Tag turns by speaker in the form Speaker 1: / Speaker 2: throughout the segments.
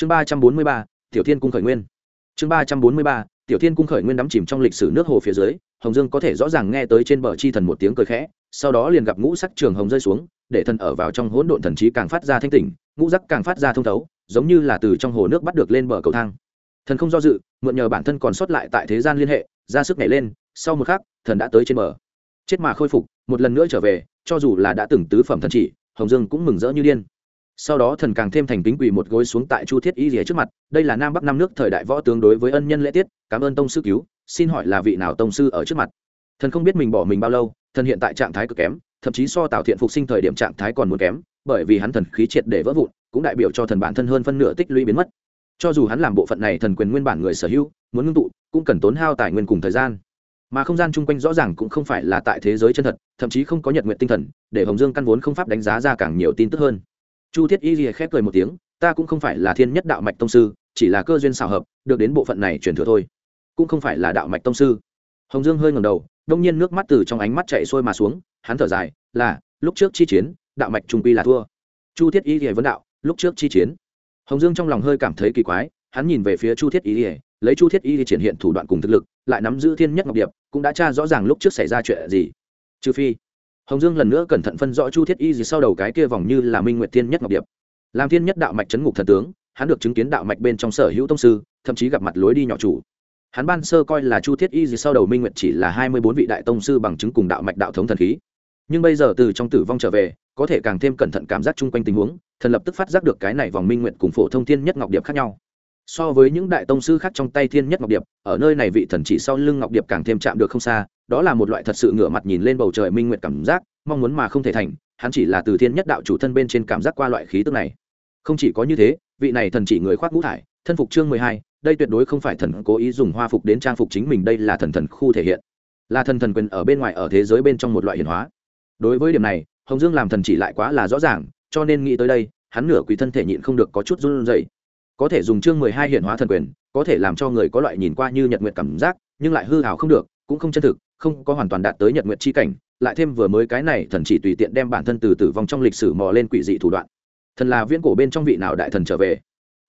Speaker 1: chương ba trăm bốn mươi ba, tiểu thiên cung khởi nguyên. Chương ba trăm bốn mươi ba, tiểu thiên cung khởi nguyên đắm chìm trong lịch sử nước hồ phía dưới, hồng dương có thể rõ ràng nghe tới trên bờ chi thần một tiếng cười khẽ, sau đó liền gặp ngũ sắc trường hồng rơi xuống, để thần ở vào trong hỗn độn thần trí càng phát ra thanh tỉnh ngũ sắc càng phát ra thông thấu, giống như là từ trong hồ nước bắt được lên bờ cầu thang. Thần không do dự, mượn nhờ bản thân còn sót lại tại thế gian liên hệ, ra sức nhảy lên, sau một khắc, thần đã tới trên bờ. Chết mà khôi phục, một lần nữa trở về, cho dù là đã từng tứ phẩm thần chỉ, hồng dương cũng mừng rỡ như điên sau đó thần càng thêm thành kính quỳ một gối xuống tại chu thiết y rìa trước mặt, đây là nam bắc năm nước thời đại võ tướng đối với ân nhân lễ tiết, cảm ơn tông sư cứu, xin hỏi là vị nào tông sư ở trước mặt? Thần không biết mình bỏ mình bao lâu, thần hiện tại trạng thái cực kém, thậm chí so tào thiện phục sinh thời điểm trạng thái còn muốn kém, bởi vì hắn thần khí triệt để vỡ vụn, cũng đại biểu cho thần bản thân hơn phân nửa tích lũy biến mất. Cho dù hắn làm bộ phận này thần quyền nguyên bản người sở hữu, muốn ngưng tụ, cũng cần tốn hao tài nguyên cùng thời gian. Mà không gian chung quanh rõ ràng cũng không phải là tại thế giới chân thật, thậm chí không có nhật nguyện tinh thần, để hồng dương căn vốn không pháp đánh giá ra càng nhiều tin tức hơn chu thiết y lìa khép cười một tiếng, ta cũng không phải là thiên nhất đạo mạch tông sư, chỉ là cơ duyên xào hợp, được đến bộ phận này truyền thừa thôi. Cũng không phải là đạo mạch tông sư. Hồng dương hơi ngầm đầu, đông nhiên nước mắt từ trong ánh mắt chạy sôi mà xuống, hắn thở dài, là, lúc trước chi chiến, đạo mạch trung quy là thua. Chu thiết y lìa vấn đạo, lúc trước chi chiến? Hồng dương trong lòng hơi cảm thấy kỳ quái, hắn nhìn về phía chu thiết y lìa, lấy chu thiết y triển hiện thủ đoạn cùng thực lực, lại nắm giữ thiên nhất ngọc điệp, cũng đã tra rõ ràng lúc trước xảy ra chuyện gì. Trừ phi hồng dương lần nữa cẩn thận phân rõ chu thiết y gì sau đầu cái kia vòng như là minh nguyệt thiên nhất ngọc điệp. Làm thiên nhất đạo mạch chấn ngục thần tướng, hắn được chứng kiến đạo mạch bên trong sở hữu tông sư, thậm chí gặp mặt lối đi nhỏ chủ. Hắn ban sơ coi là chu thiết y gì sau đầu minh nguyệt chỉ là hai mươi bốn vị đại tông sư bằng chứng cùng đạo mạch đạo thống thần khí. Nhưng bây giờ từ trong tử vong trở về, có thể càng thêm cẩn thận cảm giác chung quanh tình huống, thần lập tức phát giác được cái này vòng minh nguyệt cùng phổ thông thiên nhất ngọc điệp khác nhau so với những đại tông sư khác trong tay thiên nhất ngọc điệp, ở nơi này vị thần chỉ sau lưng ngọc điệp càng thêm chạm được không xa, đó là một loại thật sự ngửa mặt nhìn lên bầu trời minh nguyện cảm giác, mong muốn mà không thể thành, hắn chỉ là từ thiên nhất đạo chủ thân bên trên cảm giác qua loại khí tức này. Không chỉ có như thế, vị này thần chỉ người khoác ngũ thải, thân phục chương mười hai, đây tuyệt đối không phải thần cố ý dùng hoa phục đến trang phục chính mình, đây là thần thần khu thể hiện. Là thần thần quyền ở bên ngoài, ở thế giới bên trong một loại hiển hóa. Đối với điểm này, hồng dương làm thần chỉ lại quá là rõ ràng, cho nên nghĩ tới đây, hắn nửa quỳ thân thể nhịn không được có chút run rẩy có thể dùng chương mười hai hiện hóa thần quyền, có thể làm cho người có loại nhìn qua như nhật nguyệt cảm giác, nhưng lại hư hào không được, cũng không chân thực, không có hoàn toàn đạt tới nhật nguyệt chi cảnh, lại thêm vừa mới cái này thần chỉ tùy tiện đem bản thân từ tử vong trong lịch sử mò lên quỷ dị thủ đoạn. Thần là viễn cổ bên trong vị nào đại thần trở về?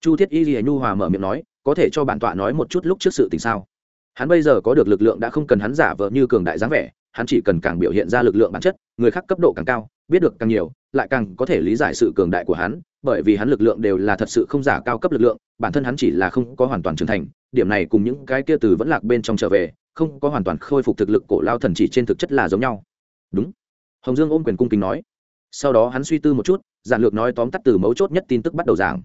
Speaker 1: Chu thiết y lìa nhu hòa mở miệng nói, có thể cho bản tọa nói một chút lúc trước sự tình sao? Hắn bây giờ có được lực lượng đã không cần hắn giả vờ như cường đại dáng vẻ, hắn chỉ cần càng biểu hiện ra lực lượng bản chất, người khác cấp độ càng cao, biết được càng nhiều, lại càng có thể lý giải sự cường đại của hắn bởi vì hắn lực lượng đều là thật sự không giả cao cấp lực lượng, bản thân hắn chỉ là không có hoàn toàn trưởng thành, điểm này cùng những cái kia từ vẫn lạc bên trong trở về, không có hoàn toàn khôi phục thực lực cổ lao thần chỉ trên thực chất là giống nhau. Đúng. Hồng dương ôm quyền cung kính nói. Sau đó hắn suy tư một chút, giản lược nói tóm tắt từ mấu chốt nhất tin tức bắt đầu giảng.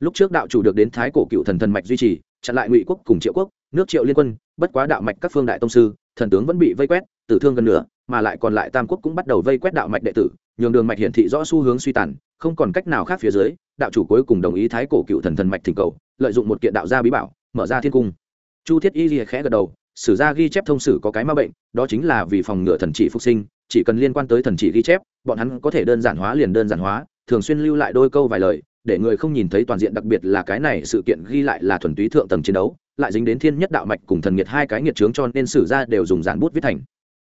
Speaker 1: Lúc trước đạo chủ được đến thái cổ cựu thần thần mạch duy trì, chặn lại ngụy quốc cùng triệu quốc, nước triệu liên quân, bất quá đạo mạch các phương đại tông sư, thần tướng vẫn bị vây quét, tử thương gần nửa mà lại còn lại tam quốc cũng bắt đầu vây quét đạo mạch đệ tử, nhường đường mạch hiển thị rõ xu hướng suy tàn, không còn cách nào khác phía dưới, đạo chủ cuối cùng đồng ý thái cổ cựu thần thần mạch thỉnh cầu, lợi dụng một kiện đạo gia bí bảo, mở ra thiên cung. Chu thiết y lìa khẽ gật đầu, sử gia ghi chép thông sử có cái ma bệnh, đó chính là vì phòng ngừa thần chỉ phục sinh, chỉ cần liên quan tới thần chỉ ghi chép, bọn hắn có thể đơn giản hóa liền đơn giản hóa, thường xuyên lưu lại đôi câu vài lời, để người không nhìn thấy toàn diện đặc biệt là cái này sự kiện ghi lại là thuần túy thượng tầng chiến đấu, lại dính đến thiên nhất đạo mạch cùng thần nhiệt hai cái nhiệt trướng cho nên sử gia đều dùng giản bút viết thành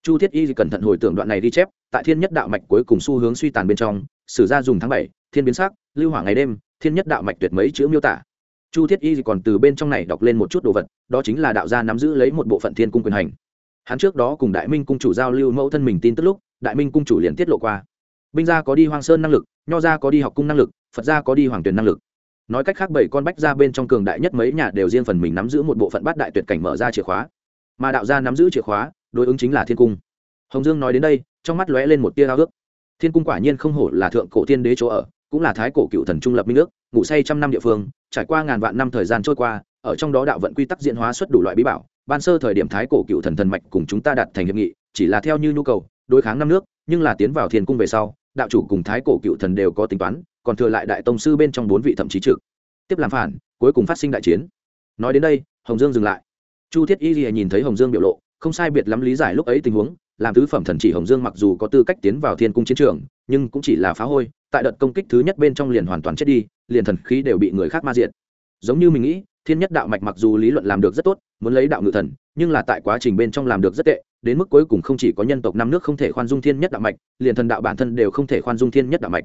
Speaker 1: chu thiết y cẩn thận hồi tưởng đoạn này ghi chép, tại thiên nhất đạo mạch cuối cùng xu hướng suy tàn bên trong, sử gia dùng tháng bảy, thiên biến sắc, lưu hỏa ngày đêm, thiên nhất đạo mạch tuyệt mấy chữ miêu tả. Chu thiết y còn từ bên trong này đọc lên một chút đồ vật, đó chính là đạo gia nắm giữ lấy một bộ phận thiên cung quyền hành. Hắn trước đó cùng đại minh cung chủ giao lưu mẫu thân mình tin tức lúc, đại minh cung chủ liền tiết lộ qua. Binh gia có đi hoang sơn năng lực, nho gia có đi học cung năng lực, phật gia có đi hoàng tuyển năng lực. Nói cách khác bảy con bách gia bên trong cường đại nhất mấy nhà đều riêng phần mình nắm giữ một bộ phận bát đại tuyệt cảnh mở ra chìa khóa. Mà đạo gia nắm giữ chìa khóa đối ứng chính là thiên cung. Hồng dương nói đến đây, trong mắt lóe lên một tia ao ước thiên cung quả nhiên không hổ là thượng cổ thiên đế chỗ ở, cũng là thái cổ cựu thần trung lập minh nước, ngủ say trăm năm địa phương, trải qua ngàn vạn năm thời gian trôi qua, ở trong đó đạo vận quy tắc diễn hóa xuất đủ loại bí bảo, ban sơ thời điểm thái cổ cựu thần thần mạch cùng chúng ta đặt thành hiệp nghị, chỉ là theo như nhu cầu, đối kháng năm nước, nhưng là tiến vào thiên cung về sau, đạo chủ cùng thái cổ cựu thần đều có tính toán, còn thừa lại đại tông sư bên trong bốn vị thậm chí trực. Tiếp làm phản, cuối cùng phát sinh đại chiến. Nói đến đây, hồng dương dừng lại. Chu thiết y nhìn thấy hồng dương biểu lộ không sai biệt lắm lý giải lúc ấy tình huống, làm tứ phẩm thần chỉ hồng dương mặc dù có tư cách tiến vào thiên cung chiến trường, nhưng cũng chỉ là phá hôi, tại đợt công kích thứ nhất bên trong liền hoàn toàn chết đi, liền thần khí đều bị người khác ma diện giống như mình nghĩ, thiên nhất đạo mạch mặc dù lý luận làm được rất tốt, muốn lấy đạo ngự thần, nhưng là tại quá trình bên trong làm được rất tệ, đến mức cuối cùng không chỉ có nhân tộc năm nước không thể khoan dung thiên nhất đạo mạch, liền thần đạo bản thân đều không thể khoan dung thiên nhất đạo mạch.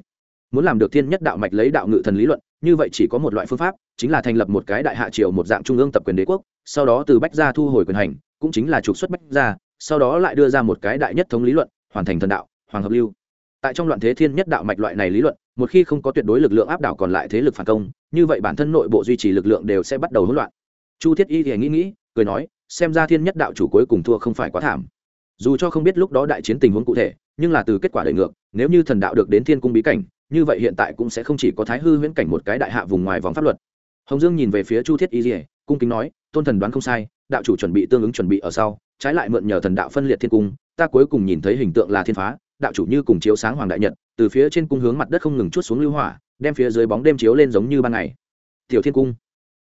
Speaker 1: Muốn làm được thiên nhất đạo mạch lấy đạo ngự thần lý luận, như vậy chỉ có một loại phương pháp, chính là thành lập một cái đại hạ triều một dạng trung ương tập quyền đế quốc, sau đó từ bách gia thu hồi quyền hành cũng chính là trục xuất bách gia, sau đó lại đưa ra một cái đại nhất thống lý luận, hoàn thành thần đạo, hoàng hợp lưu. Tại trong loạn thế thiên nhất đạo mạch loại này lý luận, một khi không có tuyệt đối lực lượng áp đảo còn lại thế lực phản công, như vậy bản thân nội bộ duy trì lực lượng đều sẽ bắt đầu hỗn loạn. Chu thiết y thì nghĩ nghĩ, cười nói, xem ra thiên nhất đạo chủ cuối cùng thua không phải quá thảm. Dù cho không biết lúc đó đại chiến tình huống cụ thể, nhưng là từ kết quả đẩy ngược, nếu như thần đạo được đến thiên cung bí cảnh, như vậy hiện tại cũng sẽ không chỉ có thái hư huyễn cảnh một cái đại hạ vùng ngoài vòng pháp luật. Hồng dương nhìn về phía chu thiết y dỉa cung kính nói, tôn thần đoán không sai, đạo chủ chuẩn bị tương ứng chuẩn bị ở sau, trái lại mượn nhờ thần đạo phân liệt thiên cung, ta cuối cùng nhìn thấy hình tượng là thiên phá, đạo chủ như cùng chiếu sáng hoàng đại nhật, từ phía trên cung hướng mặt đất không ngừng chút xuống lưu hỏa, đem phía dưới bóng đêm chiếu lên giống như ban ngày. Tiểu thiên cung.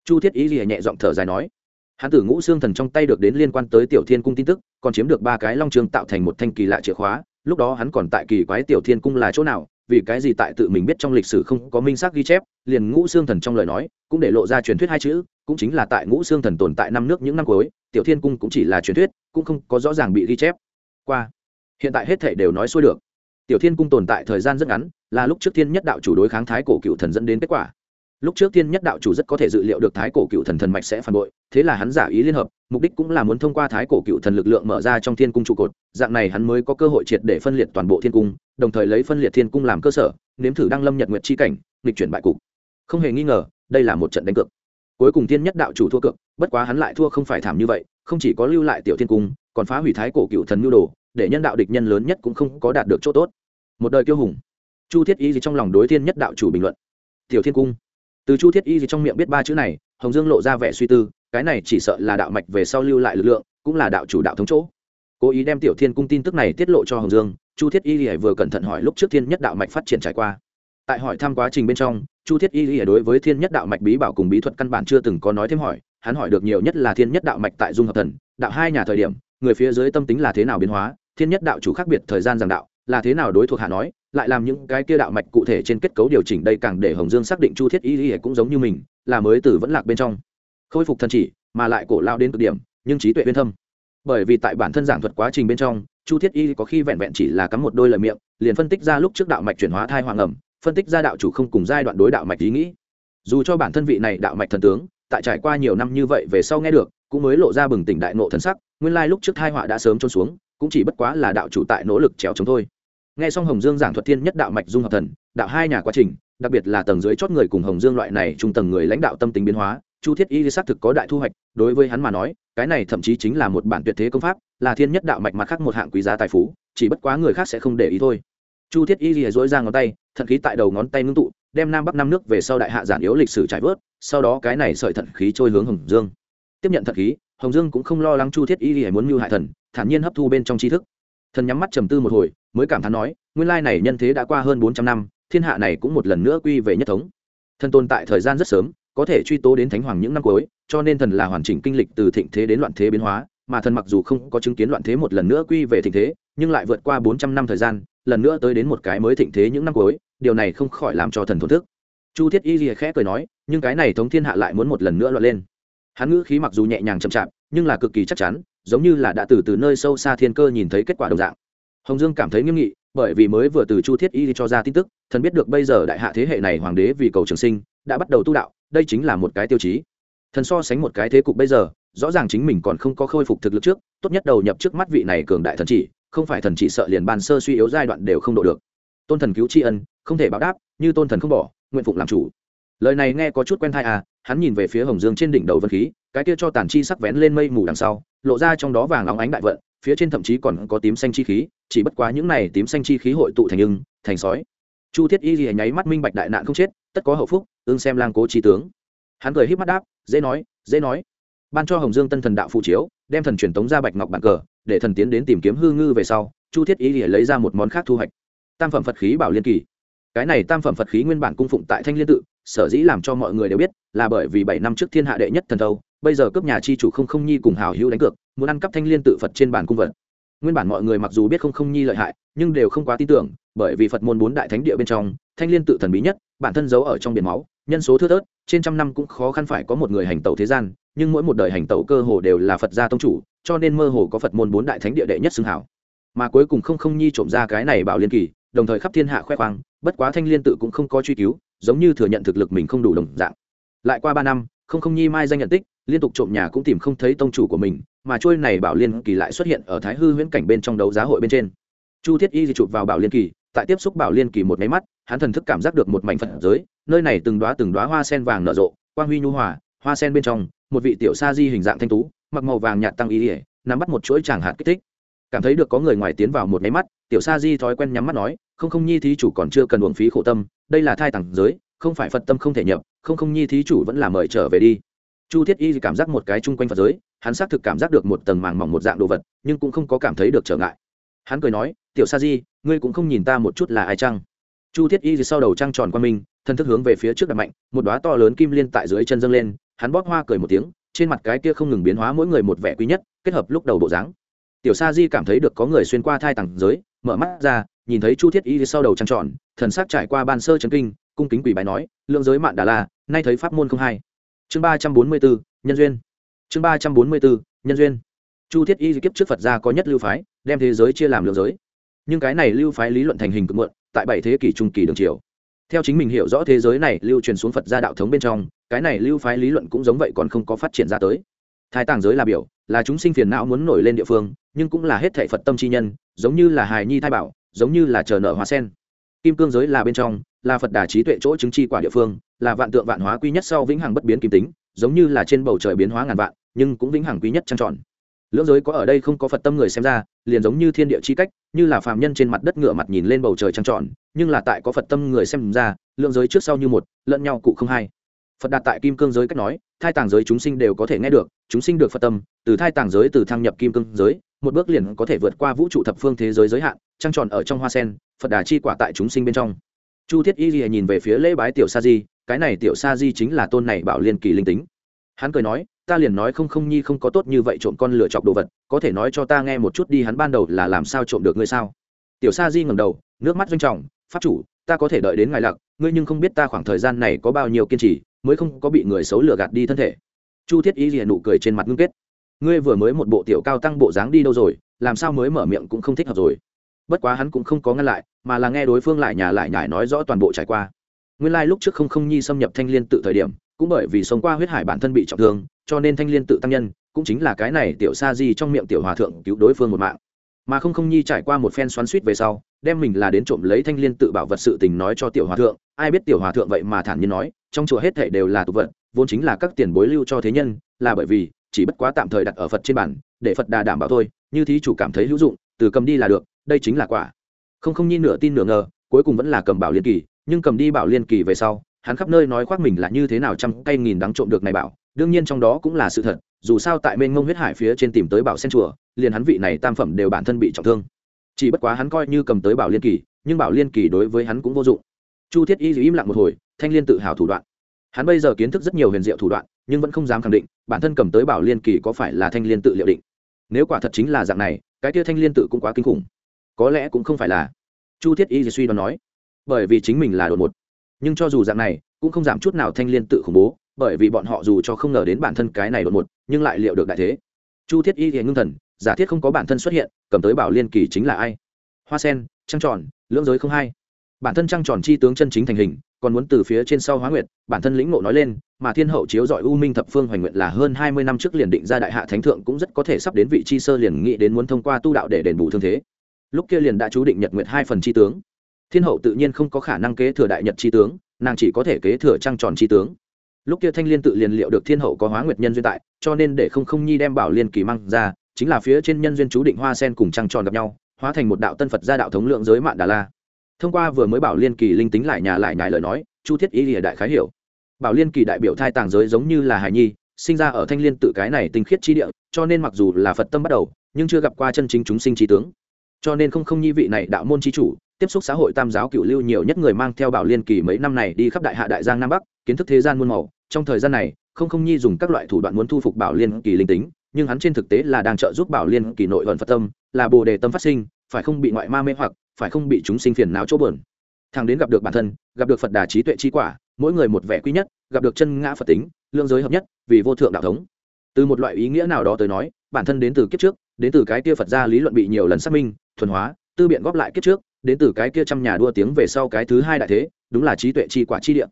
Speaker 1: Chu thiết ý gì nhẹ giọng thở dài nói hắn tử ngũ xương thần trong tay được đến liên quan tới tiểu thiên cung tin tức, còn chiếm được ba cái long trường tạo thành một thanh kỳ lạ chìa khóa, lúc đó hắn còn tại kỳ quái tiểu thiên cung là chỗ nào, vì cái gì tại tự mình biết trong lịch sử không có minh xác ghi chép, liền ngũ xương thần trong lời nói cũng để lộ ra truyền thuyết hai chữ cũng chính là tại ngũ xương thần tồn tại năm nước những năm cuối, tiểu thiên cung cũng chỉ là truyền thuyết, cũng không có rõ ràng bị ghi chép. Qua, hiện tại hết thể đều nói xuôi được. Tiểu thiên cung tồn tại thời gian rất ngắn, là lúc trước thiên nhất đạo chủ đối kháng thái cổ cựu thần dẫn đến kết quả. Lúc trước thiên nhất đạo chủ rất có thể dự liệu được thái cổ cựu thần thần mạch sẽ phản bội, thế là hắn giả ý liên hợp, mục đích cũng là muốn thông qua thái cổ cựu thần lực lượng mở ra trong thiên cung trụ cột, dạng này hắn mới có cơ hội triệt để phân liệt toàn bộ thiên cung, đồng thời lấy phân liệt thiên cung làm cơ sở, nếm thử đăng lâm nhật nguyệt chi cảnh, nghịch chuyển bại cục. Không hề nghi ngờ, đây là một trận đánh cược cuối cùng thiên nhất đạo chủ thua cược, bất quá hắn lại thua không phải thảm như vậy, không chỉ có lưu lại tiểu thiên cung, còn phá hủy thái cổ cựu thần nhu đồ, để nhân đạo địch nhân lớn nhất cũng không có đạt được chỗ tốt. Một đời kiêu hùng. Chu thiết Y gì trong lòng đối thiên nhất đạo chủ bình luận. Tiểu thiên cung. Từ chu thiết y gì trong miệng biết ba chữ này, hồng dương lộ ra vẻ suy tư, cái này chỉ sợ là đạo mạch về sau lưu lại lực lượng, cũng là đạo chủ đạo thống chỗ. Cố ý đem tiểu thiên cung tin tức này tiết lộ cho hồng dương, chu thiết y lìa vừa cẩn thận hỏi lúc trước thiên nhất đạo mạch phát triển trải qua. Tại hỏi thăm quá trình bên trong chu thiết y lìa đối với thiên nhất đạo mạch bí bảo cùng bí thuật căn bản chưa từng có nói thêm hỏi, hắn hỏi được nhiều nhất là thiên nhất đạo mạch tại dung hợp thần, đạo hai nhà thời điểm, người phía dưới tâm tính là thế nào biến hóa, thiên nhất đạo chủ khác biệt thời gian giảng đạo, là thế nào đối thuộc hạ nói, lại làm những cái kia đạo mạch cụ thể trên kết cấu điều chỉnh đây càng để hồng dương xác định chu thiết y lìa cũng giống như mình, là mới từ vẫn lạc bên trong. Khôi phục thần chỉ, mà lại cổ lao đến cực điểm, nhưng trí tuệ uyên thâm. Bởi vì tại bản thân giảng thuật quá trình bên trong, chu thiết y có khi vẹn vẹn chỉ là cắm một đôi lời miệng, liền phân tích ra lúc trước đạo mạch chuyển hóa thai hoàng ẩm phân tích ra đạo chủ không cùng giai đoạn đối đạo mạch ý nghĩ. Dù cho bản thân vị này đạo mạch thần tướng, tại trải qua nhiều năm như vậy về sau nghe được, cũng mới lộ ra bừng tỉnh đại nộ thần sắc, nguyên lai lúc trước thai họa đã sớm trôn xuống, cũng chỉ bất quá là đạo chủ tại nỗ lực trèo chống thôi. Nghe xong hồng dương giảng thuật thiên nhất đạo mạch dung hợp thần, đạo hai nhà quá trình, đặc biệt là tầng dưới chót người cùng hồng dương loại này trung tầng người lãnh đạo tâm tính biến hóa, chu thiết y xác thực có đại thu hoạch, đối với hắn mà nói, cái này thậm chí chính là một bản tuyệt thế công pháp, là thiên nhất đạo mạch mặt khác một hạng quý giá tài phú, chỉ bất quá người khác sẽ không để ý thôi. Chu thiết y lìa dỗi ra ngón tay thận khí tại đầu ngón tay ngưng tụ, đem nam bắc năm nước về sau đại hạ giản yếu lịch sử trải vớt, sau đó cái này sợi thận khí trôi hướng hồng dương. Tiếp nhận thận khí, hồng dương cũng không lo lắng chu thiết y lìa muốn mưu hại thần, thản nhiên hấp thu bên trong tri thức. Thần nhắm mắt trầm tư một hồi, mới cảm thán nói, nguyên lai này nhân thế đã qua hơn bốn trăm năm, thiên hạ này cũng một lần nữa quy về nhất thống. Thần tồn tại thời gian rất sớm, có thể truy tố đến thánh hoàng những năm cuối, cho nên thần là hoàn chỉnh kinh lịch từ thịnh thế đến loạn thế biến hóa, mà thần mặc dù không có chứng kiến loạn thế một lần nữa quy về thịnh thế, nhưng lại vượt qua bốn trăm năm thời gian lần nữa tới đến một cái mới thịnh thế những năm cuối, điều này không khỏi làm cho thần thổn thức. Chu thiết y lìa khẽ cười nói, nhưng cái này thống thiên hạ lại muốn một lần nữa loạn lên. Hắn ngữ khí mặc dù nhẹ nhàng chậm chạp, nhưng là cực kỳ chắc chắn, giống như là đã từ từ nơi sâu xa thiên cơ nhìn thấy kết quả đồng dạng. Hồng dương cảm thấy nghiêm nghị, bởi vì mới vừa từ chu thiết y cho ra tin tức, thần biết được bây giờ đại hạ thế hệ này hoàng đế vì cầu trường sinh, đã bắt đầu tu đạo, đây chính là một cái tiêu chí. Thần so sánh một cái thế cục bây giờ, rõ ràng chính mình còn không có khôi phục thực lực trước, tốt nhất đầu nhập trước mắt vị này cường đại thần chỉ không phải thần chỉ sợ liền bàn sơ suy yếu giai đoạn đều không độ được. Tôn thần cứu tri ân, không thể báo đáp, như tôn thần không bỏ, nguyện phụng làm chủ. Lời này nghe có chút quen thai à hắn nhìn về phía hồng dương trên đỉnh đầu vân khí, cái kia cho tàn chi sắc vén lên mây mù đằng sau, lộ ra trong đó vàng óng ánh đại vận, phía trên thậm chí còn có tím xanh chi khí, chỉ bất quá những này tím xanh chi khí hội tụ thành ưng, thành sói. Chu thiết y gì nháy mắt minh bạch đại nạn không chết, tất có hậu phúc, ương xem lang cố trí tướng. Hắn cười híp mắt đáp, dễ nói dễ nói. Ban cho hồng dương tân thần đạo phụ chiếu đem thần truyền tống ra bạch ngọc bàn cờ, để thần tiến đến tìm kiếm hư ngư về sau, chu thiết ý lìa lấy ra một món khác thu hoạch. Tam phẩm phật khí bảo liên kỳ. Cái này tam phẩm phật khí nguyên bản cung phụng tại thanh liên tự, sở dĩ làm cho mọi người đều biết, là bởi vì bảy năm trước thiên hạ đệ nhất thần thâu, bây giờ cấp nhà chi chủ không không nhi cùng hào hữu đánh cược, muốn ăn cắp thanh liên tự phật trên bản cung vật. Nguyên bản mọi người mặc dù biết không không nhi lợi hại, nhưng đều không quá tin tưởng, bởi vì phật môn bốn đại thánh địa bên trong, thanh liên tự thần bí nhất, bản thân giấu ở trong biển máu, nhân số thưa thớt trên trăm năm cũng khó khăn phải có một người hành tẩu thế gian, nhưng mỗi một đời hành tẩu cơ hồ đều là phật gia tông chủ, cho nên mơ hồ có phật môn bốn đại thánh địa đệ nhất xưng hảo. Mà cuối cùng không không nhi trộm ra cái này bảo liên kỳ, đồng thời khắp thiên hạ khoe khoang, bất quá thanh liên tự cũng không có truy cứu, giống như thừa nhận thực lực mình không đủ đồng dạng. Lại qua ba năm, không không nhi mai danh nhận tích, liên tục trộm nhà cũng tìm không thấy tông chủ của mình, mà trôi này bảo liên kỳ lại xuất hiện ở thái hư huyễn cảnh bên trong đấu giá hội bên trên. Chu thiết y di chụp vào bảo liên kỳ, tại tiếp xúc bảo liên kỳ một máy mắt, hắn thần thức cảm giác được một mảnh phật giới nơi này từng đóa từng đóa hoa sen vàng nở rộ, quang huy nhu hòa, hoa sen bên trong, một vị tiểu sa di hình dạng thanh tú, mặc màu vàng nhạt tăng ý ỉa nắm bắt một chuỗi tràng hạt kích thích. Cảm thấy được có người ngoài tiến vào một máy mắt, tiểu sa di thói quen nhắm mắt nói, không không, nhi thí chủ còn chưa cần uổng phí khổ tâm, đây là thai tầng giới, không phải phật tâm không thể nhập, không không, nhi thí chủ vẫn là mời trở về đi. Chu thiết y cảm giác một cái chung quanh phật giới, hắn xác thực cảm giác được một tầng màng mỏng một dạng đồ vật, nhưng cũng không có cảm thấy được trở ngại. Hắn cười nói, tiểu sa di, ngươi cũng không nhìn ta một chút là ai chăng? Chu thiết y sau đầu trăng tròn qua mình thân thức hướng về phía trước đặt mạnh, một đoá to lớn kim liên tại dưới chân dâng lên, hắn bóp hoa cười một tiếng, trên mặt cái kia không ngừng biến hóa mỗi người một vẻ quý nhất, kết hợp lúc đầu bộ dáng. Tiểu sa di cảm thấy được có người xuyên qua thai tầng giới, mở mắt ra, nhìn thấy chu thiết y sau đầu trăng tròn, thần sắc trải qua ban sơ chấn kinh, cung kính quỷ bài nói, lượng giới mạn đà la, nay thấy pháp môn không hai chương ba trăm bốn mươi bốn, nhân duyên. Chương ba trăm bốn mươi bốn, nhân duyên. Chu thiết y kiếp trước phật gia có nhất lưu phái, đem thế giới chia làm lượng giới. Nhưng cái này lưu phái lý luận thành hình cực muộn, tại bảy thế kỷ trung kỳ đường triều theo chính mình hiểu rõ thế giới này lưu truyền xuống phật gia đạo thống bên trong, cái này lưu phái lý luận cũng giống vậy còn không có phát triển ra tới. Thái tàng giới là biểu, là chúng sinh phiền não muốn nổi lên địa phương, nhưng cũng là hết thệ phật tâm chi nhân, giống như là hài nhi thai bảo, giống như là chờ nợ hóa sen. Kim cương giới là bên trong, là phật đà trí tuệ chỗ chứng chi quả địa phương, là vạn tượng vạn hóa quy nhất sau vĩnh hằng bất biến kim tính, giống như là trên bầu trời biến hóa ngàn vạn, nhưng cũng vĩnh hằng quý nhất trăng tròn lưỡng giới có ở đây không có phật tâm người xem ra, liền giống như thiên địa chi cách, như là phàm nhân trên mặt đất ngựa mặt nhìn lên bầu trời trăng tròn, nhưng là tại có phật tâm người xem ra, lưỡng giới trước sau như một, lẫn nhau cụ không hai. Phật đạt tại kim cương giới cách nói, thai tàng giới chúng sinh đều có thể nghe được, chúng sinh được phật tâm, từ thai tàng giới, từ thăng nhập kim cương giới, một bước liền có thể vượt qua vũ trụ thập phương thế giới giới hạn, trăng tròn ở trong hoa sen, phật đà chi quả tại chúng sinh bên trong. Chu thiết y ghi nhìn về phía lễ bái tiểu sa di, cái này tiểu sa di chính là tôn này bảo liên kỳ linh tính. Hắn cười nói ta liền nói không không nhi không có tốt như vậy trộm con lửa chọc đồ vật, có thể nói cho ta nghe một chút đi, hắn ban đầu là làm sao trộm được ngươi sao? Tiểu sa di ngầm đầu, nước mắt doanh trọng, pháp chủ, ta có thể đợi đến ngài lặc, ngươi nhưng không biết ta khoảng thời gian này có bao nhiêu kiên trì, mới không có bị người xấu lừa gạt đi thân thể. Chu thiết y liền nụ cười trên mặt ngưng kết. Ngươi vừa mới một bộ tiểu cao tăng bộ dáng đi đâu rồi, làm sao mới mở miệng cũng không thích hợp rồi? Bất quá hắn cũng không có ngăn lại, mà là nghe đối phương lại nhà lại nhải nói rõ toàn bộ trải qua. Nguyên lai、like、lúc trước không không nhi xâm nhập thanh l i ê n tự thời điểm, cũng bởi vì sống qua huyết hải bản thân bị trọng thương cho nên thanh liên tự tăng nhân, cũng chính là cái này tiểu sa di trong miệng tiểu hòa thượng cứu đối phương một mạng. Mà không không nhi trải qua một phen xoắn suýt về sau, đem mình là đến trộm lấy thanh liên tự bảo vật sự tình nói cho tiểu hòa thượng, ai biết tiểu hòa thượng vậy mà thản nhiên nói, trong chùa hết thể đều là tục vật, vốn chính là các tiền bối lưu cho thế nhân, là bởi vì, chỉ bất quá tạm thời đặt ở phật trên bản để phật đà đảm bảo thôi, như thí chủ cảm thấy hữu dụng, từ cầm đi là được, đây chính là quả. Không không nhi nửa tin nửa ngờ, cuối cùng vẫn là cầm bảo liên kỳ, nhưng cầm đi bảo liên kỳ về sau, hắn khắp nơi nói khoác mình là như thế nào trăm cây nghìn đắng trộm được này bảo đương nhiên trong đó cũng là sự thật, dù sao tại mênh ngông huyết hải phía trên tìm tới bảo sen chùa, liền hắn vị này tam phẩm đều bản thân bị trọng thương. Chỉ bất quá hắn coi như cầm tới bảo liên kỳ, nhưng bảo liên kỳ đối với hắn cũng vô dụng. Chu thiết y im lặng một hồi, thanh liên tự hào thủ đoạn. Hắn bây giờ kiến thức rất nhiều huyền diệu thủ đoạn, nhưng vẫn không dám khẳng định, bản thân cầm tới bảo liên kỳ có phải là thanh liên tự liệu định. Nếu quả thật chính là dạng này, cái kia thanh liên tự cũng quá kinh khủng. Có lẽ cũng không phải là. Chu thiết y suy đoán nói, bởi vì chính mình là đột một nhưng cho dù dạng này, cũng không giảm chút nào thanh liên tự khủng bố bởi vì bọn họ dù cho không ngờ đến bản thân cái này đột một nhưng lại liệu được đại thế. Chu thiết y thì ngưng thần, giả thiết không có bản thân xuất hiện, cầm tới bảo liên kỳ chính là ai? Hoa sen, trăng tròn, lưỡng giới không hai. Bản thân trăng tròn chi tướng chân chính thành hình, còn muốn từ phía trên sau hóa nguyện bản thân lĩnh ngộ nói lên, mà thiên hậu chiếu dọi u minh thập phương hoành nguyện là hơn hai mươi năm trước liền định ra đại hạ thánh thượng cũng rất có thể sắp đến vị chi sơ liền nghĩ đến muốn thông qua tu đạo để đền bù thương thế. Lúc kia liền đã chú định nhật nguyện hai phần chi tướng. Thiên hậu tự nhiên không có khả năng kế thừa đại nhật chi tướng, nàng chỉ có thể kế thừa trăng tròn chi tướng lúc kia thanh liên tự liền liệu được thiên hậu có hóa nguyệt nhân duyên tại, cho nên để không không nhi đem bảo liên kỳ mang ra, chính là phía trên nhân duyên chú định hoa sen cùng trăng tròn gặp nhau, hóa thành một đạo tân phật gia đạo thống lượng giới mạng đà la. Thông qua vừa mới bảo liên kỳ linh tính lại nhà lại nhài lời nói, chu thiết ý lìa đại khái hiểu. Bảo liên kỳ đại biểu thai tàng giới giống như là hải nhi, sinh ra ở thanh liên tự cái này tinh khiết chi địa, cho nên mặc dù là phật tâm bắt đầu, nhưng chưa gặp qua chân chính chúng sinh trí tướng. Cho nên không không nhi vị này đạo môn chi chủ, tiếp xúc xã hội tam giáo cựu lưu nhiều nhất người mang theo bảo liên kỳ mấy năm này đi khắp đại hạ đại giang nam bắc, kiến thức thế gian muôn màu trong thời gian này, không không nhi dùng các loại thủ đoạn muốn thu phục bảo liên kỳ linh tính, nhưng hắn trên thực tế là đang trợ giúp bảo liên kỳ nội vận phật tâm, là bồ đề tâm phát sinh, phải không bị ngoại ma mê hoặc, phải không bị chúng sinh phiền não chỗ bờn thằng đến gặp được bản thân, gặp được phật đà trí tuệ trí quả, mỗi người một vẻ quý nhất, gặp được chân ngã phật tính lương giới hợp nhất, vì vô thượng đạo thống. Từ một loại ý nghĩa nào đó tới nói, bản thân đến từ kiếp trước, đến từ cái kia phật gia lý luận bị nhiều lần xác minh, thuần hóa, tư biện góp lại kiếp trước, đến từ cái kia trăm nhà đua tiếng về sau cái thứ hai đại thế, đúng là trí tuệ chi quả chi địa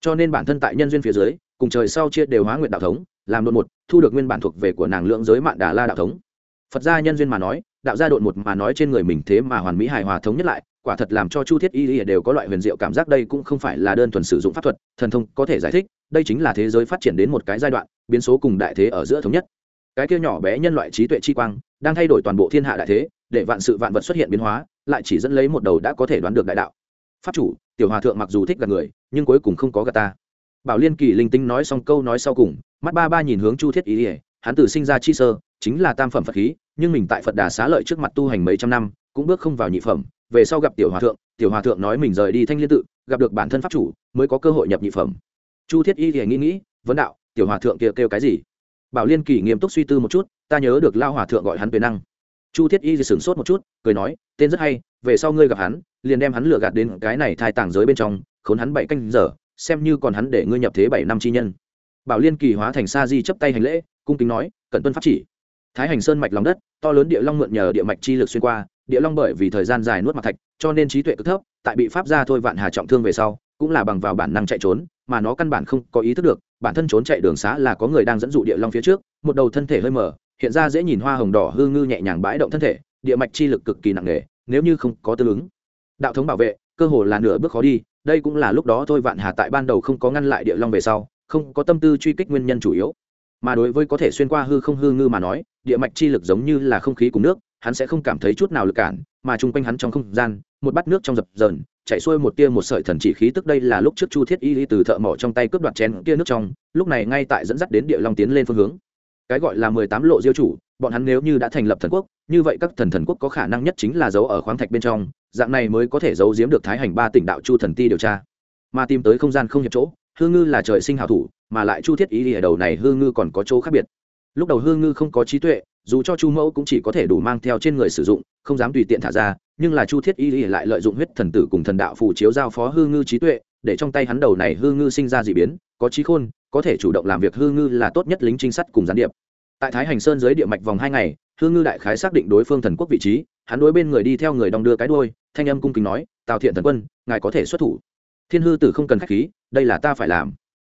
Speaker 1: cho nên bản thân tại nhân duyên phía dưới, cùng trời sau chia đều hóa nguyện đạo thống, làm đột một, thu được nguyên bản thuộc về của nàng lượng giới mạng đà la đạo thống. Phật gia nhân duyên mà nói, đạo gia đột một mà nói trên người mình thế mà hoàn mỹ hài hòa thống nhất lại, quả thật làm cho chu thiết y y đều có loại huyền diệu cảm giác đây cũng không phải là đơn thuần sử dụng pháp thuật, thần thông có thể giải thích, đây chính là thế giới phát triển đến một cái giai đoạn, biến số cùng đại thế ở giữa thống nhất. Cái kia nhỏ bé nhân loại trí tuệ chi quang, đang thay đổi toàn bộ thiên hạ đại thế, để vạn sự vạn vật xuất hiện biến hóa, lại chỉ dẫn lấy một đầu đã có thể đoán được đại đạo. Pháp chủ, tiểu hòa thượng mặc dù thích gặp người nhưng cuối cùng không có gạt ta. Bảo liên kỳ linh tinh nói xong câu nói sau cùng mắt ba ba nhìn hướng chu thiết ý ỉa hắn từ sinh ra chi sơ chính là tam phẩm phật khí nhưng mình tại phật đà xá lợi trước mặt tu hành mấy trăm năm cũng bước không vào nhị phẩm về sau gặp tiểu hòa thượng tiểu hòa thượng nói mình rời đi thanh liên tự gặp được bản thân pháp chủ mới có cơ hội nhập nhị phẩm. Chu thiết y thì nghĩ nghĩ vấn đạo tiểu hòa thượng kia kêu, kêu cái gì? Bảo liên kỳ nghiêm túc suy tư một chút ta nhớ được lao hòa thượng gọi hắn về năng. Chu thiết y thì sửng sốt một chút cười nói tên rất hay về sau ngươi gặp hắn liền đem hắn lừa gạt đến cái này thai tàng giới bên trong khốn hắn bảy canh giờ, xem như còn hắn để ngươi nhập thế bảy năm chi nhân. Bảo liên kỳ hóa thành sa di chấp tay hành lễ, cung kính nói cận tuân pháp chỉ. Thái hành sơn mạch lòng đất, to lớn địa long mượn nhờ địa mạch chi lực xuyên qua, địa long bởi vì thời gian dài nuốt mặt thạch, cho nên trí tuệ cực thấp, tại bị pháp gia thôi vạn hà trọng thương về sau, cũng là bằng vào bản năng chạy trốn, mà nó căn bản không có ý thức được, bản thân trốn chạy đường xá là có người đang dẫn dụ địa long phía trước, một đầu thân thể hơi mở, hiện ra dễ nhìn hoa hồng đỏ hư ngư nhẹ nhàng bãi động thân thể, địa mạch chi lực cực kỳ nặng nề, nếu như không có tương ứng. Đạo thống bảo vệ cơ hồ là nửa bước khó đi, đây cũng là lúc đó thôi vạn hà tại ban đầu không có ngăn lại địa long về sau, không có tâm tư truy kích nguyên nhân chủ yếu. Mà đối với có thể xuyên qua hư không hư ngư mà nói, địa mạch chi lực giống như là không khí cùng nước, hắn sẽ không cảm thấy chút nào lực cản, mà chung quanh hắn trong không gian, một bát nước trong dập dờn chạy xuôi một tia một sợi thần chỉ khí tức đây là lúc trước chu thiết y từ thợ mỏ trong tay cướp đoạt chén tia nước trong, lúc này ngay tại dẫn dắt đến địa long tiến lên phương hướng. Cái gọi là mười tám lộ diêu chủ, bọn hắn nếu như đã thành lập thần quốc, như vậy các thần thần quốc có khả năng nhất chính là giấu ở khoáng thạch bên trong dạng này mới có thể giấu giếm được thái hành ba tỉnh đạo chu thần ti điều tra. Mà tìm tới không gian không hiệp chỗ Hương ngư là trời sinh hảo thủ, mà lại chu thiết ý ở đầu này hương ngư còn có chỗ khác biệt. Lúc đầu hương ngư không có trí tuệ, dù cho chu mẫu cũng chỉ có thể đủ mang theo trên người sử dụng, không dám tùy tiện thả ra, nhưng là chu thiết y lại lợi dụng huyết thần tử cùng thần đạo phù chiếu giao phó hư ngư trí tuệ, để trong tay hắn đầu này hư ngư sinh ra d ị biến, có trí khôn, có thể chủ động làm việc hư ngư là tốt nhất lính trinh sát cùng gián điệp. Tại thái hành sơn dưới địa mạch vòng hai ngày Hương ngư đại khái xác định đối phương thần quốc vị trí, hắn đối bên người đi theo người đong đưa cái đôi thanh âm cung kính nói, tào thiện thần quân, ngài có thể xuất thủ. Thiên hư tử không cần k h á c h khí, đây là ta phải làm.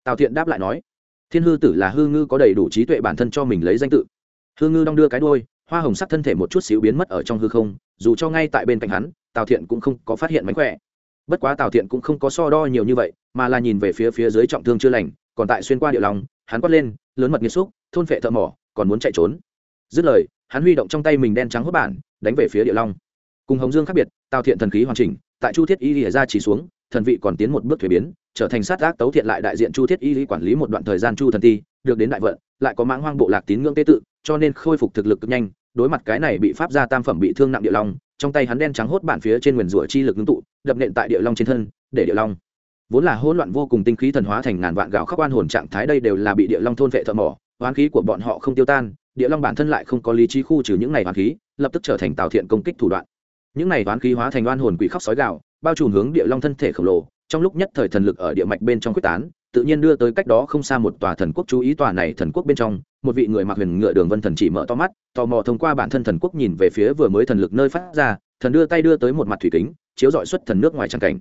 Speaker 1: Tào thiện đáp lại nói, thiên hư tử là hư ngư có đầy đủ trí tuệ bản thân cho mình lấy danh tự. Hư ngư đong đưa cái đôi hoa hồng sắc thân thể một chút xíu biến mất ở trong hư không, dù cho ngay tại bên cạnh hắn, tào thiện cũng không có phát hiện mánh khỏe. Bất quá tào thiện cũng không có so đo nhiều như vậy, mà là nhìn về phía phía dưới trọng thương chưa lành, còn tại xuyên qua địa lòng, hắn quát lên, lớn mật nghiêm xúc thôn phệ thợ mỏ, còn muốn chạy trốn. Dứt lời hắn huy động trong tay mình đen trắng hốt bản, đánh về phía địa long. Cùng hồng dương khác biệt, tào thiện thần khí hoàn chỉnh, tại chu thiết y lìa ra chỉ xuống, thần vị còn tiến một bước thuế biến, trở thành sát ác tấu thiện lại đại diện chu thiết y lý quản lý một đoạn thời gian chu thần ti, được đến đại vận, lại có mãng hoang bộ lạc tín ngưỡng tế tự, cho nên khôi phục thực lực cực nhanh, đối mặt cái này bị pháp gia tam phẩm bị thương nặng địa long, trong tay hắn đen trắng hốt bản phía trên nguyền rủa chi lực ngưng tụ, đập nện tại địa long trên thân, để địa long vốn là hỗn loạn vô cùng tinh khí thần hóa thành ngàn vạn gạo khắc oan hồn trạng thái đây đều là bị địa long thôn vệ thợ mỏ, oán khí của bọn họ không tiêu tan địa long bản thân lại không có lý trí khu trừ những này oán khí, lập tức trở thành tào thiện công kích thủ đoạn. Những này oán khí hóa thành oan hồn quỷ khóc sói gạo bao trùm hướng địa long thân thể khổng lồ, trong lúc nhất thời thần lực ở địa mạch bên trong quyết tán, tự nhiên đưa tới cách đó không xa một tòa thần quốc chú ý tòa này thần quốc bên trong, một vị người mặc huyền ngựa đường vân thần chỉ mở to mắt, tò mò thông qua bản thân thần quốc nhìn về phía vừa mới thần lực nơi phát ra, thần đưa tay đưa tới một mặt thủy kính, chiếu dọi xuất thần nước ngoài trang cảnh.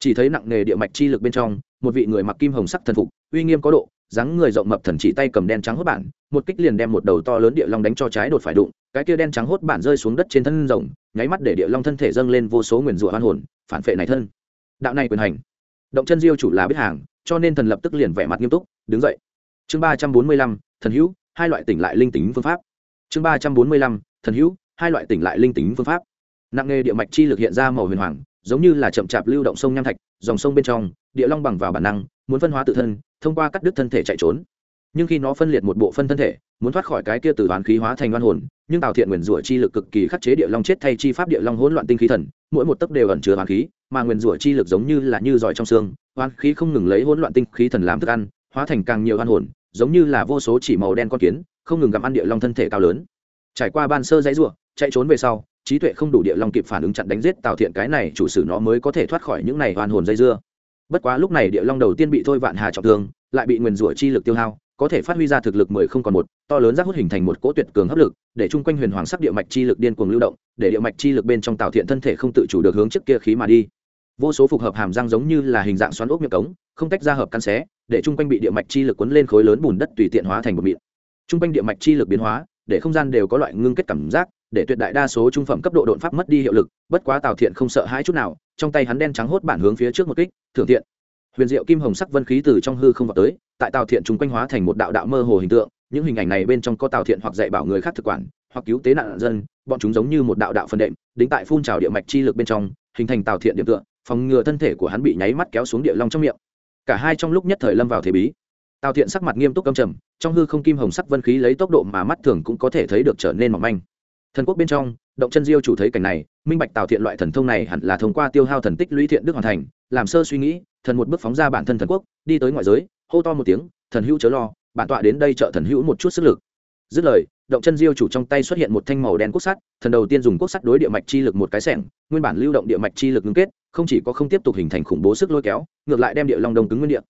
Speaker 1: Chỉ thấy nặng nề địa mạch chi lực bên trong, một vị người mặc kim hồng sắc thần phục, uy nghiêm có độ dáng người rộng mập thần chỉ tay cầm đen trắng hốt bản, một kích liền đem một đầu to lớn địa long đánh cho trái đột phải đụng, cái kia đen trắng hốt bản rơi xuống đất trên thân rồng, nháy mắt để địa long thân thể dâng lên vô số nguyền rủa hoan hồn, phản phệ này thân. Đạo này quyền hành. Động chân diêu chủ là biết hàng, cho nên thần lập tức liền vẻ mặt nghiêm túc, đứng dậy. Chương ba trăm bốn mươi lăm, thần hữu, hai loại tỉnh lại linh tính phương pháp. Chương ba trăm bốn mươi lăm, thần hữu, hai loại tỉnh lại linh tính phương pháp. Nặng nghề địa mạch chi lực hiện ra màu huyền hoàng giống như là chậm chạp lưu động sông nham thạch, dòng sông bên trong, địa long bằng vào bản năng, muốn phân hóa tự thân, thông qua cắt đứt thân thể chạy trốn. Nhưng khi nó phân liệt một bộ phân thân thể, muốn thoát khỏi cái kia từ toán khí hóa thành đoan hồn, nhưng tào thiện nguyền rủa chi lực cực kỳ khắc chế địa long chết thay chi pháp địa long hỗn loạn tinh khí thần, mỗi một tấc đều ẩn chứa hoán khí, mà nguyền rủa chi lực giống như là như giỏi trong xương hoán khí không ngừng lấy hỗn loạn tinh khí thần làm thức ăn, hóa thành càng nhiều hoan hồn, giống như là vô số chỉ màu đen con kiến, không ngừng gặm ăn địa long thân thể cao lớn trải qua ban sơ dãy rủa, chạy trốn về sau, trí tuệ không đủ địa long kịp phản ứng chặn đánh giết tào thiện cái này chủ sử nó mới có thể thoát khỏi những này hoàn hồn dây dưa. Bất quá lúc này địa long đầu tiên bị thôi vạn hà trọng thương, lại bị nguyền rủa chi lực tiêu hao, có thể phát huy ra thực lực mười không còn một, to lớn rác hút hình thành một cỗ tuyệt cường hấp lực, để chung quanh huyền hoàng sắc địa mạch chi lực điên cuồng lưu động, để địa mạch chi lực bên trong tạo thiện thân thể không tự chủ được hướng trước kia khí mà đi. Vô số phục hợp hàm răng giống như là hình dạng xoắn ốc miệng cống, không tách ra hợp căn xé, để chung quanh bị địa mạch chi lực quấn lên khối lớn bùn đất tùy tiện hóa thành một miệng. Chung quanh địa mạch chi lực biến hóa để không gian đều có loại ngưng kết cảm giác, để tuyệt đại đa số trung phẩm cấp độ đột pháp mất đi hiệu lực, bất quá tào thiện không sợ hãi chút nào, trong tay hắn đen trắng hốt bản hướng phía trước một kích thượng thiện huyền diệu kim hồng sắc vân khí từ trong hư không vào tới, tại tào thiện chúng quanh hóa thành một đạo đạo mơ hồ hình tượng, những hình ảnh này bên trong có tào thiện hoặc dạy bảo người khác thực quản, hoặc cứu tế nạn dân, bọn chúng giống như một đạo đạo phần đệm, đính tại phun trào địa mạch chi lực bên trong, hình thành tào thiện điểm tượng phòng ngừa thân thể của hắn bị nháy mắt kéo xuống địa long trong miệng. Cả hai trong lúc nhất thời lâm vào thế bí tào thiện sắc mặt nghiêm túc căm trầm, trong hư không kim hồng sắc vân khí lấy tốc độ mà mắt thường cũng có thể thấy được trở nên mỏng manh. Thần quốc bên trong, động chân diêu chủ thấy cảnh này, minh bạch tào thiện loại thần thông này hẳn là thông qua tiêu hao thần tích lũy thiện đức hoàn thành, làm sơ suy nghĩ, thần một bước phóng ra bản thân thần quốc, đi tới ngoại giới, hô to một tiếng, thần hữu chớ lo, bản tọa đến đây trợ thần hữu một chút sức lực. Dứt lời, động chân diêu chủ trong tay xuất hiện một thanh màu đen quốc sắt, thần đầu tiên dùng quốc sắt đối địa mạch chi lực một cái sẻng, nguyên bản lưu động địa mạch chi lực ngưng kết, không chỉ có không tiếp tục hình thành khủng bố sức lôi kéo, ngược lại đem địa long đông cứng nguyên địa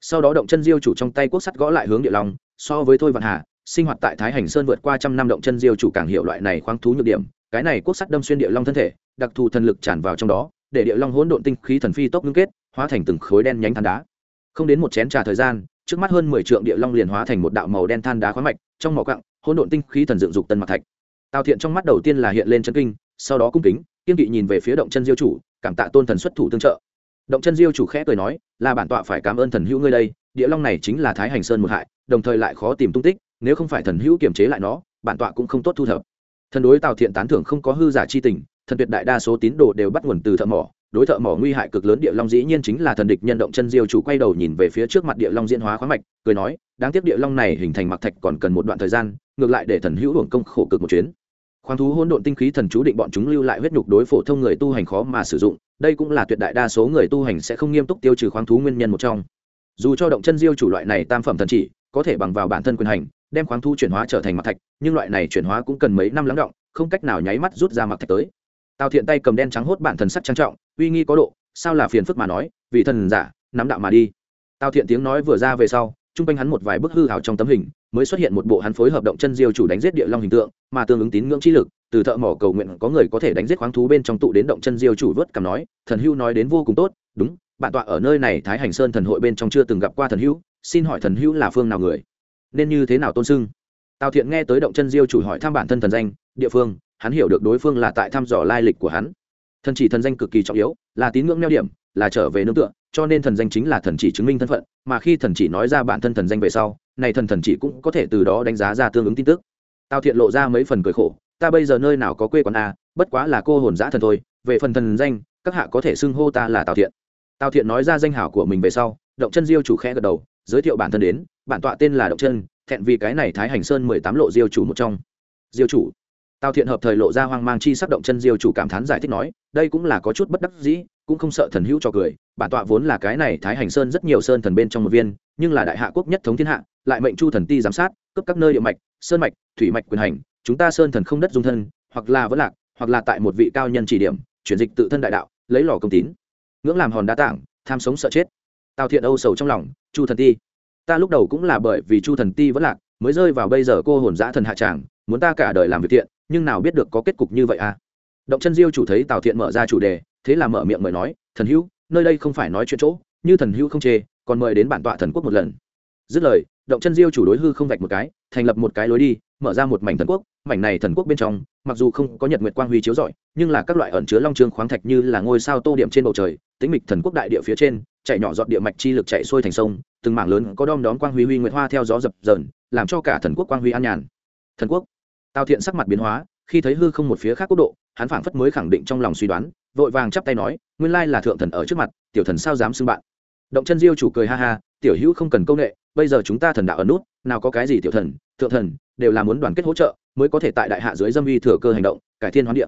Speaker 1: sau đó động chân diêu chủ trong tay quốc sắt gõ lại hướng địa long, so với thôi vạn hà, sinh hoạt tại thái hành sơn vượt qua trăm năm động chân diêu chủ càng hiệu loại này khoáng thú nhược điểm, cái này quốc sắt đâm xuyên địa long thân thể, đặc thù thần lực tràn vào trong đó, để địa long hỗn độn tinh khí thần phi tốc ngưng kết, hóa thành từng khối đen nhánh than đá. Không đến một chén trà thời gian, trước mắt hơn mười trượng địa long liền hóa thành một đạo màu đen than đá khoáng mạch, trong mỏ cặng hỗn độn tinh khí thần dựng dục tân mặt thạch. Tào thiện trong mắt đầu tiên là hiện lên chân kinh, sau đó cung kính, kiên kỵ nhìn về phía động chân diêu chủ, cảm tạ tôn thần xuất thủ tương trợ động chân diêu chủ khẽ cười nói, là bản tọa phải cảm ơn thần hữu ngươi đây, địa long này chính là thái hành sơn một hại, đồng thời lại khó tìm tung tích, nếu không phải thần hữu kiềm chế lại nó, bản tọa cũng không tốt thu thập. Thần đối tào thiện tán thưởng không có hư giả chi tình, thần tuyệt đại đa số tín đồ đều bắt nguồn từ thợ mỏ, đối thợ mỏ nguy hại cực lớn địa long dĩ nhiên chính là thần địch nhân động chân diêu chủ quay đầu nhìn về phía trước mặt địa long diễn hóa khoáng mạch, cười nói, đáng tiếc địa long này hình thành mặc thạch còn cần một đoạn thời gian, ngược lại để thần hữu hưởng công khổ cực một chuyến khoáng thú hỗn độn tinh khí thần chú định bọn chúng lưu lại huyết nhục đối phổ thông người tu hành khó mà sử dụng, đây cũng là tuyệt đại đa số người tu hành sẽ không nghiêm túc tiêu trừ khoáng thú nguyên nhân một trong. Dù cho động chân diêu chủ loại này tam phẩm thần chỉ, có thể bằng vào bản thân quyền hành, đem khoáng thú chuyển hóa trở thành mặt thạch, nhưng loại này chuyển hóa cũng cần mấy năm lắng động, không cách nào nháy mắt rút ra mặt thạch tới. Tào thiện tay cầm đen trắng hốt bản thần sắc trang trọng, uy nghi có độ, sao là phiền phức mà nói vì thần giả, nắm đạo mà đi. Tào thiện tiếng nói vừa ra về sau chung quanh hắn một vài bức hư hào trong tấm hình mới xuất hiện một bộ hắn phối hợp động chân diêu chủ đánh giết địa long hình tượng mà tương ứng tín ngưỡng chi lực từ thợ mỏ cầu nguyện có người có thể đánh giết khoáng thú bên trong tụ đến động chân diêu chủ vớt cầm nói thần hưu nói đến vô cùng tốt đúng bạn tọa ở nơi này thái hành sơn thần hội bên trong chưa từng gặp qua thần hưu, xin hỏi thần hưu là phương nào người? Nên như thế nào tôn sưng tào thiện nghe tới động chân diêu chủ hỏi thăm bản thân thần danh địa phương hắn hiểu được đối phương là tại thăm dò lai lịch của hắn. Thần chỉ thần danh cực kỳ trọng yếu là tín ngưỡng neo điểm là trở về nương tựa cho nên thần danh chính là thần chỉ chứng minh thân phận, mà khi thần chỉ nói ra bản thân thần danh về sau, này thần thần chỉ cũng có thể từ đó đánh giá ra tương ứng tin tức. Tào thiện lộ ra mấy phần cười khổ, ta bây giờ nơi nào có quê quán a bất quá là cô hồn giã thần thôi, về phần thần danh, các hạ có thể xưng hô ta là tào thiện. Tào thiện nói ra danh hảo của mình về sau, động chân diêu chủ khẽ gật đầu, giới thiệu bản thân đến, bản tọa tên là động chân, thẹn vì cái này thái hành sơn mười tám lộ diêu chủ một trong. Diêu chủ tào thiện hợp thời lộ ra hoang mang chi sắc động chân diêu chủ cảm thán giải thích nói, đây cũng là có chút bất đắc dĩ, cũng không sợ thần hữu cho cười, bản tọa vốn là cái này thái hành sơn rất nhiều sơn thần bên trong một viên, nhưng là đại hạ quốc nhất thống thiên hạ, lại mệnh chu thần ti giám sát cấp các nơi địa mạch, sơn mạch, thủy mạch quyền hành, chúng ta sơn thần không đất dung thân, hoặc là vẫn lạc, hoặc là tại một vị cao nhân chỉ điểm, chuyển dịch tự thân đại đạo, lấy lò công tín, ngưỡng làm hòn đá tảng, tham sống sợ chết. Tào thiện âu sầu trong lòng, chu thần ti, ta lúc đầu cũng là bởi vì chu thần ti vẫn lạc, mới rơi vào bây giờ cô hồn giã thần hạ tràng muốn ta cả đời làm việc thiện, nhưng nào biết được có kết cục như vậy à? Động chân diêu chủ thấy tào thiện mở ra chủ đề, thế là mở miệng mời nói, thần hữu, nơi đây không phải nói chuyện chỗ, như thần hữu không chê, còn mời đến bản tọa thần quốc một lần. Dứt lời, động chân diêu chủ đối hư không vạch một cái, thành lập một cái lối đi, mở ra một mảnh thần quốc, mảnh này thần quốc bên trong, mặc dù không có nhật nguyệt quang huy chiếu rọi, nhưng là các loại ẩn chứa long trương khoáng thạch như là ngôi sao tô điểm trên bầu trời, tĩnh mịch thần quốc đại địa phía trên chạy nhỏ giọt địa mạch chi lực chạy xuôi thành sông, từng mảng lớn có đom đóm quang huy huy nguyệt hoa theo gió dập dờn, làm cho cả thần quốc quang huy an nhàn. Thần quốc tào thiện sắc mặt biến hóa, khi thấy hư không một phía khác quốc độ, hắn phảng phất mới khẳng định trong lòng suy đoán, vội vàng chắp tay nói, nguyên lai là thượng thần ở trước mặt, tiểu thần sao dám xưng bạn? Động chân diêu chủ cười ha ha, tiểu hữu không cần công nghệ bây giờ chúng ta thần đạo ở nút, nào có cái gì tiểu thần, thượng thần, đều là muốn đoàn kết hỗ trợ, mới có thể tại đại hạ dưới dâm uy thừa cơ hành động, cải thiên hoán địa.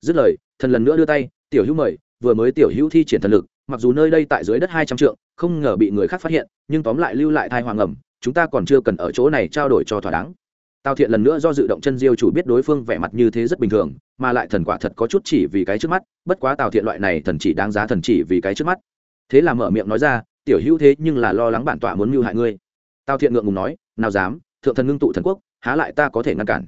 Speaker 1: Dứt lời, thần lần nữa đưa tay, tiểu hữu mời, vừa mới tiểu hữu thi triển thần lực, mặc dù nơi đây tại dưới đất hai trăm trượng, không ngờ bị người khác phát hiện, nhưng tóm lại lưu lại thai hoàng ẩm, chúng ta còn chưa cần ở chỗ này trao đổi cho thỏa đáng tào thiện lần nữa do dự động chân diêu chủ biết đối phương vẻ mặt như thế rất bình thường, mà lại thần quả thật có chút chỉ vì cái trước mắt, bất quá tào thiện loại này thần chỉ đáng giá thần chỉ vì cái trước mắt. Thế là mở miệng nói ra, tiểu hữu thế nhưng là lo lắng bản tọa muốn mưu hại ngươi. Tào thiện ngượng ngùng nói, nào dám, thượng thần ngưng tụ thần quốc, há lại ta có thể ngăn cản?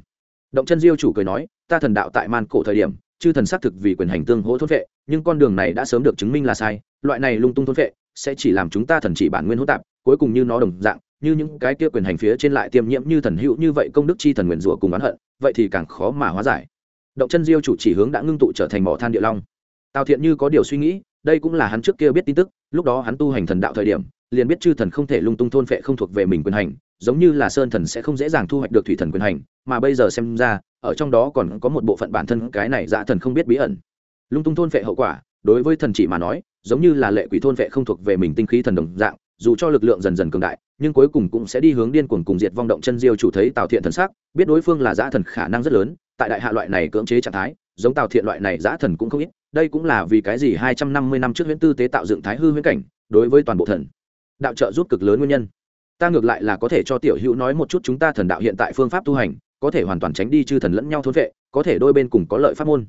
Speaker 1: Động chân diêu chủ cười nói, ta thần đạo tại man cổ thời điểm, chư thần xác thực vì quyền hành tương hỗ thôn vệ, nhưng con đường này đã sớm được chứng minh là sai, loại này lung tung thôn vệ, sẽ chỉ làm chúng ta thần chỉ bản nguyên hỗn tạp, cuối cùng như nó đồng dạng như những cái kia quyền hành phía trên lại tiêm nhiễm như thần hữu như vậy công đức chi thần nguyện rủa cùng oán hận, vậy thì càng khó mà hóa giải. Động chân diêu chủ chỉ hướng đã ngưng tụ trở thành mỏ than địa long. Tào thiện như có điều suy nghĩ, đây cũng là hắn trước kia biết tin tức, lúc đó hắn tu hành thần đạo thời điểm, liền biết chư thần không thể lung tung thôn phệ không thuộc về mình quyền hành, giống như là sơn thần sẽ không dễ dàng thu hoạch được thủy thần quyền hành, mà bây giờ xem ra, ở trong đó còn có một bộ phận bản thân cái này dạ thần không biết bí ẩn. Lung tung thôn phệ hậu quả, đối với thần chỉ mà nói, giống như là lệ quỷ thôn phệ không thuộc về mình tinh khí thần đồng dạng, dù cho lực lượng dần dần cường đại nhưng cuối cùng cũng sẽ đi hướng điên cuồng cùng diệt vong động chân diêu chủ thấy tào thiện thần sắc, biết đối phương là giã thần khả năng rất lớn, tại đại hạ loại này cưỡng chế trạng thái, giống tào thiện loại này giã thần cũng không ít, đây cũng là vì cái gì hai trăm năm mươi năm trước huyễn tư tế tạo dựng thái hư huyễn cảnh, đối với toàn bộ thần đạo trợ giúp cực lớn nguyên nhân. Ta ngược lại là có thể cho tiểu hữu nói một chút chúng ta thần đạo hiện tại phương pháp tu hành, có thể hoàn toàn tránh đi chư thần lẫn nhau thốn vệ, có thể đôi bên cùng có lợi pháp môn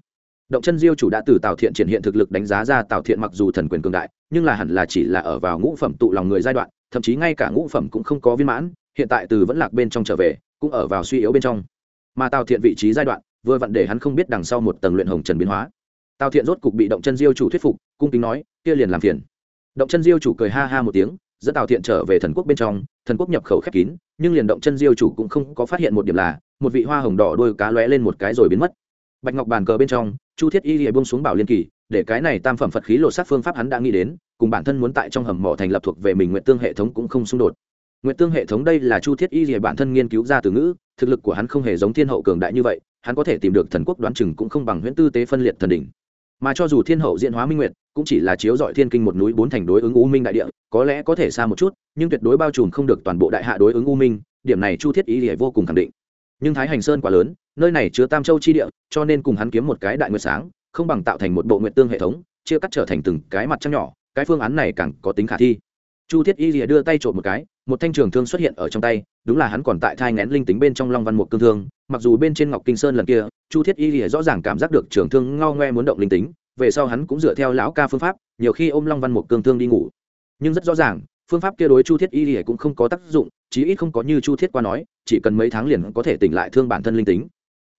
Speaker 1: động chân diêu chủ đã từ tào thiện triển hiện thực lực đánh giá ra tào thiện mặc dù thần quyền cường đại, nhưng là hẳn là chỉ là ở vào ngũ phẩm tụ lòng người giai đoạn, thậm chí ngay cả ngũ phẩm cũng không có viên mãn, hiện tại từ vẫn lạc bên trong trở về, cũng ở vào suy yếu bên trong. Mà tào thiện vị trí giai đoạn, vừa vặn để hắn không biết đằng sau một tầng luyện hồng trần biến hóa. Tào thiện rốt cục bị động chân diêu chủ thuyết phục, cung kính nói, kia liền làm phiền. Động chân diêu chủ cười ha ha một tiếng, dẫn tào thiện trở về thần quốc bên trong, thần quốc nhập khẩu khép kín, nhưng liền động chân diêu chủ cũng không có phát hiện một điểm là, một vị hoa hồng đỏ đôi cá lóe lên một cái rồi biến mất. Bạch ngọc bàn cờ bên trong chu thiết y lìa buông xuống bảo liên kỳ, để cái này tam phẩm phật khí lột xác phương pháp hắn đã nghĩ đến, cùng bản thân muốn tại trong hầm mỏ thành lập thuộc về mình nguyện tương hệ thống cũng không xung đột. Nguyện tương hệ thống đây là chu thiết y lìa bản thân nghiên cứu ra từ ngữ, thực lực của hắn không hề giống thiên hậu cường đại như vậy, hắn có thể tìm được thần quốc đoán chừng cũng không bằng huyễn tư tế phân liệt thần đỉnh. Mà cho dù thiên hậu diễn hóa minh nguyệt, cũng chỉ là chiếu dọi thiên kinh một núi bốn thành đối ứng u minh đại địa, có lẽ có thể xa một chút, nhưng tuyệt đối bao trùm không được toàn bộ đại hạ đối ứng u minh, điểm này chu thiết y lìa vô cùng khẳng định nhưng thái hành sơn quá lớn, nơi này chứa tam châu chi địa, cho nên cùng hắn kiếm một cái đại nguyệt sáng, không bằng tạo thành một bộ nguyện tương hệ thống, chia cắt trở thành từng cái mặt trăng nhỏ, cái phương án này càng có tính khả thi. Chu thiết y lìa đưa tay trộm một cái, một thanh trường thương xuất hiện ở trong tay, đúng là hắn còn tại thai ngén linh tính bên trong long văn một cương thương, mặc dù bên trên ngọc kinh sơn lần kia, chu thiết y lìa rõ ràng cảm giác được trường thương ngao ngoe muốn động linh tính, về sau hắn cũng dựa theo lão ca phương pháp, nhiều khi ôm long văn một cương thương đi ngủ. Nhưng rất rõ ràng, phương pháp kia đối chu thiết y lìa cũng không có tác dụng chí ít không có như chu thiết qua nói, chỉ cần mấy tháng liền có thể tỉnh lại thương bản thân linh tính.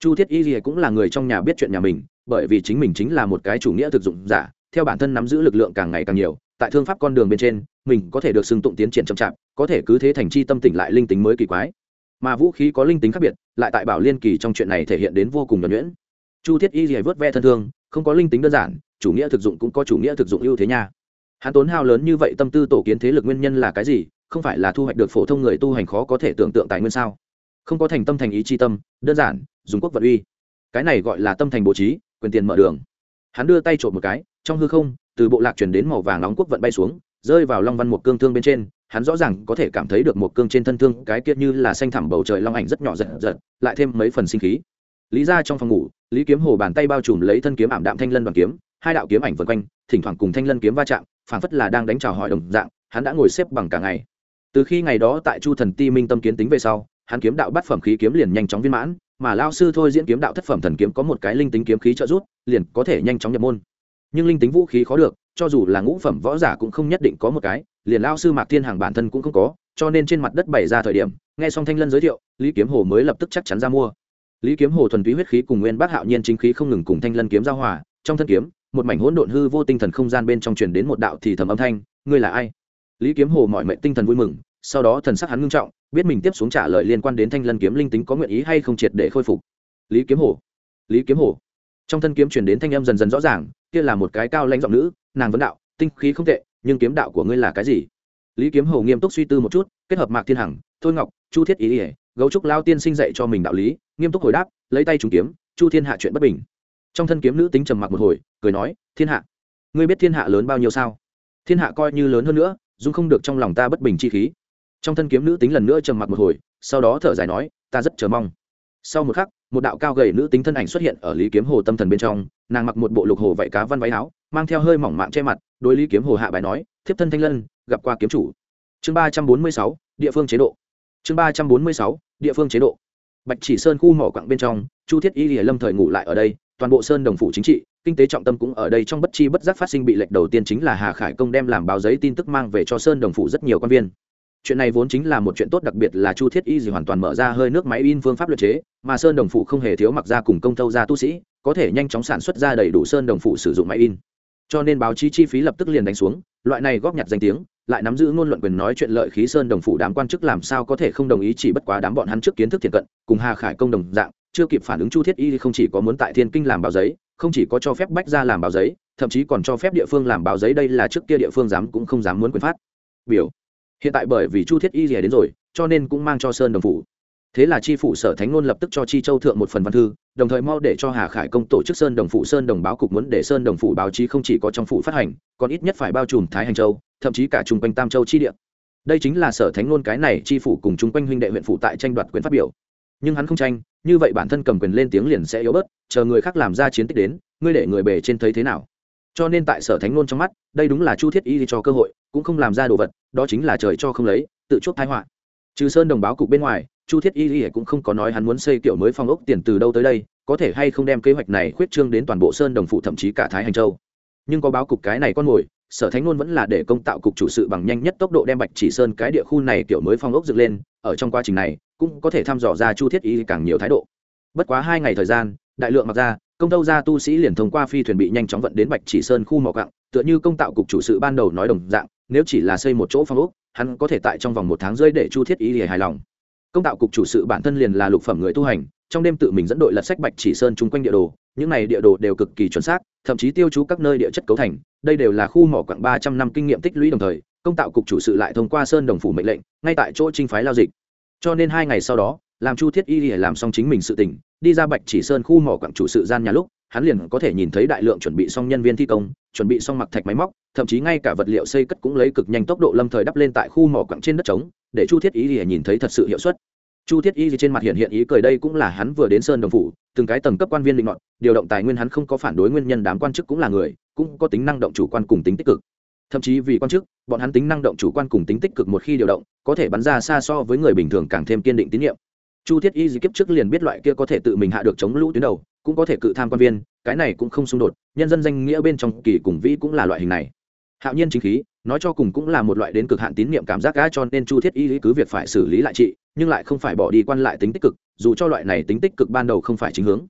Speaker 1: Chu thiết y lìa cũng là người trong nhà biết chuyện nhà mình, bởi vì chính mình chính là một cái chủ nghĩa thực dụng giả, theo bản thân nắm giữ lực lượng càng ngày càng nhiều, tại thương pháp con đường bên trên, mình có thể được xưng tụng tiến triển chậm chạp, có thể cứ thế thành chi tâm tỉnh lại linh tính mới kỳ quái. Mà vũ khí có linh tính khác biệt, lại tại bảo liên kỳ trong chuyện này thể hiện đến vô cùng nhuẩn nhuyễn. Chu thiết y lìa vớt ve thân thương, không có linh tính đơn giản, chủ nghĩa thực dụng cũng có chủ nghĩa thực dụng ưu thế nha. Hắn tốn hao lớn như vậy tâm tư tổ kiến thế lực nguyên nhân là cái gì không phải là thu hoạch được phổ thông người tu hành khó có thể tưởng tượng tài nguyên sao? Không có thành tâm thành ý chi tâm, đơn giản, dùng quốc vật uy. Cái này gọi là tâm thành bố trí, quyền tiền mở đường. Hắn đưa tay trộm một cái, trong hư không, từ bộ lạc chuyển đến màu vàng nóng quốc vận bay xuống, rơi vào long văn một cương thương bên trên. Hắn rõ ràng có thể cảm thấy được một cương trên thân thương, cái kia như là xanh thẳm bầu trời long ảnh rất nhỏ giật giật, lại thêm mấy phần sinh khí. Lý ra trong phòng ngủ, lý kiếm hồ bàn tay bao trùm lấy thân kiếm ảm đạm thanh lân đoàn kiếm, hai đạo kiếm ảnh vân quanh, thỉnh thoảng cùng thanh lân kiếm va chạm, phảng phất là đang đánh trào hỏi đồng dạng, hắn đã ngồi xếp bằng cả ngày từ khi ngày đó tại chu thần ti minh tâm kiến tính về sau, hắn kiếm đạo bắt phẩm khí kiếm liền nhanh chóng viên mãn, mà lao sư thôi diễn kiếm đạo thất phẩm thần kiếm có một cái linh tính kiếm khí trợ rút liền có thể nhanh chóng nhập môn. Nhưng linh tính vũ khí khó được, cho dù là ngũ phẩm võ giả cũng không nhất định có một cái, liền lao sư mạc thiên hàng bản thân cũng không có, cho nên trên mặt đất bày ra thời điểm, nghe xong thanh lân giới thiệu, lý kiếm hồ mới lập tức chắc chắn ra mua. Lý kiếm hồ thuần túy huyết khí cùng nguyên bác hạo nhiên chính khí không ngừng cùng thanh lân kiếm giao hòa, trong thân kiếm, một mảnh hỗn độn hư vô tinh thần không gian bên trong truyền đến một đạo thì thầm âm thanh, ngươi là ai? Lý kiếm hồ mọi mệnh tinh thần vui mừng, sau đó thần sắc hắn ngưng trọng, biết mình tiếp xuống trả lời liên quan đến thanh lân kiếm linh tính có nguyện ý hay không triệt để khôi phục. Lý kiếm hồ, lý kiếm hồ. Trong thân kiếm truyền đến thanh âm dần dần rõ ràng, kia là một cái cao lãnh giọng nữ, nàng vấn đạo, tinh khí không tệ, nhưng kiếm đạo của ngươi là cái gì? Lý kiếm hồ nghiêm túc suy tư một chút, kết hợp mạc thiên hằng, thôi ngọc, chu thiết ý ỉa gấu trúc lao tiên sinh dạy cho mình đạo lý, nghiêm túc hồi đáp, lấy tay trúng kiếm, chu thiên hạ chuyện bất bình. Trong thân kiếm nữ tính trầm mặc một hồi, cười nói, thiên hạ, ngươi biết thiên hạ lớn bao nhiêu sao? Thiên hạ coi như lớn hơn nữa dung không được trong lòng ta bất bình chi khí. Trong thân kiếm nữ tính lần nữa trầm mặc một hồi, sau đó thở dài nói, ta rất chờ mong. Sau một khắc, một đạo cao gầy nữ tính thân ảnh xuất hiện ở lý kiếm hồ tâm thần bên trong, nàng mặc một bộ lục hồ vạy cá văn váy áo, mang theo hơi mỏng mạng che mặt đôi lý kiếm hồ hạ bài nói, thiếp thân thanh lân, gặp qua kiếm chủ. Chương ba trăm bốn mươi sáu, địa phương chế độ. Chương ba trăm bốn mươi sáu, địa phương chế độ. Bạch chỉ sơn khu mỏ quặng bên trong, chu thiết y lâm thời ngủ lại ở đây toàn bộ sơn đồng phủ chính trị, kinh tế trọng tâm cũng ở đây trong bất chi bất giác phát sinh bị lệch đầu tiên chính là hà khải công đem làm báo giấy tin tức mang về cho sơn đồng phủ rất nhiều quan viên. Chuyện này vốn chính là một chuyện tốt đặc biệt là chu thiết y gì hoàn toàn mở ra hơi nước máy in phương pháp luật chế, mà sơn đồng phủ không hề thiếu mặc ra cùng công thâu ra tu sĩ, có thể nhanh chóng sản xuất ra đầy đủ sơn đồng phủ sử dụng máy in. Cho nên báo chí chi phí lập tức liền đánh xuống, loại này góp nhặt danh tiếng, lại nắm giữ ngôn luận quyền nói chuyện lợi khí sơn đồng phủ đám quan chức làm sao có thể không đồng ý chỉ bất quá đám bọn hắn trước kiến thức thiện cận, cùng hà khải công đồng dạng chưa kịp phản ứng chu thiết y không chỉ có muốn tại thiên kinh làm báo giấy, không chỉ có cho phép bách ra làm báo giấy, thậm chí còn cho phép địa phương làm báo giấy đây là trước kia địa phương dám cũng không dám muốn quyền phát. Biểu. Hiện tại bởi vì chu thiết y rìa đến rồi, cho nên cũng mang cho sơn đồng phủ. Thế là tri phủ sở thánh ngôn lập tức cho chi châu thượng một phần văn thư, đồng thời mau để cho hà khải công tổ chức sơn đồng phủ sơn đồng báo cục muốn để sơn đồng phủ báo chí không chỉ có trong phủ phát hành, còn ít nhất phải bao trùm thái hành châu, thậm chí cả chung quanh tam châu chi địa. Đây chính là sở thánh ngôn cái này tri phủ cùng chung quanh huynh đệ huyện phủ tại tranh đoạt quyền phát biểu nhưng hắn không tranh, như vậy bản thân cầm quyền lên tiếng liền sẽ yếu bớt, chờ người khác làm ra chiến tích đến, ngươi để người bề trên thấy thế nào? Cho nên tại sở thánh nôn trong mắt, đây đúng là chu thiết y cho cơ hội, cũng không làm ra đồ vật, đó chính là trời cho không lấy, tự chuốc thái họa. Trừ sơn đồng báo cục bên ngoài, chu thiết y y cũng không có nói hắn muốn xây kiểu mới phong ốc tiền từ đâu tới đây, có thể hay không đem kế hoạch này khuyết trương đến toàn bộ sơn đồng phụ thậm chí cả thái hành châu. Nhưng có báo cục cái này con mồi sở thánh luôn vẫn là để công tạo cục chủ sự bằng nhanh nhất tốc độ đem bạch chỉ sơn cái địa khu này kiểu mới phong ốc dựng lên, ở trong quá trình này, cũng có thể thăm dò ra chu thiết y càng nhiều thái độ. Bất quá hai ngày thời gian, đại lượng mặc ra, công tâu gia tu sĩ liền thông qua phi thuyền bị nhanh chóng vận đến bạch chỉ sơn khu mỏ cặng tựa như công tạo cục chủ sự ban đầu nói đồng dạng, nếu chỉ là xây một chỗ phong ốc, hắn có thể tại trong vòng một tháng rơi để chu thiết y hài lòng. Công tạo cục chủ sự bản thân liền là lục phẩm người tu hành, trong đêm tự mình dẫn đội lật sách bạch chỉ sơn chung quanh địa đồ, những này địa đồ đều cực kỳ chuẩn xác, thậm chí tiêu chú các nơi địa chất cấu thành đây đều là khu mỏ quặng ba trăm năm kinh nghiệm tích lũy đồng thời, công tạo cục chủ sự lại thông qua sơn đồng phủ mệnh lệnh, ngay tại chỗ trinh phái lao dịch. Cho nên hai ngày sau đó, làm chu thiết y làm xong chính mình sự tình, đi ra bạch chỉ sơn khu mỏ quặng chủ sự gian nhà lúc, hắn liền có thể nhìn thấy đại lượng chuẩn bị xong nhân viên thi công, chuẩn bị xong mặc thạch máy móc, thậm chí ngay cả vật liệu xây cất cũng lấy cực nhanh tốc độ lâm thời đắp lên tại khu mỏ quặng trên đất trống, để chu thiết y thì nhìn thấy thật sự hiệu suất. Chu thiết y trên mặt hiện hiện ý cười, đây cũng là hắn vừa đến sơn đồng phủ từng cái tầng cấp quan viên định ngọn điều động tài nguyên hắn không có phản đối nguyên nhân đám quan chức cũng là người, cũng có tính năng động chủ quan cùng tính tích cực. Thậm chí vì quan chức, bọn hắn tính năng động chủ quan cùng tính tích cực một khi điều động, có thể bắn ra xa so với người bình thường càng thêm kiên định tín nhiệm. Chu thiết y di kiếp trước liền biết loại kia có thể tự mình hạ được chống lũ tuyến đầu, cũng có thể cự tham quan viên, cái này cũng không xung đột, nhân dân danh nghĩa bên trong kỳ cùng vĩ cũng là loại hình này. Hạo nhiên chính khí, nói cho cùng cũng là một loại đến cực hạn tín nhiệm cảm giác gã cho nên chu thiết y cứ việc phải xử lý lại trị nhưng lại không phải bỏ đi quan lại tính tích cực, dù cho loại này tính tích cực ban đầu không phải chính hướng,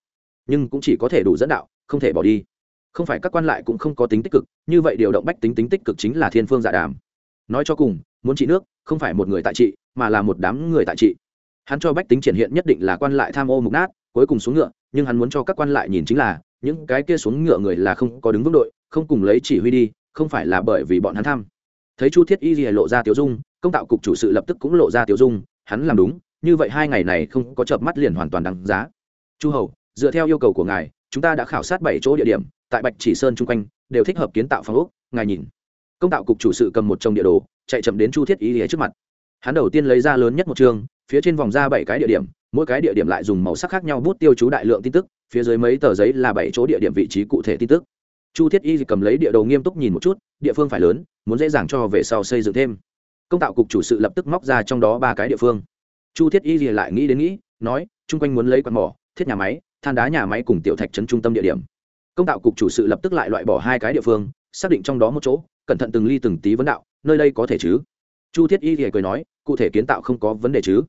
Speaker 1: nhưng cũng chỉ có thể đủ dẫn đạo, không thể bỏ đi. Không phải các quan lại cũng không có tính tích cực, như vậy điều động bách tính tính tích cực chính là thiên phương giả dạ đàm. Nói cho cùng, muốn trị nước, không phải một người tại trị, mà là một đám người tại trị. Hắn cho bách tính triển hiện nhất định là quan lại tham ô mục nát, cuối cùng xuống ngựa, nhưng hắn muốn cho các quan lại nhìn chính là, những cái kia xuống ngựa người là không có đứng vững đội, không cùng lấy chỉ huy đi, không phải là bởi vì bọn hắn tham. Thấy chu thiết y lộ ra tiểu dung, công tạo cục chủ sự lập tức cũng lộ ra tiểu dung hắn làm đúng, như vậy hai ngày này không có chợp mắt liền hoàn toàn đáng giá. Chu hầu, dựa theo yêu cầu của ngài, chúng ta đã khảo sát bảy chỗ địa điểm, tại bạch chỉ sơn chung quanh, đều thích hợp kiến tạo phòng ốc, ngài nhìn. Công tạo cục chủ sự cầm một chồng địa đồ, chạy chậm đến chu thiết y lìa trước mặt. Hắn đầu tiên lấy ra lớn nhất một chương phía trên vòng ra bảy cái địa điểm, mỗi cái địa điểm lại dùng màu sắc khác nhau bút tiêu chú đại lượng tin tức, phía dưới mấy tờ giấy là bảy chỗ địa điểm vị trí cụ thể tin tức. Chu thiết y cầm lấy địa đồ nghiêm túc nhìn một chút, địa phương phải lớn, muốn dễ dàng cho về sau xây dựng thêm công tạo cục chủ sự lập tức móc ra trong đó ba cái địa phương. Chu thiết y lại nghĩ đến nghĩ, nói, chung quanh muốn lấy quạt mỏ, thiết nhà máy, than đá nhà máy cùng tiểu thạch trấn trung tâm địa điểm. Công tạo cục chủ sự lập tức lại loại bỏ hai cái địa phương, xác định trong đó một chỗ, cẩn thận từng ly từng tí vấn đạo, nơi đây có thể chứ? Chu thiết y thì cười nói, cụ thể kiến tạo không có vấn đề chứ?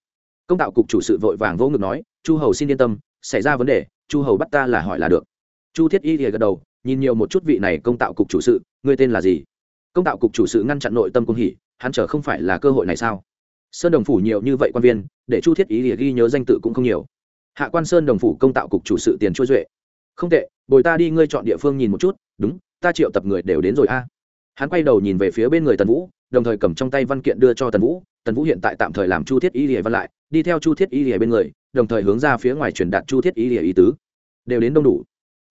Speaker 1: Công tạo cục chủ sự vội vàng vô ngực nói, chu hầu xin yên tâm, xảy ra vấn đề, chu hầu bắt ta là hỏi là được. Chu thiết y thì gật đầu, nhìn nhiều một chút vị này công tạo cục chủ sự, người tên là gì? Công tạo cục chủ sự ngăn chặn nội tâm cung hỉ hắn chờ không phải là cơ hội này sao? Sơn đồng phủ nhiều như vậy quan viên, để chu thiết ý thì ghi nhớ danh tự cũng không nhiều. Hạ quan sơn đồng phủ công tạo cục chủ sự tiền chua duệ. Không tệ, bồi ta đi ngươi chọn địa phương nhìn một chút, đúng, ta triệu tập người đều đến rồi a. Hắn quay đầu nhìn về phía bên người tần vũ, đồng thời cầm trong tay văn kiện đưa cho tần vũ. Tần vũ hiện tại tạm thời làm chu thiết y lìa văn lại, đi theo chu thiết y lìa bên người, đồng thời hướng ra phía ngoài truyền đạt chu thiết y lìa ý tứ. Đều đến đông đủ.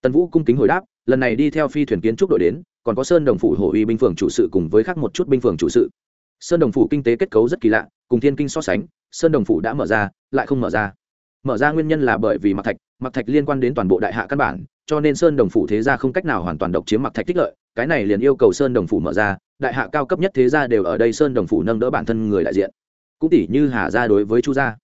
Speaker 1: Tần vũ cung kính hồi đáp, lần này đi theo phi thuyền kiến trúc đội đến, còn có sơn đồng phủ hổ uy binh phường chủ sự cùng với khác một chút binh phường chủ sự sơn đồng phủ kinh tế kết cấu rất kỳ lạ, cùng thiên kinh so sánh, sơn đồng phủ đã mở ra, lại không mở ra. Mở ra nguyên nhân là bởi vì mặc thạch mặc thạch liên quan đến toàn bộ đại hạ căn bản, cho nên sơn đồng phủ thế gia không cách nào hoàn toàn độc chiếm mặc thạch tích lợi, cái này liền yêu cầu sơn đồng phủ mở ra, đại hạ cao cấp nhất thế gia đều ở đây sơn đồng phủ nâng đỡ bản thân người đại diện. Cũng tỷ như hà gia đối với chu gia.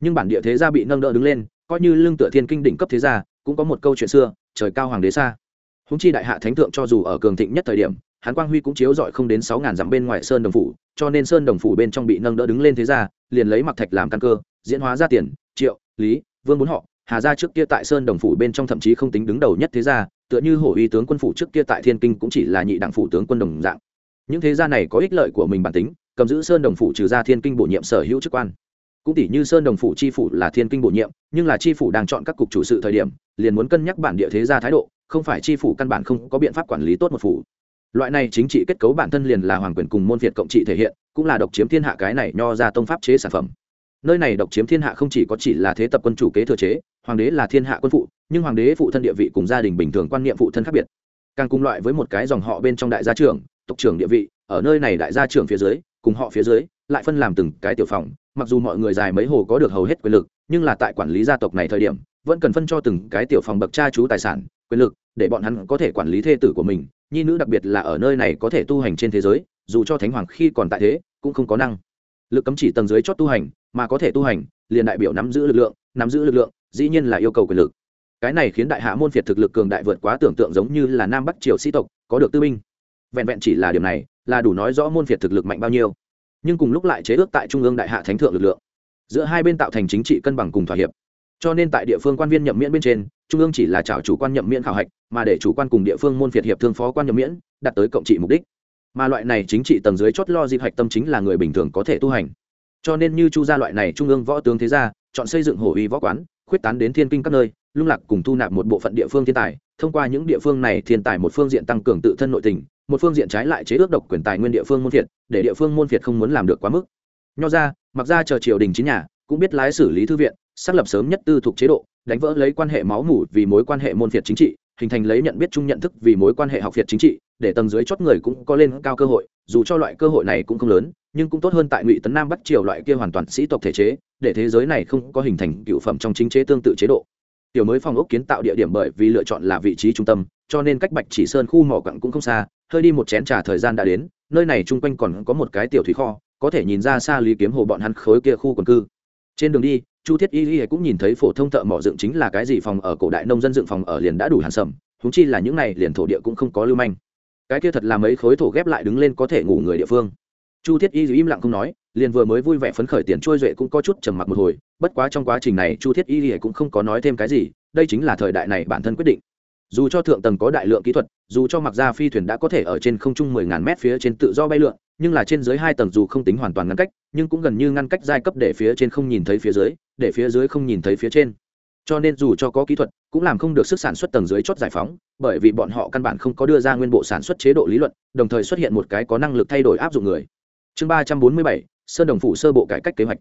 Speaker 1: Nhưng bản địa thế gia bị nâng đỡ đứng lên, coi như lương tựa thiên kinh đỉnh cấp thế gia, cũng có một câu chuyện xưa, trời cao hoàng đế xa. Húng chi đại hạ thánh thượng cho dù ở cường thịnh nhất thời điểm hán quang huy cũng chiếu rọi không đến sáu ngàn dặm bên ngoài sơn đồng phủ, cho nên sơn đồng phủ bên trong bị nâng đỡ đứng lên thế ra liền lấy mặc thạch làm căn cơ, diễn hóa ra tiền, triệu, lý, vương bốn họ, hà gia trước kia tại sơn đồng phủ bên trong thậm chí không tính đứng đầu nhất thế gia, tựa như hổ uy tướng quân phủ trước kia tại thiên kinh cũng chỉ là nhị đảng phủ tướng quân đồng dạng. Những thế gia này có ích lợi của mình bản tính, cầm giữ sơn đồng phủ trừ ra thiên kinh bổ nhiệm sở hữu chức quan. Cũng tỷ như sơn đồng phủ chi phủ là thiên kinh bổ nhiệm, nhưng là chi phủ đang chọn các cục chủ sự thời điểm, liền muốn cân nhắc bản địa thế gia thái độ, không phải chi phủ căn bản không có biện pháp quản lý tốt một phủ loại này chính trị kết cấu bản thân liền là hoàng quyền cùng môn việt cộng trị thể hiện, cũng là độc chiếm thiên hạ cái này nho ra tông pháp chế sản phẩm. Nơi này độc chiếm thiên hạ không chỉ có chỉ là thế tập quân chủ kế thừa chế, hoàng đế là thiên hạ quân phụ, nhưng hoàng đế phụ thân địa vị cùng gia đình bình thường quan niệm phụ thân khác biệt. Càng cùng loại với một cái dòng họ bên trong đại gia trưởng, tộc trưởng địa vị, ở nơi này đại gia trưởng phía dưới, cùng họ phía dưới, lại phân làm từng cái tiểu phòng, mặc dù mọi người dài mấy hồ có được hầu hết quyền lực, nhưng là tại quản lý gia tộc này thời điểm, vẫn cần phân cho từng cái tiểu phòng bậc cha chú tài sản quyền lực, để bọn hắn có thể quản lý thê tử của mình, nhi nữ đặc biệt là ở nơi này có thể tu hành trên thế giới, dù cho thánh hoàng khi còn tại thế, cũng không có năng lực cấm chỉ tầng dưới chót tu hành, mà có thể tu hành, liền đại biểu nắm giữ lực lượng, nắm giữ lực lượng, dĩ nhiên là yêu cầu quyền lực. Cái này khiến đại hạ môn phiệt thực lực cường đại vượt quá tưởng tượng giống như là nam bắc triều sĩ tộc, có được tư binh. Vẹn vẹn chỉ là điểm này, là đủ nói rõ môn phiệt thực lực mạnh bao nhiêu. Nhưng cùng lúc lại chế ước tại trung ương đại hạ thánh thượng lực lượng. Giữa hai bên tạo thành chính trị cân bằng cùng thỏa hiệp. Cho nên tại địa phương quan viên nhậm miễn bên trên trung ương chỉ là chào chủ quan nhậm miễn khảo hạch, mà để chủ quan cùng địa phương môn phiệt hiệp thương phó quan nhậm miễn, đạt tới cộng trị mục đích. Mà loại này chính trị tầng dưới chót lo dịp hạch tâm chính là người bình thường có thể tu hành. Cho nên như chu gia loại này trung ương võ tướng thế gia, chọn xây dựng hổ uy võ quán, khuyết tán đến thiên kinh các nơi, lung lạc cùng thu nạp một bộ phận địa phương thiên tài, thông qua những địa phương này thiên tài một phương diện tăng cường tự thân nội tình, một phương diện trái lại chế ước độc quyền tài nguyên địa phương môn phiệt, để địa phương môn phiệt không muốn làm được quá mức. Nho ra mặc ra chờ triều đình chín nhà, cũng biết lái xử lý thư viện, xác lập sớm nhất tư thuộc chế độ đánh vỡ lấy quan hệ máu mủ vì mối quan hệ môn phiệt chính trị, hình thành lấy nhận biết chung nhận thức vì mối quan hệ học phiệt chính trị, để tầng dưới chót người cũng có lên cao cơ hội, dù cho loại cơ hội này cũng không lớn, nhưng cũng tốt hơn tại ngụy tấn nam bắt triều loại kia hoàn toàn sĩ tộc thể chế, để thế giới này không có hình thành cựu phẩm trong chính chế tương tự chế độ. Tiểu mới phòng ốc kiến tạo địa điểm bởi vì lựa chọn là vị trí trung tâm, cho nên cách bạch chỉ sơn khu mỏ quặng cũng không xa, hơi đi một chén trà thời gian đã đến, nơi này chung quanh còn có một cái tiểu thủy kho, có thể nhìn ra xa lý kiếm hồ bọn hắn khối kia khu quần cư trên đường đi, chu thiết y y cũng nhìn thấy phổ thông thợ mỏ dựng chính là cái gì phòng ở cổ đại nông dân dựng phòng ở liền đã đủ hàn sầm húng chi là những này liền thổ địa cũng không có lưu manh. Cái kia thật là mấy khối thổ ghép lại đứng lên có thể ngủ người địa phương. Chu thiết y im lặng không nói, liền vừa mới vui vẻ phấn khởi tiền trôi duệ cũng có chút trầm mặc một hồi, bất quá trong quá trình này chu thiết y cũng không có nói thêm cái gì, đây chính là thời đại này bản thân quyết định. Dù cho thượng tầng có đại lượng kỹ thuật, dù cho mặc ra phi thuyền đã có thể ở trên không trung mười ngàn mét phía trên tự do bay lượn, nhưng là trên dưới hai tầng dù không tính hoàn toàn ngăn cách nhưng cũng gần như ngăn cách giai cấp để phía trên không nhìn thấy phía dưới, để phía dưới không nhìn thấy phía trên. Cho nên dù cho có kỹ thuật, cũng làm không được sức sản xuất tầng dưới chót giải phóng, bởi vì bọn họ căn bản không có đưa ra nguyên bộ sản xuất chế độ lý luận, đồng thời xuất hiện một cái có năng lực thay đổi áp dụng người. Chương ba trăm bốn mươi bảy, sơn đồng phủ sơ bộ cải cách kế hoạch.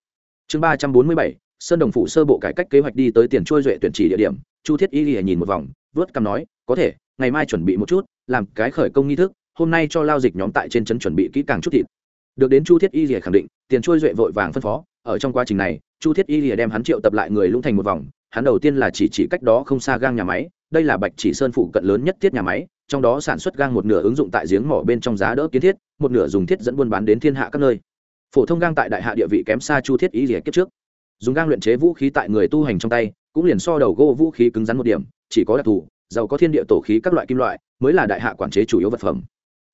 Speaker 1: Chương ba trăm bốn mươi bảy, sơn đồng phủ sơ bộ cải cách kế hoạch đi tới tiền trôi duệ tuyển chỉ địa điểm, chu thiết y lìa nhìn một vòng, vớt cằm nói, có thể, ngày mai chuẩn bị một chút, làm cái khởi công nghi thức, hôm nay cho lao dịch nhóm tại trên trấn chuẩn bị kỹ càng chút thịt được đến chu thiết y lìa khẳng định, tiền trôi duệ vội vàng phân phó, ở trong quá trình này, chu thiết y lìa đem hắn triệu tập lại người lũng thành một vòng, hắn đầu tiên là chỉ chỉ cách đó không xa gang nhà máy, đây là bạch chỉ sơn phụ cận lớn nhất thiết nhà máy, trong đó sản xuất gang một nửa ứng dụng tại giếng mỏ bên trong giá đỡ kiến thiết, một nửa dùng thiết dẫn buôn bán đến thiên hạ các nơi. Phổ thông gang tại đại hạ địa vị kém xa chu thiết y lìa kiếp trước. Dùng gang luyện chế vũ khí tại người tu hành trong tay, cũng liền so đầu gỗ vũ khí cứng rắn một điểm, chỉ có đặc thù, giàu có thiên địa tổ khí các loại kim loại, mới là đại hạ quản chế chủ yếu vật phẩm.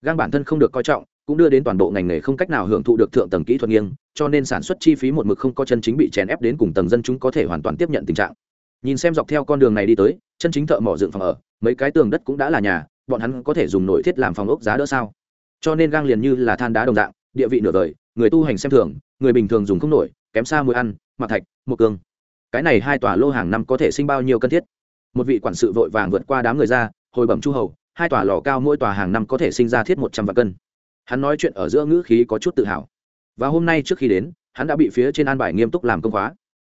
Speaker 1: Gang bản thân không được coi trọng cũng đưa đến toàn bộ ngành nghề không cách nào hưởng thụ được thượng tầng kỹ thuật nghiêng, cho nên sản xuất chi phí một mực không có chân chính bị chèn ép đến cùng tầng dân chúng có thể hoàn toàn tiếp nhận tình trạng. Nhìn xem dọc theo con đường này đi tới, chân chính thợ mỏ dựng phòng ở, mấy cái tường đất cũng đã là nhà, bọn hắn có thể dùng nội thiết làm phòng ốc giá đỡ sao? Cho nên gang liền như là than đá đồng dạng, địa vị nửa đời người tu hành xem thường, người bình thường dùng không nổi, kém xa mùi ăn mặc thạch một cương. Cái này hai tòa lô hàng năm có thể sinh bao nhiêu cân thiết? Một vị quản sự vội vàng vượt qua đám người ra, hồi bẩm chu hầu, hai tòa lò cao mỗi tòa hàng năm có thể sinh ra thiết một trăm vạn cân hắn nói chuyện ở giữa ngữ khí có chút tự hào. Và hôm nay trước khi đến, hắn đã bị phía trên an bài nghiêm túc làm công khóa.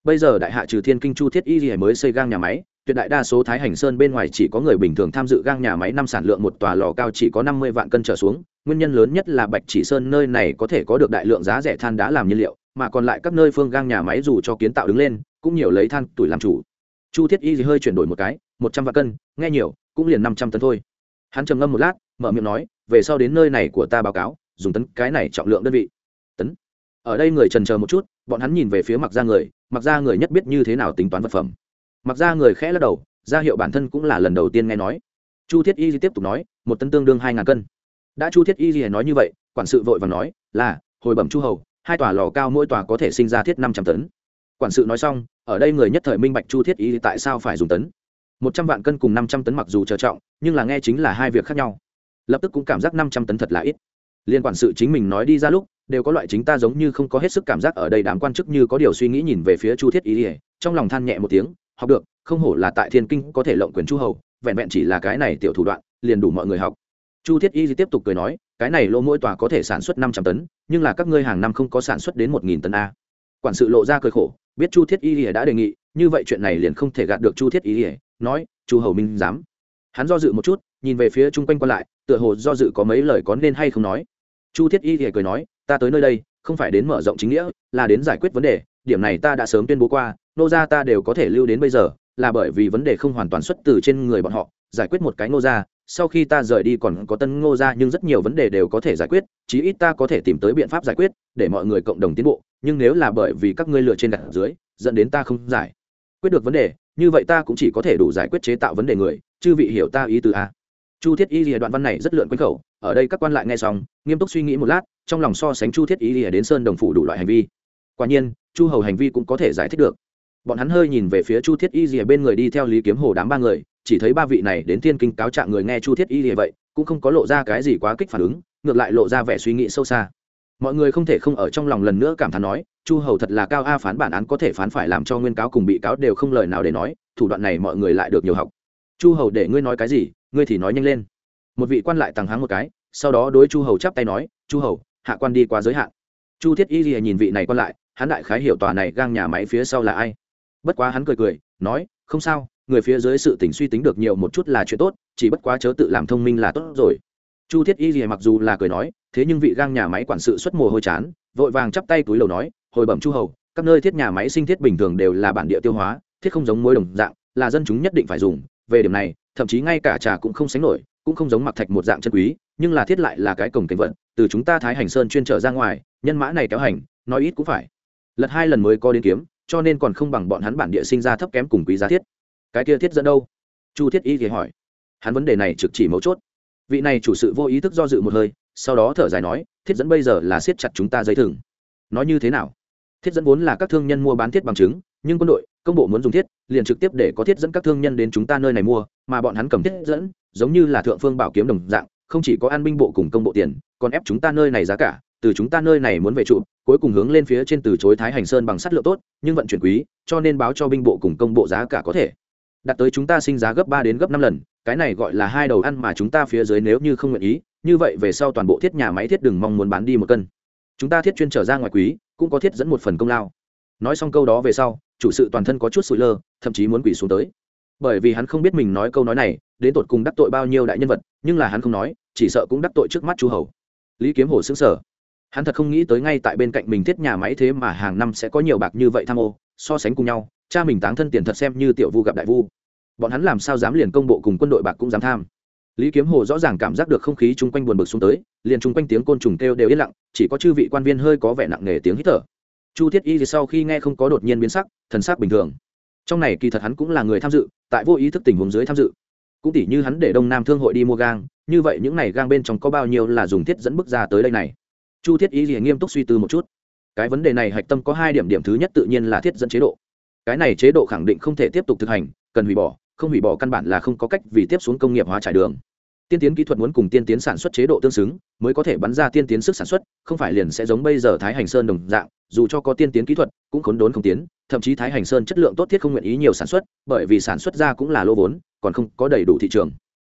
Speaker 1: Bây giờ đại hạ trừ thiên kinh chu thiết y thì mới xây gang nhà máy, tuyệt đại đa số thái hành sơn bên ngoài chỉ có người bình thường tham dự gang nhà máy năm sản lượng một tòa lò cao chỉ có năm mươi vạn cân trở xuống, nguyên nhân lớn nhất là bạch chỉ sơn nơi này có thể có được đại lượng giá rẻ than đá làm nhiên liệu, mà còn lại các nơi phương gang nhà máy dù cho kiến tạo đứng lên, cũng nhiều lấy than tuổi làm chủ. Chu thiết y gì hơi chuyển đổi một cái, một trăm vạn cân, nghe nhiều, cũng liền năm trăm tấn thôi. Hắn trầm ngâm một lát, mở miệng nói về sau đến nơi này của ta báo cáo, dùng tấn cái này trọng lượng đơn vị. Tấn. Ở đây người trần chờ một chút, bọn hắn nhìn về phía mặc ra người mặc ra người nhất biết như thế nào tính toán vật phẩm. Mặc ra người khẽ lắc đầu, ra hiệu bản thân cũng là lần đầu tiên nghe nói. Chu thiết y tiếp tục nói, một tấn tương đương hai ngàn cân. Đã chu thiết y nói như vậy, quản sự vội và nói, là, hồi bẩm chu hầu, hai tòa lò cao mỗi tòa có thể sinh ra thiết năm trăm tấn. Quản sự nói xong, ở đây người nhất thời minh bạch chu thiết y tại sao phải dùng tấn. Một trăm vạn cân cùng năm trăm tấn mặc dù trờ trọng, nhưng là nghe chính là hai việc khác nhau lập tức cũng cảm giác năm trăm tấn thật là ít. Liên quản sự chính mình nói đi ra lúc, đều có loại chính ta giống như không có hết sức cảm giác ở đây đám quan chức như có điều suy nghĩ nhìn về phía chu thiết y trong lòng than nhẹ một tiếng, học được, không hổ là tại thiên kinh có thể lộng quyền chu hầu, vẹn vẹn chỉ là cái này tiểu thủ đoạn, liền đủ mọi người học. Chu thiết y tiếp tục cười nói, cái này lô mỗi tòa có thể sản xuất năm trăm tấn, nhưng là các ngươi hàng năm không có sản xuất đến một nghìn tấn a. Quản sự lộ ra cười khổ, biết chu thiết y đã đề nghị, như vậy chuyện này liền không thể gạt được chu thiết y nói, chu hầu minh dám hắn do dự một chút nhìn về phía chung quanh quan lại, tựa hồ do dự có mấy lời có nên hay không nói. Chu thiết y thì cười nói, ta tới nơi đây, không phải đến mở rộng chính nghĩa, là đến giải quyết vấn đề. Điểm này ta đã sớm tuyên bố qua, nô gia ta đều có thể lưu đến bây giờ, là bởi vì vấn đề không hoàn toàn xuất từ trên người bọn họ. Giải quyết một cái nô gia, sau khi ta rời đi còn có tân ngô gia, nhưng rất nhiều vấn đề đều có thể giải quyết, chí ít ta có thể tìm tới biện pháp giải quyết, để mọi người cộng đồng tiến bộ. Nhưng nếu là bởi vì các ngươi lựa trên đặt dưới, dẫn đến ta không giải quyết được vấn đề, như vậy ta cũng chỉ có thể đủ giải quyết chế tạo vấn đề người. Chư vị hiểu ta ý từ a à? Chu thiết y lìa đoạn văn này rất lượn quanh khẩu, ở đây các quan lại nghe xong, nghiêm túc suy nghĩ một lát, trong lòng so sánh chu thiết y lìa đến sơn đồng phủ đủ loại hành vi. Quả nhiên, chu hầu hành vi cũng có thể giải thích được. Bọn hắn hơi nhìn về phía chu thiết y lìa bên người đi theo lý kiếm hồ đám ba người, chỉ thấy ba vị này đến thiên kinh cáo trạng người nghe chu thiết y lìa vậy, cũng không có lộ ra cái gì quá kích phản ứng, ngược lại lộ ra vẻ suy nghĩ sâu xa. Mọi người không thể không ở trong lòng lần nữa cảm thán nói, chu hầu thật là cao a, phán bản án có thể phán phải làm cho nguyên cáo cùng bị cáo đều không lời nào để nói, thủ đoạn này mọi người lại được nhiều học chu hầu để ngươi nói cái gì, ngươi thì nói nhanh lên. Một vị quan lại tăng háng một cái, sau đó đối chu hầu chắp tay nói, chu hầu, hạ quan đi qua giới hạn. Chu thiết y lìa nhìn vị này quan lại, hắn đại khái hiểu tòa này gang nhà máy phía sau là ai. Bất quá hắn cười cười, nói, không sao, người phía dưới sự tỉnh suy tính được nhiều một chút là chuyện tốt, chỉ bất quá chớ tự làm thông minh là tốt rồi. Chu thiết y lìa mặc dù là cười nói, thế nhưng vị gang nhà máy quản sự xuất mồ hôi chán, vội vàng chắp tay túi lầu nói, hồi bẩm chu hầu, các nơi thiết nhà máy sinh thiết bình thường đều là bản địa tiêu hóa, thiết không giống mối đồng dạng, là dân chúng nhất định phải dùng về điểm này, thậm chí ngay cả trà cũng không sánh nổi, cũng không giống mặc thạch một dạng chân quý, nhưng là thiết lại là cái cổng cảnh vận từ chúng ta thái hành sơn chuyên trở ra ngoài, nhân mã này kéo hành, nói ít cũng phải. Lật hai lần mới có đến kiếm, cho nên còn không bằng bọn hắn bản địa sinh ra thấp kém cùng quý giá thiết. Cái kia thiết dẫn đâu? Chu thiết y thì hỏi. Hắn vấn đề này trực chỉ mấu chốt. Vị này chủ sự vô ý thức do dự một hơi, sau đó thở dài nói, thiết dẫn bây giờ là siết chặt chúng ta dây thừng. Nói như thế nào? Thiết dẫn vốn là các thương nhân mua bán thiết bằng chứng, nhưng quân đội công bộ muốn dùng thiết, liền trực tiếp để có thiết dẫn các thương nhân đến chúng ta nơi này mua, mà bọn hắn cầm thiết dẫn, giống như là thượng phương bảo kiếm đồng dạng, không chỉ có an binh bộ cùng công bộ tiền, còn ép chúng ta nơi này giá cả, từ chúng ta nơi này muốn về trụ, cuối cùng hướng lên phía trên từ chối thái hành sơn bằng sắt lượng tốt, nhưng vận chuyển quý, cho nên báo cho binh bộ cùng công bộ giá cả có thể. Đặt tới chúng ta sinh giá gấp ba đến gấp năm lần, cái này gọi là hai đầu ăn mà chúng ta phía dưới nếu như không nguyện ý, như vậy về sau toàn bộ thiết nhà máy thiết đừng mong muốn bán đi một cân. Chúng ta thiết chuyên trở ra ngoài quý, cũng có thiết dẫn một phần công lao nói xong câu đó về sau, chủ sự toàn thân có chút sụi lơ, thậm chí muốn quỷ xuống tới. Bởi vì hắn không biết mình nói câu nói này, đến tột cùng đắc tội bao nhiêu đại nhân vật, nhưng là hắn không nói, chỉ sợ cũng đắc tội trước mắt chu hầu. Lý kiếm hồ xứng sở hắn thật không nghĩ tới ngay tại bên cạnh mình thiết nhà máy thế mà hàng năm sẽ có nhiều bạc như vậy tham ô, so sánh cùng nhau, cha mình táng thân tiền thật xem như tiểu vu gặp đại vu. Bọn hắn làm sao dám liền công bộ cùng quân đội bạc cũng dám tham. Lý kiếm hồ rõ ràng cảm giác được không khí chung quanh buồn bực xuống tới, liền chung quanh tiếng côn trùng kêu đều yên lặng, chỉ có chư vị quan viên hơi có vẻ nặng nề tiếng hít thở chu thiết y thì sau khi nghe không có đột nhiên biến sắc, thần sắc bình thường. Trong này kỳ thật hắn cũng là người tham dự, tại vô ý thức tình huống dưới tham dự. Cũng tỉ như hắn để đông nam thương hội đi mua gang, như vậy những này gang bên trong có bao nhiêu là dùng thiết dẫn bước ra tới đây này? Chu thiết y thì nghiêm túc suy tư một chút. Cái vấn đề này hạch tâm có hai điểm điểm thứ nhất tự nhiên là thiết dẫn chế độ. Cái này chế độ khẳng định không thể tiếp tục thực hành, cần hủy bỏ, không hủy bỏ căn bản là không có cách vì tiếp xuống công nghiệp hóa trải đường. Tiên tiến kỹ thuật muốn cùng tiên tiến sản xuất chế độ tương xứng, mới có thể bắn ra tiên tiến sức sản xuất, không phải liền sẽ giống bây giờ thái hành sơn đồng dạng dù cho có tiên tiến kỹ thuật, cũng khốn đốn không tiến, thậm chí thái hành sơn chất lượng tốt thiết không nguyện ý nhiều sản xuất, bởi vì sản xuất ra cũng là lô vốn, còn không có đầy đủ thị trường.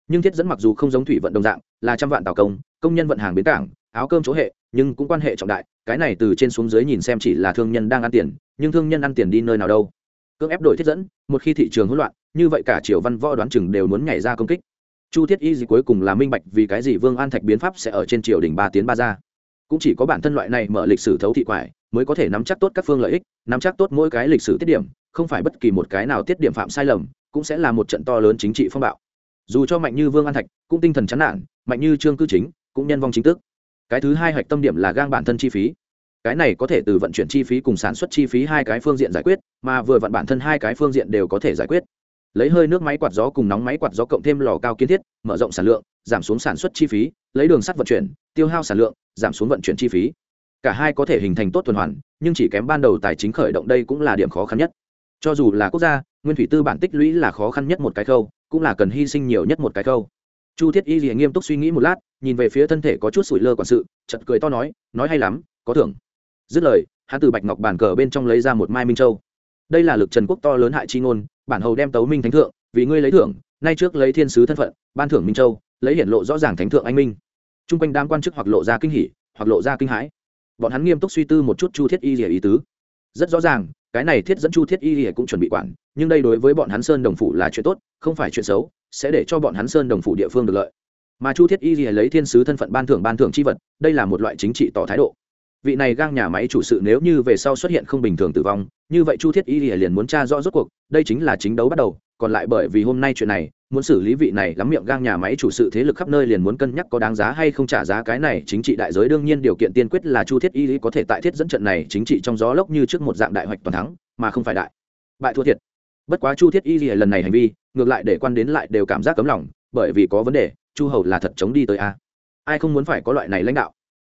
Speaker 1: Nhưng thiết dẫn mặc dù không giống thủy vận đồng dạng, là trăm vạn tàu công công nhân vận hàng bến cảng, áo cơm chỗ hệ, nhưng cũng quan hệ trọng đại, cái này từ trên xuống dưới nhìn xem chỉ là thương nhân đang ăn tiền, nhưng thương nhân ăn tiền đi nơi nào đâu. Cưỡng ép đổi thiết dẫn, một khi thị trường hỗn loạn, như vậy cả triều văn võ đoán chừng đều muốn nhảy ra công kích. Chu thiết y gì cuối cùng là minh bạch vì cái gì vương an thạch biến pháp sẽ ở trên triều đình ba tiến ba ra. Cũng chỉ có bản thân loại này mở lịch sử thấu thị quải mới có thể nắm chắc tốt các phương lợi ích, nắm chắc tốt mỗi cái lịch sử tiết điểm, không phải bất kỳ một cái nào tiết điểm phạm sai lầm, cũng sẽ là một trận to lớn chính trị phong bạo. Dù cho mạnh như vương an thạch cũng tinh thần chán nản, mạnh như trương cư chính cũng nhân vong chính tức cái thứ hai hoạch tâm điểm là gang bản thân chi phí. Cái này có thể từ vận chuyển chi phí cùng sản xuất chi phí hai cái phương diện giải quyết, mà vừa vận bản thân hai cái phương diện đều có thể giải quyết. Lấy hơi nước máy quạt gió cùng nóng máy quạt gió cộng thêm lò cao kiến thiết, mở rộng sản lượng, giảm xuống sản xuất chi phí, lấy đường sắt vận chuyển, tiêu hao sản lượng, giảm xuống vận chuyển chi phí cả hai có thể hình thành tốt tuần hoàn, nhưng chỉ kém ban đầu tài chính khởi động đây cũng là điểm khó khăn nhất. Cho dù là quốc gia, nguyên thủy tư bản tích lũy là khó khăn nhất một cái khâu, cũng là cần hy sinh nhiều nhất một cái khâu. Chu thiết y thì nghiêm túc suy nghĩ một lát, nhìn về phía thân thể có chút sủi lơ quản sự chật cười to nói nói hay lắm, có thưởng. Dứt lời, hắn từ bạch ngọc bản cờ bên trong lấy ra một mai minh châu. Đây là lực trần quốc to lớn hại chi ngôn, bản hầu đem tấu minh thánh thượng, vì ngươi lấy thưởng, nay trước lấy thiên sứ thân phận, ban thưởng minh châu, lấy hiển lộ rõ ràng thánh thượng anh minh. T r u n g quanh đám quan chức hoặc lộ ra kinh hỉ, hoặc lộ ra kinh hãi bọn hắn nghiêm túc suy tư một chút chu thiết y rỉa ý tứ. Rất rõ ràng, cái này thiết dẫn chu thiết y rỉa cũng chuẩn bị quản, nhưng đây đối với bọn hắn sơn đồng phủ là chuyện tốt, không phải chuyện xấu, sẽ để cho bọn hắn sơn đồng phủ địa phương được lợi. Mà chu thiết y rỉa lấy thiên sứ thân phận ban thưởng ban thưởng c h i vật, đây là một loại chính trị tỏ thái độ. Vị này gang nhà máy chủ sự nếu như về sau xuất hiện không bình thường tử vong, như vậy chu thiết y liền muốn tra rõ rốt cuộc, đây chính là chính đấu bắt đầu, còn lại bởi vì hôm nay chuyện này muốn xử lý vị này lắm miệng gang nhà máy chủ sự thế lực khắp nơi liền muốn cân nhắc có đáng giá hay không trả giá cái này. Chính trị đại giới đương nhiên điều kiện tiên quyết là chu thiết y lý có thể tại thiết dẫn trận này chính trị trong gió lốc như trước một dạng đại hoạch toàn thắng, mà không phải đại. Bại thua thiệt. Bất quá chu thiết y lý lần này hành vi, ngược lại để quan đến lại đều cảm giác cấm lòng, bởi vì có vấn đề, chu hầu là thật chống đi tới a. Ai không muốn phải có loại này lãnh đạo?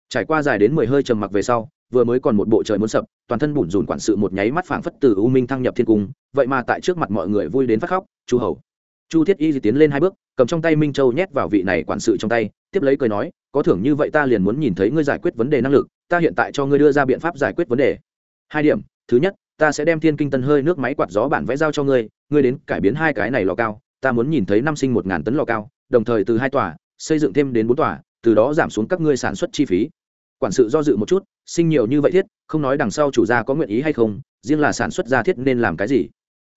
Speaker 1: Trải qua dài đến mười hơi trầm mặc về sau, vừa mới còn một bộ trời muốn sập, toàn thân bủn rủn quản sự một nháy mắt phảng phất từ u minh thăng nhập thiên cung, vậy mà tại trước mặt mọi người vui đến phát khóc, chu hầu chu thiết y tiến lên hai bước, cầm trong tay minh châu nhét vào vị này quản sự trong tay, tiếp lấy cười nói, có thưởng như vậy ta liền muốn nhìn thấy ngươi giải quyết vấn đề năng lực, ta hiện tại cho ngươi đưa ra biện pháp giải quyết vấn đề. Hai điểm, thứ nhất, ta sẽ đem thiên kinh tân hơi nước máy quạt gió bản vẽ giao cho ngươi ngươi đến cải biến hai cái này lò cao, ta muốn nhìn thấy năm sinh một ngàn tấn lò cao, đồng thời từ hai tòa, xây dựng thêm đến bốn tòa, từ đó giảm xuống các ngươi sản xuất chi phí. Quản sự do dự một chút, sinh nhiều như vậy thiết, không nói đằng sau chủ gia có nguyện ý hay không, riêng là sản xuất ra thiết nên làm cái gì?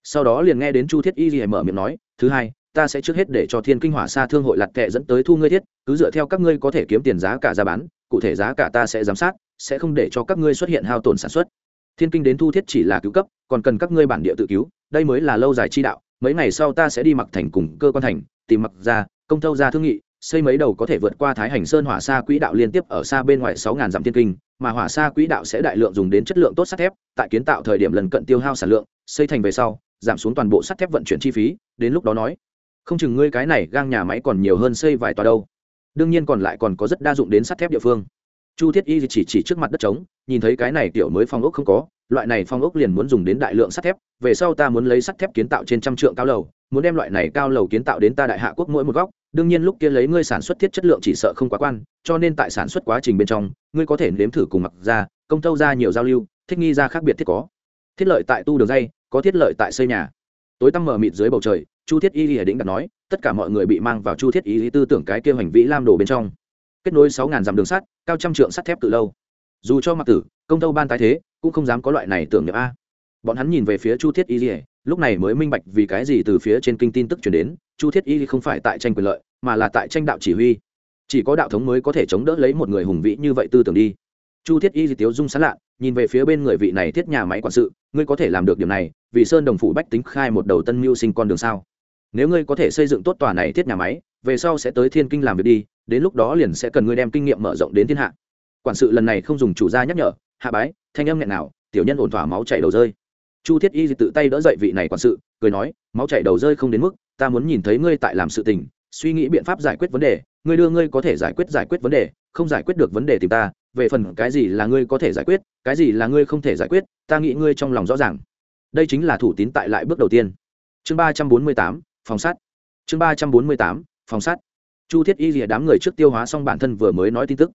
Speaker 1: Sau đó liền nghe đến chu thiết y gì mở miệng nói thứ hai, ta sẽ trước hết để cho thiên kinh hỏa xa thương hội lặt kệ dẫn tới thu ngươi thiết, cứ dựa theo các ngươi có thể kiếm tiền giá cả ra bán, cụ thể giá cả ta sẽ giám sát, sẽ không để cho các ngươi xuất hiện hao tổn sản xuất. Thiên kinh đến thu thiết chỉ là cứu cấp, còn cần các ngươi bản địa tự cứu, đây mới là lâu dài chi đạo, mấy ngày sau ta sẽ đi mặc thành cùng cơ quan thành, tìm mặc ra, công thâu ra thương nghị, xây mấy đầu có thể vượt qua thái hành sơn hỏa xa quỹ đạo liên tiếp ở xa bên ngoài sáu ngàn dặm thiên kinh, mà hỏa xa quỹ đạo sẽ đại lượng dùng đến chất lượng tốt sắt thép, tại kiến tạo thời điểm lần cận tiêu hao sản lượng, xây thành về sau, giảm xuống toàn bộ sắt thép vận chuyển chi phí đến lúc đó nói, không chừng ngươi cái này gang nhà máy còn nhiều hơn xây vài tòa đâu. Đương nhiên còn lại còn có rất đa dụng đến sắt thép địa phương. Chu thiết y chỉ chỉ trước mặt đất trống, nhìn thấy cái này Tiểu mới phong ốc không có, loại này phong ốc liền muốn dùng đến đại lượng sắt thép, về sau ta muốn lấy sắt thép kiến tạo trên trăm trượng cao lầu, muốn đem loại này cao lầu kiến tạo đến ta đại hạ quốc mỗi một góc, đương nhiên lúc kia lấy ngươi sản xuất thiết chất lượng chỉ sợ không quá quan, cho nên tại sản xuất quá trình bên trong, ngươi có thể nếm thử cùng mặc ra, công tâu ra nhiều giao lưu, thích nghi ra khác biệt thiết có. Thiết lợi tại tu đường dây, có thiết lợi tại xây nhà tối tăm mờ mịt dưới bầu trời, chu thiết y lìa đĩnh đặt nói, tất cả mọi người bị mang vào chu thiết y lý tư tưởng cái kia hành vĩ lam đồ bên trong. Kết nối sáu ngàn dặm đường sắt, cao trăm trượng sắt thép từ lâu. Dù cho mặc tử, công tâu ban tái thế, cũng không dám có loại này tưởng niệm a. Bọn hắn nhìn về phía chu thiết y lìa, lúc này mới minh bạch vì cái gì từ phía trên kinh tin tức chuyển đến, chu thiết y không phải tại tranh quyền lợi, mà là tại tranh đạo chỉ huy. Chỉ có đạo thống mới có thể chống đỡ lấy một người hùng vĩ như vậy tư tưởng đi. Chu thiết y di tiếu dung sán lạ, nhìn về phía bên người vị này thiết nhà máy quản sự, ngươi có thể làm được điểm này vì sơn đồng phủ bách tính khai một đầu tân mưu sinh con đường sao? Nếu ngươi có thể xây dựng tốt tòa này thiết nhà máy, về sau sẽ tới thiên kinh làm việc đi, đến lúc đó liền sẽ cần ngươi đem kinh nghiệm mở rộng đến thiên hạ. Quản sự lần này không dùng chủ gia nhắc nhở, hạ bái, thanh âm nghẹn nào, tiểu nhân ổn thỏa máu chảy đầu rơi. Chu thiết y tự tay đỡ dậy vị này quản sự, cười nói, máu chảy đầu rơi không đến mức, ta muốn nhìn thấy ngươi tại làm sự tình, suy nghĩ biện pháp giải quyết vấn đề, ngươi đưa ngươi có thể giải quyết giải quyết vấn đề, không giải quyết được vấn đề tìm ta, về phần cái gì là ngươi có thể giải quyết, cái gì là ngươi không thể giải quyết, ta nghĩ ngươi trong lòng rõ ràng đây chính là thủ tín tại lại bước đầu tiên. Chương ba trăm bốn mươi tám, phòng sát. Chương ba trăm bốn mươi tám, phòng sát. Chu thiết y rìa đám người trước tiêu hóa xong bản thân vừa mới nói tin tức.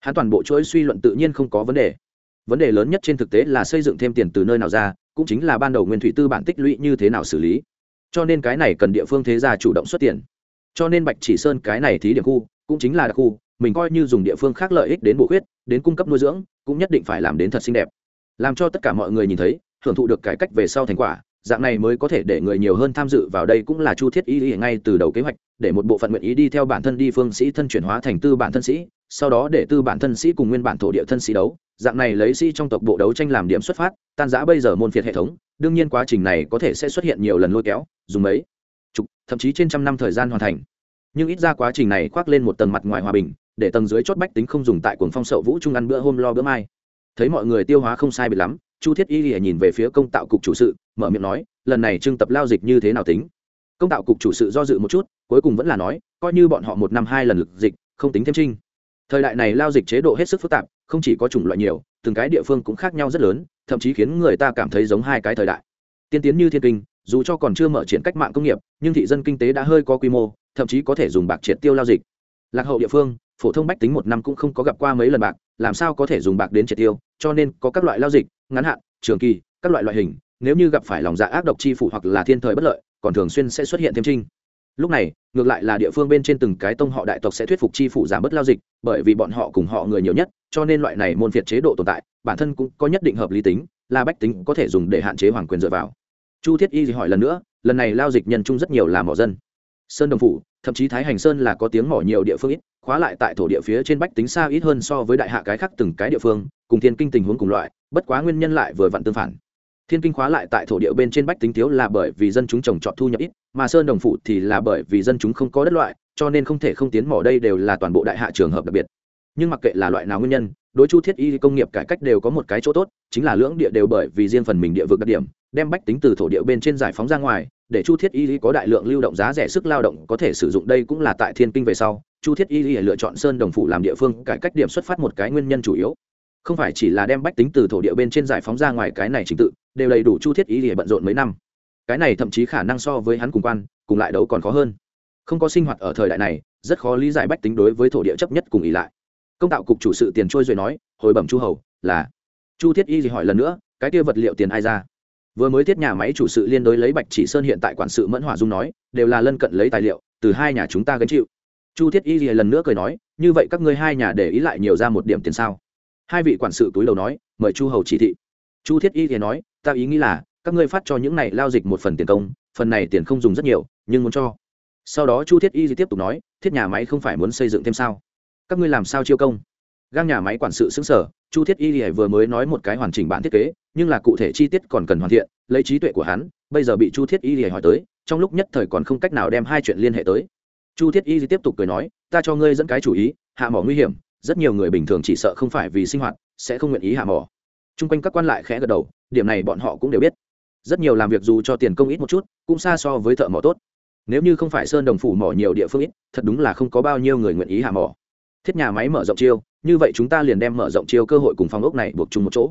Speaker 1: Hắn toàn bộ chuỗi suy luận tự nhiên không có vấn đề. Vấn đề lớn nhất trên thực tế là xây dựng thêm tiền từ nơi nào ra, cũng chính là ban đầu nguyên thủy tư bản tích lũy như thế nào xử lý. Cho nên cái này cần địa phương thế gia chủ động xuất tiền. Cho nên bạch chỉ sơn cái này thí điểm khu, cũng chính là đặc khu, mình coi như dùng địa phương khác lợi ích đến bổ khuyết, đến cung cấp nuôi dưỡng, cũng nhất định phải làm đến thật xinh đẹp. Làm cho tất cả mọi người nhìn thấy hưởng thụ được cải cách về sau thành quả, dạng này mới có thể để người nhiều hơn tham dự vào đây cũng là chu thiết ý ý ngay từ đầu kế hoạch, để một bộ phận nguyện ý đi theo bản thân đi phương sĩ thân chuyển hóa thành tư bản thân sĩ, sau đó để tư bản thân sĩ cùng nguyên bản thổ địa thân sĩ đấu, dạng này lấy sĩ trong tộc bộ đấu tranh làm điểm xuất phát, tan giã bây giờ môn phiệt hệ thống, đương nhiên quá trình này có thể sẽ xuất hiện nhiều lần lôi kéo, dùng mấy, chục, thậm chí trên trăm năm thời gian hoàn thành. Nhưng ít ra quá trình này khoác lên một tầng mặt ngoài hòa bình, để tầng dưới chót bách tính không dùng tại cuồng phong sậu vũ trung ăn bữa hôm lo bữa mai. Thấy mọi người tiêu hóa không sai bị lắm chu thiết y lìa nhìn về phía công tạo cục chủ sự, mở miệng nói, lần này trưng tập lao dịch như thế nào tính? Công tạo cục chủ sự do dự một chút, cuối cùng vẫn là nói, coi như bọn họ một năm hai lần lực dịch, không tính thêm trinh. Thời đại này lao dịch chế độ hết sức phức tạp, không chỉ có chủng loại nhiều, từng cái địa phương cũng khác nhau rất lớn, thậm chí khiến người ta cảm thấy giống hai cái thời đại. Tiên tiến như thiên kinh, dù cho còn chưa mở triển cách mạng công nghiệp, nhưng thị dân kinh tế đã hơi có quy mô, thậm chí có thể dùng bạc triệt tiêu lao dịch. Lạc hậu địa phương, phổ thông bách tính một năm cũng không có gặp qua mấy lần bạc, làm sao có thể dùng bạc đến triệt tiêu, cho nên có các loại lao dịch ngắn hạn, trường kỳ, các loại loại hình, nếu như gặp phải lòng dạ ác độc chi phủ hoặc là thiên thời bất lợi, còn thường xuyên sẽ xuất hiện thêm trinh. Lúc này, ngược lại là địa phương bên trên từng cái tông họ đại tộc sẽ thuyết phục chi phủ giảm bớt lao dịch, bởi vì bọn họ cùng họ người nhiều nhất, cho nên loại này môn phiệt chế độ tồn tại, bản thân cũng có nhất định hợp lý tính, là bách tính có thể dùng để hạn chế hoàng quyền dựa vào. Chu thiết y hỏi lần nữa, lần này lao dịch nhân chung rất nhiều là mỏ dân. Sơn đồng phủ, thậm chí thái hành sơn là có tiếng mỏ nhiều địa phương ít khóa lại tại thổ địa phía trên bách tính xa ít hơn so với đại hạ cái khác từng cái địa phương, cùng thiên kinh tình huống cùng loại, bất quá nguyên nhân lại vừa vặn tương phản. Thiên kinh khóa lại tại thổ địa bên trên bách tính thiếu là bởi vì dân chúng trồng trọt thu nhập ít, mà sơn đồng phụ thì là bởi vì dân chúng không có đất loại, cho nên không thể không tiến mỏ đây đều là toàn bộ đại hạ trường hợp đặc biệt. Nhưng mặc kệ là loại nào nguyên nhân, đối chu thiết y công nghiệp cải cách đều có một cái chỗ tốt, chính là lưỡng địa đều bởi vì riêng phần mình địa vực đặc điểm, đem bách tính từ thổ địa bên trên giải phóng ra ngoài, để chu thiết y có đại lượng lưu động giá rẻ sức lao động có thể sử dụng đây cũng là tại thiên kinh về sau chu thiết y lựa chọn sơn đồng phụ làm địa phương, cải cách điểm xuất phát một cái nguyên nhân chủ yếu. Không phải chỉ là đem bách tính từ thổ địa bên trên giải phóng ra ngoài cái này trình tự, đều đầy đủ chu thiết y lìa bận rộn mấy năm. Cái này thậm chí khả năng so với hắn cùng quan, cùng lại đấu còn khó hơn. Không có sinh hoạt ở thời đại này, rất khó lý giải bách tính đối với thổ địa chấp nhất cùng ý lại. Công tạo cục chủ sự tiền trôi rồi nói, hồi bẩm chu hầu, là, chu thiết y gì hỏi lần nữa, cái kia vật liệu tiền ai ra? Vừa mới thiết nhà máy chủ sự liên đối lấy bạch chỉ sơn hiện tại quản sự mẫn hỏa dung nói, đều là lân cận lấy tài liệu, từ hai nhà chúng ta gánh chịu chu thiết y gì lần nữa cười nói, như vậy các ngươi hai nhà để ý lại nhiều ra một điểm tiền sao? Hai vị quản sự túi đầu nói, mời chu hầu chỉ thị. Chu thiết y thì nói, ta ý nghĩ là, các ngươi phát cho những này lao dịch một phần tiền công, phần này tiền không dùng rất nhiều, nhưng muốn cho. Sau đó chu thiết y tiếp tục nói, thiết nhà máy không phải muốn xây dựng thêm sao? Các ngươi làm sao chiêu công? Gang nhà máy quản sự xứng sở chu thiết y vừa mới nói một cái hoàn chỉnh bản thiết kế, nhưng là cụ thể chi tiết còn cần hoàn thiện, lấy trí tuệ của hắn, bây giờ bị chu thiết y hỏi tới, trong lúc nhất thời còn không cách nào đem hai chuyện liên hệ tới chu thiết y tiếp tục cười nói, ta cho ngươi dẫn cái chủ ý, hạ mỏ nguy hiểm, rất nhiều người bình thường chỉ sợ không phải vì sinh hoạt, sẽ không nguyện ý hạ mỏ. T r u n g quanh các quan lại khẽ gật đầu, điểm này bọn họ cũng đều biết. Rất nhiều làm việc dù cho tiền công ít một chút, cũng xa so với thợ mỏ tốt. Nếu như không phải sơn đồng phủ mỏ nhiều địa phương ít, thật đúng là không có bao nhiêu người nguyện ý hạ mỏ. Thiết nhà máy mở rộng chiêu, như vậy chúng ta liền đem mở rộng chiêu cơ hội cùng phòng ốc này buộc chung một chỗ.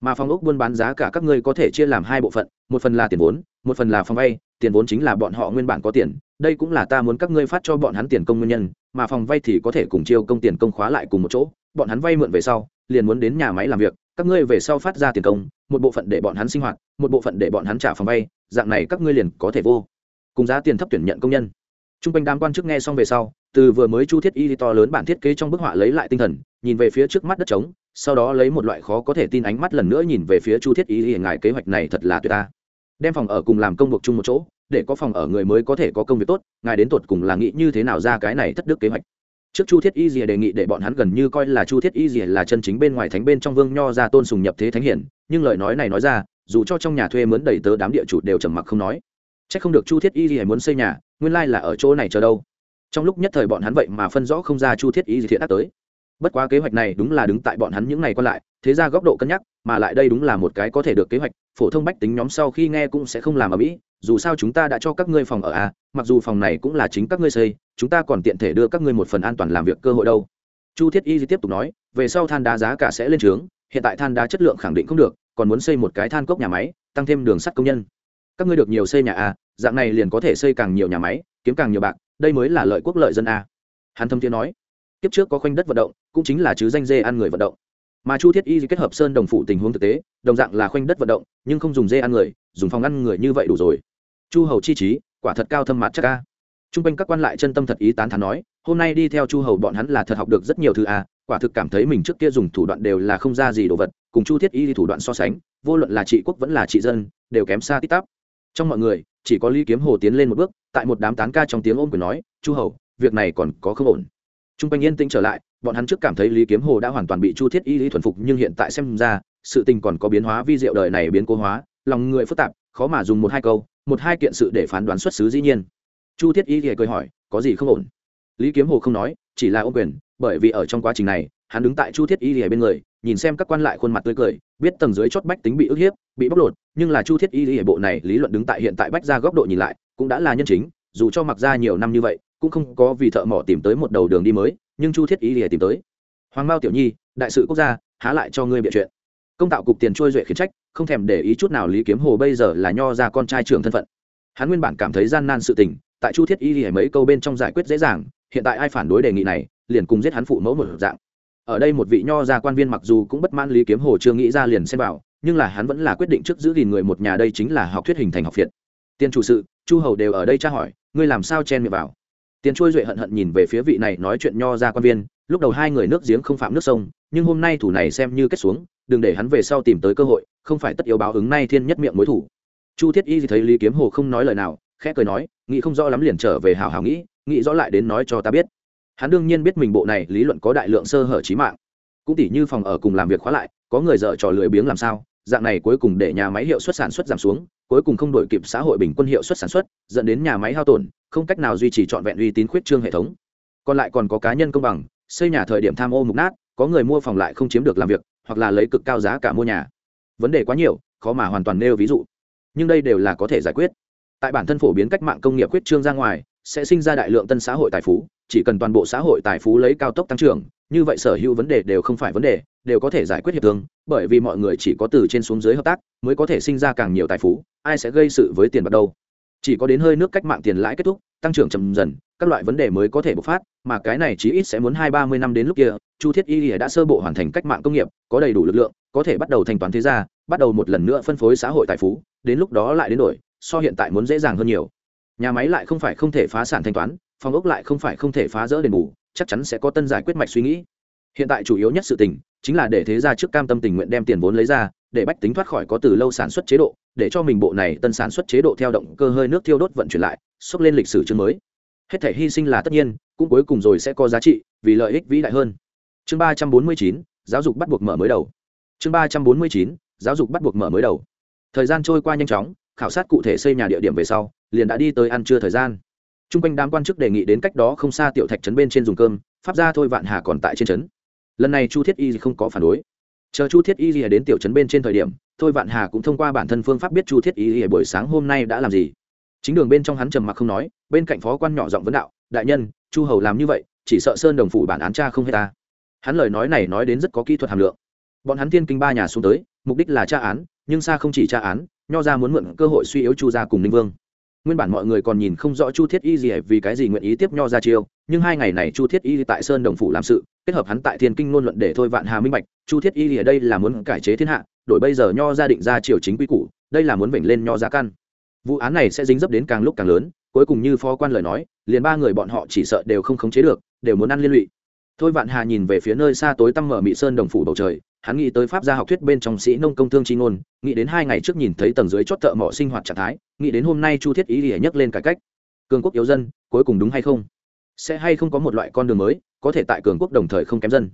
Speaker 1: Mà phòng ốc buôn bán giá cả các ngươi có thể chia làm hai bộ phận, một phần là tiền vốn, một phần là phòng vay tiền vốn chính là bọn họ nguyên bản có tiền, đây cũng là ta muốn các ngươi phát cho bọn hắn tiền công nguyên nhân, mà phòng vay thì có thể cùng chiêu công tiền công khóa lại cùng một chỗ, bọn hắn vay mượn về sau, liền muốn đến nhà máy làm việc, các ngươi về sau phát ra tiền công, một bộ phận để bọn hắn sinh hoạt, một bộ phận để bọn hắn trả phòng vay, dạng này các ngươi liền có thể vô cùng giá tiền thấp tuyển nhận công nhân. T r u n g quanh đám quan chức nghe xong về sau, từ vừa mới chu thiết y to lớn bản thiết kế trong bức họa lấy lại tinh thần, nhìn về phía trước mắt đất trống, sau đó lấy một loại khó có thể tin ánh mắt lần nữa nhìn về phía chu thiết y ngài kế hoạch này thật là tuyệt ta đem phòng ở cùng làm công buộc chung một chỗ, để có phòng ở người mới có thể có công việc tốt, ngài đến tột cùng là nghĩ như thế nào ra cái này thất đức kế hoạch. Trước chu thiết y dìa đề nghị để bọn hắn gần như coi là chu thiết y dìa là chân chính bên ngoài thánh bên trong vương nho ra tôn sùng nhập thế thánh hiển, nhưng lời nói này nói ra, dù cho trong nhà thuê mướn đầy tớ đám địa chủ đều trầm mặc không nói. C h ắ c không được chu thiết y dìa muốn xây nhà, nguyên lai là ở chỗ này chờ đâu. Trong lúc nhất thời bọn hắn vậy mà phân rõ không ra chu thiết y gì thiện ác tới bất quá kế hoạch này đúng là đứng tại bọn hắn những ngày còn lại, thế ra góc độ cân nhắc, mà lại đây đúng là một cái có thể được kế hoạch, phổ thông bách tính nhóm sau khi nghe cũng sẽ không làm ở mỹ dù sao chúng ta đã cho các ngươi phòng ở à mặc dù phòng này cũng là chính các ngươi xây, chúng ta còn tiện thể đưa các ngươi một phần an toàn làm việc cơ hội đâu chu thiết y tiếp tục nói, về sau than đá giá cả sẽ lên trướng, hiện tại than đá chất lượng khẳng định không được, còn muốn xây một cái than cốc nhà máy, tăng thêm đường sắt công nhân các ngươi được nhiều xây nhà à dạng này liền có thể xây càng nhiều nhà máy, kiếm càng nhiều bạc, đây mới là lợi quốc lợi dân à. hắn thâm thiên nói kiếp trước có khoanh đất vận động, cũng chính là chứ danh dê ăn người vận động. Mà chu thiết y kết hợp sơn đồng phụ tình huống thực tế, đồng dạng là khoanh đất vận động, nhưng không dùng dê ăn người, dùng phòng ăn người như vậy đủ rồi. Chu hầu chi trí quả thật cao thâm mặt chắc ca t r u n g quanh các quan lại chân tâm thật ý tán thán nói, hôm nay đi theo chu hầu bọn hắn là thật học được rất nhiều thứ à quả thực cảm thấy mình trước kia dùng thủ đoạn đều là không ra gì đồ vật, cùng chu thiết y thì thủ đoạn so sánh, vô luận là trị quốc vẫn là trị dân, đều kém xa tít tắp. Trong mọi người, chỉ có lý kiếm hồ tiến lên một bước, tại một đám tán ca trong tiếng ôm quyền nói, chu hầu, việc này còn có không ổn t r u n g quanh yên tĩnh trở lại, bọn hắn trước cảm thấy lý kiếm hồ đã hoàn toàn bị chu thiết y lý thuần phục, nhưng hiện tại xem ra, sự tình còn có biến hóa vi diệu đời này biến cố hóa, lòng người phức tạp, khó mà dùng một hai câu, một hai kiện sự để phán đoán xuất xứ dĩ nhiên. Chu thiết y thì cười hỏi, có gì không ổn? Lý kiếm hồ không nói, chỉ là ô quyền, bởi vì ở trong quá trình này, hắn đứng tại chu thiết y thì bên người, nhìn xem các quan lại khuôn mặt tươi cười, biết tầng dưới chót bách tính bị ức hiếp, bị bóc lột, nhưng là chu thiết y thì bộ này lý luận đứng tại hiện tại bách ra góc độ nhìn lại, cũng đã là nhân chính, dù cho mặc ra nhiều năm như vậy cũng không có vì thợ mỏ tìm tới một đầu đường đi mới, nhưng chu thiết y lìa tìm tới. Hoàng mao tiểu nhi, đại sự quốc gia, há lại cho ngươi bịa chuyện. Công tạo cục tiền trôi duệ khiến trách, không thèm để ý chút nào lý kiếm hồ bây giờ là nho ra con trai trưởng thân phận. Hắn nguyên bản cảm thấy gian nan sự tình, tại chu thiết y lìa mấy câu bên trong giải quyết dễ dàng, hiện tại ai phản đối đề nghị này, liền cùng giết hắn phụ mẫu một dạng. Ở đây một vị nho ra quan viên mặc dù cũng bất mãn lý kiếm hồ chưa nghĩ ra liền xem vào, nhưng là hắn vẫn là quyết định trước giữ gìn người một nhà đây chính là học thuyết hình thành học viện tiền chủ sự, chu hầu đều ở đây tra hỏi, ngươi làm sao chen miệng vào? Tiền trôi duệ hận hận nhìn về phía vị này nói chuyện nho ra quan viên, lúc đầu hai người nước giếng không phạm nước sông, nhưng hôm nay thủ này xem như kết xuống, đừng để hắn về sau tìm tới cơ hội, không phải tất yếu báo ứng nay thiên nhất miệng mối thủ. Chu thiết y thì thấy lý kiếm hồ không nói lời nào, khẽ cười nói, nghĩ không rõ lắm liền trở về hào hào nghĩ nghĩ rõ lại đến nói cho ta biết. Hắn đương nhiên biết mình bộ này lý luận có đại lượng sơ hở trí mạng. Cũng tỉ như phòng ở cùng làm việc khóa lại, có người dợ trò lười biếng làm sao dạng này cuối cùng để nhà máy hiệu suất sản xuất giảm xuống, cuối cùng không đổi kịp xã hội bình quân hiệu suất sản xuất, dẫn đến nhà máy hao tổn, không cách nào duy trì trọn vẹn uy tín khuyết trương hệ thống. Còn lại còn có cá nhân công bằng, xây nhà thời điểm tham ô mục nát, có người mua phòng lại không chiếm được làm việc, hoặc là lấy cực cao giá cả mua nhà. Vấn đề quá nhiều, khó mà hoàn toàn nêu ví dụ. Nhưng đây đều là có thể giải quyết. Tại bản thân phổ biến cách mạng công nghiệp khuyết trương ra ngoài, sẽ sinh ra đại lượng tân xã hội tài phú chỉ cần toàn bộ xã hội tài phú lấy cao tốc tăng trưởng, như vậy sở hữu vấn đề đều không phải vấn đề, đều có thể giải quyết hiệp thương, bởi vì mọi người chỉ có từ trên xuống dưới hợp tác mới có thể sinh ra càng nhiều tài phú, ai sẽ gây sự với tiền bạc đâu. Chỉ có đến hơi nước cách mạng tiền lãi kết thúc, tăng trưởng chậm dần, các loại vấn đề mới có thể bộc phát, mà cái này chí ít sẽ muốn hai ba mươi năm đến lúc kia, chu thiết y đã sơ bộ hoàn thành cách mạng công nghiệp, có đầy đủ lực lượng, có thể bắt đầu thanh toán thế gia, bắt đầu một lần nữa phân phối xã hội tài phú, đến lúc đó lại đến đổi, so hiện tại muốn dễ dàng hơn nhiều. Nhà máy lại không phải không thể phá sản thanh toán phòng ốc lại không phải không thể phá rỡ đền bù, chắc chắn sẽ có tân giải quyết mạch suy nghĩ. Hiện tại chủ yếu nhất sự tình, chính là để thế gia trước cam tâm tình nguyện đem tiền vốn lấy ra, để bách tính thoát khỏi có từ lâu sản xuất chế độ, để cho mình bộ này tân sản xuất chế độ theo động cơ hơi nước thiêu đốt vận chuyển lại, xốc lên lịch sử chương mới. Hết thể hy sinh là tất nhiên, cũng cuối cùng rồi sẽ có giá trị, vì lợi ích vĩ đại hơn. Chương ba trăm bốn mươi chín, giáo dục bắt buộc mở mới đầu. Chương ba trăm bốn mươi chín, giáo dục bắt buộc mở mới đầu. Thời gian trôi qua nhanh chóng, khảo sát cụ thể xây nhà địa điểm về sau, liền đã đi tới ăn trưa thời gian t r u n g quanh đám quan chức đề nghị đến cách đó không xa tiểu thạch trấn bên trên dùng cơm, pháp ra thôi vạn hà còn tại trên trấn. Lần này chu thiết y không có phản đối. Chờ chu thiết y đến tiểu trấn bên trên thời điểm, thôi vạn hà cũng thông qua bản thân phương pháp biết chu thiết y buổi sáng hôm nay đã làm gì. Chính đường bên trong hắn trầm mặc không nói, bên cạnh phó quan nhỏ giọng vấn đạo, đại nhân, chu hầu làm như vậy, chỉ sợ sơn đồng phủ bản án cha không hết ta. Hắn lời nói này nói đến rất có kỹ thuật hàm lượng. Bọn hắn thiên kinh ba nhà xuống tới, mục đích là tra án, nhưng xa không chỉ tra án, nho ra muốn mượn cơ hội suy yếu chu gia cùng ninh vương nguyên bản mọi người còn nhìn không rõ chu thiết y gì vì cái gì nguyện ý tiếp nho ra chiêu, nhưng hai ngày này chu thiết y tại sơn đồng phủ làm sự, kết hợp hắn tại thiên kinh ngôn luận để thôi vạn hà minh bạch, chu thiết y ở đây là muốn cải chế thiên hạ, đổi bây giờ nho gia định ra triều chính quy củ, đây là muốn vểnh lên nho gia căn. Vụ án này sẽ dính dấp đến càng lúc càng lớn, cuối cùng như phó quan lời nói, liền ba người bọn họ chỉ sợ đều không khống chế được, đều muốn ăn liên lụy thôi vạn hà nhìn về phía nơi xa tối tăm mở mị sơn đồng phủ bầu trời, hắn nghĩ tới pháp gia học thuyết bên trong sĩ nông công thương chi ngôn, nghĩ đến hai ngày trước nhìn thấy tầng dưới chót thợ mỏ sinh hoạt trạng thái, nghĩ đến hôm nay chu thiết ý ỉa nhắc lên cải cách. Cường quốc yếu dân, cuối cùng đúng hay không? Sẽ hay không có một loại con đường mới, có thể tại cường quốc đồng thời không kém dân?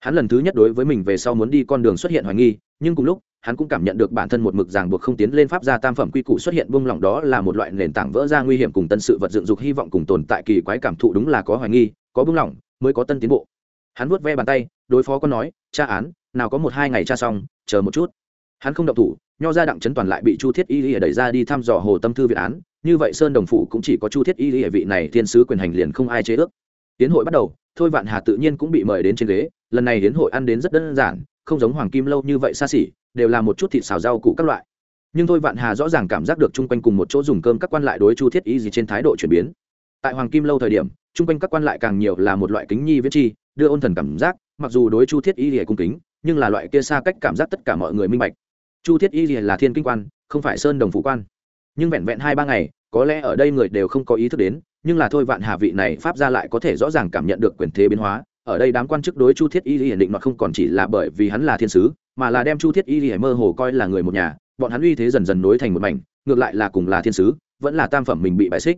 Speaker 1: Hắn lần thứ nhất đối với mình về sau muốn đi con đường xuất hiện hoài nghi, nhưng cùng lúc, hắn cũng cảm nhận được bản thân một mực ràng buộc không tiến lên pháp gia tam phẩm quy củ xuất hiện buông lỏng đó là một loại nền tảng vỡ ra nguy hiểm cùng tân sự vật dựng dục hy vọng cùng tồn tại kỳ quái cảm thụ đúng là có hoài nghi, có buông lỏng mới có tân tiến bộ. Hắn vuốt ve bàn tay, đối phó có nói, tra án, nào có một hai ngày tra xong, chờ một chút. Hắn không động thủ, nho ra đặng chấn toàn lại bị chu thiết y lìa đẩy ra đi thăm dò hồ tâm thư viện án. Như vậy sơn đồng phụ cũng chỉ có chu thiết y lìa vị này thiên sứ quyền hành liền không ai chế ước. Tiến hội bắt đầu, thôi vạn hà tự nhiên cũng bị mời đến trên ghế. Lần này hiến hội ăn đến rất đơn giản, không giống hoàng kim lâu như vậy xa xỉ, đều là một chút thịt xào rau củ các loại. Nhưng thôi vạn hà rõ ràng cảm giác được chung quanh cùng một chỗ dùng cơm các quan lại đối chu thiết y gì trên thái độ chuyển biến. Tại hoàng kim lâu thời điểm chung quanh các quan lại càng nhiều là một loại kính nhi viễn chi, đưa ôn thần cảm giác, mặc dù đối chu thiết y lìa cung kính, nhưng là loại kia xa cách cảm giác tất cả mọi người minh bạch. Chu thiết y lìa là thiên kinh quan, không phải sơn đồng phủ quan. Nhưng vẹn vẹn hai ba ngày, có lẽ ở đây người đều không có ý thức đến, nhưng là thôi vạn hà vị này pháp ra lại có thể rõ ràng cảm nhận được quyền thế biến hóa. Ở đây đám quan chức đối chu thiết y hiển định mà không còn chỉ là bởi vì hắn là thiên sứ, mà là đem chu thiết y hiển mơ hồ coi là người một nhà. Bọn hắn uy thế dần dần nối thành một mảnh, ngược lại là cùng là thiên sứ, vẫn là tam phẩm mình bị bại xích.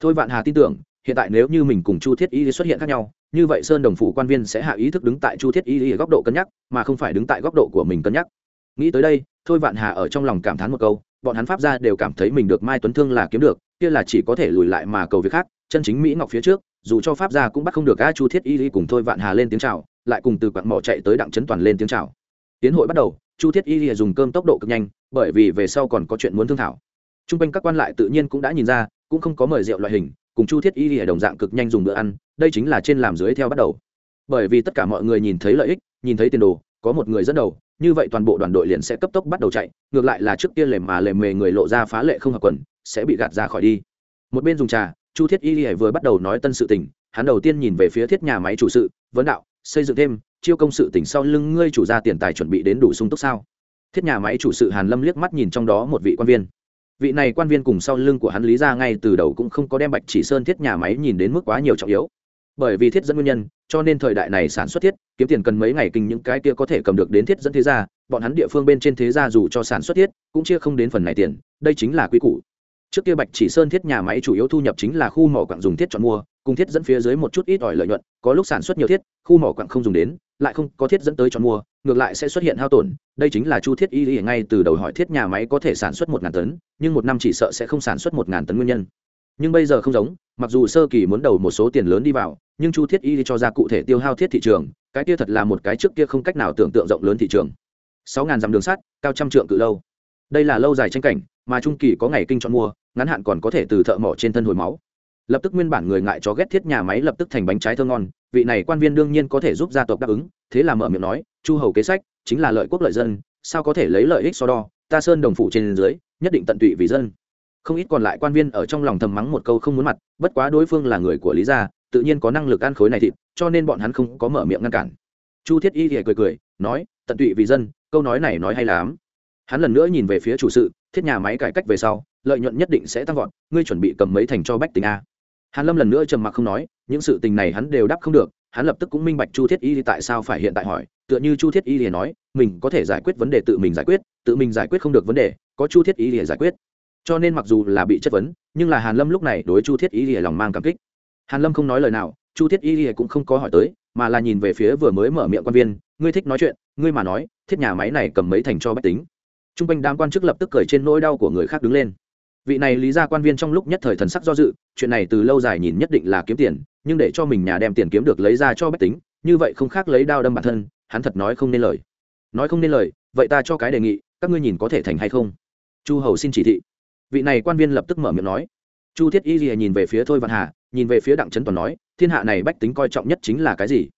Speaker 1: Thôi vạn hà tin tưởng hiện tại nếu như mình cùng chu thiết y xuất hiện khác nhau, như vậy sơn đồng phủ quan viên sẽ hạ ý thức đứng tại chu thiết y ở góc độ cân nhắc, mà không phải đứng tại góc độ của mình cân nhắc. Nghĩ tới đây, thôi vạn hà ở trong lòng cảm thán một câu, bọn hắn pháp ra đều cảm thấy mình được mai tuấn thương là kiếm được, kia là chỉ có thể lùi lại mà cầu việc khác, chân chính mỹ ngọc phía trước, dù cho pháp gia cũng bắt không được a chu thiết y cùng thôi vạn hà lên tiếng chào, lại cùng từ quặng mỏ chạy tới đặng trấn toàn lên tiếng chào. Tiến hội bắt đầu, chu thiết y dùng cơm tốc độ cực nhanh, bởi vì về sau còn có chuyện muốn thương thảo. T r u n g quanh các quan lại tự nhiên cũng đã nhìn ra, cũng không có mời rượu loại hình cùng chu thiết y đồng dạng cực nhanh dùng bữa ăn, đây chính là trên làm dưới theo bắt đầu. Bởi vì tất cả mọi người nhìn thấy lợi ích, nhìn thấy tiền đồ, có một người dẫn đầu, như vậy toàn bộ đoàn đội liền sẽ cấp tốc bắt đầu chạy, ngược lại là trước kia lềm mà lềm mề người lộ ra phá lệ không hợp quần, sẽ bị gạt ra khỏi đi. Một bên dùng trà, chu thiết y vừa bắt đầu nói tân sự tình, hắn đầu tiên nhìn về phía thiết nhà máy chủ sự, vấn đạo, xây dựng thêm, chiêu công sự tỉnh sau lưng ngươi chủ ra tiền tài chuẩn bị đến đủ sung túc sao? Thiết nhà máy chủ sự hàn lâm liếc mắt nhìn trong đó một vị quan viên vị này quan viên cùng sau lưng của hắn lý ra ngay từ đầu cũng không có đem bạch chỉ sơn thiết nhà máy nhìn đến mức quá nhiều trọng yếu. Bởi vì thiết dẫn nguyên nhân, cho nên thời đại này sản xuất thiết, kiếm tiền cần mấy ngày kinh những cái kia có thể cầm được đến thiết dẫn thế gia, bọn hắn địa phương bên trên thế gia dù cho sản xuất thiết, cũng chia không đến phần này tiền, đây chính là quy củ trước kia bạch chỉ sơn thiết nhà máy chủ yếu thu nhập chính là khu mỏ quặng dùng thiết chọn mua, cùng thiết dẫn phía dưới một chút ít ỏi lợi nhuận, có lúc sản xuất nhiều thiết, khu mỏ quặng không dùng đến, lại không có thiết dẫn tới chọn mua, ngược lại sẽ xuất hiện hao tổn. Đây chính là chu thiết y lý ngay từ đầu hỏi thiết nhà máy có thể sản xuất một ngàn tấn, nhưng một năm chỉ sợ sẽ không sản xuất một ngàn tấn nguyên nhân. Nhưng bây giờ không giống, mặc dù sơ kỳ muốn đầu một số tiền lớn đi vào, nhưng chu thiết y cho ra cụ thể tiêu hao thiết thị trường, cái kia thật là một cái trước kia không cách nào tưởng tượng rộng lớn thị trường. Sáu ngàn dặm đường sắt, cao trăm trượng cự lâu. Đây là lâu dài tranh cảnh mà trung kỳ có ngày kinh chọn mua, ngắn hạn còn có thể từ thợ mỏ trên thân hồi máu. Lập tức nguyên bản người ngại cho ghét thiết nhà máy lập tức thành bánh trái thơ ngon, vị này quan viên đương nhiên có thể giúp gia tộc đáp ứng, thế là mở miệng nói, chu hầu kế sách, chính là lợi quốc lợi dân, sao có thể lấy lợi ích so đo, ta sơn đồng phủ trên dưới, nhất định tận tụy vì dân. Không ít còn lại quan viên ở trong lòng thầm mắng một câu không muốn mặt, bất quá đối phương là người của lý gia, tự nhiên có năng lực ăn khối này thịt, cho nên bọn hắn không có mở miệng ngăn cản. Chu thiết y thì cười cười, nói, tận tụy vì dân, câu nói này nói hay lắm. Hắn lần nữa nhìn về phía chủ sự thiết nhà máy cải cách về sau, lợi nhuận nhất định sẽ tăng vọt, ngươi chuẩn bị cầm mấy thành cho bách tính a. Hàn lâm lần nữa trầm mặc không nói, những sự tình này hắn đều đáp không được, hắn lập tức cũng minh bạch chu thiết y tại sao phải hiện tại hỏi, tựa như chu thiết y liền nói, mình có thể giải quyết vấn đề tự mình giải quyết, tự mình giải quyết không được vấn đề, có chu thiết y để giải quyết. Cho nên mặc dù là bị chất vấn, nhưng là hàn lâm lúc này đối chu thiết y lìa lòng mang cảm kích. Hàn lâm không nói lời nào, chu thiết y lìa cũng không có hỏi tới, mà là nhìn về phía vừa mới mở miệng quan viên, ngươi thích nói chuyện, ngươi mà nói, thiết nhà máy này cầm mấy thành cho bách tính? Trung quanh đám quan chức lập tức cười trên nỗi đau của người khác đứng lên. Vị này lý ra quan viên trong lúc nhất thời thần sắc do dự, chuyện này từ lâu dài nhìn nhất định là kiếm tiền, nhưng để cho mình nhà đem tiền kiếm được lấy ra cho bách tính, như vậy không khác lấy đao đâm bản thân, hắn thật nói không nên lời. Nói không nên lời, vậy ta cho cái đề nghị, các ngươi nhìn có thể thành hay không? Chu hầu xin chỉ thị. Vị này quan viên lập tức mở miệng nói. Chu thiết y lìa nhìn về phía thôi vạn hà, nhìn về phía đặng trấn toàn nói, thiên hạ này bách tính coi trọng nhất chính là cái gì?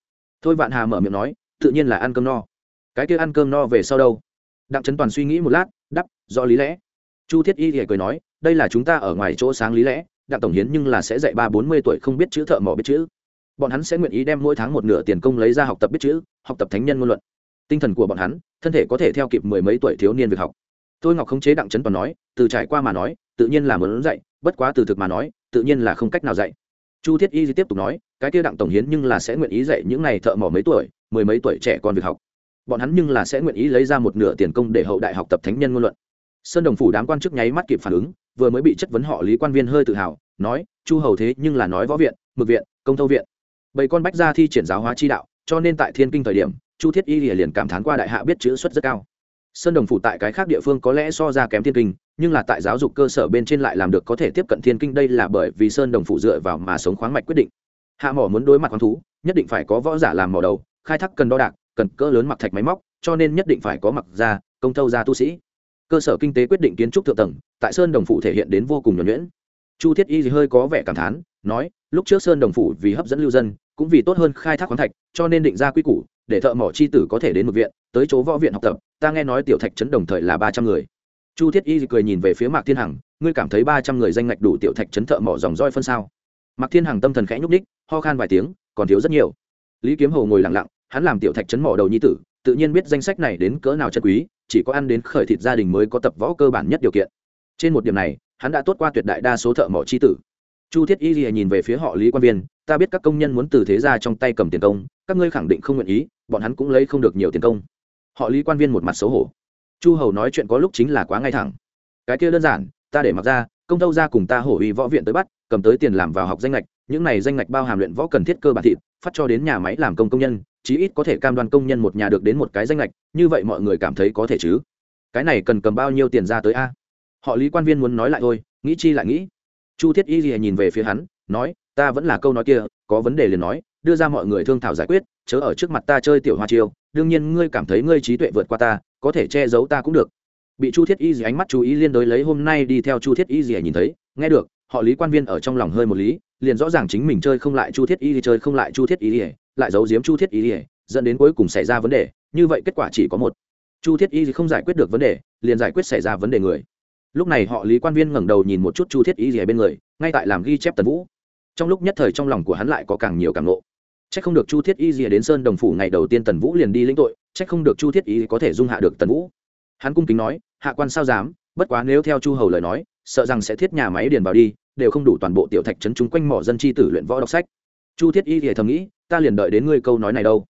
Speaker 1: Thôi vạn hà mở miệng nói, tự nhiên là ăn cơm no. Cái kia ăn cơm no về sau đâu? Đặng trấn toàn suy nghĩ một lát đắp do lý lẽ. Chu thiết y thì cười nói, đây là chúng ta ở ngoài chỗ sáng lý lẽ, đặng tổng hiến nhưng là sẽ dạy ba bốn mươi tuổi không biết chữ thợ mỏ biết chữ. Bọn hắn sẽ nguyện ý đem mỗi tháng một nửa tiền công lấy ra học tập biết chữ, học tập thánh nhân ngôn luận. Tinh thần của bọn hắn, thân thể có thể theo kịp mười mấy tuổi thiếu niên việc học. Tôi ngọc khống chế đặng trấn toàn nói, từ trải qua mà nói, tự nhiên là muốn dạy, bất quá từ thực mà nói, tự nhiên là không cách nào dạy. Chu thiết y tiếp tục nói, cái kia đặng tổng hiến nhưng là sẽ nguyện ý dạy những này thợ mỏ mấy tuổi, mười mấy tuổi trẻ con việc học bọn hắn nhưng là sẽ nguyện ý lấy ra một nửa tiền công để hậu đại học tập thánh nhân ngôn luận. Sơn đồng phủ đám quan chức nháy mắt kịp phản ứng, vừa mới bị chất vấn họ lý quan viên hơi tự hào, nói, chu hầu thế nhưng là nói võ viện, mực viện, công thâu viện. Bảy con bách gia thi triển giáo hóa chi đạo, cho nên tại thiên kinh thời điểm, chu thiết y liền cảm thán qua đại hạ biết chữ xuất rất cao. Sơn đồng phủ tại cái khác địa phương có lẽ so ra kém thiên kinh, nhưng là tại giáo dục cơ sở bên trên lại làm được có thể tiếp cận thiên kinh đây là bởi vì sơn đồng phủ dựa vào mà sống khoáng mạch quyết định. Hạ mỏ muốn đối mặt khoáng thú, nhất định phải có võ giả làm mỏ đầu, khai thác cần đo đạc cần cỡ lớn mặc thạch máy móc, cho nên nhất định phải có mặc gia công thâu gia tu sĩ. Cơ sở kinh tế quyết định kiến trúc thượng tầng, tại sơn đồng phủ thể hiện đến vô cùng nhuẩn nhuyễn. Chu thiết y hơi có vẻ cảm thán, nói, lúc trước sơn đồng phủ vì hấp dẫn lưu dân, cũng vì tốt hơn khai thác khoáng thạch, cho nên định ra quy củ, để thợ mỏ chi tử có thể đến một viện, tới chỗ võ viện học tập, ta nghe nói tiểu thạch trấn đồng thời là ba trăm người. Chu thiết y cười nhìn về phía mạc thiên hằng, ngươi cảm thấy ba trăm người danh ngạch đủ tiểu thạch trấn thợ mỏ dòng roi phân sao? Mạc thiên hằng tâm thần khẽ nhúc ních ho khan vài tiếng, còn thiếu rất nhiều. Lý kiếm hồ ngồi lặng lặng hắn làm tiểu thạch trấn mỏ đầu nhi tử, tự nhiên biết danh sách này đến cỡ nào chân quý, chỉ có ăn đến khởi thịt gia đình mới có tập võ cơ bản nhất điều kiện. Trên một điểm này, hắn đã tốt qua tuyệt đại đa số thợ mỏ chi tử. Chu thiết y gì nhìn về phía họ lý quan viên, ta biết các công nhân muốn từ thế ra trong tay cầm tiền công, các ngươi khẳng định không nguyện ý, bọn hắn cũng lấy không được nhiều tiền công. Họ lý quan viên một mặt xấu hổ. Chu hầu nói chuyện có lúc chính là quá ngay thẳng. Cái kia đơn giản, ta để mặc ra, công tâu ra cùng ta hổ uy võ viện tới bắt, cầm tới tiền làm vào học danh lệch những này danh lệch bao hàm luyện võ cần thiết cơ bản thịt, phát cho đến nhà máy làm công công nhân chí ít có thể cam đoan công nhân một nhà được đến một cái danh lệch, như vậy mọi người cảm thấy có thể chứ? Cái này cần cầm bao nhiêu tiền ra tới a? Họ lý quan viên muốn nói lại thôi, nghĩ chi lại nghĩ. Chu thiết y lìa nhìn về phía hắn, nói, ta vẫn là câu nói kia, có vấn đề liền nói, đưa ra mọi người thương thảo giải quyết, chớ ở trước mặt ta chơi tiểu hoa chiêu, đương nhiên ngươi cảm thấy ngươi trí tuệ vượt qua ta, có thể che giấu ta cũng được. Bị chu thiết y gì ánh mắt chú ý liên đối lấy hôm nay đi theo chu thiết y gì nhìn thấy, nghe được, họ lý quan viên ở trong lòng hơi một lý liền rõ ràng chính mình chơi không lại chu thiết y chơi không lại chu thiết y lại giấu giếm chu thiết y dẫn đến cuối cùng xảy ra vấn đề. Như vậy kết quả chỉ có một. Chu thiết y không giải quyết được vấn đề, liền giải quyết xảy ra vấn đề người. Lúc này họ lý quan viên ngẩng đầu nhìn một chút chu thiết y ở bên người, ngay tại làm ghi chép tần vũ. Trong lúc nhất thời trong lòng của hắn lại có càng nhiều càng nộ c h ắ c không được chu thiết y rìa đến sơn đồng phủ ngày đầu tiên tần vũ liền đi lĩnh tội c h ắ c không được chu thiết y có thể dung hạ được tần vũ. Hắn cung kính nói, hạ quan sao dám? Bất quá nếu theo chu hầu lời nói, sợ rằng sẽ thiết nhà máy điền vào đi đều không đủ toàn bộ tiểu thạch trấn chúng quanh mỏ dân chi tử luyện võ đọc sách. Chu thiết y rìa thầm nghĩ, ta liền đợi đến ngươi câu nói này đâu.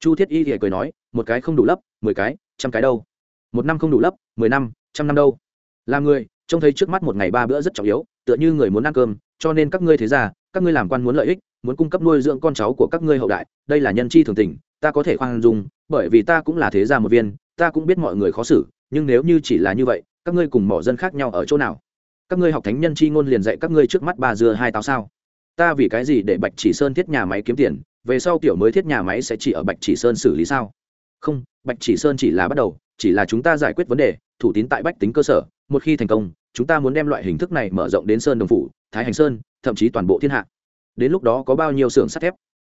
Speaker 1: Chu thiết y rìa cười nói, một cái không đủ lấp, mười cái, trăm cái đâu. Một năm không đủ lấp, mười năm, trăm năm đâu. Làm người, trông thấy trước mắt một ngày ba bữa rất trọng yếu, tựa như người muốn ăn cơm, cho nên các ngươi thế ra các ngươi làm quan muốn lợi ích, muốn cung cấp nuôi dưỡng con cháu của các ngươi hậu đại, đây là nhân chi thường tình, ta có thể khoan dung, bởi vì ta cũng là thế gia một viên, ta cũng biết mọi người khó xử, nhưng nếu như chỉ là như vậy, các ngươi cùng mỏ dân khác nhau ở chỗ nào? Các ngươi học thánh nhân chi ngôn liền dạy các ngươi trước mắt ba dưa hai táo sao? Ta vì cái gì để bạch chỉ sơn thiết nhà máy kiếm tiền? Về sau tiểu mới thiết nhà máy sẽ chỉ ở bạch chỉ sơn xử lý sao? Không, bạch chỉ sơn chỉ là bắt đầu, chỉ là chúng ta giải quyết vấn đề, thủ tín tại bách tính cơ sở, một khi thành công, chúng ta muốn đem loại hình thức này mở rộng đến sơn đồng phủ, thái hành sơn, thậm chí toàn bộ thiên hạ. Đến lúc đó có bao nhiêu xưởng sắt thép?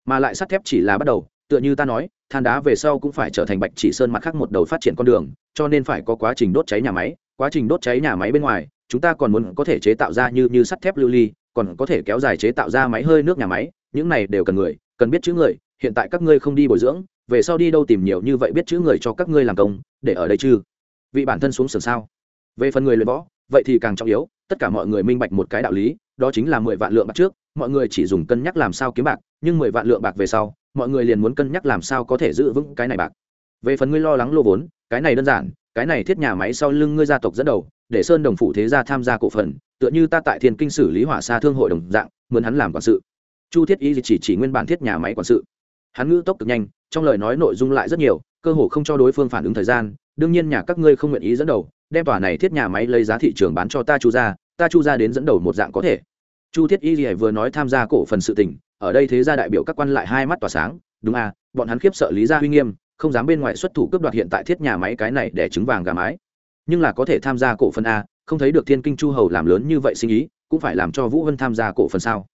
Speaker 1: Mà lại sắt thép chỉ là bắt đầu, tựa như ta nói, than đá về sau cũng phải trở thành bạch chỉ sơn mặt khác một đầu phát triển con đường, cho nên phải có quá trình đốt cháy nhà máy, quá trình đốt cháy nhà máy bên ngoài chúng ta còn muốn có thể chế tạo ra như như sắt thép lưu ly, còn có thể kéo dài chế tạo ra máy hơi nước nhà máy, những này đều cần người, cần biết chữ người, hiện tại các ngươi không đi bồi dưỡng, về sau đi đâu tìm nhiều như vậy biết chữ người cho các ngươi làm công, để ở đây chứ? Vị bản thân xuống sườn sao? Về phần người luyện võ, vậy thì càng trọng yếu, tất cả mọi người minh bạch một cái đạo lý, đó chính là mười vạn lượng bạc trước, mọi người chỉ dùng cân nhắc làm sao kiếm bạc, nhưng mười vạn lượng bạc về sau, mọi người liền muốn cân nhắc làm sao có thể giữ vững cái này bạc. Về phần ngươi lo lắng lô vốn, cái này đơn giản cái này thiết nhà máy sau lưng ngươi gia tộc dẫn đầu, để sơn đồng phủ thế gia tham gia cổ phần, tựa như ta tại thiên kinh xử lý hỏa xa thương hội đồng dạng mượn hắn làm quản sự. Chu thiết y chỉ chỉ nguyên bản thiết nhà máy quản sự. Hắn ngữ tốc cực nhanh, trong lời nói nội dung lại rất nhiều, cơ hồ không cho đối phương phản ứng thời gian, đương nhiên nhà các ngươi không nguyện ý dẫn đầu, đem tòa này thiết nhà máy lấy giá thị trường bán cho ta chu ra ta chu ra đến dẫn đầu một dạng có thể. Chu thiết y lìa vừa nói tham gia cổ phần sự tình, ở đây thế gia đại biểu các quan lại hai mắt tỏa sáng, đúng à bọn hắn khiếp sợ lý gia huy nghiêm không dám bên ngoài xuất thủ cướp đoạt hiện tại thiết nhà máy cái này để trứng vàng gà mái. Nhưng là có thể tham gia cổ phần a không thấy được thiên kinh chu hầu làm lớn như vậy sinh ý cũng phải làm cho vũ vân tham gia cổ phần sao?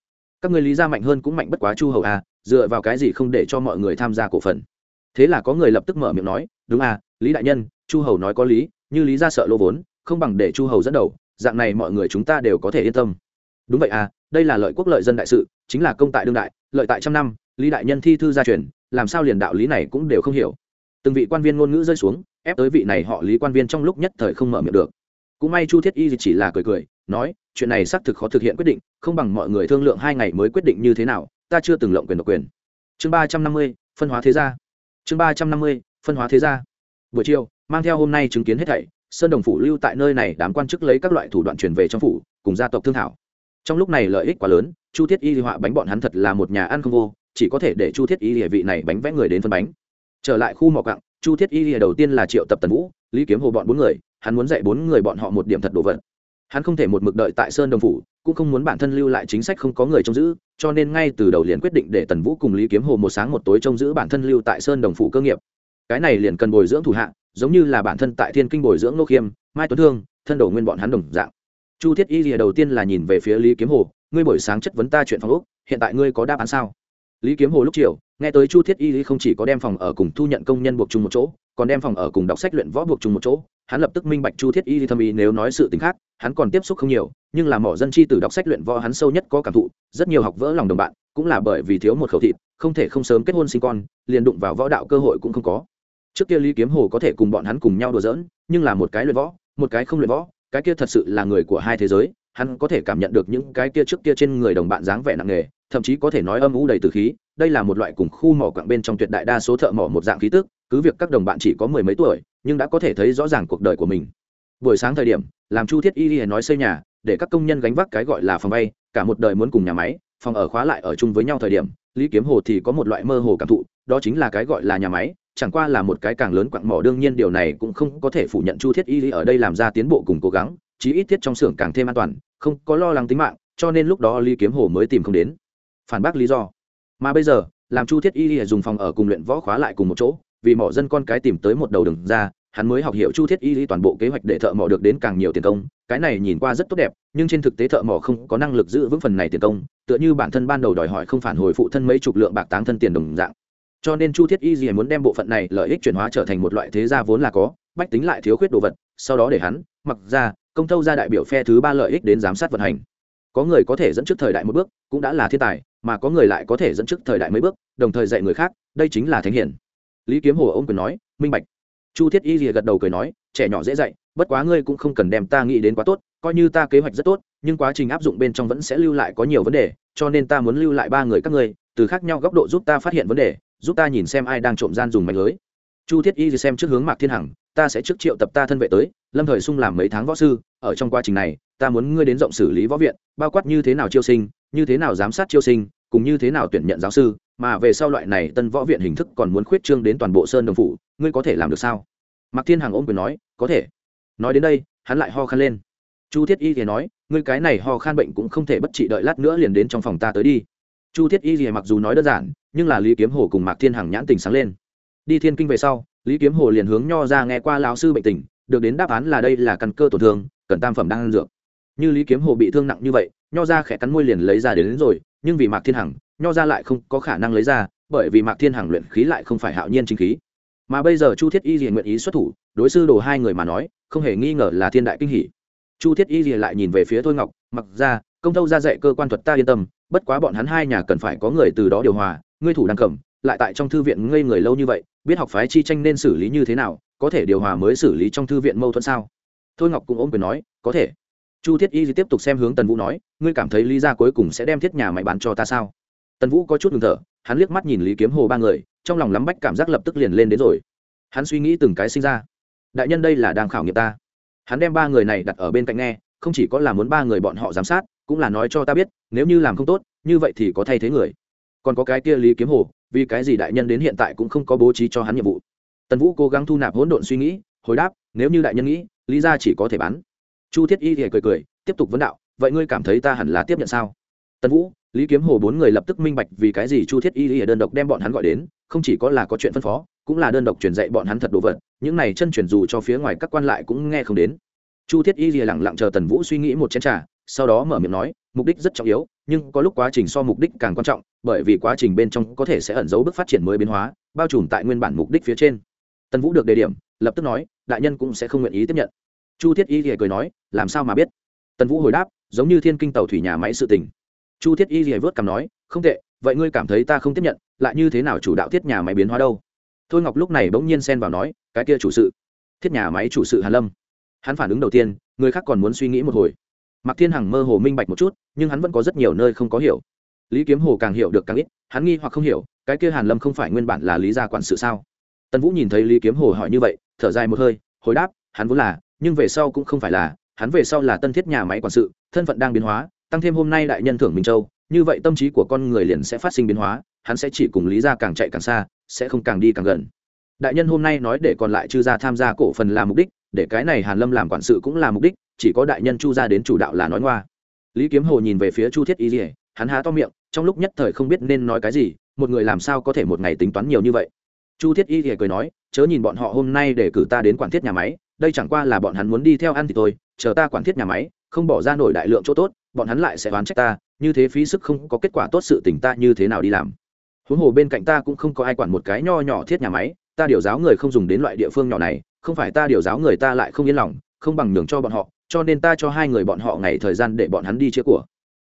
Speaker 1: Các người lý gia mạnh hơn cũng mạnh bất quá chu hầu a dựa vào cái gì không để cho mọi người tham gia cổ phần? Thế là có người lập tức mở miệng nói đúng a, lý đại nhân chu hầu nói có lý như lý ra sợ lỗ vốn không bằng để chu hầu dẫn đầu dạng này mọi người chúng ta đều có thể yên tâm. Đúng vậy à đây là lợi quốc lợi dân đại sự chính là công tại đương đại lợi tại trăm năm lý đại nhân thi thư gia truyền làm sao liền đạo lý này cũng đều không hiểu. Từng vị quan viên ngôn ngữ rơi xuống, ép tới vị này họ lý quan viên trong lúc nhất thời không mở miệng được. Cũng may chu thiết y chỉ là cười cười, nói, chuyện này xác thực khó thực hiện quyết định, không bằng mọi người thương lượng hai ngày mới quyết định như thế nào, ta chưa từng lộng quyền độc quyền. Chương ba trăm năm mươi, phân hóa thế gia. Chương ba trăm năm mươi, phân hóa thế gia. Buổi chiều, mang theo hôm nay chứng kiến hết thảy, sơn đồng phủ lưu tại nơi này đám quan chức lấy các loại thủ đoạn truyền về trong phủ, cùng gia tộc thương thảo. Trong lúc này lợi ích quá lớn, chu thiết y họa bánh bọn hắn thật là một nhà ăn không vô chỉ có thể để chu thiết y địa vị này bánh vẽ người đến phân bánh. Trở lại khu mỏ cặng chu thiết y địa đầu tiên là triệu tập tần vũ, lý kiếm hồ bọn bốn người, hắn muốn dạy bốn người bọn họ một điểm thật đồ vật. Hắn không thể một mực đợi tại sơn đồng phủ, cũng không muốn bản thân lưu lại chính sách không có người trông giữ, cho nên ngay từ đầu liền quyết định để tần vũ cùng lý kiếm hồ một sáng một tối trông giữ bản thân lưu tại sơn đồng phủ cơ nghiệp. Cái này liền cần bồi dưỡng thủ hạ, giống như là bản thân tại thiên kinh bồi dưỡng nô khiêm, mai tuấn thương, thân đồ nguyên bọn hắn đồng dạng. Chu thiết y lìa đầu tiên là nhìn về phía lý kiếm hồ, ngươi buổi sáng chất vấn ta chuyện phòng úc hiện tại ngươi có đáp án sao? Lý kiếm hồ lúc chiều, nghe tới chu thiết y lý không chỉ có đem phòng ở cùng thu nhận công nhân buộc chung một chỗ, còn đem phòng ở cùng đọc sách luyện võ buộc chung một chỗ, hắn lập tức minh bạch chu thiết y lý thâm ý nếu nói sự t khác, hắn còn tiếp xúc không nhiều, nhưng là mỏ dân chi từ đọc sách luyện võ hắn sâu nhất có cảm thụ, rất nhiều học vỡ lòng đồng bạn, cũng là bởi vì thiếu một khẩu thịt, không thể không sớm kết hôn sinh con, liền đụng vào võ đạo cơ hội cũng không có. Trước kia lý kiếm hồ có thể cùng bọn hắn cùng nhau đùa giỡn, nhưng là một cái luyện võ, một cái không luyện võ, cái kia thật sự là người của hai thế giới, hắn có thể cảm nhận được những cái kia trước kia trên người đồng bạn dáng vẻ nặng nề thậm chí có thể nói âm u đầy từ khí, đây là một loại cùng khu mỏ quặng bên trong tuyệt đại đa số thợ mỏ một dạng khí tức, cứ việc các đồng bạn chỉ có mười mấy tuổi, nhưng đã có thể thấy rõ ràng cuộc đời của mình. Buổi sáng thời điểm, làm chu thiết y y nói xây nhà, để các công nhân gánh vác cái gọi là phòng vay cả một đời muốn cùng nhà máy, phòng ở khóa lại ở chung với nhau thời điểm, lý kiếm hồ thì có một loại mơ hồ cảm thụ, đó chính là cái gọi là nhà máy, chẳng qua là một cái càng lớn quặng mỏ, đương nhiên điều này cũng không có thể phủ nhận chu thiết y lý ở đây làm ra tiến bộ cùng cố gắng, chí ít thiết trong xưởng càng thêm an toàn, không có lo lắng tính mạng, cho nên lúc đó lý kiếm hồ mới tìm không đến phản bác lý do. Mà bây giờ, làm chu thiết y lý dùng phòng ở cùng luyện võ khóa lại cùng một chỗ, vì mỏ dân con cái tìm tới một đầu đường ra, hắn mới học hiểu chu thiết y toàn bộ kế hoạch để thợ mỏ được đến càng nhiều tiền công, cái này nhìn qua rất tốt đẹp, nhưng trên thực tế thợ mỏ không có năng lực giữ vững phần này tiền công, tựa như bản thân ban đầu đòi hỏi không phản hồi phụ thân mấy chục lượng bạc táng thân tiền đồng dạng. Cho nên chu thiết y gì muốn đem bộ phận này lợi ích chuyển hóa trở thành một loại thế gia vốn là có, bách tính lại thiếu khuyết đồ vật, sau đó để hắn, mặc ra, công thâu ra đại biểu phe thứ ba lợi ích đến giám sát vận hành. Có người có thể dẫn trước thời đại một bước, cũng đã là thiên tài mà có người lại có thể dẫn trước thời đại mấy bước, đồng thời dạy người khác, đây chính là thánh hiển. Lý kiếm hồ ông quyền nói, minh bạch. Chu thiết y rìa gật đầu cười nói, trẻ nhỏ dễ dạy, bất quá ngươi cũng không cần đem ta nghĩ đến quá tốt, coi như ta kế hoạch rất tốt, nhưng quá trình áp dụng bên trong vẫn sẽ lưu lại có nhiều vấn đề, cho nên ta muốn lưu lại ba người các ngươi, từ khác nhau góc độ giúp ta phát hiện vấn đề, giúp ta nhìn xem ai đang trộm gian dùng mạnh lưới. Chu thiết y xem trước hướng mạc thiên hằng, ta sẽ trước triệu tập ta thân vệ tới, lâm thời sung làm mấy tháng võ sư, ở trong quá trình này, ta muốn ngươi đến rộng xử lý võ viện, bao quát như thế nào chiêu sinh, như thế nào giám sát chiêu sinh cùng như thế nào tuyển nhận giáo sư mà về sau loại này tân võ viện hình thức còn muốn khuyết trương đến toàn bộ sơn đồng phủ ngươi có thể làm được sao? Mạc thiên hằng ôm quyền nói có thể. Nói đến đây hắn lại ho khan lên. Chu thiết y thì nói ngươi cái này ho khan bệnh cũng không thể bất trị đợi lát nữa liền đến trong phòng ta tới đi. Chu thiết y thì mặc dù nói đơn giản nhưng là lý kiếm hồ cùng mạc thiên hằng nhãn tình sáng lên. Đi thiên kinh về sau lý kiếm hồ liền hướng nho ra nghe qua lão sư bệnh tình được đến đáp án là đây là căn cơ tổn thương cần tam phẩm đang ăn dược. Như lý kiếm hồ bị thương nặng như vậy nho ra khẽ cắn môi liền lấy ra đến, đến rồi nhưng vì mạc thiên hằng, nho ra lại không có khả năng lấy ra, bởi vì mạc thiên hằng luyện khí lại không phải hạo nhiên chính khí. Mà bây giờ chu thiết y liền nguyện ý xuất thủ, đối sư đồ hai người mà nói, không hề nghi ngờ là thiên đại kinh hỷ chu thiết y liền lại nhìn về phía thôi ngọc, mặc ra, công thâu ra dạy cơ quan thuật ta yên tâm, bất quá bọn hắn hai nhà cần phải có người từ đó điều hòa, ngươi thủ đang cầm, lại tại trong thư viện ngây người lâu như vậy, biết học phái chi tranh nên xử lý như thế nào, có thể điều hòa mới xử lý trong thư viện mâu thuẫn sao? Thôi ngọc cũng ôm quyền nói, có thể chu thiết y tiếp tục xem hướng tần vũ nói, ngươi cảm thấy lý ra cuối cùng sẽ đem thiết nhà máy bán cho ta sao? Tần vũ có chút ngừng thở, hắn liếc mắt nhìn lý kiếm hồ ba người, trong lòng lắm bách cảm giác lập tức liền lên đến rồi. Hắn suy nghĩ từng cái sinh ra. Đại nhân đây là đang khảo nghiệm ta. Hắn đem ba người này đặt ở bên cạnh nghe, không chỉ có là muốn ba người bọn họ giám sát, cũng là nói cho ta biết, nếu như làm không tốt, như vậy thì có thay thế người. Còn có cái kia lý kiếm hồ, vì cái gì đại nhân đến hiện tại cũng không có bố trí cho hắn nhiệm vụ? Tần vũ cố gắng thu nạp hỗn độn suy nghĩ, hồi đáp, nếu như đại nhân nghĩ, lý ra chỉ có thể bán chu thiết y thì cười cười, tiếp tục vấn đạo, vậy ngươi cảm thấy ta hẳn là tiếp nhận sao? Tần vũ, lý kiếm hồ bốn người lập tức minh bạch vì cái gì chu thiết y thì đơn độc đem bọn hắn gọi đến, không chỉ có là có chuyện phân phó, cũng là đơn độc truyền dạy bọn hắn thật đồ vật, những này chân truyền dù cho phía ngoài các quan lại cũng nghe không đến. Chu thiết y thì lẳng lặng chờ tần vũ suy nghĩ một chén t r à sau đó mở miệng nói, mục đích rất trọng yếu, nhưng có lúc quá trình so mục đích càng quan trọng, bởi vì quá trình bên trong có thể sẽ ẩn giấu bước phát triển mới biến hóa, bao trùm tại nguyên bản mục đích phía trên. Tần vũ được đề điểm, lập tức nói, đại nhân cũng sẽ không nguyện ý tiếp nhận. Chu thiết y thì cười nói làm sao mà biết? Tần vũ hồi đáp, giống như thiên kinh tàu thủy nhà máy sự tình. Chu thiết y thì vớt cằm nói, không tệ, vậy ngươi cảm thấy ta không tiếp nhận, lại như thế nào chủ đạo thiết nhà máy biến hóa đâu? Thôi ngọc lúc này bỗng nhiên xen vào nói, cái kia chủ sự, thiết nhà máy chủ sự hàn lâm. Hắn phản ứng đầu tiên, người khác còn muốn suy nghĩ một hồi. Mạc thiên hằng mơ hồ minh bạch một chút, nhưng hắn vẫn có rất nhiều nơi không có hiểu. Lý kiếm hồ càng hiểu được càng ít, hắn nghi hoặc không hiểu, cái kia hàn lâm không phải nguyên bản là lý gia quản sự sao? Tần vũ nhìn thấy lý kiếm hồ hỏi như vậy, thở dài một hơi, hồi đáp, hắn vốn là, nhưng về sau cũng không phải là hắn về sau là tân thiết nhà máy quản sự, thân phận đang biến hóa, tăng thêm hôm nay đại nhân thưởng minh châu, như vậy tâm trí của con người liền sẽ phát sinh biến hóa, hắn sẽ chỉ cùng lý gia càng chạy càng xa, sẽ không càng đi càng gần đại nhân hôm nay nói để còn lại chư gia tham gia cổ phần là mục đích, để cái này hàn lâm làm quản sự cũng là mục đích, chỉ có đại nhân chu gia đến chủ đạo là nói ngoa lý kiếm hồ nhìn về phía chu thiết y dỉa hắn há to miệng, trong lúc nhất thời không biết nên nói cái gì, một người làm sao có thể một ngày tính toán nhiều như vậy chu thiết y dỉa cười nói, chớ nhìn bọn họ hôm nay để cử ta đến quản thiết nhà máy, đây chẳng qua là bọn hắn muốn đi theo ăn thì thôi chờ ta quản thiết nhà máy, không bỏ ra nổi đại lượng chỗ tốt, bọn hắn lại sẽ oán trách ta, như thế phí sức không có kết quả tốt sự tình ta như thế nào đi làm. Huống hồ bên cạnh ta cũng không có ai quản một cái nho nhỏ thiết nhà máy, ta điều giáo người không dùng đến loại địa phương nhỏ này, không phải ta điều giáo người ta lại không yên lòng, không bằng nhường cho bọn họ, cho nên ta cho hai người bọn họ ngày thời gian để bọn hắn đi chia của.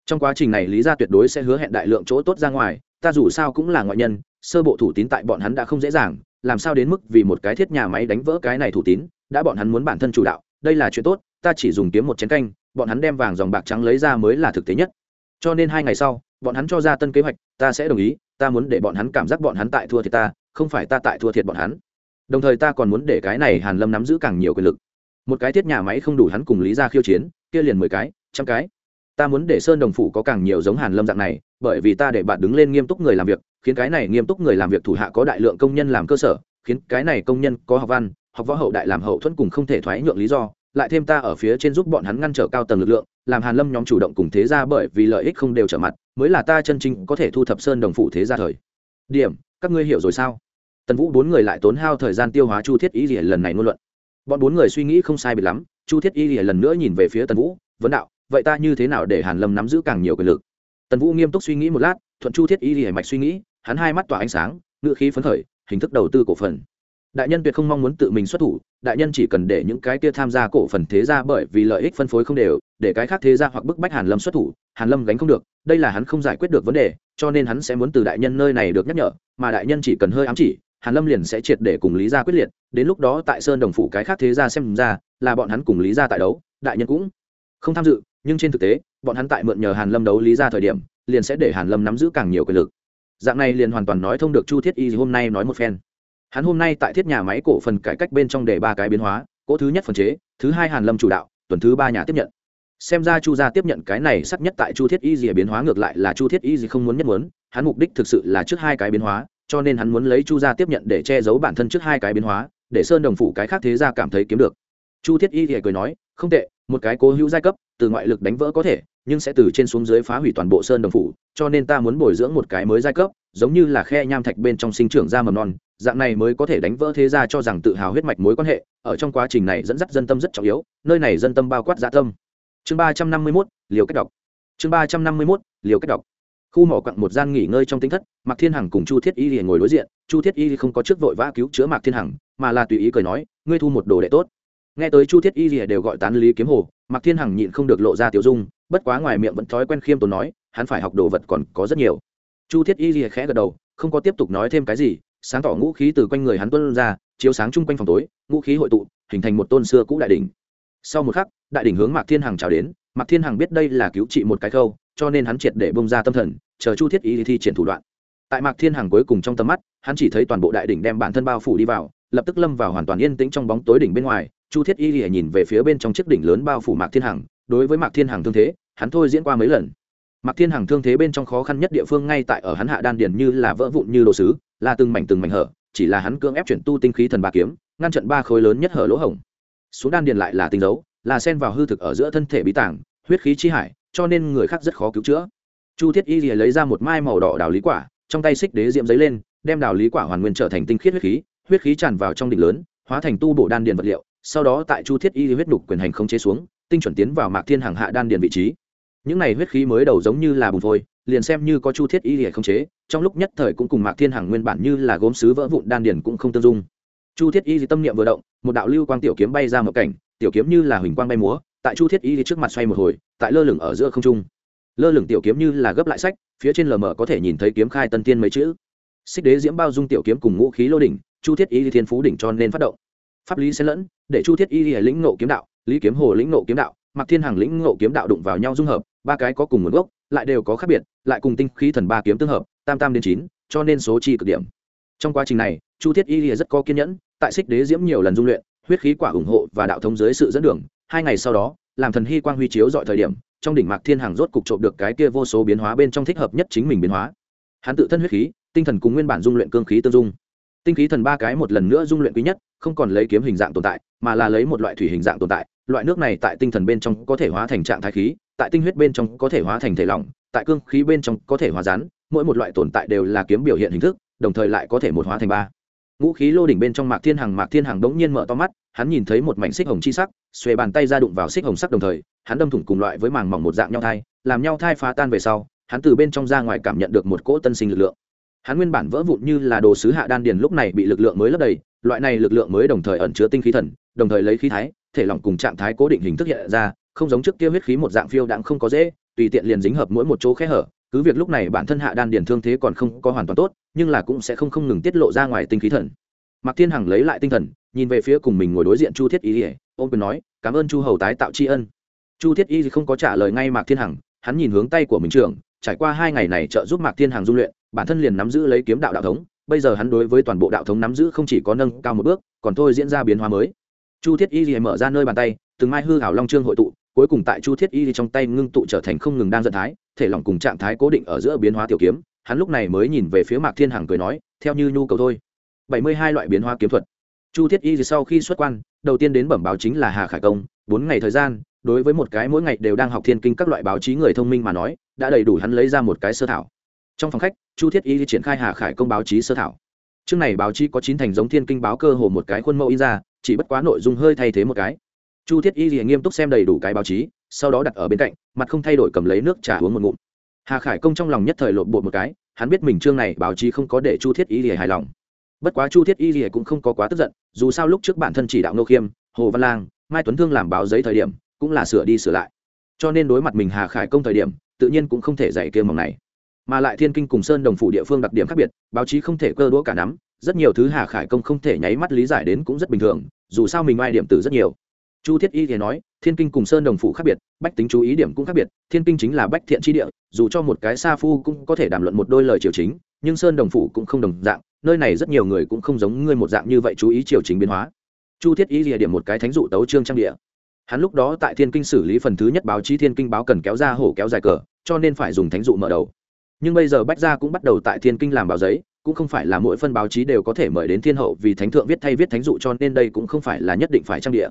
Speaker 1: Trong quá trình này lý gia tuyệt đối sẽ hứa hẹn đại lượng chỗ tốt ra ngoài, ta dù sao cũng là ngoại nhân, sơ bộ thủ tín tại bọn hắn đã không dễ dàng, làm sao đến mức vì một cái thiết nhà máy đánh vỡ cái này thủ tín, đã bọn hắn muốn bản thân chủ đạo, đây là chuyện tốt ta chỉ dùng kiếm một chén canh, bọn hắn đem vàng dòng bạc trắng lấy ra mới là thực tế nhất. Cho nên hai ngày sau, bọn hắn cho ra tân kế hoạch, ta sẽ đồng ý, ta muốn để bọn hắn cảm giác bọn hắn tại thua thiệt ta, không phải ta tại thua thiệt bọn hắn. Đồng thời ta còn muốn để cái này hàn lâm nắm giữ càng nhiều quyền lực. Một cái thiết nhà máy không đủ hắn cùng lý ra khiêu chiến, kia liền mười cái, trăm cái. Ta muốn để sơn đồng phủ có càng nhiều giống hàn lâm dạng này, bởi vì ta để bạn đứng lên nghiêm túc người làm việc, khiến cái này nghiêm túc người làm việc thủ hạ có đại lượng công nhân làm cơ sở, khiến cái này công nhân có học văn, học võ hậu đại làm hậu thuẫn cùng không thể thoái nhượng lý do lại thêm ta ở phía trên giúp bọn hắn ngăn trở cao tầng lực lượng, làm hàn lâm nhóm chủ động cùng thế ra bởi vì lợi ích không đều trở mặt, mới là ta chân chính có thể thu thập sơn đồng phủ thế ra thời. Điểm, các ngươi hiểu rồi sao? Tần vũ bốn người lại tốn hao thời gian tiêu hóa chu thiết y rỉa lần này ngôn luận. Bọn bốn người suy nghĩ không sai biệt lắm, chu thiết y lần nữa nhìn về phía tần vũ, vấn đạo, vậy ta như thế nào để hàn lâm nắm giữ càng nhiều quyền lực? Tần vũ nghiêm túc suy nghĩ một lát, thuận chu thiết y rỉa mạch suy nghĩ, hắn hai mắt tỏa ánh sáng ngựa khí phấn khởi, hình thức đầu tư cổ phần. Đại nhân tuyệt không mong muốn tự mình xuất thủ đại nhân chỉ cần để những cái kia tham gia cổ phần thế gia bởi vì lợi ích phân phối không đều, để cái khác thế gia hoặc bức bách hàn lâm xuất thủ, hàn lâm gánh không được, đây là hắn không giải quyết được vấn đề, cho nên hắn sẽ muốn từ đại nhân nơi này được nhắc nhở, mà đại nhân chỉ cần hơi ám chỉ, hàn lâm liền sẽ triệt để cùng lý gia quyết liệt, đến lúc đó tại sơn đồng phủ cái khác thế gia xem ra, là bọn hắn cùng lý gia tại đấu, đại nhân cũng không tham dự, nhưng trên thực tế, bọn hắn tại mượn nhờ hàn lâm đấu lý gia thời điểm, liền sẽ để hàn lâm nắm giữ càng nhiều quyền lực. Dạng này liền hoàn toàn nói thông được chu thiết y hôm nay nói một phen hắn hôm nay tại thiết nhà máy cổ phần cải cách bên trong để ba cái biến hóa, cỗ thứ nhất phần chế, thứ hai hàn lâm chủ đạo, tuần thứ ba nhà tiếp nhận. Xem ra chu gia tiếp nhận cái này sắc nhất tại chu thiết y gì biến hóa ngược lại là chu thiết y gì không muốn nhất muốn, hắn mục đích thực sự là trước hai cái biến hóa, cho nên hắn muốn lấy chu gia tiếp nhận để che giấu bản thân trước hai cái biến hóa, để sơn đồng phủ cái khác thế gia cảm thấy kiếm được. Chu thiết y thì cười nói, không tệ, một cái cố hữu giai cấp, từ ngoại lực đánh vỡ có thể nhưng sẽ từ trên xuống dưới phá hủy toàn bộ sơn đồng phủ, cho nên ta muốn bồi dưỡng một cái mới giai cấp, giống như là khe nham thạch bên trong sinh trưởng ra mầm non, dạng này mới có thể đánh vỡ thế gia cho rằng tự hào huyết mạch mối quan hệ, ở trong quá trình này dẫn dắt dân tâm rất trọng yếu, nơi này dân tâm bao quát dạ tâm. Chương ba trăm năm mươi mốt, liều cách đọc. Chương ba trăm năm mươi mốt, liều cách đọc. Khu mỏ quặng một gian nghỉ ngơi trong tính thất, mạc thiên hằng cùng chu thiết y thì ngồi đối diện, chu thiết y không có trước vội vã cứu chữa mạc thiên hằng, mà là tùy ý cười nói, ngươi thu một đồ đệ tốt. Nghe tới chu thiết y thì đều gọi tán lý kiếm hồ, mạc thiên hằng nhịn không được lộ ra tiểu dung bất quá ngoài miệng vẫn thói quen khiêm tốn nói, hắn phải học đồ vật còn có rất nhiều. Chu thiết y rìa khẽ gật đầu, không có tiếp tục nói thêm cái gì, sáng tỏ ngũ khí từ quanh người hắn tuân ra, chiếu sáng chung quanh phòng tối, ngũ khí hội tụ, hình thành một tôn xưa cũ đại đỉnh. Sau một khắc, đại đỉnh hướng mạc thiên hằng chào đến, mạc thiên hằng biết đây là cứu trị một cái khâu, cho nên hắn triệt để bông ra tâm thần, chờ chu thiết y thi triển thủ đoạn. Tại mạc thiên hằng cuối cùng trong tầm mắt, hắn chỉ thấy toàn bộ đại đỉnh đem bản thân bao phủ đi vào, lập tức lâm vào hoàn toàn yên tĩnh trong bóng tối đỉnh bên ngoài. Chu thiết y lìa nhìn về phía bên trong chiếc đỉnh lớn bao phủ mạc thiên hằng đối với mạc thiên hằng thương thế, hắn thôi diễn qua mấy lần. Mạc thiên hằng thương thế bên trong khó khăn nhất địa phương ngay tại ở hắn hạ đan điền như là vỡ vụn như đồ sứ, là từng mảnh từng mảnh hở, chỉ là hắn cưỡng ép chuyển tu tinh khí thần ba kiếm, ngăn trận ba khối lớn nhất hở lỗ hổng. Xuống đan điền lại là tinh dấu, là sen vào hư thực ở giữa thân thể bí tảng huyết khí chi hải, cho nên người khác rất khó cứu chữa. Chu thiết y lìa lấy ra một mai màu đỏ đào lý quả, trong tay xích đế diệm giấy lên, đem đào lý quả hoàn nguyên trở thành tinh khiết huyết khí huyết khí tràn vào trong đỉnh lớn, hóa thành tu bổ đan điền vật liệu, sau đó tại chu thiết y huyết đục quyền hành không chế xuống tinh chuẩn tiến vào mạc thiên hàng hạ đan điền vị trí. Những này huyết khí mới đầu giống như là bùn phôi, liền xem như có chu thiết y hệ không chế, trong lúc nhất thời cũng cùng mạc thiên hằng nguyên bản như là gốm sứ vỡ vụn đan điền cũng không tương dung. Chu thiết y tâm niệm vừa động, một đạo lưu quang tiểu kiếm bay ra một cảnh, tiểu kiếm như là huỳnh quang bay múa, tại chu thiết y trước mặt xoay một hồi, tại lơ lửng ở giữa không trung. Lơ lửng tiểu kiếm như là gấp lại sách, phía trên lờ mờ có thể nhìn thấy kiếm khai tân tiên mấy chữ. Xích đế diễm bao dung tiểu kiếm cùng ngũ khí lô đỉnh, chu thiết y thiên phú đỉnh cho nên phát động pháp lý xen lẫn, để chu thiết y lĩnh nộ kiếm đạo, lý kiếm hồ lĩnh nộ kiếm đạo mặc thiên hằng lĩnh nộ kiếm đạo đụng vào nhau dung hợp, ba cái có cùng nguồn gốc, lại đều có khác biệt, lại cùng tinh khí thần ba kiếm tương hợp, tam tam đến chín, cho nên số chi cực điểm. Trong quá trình này, chu thiết y rất có kiên nhẫn, tại xích đế diễm nhiều lần dung luyện, huyết khí quả ủng hộ và đạo thống dưới sự dẫn đường, hai ngày sau đó, làm thần hy quang huy chiếu dọi thời điểm, trong đỉnh mạc thiên hàng rốt cục trộm được cái kia vô số biến hóa bên trong thích hợp nhất chính mình biến hóa. Hắn tự thân huyết khí, tinh thần cùng nguyên bản dung luyện cương khí tương dung tinh khí thần ba cái một lần nữa dung luyện quý nhất, không còn lấy kiếm hình dạng tồn tại, mà là lấy một loại thủy hình dạng tồn tại. Loại nước này tại tinh thần bên trong có thể hóa thành trạng thái khí, tại tinh huyết bên trong có thể hóa thành thể lỏng, tại cương khí bên trong có thể hóa rán mỗi một loại tồn tại đều là kiếm biểu hiện hình thức, đồng thời lại có thể một hóa thành ba. Ngũ khí lô đỉnh bên trong mạc thiên hằng, mạc thiên hằng đống nhiên mở to mắt, hắn nhìn thấy một mảnh xích hồng chi sắc, xuề bàn tay ra đụng vào xích hồng sắc đồng thời, hắn đâm thủng cùng loại với màng mỏng một dạng nhau thai, làm nhau thai phá tan về sau, hắn từ bên trong ra ngoài cảm nhận được một cỗ tân sinh lực lượng hắn nguyên bản vỡ vụn như là đồ sứ hạ đan điền lúc này bị lực lượng mới lấp đầy, loại này lực lượng mới đồng thời ẩn chứa tinh khí thần, đồng thời lấy khí thái, thể lỏng cùng trạng thái cố định hình thức hiện ra, không giống trước kia huyết khí một dạng phiêu đãng không có dễ, tùy tiện liền dính hợp mỗi một chỗ khe hở, cứ việc lúc này bản thân hạ đan điền thương thế còn không có hoàn toàn tốt, nhưng là cũng sẽ không không ngừng tiết lộ ra ngoài tinh khí thần. Mạc thiên hằng lấy lại tinh thần, nhìn về phía cùng mình ngồi đối diện chu thiết y ỉa ôm quyền nói, cảm ơn chu hầu tái tạo tri ân. Chu thiết y không có trả lời ngay mạc thiên hằng, hắn nhìn hướng tay của mình trưởng, trải qua hai ngày này trợ giúp mạc thiên hằng dung luyện bản thân liền nắm giữ lấy kiếm đạo đạo thống, bây giờ hắn đối với toàn bộ đạo thống nắm giữ không chỉ có nâng cao một bước, còn thôi diễn ra biến hóa mới. Chu thiết y thì mở ra nơi bàn tay, từng mai hư hảo long trương hội tụ, cuối cùng tại chu thiết y trong tay ngưng tụ trở thành không ngừng đang dẫn thái, thể lỏng cùng trạng thái cố định ở giữa biến hóa tiểu kiếm, hắn lúc này mới nhìn về phía mạc thiên hằng cười nói, theo như nhu cầu thôi. Bảy mươi hai loại biến hóa kiếm thuật. Chu thiết y sau khi xuất quan, đầu tiên đến bẩm báo chính là hà khải công, bốn ngày thời gian, đối với một cái mỗi ngày đều đang học thiên kinh các loại báo chí người thông minh mà nói, đã đầy đủ hắn lấy ra một cái sơ thảo. Trong phòng khách chu thiết y triển khai hà khải công báo chí sơ thảo. Chương này báo chí có chín thành giống thiên kinh báo cơ hồ một cái khuôn mẫu in ra, chỉ bất quá nội dung hơi thay thế một cái. Chu thiết y thì nghiêm túc xem đầy đủ cái báo chí, sau đó đặt ở bên cạnh, mặt không thay đổi cầm lấy nước trà uống một ngụm. Hà khải công trong lòng nhất thời lộn bột một cái, hắn biết mình chương này báo chí không có để chu thiết y thì hài lòng. Bất quá chu thiết y thì cũng không có quá tức giận, dù sao lúc trước bản thân chỉ đạo nô khiêm, hồ văn lang, mai tuấn thương làm báo giấy thời điểm, cũng là sửa đi sửa lại. Cho nên đối mặt mình hà khải công thời điểm, tự nhiên cũng không thể dạy kêu mỏng này mà lại thiên kinh cùng sơn đồng phủ địa phương đặc điểm khác biệt, báo chí không thể cơ đũa cả nắm, rất nhiều thứ hà khải công không thể nháy mắt lý giải đến cũng rất bình thường, dù sao mình ai điểm từ rất nhiều. Chu thiết y thì nói, thiên kinh cùng sơn đồng phủ khác biệt, bách tính chú ý điểm cũng khác biệt, thiên kinh chính là bách thiện tri địa, dù cho một cái sa phu cũng có thể đàm luận một đôi lời triều chính, nhưng sơn đồng phủ cũng không đồng dạng, nơi này rất nhiều người cũng không giống ngươi một dạng như vậy chú ý triều chính biến hóa. Chu thiết y lìa điểm một cái thánh dụ tấu trương trang địa. Hắn lúc đó tại thiên kinh xử lý phần thứ nhất báo chí thiên kinh báo cần kéo ra hổ kéo dài cờ, cho nên phải dùng thánh dụ mở đầu nhưng bây giờ bách gia cũng bắt đầu tại thiên kinh làm báo giấy, cũng không phải là mỗi phân báo chí đều có thể mời đến thiên hậu vì thánh thượng viết thay viết thánh dụ cho nên đây cũng không phải là nhất định phải trang địa.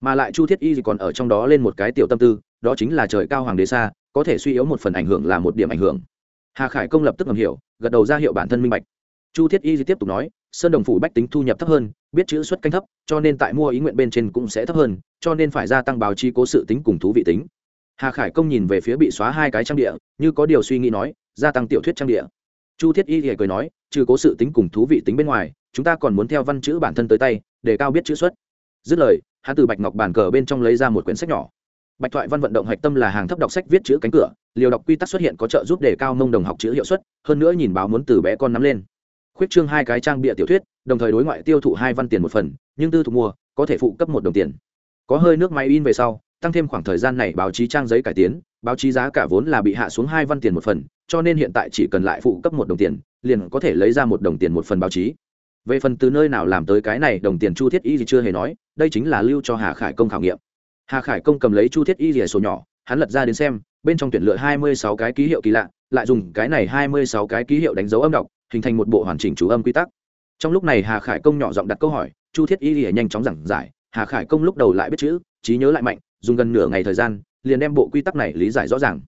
Speaker 1: Mà lại chu thiết y còn ở trong đó lên một cái tiểu tâm tư, đó chính là trời cao hoàng đế xa, có thể suy yếu một phần ảnh hưởng là một điểm ảnh hưởng. Hà khải công lập tức ngầm hiểu, gật đầu ra hiệu bản thân minh bạch. Chu thiết y tiếp tục nói, sơn đồng phủ bách tính thu nhập thấp hơn, biết chữ xuất canh thấp, cho nên tại mua ý nguyện bên trên cũng sẽ thấp hơn, cho nên phải gia tăng báo chí cố sự tính cùng thú vị tính. Hà khải công nhìn về phía bị xóa hai cái trang địa, như có điều suy nghĩ nói gia tăng tiểu thuyết trang địa. Chu thiết y thì cười nói, trừ cố sự tính cùng thú vị tính bên ngoài, chúng ta còn muốn theo văn chữ bản thân tới tay, để cao biết chữ xuất. Dứt lời hắn từ bạch ngọc bàn cờ bên trong lấy ra một quyển sách nhỏ. Bạch thoại văn vận động hạch tâm là hàng thấp đọc sách viết chữ cánh cửa, liều đọc quy tắc xuất hiện có trợ giúp đề cao mông đồng học chữ hiệu suất, hơn nữa nhìn báo muốn từ bé con nắm lên. Khuyết trương hai cái trang bịa tiểu thuyết, đồng thời đối ngoại tiêu thụ hai văn tiền một phần, nhưng tư thục mua, có thể phụ cấp một đồng tiền. Có hơi nước máy in về sau, tăng thêm khoảng thời gian này báo chí trang giấy cải tiến, báo chí giá cả vốn là bị hạ xuống hai văn tiền một phần cho nên hiện tại chỉ cần lại phụ cấp một đồng tiền, liền có thể lấy ra một đồng tiền một phần báo chí. Về phần từ nơi nào làm tới cái này, đồng tiền chu thiết y thì chưa hề nói, đây chính là lưu cho hà khải công khảo nghiệm. Hà khải công cầm lấy chu thiết y rìa sổ nhỏ, hắn lật ra đến xem, bên trong tuyển lựa hai mươi sáu cái ký hiệu kỳ lạ, lại dùng cái này hai mươi sáu cái ký hiệu đánh dấu âm đọc, hình thành một bộ hoàn chỉnh chú âm quy tắc. Trong lúc này hà khải công nhỏ giọng đặt câu hỏi, chu thiết y rìa nhanh chóng giảng giải, hà khải công lúc đầu lại biết chữ, trí nhớ lại mạnh, dùng gần nửa ngày thời gian, liền đem bộ quy tắc này lý giải rõ ràng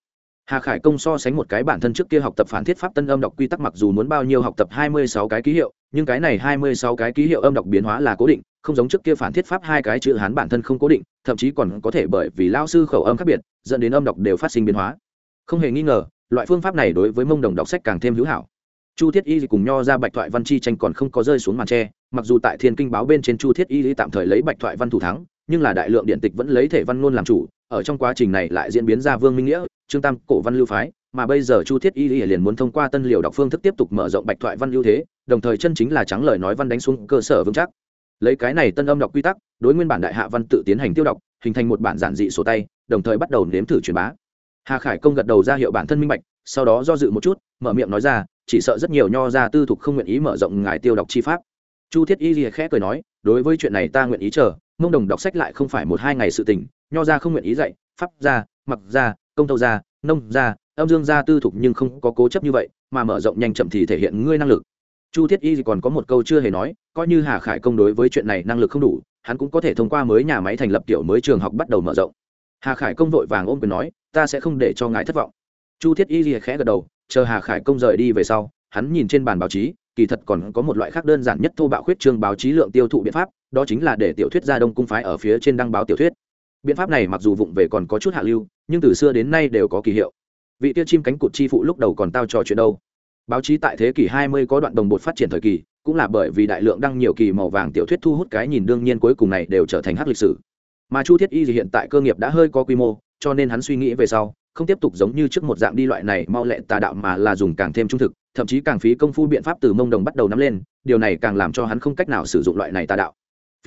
Speaker 1: hà khải công so sánh một cái bản thân trước kia học tập phản thiết pháp tân âm đọc quy tắc mặc dù muốn bao nhiêu học tập hai mươi sáu cái ký hiệu, nhưng cái này hai mươi sáu cái ký hiệu âm đọc biến hóa là cố định, không giống trước kia phản thiết pháp hai cái chữ hán bản thân không cố định, thậm chí còn có thể bởi vì lao sư khẩu âm khác biệt, dẫn đến âm đọc đều phát sinh biến hóa. Không hề nghi ngờ, loại phương pháp này đối với mông đồng đọc sách càng thêm hữu hảo. Chu thiết y cùng nho ra bạch thoại văn chi tranh còn không có rơi xuống màn tre, mặc dù tại thiên kinh báo bên trên chu thiết y tạm thời lấy bạch thoại văn thủ thắng nhưng là đại lượng điện tịch vẫn lấy thể văn luôn làm chủ, ở trong quá trình này lại diễn biến ra vương minh nghĩa, trương tam, cổ văn lưu phái, mà bây giờ chu thiết y liền muốn thông qua tân liều đọc phương thức tiếp tục mở rộng bạch thoại văn lưu thế, đồng thời chân chính là trắng lời nói văn đánh xuống cơ sở vững chắc. Lấy cái này tân âm đọc quy tắc, đối nguyên bản đại hạ văn tự tiến hành tiêu đọc, hình thành một bản giản dị sổ tay, đồng thời bắt đầu nếm thử truyền bá. Hà khải công gật đầu ra hiệu bản thân minh bạch, sau đó do dự một chút, mở miệng nói ra, chỉ sợ rất nhiều nho gia tư thục không nguyện ý mở rộng ngài tiêu đọc chi pháp. Chu thiết y lìa khẽ cười nói, đối với chuyện này ta nguyện ý chờ mông đồng đọc sách lại không phải một hai ngày sự tình, nho gia không nguyện ý dạy, pháp gia, mặc gia, công tâu gia, nông gia, âm dương gia tư thục nhưng không có cố chấp như vậy, mà mở rộng nhanh chậm thì thể hiện ngươi năng lực. Chu thiết y còn có một câu chưa hề nói, coi như hà khải công đối với chuyện này năng lực không đủ, hắn cũng có thể thông qua mới nhà máy thành lập tiểu mới trường học bắt đầu mở rộng. Hà khải công vội vàng ôm quyền nói, ta sẽ không để cho ngài thất vọng. Chu thiết y lìa khẽ gật đầu, chờ hà khải công rời đi về sau, hắn nhìn trên bàn báo chí kỳ thật còn có một loại khác đơn giản nhất thô bạo khuyết trương báo chí lượng tiêu thụ biện pháp, đó chính là để tiểu thuyết gia đông cung phái ở phía trên đăng báo tiểu thuyết. Biện pháp này mặc dù vụng về còn có chút hạ lưu, nhưng từ xưa đến nay đều có kỳ hiệu. Vị tiêu chim cánh cụt chi phụ lúc đầu còn tao trò chuyện đâu. Báo chí tại thế kỷ 20 có đoạn đồng bột phát triển thời kỳ, cũng là bởi vì đại lượng đăng nhiều kỳ màu vàng tiểu thuyết thu hút cái nhìn đương nhiên cuối cùng này đều trở thành hắc lịch sử. Mà chu thiết y thì hiện tại cơ nghiệp đã hơi có quy mô, cho nên hắn suy nghĩ về sau không tiếp tục giống như trước một dạng đi loại này, mau lẹ tà đạo mà là dùng càng thêm trung thực, thậm chí càng phí công phu biện pháp từ mông đồng bắt đầu nắm lên, điều này càng làm cho hắn không cách nào sử dụng loại này tà đạo.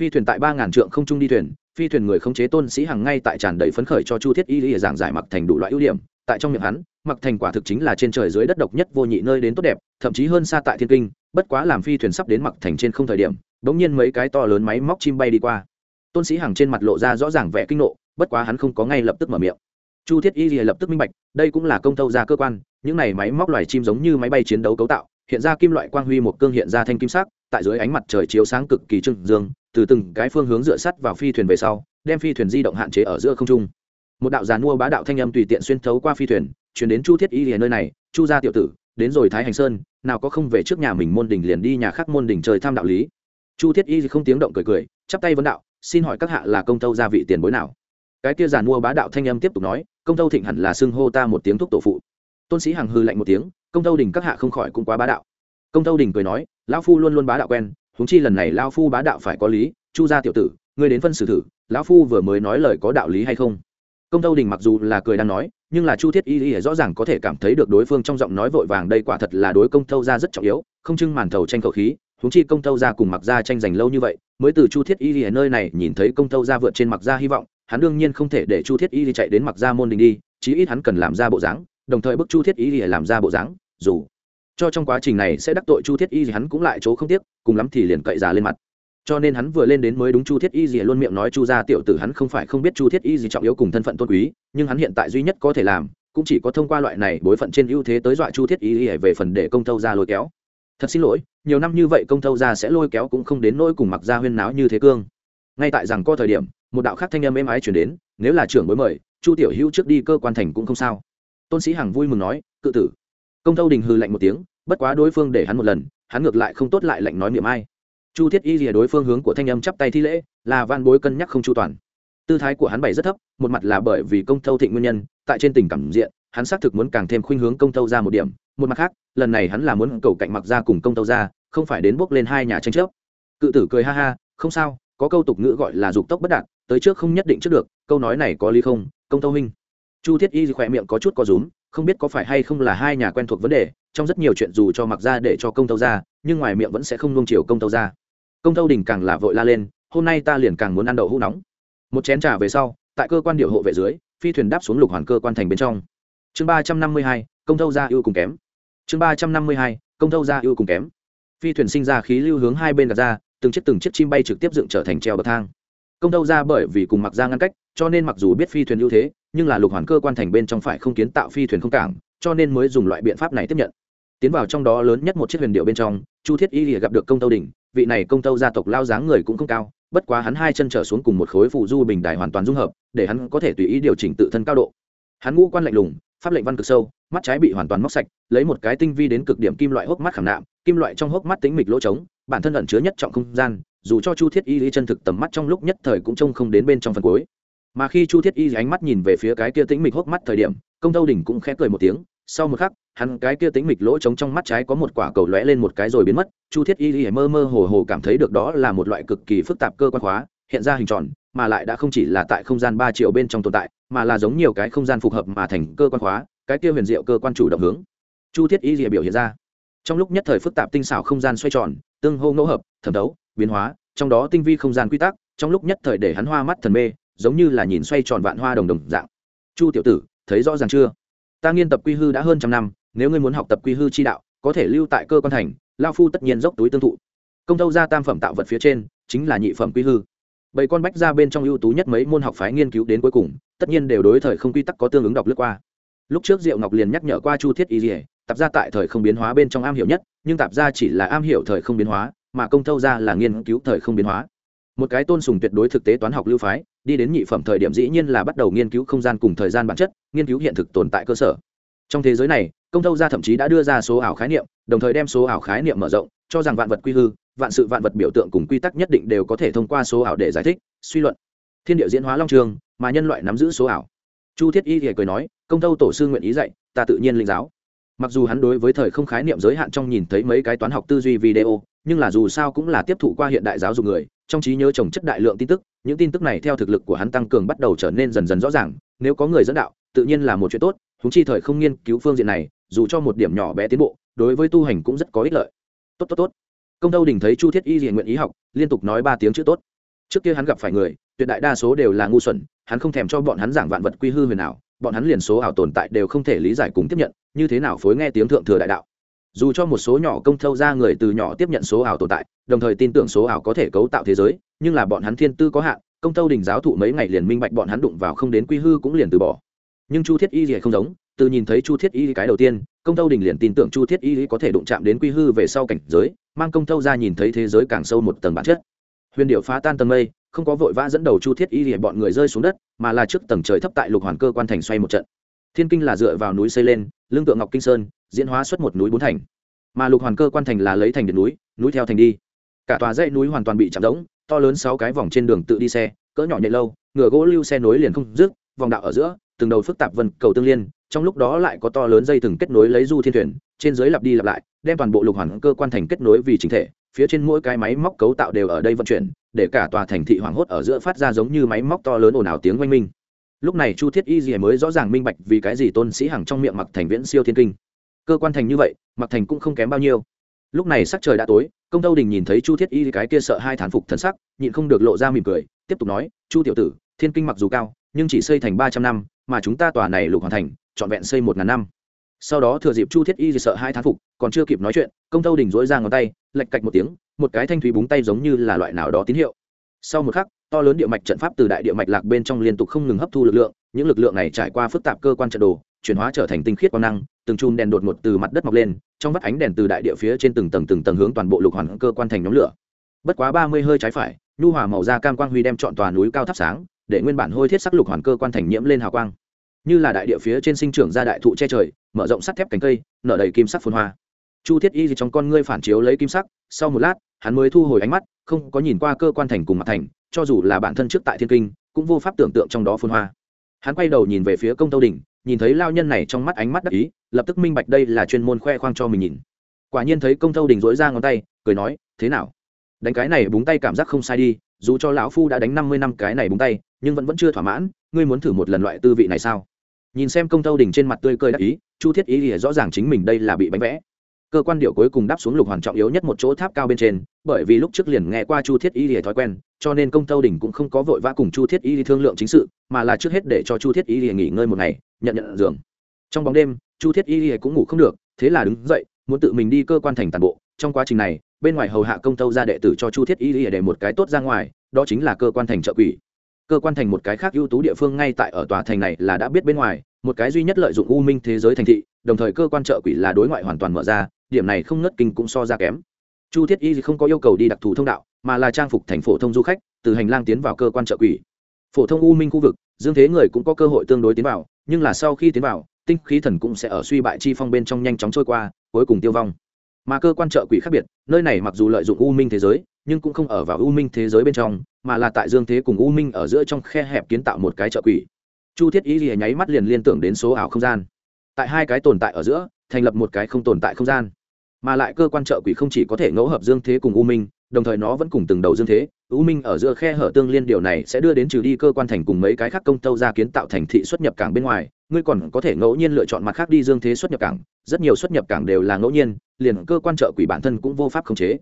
Speaker 1: Phi thuyền tại ba ngàn trượng không trung đi thuyền, phi thuyền người khống chế tôn sĩ hằng ngay tại tràn đầy phấn khởi cho chu thiết y lìa giảng giải mặc thành đủ loại ưu điểm, tại trong miệng hắn, mặc thành quả thực chính là trên trời dưới đất độc nhất vô nhị nơi đến tốt đẹp, thậm chí hơn xa tại thiên kinh, bất quá làm phi thuyền sắp đến mặc thành trên không thời điểm, bỗng nhiên mấy cái to lớn máy móc chim bay đi qua. Tôn sĩ hằng trên mặt lộ ra rõ ràng vẻ kinh nộ, bất quá hắn không có ngay lập tức mở miệng chu thiết y lập tức minh bạch, đây cũng là công tâu ra cơ quan, những này máy móc loài chim giống như máy bay chiến đấu cấu tạo, hiện ra kim loại quang huy một cương hiện ra thanh kim sắc, tại dưới ánh mặt trời chiếu sáng cực kỳ trưng dương, từ từng cái phương hướng dựa sắt vào phi thuyền về sau, đem phi thuyền di động hạn chế ở giữa không trung. Một đạo giàn mua bá đạo thanh âm tùy tiện xuyên thấu qua phi thuyền chuyển đến chu thiết y lìa nơi này, chu gia tiểu tử, đến rồi thái hành sơn, nào có không về trước nhà mình môn đình liền đi nhà khác môn đình trời tham đạo lý. Chu thiết y không tiếng động cười cười, chắp tay vấn đạo, xin hỏi các hạ là công tâu gia vị tiền bối nào? Cái kia giàn mua bá đạo thanh âm tiếp tục nói, công tâu thịnh hẳn là xưng hô ta một tiếng thúc tổ phụ. Tôn sĩ hằng hư lạnh một tiếng, công tâu đình các hạ không khỏi cũng quá bá đạo. Công tâu đình cười nói, lão phu luôn luôn bá đạo quen húng chi lần này lão phu bá đạo phải có lý, chu gia tiểu tử, ngươi đến phân xử thử, lão phu vừa mới nói lời có đạo lý hay không? Công tâu đình mặc dù là cười đang nói, nhưng là chu thiết y y rõ ràng có thể cảm thấy được đối phương trong giọng nói vội vàng đây quả thật là đối công tâu gia rất trọng yếu, không trưng màn thầu tranh khẩu khí húng chi công tâu gia cùng mặc gia tranh giành lâu như vậy, mới từ chu thiết y y nơi này nhìn thấy công tâu gia vượt trên mặc gia hy vọng hắn đương nhiên không thể để chu thiết y chạy đến mặc gia môn đình đi, chí ít hắn cần làm ra bộ dáng, đồng thời bức chu thiết y y làm ra bộ dáng, dù cho trong quá trình này sẽ đắc tội chu thiết y thì hắn cũng lại chỗ không tiếc, cùng lắm thì liền cậy già lên mặt. Cho nên hắn vừa lên đến mới đúng chu thiết y gì luôn miệng nói chu gia tiểu tử hắn không phải không biết chu thiết y gì trọng yếu cùng thân phận tôn quý, nhưng hắn hiện tại duy nhất có thể làm, cũng chỉ có thông qua loại này bối phận trên ưu thế tới dọa chu thiết y về phần để công Thâu ra lôi kéo. Thật xin lỗi, nhiều năm như vậy công Thâu ra sẽ lôi kéo cũng không đến nỗi cùng mặc ra huyên náo như thế cương ngay tại rằng co thời điểm, một đạo khác thanh âm êm ái chuyển đến, nếu là trưởng mới mời, chu tiểu hữu trước đi cơ quan thành cũng không sao. Tôn sĩ hằng vui mừng nói, cự tử. Công tâu đình hư lạnh một tiếng, bất quá đối phương để hắn một lần, hắn ngược lại không tốt lại lạnh nói miệng ai. Chu thiết y rìa đối phương hướng của thanh âm chắp tay thi lễ, là van bối cân nhắc không chu toàn. Tư thái của hắn bày rất thấp, một mặt là bởi vì công thâu thịnh nguyên nhân, tại trên tình cảm diện, hắn xác thực muốn càng thêm khuynh hướng công thâu ra một điểm, một mặt khác, lần này hắn là muốn cầu cạnh mặc ra cùng công thâu ra, không phải đến bước lên hai nhà tranh chấp. Cự tử cười ha ha, không sao có câu tục ngữ gọi là dục tốc bất đạt, tới trước không nhất định trước được, câu nói này có lý không? Công tâu huynh. Chu thiết y khỏe miệng có chút có rúm, không biết có phải hay không là hai nhà quen thuộc vấn đề, trong rất nhiều chuyện dù cho mặc ra để cho công tâu ra, nhưng ngoài miệng vẫn sẽ không nung chiều công tâu ra. Công tâu đình càng là vội la lên, hôm nay ta liền càng muốn ăn đậu hũ nóng. Một chén trà về sau, tại cơ quan điều hộ vệ dưới, phi thuyền đáp xuống lục hoàn cơ quan thành bên trong. Chương ba trăm năm mươi hai, công tâu ra ưu cùng kém. Chương ba trăm năm mươi hai, công tâu ra ưu cùng kém. Phi thuyền sinh ra khí lưu hướng hai bên gạt ra từng chiếc từng chiếc chim bay trực tiếp dựng trở thành treo bậc thang. Công tâu ra bởi vì cùng mặc ra ngăn cách, cho nên mặc dù biết phi thuyền ưu thế, nhưng là lục hoàn cơ quan thành bên trong phải không kiến tạo phi thuyền không cảng, cho nên mới dùng loại biện pháp này tiếp nhận. Tiến vào trong đó lớn nhất một chiếc huyền điệu bên trong, chu thiết y lìa gặp được công tâu đình vị này công tâu gia tộc lao dáng người cũng không cao, bất quá hắn hai chân trở xuống cùng một khối phụ du bình đài hoàn toàn dung hợp, để hắn có thể tùy ý điều chỉnh tự thân cao độ. Hắn ngũ quan lạnh lùng, pháp lệnh văn cực sâu, mắt trái bị hoàn toàn móc sạch, lấy một cái tinh vi đến cực điểm kim loại hốc mắt khảm nạm, kim loại trong hốc mắt tính mịch lỗ trống bản thân ẩn chứa nhất trọng không gian, dù cho chu thiết y lý chân thực tầm mắt trong lúc nhất thời cũng trông không đến bên trong phần cuối. Mà khi chu thiết y ánh mắt nhìn về phía cái kia tĩnh mịch hốc mắt thời điểm, công tâu đỉnh cũng khẽ cười một tiếng. Sau một khắc, hắn cái kia tính mịch lỗ trống trong mắt trái có một quả cầu lóe lên một cái rồi biến mất. Chu thiết y lý mơ mơ hồ hồ cảm thấy được đó là một loại cực kỳ phức tạp cơ quan khóa hiện ra hình tròn, mà lại đã không chỉ là tại không gian ba triệu bên trong tồn tại, mà là giống nhiều cái không gian phù hợp mà thành cơ quan khóa cái kia huyền diệu cơ quan chủ động hướng. Chu thiết y lý biểu hiện ra trong lúc nhất thời phức tạp tinh xảo không gian xoay tròn, tương hô ngẫu hợp, thẩm đấu, biến hóa, trong đó tinh vi không gian quy tắc, trong lúc nhất thời để hắn hoa mắt thần mê, giống như là nhìn xoay tròn vạn hoa đồng đồng dạng. Chu tiểu tử, thấy rõ ràng chưa? Ta nghiên tập quy hư đã hơn trăm năm, nếu ngươi muốn học tập quy hư chi đạo, có thể lưu tại cơ quan thành lao phu tất nhiên dốc túi tương thụ. Công tâu ra tam phẩm tạo vật phía trên, chính là nhị phẩm quy hư. Bảy con bách ra bên trong ưu tú nhất mấy môn học phái nghiên cứu đến cuối cùng, tất nhiên đều đối thời không quy tắc có tương ứng đọc lướt qua. Lúc trước diệu ngọc liền nhắc nhở qua chu thiết y dỉa tạp gia tại thời không biến hóa bên trong am hiểu nhất, nhưng tạp gia chỉ là am hiểu thời không biến hóa, mà công thâu gia là nghiên cứu thời không biến hóa. Một cái tôn sùng tuyệt đối thực tế toán học lưu phái, đi đến nhị phẩm thời điểm dĩ nhiên là bắt đầu nghiên cứu không gian cùng thời gian bản chất, nghiên cứu hiện thực tồn tại cơ sở. Trong thế giới này, công thâu gia thậm chí đã đưa ra số ảo khái niệm, đồng thời đem số ảo khái niệm mở rộng, cho rằng vạn vật quy hư, vạn sự vạn vật biểu tượng cùng quy tắc nhất định đều có thể thông qua số ảo để giải thích, suy luận. Thiên địa diễn hóa long trường, mà nhân loại nắm giữ số ảo. Chu thiết y thì cười nói, công thâu tổ sư nguyện ý dạy, ta tự nhiên linh giáo mặc dù hắn đối với thời không khái niệm giới hạn trong nhìn thấy mấy cái toán học tư duy video, nhưng là dù sao cũng là tiếp thụ qua hiện đại giáo dục người, trong trí nhớ trồng chất đại lượng tin tức, những tin tức này theo thực lực của hắn tăng cường bắt đầu trở nên dần dần rõ ràng, nếu có người dẫn đạo, tự nhiên là một chuyện tốt húng chi thời không nghiên cứu phương diện này, dù cho một điểm nhỏ bé tiến bộ, đối với tu hành cũng rất có ích lợi. Tốt tốt tốt. Công tâu đình thấy chu thiết y diện nguyện ý học, liên tục nói ba tiếng chữ tốt. Trước kia hắn gặp phải người, tuyệt đại đa số đều là ngu xuẩn hắn không thèm cho bọn hắn giảng vạn vật quy hư huyền ảo, bọn hắn liền số ảo tồn tại đều không thể lý giải cùng tiếp nhận, như thế nào phối nghe tiếng thượng thừa đại đạo. Dù cho một số nhỏ công thâu ra người từ nhỏ tiếp nhận số ảo tồn tại, đồng thời tin tưởng số ảo có thể cấu tạo thế giới, nhưng là bọn hắn thiên tư có hạn, công thâu đình giáo thụ mấy ngày liền minh bạch bọn hắn đụng vào không đến quy hư cũng liền từ bỏ. Nhưng chu thiết y thì không giống, từ nhìn thấy chu thiết y cái đầu tiên, công thâu đình liền tin tưởng chu thiết y có thể đụng chạm đến quy hư về sau cảnh giới, mang công thâu ra nhìn thấy thế giới càng sâu một tầng bản chất. Huyền điệu phá tan tầng mây không có vội vã dẫn đầu chu thiết y để bọn người rơi xuống đất, mà là trước tầng trời thấp tại lục hoàn cơ quan thành xoay một trận. Thiên kinh là dựa vào núi xây lên lương tượng ngọc kinh sơn, diễn hóa xuất một núi bốn thành. Mà lục hoàn cơ quan thành là lấy thành điện núi núi theo thành đi. Cả tòa dãy núi hoàn toàn bị chạm rỗng to lớn sáu cái vòng trên đường tự đi xe, cỡ nhỏ nhẹ lâu, ngựa gỗ lưu xe nối liền không dứt, vòng đạo ở giữa, từng đầu phức tạp vân cầu tương liên, trong lúc đó lại có to lớn dây từng kết nối lấy du thiên thuyền, trên dưới lặp đi lặp lại, đem toàn bộ lục hoàn cơ quan thành kết nối vì chính thể, phía trên mỗi cái máy móc cấu tạo đều ở đây vận chuyển để cả tòa thành thị hoảng hốt ở giữa phát ra giống như máy móc to lớn ồn ào tiếng oanh minh. Lúc này chu thiết y gì mới rõ ràng minh bạch vì cái gì tôn sĩ hằng trong miệng mặc thành viễn siêu thiên kinh. Cơ quan thành như vậy mặc thành cũng không kém bao nhiêu. Lúc này sắc trời đã tối, công tâu đình nhìn thấy chu thiết y cái kia sợ hai thán phục thần sắc, nhịn không được lộ ra mỉm cười, tiếp tục nói, chu tiểu tử, thiên kinh mặc dù cao, nhưng chỉ xây thành ba trăm năm, mà chúng ta tòa này lục hoàn thành, trọn vẹn xây một ngàn năm. Sau đó thừa dịp chu thiết y sợ hai thán phục, còn chưa kịp nói chuyện, công tâu đình dối ra ngón tay lạch cạch một tiếng một cái thanh thúy búng tay giống như là loại nào đó tín hiệu. Sau một khắc, to lớn địa mạch trận pháp từ đại địa mạch lạc bên trong liên tục không ngừng hấp thu lực lượng, những lực lượng này trải qua phức tạp cơ quan trận đồ, chuyển hóa trở thành tinh khiết quang năng, từng chùm đèn đột ngột từ mặt đất mọc lên, trong vắt ánh đèn từ đại địa phía trên từng tầng từng tầng hướng toàn bộ lục hoàn cơ quan thành nhóm lửa. Bất quá ba mươi hơi trái phải, nhu hòa màu da cam quang huy đem chọn tòa núi cao thắp sáng, để nguyên bản hôi thiết sắc lục hoàn cơ quan thành nhiễm lên hào quang. Như là đại địa phía trên sinh trưởng ra đại thụ che trời, mở rộng sắt thép cánh cây, nở đầy kim sắc phun hoa chu thiết y trong con ngươi phản chiếu lấy kim sắc, sau một lát, hắn mới thu hồi ánh mắt, không có nhìn qua cơ quan thành cùng mặt thành, cho dù là bản thân trước tại thiên kinh, cũng vô pháp tưởng tượng trong đó phun hoa. Hắn quay đầu nhìn về phía công tâu đình nhìn thấy lao nhân này trong mắt ánh mắt đắc ý, lập tức minh bạch đây là chuyên môn khoe khoang cho mình nhìn. Quả nhiên thấy công tâu đình dỗi ra ngón tay, cười nói, thế nào? Đánh cái này búng tay cảm giác không sai đi, dù cho lão phu đã đánh năm mươi năm cái này búng tay, nhưng vẫn vẫn chưa thỏa mãn, ngươi muốn thử một lần loại tư vị này sao? Nhìn xem công tâu đình trên mặt tươi cười đắc ý, chu thiết ý thì rõ ràng chính mình đây là bị bánh vẽ cơ quan điệu cuối cùng đáp xuống lục hoàn trọng yếu nhất một chỗ tháp cao bên trên, bởi vì lúc trước liền nghe qua chu thiết y lìa thói quen, cho nên công tâu đình cũng không có vội vã cùng chu thiết y thương lượng chính sự, mà là trước hết để cho chu thiết y lìa nghỉ ngơi một ngày, nhận nhận giường. Trong bóng đêm, chu thiết y lìa cũng ngủ không được, thế là đứng dậy, muốn tự mình đi cơ quan thành toàn bộ. Trong quá trình này, bên ngoài hầu hạ công tâu ra đệ tử cho chu thiết y lìa để một cái tốt ra ngoài, đó chính là cơ quan thành trợ quỷ. Cơ quan thành một cái khác ưu tú địa phương ngay tại ở tòa thành này là đã biết bên ngoài một cái duy nhất lợi dụng u minh thế giới thành thị, đồng thời cơ quan trợ quỷ là đối ngoại hoàn toàn mở ra, điểm này không ngất kinh cũng so ra kém. Chu thiết y không có yêu cầu đi đặc thù thông đạo, mà là trang phục thành phổ thông du khách, từ hành lang tiến vào cơ quan trợ quỷ. Phổ thông u minh khu vực, dương thế người cũng có cơ hội tương đối tiến vào, nhưng là sau khi tiến vào, tinh khí thần cũng sẽ ở suy bại chi phong bên trong nhanh chóng trôi qua, cuối cùng tiêu vong. Mà cơ quan trợ quỷ khác biệt, nơi này mặc dù lợi dụng u minh thế giới, nhưng cũng không ở vào u minh thế giới bên trong, mà là tại dương thế cùng u minh ở giữa trong khe hẹp kiến tạo một cái trợ quỷ chu thiết y lìa nháy mắt liền liên tưởng đến số ảo không gian. Tại hai cái tồn tại ở giữa, thành lập một cái không tồn tại không gian. Mà lại cơ quan trợ quỷ không chỉ có thể ngẫu hợp dương thế cùng u minh, đồng thời nó vẫn cùng từng đầu dương thế, u minh ở giữa khe hở tương liên điều này sẽ đưa đến trừ đi cơ quan thành cùng mấy cái khác công tâu ra kiến tạo thành thị xuất nhập cảng bên ngoài, ngươi còn có thể ngẫu nhiên lựa chọn mặt khác đi dương thế xuất nhập cảng, rất nhiều xuất nhập cảng đều là ngẫu nhiên, liền cơ quan trợ quỷ bản thân cũng vô pháp khống chế.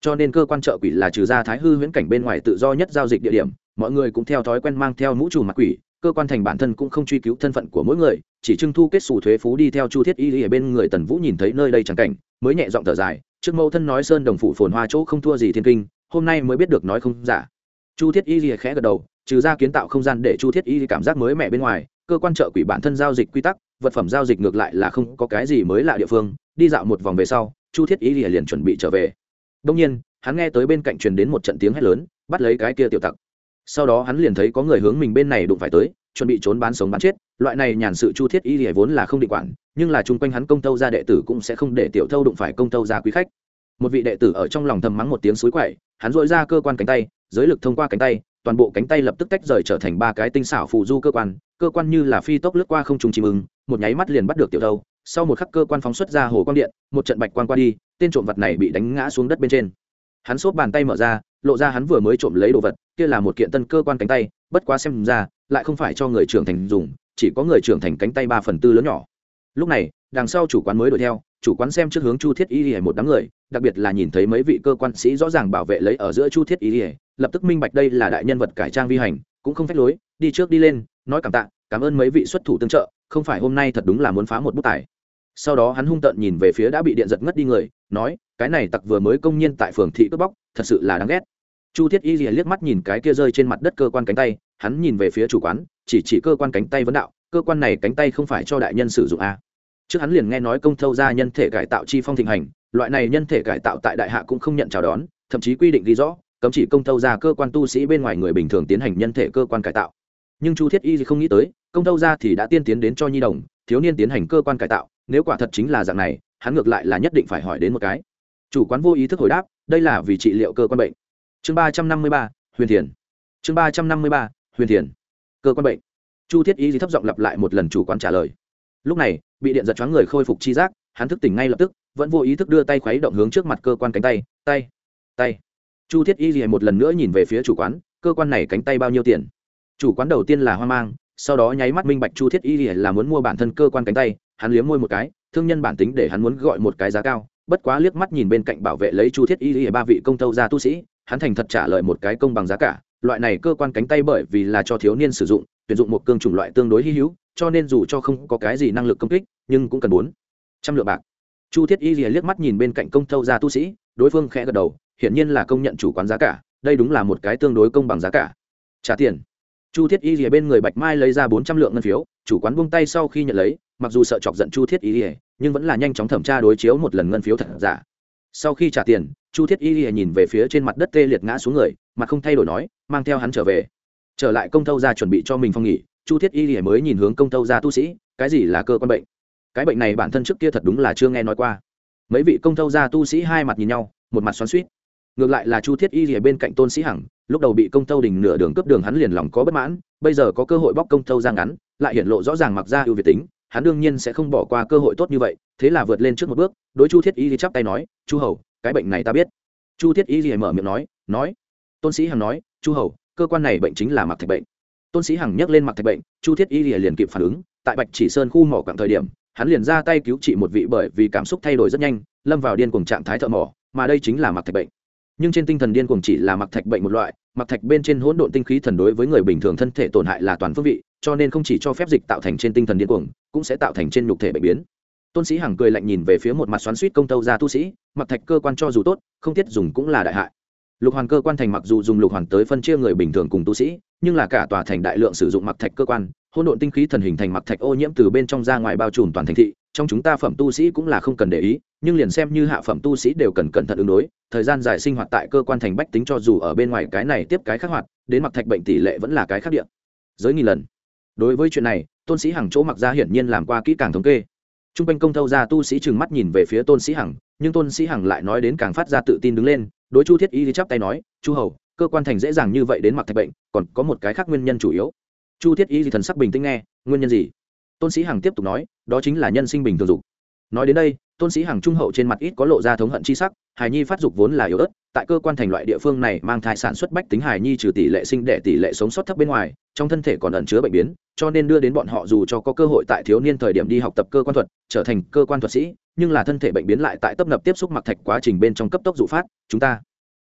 Speaker 1: Cho nên cơ quan trợ quỷ là trừ ra thái hư huyễn cảnh bên ngoài tự do nhất giao dịch địa điểm, mọi người cũng theo thói quen mang theo mũ trù mặt quỷ cơ quan thành bản thân cũng không truy cứu thân phận của mỗi người, chỉ trưng thu kết xù thuế phú đi theo chu thiết y ở bên người tần vũ nhìn thấy nơi đây chẳng cảnh, mới nhẹ giọng thở dài, trước mẫu thân nói sơn đồng phủ phồn hoa chỗ không thua gì thiên kinh, hôm nay mới biết được nói không giả. Chu thiết y lìa khẽ gật đầu, trừ ra kiến tạo không gian để chu thiết y cảm giác mới mẻ bên ngoài, cơ quan trợ quỷ bản thân giao dịch quy tắc, vật phẩm giao dịch ngược lại là không có cái gì mới lạ địa phương, đi dạo một vòng về sau, chu thiết y lìa liền chuẩn bị trở về. Đông nhiên, hắn nghe tới bên cạnh truyền đến một trận tiếng hét lớn, bắt lấy cái kia tiểu tặc sau đó hắn liền thấy có người hướng mình bên này đụng phải tới, chuẩn bị trốn bán sống bán chết. Loại này nhàn sự chu thiết y lìa vốn là không định quản, nhưng là chung quanh hắn công tâu ra đệ tử cũng sẽ không để tiểu thâu đụng phải công tâu ra quý khách. Một vị đệ tử ở trong lòng thầm mắng một tiếng suối quậy, hắn dội ra cơ quan cánh tay, giới lực thông qua cánh tay, toàn bộ cánh tay lập tức tách rời trở thành ba cái tinh xảo phụ du cơ quan cơ quan như là phi tốc lướt qua không trùng chìm ưng, một nháy mắt liền bắt được tiểu thâu. Sau một khắc cơ quan phóng xuất ra hồ quang điện, một trận bạch quan qua đi, tên trộm vật này bị đánh ngã xuống đất bên trên. Hắn xốp bàn tay mở ra lộ ra hắn vừa mới trộm lấy đồ vật, kia là một kiện tân cơ quan cánh tay, bất quá xem ra, lại không phải cho người trưởng thành dùng, chỉ có người trưởng thành cánh tay ba phần tư lớn nhỏ. Lúc này, đằng sau chủ quán mới đuổi theo, chủ quán xem trước hướng chu thiết y hề một đám người, đặc biệt là nhìn thấy mấy vị cơ quan sĩ rõ ràng bảo vệ lấy ở giữa chu thiết y hề lập tức minh bạch đây là đại nhân vật cải trang vi hành, cũng không phép lối, đi trước đi lên, nói cảm tạ, cảm ơn mấy vị xuất thủ tương trợ, không phải hôm nay thật đúng là muốn phá một bút tài. Sau đó hắn hung tợn nhìn về phía đã bị điện giật ngất đi người, nói, cái này tặc vừa mới công nhiên tại phường thị cướp bóc, thật sự là đáng ghét chu thiết y liếc mắt nhìn cái kia rơi trên mặt đất cơ quan cánh tay, hắn nhìn về phía chủ quán, chỉ chỉ cơ quan cánh tay vấn đạo, cơ quan này cánh tay không phải cho đại nhân sử dụng à. trước hắn liền nghe nói công thâu ra nhân thể cải tạo chi phong thịnh hành, loại này nhân thể cải tạo tại đại hạ cũng không nhận chào đón, thậm chí quy định ghi rõ, cấm chỉ công thâu ra cơ quan tu sĩ bên ngoài người bình thường tiến hành nhân thể cơ quan cải tạo. Nhưng chu thiết y không nghĩ tới, công thâu ra thì đã tiên tiến đến cho nhi đồng, thiếu niên tiến hành cơ quan cải tạo, nếu quả thật chính là dạng này, hắn ngược lại là nhất định phải hỏi đến một cái. Chủ quán vô ý thức hồi đáp, đây là vì trị liệu cơ quan bệnh chương ba trăm năm mươi ba, huyền thiền. Chương ba trăm năm mươi ba, huyền thiền. Cơ quan bệnh. Chu thiết y thấp giọng lặp lại một lần chủ quán trả lời. Lúc này, bị điện giật choáng người khôi phục chi giác, hắn thức tỉnh ngay lập tức, vẫn vô ý thức đưa tay khuấy động hướng trước mặt cơ quan cánh tay tay tay. Chu thiết y một lần nữa nhìn về phía chủ quán, cơ quan này cánh tay bao nhiêu tiền? Chủ quán đầu tiên là hoang mang, sau đó nháy mắt minh bạch chu thiết y là muốn mua bản thân cơ quan cánh tay, hắn liếm môi một cái, thương nhân bản tính để hắn muốn gọi một cái giá cao, bất quá liếc mắt nhìn bên cạnh bảo vệ lấy chu thiết y ba vị công tâu gia tu sĩ hắn thành thật trả lời một cái công bằng giá cả, loại này cơ quan cánh tay bởi vì là cho thiếu niên sử dụng, tuyển dụng một cương chủng loại tương đối hy hữu, cho nên dù cho không có cái gì năng lực công kích, nhưng cũng cần bốn trăm lượng bạc. Chu thiết y liếc mắt nhìn bên cạnh công Thâu gia tu sĩ, đối phương khẽ gật đầu, hiển nhiên là công nhận chủ quán giá cả, đây đúng là một cái tương đối công bằng giá cả. Trả tiền. Chu thiết y rìa bên người bạch mai lấy ra bốn trăm lượng ngân phiếu, chủ quán buông tay sau khi nhận lấy, mặc dù sợ chọc giận chu thiết y rìa nhưng vẫn là nhanh chóng thẩm tra đối chiếu một lần ngân phiếu thật giả sau khi trả tiền, chu thiết y rìa nhìn về phía trên mặt đất tê liệt ngã xuống người, mặt không thay đổi nói, mang theo hắn trở về. Trở lại công tâu ra chuẩn bị cho mình phong nghỉ, chu thiết y rìa mới nhìn hướng công tâu ra tu sĩ, cái gì là cơ quan bệnh? Cái bệnh này bản thân trước kia thật đúng là chưa nghe nói qua. Mấy vị công tâu ra tu sĩ hai mặt nhìn nhau, một mặt xoắn suýt ngược lại là chu thiết y rìa bên cạnh tôn sĩ hằng, lúc đầu bị công tâu đình nửa đường cướp đường hắn liền lòng có bất mãn, bây giờ có cơ hội bóc công tâu ra ngắn, lại hiện lộ rõ ràng mặc ra ưu việt tính hắn đương nhiên sẽ không bỏ qua cơ hội tốt như vậy, thế là vượt lên trước một bước, đối chu thiết y thì chắp tay nói, chu hầu, cái bệnh này ta biết. Chu thiết y thì mở miệng nói nói. Tôn sĩ hằng nói, chu hầu, cơ quan này bệnh chính là mặc thạch bệnh. Tôn sĩ hằng nhắc lên mặc thạch bệnh, chu thiết y liền kịp phản ứng, tại bạch chỉ sơn khu mỏ quặng thời điểm, hắn liền ra tay cứu trị một vị bởi vì cảm xúc thay đổi rất nhanh, lâm vào điên cùng trạng thái thợ mỏ, mà đây chính là mặc thạch bệnh. Nhưng trên tinh thần điên cuồng chỉ là mặc thạch bệnh một loại mặc thạch bên trên hỗn độn tinh khí thần đối với người bình thường thân thể tổn hại là toàn phương vị cho nên không chỉ cho phép dịch tạo thành trên tinh thần điên cuồng, cũng sẽ tạo thành trên nhục thể bệnh biến. Tôn sĩ hằng cười lạnh nhìn về phía một mặt xoắn suýt công tâu ra tu sĩ, mặc thạch cơ quan cho dù tốt, không thiết dùng cũng là đại hại. Lục hoàn cơ quan thành mặc dù dùng lục hoàn tới phân chia người bình thường cùng tu sĩ, nhưng là cả tòa thành đại lượng sử dụng mặc thạch cơ quan hôn độn tinh khí thần hình thành mặc thạch ô nhiễm từ bên trong ra ngoài bao trùm toàn thành thị, trong chúng ta phẩm tu sĩ cũng là không cần để ý, nhưng liền xem như hạ phẩm tu sĩ đều cần cẩn thận ứng đối, thời gian dài sinh hoạt tại cơ quan thành bách tính cho dù ở bên ngoài cái này tiếp cái khác hoạt, đến mặc thạch bệnh tỷ lệ vẫn là cái khác điện giới nghìn lần đối với chuyện này, tôn sĩ hằng chỗ mặc ra hiển nhiên làm qua kỹ càng thống kê. T r u n g quanh công thâu ra tu sĩ trừng mắt nhìn về phía tôn sĩ hằng, nhưng tôn sĩ hằng lại nói đến càng phát ra tự tin đứng lên, đối chu thiết y thì chắp tay nói, chu hầu, cơ quan thành dễ dàng như vậy đến mặc thạch bệnh, còn có một cái khác nguyên nhân chủ yếu. Chu thiết y thì thần sắc bình tĩnh nghe, nguyên nhân gì? Tôn sĩ hằng tiếp tục nói, đó chính là nhân sinh bình thường dục. Nói đến đây tôn sĩ hằng trung hậu trên mặt ít có lộ ra thống hận chi sắc hài nhi phát dục vốn là yếu ớt, tại cơ quan thành loại địa phương này mang thai sản xuất bách tính hài nhi trừ tỷ lệ sinh đẻ tỷ lệ sống sót thấp bên ngoài, trong thân thể còn ẩn chứa bệnh biến, cho nên đưa đến bọn họ dù cho có cơ hội tại thiếu niên thời điểm đi học tập cơ quan thuật, trở thành cơ quan thuật sĩ, nhưng là thân thể bệnh biến lại tại tấp nập tiếp xúc mặc thạch quá trình bên trong cấp tốc dụ phát, chúng ta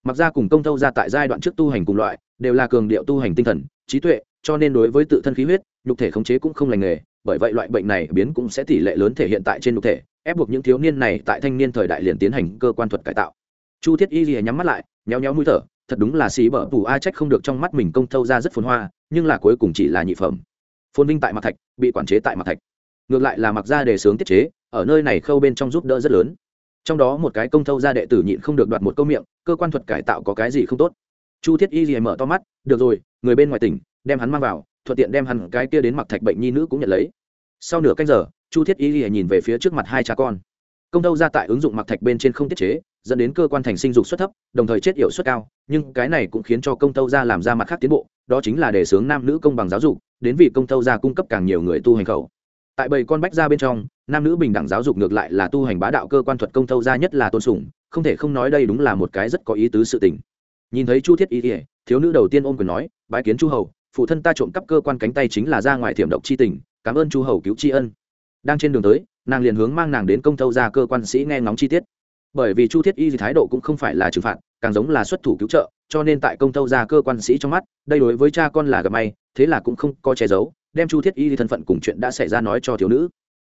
Speaker 1: mặc ra cùng công thâu ra tại giai đoạn trước tu hành cùng loại, đều là cường điệu tu hành tinh thần, trí tuệ, cho nên đối với tự thân khí huyết, nhục thể khống chế cũng không lành nghề, bởi vậy loại bệnh này biến cũng sẽ tỷ lệ lớn thể hiện tại trên nhục thể ép buộc những thiếu niên này tại thanh niên thời đại liền tiến hành cơ quan thuật cải tạo. Chu thiết y lìa nhắm mắt lại, nhéo nhéo mũi thở, thật đúng là xí bở bù a trách không được trong mắt mình công thâu ra rất phồn hoa, nhưng là cuối cùng chỉ là nhị phẩm. Phồn vinh tại mặt thạch, bị quản chế tại mặt thạch. Ngược lại là mặc ra đề sướng tiết chế, ở nơi này khâu bên trong giúp đỡ rất lớn. Trong đó một cái công thâu ra đệ tử nhịn không được đoạt một câu miệng, cơ quan thuật cải tạo có cái gì không tốt? Chu thiết y lìa mở to mắt, được rồi, người bên ngoài tỉnh, đem hắn mang vào, thuận tiện đem hắn cái kia đến mặc thạch bệnh nhi nữ cũng nhận lấy. Sau nửa canh giờ chu thiết y lìa nhìn về phía trước mặt hai cha con. Công đâu ra tại ứng dụng mặc thạch bên trên không tiết chế, dẫn đến cơ quan thành sinh dục suất thấp, đồng thời chết yểu suất cao, nhưng cái này cũng khiến cho công tâu ra làm ra mặt khác tiến bộ, đó chính là đề xướng nam nữ công bằng giáo dục, đến vì công tâu ra cung cấp càng nhiều người tu hành khẩu. Tại bảy con bách ra bên trong, nam nữ bình đẳng giáo dục ngược lại là tu hành bá đạo cơ quan thuật công tâu ra nhất là tôn sùng, không thể không nói đây đúng là một cái rất có ý tứ sự tình. Nhìn thấy chu thiết y ỉa thiếu nữ đầu tiên ôm quyền nói, bái kiến chu hầu, phụ thân ta trộm cắp cơ quan cánh tay chính là ra ngoài thiểm độc chi tình, cảm ơn chu hầu cứu tri ân đang trên đường tới, nàng liền hướng mang nàng đến công tâu ra cơ quan sĩ nghe ngóng chi tiết. Bởi vì chu thiết y thì thái độ cũng không phải là trừng phạt, càng giống là xuất thủ cứu trợ, cho nên tại công tâu ra cơ quan sĩ trong mắt, đây đối với cha con là gặp may, thế là cũng không có che giấu, đem chu thiết y thì thân phận cùng chuyện đã xảy ra nói cho thiếu nữ.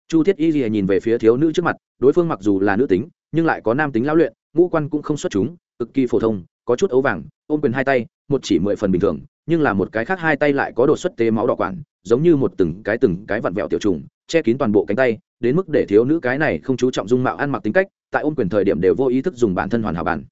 Speaker 1: Chu thiết y thì nhìn về phía thiếu nữ trước mặt, đối phương mặc dù là nữ tính, nhưng lại có nam tính lão luyện, ngũ quan cũng không xuất chúng, cực kỳ phổ thông, có chút ấu vàng, ôm quyền hai tay, một chỉ mười phần bình thường, nhưng là một cái khác hai tay lại có đột xuất tế máu đỏ quản, giống như một từng cái từng cái vặn vẹo tiểu trùng che kín toàn bộ cánh tay, đến mức để thiếu nữ cái này không chú trọng dung mạo ăn mặc tính cách, tại ôm quyền thời điểm đều vô ý thức dùng bản thân hoàn hảo bản.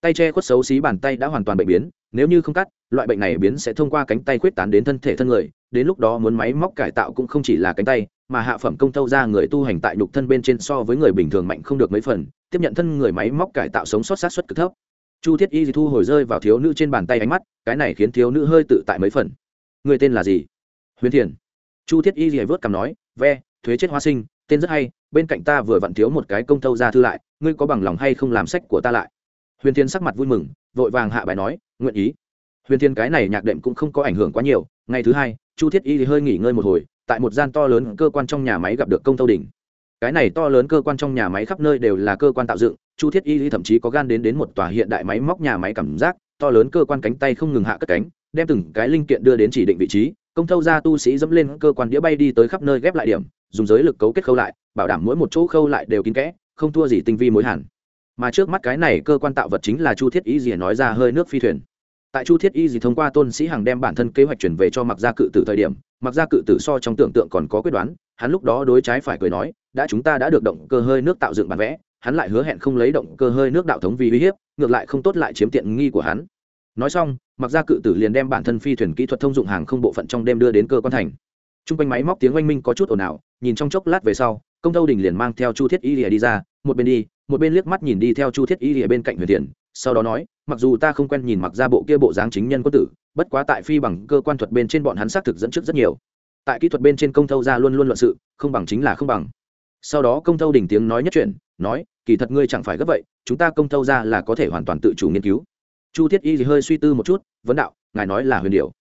Speaker 1: Tay che khuất xấu xí bàn tay đã hoàn toàn bệnh biến, nếu như không cắt, loại bệnh này biến sẽ thông qua cánh tay khuyết tán đến thân thể thân người, đến lúc đó muốn máy móc cải tạo cũng không chỉ là cánh tay, mà hạ phẩm công tâu ra người tu hành tại nhục thân bên trên so với người bình thường mạnh không được mấy phần, tiếp nhận thân người máy móc cải tạo sống sót sát xuất cực thấp. Chu thiết y thu hồi rơi vào thiếu nữ trên bàn tay ánh mắt, cái này khiến thiếu nữ hơi tự tại mấy phần. Người tên là gì? Huyền thiền chu thiết y rìa vớt cằm nói, ve, thuế chết hoa sinh, tên rất hay, bên cạnh ta vừa vặn thiếu một cái công thâu ra thư lại, ngươi có bằng lòng hay không làm sách của ta lại huyền thiên sắc mặt vui mừng, vội vàng hạ bài nói, nguyện ý huyền thiên cái này nhạc đệm cũng không có ảnh hưởng quá nhiều, ngày thứ hai, chu thiết y thì hơi nghỉ ngơi một hồi, tại một gian to lớn cơ quan trong nhà máy gặp được công thâu đỉnh. cái này to lớn cơ quan trong nhà máy khắp nơi đều là cơ quan tạo dựng, chu thiết y thậm chí có gan đến đến một tòa hiện đại máy móc nhà máy cảm giác, to lớn cơ quan cánh tay không ngừng hạ cất cánh, đem từng cái linh kiện đưa đến chỉ định vị trí công thâu ra tu sĩ dẫm lên cơ quan đĩa bay đi tới khắp nơi ghép lại điểm, dùng giới lực cấu kết khâu lại, bảo đảm mỗi một chỗ khâu lại đều kín kẽ, không thua gì tinh vi mối hẳn. Mà trước mắt cái này cơ quan tạo vật chính là chu thiết y dì nói ra hơi nước phi thuyền. Tại chu thiết y dì thông qua tôn sĩ hằng đem bản thân kế hoạch chuyển về cho mặc gia cự tử thời điểm mặc gia cự tử so trong tưởng tượng còn có quyết đoán, hắn lúc đó đối trái phải cười nói, đã chúng ta đã được động cơ hơi nước tạo dựng bản vẽ, hắn lại hứa hẹn không lấy động cơ hơi nước đạo thống vì uy hiếp, ngược lại không tốt lại chiếm tiện nghi của hắn. Nói xong mặc gia cự tử liền đem bản thân phi thuyền kỹ thuật thông dụng hàng không bộ phận trong đêm đưa đến cơ quan thành. T r u n g quanh máy móc tiếng oanh minh có chút ồn ào, nhìn trong chốc lát về sau, công tâu đình liền mang theo chu thiết y lìa đi ra, một bên đi, một bên liếc mắt nhìn đi theo chu thiết y lìa bên cạnh huyền thiền sau đó nói, mặc dù ta không quen nhìn mặc ra bộ kia bộ dáng chính nhân quân tử, bất quá tại phi bằng cơ quan thuật bên trên bọn hắn xác thực dẫn trước rất nhiều. Tại kỹ thuật bên trên công thâu ra luôn luôn luận sự, không bằng chính là không bằng. Sau đó công thâu đình tiếng nói nhất chuyện, nói, kỳ thật ngươi chẳng phải gấp vậy, chúng ta công thâu ra là có thể hoàn toàn tự chủ nghiên cứu chu thiết y thì hơi suy tư một chút, vấn đạo, ngài nói là huyền điệu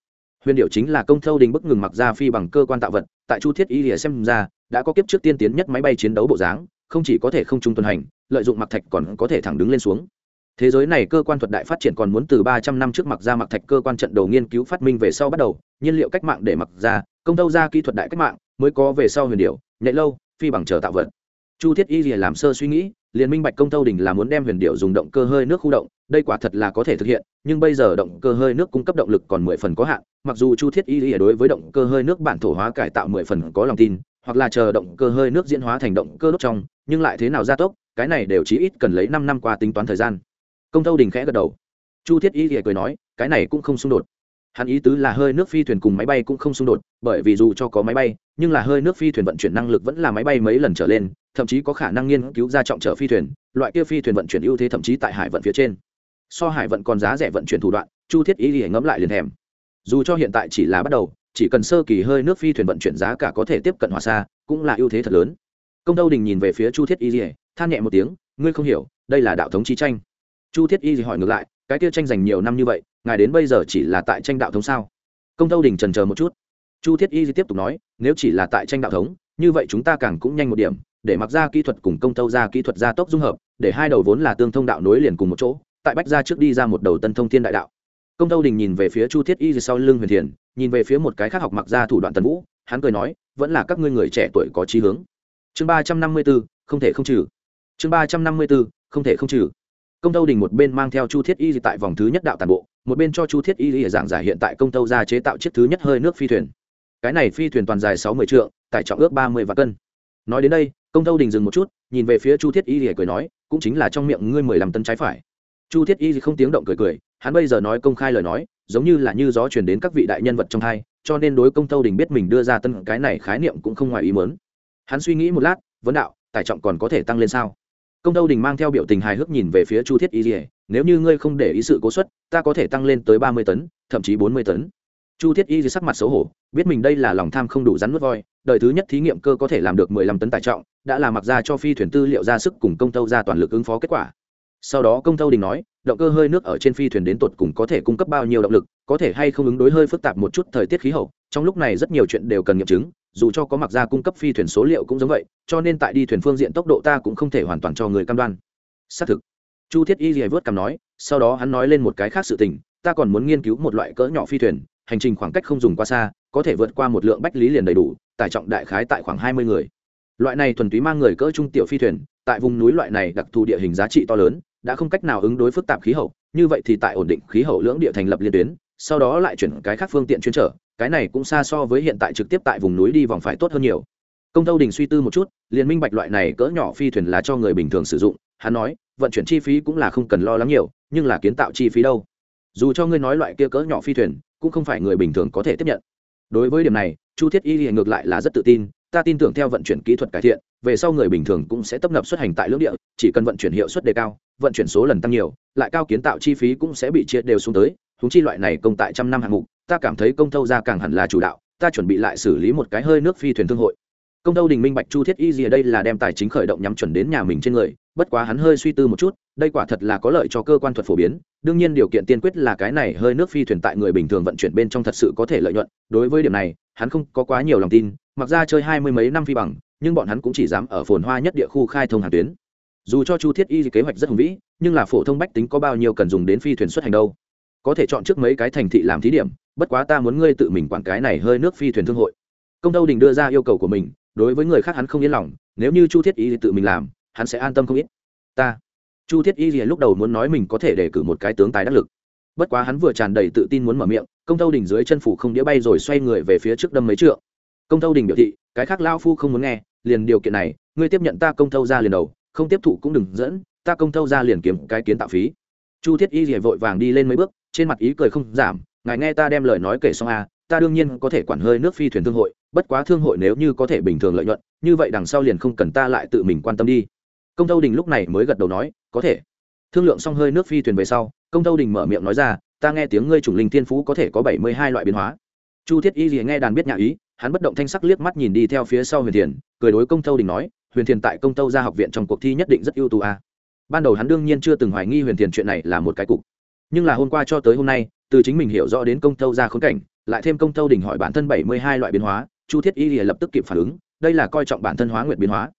Speaker 1: huyền điệu chính là công thâu đình bức ngừng mặc ra phi bằng cơ quan tạo vật, tại chu thiết y thì xem ra, đã có kiếp trước tiên tiến nhất máy bay chiến đấu bộ dáng, không chỉ có thể không trung tuần hành, lợi dụng mặc thạch còn có thể thẳng đứng lên xuống. Thế giới này cơ quan thuật đại phát triển còn muốn từ ba trăm năm trước mặc ra mặc thạch cơ quan trận đầu nghiên cứu phát minh về sau bắt đầu, nhiên liệu cách mạng để mặc ra công thâu ra kỹ thuật đại cách mạng, mới có về sau huyền điệu nhạy lâu, phi bằng chờ tạo vật. Chu thiết y làm sơ suy nghĩ liền minh bạch công tâu đình là muốn đem huyền điệu dùng động cơ hơi nước khu động, đây quả thật là có thể thực hiện, nhưng bây giờ động cơ hơi nước cung cấp động lực còn mười phần có hạn, mặc dù chu thiết y đối với động cơ hơi nước bản thổ hóa cải tạo mười phần có lòng tin, hoặc là chờ động cơ hơi nước diễn hóa thành động cơ đốt trong, nhưng lại thế nào gia tốc, cái này đều chỉ ít cần lấy năm năm qua tính toán thời gian. Công tâu đình khẽ gật đầu. Chu thiết y cười nói, cái này cũng không xung đột hắn ý tứ là hơi nước phi thuyền cùng máy bay cũng không xung đột, bởi vì dù cho có máy bay, nhưng là hơi nước phi thuyền vận chuyển năng lực vẫn là máy bay mấy lần trở lên, thậm chí có khả năng nghiên cứu ra trọng trở phi thuyền, loại kia phi thuyền vận chuyển ưu thế thậm chí tại hải vận phía trên. So hải vận còn giá rẻ vận chuyển thủ đoạn, chu thiết ý thì ngẫm lại liền thèm. Dù cho hiện tại chỉ là bắt đầu, chỉ cần sơ kỳ hơi nước phi thuyền vận chuyển giá cả có thể tiếp cận hòa xa, cũng là ưu thế thật lớn. Công đâu đình nhìn về phía chu thiết y dỉa than nhẹ một tiếng, ngươi không hiểu, đây là đạo thống chi tranh. Chu thiết y hỏi ngược lại, cái kia tranh giành nhiều năm như vậy ngài đến bây giờ chỉ là tại tranh đạo thống sao? Công tâu đình trần chờ một chút. Chu thiết y tiếp tục nói, nếu chỉ là tại tranh đạo thống, như vậy chúng ta càng cũng nhanh một điểm, để mặc ra kỹ thuật cùng công tâu ra kỹ thuật gia tốc dung hợp, để hai đầu vốn là tương thông đạo nối liền cùng một chỗ, tại bách ra trước đi ra một đầu tân thông thiên đại đạo. Công tâu đình nhìn về phía chu thiết y sau lưng huyền thiền, nhìn về phía một cái khác học mặc ra thủ đoạn tần vũ, hắn cười nói, vẫn là các ngươi người trẻ tuổi có trí hướng. Chương ba trăm năm mươi b ố không thể không trừ. Chương ba trăm năm mươi b ố không thể không trừ. Công tâu đình một bên mang theo chu thiết y tại vòng thứ nhất đạo tàn bộ một bên cho chu thiết y giảng giải hiện tại công tâu ra chế tạo chiếc thứ nhất hơi nước phi thuyền. Cái này phi thuyền toàn dài sáu mươi trượng, tải trọng ước ba mươi và cân. Nói đến đây, công tâu đình dừng một chút, nhìn về phía chu thiết y cười nói, cũng chính là trong miệng ngươi mười lăm tấn trái phải. Chu thiết y không tiếng động cười cười, hắn bây giờ nói công khai lời nói, giống như là như gió truyền đến các vị đại nhân vật trong hai, cho nên đối công tâu đình biết mình đưa ra tân cái này khái niệm cũng không ngoài ý mớn hắn suy nghĩ một lát, vấn đạo, tải trọng còn có thể tăng lên sao? Công tâu đình mang theo biểu tình hài hước nhìn về phía chu thiết y lìa nếu như ngươi không để ý sự cố suất ta có thể tăng lên tới ba mươi tấn, thậm chí bốn mươi tấn. Chu thiết y sắc mặt xấu hổ, biết mình đây là lòng tham không đủ rắn nuốt voi, đời thứ nhất thí nghiệm cơ có thể làm được mười lăm tấn tải trọng, đã là mặc ra cho phi thuyền tư liệu ra sức cùng công tâu ra toàn lực ứng phó kết quả. Sau đó công tâu đình nói, động cơ hơi nước ở trên phi thuyền đến tột cùng có thể cung cấp bao nhiêu động lực, có thể hay không ứng đối hơi phức tạp một chút thời tiết khí hậu, trong lúc này rất nhiều chuyện đều cần nghiệm chứng, dù cho có mặc ra cung cấp phi thuyền số liệu cũng giống vậy, cho nên tại đi thuyền phương diện tốc độ ta cũng không thể hoàn toàn cho người cam đoan. Xác thực chu thiết y rìa vớt cằm nói, sau đó hắn nói lên một cái khác sự tình, ta còn muốn nghiên cứu một loại cỡ nhỏ phi thuyền, hành trình khoảng cách không dùng quá xa, có thể vượt qua một lượng bách lý liền đầy đủ, tải trọng đại khái tại khoảng hai mươi người. Loại này thuần túy mang người cỡ trung tiểu phi thuyền, tại vùng núi loại này đặc thù địa hình giá trị to lớn, đã không cách nào ứng đối phức tạp khí hậu, như vậy thì tại ổn định khí hậu lưỡng địa thành lập liên tuyến, sau đó lại chuyển cái khác phương tiện chuyên trở, cái này cũng xa so với hiện tại trực tiếp tại vùng núi đi vòng phải tốt hơn nhiều. Công tâu đình suy tư một chút, liền minh bạch loại này cỡ nhỏ phi thuyền là cho người bình thường sử dụng hắn nói, vận chuyển chi phí cũng là không cần lo lắng nhiều, nhưng là kiến tạo chi phí đâu. Dù cho ngươi nói loại kia cỡ nhỏ phi thuyền, cũng không phải người bình thường có thể tiếp nhận. Đối với điểm này, chu thiết y ngược lại là rất tự tin, ta tin tưởng theo vận chuyển kỹ thuật cải thiện, về sau người bình thường cũng sẽ tấp nập xuất hành tại lưỡng địa, chỉ cần vận chuyển hiệu suất đề cao, vận chuyển số lần tăng nhiều, lại cao kiến tạo chi phí cũng sẽ bị chia đều xuống tới húng chi loại này công tại trăm năm hạng mục, ta cảm thấy công thâu ra càng hẳn là chủ đạo, ta chuẩn bị lại xử lý một cái hơi nước phi thuyền thương hội. Công thâu đình minh bạch chu thiết y gì ở đây là đem tài chính khởi động nhắm chuẩn đến nhà mình trên người bất quá hắn hơi suy tư một chút, đây quả thật là có lợi cho cơ quan thuật phổ biến, đương nhiên điều kiện tiên quyết là cái này hơi nước phi thuyền tại người bình thường vận chuyển bên trong thật sự có thể lợi nhuận, đối với điểm này, hắn không có quá nhiều lòng tin, mặc ra chơi hai mươi mấy năm phi bằng, nhưng bọn hắn cũng chỉ dám ở phồn hoa nhất địa khu khai thông hàng tuyến. Dù cho chu thiết y kế hoạch rất hùng vĩ, nhưng là phổ thông bách tính có bao nhiêu cần dùng đến phi thuyền xuất hành đâu? Có thể chọn trước mấy cái thành thị làm thí điểm, bất quá ta muốn ngươi tự mình quản cái này hơi nước phi thuyền thương hội. Công tâu đình đưa ra yêu cầu của mình, đối với người khác hắn không yên lòng, nếu như chu thiết y tự mình làm hắn sẽ an tâm không ít. Ta chu thiết y lúc đầu muốn nói mình có thể đề cử một cái tướng tài đắc lực. Bất quá hắn vừa tràn đầy tự tin muốn mở miệng công tâu đình dưới chân phủ không đĩa bay rồi xoay người về phía trước đâm mấy trượng. Công tâu đình biểu thị cái khác lao phu không muốn nghe liền điều kiện này ngươi tiếp nhận ta công tâu ra liền đầu không tiếp thụ cũng đừng dẫn ta công tâu ra liền kiếm cái kiến tạo phí. Chu thiết y rỉa vội vàng đi lên mấy bước trên mặt ý cười không giảm ngài nghe ta đem lời nói kể xong à, ta đương nhiên có thể quản hơi nước phi thuyền thương hội bất quá thương hội nếu như có thể bình thường lợi nhuận như vậy đằng sau liền không cần ta lại tự mình quan tâm đi công tâu đình lúc này mới gật đầu nói, có thể. Thương lượng xong hơi nước phi thuyền về sau, công tâu đình mở miệng nói ra, ta nghe tiếng ngươi chủng linh thiên phú có thể có bảy mươi hai loại biến hóa. Chu thiết y gì nghe đàn biết nhà ý, hắn bất động thanh sắc liếc mắt nhìn đi theo phía sau huyền thiền, cười đối công tâu đình nói, huyền thiền tại công tâu ra học viện trong cuộc thi nhất định rất ưu tú a ban đầu hắn đương nhiên chưa từng hoài nghi huyền thiền chuyện này là một cái cục. Nhưng là hôm qua cho tới hôm nay, từ chính mình hiểu rõ đến công tâu ra khốn cảnh, lại thêm công tâu đình hỏi bản thân bảy mươi hai loại biến hóa, chu thiết y lập tức kịp phản ứng, đây là coi trọng bản thân hóa nguyện biến hóa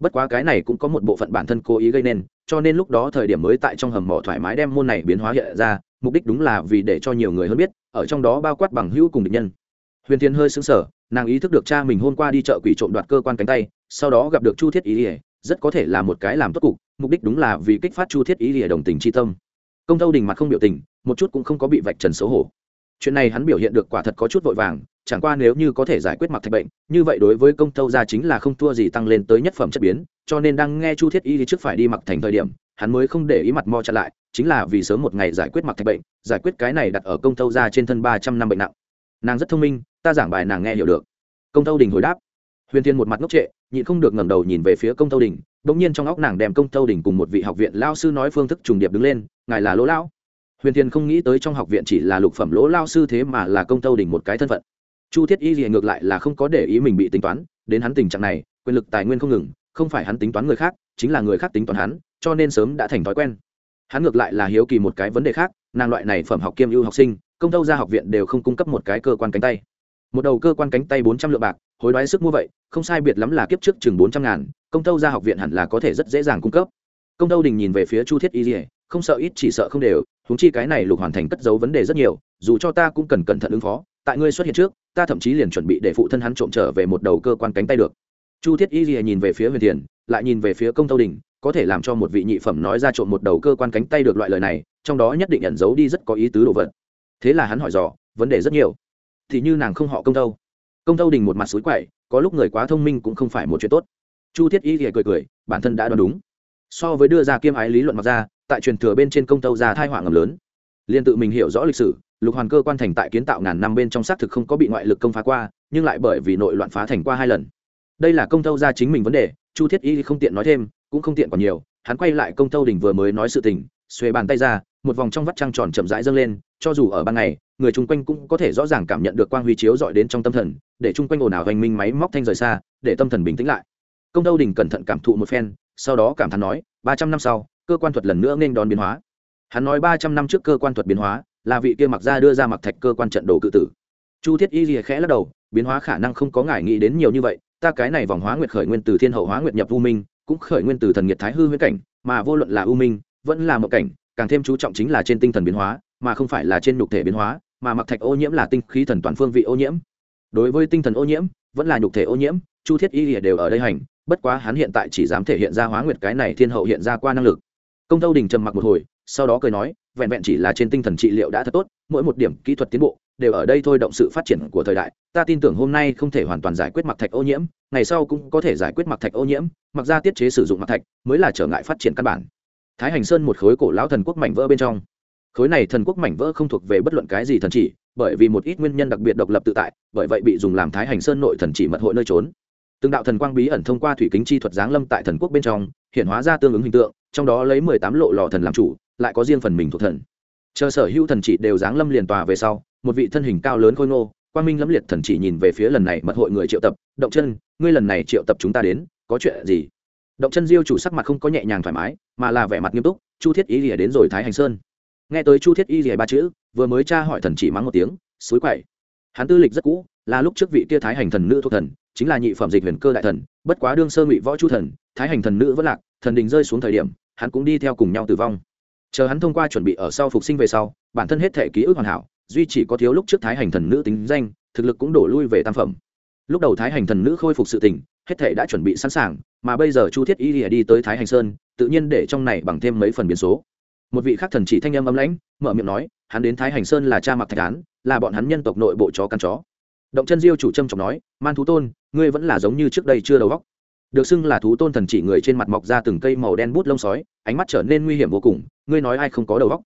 Speaker 1: bất quá cái này cũng có một bộ phận bản thân cố ý gây nên, cho nên lúc đó thời điểm mới tại trong hầm mỏ thoải mái đem môn này biến hóa hiện ra, mục đích đúng là vì để cho nhiều người hơn biết, ở trong đó bao quát bằng hữu cùng địch nhân. Huyền thiên hơi xứng sở nàng ý thức được cha mình hôm qua đi chợ quỷ trộm đoạt cơ quan cánh tay, sau đó gặp được chu thiết ý ỉa rất có thể là một cái làm tốt cục, mục đích đúng là vì kích phát chu thiết ý ỉa đồng tình tri tâm. Công tâu đình mặt không biểu tình, một chút cũng không có bị vạch trần xấu hổ. Chuyện này hắn biểu hiện được quả thật có chút vội vàng chẳng qua nếu như có thể giải quyết mặc thạch bệnh, như vậy đối với công tâu gia chính là không thua gì tăng lên tới nhất phẩm chất biến, cho nên đang nghe chu thiết y thì trước phải đi mặc thành thời điểm, hắn mới không để ý mặt mo chặn lại, chính là vì sớm một ngày giải quyết mặc thạch bệnh, giải quyết cái này đặt ở công tâu gia trên thân ba trăm năm bệnh nặng. Nàng rất thông minh, ta giảng bài nàng nghe hiểu được. Công tâu đình hồi đáp. Huyền thiên một mặt ngốc trệ, nhịn không được ngẩng đầu nhìn về phía công tâu đình đ ỗ n g nhiên trong óc nàng đem công tâu đình cùng một vị học viện lao sư nói phương thức trùng điệp đứng lên, ngài là lỗ lão. Huyền thiên không nghĩ tới trong học viện chỉ là lục phẩm lỗ lao sư thế mà là công tâu đình một cái thân phận chu thiết y gì ngược lại là không có để ý mình bị tính toán, đến hắn tình trạng này, quyền lực tài nguyên không ngừng, không phải hắn tính toán người khác, chính là người khác tính toán hắn, cho nên sớm đã thành thói quen. Hắn ngược lại là hiếu kỳ một cái vấn đề khác, nàng loại này phẩm học kiêm ưu học sinh, công tâu ra học viện đều không cung cấp một cái cơ quan cánh tay. Một đầu cơ quan cánh tay bốn trăm lượng bạc, hối đoái sức mua vậy, không sai biệt lắm là kiếp trước chừng bốn trăm ngàn, công tâu ra học viện hẳn là có thể rất dễ dàng cung cấp. Công tâu đình nhìn về phía chu thiết y dỉa không sợ ít chỉ sợ không đều húng chi cái này lục hoàn thành cất giấu vấn đề rất nhiều, dù cho ta cũng cần cẩn thận ứng phó, tại ngươi xuất hiện trước ta thậm chí liền chuẩn bị để phụ thân hắn trộm trở về một đầu cơ quan cánh tay được. Chu thiết y lìa nhìn về phía huyền thiền, lại nhìn về phía công tâu đình, có thể làm cho một vị nhị phẩm nói ra trộm một đầu cơ quan cánh tay được loại lời này, trong đó nhất định ẩn giấu đi rất có ý tứ đồ vật. Thế là hắn hỏi dò, vấn đề rất nhiều. Thì như nàng không họ công tâu công tâu đình một mặt xúi quậy, có lúc người quá thông minh cũng không phải một chuyện tốt. Chu thiết y lìa cười cười, bản thân đã đoán đúng. So với đưa ra kiêm ái lý luận mặc ra, tại truyền thừa bên trên công tâu ra thai họa ngầm lớn. Liền tự mình hiểu rõ lịch sử lục hoàn cơ quan thành tại kiến tạo ngàn năm bên trong xác thực không có bị ngoại lực công phá qua, nhưng lại bởi vì nội loạn phá thành qua hai lần. Đây là công tâu ra chính mình vấn đề, chu thiết y không tiện nói thêm, cũng không tiện còn nhiều, hắn quay lại công tâu đình vừa mới nói sự tình, xuề bàn tay ra, một vòng trong vắt trăng tròn chậm rãi dâng lên, cho dù ở ban ngày, người chung quanh cũng có thể rõ ràng cảm nhận được quang huy chiếu dọi đến trong tâm thần, để chung quanh ồn ào hoành minh máy móc thanh rời xa, để tâm thần bình tĩnh lại. Công tâu đình cẩn thận cảm thụ một phen, sau đó cảm thán nói, ba trăm năm sau, cơ quan thuật lần nữa nên đón biến hóa. Hắn nói, ba trăm năm trước cơ quan thuật biến hóa là vị kia mặc ra đưa ra mặc thạch cơ quan trận đồ cự tử. Chu thiết y lìa khẽ lắc đầu, biến hóa khả năng không có ngài nghĩ đến nhiều như vậy, ta cái này vòng hóa nguyệt khởi nguyên từ thiên hậu hóa nguyệt nhập u minh, cũng khởi nguyên từ thần nhiệt thái hư huyễn cảnh, mà vô luận là u minh, vẫn là một cảnh, càng thêm chú trọng chính là trên tinh thần biến hóa, mà không phải là trên nhục thể biến hóa, mà mặc thạch ô nhiễm là tinh khí thần toàn phương vị ô nhiễm. Đối với tinh thần ô nhiễm, vẫn là nhục thể ô nhiễm, chu thiết y lìa đều ở đây hành, bất quá hắn hiện tại chỉ dám thể hiện ra hóa nguyệt cái này thiên hậu hiện ra qua năng lực. Công tâu đình trầm mặc một hồi sau đó cười nói, vẹn vẹn chỉ là trên tinh thần trị liệu đã thật tốt, mỗi một điểm kỹ thuật tiến bộ đều ở đây thôi động sự phát triển của thời đại. Ta tin tưởng hôm nay không thể hoàn toàn giải quyết mặc thạch ô nhiễm, ngày sau cũng có thể giải quyết mặc thạch ô nhiễm, mặc ra tiết chế sử dụng mặc thạch mới là trở ngại phát triển căn bản. Thái hành sơn một khối cổ lão thần quốc mảnh vỡ bên trong. Khối này thần quốc mảnh vỡ không thuộc về bất luận cái gì thần chỉ, bởi vì một ít nguyên nhân đặc biệt độc lập tự tại, bởi vậy bị dùng làm thái hành sơn nội thần chỉ mật hội nơi trốn. Từng đạo thần quang bí ẩn thông qua thủy kính chi thuật giáng lâm tại thần quốc bên trong, hiện hóa ra tương ứng hình tượng, trong đó lấy mười tám lộ lò thần làm chủ lại có riêng phần mình thuộc thần. Chờ sở hữu thần chỉ đều giáng lâm liền tòa về sau, một vị thân hình cao lớn khôi ngô, quang minh lẫm liệt thần chỉ nhìn về phía lần này mật hội người triệu tập, động chân, ngươi lần này triệu tập chúng ta đến, có chuyện gì? Động chân diêu chủ sắc mặt không có nhẹ nhàng thoải mái, mà là vẻ mặt nghiêm túc, chu thiết y lìa đến rồi thái hành sơn. Nghe tới chu thiết y lìa ba chữ, vừa mới tra hỏi thần chỉ mắng một tiếng, suối quậy. Hắn tư lịch rất cũ, là lúc trước vị kia thái hành thần nữ thuộc thần, chính là nhị phẩm dịch huyền cơ đại thần, bất quá đương sơ ngụy võ chu thần, thái hành thần nữ vẫn lạc, thần đình rơi xuống thời điểm, hắn cũng đi theo cùng nhau tử vong chờ hắn thông qua chuẩn bị ở sau phục sinh về sau, bản thân hết thể ký ức hoàn hảo, duy chỉ có thiếu lúc trước thái hành thần nữ tính danh, thực lực cũng đổ lui về tam phẩm. Lúc đầu thái hành thần nữ khôi phục sự tình, hết thể đã chuẩn bị sẵn sàng, mà bây giờ chu thiết y lìa đi tới thái hành sơn, tự nhiên để trong này bằng thêm mấy phần biến số. Một vị khác thần chỉ thanh âm âm lãnh, mở miệng nói, hắn đến thái hành sơn là cha mặc thạch án, là bọn hắn nhân tộc nội bộ chó căn chó. Động chân diêu chủ trâm trọng nói, man thú tôn, ngươi vẫn là giống như trước đây chưa đầu góc được xưng là thú tôn thần chỉ người trên mặt mọc ra từng cây màu đen bút lông sói ánh mắt trở nên nguy hiểm vô cùng, ngươi nói ai không có đầu óc?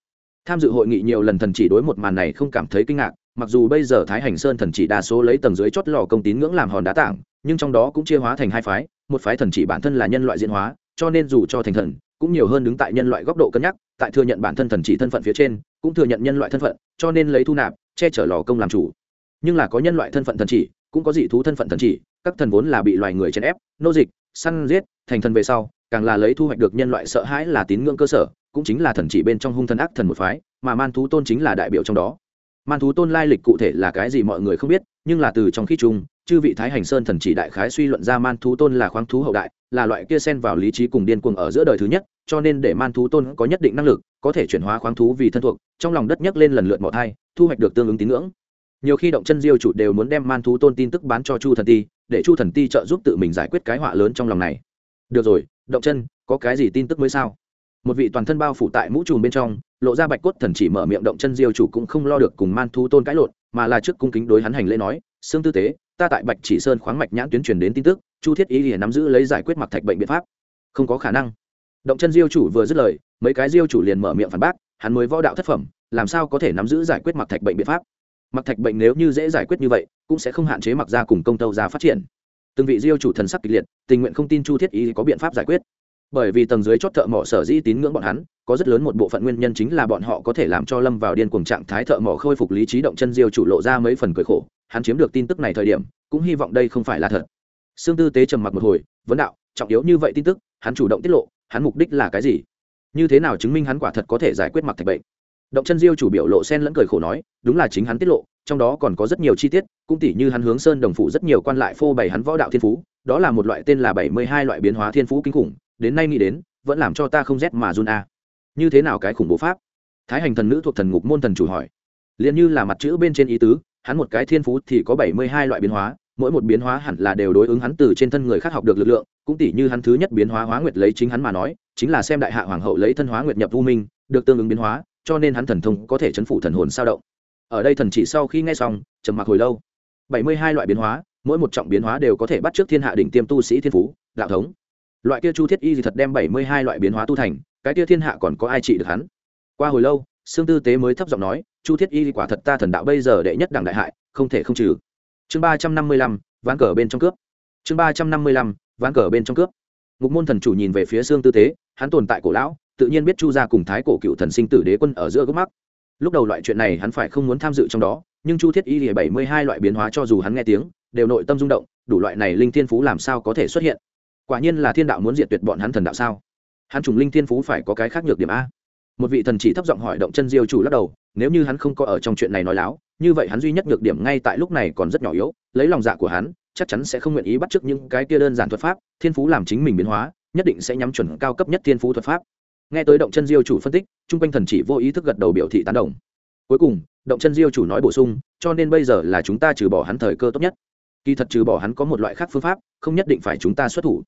Speaker 1: tham dự hội nghị nhiều lần thần chỉ đối một màn này không cảm thấy kinh ngạc, mặc dù bây giờ thái hành sơn thần chỉ đa số lấy tầng dưới chót lò công tín ngưỡng làm hòn đá tảng, nhưng trong đó cũng chia hóa thành hai phái, một phái thần chỉ bản thân là nhân loại diễn hóa, cho nên dù cho thành thần, cũng nhiều hơn đứng tại nhân loại góc độ cân nhắc, tại thừa nhận bản thân thần chỉ thân phận phía trên, cũng thừa nhận nhân loại thân phận, cho nên lấy thu nạp, che chở lò công làm chủ nhưng là có nhân loại thân phận thần chỉ, cũng có dị thú thân phận thần chỉ, các thần vốn là bị loài người chèn ép, nô dịch săn giết, thành thần về sau, càng là lấy thu hoạch được nhân loại sợ hãi là tín ngưỡng cơ sở, cũng chính là thần chỉ bên trong hung thần ác thần một phái, mà man thú tôn chính là đại biểu trong đó. Man thú tôn lai lịch cụ thể là cái gì mọi người không biết, nhưng là từ trong khi chung, chư vị thái hành sơn thần chỉ đại khái suy luận ra man thú tôn là khoáng thú hậu đại, là loại kia xen vào lý trí cùng điên cuồng ở giữa đời thứ nhất, cho nên để man thú tôn có nhất định năng lực, có thể chuyển hóa khoáng thú vì thân thuộc, trong lòng đất nhấc lên lần lượt mọi thai, thu hoạch được tương ứng tín ngưỡng. Nhiều khi động chân diêu chủ đều muốn đem man thú tôn tin tức bán cho chu thần ti để chu thần ti trợ giúp tự mình giải quyết cái họa lớn trong lòng này. Được rồi, động chân, có cái gì tin tức mới sao? Một vị toàn thân bao phủ tại mũ trùm bên trong, lộ ra bạch cốt thần chỉ mở miệng động chân diêu chủ cũng không lo được cùng man thu tôn cãi lộn, mà là trước cung kính đối hắn hành lễ nói xương tư tế, ta tại bạch chỉ sơn khoáng mạch nhãn tuyến truyền đến tin tức, chu thiết ý liền nắm giữ lấy giải quyết mặc thạch bệnh biện pháp. Không có khả năng. Động chân diêu chủ vừa dứt lời, mấy cái diêu chủ liền mở miệng phản bác, hắn mới võ đạo thất phẩm, làm sao có thể nắm giữ giải quyết mặc thạch bệnh biện pháp? Mặc thạch bệnh nếu như dễ giải quyết như vậy, cũng sẽ không hạn chế mặc ra cùng công tâu ra phát triển. Từng vị diêu chủ thần sắc kịch liệt, tình nguyện không tin chu thiết ý có biện pháp giải quyết. Bởi vì tầng dưới chót thợ mỏ sở dĩ tín ngưỡng bọn hắn, có rất lớn một bộ phận nguyên nhân chính là bọn họ có thể làm cho lâm vào điên cuồng trạng thái thợ mỏ khôi phục lý trí động chân diêu chủ lộ ra mấy phần cười khổ, hắn chiếm được tin tức này thời điểm, cũng hy vọng đây không phải là thật. Sương tư tế trầm mặc một hồi, vấn đạo, trọng yếu như vậy tin tức, hắn chủ động tiết lộ, hắn mục đích là cái gì? Như thế nào chứng minh hắn quả thật có thể giải quyết mặc thạch bệnh? Động chân diêu chủ biểu lộ sen lẫn cười khổ nói, đúng là chính hắn tiết lộ, trong đó còn có rất nhiều chi tiết, cũng tỉ như hắn hướng sơn đồng phụ rất nhiều quan lại phô bày hắn võ đạo thiên phú, đó là một loại tên là bảy mươi hai loại biến hóa thiên phú kinh khủng, đến nay nghĩ đến, vẫn làm cho ta không rét mà run a. Như thế nào cái khủng bố pháp? Thái hành thần nữ thuộc thần ngục môn thần chủ hỏi. Liền như là mặt chữ bên trên ý tứ, hắn một cái thiên phú thì có bảy mươi hai loại biến hóa, mỗi một biến hóa hẳn là đều đối ứng hắn từ trên thân người khác học được lực lượng, cũng tỷ như hắn thứ nhất biến hóa hóa nguyệt lấy chính hắn mà nói, chính là xem đại hạ hoàng hậu lấy thân hóa nguyệt nhập u minh, được tương ứng biến hóa cho nên hắn thần thông có thể chấn phủ thần hồn sao động. Ở đây thần chỉ sau khi nghe xong, trầm mặc hồi lâu. Bảy mươi hai loại biến hóa, mỗi một trọng biến hóa đều có thể bắt trước thiên hạ đỉnh tiêm tu sĩ thiên phú, đạo thống. Loại kia chu thiết y gì thật đem bảy mươi hai loại biến hóa tu thành, cái kia thiên hạ còn có ai trị được hắn? Qua hồi lâu xương tư tế mới thấp giọng nói, chu thiết y quả thật ta thần đạo bây giờ đệ nhất đẳng đại hại, không thể không trừ. Chương ba trăm năm mươi lăm, ván cờ bên trong cướp. Chương ba trăm năm mươi lăm, ván cờ bên trong cướp. Ngục môn thần chủ nhìn về phía xương tư tế, hắn tồn tại cổ lão tự nhiên biết chu gia cùng thái cổ cựu thần sinh tử đế quân ở giữa gốc mắc. Lúc đầu loại chuyện này hắn phải không muốn tham dự trong đó, nhưng chu thiết y lìa bảy mươi hai loại biến hóa cho dù hắn nghe tiếng, đều nội tâm rung động, đủ loại này linh thiên phú làm sao có thể xuất hiện? Quả nhiên là thiên đạo muốn diệt tuyệt bọn hắn thần đạo sao? Hắn trùng linh thiên phú phải có cái khác nhược điểm a. Một vị thần chỉ thấp giọng hỏi động chân diêu chủ lắc đầu, nếu như hắn không có ở trong chuyện này nói láo, như vậy hắn duy nhất nhược điểm ngay tại lúc này còn rất nhỏ yếu, lấy lòng dạ của hắn, chắc chắn sẽ không nguyện ý bắt chước những cái kia đơn giản thuật pháp, thiên phú làm chính mình biến hóa, nhất định sẽ nhắm chuẩn cao cấp nhất thiên phú thuật pháp nghe tới động chân diêu chủ phân tích, chung quanh thần chỉ vô ý thức gật đầu biểu thị tán đồng. Cuối cùng, động chân diêu chủ nói bổ sung, cho nên bây giờ là chúng ta trừ bỏ hắn thời cơ tốt nhất. Kỳ thật trừ bỏ hắn có một loại khác phương pháp, không nhất định phải chúng ta xuất thủ.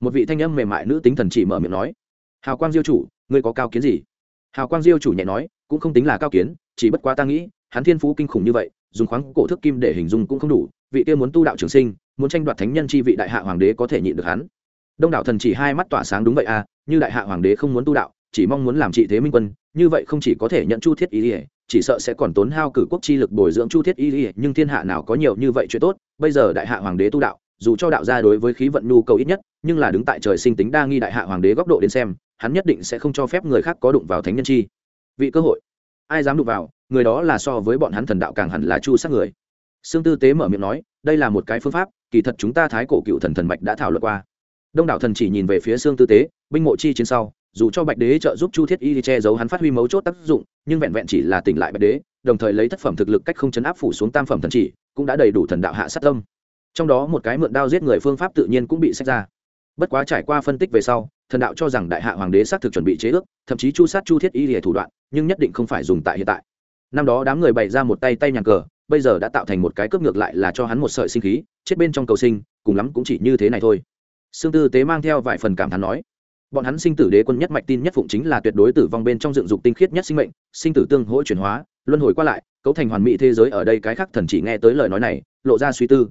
Speaker 1: Một vị thanh âm mềm mại nữ tính thần chỉ mở miệng nói, hào quang diêu chủ, ngươi có cao kiến gì? Hào quang diêu chủ nhẹ nói, cũng không tính là cao kiến, chỉ bất quá ta nghĩ, hắn thiên phú kinh khủng như vậy, dùng khoáng cổ thức kim để hình dung cũng không đủ, vị kia muốn tu đạo trường sinh, muốn tranh đoạt thánh nhân chi vị đại hạ hoàng đế có thể nhịn được hắn đông đảo thần chỉ hai mắt tỏa sáng đúng vậy à như đại hạ hoàng đế không muốn tu đạo, chỉ mong muốn làm trị thế minh quân, như vậy không chỉ có thể nhận chu thiết ý ỉa chỉ sợ sẽ còn tốn hao cử quốc chi lực bồi dưỡng chu thiết ý ỉa nhưng thiên hạ nào có nhiều như vậy chuyện tốt, bây giờ đại hạ hoàng đế tu đạo, dù cho đạo gia đối với khí vận nhu cầu ít nhất, nhưng là đứng tại trời sinh tính đa nghi đại hạ hoàng đế góc độ đến xem, hắn nhất định sẽ không cho phép người khác có đụng vào thánh nhân chi. Vị cơ hội. Ai dám đụng vào, người đó là so với bọn hắn thần đạo càng hẳn là chu sát người. Sương tư tế mở miệng nói, đây là một cái phương pháp, kỳ thật chúng ta thái cổ cựu thần thần mạch đã thảo luận qua đông đảo thần chỉ nhìn về phía xương tư tế, binh mộ chi chiến sau, dù cho bạch đế trợ giúp chu thiết y che giấu hắn phát huy mấu chốt tác dụng, nhưng vẹn vẹn chỉ là tỉnh lại bạch đế, đồng thời lấy thất phẩm thực lực cách không chấn áp phủ xuống tam phẩm thần chỉ, cũng đã đầy đủ thần đạo hạ sát tâm. Trong đó một cái mượn đao giết người phương pháp tự nhiên cũng bị xét ra. Bất quá trải qua phân tích về sau, thần đạo cho rằng đại hạ hoàng đế xác thực chuẩn bị chế ước, thậm chí chu sát chu thiết y lìa thủ đoạn, nhưng nhất định không phải dùng tại hiện tại. Năm đó đám người bày ra một tay tay nhàn cờ, bây giờ đã tạo thành một cái cướp ngược lại là cho hắn một sợi sinh khí, chết bên trong cầu sinh, cùng lắm cũng chỉ như thế này thôi sương tư tế mang theo vài phần cảm thán nói, bọn hắn sinh tử đế quân nhất mạch tin nhất phụng chính là tuyệt đối tử vong bên trong dựng dục tinh khiết nhất sinh mệnh, sinh tử tương hỗ chuyển hóa, luân hồi qua lại, cấu thành hoàn mỹ thế giới ở đây cái khác thần chỉ nghe tới lời nói này, lộ ra suy tư.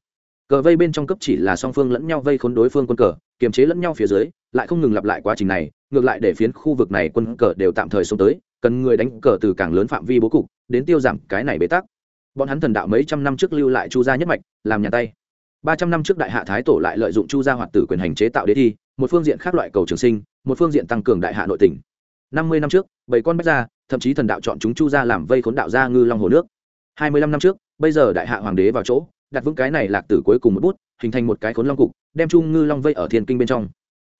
Speaker 1: Cờ vây bên trong cấp chỉ là song phương lẫn nhau vây khốn đối phương quân cờ, kiềm chế lẫn nhau phía dưới, lại không ngừng lặp lại quá trình này, ngược lại để phiến khu vực này quân cờ đều tạm thời xuống tới, cần người đánh cờ từ càng lớn phạm vi bố cục, đến tiêu giảm cái này bế tắc. Bọn hắn thần đạo mấy trăm năm trước lưu lại chu gia nhất mạch, làm nhà tay ba trăm năm trước đại hạ thái tổ lại lợi dụng chu gia hoạt tử quyền hành chế tạo đế thi, một phương diện khác loại cầu trường sinh, một phương diện tăng cường đại hạ nội tỉnh năm mươi năm trước, bảy con bách gia, thậm chí thần đạo chọn chúng chu gia làm vây khốn đạo gia ngư long hồ nước. Hai mươi lăm năm trước, bây giờ đại hạ hoàng đế vào chỗ, đặt vững cái này lạc tử cuối cùng một bút, hình thành một cái khốn long cục, đem chu ngư long vây ở thiên kinh bên trong.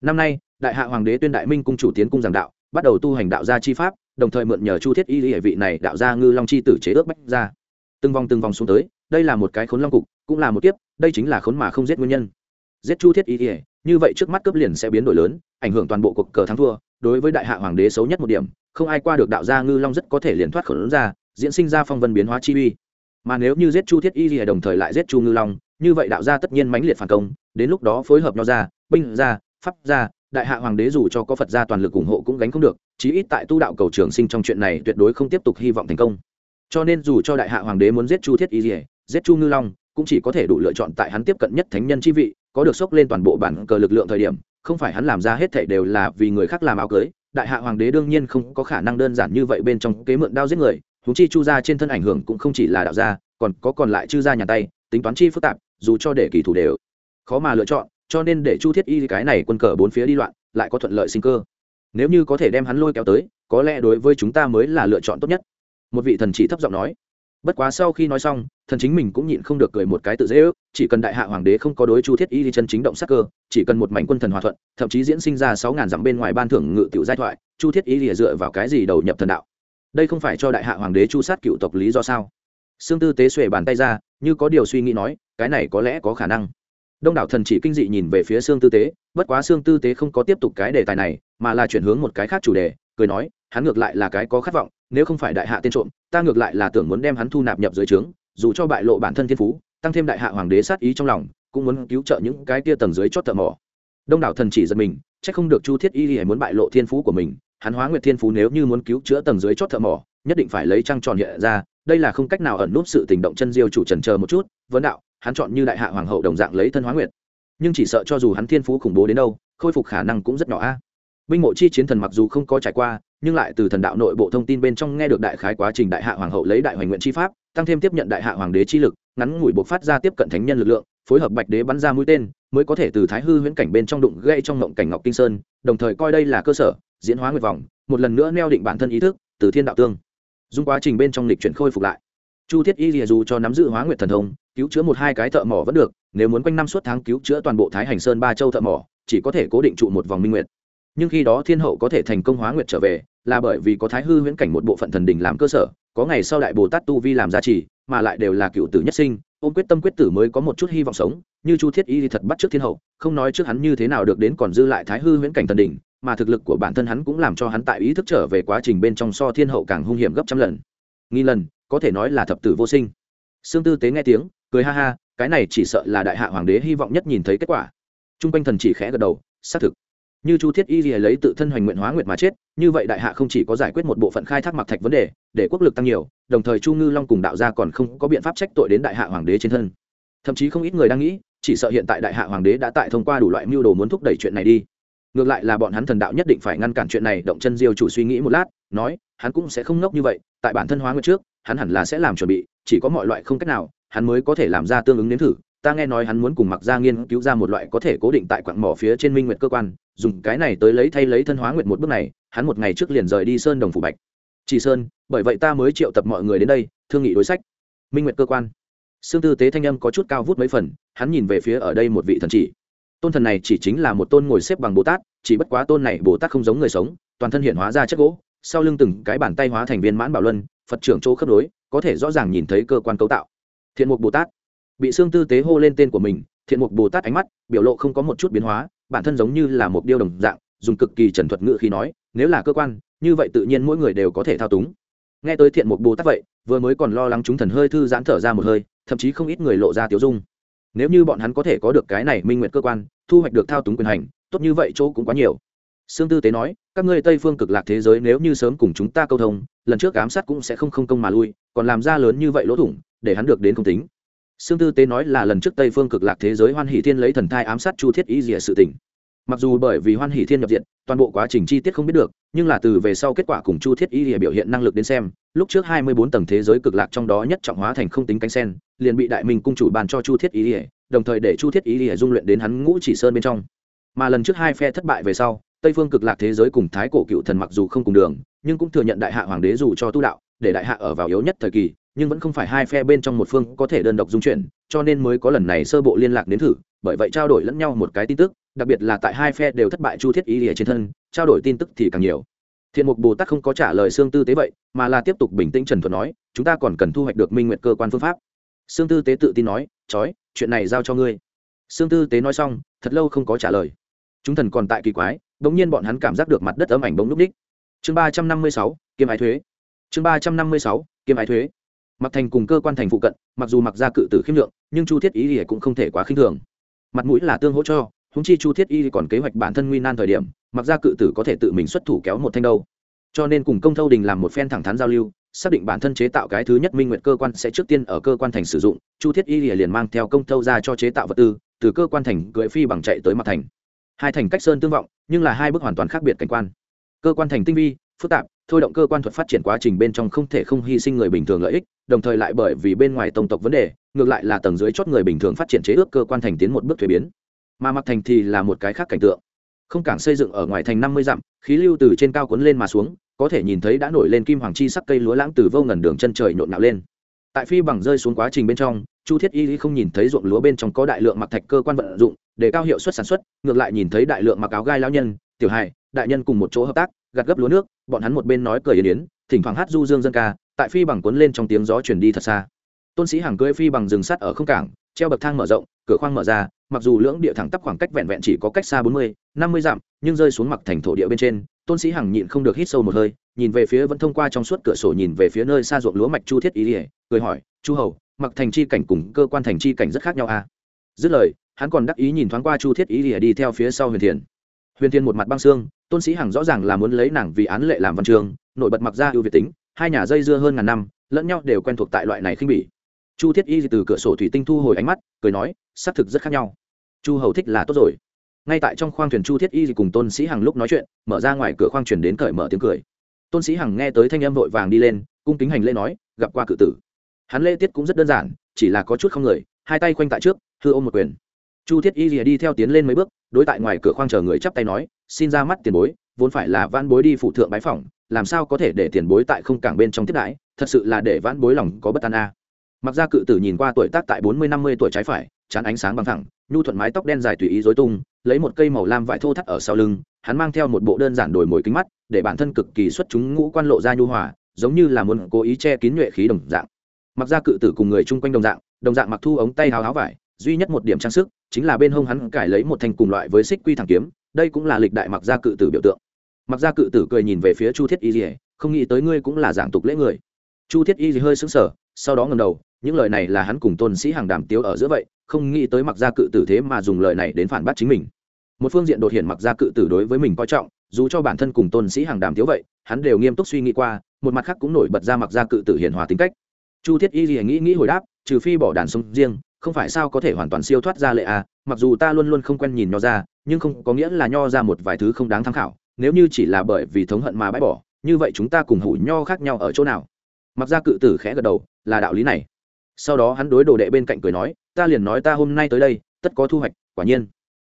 Speaker 1: Năm nay, đại hạ hoàng đế tuyên đại minh cung chủ tiến cung giảng đạo, bắt đầu tu hành đạo gia chi pháp, đồng thời mượn nhờ chu thiết y hệ vị này đạo gia ngư long chi tử chế ước bách ra từng vòng từng vòng xuống tới, đây là một cái khốn long cục, cũng là một kiếp đây chính là khốn mà không giết nguyên nhân. Giết chu thiết y ỉa như vậy trước mắt cướp liền sẽ biến đổi lớn, ảnh hưởng toàn bộ cuộc cờ thắng thua. Đối với đại hạ hoàng đế xấu nhất một điểm, không ai qua được đạo gia ngư long rất có thể liền thoát khẩn ra diễn sinh ra phong vân biến hóa chi uy. Mà nếu như giết chu thiết y ỉa đồng thời lại giết chu ngư long, như vậy đạo gia tất nhiên mãnh liệt phản công, đến lúc đó phối hợp nhau ra binh ra pháp ra đại hạ hoàng đế dù cho có phật gia toàn lực ủng hộ cũng gánh không được, chí ít tại tu đạo cầu trường sinh trong chuyện này tuyệt đối không tiếp tục hy vọng thành công. Cho nên dù cho đại hạ hoàng đế muốn giết chu thiết y ỉa giết chu ngư long cũng chỉ có thể đủ lựa chọn tại hắn tiếp cận nhất thánh nhân chi vị, có được sốc lên toàn bộ bản cờ lực lượng thời điểm, không phải hắn làm ra hết thảy đều là vì người khác làm áo cưới, đại hạ hoàng đế đương nhiên không có khả năng đơn giản như vậy bên trong kế mượn đao giết người húng chi chu gia trên thân ảnh hưởng cũng không chỉ là đạo gia, còn có còn lại chư gia nhà tay, tính toán chi phức tạp, dù cho để kỳ thủ đều khó mà lựa chọn, cho nên để chu thiết y cái này quân cờ bốn phía đi loạn, lại có thuận lợi sinh cơ. Nếu như có thể đem hắn lôi kéo tới, có lẽ đối với chúng ta mới là lựa chọn tốt nhất. Một vị thần chỉ thấp giọng nói bất quá sau khi nói xong, thần chính mình cũng nhịn không được cười một cái tự dễ ước, chỉ cần đại hạ hoàng đế không có đối chu thiết y đi chân chính động sắc cơ, chỉ cần một mảnh quân thần hòa thuận, thậm chí diễn sinh ra sáu ngàn dặm bên ngoài ban thưởng ngự tiểu giai thoại, chu thiết y lìa dựa vào cái gì đầu nhập thần đạo? Đây không phải cho đại hạ hoàng đế chu sát cựu tộc lý do sao? Sương tư tế xuề bàn tay ra, như có điều suy nghĩ nói, cái này có lẽ có khả năng. Đông đảo thần chỉ kinh dị nhìn về phía sương tư tế, bất quá sương tư tế không có tiếp tục cái đề tài này, mà là chuyển hướng một cái khác chủ đề, cười nói, hắn ngược lại là cái có khát vọng nếu không phải đại hạ tên trộm, ta ngược lại là tưởng muốn đem hắn thu nạp nhập dưới trướng, dù cho bại lộ bản thân thiên phú, tăng thêm đại hạ hoàng đế sát ý trong lòng, cũng muốn cứu trợ những cái tia tầng dưới chót thợ mỏ. Đông đảo thần chỉ giật mình c h ắ c không được chu thiết y hãy muốn bại lộ thiên phú của mình, hắn hóa nguyệt thiên phú nếu như muốn cứu chữa tầng dưới chót thợ mỏ, nhất định phải lấy trăng tròn hiện ra, đây là không cách nào ẩn núp sự tình động chân diêu chủ trần chờ một chút, vấn đạo, hắn chọn như đại hạ hoàng hậu đồng dạng lấy thân hóa nguyệt. Nhưng chỉ sợ cho dù hắn thiên phú khủng bố đến đâu, khôi phục khả năng cũng rất nhỏ a binh mộ chi chiến thần mặc dù không có trải qua, nhưng lại từ thần đạo nội bộ thông tin bên trong nghe được đại khái quá trình đại hạ hoàng hậu lấy đại hoành nguyện chi pháp, tăng thêm tiếp nhận đại hạ hoàng đế chi lực, ngắn ngủi buộc phát ra tiếp cận thánh nhân lực lượng, phối hợp bạch đế bắn ra mũi tên, mới có thể từ thái hư huyễn cảnh bên trong đụng gây trong ngộng cảnh ngọc kinh sơn, đồng thời coi đây là cơ sở, diễn hóa nguyệt vọng, một lần nữa neo định bản thân ý thức, từ thiên đạo tương. Dùng quá trình bên trong lịch chuyển khôi phục lại. Chu thiết y lìa dù cho nắm giữ hóa nguyệt thần thông, cứu chữa một hai cái thợ mỏ vẫn được, nếu muốn quanh năm suốt tháng cứu chữa toàn bộ thái hành sơn ba châu thợ mỏ, chỉ có thể cố định trụ một vòng minh nguyệt nhưng khi đó thiên hậu có thể thành công hóa nguyệt trở về, là bởi vì có thái hư huyễn cảnh một bộ phận thần đình làm cơ sở, có ngày sau đại bồ tát tu vi làm giá trị mà lại đều là cựu tử nhất sinh, ôm quyết tâm quyết tử mới có một chút hy vọng sống, như chu thiết y thì thật bắt trước thiên hậu, không nói trước hắn như thế nào được đến còn dư lại thái hư huyễn cảnh thần đình, mà thực lực của bản thân hắn cũng làm cho hắn tại ý thức trở về quá trình bên trong so thiên hậu càng hung hiểm gấp trăm lần. Nghi lần, có thể nói là thập tử vô sinh. Sương tư tế nghe tiếng, cười ha ha, cái này chỉ sợ là đại hạ hoàng đế hy vọng nhất nhìn thấy kết quả. T r u n g quanh thần chỉ khẽ gật đầu, xác thực như chu thiết y gì lấy tự thân hoành nguyện hóa nguyệt mà chết, như vậy đại hạ không chỉ có giải quyết một bộ phận khai thác mặc thạch vấn đề, để quốc lực tăng nhiều, đồng thời chu ngư long cùng đạo gia còn không có biện pháp trách tội đến đại hạ hoàng đế trên thân. Thậm chí không ít người đang nghĩ, chỉ sợ hiện tại đại hạ hoàng đế đã tại thông qua đủ loại mưu đồ muốn thúc đẩy chuyện này đi. Ngược lại là bọn hắn thần đạo nhất định phải ngăn cản chuyện này, động chân diêu chủ suy nghĩ một lát, nói, hắn cũng sẽ không ngốc như vậy, tại bản thân hóa nguyệt trước, hắn hẳn là sẽ làm chuẩn bị, chỉ có mọi loại không cách nào, hắn mới có thể làm ra tương ứng nếm thử ta nghe nói hắn muốn cùng mặc ra nghiên cứu ra một loại có thể cố định tại quặng mỏ phía trên minh nguyệt cơ quan, dùng cái này tới lấy thay lấy thân hóa nguyệt một bước này, hắn một ngày trước liền rời đi sơn đồng phủ bạch. Chỉ sơn, bởi vậy ta mới triệu tập mọi người đến đây, thương nghị đối sách. Minh nguyệt cơ quan. Xương tư tế thanh âm có chút cao vút mấy phần, hắn nhìn về phía ở đây một vị thần chỉ. Tôn thần này chỉ chính là một tôn ngồi xếp bằng bồ tát, chỉ bất quá tôn này bồ tát không giống người sống, toàn thân hiện hóa ra chất gỗ, sau lưng từng cái bàn tay hóa thành viên mãn bảo luân, phật trưởng chỗ khớp nối, có thể rõ ràng nhìn thấy cơ quan cấu tạo. Thiện mục bồ tát bị xương tư tế hô lên tên của mình, thiện mục bồ tát ánh mắt, biểu lộ không có một chút biến hóa, bản thân giống như là một điêu đồng dạng, dùng cực kỳ trần thuật ngữ khi nói, nếu là cơ quan, như vậy tự nhiên mỗi người đều có thể thao túng. Nghe tới thiện mục bồ tát vậy, vừa mới còn lo lắng chúng thần hơi thư giãn thở ra một hơi, thậm chí không ít người lộ ra tiếu dung. Nếu như bọn hắn có thể có được cái này minh nguyện cơ quan, thu hoạch được thao túng quyền hành, tốt như vậy chỗ cũng quá nhiều. Sương tư tế nói, các ngươi tây phương cực lạc thế giới nếu như sớm cùng chúng ta câu thông, lần trước ám sát cũng sẽ không không công mà lui, còn làm ra lớn như vậy lỗ thủng, để hắn được đến không tính sương tư tế nói là lần trước tây phương cực lạc thế giới hoan hỷ thiên lấy thần thai ám sát chu thiết ý Dìa sự tình. mặc dù bởi vì hoan hỷ thiên nhập diện toàn bộ quá trình chi tiết không biết được nhưng là từ về sau kết quả cùng chu thiết y Dìa biểu hiện năng lực đến xem lúc trước hai mươi bốn tầng thế giới cực lạc trong đó nhất trọng hóa thành không tính cánh sen liền bị đại minh cung chủ bàn cho chu thiết y Dìa, đồng thời để chu thiết y Dìa dung luyện đến hắn ngũ chỉ sơn bên trong mà lần trước hai phe thất bại về sau tây phương cực lạc thế giới cùng thái cổ cựu thần mặc dù không cùng đường nhưng cũng thừa nhận đại hạ hoàng đế dù cho tu đạo để đại hạ ở vào yếu nhất thời kỳ nhưng vẫn không phải hai phe bên trong một phương có thể đơn độc dung chuyển, cho nên mới có lần này sơ bộ liên lạc đến thử, bởi vậy trao đổi lẫn nhau một cái tin tức, đặc biệt là tại hai phe đều thất bại chu thiết ý lìa trên thân, trao đổi tin tức thì càng nhiều. Thiện mục bồ tát không có trả lời xương tư tế vậy, mà là tiếp tục bình tĩnh trần thuật nói, chúng ta còn cần thu hoạch được minh nguyện cơ quan phương pháp. Xương tư tế tự tin nói trói chuyện này giao cho ngươi. Xương tư tế nói xong, thật lâu không có trả lời. Chúng thần còn tại kỳ quái, bỗng nhiên bọn hắn cảm giác được mặt đất ấm ảnh bỗng núp ních. Chương ba trăm năm mươi sáu, kiêm ái thuế. Chương ba trăm năm mươi sáu, kiêm ái thuế mặc thành cùng cơ quan thành phụ cận, mặc dù mặc ra cự tử khiêm lượng, nhưng chu thiết Y thì cũng không thể quá khinh thường. Mặt mũi là tương hỗ cho húng chi chu thiết y còn kế hoạch bản thân nguy nan thời điểm, mặc ra cự tử có thể tự mình xuất thủ kéo một thanh đâu. Cho nên cùng công thâu đình làm một phen thẳng thắn giao lưu, xác định bản thân chế tạo cái thứ nhất minh nguyện cơ quan sẽ trước tiên ở cơ quan thành sử dụng, chu thiết y liền mang theo công thâu ra cho chế tạo vật tư, từ cơ quan thành cưỡi phi bằng chạy tới mặt thành. Hai thành cách sơn tương vọng, nhưng là hai bước hoàn toàn khác biệt cảnh quan. Cơ quan thành tinh vi, phức tạp thôi động cơ quan thuật phát triển quá trình bên trong không thể không hy sinh người bình thường lợi ích, đồng thời lại bởi vì bên ngoài tổng tộc vấn đề, ngược lại là tầng dưới chót người bình thường phát triển chế ước cơ quan thành tiến một bước thuế biến. Mà mặc thành thì là một cái khác cảnh tượng. Không cảng xây dựng ở ngoài thành năm mươi dặm, khí lưu từ trên cao cuốn lên mà xuống, có thể nhìn thấy đã nổi lên kim hoàng chi sắc cây lúa lãng từ vô ngần đường chân trời nhộn nạo lên. Tại phi bằng rơi xuống quá trình bên trong, chu thiết y không nhìn thấy ruộng lúa bên trong có đại lượng mặc thạch cơ quan vận dụng, để cao hiệu suất sản xuất, ngược lại nhìn thấy đại lượng mặc áo gai lao nhân, tiểu hài, đại nhân cùng một chỗ hợp tác gặt gấp lúa nước, bọn hắn một bên nói cười yên yến, thỉnh thoảng hát du dương dân ca, tại phi bằng cuốn lên trong tiếng gió chuyển đi thật xa. Tôn sĩ hàng cưỡi phi bằng rừng sắt ở không cảng, treo bậc thang mở rộng, cửa khoang mở ra, mặc dù lưỡng địa thẳng tắp khoảng cách vẹn vẹn chỉ có cách xa bốn mươi, năm mươi dặm, nhưng rơi xuống mặt thành thổ địa bên trên, tôn sĩ hằng nhịn không được hít sâu một hơi, nhìn về phía vẫn thông qua trong suốt cửa sổ nhìn về phía nơi xa ruộng lúa mạch chu thiết ý ỉa cười hỏi, chu hầu, mặc thành chi cảnh cùng cơ quan thành chi cảnh rất khác nhau à? Dứt lời, hắn còn đắc ý nhìn thoáng qua chu thiết ý ỉa đi theo phía sau huyền thiền. Huyền thiền một mặt băng xương tôn sĩ hằng rõ ràng là muốn lấy nàng vì án lệ làm văn trường, nổi bật mặc ra ưu việt tính, hai nhà dây dưa hơn ngàn năm, lẫn nhau đều quen thuộc tại loại này khinh bỉ. Chu thiết y từ cửa sổ thủy tinh thu hồi ánh mắt, cười nói, xác thực rất khác nhau. Chu hầu thích là tốt rồi. Ngay tại trong khoang thuyền chu thiết y cùng tôn sĩ hằng lúc nói chuyện, mở ra ngoài cửa khoang thuyền đến cởi mở tiếng cười. Tôn sĩ hằng nghe tới thanh âm vội vàng đi lên, cung kính hành lễ nói, gặp qua cự tử. Hắn lễ tiết cũng rất đơn giản, chỉ là có chút không người, hai tay quanh tại trước thư ôm một quyền. Chu thiết y rìa đi theo tiến lên mấy bước đối tại ngoài cửa khoang chờ người chắp tay nói, xin ra mắt tiền bối, vốn phải là vãn bối đi phụ thượng bái phỏng, làm sao có thể để tiền bối tại không cảng bên trong tiếp đãi, thật sự là để vãn bối lòng có bất an a. Mặc ra cự tử nhìn qua tuổi tác tại bốn mươi, năm mươi tuổi trái phải, chán ánh sáng bằng thẳng, nhu thuận mái tóc đen dài tùy ý dối tung, lấy một cây màu lam vải thô thắt ở sau lưng, hắn mang theo một bộ đơn giản đổi mồi kính mắt, để bản thân cực kỳ xuất chúng ngũ quan lộ ra nhu hòa, giống như là muốn cố ý che kín nhuệ khí đồng dạng. Mặc ra cự tử cùng người chung quanh đồng dạng đồng dạng mặc thu ống tay háo háo vải duy nhất một điểm trang sức chính là bên hông hắn cải lấy một thanh cùng loại với xích quy thẳng kiếm, đây cũng là lịch đại mặc gia cự tử biểu tượng. Mặc gia cự tử cười nhìn về phía chu thiết y dỉa không nghĩ tới ngươi cũng là giảng tục lễ người. Chu thiết y hơi sững sờ, sau đó ngầm đầu, những lời này là hắn cùng tôn sĩ hàng đàm tiếu ở giữa vậy, không nghĩ tới mặc gia cự tử thế mà dùng lời này đến phản bác chính mình. Một phương diện đột hiện mặc gia cự tử đối với mình coi trọng, dù cho bản thân cùng tôn sĩ hàng đàm tiếu vậy, hắn đều nghiêm túc suy nghĩ qua, một mặt khác cũng nổi bật ra mặc gia cự tử hiền hòa tính cách. Chu thiết y dì nghĩ nghĩ hồi đáp, trừ phi bỏ đàn sông riêng không phải sao có thể hoàn toàn siêu thoát ra lệ à mặc dù ta luôn luôn không quen nhìn nho ra, nhưng không có nghĩa là nho ra một vài thứ không đáng tham khảo, nếu như chỉ là bởi vì thống hận mà bãi bỏ, như vậy chúng ta cùng hủ nho khác nhau ở chỗ nào? Mặc ra cự tử khẽ gật đầu, là đạo lý này. Sau đó hắn đối đồ đệ bên cạnh cười nói, ta liền nói ta hôm nay tới đây, tất có thu hoạch, quả nhiên.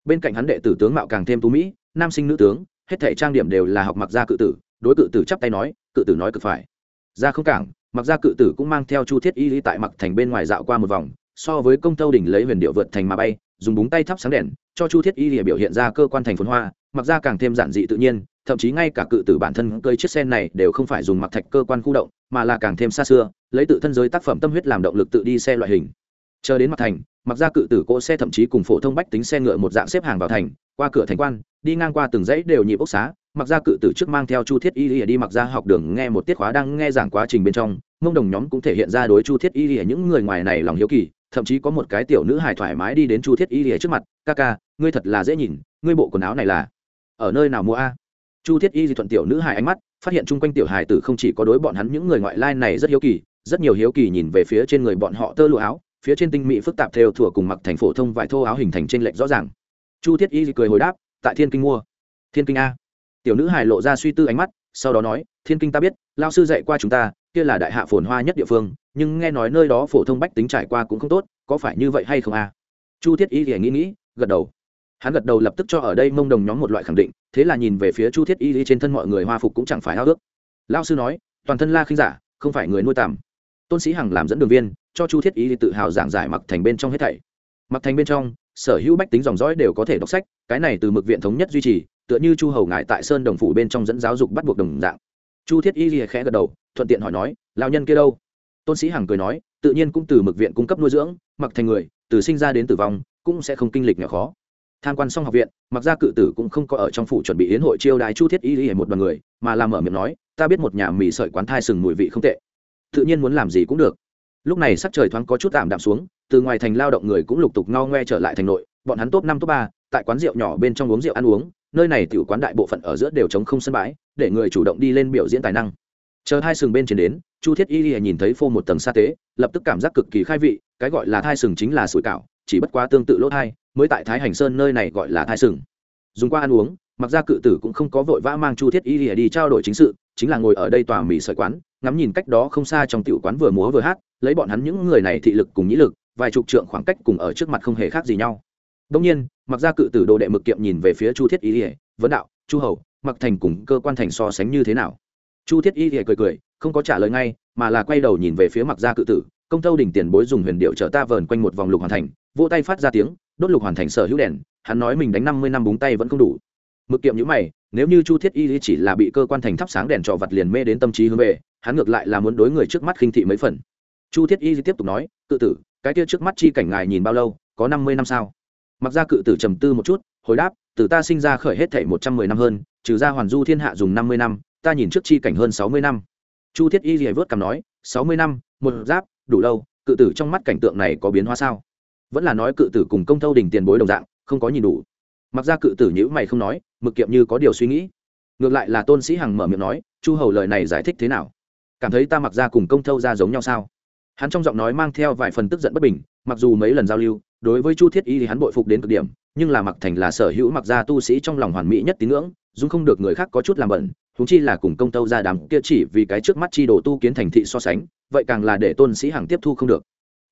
Speaker 1: Bên cạnh hắn đệ tử tướng mạo càng thêm tú mỹ, nam sinh nữ tướng, hết thể trang điểm đều là học mặc gia cự tử, đối cự tử chắp tay nói, cự tử nói cực phải. Ra không cảng, mặc gia cự tử cũng mang theo chu thiết y lý tại mặc thành bên ngoài dạo qua một vòng so với công tâu đỉnh lấy huyền điệu vượt thành mà bay, dùng búng tay thắp sáng đèn, cho chu thiết y lìa biểu hiện ra cơ quan thành phồn hoa, mặc ra càng thêm giản dị tự nhiên, thậm chí ngay cả cự tử bản thân cơi chiếc xe này đều không phải dùng mặc thạch cơ quan khu động, mà là càng thêm xa xưa, lấy tự thân giới tác phẩm tâm huyết làm động lực tự đi xe loại hình. Chờ đến mặt thành, mặc ra cự tử cỗ xe thậm chí cùng phổ thông bách tính xe ngựa một dạng xếp hàng vào thành, qua cửa thành quan, đi ngang qua từng dãy đều nhịp ốc xá, mặc ra cự tử trước mang theo chu thiết y lìa đi mặc ra học đường nghe một tiết khóa đang nghe giảng quá trình bên trong, mông đồng nhóm cũng thể hiện ra đối chu thiết y lìa những người ngoài này lòng hiếu kỳ thậm chí có một cái tiểu nữ hài thoải mái đi đến chu thiết y lìa trước mặt, ca ca, ngươi thật là dễ nhìn, ngươi bộ quần áo này là ở nơi nào mua a? Chu thiết y di thuận tiểu nữ hài ánh mắt, phát hiện chung quanh tiểu hài tử không chỉ có đối bọn hắn những người ngoại lai này rất hiếu kỳ, rất nhiều hiếu kỳ nhìn về phía trên người bọn họ tơ lụa áo, phía trên tinh mỹ phức tạp theo thủa cùng mặc thành phổ thông vải thô áo hình thành trên lệnh rõ ràng. Chu thiết y cười hồi đáp, tại thiên kinh mua. Thiên kinh a? Tiểu nữ hài lộ ra suy tư ánh mắt, sau đó nói, thiên kinh ta biết lao sư dạy qua chúng ta, kia là đại hạ phồn hoa nhất địa phương nhưng nghe nói nơi đó phổ thông bách tính trải qua cũng không tốt, có phải như vậy hay không a chu thiết y thì nghĩ nghĩ, gật đầu. Hắn gật đầu lập tức cho ở đây mông đồng nhóm một loại khẳng định, thế là nhìn về phía chu thiết y trên thân mọi người hoa phục cũng chẳng phải háo ước. Lao sư nói, toàn thân la khinh giả, không phải người nuôi tàm tôn sĩ hằng làm dẫn đường viên, cho chu thiết y tự hào giảng giải mặc thành bên trong hết thảy. Mặc thành bên trong, sở hữu bách tính dòng dõi đều có thể đọc sách, cái này từ mực viện thống nhất duy trì, tựa như chu hầu ngại tại sơn đồng phủ bên trong dẫn giáo dục bắt buộc đồng dạng. Chu thiết y khẽ gật đầu, thuận tiện hỏi nói lao nhân kia đâu? Tôn sĩ hằng cười nói, tự nhiên cũng từ mực viện cung cấp nuôi dưỡng, mặc thành người, từ sinh ra đến tử vong, cũng sẽ không kinh lịch nhỏ khó. Tham quan xong học viện, mặc ra cự tử cũng không có ở trong phủ chuẩn bị yến hội chiêu đái chu thiết y hề một đoàn người, mà làm ở miệng nói, ta biết một nhà mì sợi quán thai sừng mùi vị không tệ. Tự nhiên muốn làm gì cũng được. Lúc này sắc trời thoáng có chút tạm đạm xuống, từ ngoài thành lao động người cũng lục tục ngao ngoe trở lại thành nội, bọn hắn top năm, top ba, tại quán rượu nhỏ bên trong uống rượu ăn uống, nơi này tiểu quán đại bộ phận ở giữa đều chống không sân bãi, để người chủ động đi lên biểu diễn tài năng. Chờ hai sừng bên trên đến chu thiết y lìa nhìn thấy phô một tầng sa tế, lập tức cảm giác cực kỳ khai vị, cái gọi là thai sừng chính là sủi cảo, chỉ bất quá tương tự lỗ thai, mới tại thái hành sơn nơi này gọi là thai sừng. Dùng qua ăn uống, mặc ra cự tử cũng không có vội vã mang chu thiết y lìa đi trao đổi chính sự, chính là ngồi ở đây tòa mì sợi quán, ngắm nhìn cách đó không xa trong tiểu quán vừa múa vừa hát, lấy bọn hắn những người này thị lực cùng nhĩ lực, vài chục trượng khoảng cách cùng ở trước mặt không hề khác gì nhau. Đông nhiên, mặc ra cự tử đồ đệ mực kiệm nhìn về phía chu thiết y lìa vấn đạo, chu hầu mặc thành cùng cơ quan thành so sánh như thế nào? Chu thiết y lìa cười cười không có trả lời ngay, mà là quay đầu nhìn về phía mặc gia cự tử, công tâu đỉnh tiền bối dùng huyền điệu chở ta vờn quanh một vòng lục hoàn thành. Vỗ tay phát ra tiếng, đốt lục hoàn thành sở hữu đèn, hắn nói mình đánh năm mươi năm búng tay vẫn không đủ. Mực kiệm nhữ mày, nếu như chu thiết y chỉ là bị cơ quan thành thắp sáng đèn trọ vật liền mê đến tâm trí hướng về, hắn ngược lại là muốn đối người trước mắt khinh thị mấy phần. Chu thiết y tiếp tục nói, cự tử, cái kia trước mắt chi cảnh ngài nhìn bao lâu, có năm mươi năm sao? Mặc ra cự tử trầm tư một chút, hồi đáp, từ ta sinh ra khởi hết thể một trăm mười năm hơn, trừ ra hoàn du thiên hạ dùng năm mươi năm, ta nhìn trước chi cảnh hơn sáu mươi năm chu thiết y rìa vớt cằm nói, sáu mươi năm, một giáp, đủ lâu, cự tử trong mắt cảnh tượng này có biến hóa sao? Vẫn là nói cự tử cùng công thâu đình tiền bối đồng dạng, không có nhìn đủ. Mặc ra cự tử nhữ mày không nói, mực kiệm như có điều suy nghĩ. Ngược lại là tôn sĩ hằng mở miệng nói, chu hầu lời này giải thích thế nào? Cảm thấy ta mặc ra cùng công thâu ra giống nhau sao? Hắn trong giọng nói mang theo vài phần tức giận bất bình, mặc dù mấy lần giao lưu, đối với chu thiết y thì hắn bội phục đến cực điểm, nhưng là mặc thành là sở hữu mặc gia tu sĩ trong lòng hoàn mỹ nhất tín ngưỡng dung không được người khác có chút làm bẩn huống chi là cùng công tâu ra đám kia chỉ vì cái trước mắt chi đồ tu kiến thành thị so sánh, vậy càng là để tôn sĩ hằng tiếp thu không được.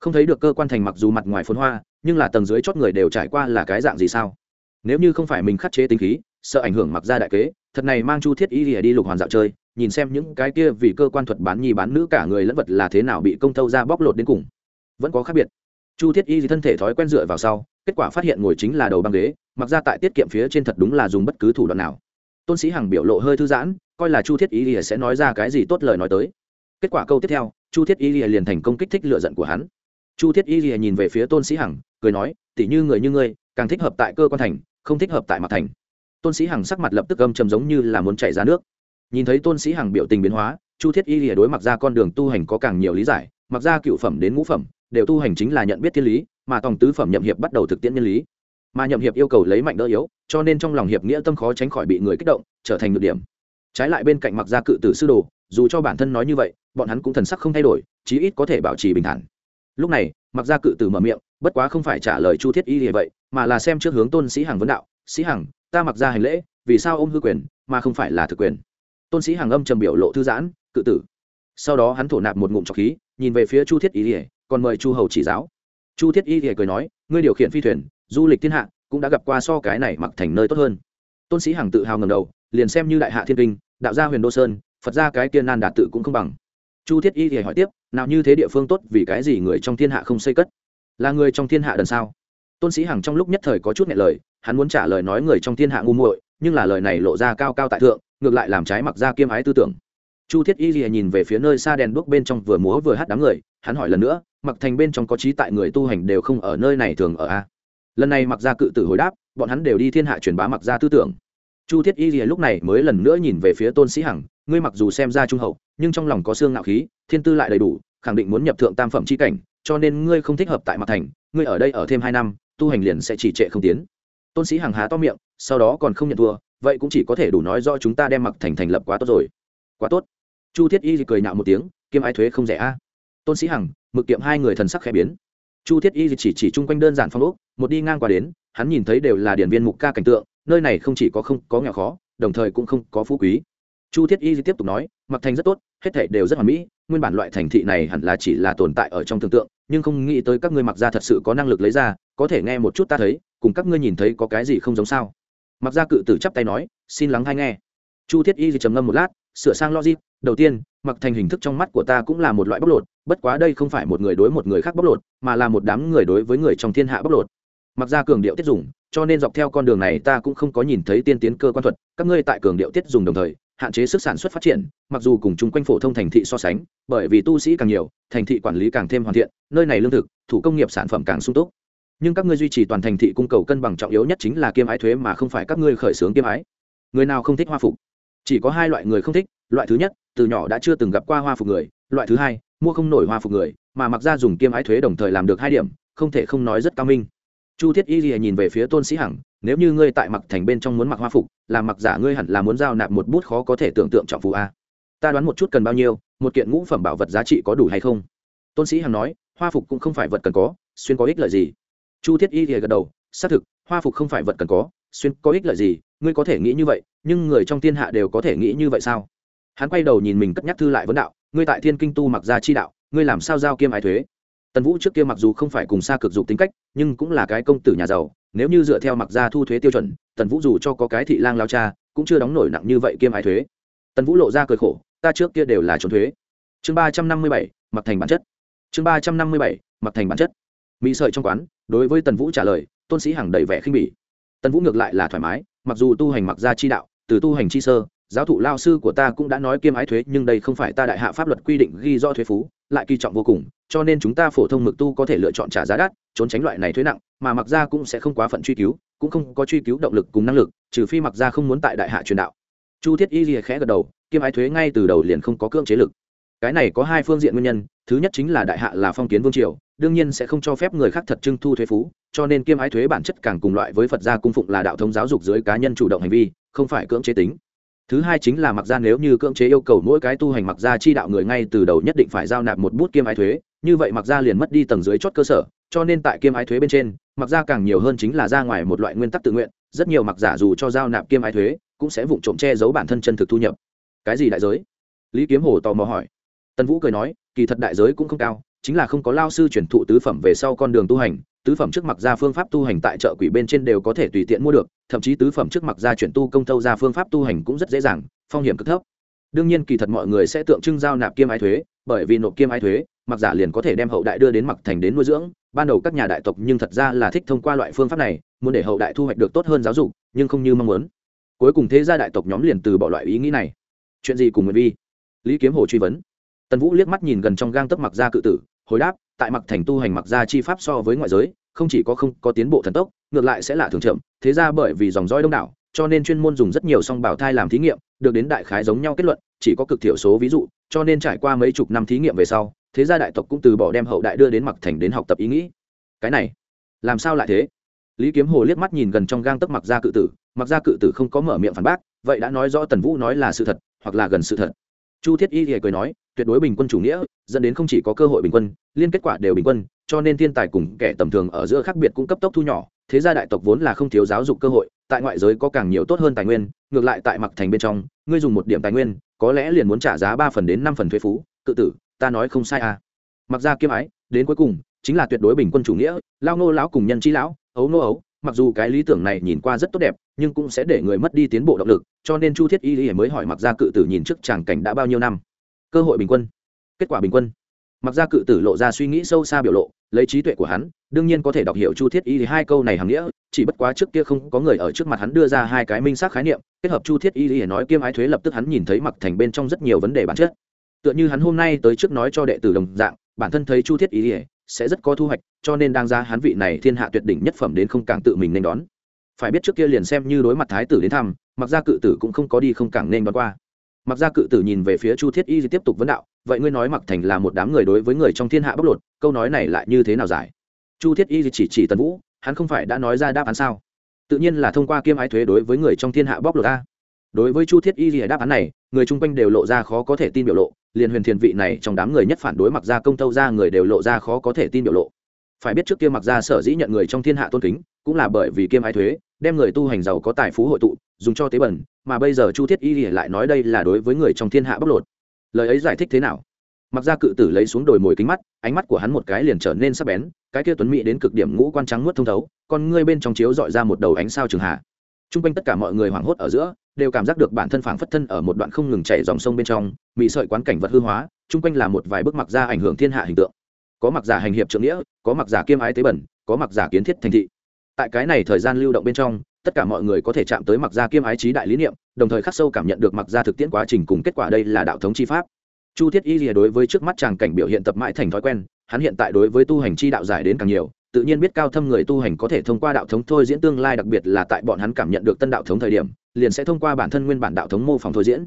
Speaker 1: Không thấy được cơ quan thành mặc dù mặt ngoài phồn hoa, nhưng là tầng dưới chót người đều trải qua là cái dạng gì sao? Nếu như không phải mình khắc chế tính khí, sợ ảnh hưởng mặc ra đại kế, thật này mang chu thiết y lìa đi lục hoàn dạo chơi, nhìn xem những cái kia vì cơ quan thuật bán nhi bán nữ cả người lẫn vật là thế nào bị công tâu ra bóc lột đến cùng. Vẫn có khác biệt. Chu thiết y thì thân thể thói quen dựa vào sau, kết quả phát hiện ngồi chính là đầu băng ghế, mặc ra tại tiết kiệm phía trên thật đúng là dùng bất cứ thủ đoạn nào tôn sĩ hằng biểu lộ hơi thư giãn, coi là chu thiết y lìa sẽ nói ra cái gì tốt lời nói tới. Kết quả câu tiếp theo, chu thiết y lìa liền thành công kích thích lựa giận của hắn. Chu thiết y lìa nhìn về phía tôn sĩ hằng, cười nói, tỉ như người như ngươi, càng thích hợp tại cơ quan thành, không thích hợp tại mặt thành. Tôn sĩ hằng sắc mặt lập tức âm trầm giống như là muốn chảy ra nước. Nhìn thấy tôn sĩ hằng biểu tình biến hóa, chu thiết y lìa đối mặt ra con đường tu hành có càng nhiều lý giải, mặc ra cựu phẩm đến ngũ phẩm, đều tu hành chính là nhận biết thiên lý, mà tòng tứ phẩm nhậm hiệp bắt đầu thực tiễn nhân lý. Mà nhậm hiệp yêu cầu lấy mạnh đỡ yếu cho nên trong lòng hiệp nghĩa tâm khó tránh khỏi bị người kích động, trở thành nhược điểm. Trái lại bên cạnh mặc gia cự tử sư đồ, dù cho bản thân nói như vậy, bọn hắn cũng thần sắc không thay đổi, chí ít có thể bảo trì bình thản. Lúc này, mặc gia cự tử mở miệng, bất quá không phải trả lời chu thiết y như vậy, mà là xem trước hướng tôn sĩ hằng vấn đạo, sĩ hằng, ta mặc ra hành lễ, vì sao ôm hư quyền, mà không phải là thực quyền? Tôn sĩ hằng âm trầm biểu lộ thư giãn, cự tử. Sau đó hắn thổ nạp một ngụm trọc khí, nhìn về phía chu thiết y còn mời chu hầu chỉ giáo. Chu thiết y thì cười nói, ngươi điều khiển phi thuyền, du lịch thiên hạ cũng đã gặp qua so cái này mặc thành nơi tốt hơn. Tôn sĩ hằng tự hào ngầm đầu, liền xem như đại hạ thiên kinh, đạo gia huyền đô sơn, phật gia cái tiên nan đạt tự cũng không bằng. Chu thiết y thì hỏi tiếp, nào như thế địa phương tốt vì cái gì người trong thiên hạ không xây cất? Là người trong thiên hạ đần sao? Tôn sĩ hằng trong lúc nhất thời có chút nhẹ lời, hắn muốn trả lời nói người trong thiên hạ ngu muội, nhưng là lời này lộ ra cao cao tại thượng, ngược lại làm trái mặc ra kiêm ái tư tưởng. Chu thiết y lìa nhìn về phía nơi xa đèn đuốc bên trong vừa múa vừa hát đám người, hắn hỏi lần nữa, mặc thành bên trong có trí tại người tu hành đều không ở nơi này thường ở a lần này mặc ra cự tử hồi đáp, bọn hắn đều đi thiên hạ truyền bá mặc ra tư tưởng. Chu thiết y lìa lúc này mới lần nữa nhìn về phía tôn sĩ hằng, ngươi mặc dù xem ra trung hậu, nhưng trong lòng có xương ngạo khí, thiên tư lại đầy đủ, khẳng định muốn nhập thượng tam phẩm c h i cảnh, cho nên ngươi không thích hợp tại mặt thành, ngươi ở đây ở thêm hai năm, tu hành liền sẽ chỉ trệ không tiến. Tôn sĩ hằng há to miệng, sau đó còn không nhận thua, vậy cũng chỉ có thể đủ nói do chúng ta đem mặc thành thành lập quá tốt rồi. Quá tốt. Chu thiết y cười nhạo một tiếng kiêm ai thuế không rẻ a. Tôn sĩ hằng, mực kiệm hai người thần sắc khẽ biến chu thiết y chỉ chỉ chung quanh đơn giản phong ốc, một đi ngang qua đến, hắn nhìn thấy đều là điển viên mục ca cảnh tượng, nơi này không chỉ có không có nghèo khó, đồng thời cũng không có phú quý. Chu thiết y tiếp tục nói, mặc thành rất tốt, hết thể đều rất hoàn mỹ, nguyên bản loại thành thị này hẳn là chỉ là tồn tại ở trong tưởng tượng, nhưng không nghĩ tới các ngươi mặc ra thật sự có năng lực lấy ra, có thể nghe một chút ta thấy, cùng các ngươi nhìn thấy có cái gì không giống sao? Mặc ra cự tử chắp tay nói, xin lắng hay nghe. Chu thiết y trầm ngâm một lát, sửa sang logic, đầu tiên, mặc thành hình thức trong mắt của ta cũng là một loại bóc lột bất quá đây không phải một người đối một người khác bóc lột, mà là một đám người đối với người trong thiên hạ bóc lột. Mặc ra cường điệu tiết dùng, cho nên dọc theo con đường này ta cũng không có nhìn thấy tiên tiến cơ quan thuật, các ngươi tại cường điệu tiết dùng đồng thời, hạn chế sức sản xuất phát triển, mặc dù cùng chung quanh phổ thông thành thị so sánh, bởi vì tu sĩ càng nhiều, thành thị quản lý càng thêm hoàn thiện, nơi này lương thực, thủ công nghiệp sản phẩm càng sung túc. Nhưng các ngươi duy trì toàn thành thị cung cầu cân bằng trọng yếu nhất chính là kiêm ái thuế mà không phải các ngươi khởi xướng kiêm ái. Người nào không thích hoa phục? Chỉ có hai loại người không thích, loại thứ nhất, từ nhỏ đã chưa từng gặp qua hoa phục người, loại thứ hai mua không nổi hoa phục người, mà mặc ra dùng kiêm ái thuế đồng thời làm được hai điểm, không thể không nói rất cao minh. Chu thiết y lìa nhìn về phía tôn sĩ hằng, nếu như ngươi tại mặc thành bên trong muốn mặc hoa phục làm mặc giả ngươi hẳn là muốn giao nạp một bút khó có thể tưởng tượng trọng phù a. Ta đoán một chút cần bao nhiêu, một kiện ngũ phẩm bảo vật giá trị có đủ hay không? Tôn sĩ hằng nói, hoa phục cũng không phải vật cần có, xuyên có ích lợi gì? Chu thiết y lìa gật đầu, xác thực, hoa phục không phải vật cần có, xuyên có ích lợi gì? Ngươi có thể nghĩ như vậy, nhưng người trong thiên hạ đều có thể nghĩ như vậy sao? Hắn quay đầu nhìn mình cất nhắc thư lại vấn đạo, ngươi tại thiên kinh tu mặc ra chi đạo, ngươi làm sao giao kiêm ái thuế? Tần vũ trước kia mặc dù không phải cùng xa cực dục tính cách, nhưng cũng là cái công tử nhà giàu, nếu như dựa theo mặc ra thu thuế tiêu chuẩn, tần vũ dù cho có cái thị lang lao cha, cũng chưa đóng nổi nặng như vậy kiêm ái thuế. Tần vũ lộ ra cười khổ, ta trước kia đều là trốn thuế. Chương ba trăm năm mươi bảy, mặc thành bản chất. Chương ba trăm năm mươi bảy, mặc thành bản chất. Mỹ sợi trong quán, đối với tần vũ trả lời, tôn sĩ hằng đầy vẻ khinh bỉ. Tần vũ ngược lại là thoải mái, mặc dù tu hành mặc ra chi đạo, từ tu hành chi sơ giáo thụ lao sư của ta cũng đã nói kiêm ái thuế, nhưng đây không phải ta đại hạ pháp luật quy định ghi rõ thuế phú, lại kỳ trọng vô cùng, cho nên chúng ta phổ thông mực tu có thể lựa chọn trả giá đắt, trốn tránh loại này thuế nặng, mà mặc ra cũng sẽ không quá phận truy cứu, cũng không có truy cứu động lực cùng năng lực, trừ phi mặc ra không muốn tại đại hạ truyền đạo. Chu thiết y lìa khẽ gật đầu, kiêm ái thuế ngay từ đầu liền không có cưỡng chế lực. Cái này có hai phương diện nguyên nhân, thứ nhất chính là đại hạ là phong kiến vương triều, đương nhiên sẽ không cho phép người khác thật trưng thu thuế phú, cho nên kiêm ái thuế bản chất càng cùng loại với phật gia cung phụng là đạo thống giáo dục dưới cá nhân chủ động hành vi, không phải cưỡng chế tính thứ hai chính là mặc ra nếu như cưỡng chế yêu cầu mỗi cái tu hành mặc ra chi đạo người ngay từ đầu nhất định phải giao nạp một bút kiêm ái thuế, như vậy mặc ra liền mất đi tầng dưới chót cơ sở, cho nên tại kiêm ái thuế bên trên, mặc ra càng nhiều hơn chính là ra ngoài một loại nguyên tắc tự nguyện, rất nhiều mặc giả dù cho giao nạp kiêm ái thuế, cũng sẽ vụng trộm che giấu bản thân chân thực thu nhập. Cái gì đại giới? Lý kiếm hồ tò mò hỏi. Tần vũ cười nói, kỳ thật đại giới cũng không cao, chính là không có lao sư chuyển thụ tứ phẩm về sau con đường tu hành tứ phẩm trước mặt ra phương pháp tu hành tại chợ quỷ bên trên đều có thể tùy tiện mua được, thậm chí tứ phẩm trước mặt ra chuyển tu công thâu ra phương pháp tu hành cũng rất dễ dàng, phong hiểm cực thấp. Đương nhiên kỳ thật mọi người sẽ tượng trưng giao nạp kiêm ái thuế, bởi vì nộp kiêm ái thuế, mặc giả liền có thể đem hậu đại đưa đến mặc thành đến nuôi dưỡng. Ban đầu các nhà đại tộc nhưng thật ra là thích thông qua loại phương pháp này, muốn để hậu đại thu hoạch được tốt hơn giáo dục, nhưng không như mong muốn. Cuối cùng thế gia đại tộc nhóm liền từ bỏ loại ý nghĩ này. Chuyện gì cùng nguyện vi? Lý kiếm hồ truy vấn. Tần vũ liếc mắt nhìn gần trong gang tấc mặc gia cự tử, hồi đáp tại mặc thành tu hành mặc gia chi pháp so với ngoại giới, không chỉ có không có tiến bộ thần tốc, ngược lại sẽ là thường chậm, thế ra bởi vì dòng dõi đông đảo, cho nên chuyên môn dùng rất nhiều song bảo thai làm thí nghiệm, được đến đại khái giống nhau kết luận, chỉ có cực thiểu số ví dụ, cho nên trải qua mấy chục năm thí nghiệm về sau, thế gia đại tộc cũng từ bỏ đem hậu đại đưa đến mặc thành đến học tập ý nghĩ. Cái này, làm sao lại thế? Lý kiếm hồ liếc mắt nhìn gần trong gang tấc mặc gia cự tử, mặc gia cự tử không có mở miệng phản bác, vậy đã nói rõ tần vũ nói là sự thật, hoặc là gần sự thật chu thiết y thì cười nói, tuyệt đối bình quân chủ nghĩa, dẫn đến không chỉ có cơ hội bình quân, liên kết quả đều bình quân, cho nên thiên tài cùng kẻ tầm thường ở giữa khác biệt cũng cấp tốc thu nhỏ, thế gia đại tộc vốn là không thiếu giáo dục cơ hội, tại ngoại giới có càng nhiều tốt hơn tài nguyên, ngược lại tại mặc thành bên trong, ngươi dùng một điểm tài nguyên, có lẽ liền muốn trả giá ba phần đến năm phần thuế phú, tự tử, ta nói không sai à. Mặc ra kiếm ái, đến cuối cùng, chính là tuyệt đối bình quân chủ nghĩa, lao nô lão cùng nhân trí lão, ấu nô ấu mặc dù cái lý tưởng này nhìn qua rất tốt đẹp, nhưng cũng sẽ để người mất đi tiến bộ động lực, cho nên chu thiết y lý mới hỏi mặc gia cự tử nhìn trước tràng cảnh đã bao nhiêu năm. Cơ hội bình quân. Kết quả bình quân. Mặc gia cự tử lộ ra suy nghĩ sâu xa biểu lộ, lấy trí tuệ của hắn, đương nhiên có thể đọc hiểu chu thiết y hai câu này hằng nghĩa, chỉ bất quá trước kia không có người ở trước mặt hắn đưa ra hai cái minh xác khái niệm, kết hợp chu thiết y nói kiêm ái thuế lập tức hắn nhìn thấy mặc thành bên trong rất nhiều vấn đề bản chất. Tựa như hắn hôm nay tới trước nói cho đệ tử đồng dạng, bản thân thấy chu thiết y sẽ rất có thu hoạch, cho nên đang ra hắn vị này thiên hạ tuyệt đỉnh nhất phẩm đến không càng tự mình nên đón. Phải biết trước kia liền xem như đối mặt thái tử đến thăm, mặc ra cự tử cũng không có đi không càng nên đón qua. Mặc ra cự tử nhìn về phía chu thiết y tiếp tục vấn đạo, vậy ngươi nói mặc thành là một đám người đối với người trong thiên hạ bóc lột, câu nói này lại như thế nào giải? Chu thiết y chỉ chỉ tần vũ, hắn không phải đã nói ra đáp án sao? Tự nhiên là thông qua kiêm ái thuế đối với người trong thiên hạ bóc lột a. Đối với chu thiết y đáp án này, người chung quanh đều lộ ra khó có thể tin biểu lộ liền huyền thiền vị này trong đám người nhất phản đối mặc gia công tâu ra người đều lộ ra khó có thể tin biểu lộ. Phải biết trước kia mặc gia sở dĩ nhận người trong thiên hạ tôn kính, cũng là bởi vì kiêm ái thuế, đem người tu hành giàu có tài phú hội tụ, dùng cho tế bẩn, mà bây giờ chu thiết y lại nói đây là đối với người trong thiên hạ bóc lột. Lời ấy giải thích thế nào? Mặc ra cự tử lấy xuống đồi mồi kính mắt, ánh mắt của hắn một cái liền trở nên sắc bén, cái kia tuấn mỹ đến cực điểm ngũ quan trắng nuốt thông thấu, con ngươi bên trong chiếu dọi ra một đầu ánh sao trường hạ. T r u n g quanh tất cả mọi người hoảng hốt ở giữa đều cảm giác được bản thân phảng phất thân ở một đoạn không ngừng chảy dòng sông bên trong, mị sợi quán cảnh vật hư hóa, chung quanh là một vài bức mặc ra ảnh hưởng thiên hạ hình tượng. Có mặc giả hành hiệp trượng nghĩa, có mặc giả kiêm ái tế bẩn, có mặc giả kiến thiết thành thị. Tại cái này thời gian lưu động bên trong, tất cả mọi người có thể chạm tới mặc gia kiêm ái trí đại lý niệm, đồng thời khắc sâu cảm nhận được mặc gia thực tiễn quá trình cùng kết quả đây là đạo thống chi pháp. Chu thiết y lìa đối với trước mắt chàng cảnh biểu hiện tập mãi thành thói quen, hắn hiện tại đối với tu hành chi đạo giải đến càng nhiều, tự nhiên biết cao thâm người tu hành có thể thông qua đạo thống thôi diễn tương lai, đặc biệt là tại bọn hắn cảm nhận được tân đạo thống thời điểm liền sẽ thông qua bản thân nguyên bản đạo thống mô phỏng thôi diễn.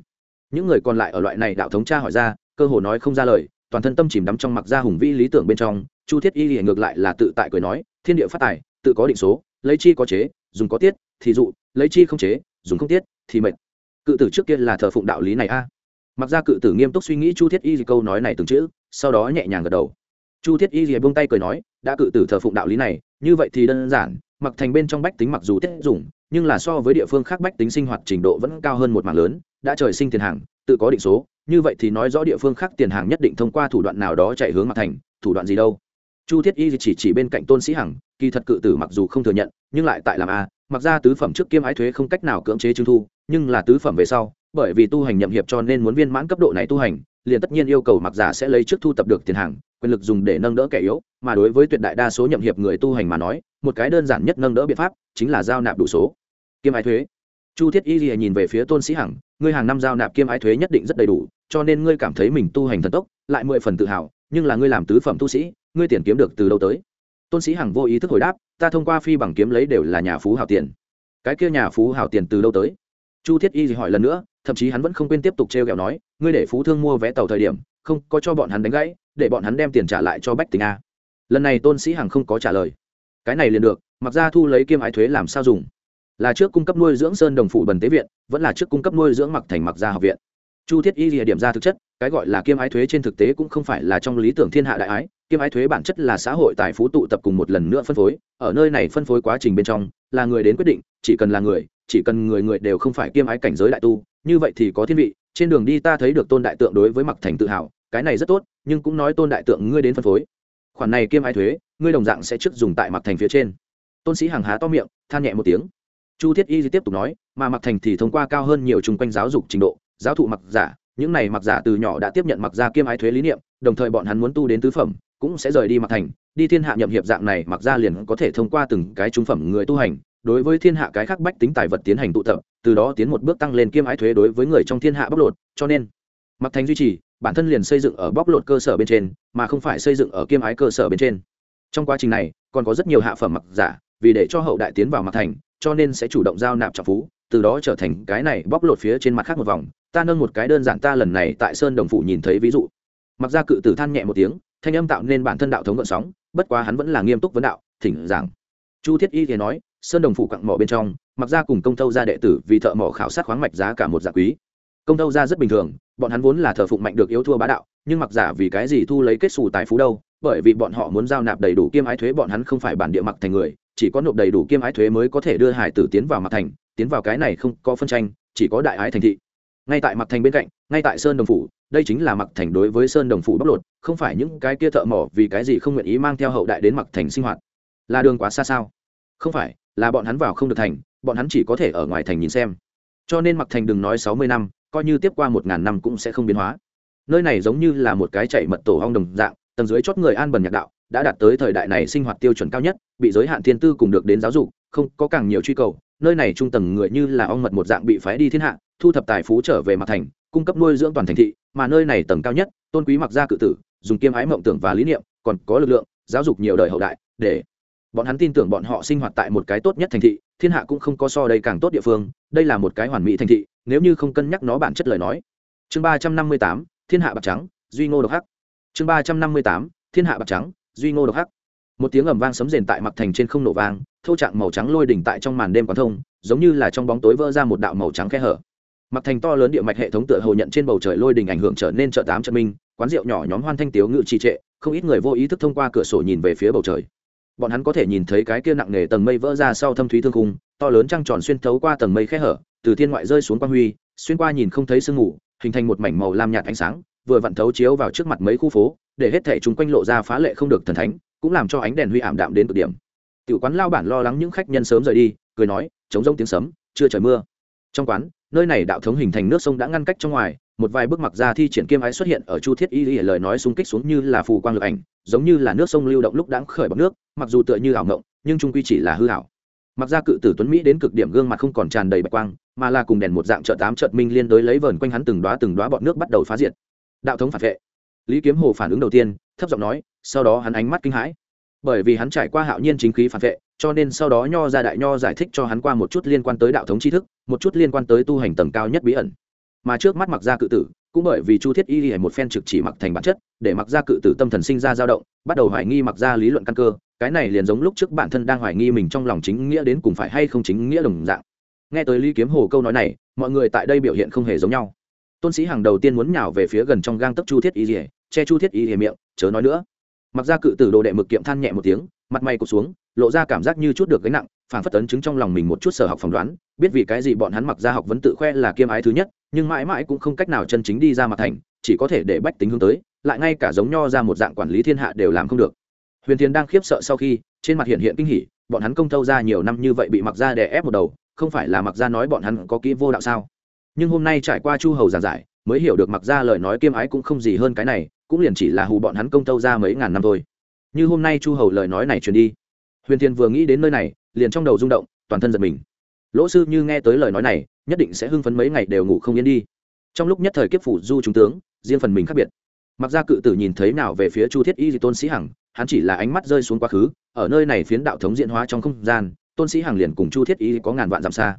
Speaker 1: Những người còn lại ở loại này đạo thống tra hỏi ra, cơ hồ nói không ra lời, toàn thân tâm chìm đắm trong mặc ra hùng vĩ lý tưởng bên trong, chu thiết y lìa ngược lại là tự tại cười nói, thiên địa phát tài, tự có định số, lấy chi có chế, dùng có tiết, thì dụ, lấy chi không chế, dùng không tiết, thì mệnh cự tử trước kia là thờ phụng đạo lý này a. Mặc ra cự tử nghiêm túc suy nghĩ chu thiết y câu nói này từng chữ, sau đó nhẹ nhàng gật đầu. Chu thiết y buông tay cười nói, đã cự tử thờ phụng đạo lý này, như vậy thì đơn giản, mặc thành bên trong bách tính mặc dù tiết dùng nhưng là so với địa phương khác bách tính sinh hoạt trình độ vẫn cao hơn một mảng lớn, đã trời sinh tiền hàng, tự có định số, như vậy thì nói rõ địa phương khác tiền hàng nhất định thông qua thủ đoạn nào đó chạy hướng mặt thành, thủ đoạn gì đâu. Chu thiết y chỉ chỉ bên cạnh tôn sĩ hằng, kỳ thật cự tử mặc dù không thừa nhận, nhưng lại tại làm a, mặc ra tứ phẩm trước kiêm ái thuế không cách nào cưỡng chế trưng thu, nhưng là tứ phẩm về sau, bởi vì tu hành nhậm hiệp cho nên muốn viên mãn cấp độ này tu hành, liền tất nhiên yêu cầu mặc giả sẽ lấy trước thu tập được tiền hàng, quyền lực dùng để nâng đỡ kẻ yếu, mà đối với tuyệt đại đa số nhậm hiệp người tu hành mà nói, một cái đơn giản nhất nâng đỡ biện pháp chính là giao nạp đủ số kiêm ái thuế. Chu thiết y gì nhìn về phía tôn sĩ hằng, ngươi hàng năm giao nạp kiêm ái thuế nhất định rất đầy đủ, cho nên ngươi cảm thấy mình tu hành thần tốc, lại mười phần tự hào, nhưng là ngươi làm tứ phẩm tu sĩ, ngươi tiền kiếm được từ đâu tới? Tôn sĩ hằng vô ý thức hồi đáp, ta thông qua phi bằng kiếm lấy đều là nhà phú hào tiền. Cái kia nhà phú hào tiền từ đâu tới? Chu thiết y gì hỏi lần nữa, thậm chí hắn vẫn không quên tiếp tục t r e o kẹo nói, ngươi để phú thương mua vé tàu thời điểm, không có cho bọn hắn đánh gãy, để bọn hắn đem tiền trả lại cho bách tình a. Lần này tôn sĩ hằng không có trả lời. Cái này liền được, mặc ra thu lấy kiêm ái thuế làm sao dùng? Là trước cung cấp nuôi dưỡng sơn đồng phủ bần tế viện, vẫn là trước cung cấp nuôi dưỡng mặc thành mặc gia học viện. Chu thiết y rìa điểm ra thực chất, cái gọi là kiêm ái thuế trên thực tế cũng không phải là trong lý tưởng thiên hạ đại ái, kiêm ái thuế bản chất là xã hội tài phú tụ tập cùng một lần nữa phân phối, ở nơi này phân phối quá trình bên trong, là người đến quyết định, chỉ cần là người, chỉ cần người người đều không phải kiêm ái cảnh giới đại tu, như vậy thì có thiên vị, trên đường đi ta thấy được tôn đại tượng đối với mặc thành tự hào, cái này rất tốt, nhưng cũng nói tôn đại tượng ngươi đến phân phối. Khoản này kiêm ái thuế, ngươi đồng dạng sẽ trước dùng tại mặc thành phía trên. Tôn sĩ hàng há to miệng, than nhẹ một tiếng chu thiết y tiếp tục nói, mà mặc thành thì thông qua cao hơn nhiều chung quanh giáo dục trình độ, giáo thụ mặc giả, những này mặc giả từ nhỏ đã tiếp nhận mặc gia kiêm ái thuế lý niệm, đồng thời bọn hắn muốn tu đến tứ phẩm, cũng sẽ rời đi mặc thành, đi thiên hạ nhậm hiệp dạng này, mặc ra liền có thể thông qua từng cái trung phẩm người tu hành, đối với thiên hạ cái khác bách tính tài vật tiến hành tụ tập, từ đó tiến một bước tăng lên kiêm ái thuế đối với người trong thiên hạ bóc lột, cho nên mặc thành duy trì, bản thân liền xây dựng ở bóc lột cơ sở bên trên, mà không phải xây dựng ở kiêm ái cơ sở bên trên. Trong quá trình này, còn có rất nhiều hạ phẩm mặc giả, vì để cho hậu đại tiến vào mặc thành cho nên sẽ chủ động giao nạp trọng phú, từ đó trở thành cái này bóc lột phía trên mặt khác một vòng. Ta nâng một cái đơn giản, ta lần này tại sơn đồng phủ nhìn thấy ví dụ. Mặc ra cự tử than nhẹ một tiếng, thanh âm tạo nên bản thân đạo thống gợn sóng, bất quá hắn vẫn là nghiêm túc vấn đạo, thỉnh giảng. Chu thiết y thì nói, sơn đồng phủ cặn mỏ bên trong, mặc ra cùng công thâu ra đệ tử vì thợ mỏ khảo sát khoáng mạch giá cả một giả quý. Công thâu ra rất bình thường, bọn hắn vốn là thờ phụng mạnh được yếu thua bá đạo, nhưng mặc giả vì cái gì thu lấy kết xù tài phú đâu, bởi vì bọn họ muốn giao nạp đầy đủ kiêm ái thuế bọn hắn không phải bản địa mặc thành người chỉ có nộp đầy đủ kiêm ái thuế mới có thể đưa hải tử tiến vào mặt thành, tiến vào cái này không có phân tranh, chỉ có đại ái thành thị. Ngay tại mặt thành bên cạnh, ngay tại sơn đồng phủ, đây chính là mặt thành đối với sơn đồng phủ bóc lột, không phải những cái kia thợ mỏ vì cái gì không nguyện ý mang theo hậu đại đến mặt thành sinh hoạt. Là đường quá xa sao? Không phải, là bọn hắn vào không được thành, bọn hắn chỉ có thể ở ngoài thành nhìn xem. Cho nên mặt thành đừng nói sáu mươi năm, coi như tiếp qua một ngàn năm cũng sẽ không biến hóa. Nơi này giống như là một cái chạy mật tổ hong đồng dạng, tầng dưới chót người an bần nhạc đạo đã đạt tới thời đại này sinh hoạt tiêu chuẩn cao nhất, bị giới hạn thiên tư cùng được đến giáo dục, không có càng nhiều truy cầu, nơi này trung tầng người như là ong mật một dạng bị phái đi thiên hạ, thu thập tài phú trở về mặt thành, cung cấp nuôi dưỡng toàn thành thị, mà nơi này tầng cao nhất, tôn quý mặc gia cự tử, dùng kiêm ái mộng tưởng và lý niệm, còn có lực lượng, giáo dục nhiều đời hậu đại, để bọn hắn tin tưởng bọn họ sinh hoạt tại một cái tốt nhất thành thị, thiên hạ cũng không có so đây càng tốt địa phương, đây là một cái hoàn mỹ thành thị, nếu như không cân nhắc nó bản chất lời nói. Chương ba trăm năm mươi tám, thiên hạ bạc trắng, duy ngô độc hắc. Chương ba trăm năm mươi tám, thiên hạ bạc trắng duy ngô độc hắc. Một tiếng ầm vang sấm rền tại mặc thành trên không nổ vang thâu trạng màu trắng lôi đỉnh tại trong màn đêm quán thông, giống như là trong bóng tối vỡ ra một đạo màu trắng khe hở. Mặc thành to lớn địa mạch hệ thống tựa hồ nhận trên bầu trời lôi đỉnh ảnh hưởng trở nên chợ tám trận minh, quán rượu nhỏ nhóm hoan thanh tiếu ngự trì trệ, không ít người vô ý thức thông qua cửa sổ nhìn về phía bầu trời. Bọn hắn có thể nhìn thấy cái kia nặng nề tầng mây vỡ ra sau thâm thúy thương khung, to lớn trăng tròn xuyên thấu qua tầng mây khe hở, từ thiên ngoại rơi xuống quang huy, xuyên qua nhìn không thấy sương mù, hình thành một mảnh màu lam nhạt ánh sáng, vừa vặn thấu chiếu vào trước mặt mấy khu phố để hết thảy chúng quanh lộ ra phá lệ không được thần thánh, cũng làm cho ánh đèn huy ảm đạm đến cực điểm. Tiểu quán lao bản lo lắng những khách nhân sớm rời đi, cười nói chống rông tiếng sấm, chưa trời mưa. Trong quán, nơi này đạo thống hình thành nước sông đã ngăn cách trong ngoài, một vài bước mặc ra thi triển kiêm ái xuất hiện ở chu thiết y y lời nói xung kích xuống như là phù quang lực ảnh, giống như là nước sông lưu động lúc đãng khởi bọc nước, mặc dù tựa như ảo ngộng nhưng trung quy chỉ là hư ảo. Mặc ra cự tử tuấn mỹ đến cực điểm gương mặt không còn tràn đầy bạch quang, mà là cùng đèn một dạng trợ tám chợt minh liên đối lấy vờn quanh hắn từng đóa từng đóa bọt nước bắt đầu phá diệt. Đạo thống phản vệ lý kiếm hồ phản ứng đầu tiên, thấp giọng nói, sau đó hắn ánh mắt kinh hãi. Bởi vì hắn trải qua hạo nhiên chính khí phản vệ, cho nên sau đó nho ra đại nho giải thích cho hắn qua một chút liên quan tới đạo thống tri thức, một chút liên quan tới tu hành tầng cao nhất bí ẩn. Mà trước mắt mặc ra cự tử, cũng bởi vì chu thiết y hay một phen trực chỉ mặc thành bản chất, để mặc ra cự tử tâm thần sinh ra dao động, bắt đầu hoài nghi mặc ra lý luận căn cơ, cái này liền giống lúc trước bản thân đang hoài nghi mình trong lòng chính nghĩa đến cùng phải hay không chính nghĩa đồng dạng. Nghe tới lý kiếm hồ câu nói này, mọi người tại đây biểu hiện không hề giống nhau. Tôn sĩ hàng đầu tiên muốn nhào về phía gần trong gang tấc chu thiết y rỉa che chu thiết y hiểm miệng, chớ nói nữa. Mặc ra cự tử đồ đệ mực kiệm than nhẹ một tiếng, mặt mày cụt xuống, lộ ra cảm giác như chút được gánh nặng phản phất tấn chứng trong lòng mình một chút sở học phỏng đoán, biết vì cái gì bọn hắn mặc ra học vẫn tự khoe là kiêm ái thứ nhất, nhưng mãi mãi cũng không cách nào chân chính đi ra mặt thành, chỉ có thể để bách tính hướng tới, lại ngay cả giống nho ra một dạng quản lý thiên hạ đều làm không được. Huyền thiên đang khiếp sợ sau khi, trên mặt hiện hiện kinh hỉ, bọn hắn công thâu ra nhiều năm như vậy bị mặc ra đè ép một đầu, không phải là mặc ra nói bọn hắn có kỹ vô đạo sao? Nhưng hôm nay trải qua chu hầu giảng giải, mới hiểu được mặc ra lời nói kiêm ái cũng không gì hơn cái này cũng liền chỉ là hù bọn hắn công tâu ra mấy ngàn năm thôi. Như hôm nay chu hầu lời nói này truyền đi, huyền thiên vừa nghĩ đến nơi này, liền trong đầu rung động, toàn thân giật mình. Lỗ sư như nghe tới lời nói này, nhất định sẽ hưng phấn mấy ngày đều ngủ không yên đi. Trong lúc nhất thời kiếp phủ du trung tướng, riêng phần mình khác biệt. Mặc ra cự tử nhìn thấy nào về phía chu thiết y di tôn sĩ hằng, hắn chỉ là ánh mắt rơi xuống quá khứ, ở nơi này phiến đạo thống diễn hóa trong không gian, tôn sĩ hằng liền cùng chu thiết y có ngàn vạn dặm xa.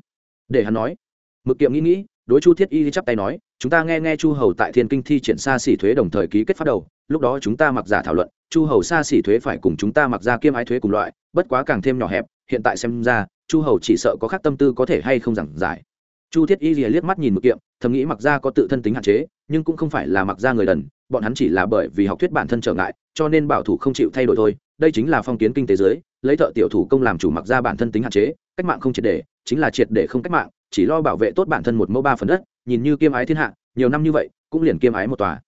Speaker 1: Để hắn nói, mực kiệm nghĩ nghĩ đối chu thiết y chắp tay nói, chúng ta nghe nghe chu hầu tại thiên kinh thi triển xa xỉ thuế đồng thời ký kết phát đầu, lúc đó chúng ta mặc giả thảo luận, chu hầu xa xỉ thuế phải cùng chúng ta mặc ra kiêm ái thuế cùng loại, bất quá càng thêm nhỏ hẹp, hiện tại xem ra, chu hầu chỉ sợ có khác tâm tư có thể hay không giảng giải. Chu thiết y lìa liếc mắt nhìn một kiệm, thầm nghĩ mặc ra có tự thân tính hạn chế, nhưng cũng không phải là mặc ra người đần, bọn hắn chỉ là bởi vì học thuyết bản thân trở ngại, cho nên bảo thủ không chịu thay đổi thôi. Đây chính là phong kiến kinh tế giới, lấy thợ tiểu thủ công làm chủ mặc ra bản thân tính hạn chế, cách mạng không triệt để, chính là triệt để không cách mạng chỉ lo bảo vệ tốt bản thân một mẫu ba phần đất, nhìn như kiêm ái thiên hạ, nhiều năm như vậy, cũng liền kiêm ái một tòa.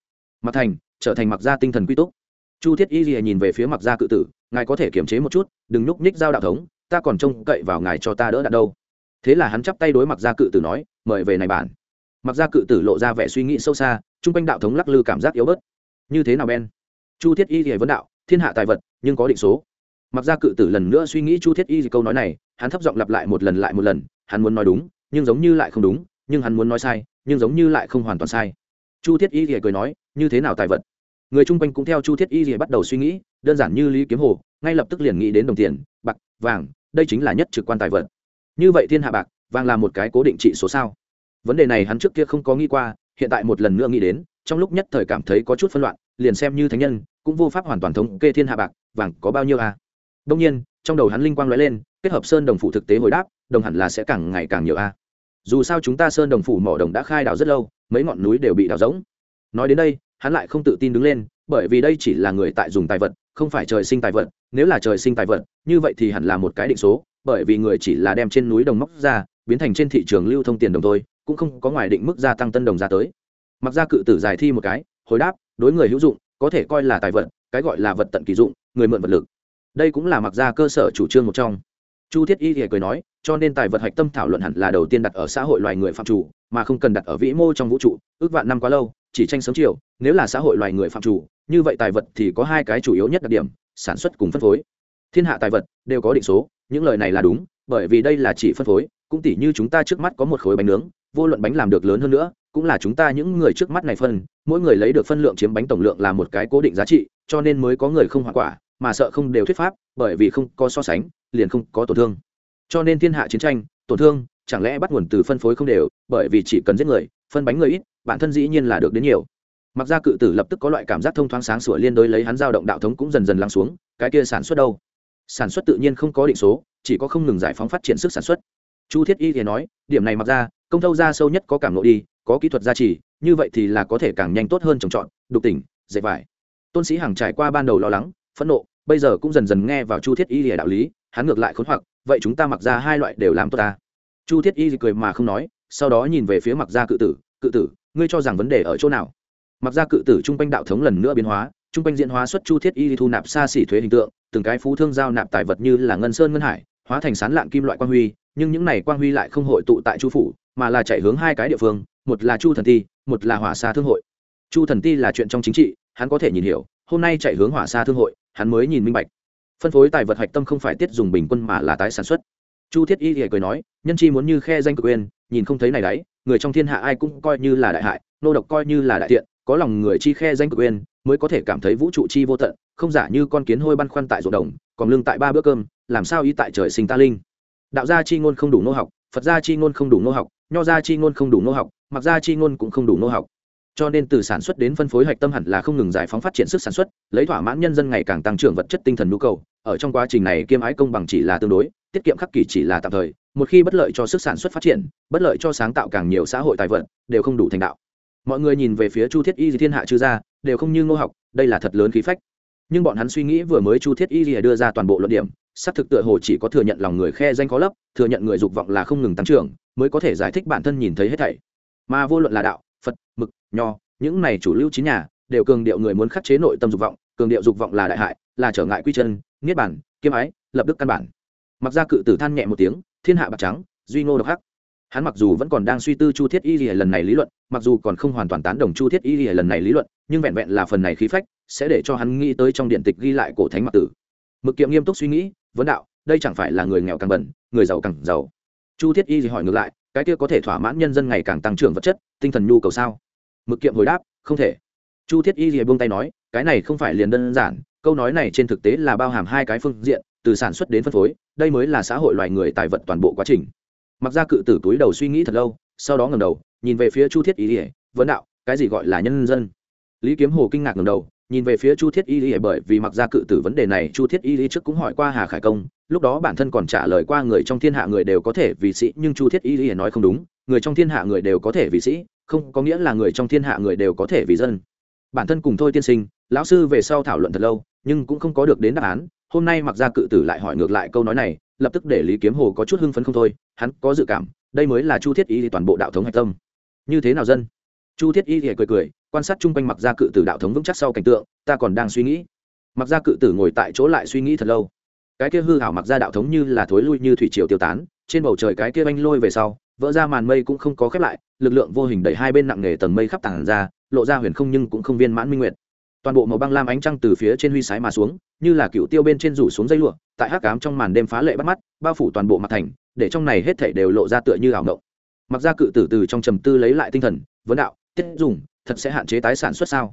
Speaker 1: Mặt thành, trở thành mặc gia tinh thần quy túc. Chu thiết y lìa nhìn về phía mặc gia cự tử, ngài có thể kiềm chế một chút, đừng nhúc ních giao đạo thống, ta còn trông cậy vào ngài cho ta đỡ đạn đâu. Thế là hắn chắp tay đối mặc gia cự tử nói, mời về này bản. Mặc gia cự tử lộ ra vẻ suy nghĩ sâu xa, chung quanh đạo thống lắc lư cảm giác yếu bớt. Như thế nào ben? Chu thiết y lìa vấn đạo, thiên hạ tài vật, nhưng có định số. Mặc gia cự tử lần nữa suy nghĩ chu thiết y câu nói này, hắn thấp giọng lặp lại một lần lại một lần, hắn muốn nói đúng nhưng giống như lại không đúng, nhưng hắn muốn nói sai, nhưng giống như lại không hoàn toàn sai. Chu thiết y rìa cười nói, như thế nào tài vật? Người chung quanh cũng theo chu thiết y rìa bắt đầu suy nghĩ, đơn giản như lý kiếm hồ, ngay lập tức liền nghĩ đến đồng tiền, bạc, vàng, đây chính là nhất trực quan tài vật. Như vậy thiên hạ bạc, vàng là một cái cố định trị số sao? Vấn đề này hắn trước kia không có nghĩ qua, hiện tại một lần nữa nghĩ đến, trong lúc nhất thời cảm thấy có chút phân loạn, liền xem như thánh nhân, cũng vô pháp hoàn toàn thống kê thiên hạ bạc, vàng có bao nhiêu à? Đông nhiên, trong đầu hắn linh quang lóe lên, kết hợp sơn đồng phụ thực tế hồi đáp đồng hẳn là sẽ càng ngày càng nhiều a. Dù sao chúng ta sơn đồng phủ mỏ đồng đã khai đào rất lâu, mấy ngọn núi đều bị đào rỗng. Nói đến đây, hắn lại không tự tin đứng lên, bởi vì đây chỉ là người tại dùng tài vật, không phải trời sinh tài vật. Nếu là trời sinh tài vật, như vậy thì hẳn là một cái định số, bởi vì người chỉ là đem trên núi đồng móc ra, biến thành trên thị trường lưu thông tiền đồng thôi, cũng không có ngoài định mức gia tăng tân đồng ra tới. Mặc ra cự tử giải thi một cái, hồi đáp, đối người hữu dụng, có thể coi là tài vật, cái gọi là vật tận kỳ dụng, người mượn vật lực. Đây cũng là mặc ra cơ sở chủ trương một trong chu thiết y thì cười nói, cho nên tài vật hạch tâm thảo luận hẳn là đầu tiên đặt ở xã hội loài người phạm chủ, mà không cần đặt ở vĩ mô trong vũ trụ, ước vạn năm quá lâu, chỉ tranh sớm chiều, nếu là xã hội loài người phạm chủ, như vậy tài vật thì có hai cái chủ yếu nhất đặc điểm, sản xuất cùng phân phối. Thiên hạ tài vật đều có định số, những lời này là đúng, bởi vì đây là chỉ phân phối, cũng tỉ như chúng ta trước mắt có một khối bánh nướng, vô luận bánh làm được lớn hơn nữa, cũng là chúng ta những người trước mắt này phân, mỗi người lấy được phân lượng chiếm bánh tổng lượng là một cái cố định giá trị, cho nên mới có người không hoa quả, mà sợ không đều thuyết pháp, bởi vì không có so sánh liền không có tổn thương. Cho nên thiên hạ chiến tranh, tổn thương, chẳng lẽ bắt nguồn từ phân phối không đều, bởi vì chỉ cần giết người, phân bánh người ít, bản thân dĩ nhiên là được đến nhiều. Mặc ra cự tử lập tức có loại cảm giác thông thoáng sáng sủa liên đối lấy hắn dao động đạo thống cũng dần dần lắng xuống, cái kia sản xuất đâu? Sản xuất tự nhiên không có định số, chỉ có không ngừng giải phóng phát triển sức sản xuất. Chu thiết y thì nói, điểm này mặc ra, công thâu ra sâu nhất có cảm ngộ đi, có kỹ thuật gia trì, như vậy thì là có thể càng nhanh tốt hơn trồng trọt, đục tỉnh, dệt vải. Tôn sĩ hằng trải qua ban đầu lo lắng, phẫn nộ, bây giờ cũng dần dần nghe vào chu thiết y lìa đạo lý hắn ngược lại khốn hoặc, vậy chúng ta mặc ra hai loại đều làm tốt ta. Chu thiết y cười mà không nói, sau đó nhìn về phía mặc gia cự tử cự tử, ngươi cho rằng vấn đề ở chỗ nào? Mặc gia cự tử trung quanh đạo thống lần nữa biến hóa, trung quanh diễn hóa xuất chu thiết y thu nạp xa xỉ thuế hình tượng, từng cái phú thương giao nạp tài vật như là ngân sơn ngân hải, hóa thành sán lạng kim loại quang huy, nhưng những này quang huy lại không hội tụ tại chu phủ, mà là chạy hướng hai cái địa phương, một là chu thần ti, một là hỏa xa thương hội. Chu thần ti là chuyện trong chính trị, hắn có thể nhìn hiểu, hôm nay chạy hướng hỏa xa thương hội, hắn mới nhìn minh bạch phân phối tài vật hạch tâm không phải tiết dùng bình quân mà là tái sản xuất. Chu thiết y thì cười nói, nhân chi muốn như khe danh cực quyền, nhìn không thấy này đấy, người trong thiên hạ ai cũng coi như là đại hại, nô độc coi như là đại thiện có lòng người chi khe danh cực quyền mới có thể cảm thấy vũ trụ chi vô tận, không giả như con kiến hôi băn khoăn tại ruộng đồng, còn lương tại ba bữa cơm, làm sao ý tại trời sinh ta linh? Đạo gia chi ngôn không đủ nô học, phật gia chi ngôn không đủ nô học, nho gia chi ngôn không đủ nô học mặc gia chi ngôn cũng không đủ nô học cho nên từ sản xuất đến phân phối hạch tâm hẳn là không ngừng giải phóng phát triển sức sản xuất, lấy thỏa mãn nhân dân ngày càng tăng trưởng vật chất tinh thần nhu cầu. Ở trong quá trình này, kiêm ái công bằng chỉ là tương đối, tiết kiệm khắc kỷ chỉ là tạm thời. Một khi bất lợi cho sức sản xuất phát triển, bất lợi cho sáng tạo càng nhiều xã hội tài vận đều không đủ thành đạo. Mọi người nhìn về phía chu thiết y thiên hạ chư gia, đều không như ngô học, đây là thật lớn khí phách. Nhưng bọn hắn suy nghĩ vừa mới chu thiết y đưa ra toàn bộ luận điểm, xác thực tựa hồ chỉ có thừa nhận lòng người khe danh có lấp, thừa nhận người dục vọng là không ngừng tăng trưởng, mới có thể giải thích bản thân nhìn thấy hết thảy. Mà vô luận là đạo, phật, mực nho, những này chủ lưu chín nhà, đều cường điệu người muốn khắc chế nội tâm dục vọng, cường điệu dục vọng là đại hại, là trở ngại quy chân, niết bản kiêm ái, lập đức căn bản. Mặc ra cự tử than nhẹ một tiếng, thiên hạ bạc trắng, duy ngô độc hắc. Hắn mặc dù vẫn còn đang suy tư chu thiết y lìa lần này lý luận, mặc dù còn không hoàn toàn tán đồng chu thiết y lìa lần này lý luận, nhưng vẹn vẹn là phần này khí phách, sẽ để cho hắn nghĩ tới trong điện tịch ghi lại cổ thánh mặc tử. Mực kiệm nghiêm túc suy nghĩ, vấn đạo, đây chẳng phải là người nghèo càng bẩn, người giàu càng giàu. Chu thiết y thì hỏi ngược lại, cái kia có thể thỏa mãn nhân dân ngày càng tăng trưởng vật chất, tinh thần nhu cầu sao? Mực kiệm hồi đáp, không thể. Chu thiết y rìa buông tay nói, cái này không phải liền đơn giản, câu nói này trên thực tế là bao hàm hai cái phương diện, từ sản xuất đến phân phối, đây mới là xã hội loài người tài vật toàn bộ quá trình. Mặc ra cự tử túi đầu suy nghĩ thật lâu, sau đó ngầm đầu, nhìn về phía chu thiết y rìa vấn đạo, cái gì gọi là nhân dân? Lý kiếm hồ kinh ngạc ngầm đầu, nhìn về phía chu thiết y rìa bởi vì mặc ra cự tử vấn đề này, chu thiết y rìa trước cũng hỏi qua hà khải công, lúc đó bản thân còn trả lời qua người trong thiên hạ người đều có thể vì sĩ, nhưng chu thiết y rìa nói không đúng, người trong thiên hạ người đều có thể vì sĩ không có nghĩa là người trong thiên hạ người đều có thể vì dân. Bản thân cùng thôi tiên sinh, lão sư về sau thảo luận thật lâu, nhưng cũng không có được đến đáp án. Hôm nay mặc ra cự tử lại hỏi ngược lại câu nói này, lập tức để lý kiếm hồ có chút hưng phấn không thôi, hắn có dự cảm, đây mới là chu thiết y thì toàn bộ đạo thống hạch tâm. Như thế nào dân? Chu thiết y thì cười cười, quan sát chung quanh mặc ra cự tử đạo thống vững chắc sau cảnh tượng, ta còn đang suy nghĩ. Mặc ra cự tử ngồi tại chỗ lại suy nghĩ thật lâu. Cái kia hư hảo mặc ra đạo thống như là thối lui như thủy triều tiêu tán, trên bầu trời cái kia oanh lôi về sau vỡ ra màn mây cũng không có khép lại, lực lượng vô hình đẩy hai bên nặng nề tầng mây khắp tảng ra, lộ ra huyền không nhưng cũng không viên mãn minh nguyệt. Toàn bộ màu băng lam ánh trăng từ phía trên huy sái mà xuống, như là cựu tiêu bên trên rủ xuống dây lụa, tại hắc cám trong màn đêm phá lệ bắt mắt, bao phủ toàn bộ mặt thành, để trong này hết thảy đều lộ ra tựa như ảo động mặc ra cự tử từ trong trầm tư lấy lại tinh thần, vấn đạo, tiết dùng, thật sẽ hạn chế tái sản xuất sao?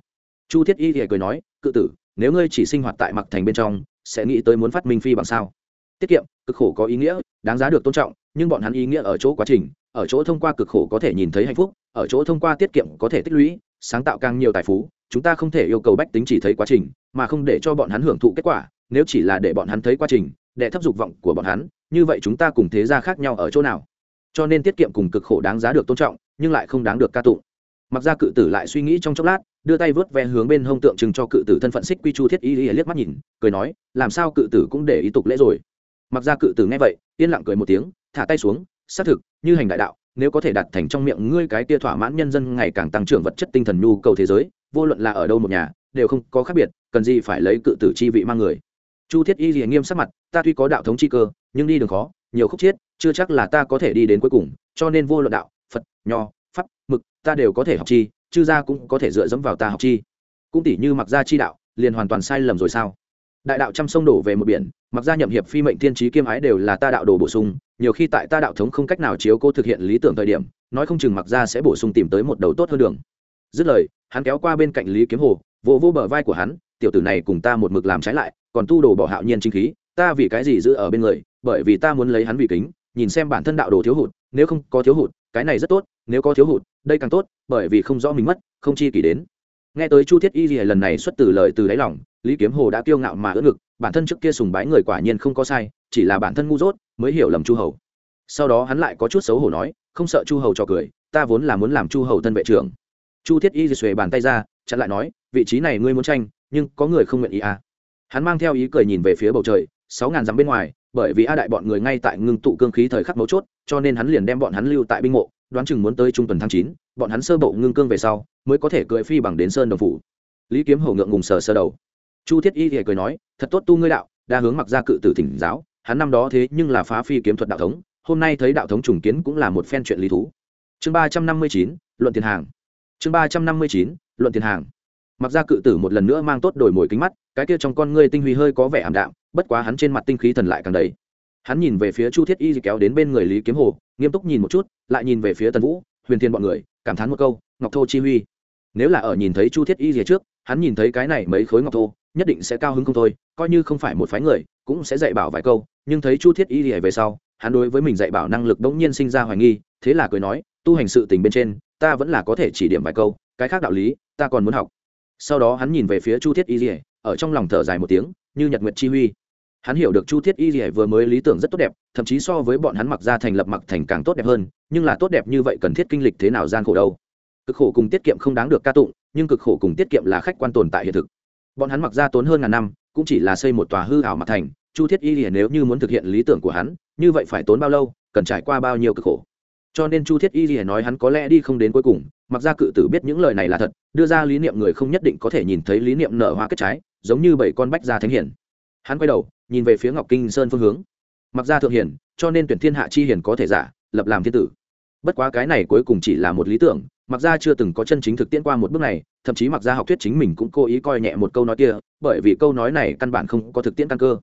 Speaker 1: Chu thiết y thì cười nói, cự tử, nếu ngươi chỉ sinh hoạt tại mặc thành bên trong, sẽ nghĩ tới muốn phát minh phi bằng sao? Tiết kiệm, cực khổ có ý nghĩa đáng giá được tôn trọng, nhưng bọn hắn ý nghĩa ở chỗ quá trình, ở chỗ thông qua cực khổ có thể nhìn thấy hạnh phúc, ở chỗ thông qua tiết kiệm có thể tích lũy, sáng tạo càng nhiều tài phú, chúng ta không thể yêu cầu bách tính chỉ thấy quá trình, mà không để cho bọn hắn hưởng thụ kết quả, nếu chỉ là để bọn hắn thấy quá trình, để thấp dục vọng của bọn hắn, như vậy chúng ta cùng thế gia khác nhau ở chỗ nào? Cho nên tiết kiệm cùng cực khổ đáng giá được tôn trọng, nhưng lại không đáng được ca tụng. Mặc ra cự tử lại suy nghĩ trong chốc lát, đưa tay vớt ve hướng bên hông tượng trưng cho cự tử thân phận xích quy chu thiết y liếc mắt nhìn, cười nói, làm sao cự tử cũng để ý tục lễ rồi? Mặc ra cự tử nghe vậy, yên lặng cười một tiếng, thả tay xuống, xác thực, như hành đại đạo, nếu có thể đạt thành trong miệng ngươi cái tia thỏa mãn nhân dân ngày càng tăng trưởng vật chất tinh thần nhu cầu thế giới, vô luận là ở đâu một nhà, đều không có khác biệt, cần gì phải lấy cự tử chi vị mang người. Chu thiết y liền nghiêm sắc mặt, ta tuy có đạo thống chi cơ, nhưng đi đường khó, nhiều khúc chiết chưa chắc là ta có thể đi đến cuối cùng, cho nên vô luận đạo, phật, nho, pháp, mực, ta đều có thể học chi, chư gia cũng có thể dựa dẫm vào ta học chi. Cũng tỷ như mặc gia chi đạo, liền hoàn toàn sai lầm rồi sao? Đại đạo trăm sông đổ về một biển, mặc gia nhậm hiệp phi mệnh thiên trí kiêm ái đều là ta đạo đồ bổ sung, nhiều khi tại ta đạo thống không cách nào chiếu cô thực hiện lý tưởng thời điểm, nói không chừng mặc gia sẽ bổ sung tìm tới một đầu tốt hơn đường. Dứt lời, hắn kéo qua bên cạnh lý kiếm hồ, vỗ vỗ bờ vai của hắn, tiểu tử này cùng ta một mực làm trái lại, còn tu đồ bỏ hạo nhiên chính khí, ta vì cái gì giữ ở bên người, bởi vì ta muốn lấy hắn vì kính, nhìn xem bản thân đạo đồ thiếu hụt, nếu không có thiếu hụt, cái này rất tốt, nếu có thiếu hụt, đây càng tốt, bởi vì không rõ mình mất, không chi kỷ đến. Nghe tới chu thiết y gì lần này xuất từ lời từ đáy lòng lý kiếm hồ đã kiêu ngạo mà ưỡn ngực, bản thân trước kia sùng bái người quả nhiên không có sai, chỉ là bản thân ngu dốt, mới hiểu lầm chu hầu. Sau đó hắn lại có chút xấu hổ nói, không sợ chu hầu cho cười, ta vốn là muốn làm chu hầu thân vệ trưởng. Chu thiết y xuề bàn tay ra, chặn lại nói, vị trí này ngươi muốn tranh, nhưng có người không nguyện ý à? Hắn mang theo ý cười nhìn về phía bầu trời, sáu ngàn dặm bên ngoài, bởi vì a đại bọn người ngay tại ngưng tụ cương khí thời khắc mấu chốt, cho nên hắn liền đem bọn hắn lưu tại binh mộ, đoán chừng muốn tới trung tuần tháng chín, bọn hắn sơ bộ ngưng cương về sau, mới có thể cưỡi phi bằng đến sơn đồng phủ. Lý kiếm hầu ngượng ngùng sờ sơ đầu chu thiết y thì cười nói, thật tốt tu ngươi đạo, đa hướng mặc ra cự tử thỉnh giáo, hắn năm đó thế nhưng là phá phi kiếm thuật đạo thống, hôm nay thấy đạo thống trùng kiến cũng là một phen chuyện lý thú. Chương ba trăm năm mươi chín, luận tiền hàng. Chương ba trăm năm mươi chín, luận tiền hàng. Mặc ra cự tử một lần nữa mang tốt đổi mồi kính mắt, cái kia trong con ngươi tinh huy hơi có vẻ ảm đạm, bất quá hắn trên mặt tinh khí thần lại càng đầy. Hắn nhìn về phía chu thiết y kéo đến bên người lý kiếm hồ, nghiêm túc nhìn một chút, lại nhìn về phía tần vũ, huyền thiên bọn người, cảm thán một câu, ngọc thô chi huy. Nếu là ở nhìn thấy chu thiết y gì trước, hắn nhìn thấy cái này mấy khối ngọc thô nhất định sẽ cao hứng không thôi, coi như không phải một phái người, cũng sẽ dạy bảo vài câu, nhưng thấy chu thiết y lìa về sau, hắn đối với mình dạy bảo năng lực đống nhiên sinh ra hoài nghi, thế là cười nói, tu hành sự tình bên trên, ta vẫn là có thể chỉ điểm vài câu, cái khác đạo lý, ta còn muốn học. Sau đó hắn nhìn về phía chu thiết y lìa, ở trong lòng thở dài một tiếng, như nhật nguyệt chi huy. Hắn hiểu được chu thiết y lìa vừa mới lý tưởng rất tốt đẹp, thậm chí so với bọn hắn mặc ra thành lập mặc thành càng tốt đẹp hơn, nhưng là tốt đẹp như vậy cần thiết kinh lịch thế nào gian khổ đâu? Cực khổ cùng tiết kiệm không đáng được ca tụng, nhưng cực khổ cùng tiết kiệm là khách quan tồn tại hiện thực bọn hắn mặc ra tốn hơn ngàn năm, cũng chỉ là xây một tòa hư ảo mặt thành, chu thiết y liền nếu như muốn thực hiện lý tưởng của hắn, như vậy phải tốn bao lâu, cần trải qua bao nhiêu cực khổ. Cho nên chu thiết y liền nói hắn có lẽ đi không đến cuối cùng, mặc ra cự tử biết những lời này là thật, đưa ra lý niệm người không nhất định có thể nhìn thấy lý niệm nở hoa kết trái, giống như bảy con bách gia thánh hiển hắn quay đầu, nhìn về phía ngọc kinh sơn phương hướng. Mặc ra thượng hiển cho nên tuyển thiên hạ chi hiển có thể giả, lập làm thiên tử. Bất quá cái này cuối cùng chỉ là một lý tưởng mặc ra chưa từng có chân chính thực tiễn qua một bước này, thậm chí mặc ra học thuyết chính mình cũng cố ý coi nhẹ một câu nói kia, bởi vì câu nói này căn bản không có thực tiễn căn cơ.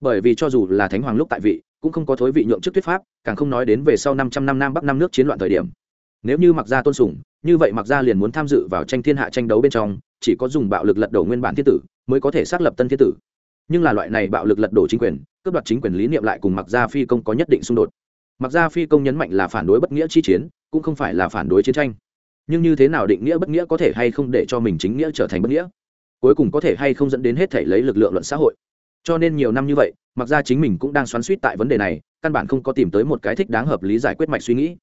Speaker 1: Bởi vì cho dù là thánh hoàng lúc tại vị, cũng không có thối vị nhượng chức thuyết pháp, càng không nói đến về sau năm trăm năm nam bắc năm nước chiến loạn thời điểm. Nếu như mặc gia tôn sùng, như vậy mặc gia liền muốn tham dự vào tranh thiên hạ tranh đấu bên trong, chỉ có dùng bạo lực lật đổ nguyên bản thiên tử, mới có thể xác lập tân thiên tử. Nhưng là loại này bạo lực lật đổ chính quyền, cướp đoạt chính quyền lý niệm lại cùng mặc gia phi công có nhất định xung đột. Mặc gia phi công nhấn mạnh là phản đối bất nghĩa chi chiến, cũng không phải là phản đối chiến tranh nhưng như thế nào định nghĩa bất nghĩa có thể hay không để cho mình chính nghĩa trở thành bất nghĩa? Cuối cùng có thể hay không dẫn đến hết thể lấy lực lượng luận xã hội? Cho nên nhiều năm như vậy, mặc ra chính mình cũng đang xoắn suýt tại vấn đề này, căn bản không có tìm tới một cái thích đáng hợp lý giải quyết mạch suy nghĩ.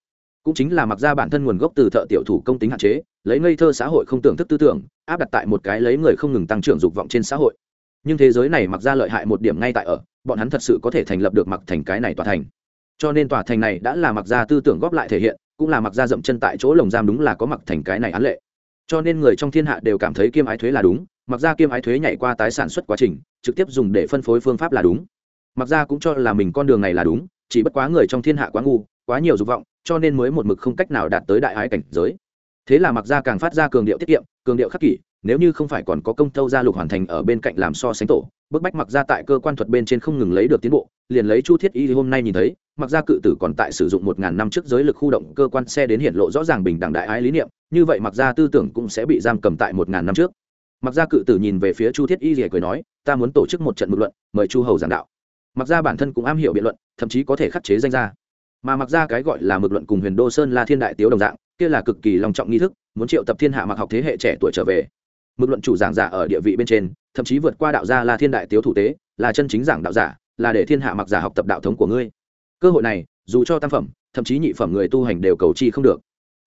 Speaker 1: Cũng chính là mặc ra bản thân nguồn gốc từ thợ tiểu thủ công tính hạn chế, lấy ngây thơ xã hội không tưởng thức tư tưởng, áp đặt tại một cái lấy người không ngừng tăng trưởng dục vọng trên xã hội. Nhưng thế giới này mặc ra lợi hại một điểm ngay tại ở, bọn hắn thật sự có thể thành lập được mặc thành cái này tòa thành. Cho nên tòa thành này đã là mặc ra tư tưởng góp lại thể hiện cũng là mặc ra dậm chân tại chỗ lồng giam đúng là có mặc thành cái này án lệ. Cho nên người trong thiên hạ đều cảm thấy kiêm ái thuế là đúng, mặc ra kiêm ái thuế nhảy qua tái sản xuất quá trình, trực tiếp dùng để phân phối phương pháp là đúng. Mặc ra cũng cho là mình con đường này là đúng, chỉ bất quá người trong thiên hạ quá ngu, quá nhiều dục vọng, cho nên mới một mực không cách nào đạt tới đại ái cảnh giới. Thế là mặc ra càng phát ra cường điệu tiết kiệm, cường điệu khắc kỷ, nếu như không phải còn có công tâu gia lục hoàn thành ở bên cạnh làm so sánh tổ, bức bách mặc ra tại cơ quan thuật bên trên không ngừng lấy được tiến bộ liền lấy chu thiết y hôm nay nhìn thấy, mặc ra cự tử còn tại sử dụng một ngàn năm trước giới lực khu động, cơ quan xe đến hiện lộ rõ ràng bình đẳng đại ái lý niệm, như vậy mặc ra tư tưởng cũng sẽ bị giam cầm tại một ngàn năm trước. Mặc ra cự tử nhìn về phía chu thiết y rỉa cười nói, ta muốn tổ chức một trận một luận, mời chu hầu giảng đạo. Mặc ra bản thân cũng am hiểu biện luận, thậm chí có thể khắc chế danh gia. Mà mặc ra cái gọi là mực luận cùng huyền đô sơn là thiên đại tiếu đồng dạng, kia là cực kỳ long trọng nghi thức, muốn triệu tập thiên hạ mặc học thế hệ trẻ tuổi trở về. Mực luận chủ giảng giả ở địa vị bên trên, thậm chí vượt qua đạo gia là thiên đại tiếu thủ tế, là chân chính giảng đạo giả là để thiên hạ mặc giả học tập đạo thống của ngươi. Cơ hội này, dù cho tam phẩm, thậm chí nhị phẩm người tu hành đều cầu chi không được.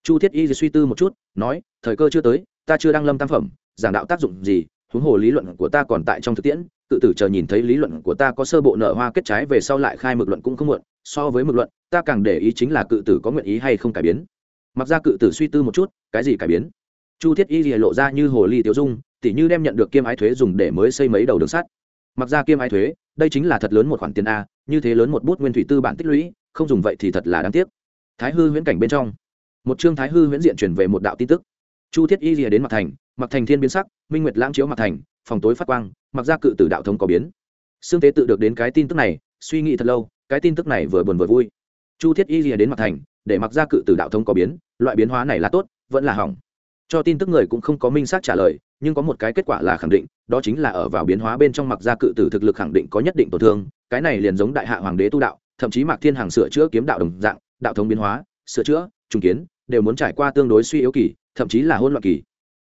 Speaker 1: Chu thiết y suy tư một chút, nói, thời cơ chưa tới, ta chưa đăng lâm tam phẩm, giảng đạo tác dụng gì, huống hồ lý luận của ta còn tại trong thực tiễn, tự tử chờ nhìn thấy lý luận của ta có sơ bộ nở hoa kết trái về sau lại khai mực luận cũng không muộn, so với mực luận, ta càng để ý chính là cự tử có nguyện ý hay không cải biến. Mặc ra cự tử suy tư một chút, cái gì cải biến? Chu thiết y lộ ra như hồ ly tiêu dung, tỉ như đem nhận được kiêm ái thuế dùng để mới xây mấy đầu đường sắt. Mặc ra kiêm ái thuế đây chính là thật lớn một khoản tiền a, như thế lớn một bút nguyên thủy tư bản tích lũy, không dùng vậy thì thật là đáng tiếc. Thái hư huyễn cảnh bên trong, một chương thái hư huyễn diện chuyển về một đạo tin tức. Chu thiết y lìa đến mặt thành mặc thành thiên biến sắc, minh nguyệt lãng chiếu mặt thành, phòng tối phát quang mặc ra cự tử đạo thống có biến. Xương tế tự được đến cái tin tức này, suy nghĩ thật lâu, cái tin tức này vừa buồn vừa vui. Chu thiết y lìa đến mặt thành, để mặc ra cự tử đạo thống có biến, loại biến hóa này là tốt, vẫn là hỏng. Cho tin tức người cũng không có minh xác trả lời, nhưng có một cái kết quả là khẳng định đó chính là ở vào biến hóa bên trong mặc gia cự tử thực lực khẳng định có nhất định tổn thương, cái này liền giống đại hạ hoàng đế tu đạo, thậm chí mạc thiên hàng sửa chữa kiếm đạo đồng dạng, đạo thống biến hóa, sửa chữa, trùng kiến, đều muốn trải qua tương đối suy yếu kỳ, thậm chí là hỗn loạn kỳ.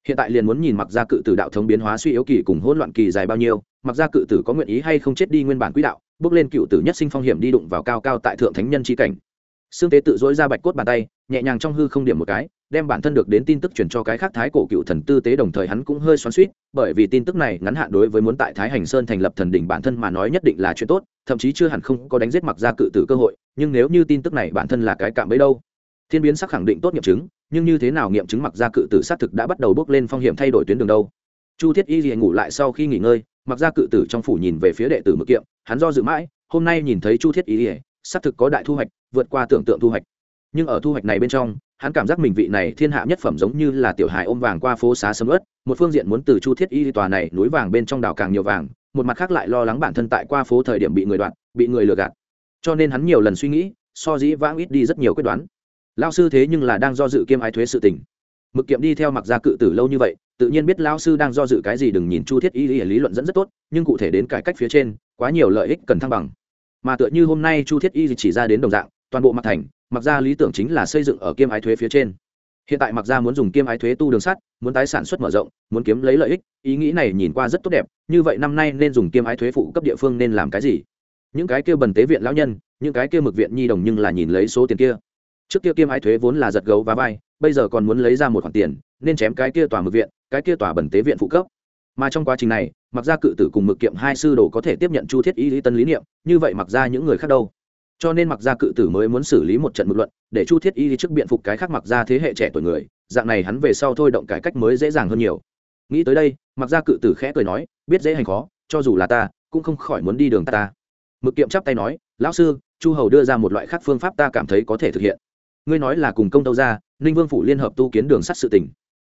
Speaker 1: Hiện tại liền muốn nhìn mặc gia cự tử đạo thống biến hóa suy yếu kỳ cùng hỗn loạn kỳ dài bao nhiêu mặc gia cự tử có nguyện ý hay không chết đi nguyên bản quỹ đạo, bước lên cựu tử nhất sinh phong hiểm đi đụng vào cao cao tại thượng thánh nhân trí cảnh. Xương tế tự dỗi ra bạch cốt bàn tay, nhẹ nhàng trong hư không điểm một cái đem bản thân được đến tin tức truyền cho cái khác thái cổ cựu thần tư tế đồng thời hắn cũng hơi xoắn suýt, bởi vì tin tức này ngắn hạn đối với muốn tại thái hành sơn thành lập thần đỉnh bản thân mà nói nhất định là chuyện tốt, thậm chí chưa hẳn không có đánh giết mặc ra cự tử cơ hội, nhưng nếu như tin tức này bản thân là cái cạm bẫy đâu? Thiên biến sắc khẳng định tốt nghiệm chứng, nhưng như thế nào nghiệm chứng mặc ra cự tử xác thực đã bắt đầu bước lên phong hiểm thay đổi tuyến đường đâu? Chu thiết y gì ngủ lại sau khi nghỉ ngơi, mặc ra cự tử trong phủ nhìn về phía đệ tử mực kiệm, hắn do dự mãi, hôm nay nhìn thấy chu thiết y ỉa xác thực có đại thu hoạch, vượt qua tưởng tượng thu hoạch. Nhưng ở thu hoạch này bên trong hắn cảm giác mình vị này thiên hạ nhất phẩm giống như là tiểu hài ôm vàng qua phố xá sầm ớt một phương diện muốn từ chu thiết y tòa này núi vàng bên trong đảo càng nhiều vàng, một mặt khác lại lo lắng bản thân tại qua phố thời điểm bị người đoạn bị người lừa gạt. Cho nên hắn nhiều lần suy nghĩ, so dĩ vãng ít đi rất nhiều quyết đoán. Lao sư thế nhưng là đang do dự kiêm ái thuế sự tình. Mực kiệm đi theo mặc gia cự tử lâu như vậy, tự nhiên biết lao sư đang do dự cái gì đừng nhìn chu thiết y lý luận dẫn rất tốt, nhưng cụ thể đến cải cách phía trên, quá nhiều lợi ích cần thăng bằng. Mà tựa như hôm nay chu thiết y chỉ ra đến đồng dạng, toàn bộ mặt thành mặc ra lý tưởng chính là xây dựng ở kiêm ái thuế phía trên. Hiện tại mặc ra muốn dùng kiêm ái thuế tu đường sắt, muốn tái sản xuất mở rộng, muốn kiếm lấy lợi ích, ý nghĩ này nhìn qua rất tốt đẹp, như vậy năm nay nên dùng kiêm ái thuế phụ cấp địa phương nên làm cái gì? Những cái kia bần tế viện lão nhân, những cái kia mực viện nhi đồng nhưng là nhìn lấy số tiền kia. Trước kia kiêm ái thuế vốn là giật gấu và vai, bây giờ còn muốn lấy ra một khoản tiền, nên chém cái kia tòa mực viện, cái kia tòa bần tế viện phụ cấp. Mà trong quá trình này, mặc ra cự tử cùng mực kiệm hai sư đồ có thể tiếp nhận chu thiết y lý tân lý niệm, như vậy mặc ra những người khác đâu? Cho nên mặc gia cự tử mới muốn xử lý một trận mực luận để chu thiết y lý trước biện phục cái khác mặc gia thế hệ trẻ tuổi người dạng này hắn về sau thôi động cải cách mới dễ dàng hơn nhiều. Nghĩ tới đây mặc gia cự tử khẽ cười nói biết dễ hành khó cho dù là ta cũng không khỏi muốn đi đường ta, ta. mực kiệm chắp tay nói lão sư chu hầu đưa ra một loại khác phương pháp ta cảm thấy có thể thực hiện. Ngươi nói là cùng công tâu ra ninh vương phủ liên hợp tu kiến đường sắt sự tỉnh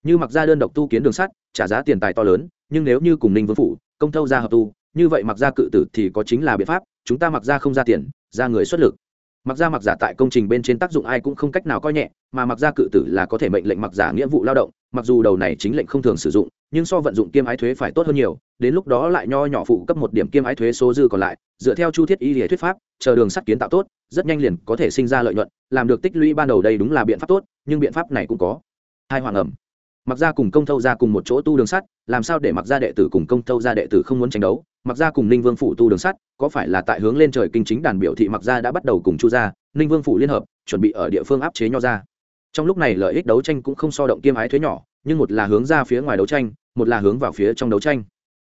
Speaker 1: như mặc gia đơn độc tu kiến đường sắt trả giá tiền tài to lớn nhưng nếu như cùng ninh vương phủ công tâu ra hợp tu như vậy mặc ra cự tử thì có chính là biện pháp, chúng ta mặc ra không ra tiền, ra người xuất lực. Mặc ra mặc giả tại công trình bên trên tác dụng ai cũng không cách nào coi nhẹ, mà mặc ra cự tử là có thể mệnh lệnh mặc giả nghĩa vụ lao động, mặc dù đầu này chính lệnh không thường sử dụng, nhưng so vận dụng kiêm ái thuế phải tốt hơn nhiều, đến lúc đó lại nho nhỏ phụ cấp một điểm kiêm ái thuế số dư còn lại, dựa theo chu thiết y lý thuyết pháp, chờ đường sắt kiến tạo tốt, rất nhanh liền có thể sinh ra lợi nhuận, làm được tích lũy ban đầu đây đúng là biện pháp tốt, nhưng biện pháp này cũng có hai hoàng ẩm. Mặc ra cùng công thâu ra cùng một chỗ tu đường sắt, làm sao để mặc ra đệ tử cùng công thâu ra đệ tử không muốn tranh đấu? Mặc ra cùng ninh vương phủ tu đường sắt, có phải là tại hướng lên trời kinh chính đàn biểu thị mặc ra đã bắt đầu cùng chu gia, ninh vương phủ liên hợp, chuẩn bị ở địa phương áp chế nho ra trong lúc này lợi ích đấu tranh cũng không so động kiêm ái thuế nhỏ, nhưng một là hướng ra phía ngoài đấu tranh, một là hướng vào phía trong đấu tranh.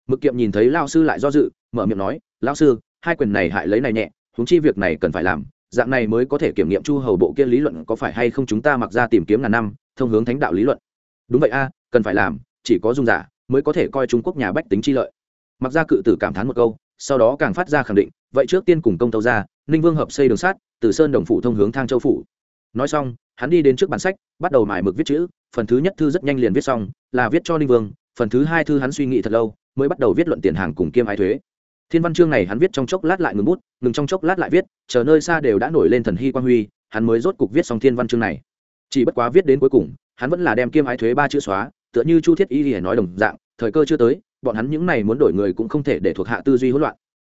Speaker 1: Mực kiệm nhìn thấy lao sư lại do dự, mở miệng nói lao sư, hai quyền này hại lấy này nhẹ húng chi việc này cần phải làm, dạng này mới có thể kiểm nghiệm chu hầu bộ kia lý luận có phải hay không chúng ta mặc ra tìm kiếm ngàn năm, thông hướng thánh đạo lý luận. Đúng vậy a, cần phải làm, chỉ có dung giả mới có thể coi trung quốc nhà bách tính chi lợi mặc ra cự tử cảm thán một câu, sau đó càng phát ra khẳng định, vậy trước tiên cùng công tâu ra, ninh vương hợp xây đường sát từ sơn đồng phủ thông hướng thang châu phủ. Nói xong, hắn đi đến trước bản sách, bắt đầu mải mực viết chữ, phần thứ nhất thư rất nhanh liền viết xong, là viết cho ninh vương, phần thứ hai thư hắn suy nghĩ thật lâu, mới bắt đầu viết luận tiền hàng cùng kiêm ái thuế. Thiên văn chương này hắn viết trong chốc lát lại ngừng bút, ngừng trong chốc lát lại viết, chờ nơi xa đều đã nổi lên thần hy quang huy, hắn mới rốt cục viết xong thiên văn chương này. Chỉ bất quá viết đến cuối cùng, hắn vẫn là đem kiêm ái thuế ba chữ xóa, tựa như chu thiết y thì nói đồng dạng, thời cơ chưa tới bọn hắn những này muốn đổi người cũng không thể để thuộc hạ tư duy hỗn loạn.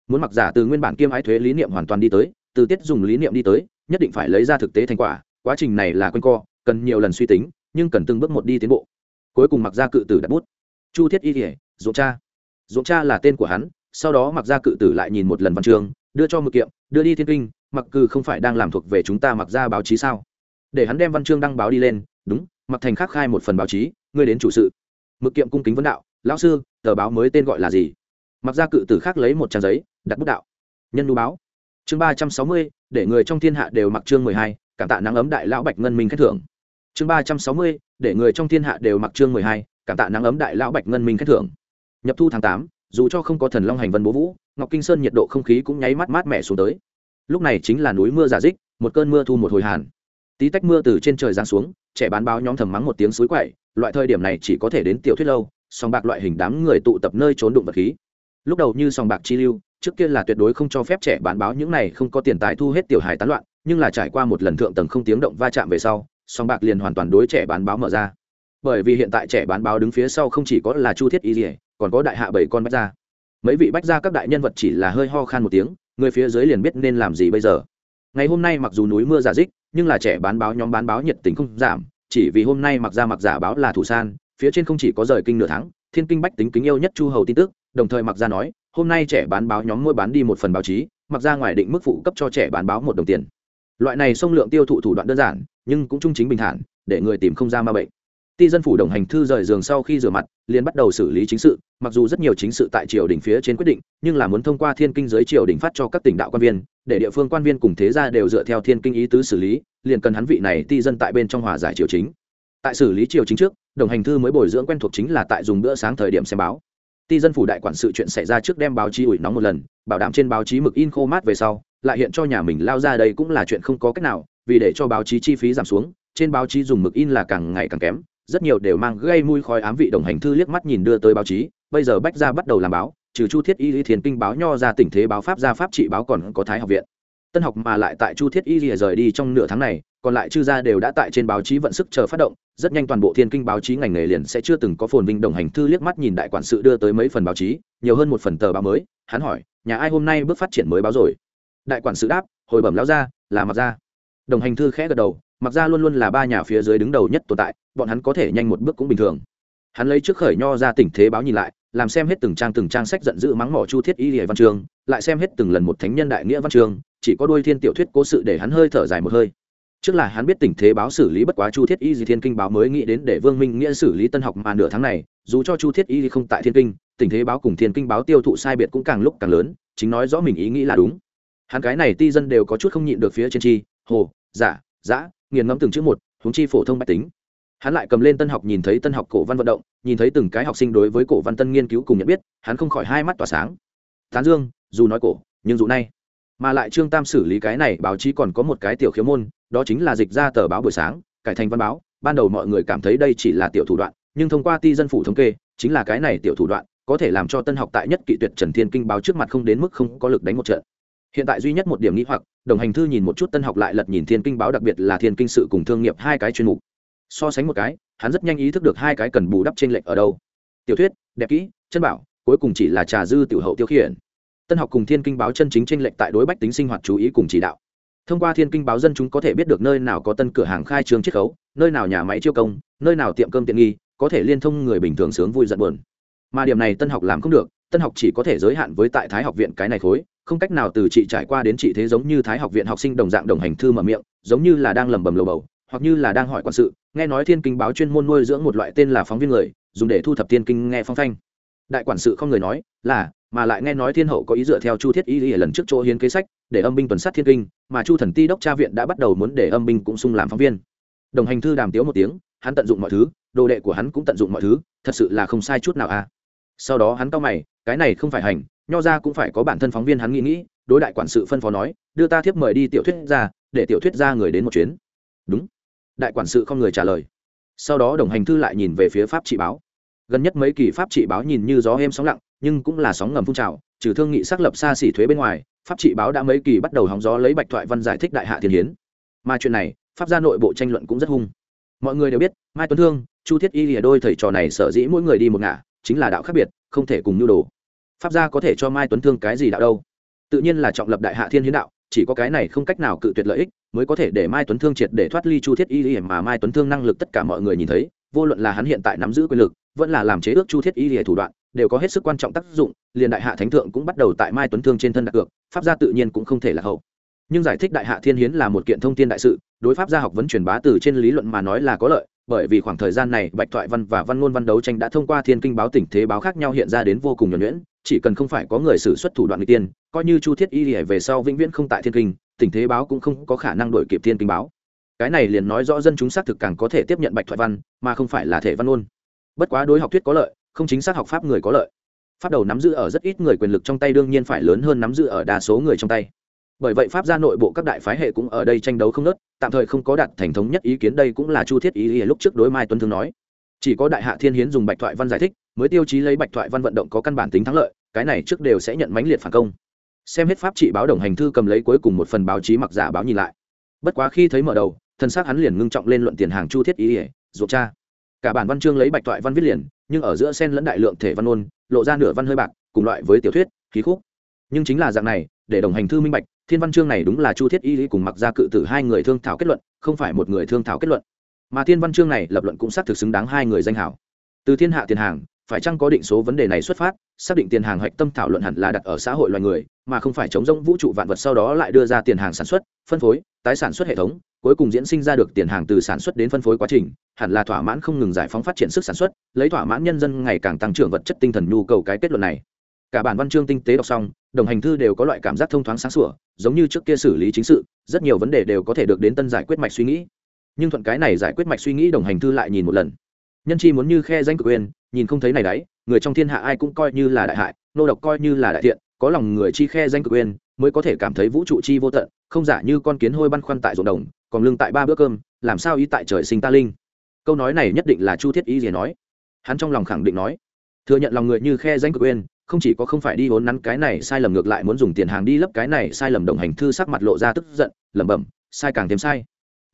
Speaker 1: Muốn mặc giả từ nguyên bản kiêm ái thuế lý niệm hoàn toàn đi tới, từ tiết dùng lý niệm đi tới, nhất định phải lấy ra thực tế thành quả, quá trình này là quanh co, cần nhiều lần suy tính, nhưng cần từng bước một đi tiến bộ. Cuối cùng mặc ra cự tử đặt bút. Chu thiết y kể dũng cha. Dũng cha là tên của hắn, sau đó mặc ra cự tử lại nhìn một lần văn trường đưa cho mực kiệm, đưa đi thiên kinh, mặc cừ không phải đang làm thuộc về chúng ta mặc ra báo chí sao? Để hắn đem văn chương đăng báo đi lên, đúng, mặc thành khắc khai một phần báo chí, ngươi đến chủ sự. Mực kiệm cung kính vấn đạo, lão sư tờ báo mới tên gọi là gì? Mặc ra cự tử khác lấy một trang giấy, đặt bút đạo. Nhân nu báo. Chương ba trăm sáu mươi, để người trong thiên hạ đều mặc chương mười hai, cảm tạ nắng ấm đại lão bạch ngân minh khen thưởng. Chương ba trăm sáu mươi, để người trong thiên hạ đều mặc chương mười hai, cảm tạ nắng ấm đại lão bạch ngân minh khen thưởng. Nhập thu tháng tám, dù cho không có thần long hành vân bố vũ, ngọc kinh sơn nhiệt độ không khí cũng nháy mắt mát mẻ xuống tới. Lúc này chính là núi mưa giả dích, một cơn mưa thu một hồi hàn. Tí tách mưa từ trên trời giáng xuống, trẻ bán báo nhóm thầm mắng một tiếng suối quậy, loại thời điểm này chỉ có thể đến tiểu thuyết lâu song bạc loại hình đám người tụ tập nơi trốn đụng vật khí. Lúc đầu như song bạc chi lưu, trước kia là tuyệt đối không cho phép trẻ bán báo những này không có tiền tài thu hết tiểu hài tán loạn, nhưng là trải qua một lần thượng tầng không tiếng động va chạm về sau song bạc liền hoàn toàn đối trẻ bán báo mở ra. Bởi vì hiện tại trẻ bán báo đứng phía sau không chỉ có là chu thiết y dỉa còn có đại hạ bảy con bách gia. Mấy vị bách gia các đại nhân vật chỉ là hơi ho khan một tiếng, người phía dưới liền biết nên làm gì bây giờ. Ngày hôm nay mặc dù núi mưa giả dích, nhưng là trẻ bán báo nhóm bán báo nhiệt tình không giảm, chỉ vì hôm nay mặc ra mặc giả báo là thủ san phía trên không chỉ có rời kinh nửa tháng, thiên kinh bách tính kính yêu nhất chu hầu tin tức, đồng thời mặc ra nói, hôm nay trẻ bán báo nhóm mỗi bán đi một phần báo chí mặc ra ngoài định mức phụ cấp cho trẻ bán báo một đồng tiền. Loại này sông lượng tiêu thụ thủ đoạn đơn giản, nhưng cũng trung chính bình thản, để người tìm không ra ma bệnh. Ti dân phủ đồng hành thư rời giường sau khi rửa mặt, liền bắt đầu xử lý chính sự, mặc dù rất nhiều chính sự tại triều đình phía trên quyết định, nhưng là muốn thông qua thiên kinh giới triều đình phát cho các tỉnh đạo quan viên, để địa phương quan viên cùng thế gia đều dựa theo thiên kinh ý tứ xử lý, liền cần hắn vị này ti dân tại bên trong hòa giải triều chính. Tại xử lý triều chính trước đồng hành thư mới bồi dưỡng quen thuộc chính là tại dùng bữa sáng thời điểm xem báo. Ti dân phủ đại quản sự chuyện xảy ra trước đem báo chí ủi nóng một lần, bảo đảm trên báo chí mực in khô mát về sau, lại hiện cho nhà mình lao ra đây cũng là chuyện không có cách nào, vì để cho báo chí chi phí giảm xuống, trên báo chí dùng mực in là càng ngày càng kém, rất nhiều đều mang gây mùi khói ám vị đồng hành thư liếc mắt nhìn đưa tới báo chí, bây giờ bách ra bắt đầu làm báo, trừ chu thiết y lý thiền kinh báo nho ra tỉnh thế báo pháp ra pháp trị báo còn có thái học viện. Tân học mà lại tại chu thiết y lìa rời đi trong nửa tháng này còn lại chư gia đều đã tại trên báo chí vận sức chờ phát động, rất nhanh toàn bộ thiên kinh báo chí ngành nghề liền sẽ chưa từng có phồn vinh đồng hành thư liếc mắt nhìn đại quản sự đưa tới mấy phần báo chí, nhiều hơn một phần tờ báo mới, hắn hỏi, nhà ai hôm nay bước phát triển mới báo rồi? Đại quản sự đáp, hồi bẩm lão ra là mặc ra đồng hành thư khẽ gật đầu mặc ra luôn luôn là ba nhà phía dưới đứng đầu nhất tồn tại, bọn hắn có thể nhanh một bước cũng bình thường. Hắn lấy trước khởi nho ra tỉnh thế báo nhìn lại, làm xem hết từng trang từng trang sách giận dữ mắng mỏ chu thiết y lìa văn chương lại xem hết từng lần một thánh nhân đại nghĩa văn chương chỉ có đôi thiên tiểu thuyết cố sự để hắn hơi thở dài một hơi trước là hắn biết tình thế báo xử lý bất quá chu thiết y gì thiên kinh báo mới nghĩ đến để vương minh nghĩa xử lý tân học mà nửa tháng này, dù cho chu thiết y không tại thiên kinh, tình thế báo cùng thiên kinh báo tiêu thụ sai biệt cũng càng lúc càng lớn, chính nói rõ mình ý nghĩ là đúng. Hắn cái này ti dân đều có chút không nhịn được phía trên chi, hồ, giả, giã, nghiền ngẫm từng chữ một, huống chi phổ thông bách tính. Hắn lại cầm lên tân học nhìn thấy tân học cổ văn vận động, nhìn thấy từng cái học sinh đối với cổ văn tân nghiên cứu cùng nhận biết, hắn không khỏi hai mắt tỏa sáng. Tán dương, dù nói cổ, nhưng dù nay, mà lại trương tam xử lý cái này báo chí còn có một cái tiểu khiếu môn đó chính là dịch ra tờ báo buổi sáng, cải thành văn báo. Ban đầu mọi người cảm thấy đây chỉ là tiểu thủ đoạn, nhưng thông qua ti dân phủ thống kê, chính là cái này tiểu thủ đoạn, có thể làm cho tân học tại nhất kỵ tuyệt trần thiên kinh báo trước mặt không đến mức không có lực đánh một trận. Hiện tại duy nhất một điểm nghĩ hoặc, đồng hành thư nhìn một chút tân học lại lật nhìn thiên kinh báo, đặc biệt là thiên kinh sự cùng thương nghiệp hai cái chuyên mục. So sánh một cái, hắn rất nhanh ý thức được hai cái cần bù đắp trên lệch ở đâu. Tiểu thuyết, đẹp kỹ, chân bảo, cuối cùng chỉ là trà dư tiểu hậu tiêu khiển. Tân học cùng thiên kinh báo chân chính trên lệch tại đối bách tính sinh hoạt chú ý cùng chỉ đạo thông qua thiên kinh báo dân chúng có thể biết được nơi nào có tân cửa hàng khai trương chiết khấu, nơi nào nhà máy chiêu công, nơi nào tiệm cơm tiện nghi, có thể liên thông người bình thường sướng vui giận buồn. Mà điểm này tân học làm không được, tân học chỉ có thể giới hạn với tại thái học viện cái này khối, không cách nào từ chị trải qua đến chị thế giống như thái học viện học sinh đồng dạng đồng hành thư mở miệng, giống như là đang lẩm bẩm lầu bầu, hoặc như là đang hỏi quản sự, nghe nói thiên kinh báo chuyên môn nuôi dưỡng một loại tên là phóng viên người, dùng để thu thập thiên kinh nghe phong phanh. Đại quản sự không người nói, là, mà lại nghe nói thiên hậu có ý dựa theo chu thiết y lần trước chỗ hiến kế sách để âm binh tuần sát thiên kinh, mà chu thần ti đốc tra viện đã bắt đầu muốn để âm binh cũng sung làm phóng viên. Đồng hành thư đàm tiếu một tiếng, hắn tận dụng mọi thứ, đồ đệ của hắn cũng tận dụng mọi thứ, thật sự là không sai chút nào a à. sau đó hắn cau mày, cái này không phải hành, nho ra cũng phải có bản thân phóng viên hắn nghĩ nghĩ, đối đại quản sự phân phó nói, đưa ta thiếp mời đi tiểu thuyết ra, để tiểu thuyết ra người đến một chuyến. Đúng. Đại quản sự không người trả lời. Sau đó đồng hành thư lại nhìn về phía pháp trị báo. Gần nhất mấy kỳ pháp trị báo nhìn như gió êm sóng lặng, nhưng cũng là sóng ngầm phun trào, trừ thương nghị xác lập xa xỉ thuế bên ngoài pháp trị báo đã mấy kỳ bắt đầu hóng gió lấy bạch thoại văn giải thích đại hạ thiên hiến. Mà chuyện này, pháp gia nội bộ tranh luận cũng rất hung. Mọi người đều biết, mai tuấn thương, chu thiết y lìa đôi thầy trò này sở dĩ mỗi người đi một ngả, chính là đạo khác biệt, không thể cùng nhu đồ. Pháp gia có thể cho mai tuấn thương cái gì đạo đâu? Tự nhiên là trọng lập đại hạ thiên hiến đạo, chỉ có cái này không cách nào cự tuyệt lợi ích, mới có thể để mai tuấn thương triệt để thoát ly chu thiết y lìa mà mai tuấn thương năng lực tất cả mọi người nhìn thấy, vô luận là hắn hiện tại nắm giữ quyền lực vẫn là làm chế ước chu thiết y lìa thủ đoạn, đều có hết sức quan trọng tác dụng, liền đại hạ thánh thượng cũng bắt đầu tại mai tuấn thương trên thân đặt cược, pháp gia tự nhiên cũng không thể là hậu. Nhưng giải thích đại hạ thiên hiến là một kiện thông tin đại sự, đối pháp gia học vấn truyền bá từ trên lý luận mà nói là có lợi, bởi vì khoảng thời gian này, bạch thoại văn và văn ngôn văn đấu tranh đã thông qua thiên kinh báo tình thế báo khác nhau hiện ra đến vô cùng nhuẩn nhuyễn, chỉ cần không phải có người xử xuất thủ đoạn người tiên, coi như chu thiết y lìa về sau vĩnh viễn không tại thiên kinh tình thế báo cũng không có khả năng đổi kịp thiên kinh báo. Cái này liền nói rõ dân chúng xác thực càng có thể tiếp nhận bạch thoại văn, mà không phải là thể văn ngôn bất quá đối học thuyết có lợi không chính xác học pháp người có lợi. Pháp đầu nắm giữ ở rất ít người quyền lực trong tay đương nhiên phải lớn hơn nắm giữ ở đa số người trong tay. Bởi vậy pháp gia nội bộ các đại phái hệ cũng ở đây tranh đấu không nớt tạm thời không có đạt thành thống nhất ý kiến đây cũng là chu thiết ý, ý lúc trước đối mai tuấn thương nói. Chỉ có đại hạ thiên hiến dùng bạch thoại văn giải thích mới tiêu chí lấy bạch thoại văn vận động có căn bản tính thắng lợi cái này trước đều sẽ nhận mãnh liệt phản công. Xem hết pháp trị báo đồng hành thư cầm lấy cuối cùng một phần báo chí mặc giả báo nhìn lại. Bất quá khi thấy mở đầu thân xác hắn liền ngưng trọng lên luận tiền hàng chu thiết ý ỉa ruột cha cả bản văn chương lấy bạch thoại văn viết liền, nhưng ở giữa sen lẫn đại lượng thể văn ôn lộ ra nửa văn hơi bạc, cùng loại với tiểu thuyết, khí khúc. Nhưng chính là dạng này, để đồng hành thư minh bạch, thiên văn chương này đúng là chu thiết y lý cùng mặc ra cự tử hai người thương thảo kết luận, không phải một người thương thảo kết luận. Mà thiên văn chương này lập luận cũng xác thực xứng đáng hai người danh hảo. Từ thiên hạ tiền hàng, phải chăng có định số vấn đề này xuất phát, xác định tiền hàng hạch tâm thảo luận hẳn là đặt ở xã hội loài người, mà không phải chống rỗng vũ trụ vạn vật sau đó lại đưa ra tiền hàng sản xuất, phân phối, tái sản xuất hệ thống cuối cùng diễn sinh ra được tiền hàng từ sản xuất đến phân phối quá trình, hẳn là thỏa mãn không ngừng giải phóng phát triển sức sản xuất, lấy thỏa mãn nhân dân ngày càng tăng trưởng vật chất tinh thần nhu cầu cái kết luận này. Cả bản văn chương tinh tế đọc xong, đồng hành thư đều có loại cảm giác thông thoáng sáng sủa, giống như trước kia xử lý chính sự, rất nhiều vấn đề đều có thể được đến tân giải quyết mạch suy nghĩ. Nhưng thuận cái này giải quyết mạch suy nghĩ đồng hành thư lại nhìn một lần. Nhân chi muốn như khe danh cực quyền, nhìn không thấy này đấy, người trong thiên hạ ai cũng coi như là đại hại, nô độc coi như là đại thiện, có lòng người chi khe danh cực quyền, mới có thể cảm thấy vũ trụ chi vô tận, không giả như con kiến hôi băn khoăn tại ruộng đồng còn lương tại ba bữa cơm, làm sao ý tại trời sinh ta linh? Câu nói này nhất định là chu thiết ý gì nói. Hắn trong lòng khẳng định nói. Thừa nhận lòng người như khe danh cực quên, không chỉ có không phải đi vốn nắn cái này sai lầm ngược lại muốn dùng tiền hàng đi lấp cái này sai lầm đồng hành thư sắc mặt lộ ra tức giận, lẩm bẩm, sai càng thêm sai.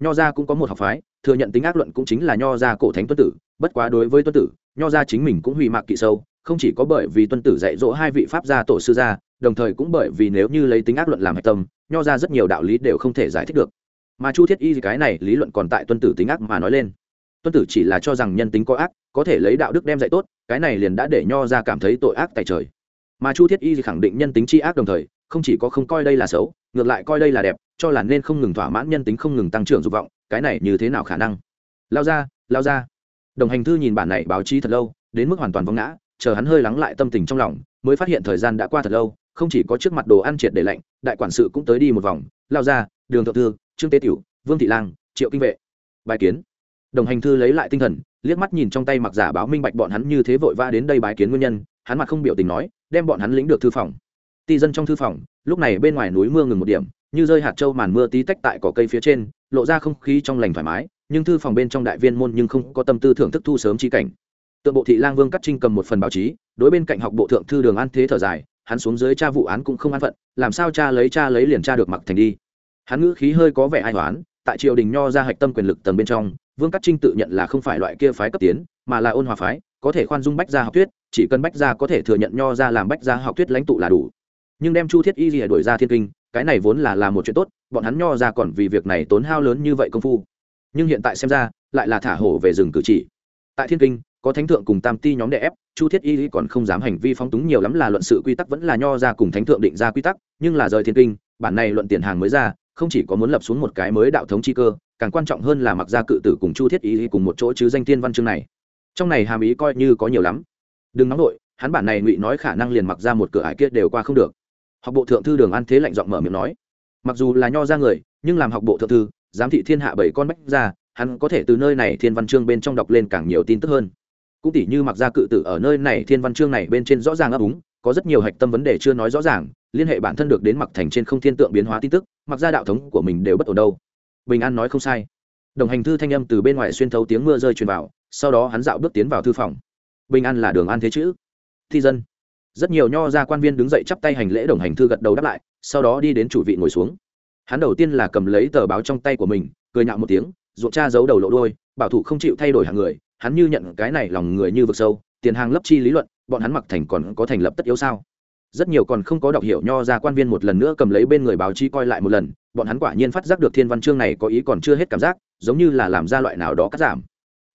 Speaker 1: Nho gia cũng có một học phái, thừa nhận tính ác luận cũng chính là nho gia cổ thánh tuân tử, bất quá đối với tuân tử, nho gia chính mình cũng hủy mạc kỵ sâu, không chỉ có bởi vì tuân tử dạy dỗ hai vị pháp gia tổ sư gia, đồng thời cũng bởi vì nếu như lấy tính ác luận làm hạch tâm, nho ra rất nhiều đạo lý đều không thể giải thích được mà chu thiết y cái này lý luận còn tại tuân tử tính ác mà nói lên. Tuân tử chỉ là cho rằng nhân tính có ác, có thể lấy đạo đức đem dạy tốt, cái này liền đã để nho ra cảm thấy tội ác tại trời. Mà chu thiết y khẳng định nhân tính chi ác đồng thời, không chỉ có không coi đây là xấu, ngược lại coi đây là đẹp, cho là nên không ngừng thỏa mãn nhân tính, không ngừng tăng trưởng dục vọng, cái này như thế nào khả năng? Lao ra lao ra. Đồng hành thư nhìn bản này báo chí thật lâu, đến mức hoàn toàn vong ngã, chờ hắn hơi lắng lại tâm tình trong lòng, mới phát hiện thời gian đã qua thật lâu, không chỉ có trước mặt đồ ăn triệt để lạnh, đại quản sự cũng tới đi một vòng. Lao ra, đường thượng thư trương tế tiểu, vương thị lang, triệu kinh vệ. Bài kiến. Đồng hành thư lấy lại tinh thần, liếc mắt nhìn trong tay mặc giả báo minh bạch bọn hắn như thế vội vã đến đây bài kiến nguyên nhân, hắn mặt không biểu tình nói, đem bọn hắn lĩnh được thư phòng. Ti dân trong thư phòng, lúc này bên ngoài núi mưa ngừng một điểm, như rơi hạt trâu màn mưa tí tách tại cỏ cây phía trên, lộ ra không khí trong lành thoải mái, nhưng thư phòng bên trong đại viên môn nhưng không có tâm tư thưởng thức thu sớm chi cảnh. Tượng bộ thị lang vương cắt trinh cầm một phần báo chí, đối bên cạnh học bộ thượng thư đường an thế thở dài, hắn xuống dưới cha vụ án cũng không an phận, làm sao cha lấy cha lấy liền cha được mặc thành đi hắn ngữ khí hơi có vẻ ai toán tại triều đình nho ra hạch tâm quyền lực tầng bên trong, vương cát trinh tự nhận là không phải loại kia phái cấp tiến, mà là ôn hòa phái, có thể khoan dung bách gia học thuyết, chỉ cần bách gia có thể thừa nhận nho ra làm bách gia học thuyết lãnh tụ là đủ. Nhưng đem chu thiết y gì đổi ra thiên kinh, cái này vốn là là một chuyện tốt, bọn hắn nho ra còn vì việc này tốn hao lớn như vậy công phu. Nhưng hiện tại xem ra, lại là thả hổ về rừng cử chỉ. Tại thiên kinh, có thánh thượng cùng tam ti nhóm đè ép, chu thiết y còn không dám hành vi phóng túng nhiều lắm là luận sự quy tắc vẫn là nho ra cùng thánh thượng định ra quy tắc, nhưng là rời thiên kinh, bản này luận tiền hàng mới ra không chỉ có muốn lập xuống một cái mới đạo thống chi cơ, càng quan trọng hơn là mặc ra cự tử cùng chu thiết ý cùng một chỗ chứ danh tiên văn chương này. Trong này hàm ý coi như có nhiều lắm. Đừng nóng đội hắn bản này ngụy nói khả năng liền mặc ra một cửa ải kia đều qua không được. Học bộ thượng thư đường an thế lạnh giọng mở miệng nói. Mặc dù là nho ra người, nhưng làm học bộ thượng thư, giám thị thiên hạ bảy con bách ra hắn có thể từ nơi này thiên văn chương bên trong đọc lên càng nhiều tin tức hơn. Cũng tỉ như mặc ra cự tử ở nơi này thiên văn chương này bên trên rõ ràng ấp úng, có rất nhiều hạch tâm vấn đề chưa nói rõ ràng liên hệ bản thân được đến mặc thành trên không thiên tượng biến hóa tin tức mặc ra đạo thống của mình đều bất ổn đâu. Bình an nói không sai. Đồng hành thư thanh âm từ bên ngoài xuyên thấu tiếng mưa rơi truyền vào, sau đó hắn dạo bước tiến vào thư phòng. Bình an là đường an thế chữ. Thi dân. Rất nhiều nho ra quan viên đứng dậy chắp tay hành lễ đồng hành thư gật đầu đáp lại, sau đó đi đến chủ vị ngồi xuống. Hắn đầu tiên là cầm lấy tờ báo trong tay của mình, cười nhạo một tiếng, ruộng cha giấu đầu lộ đôi bảo thủ không chịu thay đổi hàng người, hắn như nhận cái này lòng người như vực sâu, tiền hàng lấp chi lý luận, bọn hắn mặc thành còn có thành lập tất yếu sao? Rất nhiều còn không có đọc hiểu nho ra quan viên một lần nữa cầm lấy bên người báo chí coi lại một lần, bọn hắn quả nhiên phát giác được thiên văn chương này có ý còn chưa hết cảm giác, giống như là làm ra loại nào đó cắt giảm.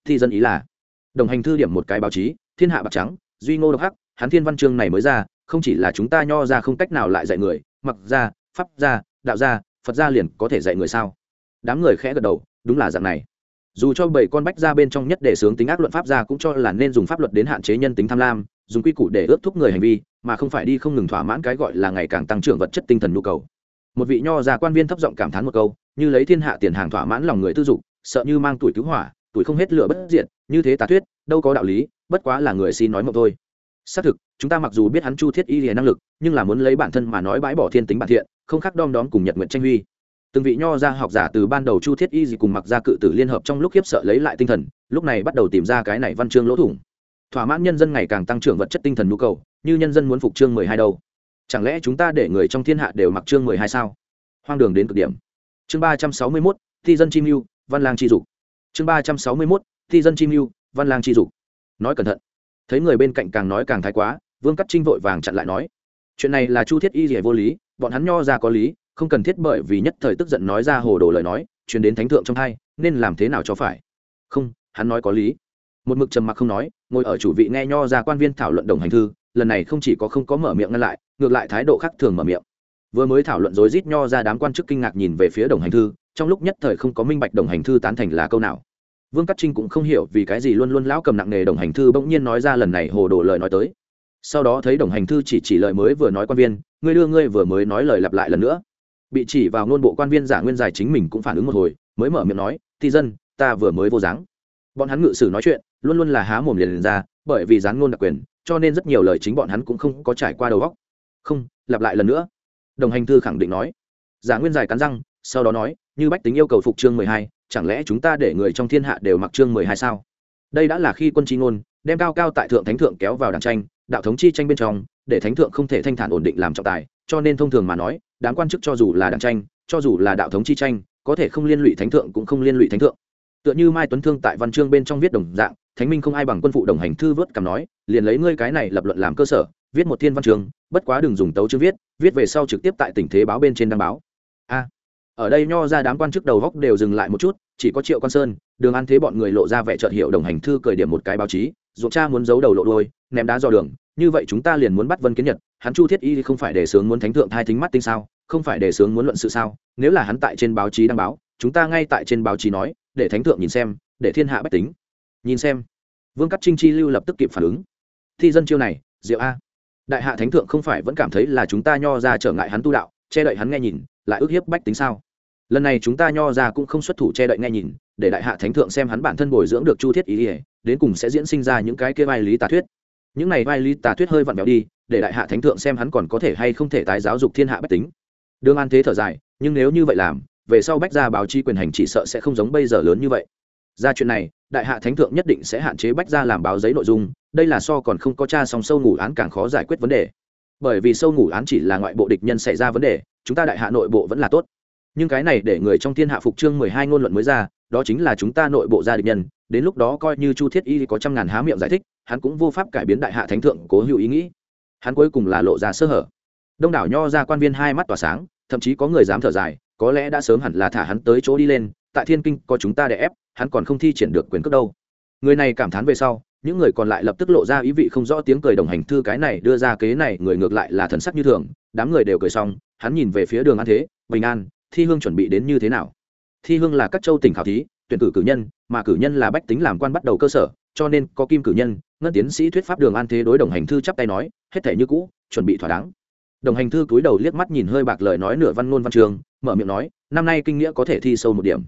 Speaker 1: Thì dân ý là, đồng hành thư điểm một cái báo chí, thiên hạ bạc trắng, duy ngô độc hắc, hắn thiên văn chương này mới ra, không chỉ là chúng ta nho ra không cách nào lại dạy người, mặc ra, pháp ra, đạo ra, phật ra liền có thể dạy người sao? Đám người khẽ gật đầu, đúng là dạng này. Dù cho bảy con bách ra bên trong nhất để sướng tính ác luận pháp ra cũng cho là nên dùng pháp luật đến hạn chế nhân tính tham lam dùng quy củ để ước thúc người hành vi, mà không phải đi không ngừng thỏa mãn cái gọi là ngày càng tăng trưởng vật chất tinh thần nhu cầu. Một vị nho già quan viên thấp giọng cảm thán một câu, như lấy thiên hạ tiền hàng thỏa mãn lòng người tư dục, sợ như mang tuổi cứu hỏa, tuổi không hết lửa bất diệt, như thế tà thuyết, đâu có đạo lý, bất quá là người xin nói một thôi. Xác thực, chúng ta mặc dù biết hắn chu thiết y liền năng lực, nhưng là muốn lấy bản thân mà nói bãi bỏ thiên tính bản thiện, không khác đom đóm cùng nhật nguyện tranh huy. Từng vị nho gia học giả từ ban đầu chu thiết y gì cùng mặc gia cự tử liên hợp trong lúc khiếp sợ lấy lại tinh thần, lúc này bắt đầu tìm ra cái này văn chương lỗ thủng thỏa mãn nhân dân ngày càng tăng trưởng vật chất tinh thần nhu cầu, như nhân dân muốn phục chương mười hai đâu. Chẳng lẽ chúng ta để người trong thiên hạ đều mặc chương mười hai sao? Hoang đường đến cực điểm. Chương ba trăm sáu mươi mốt, thi dân chim mưu văn lang chi dục. Chương ba trăm sáu mươi mốt, thi dân chim mưu văn lang chi dục. Nói cẩn thận. Thấy người bên cạnh càng nói càng thái quá, vương cắt trinh vội vàng chặn lại nói. Chuyện này là chu thiết y rỉa vô lý, bọn hắn nho ra có lý, không cần thiết bởi vì nhất thời tức giận nói ra hồ đồ lời nói chuyển đến thánh thượng trong hai, nên làm thế nào cho phải? Không, hắn nói có lý một mực trầm mặc không nói, ngồi ở chủ vị nghe nho ra quan viên thảo luận đồng hành thư, lần này không chỉ có không có mở miệng ngăn lại, ngược lại thái độ khác thường mở miệng. Vừa mới thảo luận rối rít nho ra đám quan chức kinh ngạc nhìn về phía đồng hành thư, trong lúc nhất thời không có minh bạch đồng hành thư tán thành là câu nào. Vương cắt trinh cũng không hiểu vì cái gì luôn luôn lão cầm nặng nghề đồng hành thư bỗng nhiên nói ra lần này hồ đồ lời nói tới. Sau đó thấy đồng hành thư chỉ chỉ lời mới vừa nói quan viên, ngươi đưa ngươi vừa mới nói lời lặp lại lần nữa. Bị chỉ vào ngôn bộ quan viên giả nguyên dài chính mình cũng phản ứng một hồi, mới mở miệng nói thi dân, ta vừa mới vô dáng. Bọn hắn ngự sử nói chuyện luôn luôn là há mồm liền, liền ra bởi vì gián ngôn đặc quyền cho nên rất nhiều lời chính bọn hắn cũng không có trải qua đầu góc không lặp lại lần nữa. Đồng hành thư khẳng định nói. Giả nguyên dài cắn răng sau đó nói như bách tính yêu cầu phục chương mười hai chẳng lẽ chúng ta để người trong thiên hạ đều mặc chương mười hai sao? Đây đã là khi quân tri ngôn đem cao cao tại thượng thánh thượng kéo vào đảng tranh đạo thống chi tranh bên trong để thánh thượng không thể thanh thản ổn định làm trọng tài cho nên thông thường mà nói đám quan chức cho dù là đảng tranh cho dù là đạo thống chi tranh có thể không liên lụy thánh thượng cũng không liên lụy thánh thượng. Tựa như mai tuấn thương tại văn chương bên trong viết đồng dạng thánh minh không ai bằng quân phụ đồng hành thư vớt cầm nói, liền lấy ngươi cái này lập luận làm cơ sở, viết một thiên văn chương bất quá đừng dùng tấu chữ viết viết về sau trực tiếp tại tỉnh thế báo bên trên đăng báo. A, ở đây nho ra đám quan chức đầu góc đều dừng lại một chút, chỉ có triệu quan sơn, đường an thế bọn người lộ ra vẻ chợt hiệu đồng hành thư cởi điểm một cái báo chí, ruộng cha muốn giấu đầu lộ đôi ném đá dò đường, như vậy chúng ta liền muốn bắt vân kiến nhật, hắn chu thiết y không phải để sướng muốn thánh thượng thai thính mắt tinh sao, không phải để sướng muốn luận sự sao, nếu là hắn tại trên báo chí đăng báo, chúng ta ngay tại trên báo chí nói, để thánh thượng nhìn xem, để thiên hạ bách tính nhìn xem. Vương cắt trinh chi lưu lập tức kịp phản ứng. Thi dân chiêu này, diệu a. Đại hạ thánh thượng không phải vẫn cảm thấy là chúng ta nho ra trở ngại hắn tu đạo, che đậy hắn nghe nhìn, lại ức hiếp bách tính sao? Lần này chúng ta nho ra cũng không xuất thủ che đậy nghe nhìn, để đại hạ thánh thượng xem hắn bản thân bồi dưỡng được chu thiết ý ỉa đến cùng sẽ diễn sinh ra những cái kia vai lý tà thuyết. Những này vai lý tà thuyết hơi vặn vẹo đi, để đại hạ thánh thượng xem hắn còn có thể hay không thể tái giáo dục thiên hạ bách tính. Đương an thế thở dài, nhưng nếu như vậy làm, về sau bách gia báo chi quyền hành chỉ sợ sẽ không giống bây giờ lớn như vậy ra chuyện này, đại hạ thánh thượng nhất định sẽ hạn chế bách gia làm báo giấy nội dung, đây là so còn không có cha song sâu ngủ án càng khó giải quyết vấn đề. Bởi vì sâu ngủ án chỉ là ngoại bộ địch nhân xảy ra vấn đề, chúng ta đại hạ nội bộ vẫn là tốt. Nhưng cái này để người trong thiên hạ phục chương mười hai ngôn luận mới ra, đó chính là chúng ta nội bộ gia địch nhân, đến lúc đó coi như chu thiết y có trăm ngàn há miệng giải thích, hắn cũng vô pháp cải biến đại hạ thánh thượng cố hữu ý nghĩ. Hắn cuối cùng là lộ ra sơ hở. Đông đảo nho ra quan viên hai mắt tỏa sáng, thậm chí có người dám thở dài, có lẽ đã sớm hẳn là thả hắn tới chỗ đi lên tại thiên kinh có chúng ta để ép, hắn còn không thi triển được quyền cước đâu. Người này cảm thán về sau, những người còn lại lập tức lộ ra ý vị không rõ tiếng cười đồng hành thư cái này đưa ra kế này, người ngược lại là thần sắc như thường, đám người đều cười xong, hắn nhìn về phía đường an thế, bình an, thi hương chuẩn bị đến như thế nào? Thi hương là các châu tỉnh khảo thí, tuyển cử cử nhân, mà cử nhân là bách tính làm quan bắt đầu cơ sở, cho nên có kim cử nhân, ngân tiến sĩ thuyết pháp đường an thế đối đồng hành thư chắp tay nói, hết thể như cũ, chuẩn bị thỏa đáng. Đồng hành thư cúi đầu liếc mắt nhìn hơi bạc lời nói nửa văn ngôn văn trường, mở miệng nói, năm nay kinh nghĩa có thể thi sâu một điểm.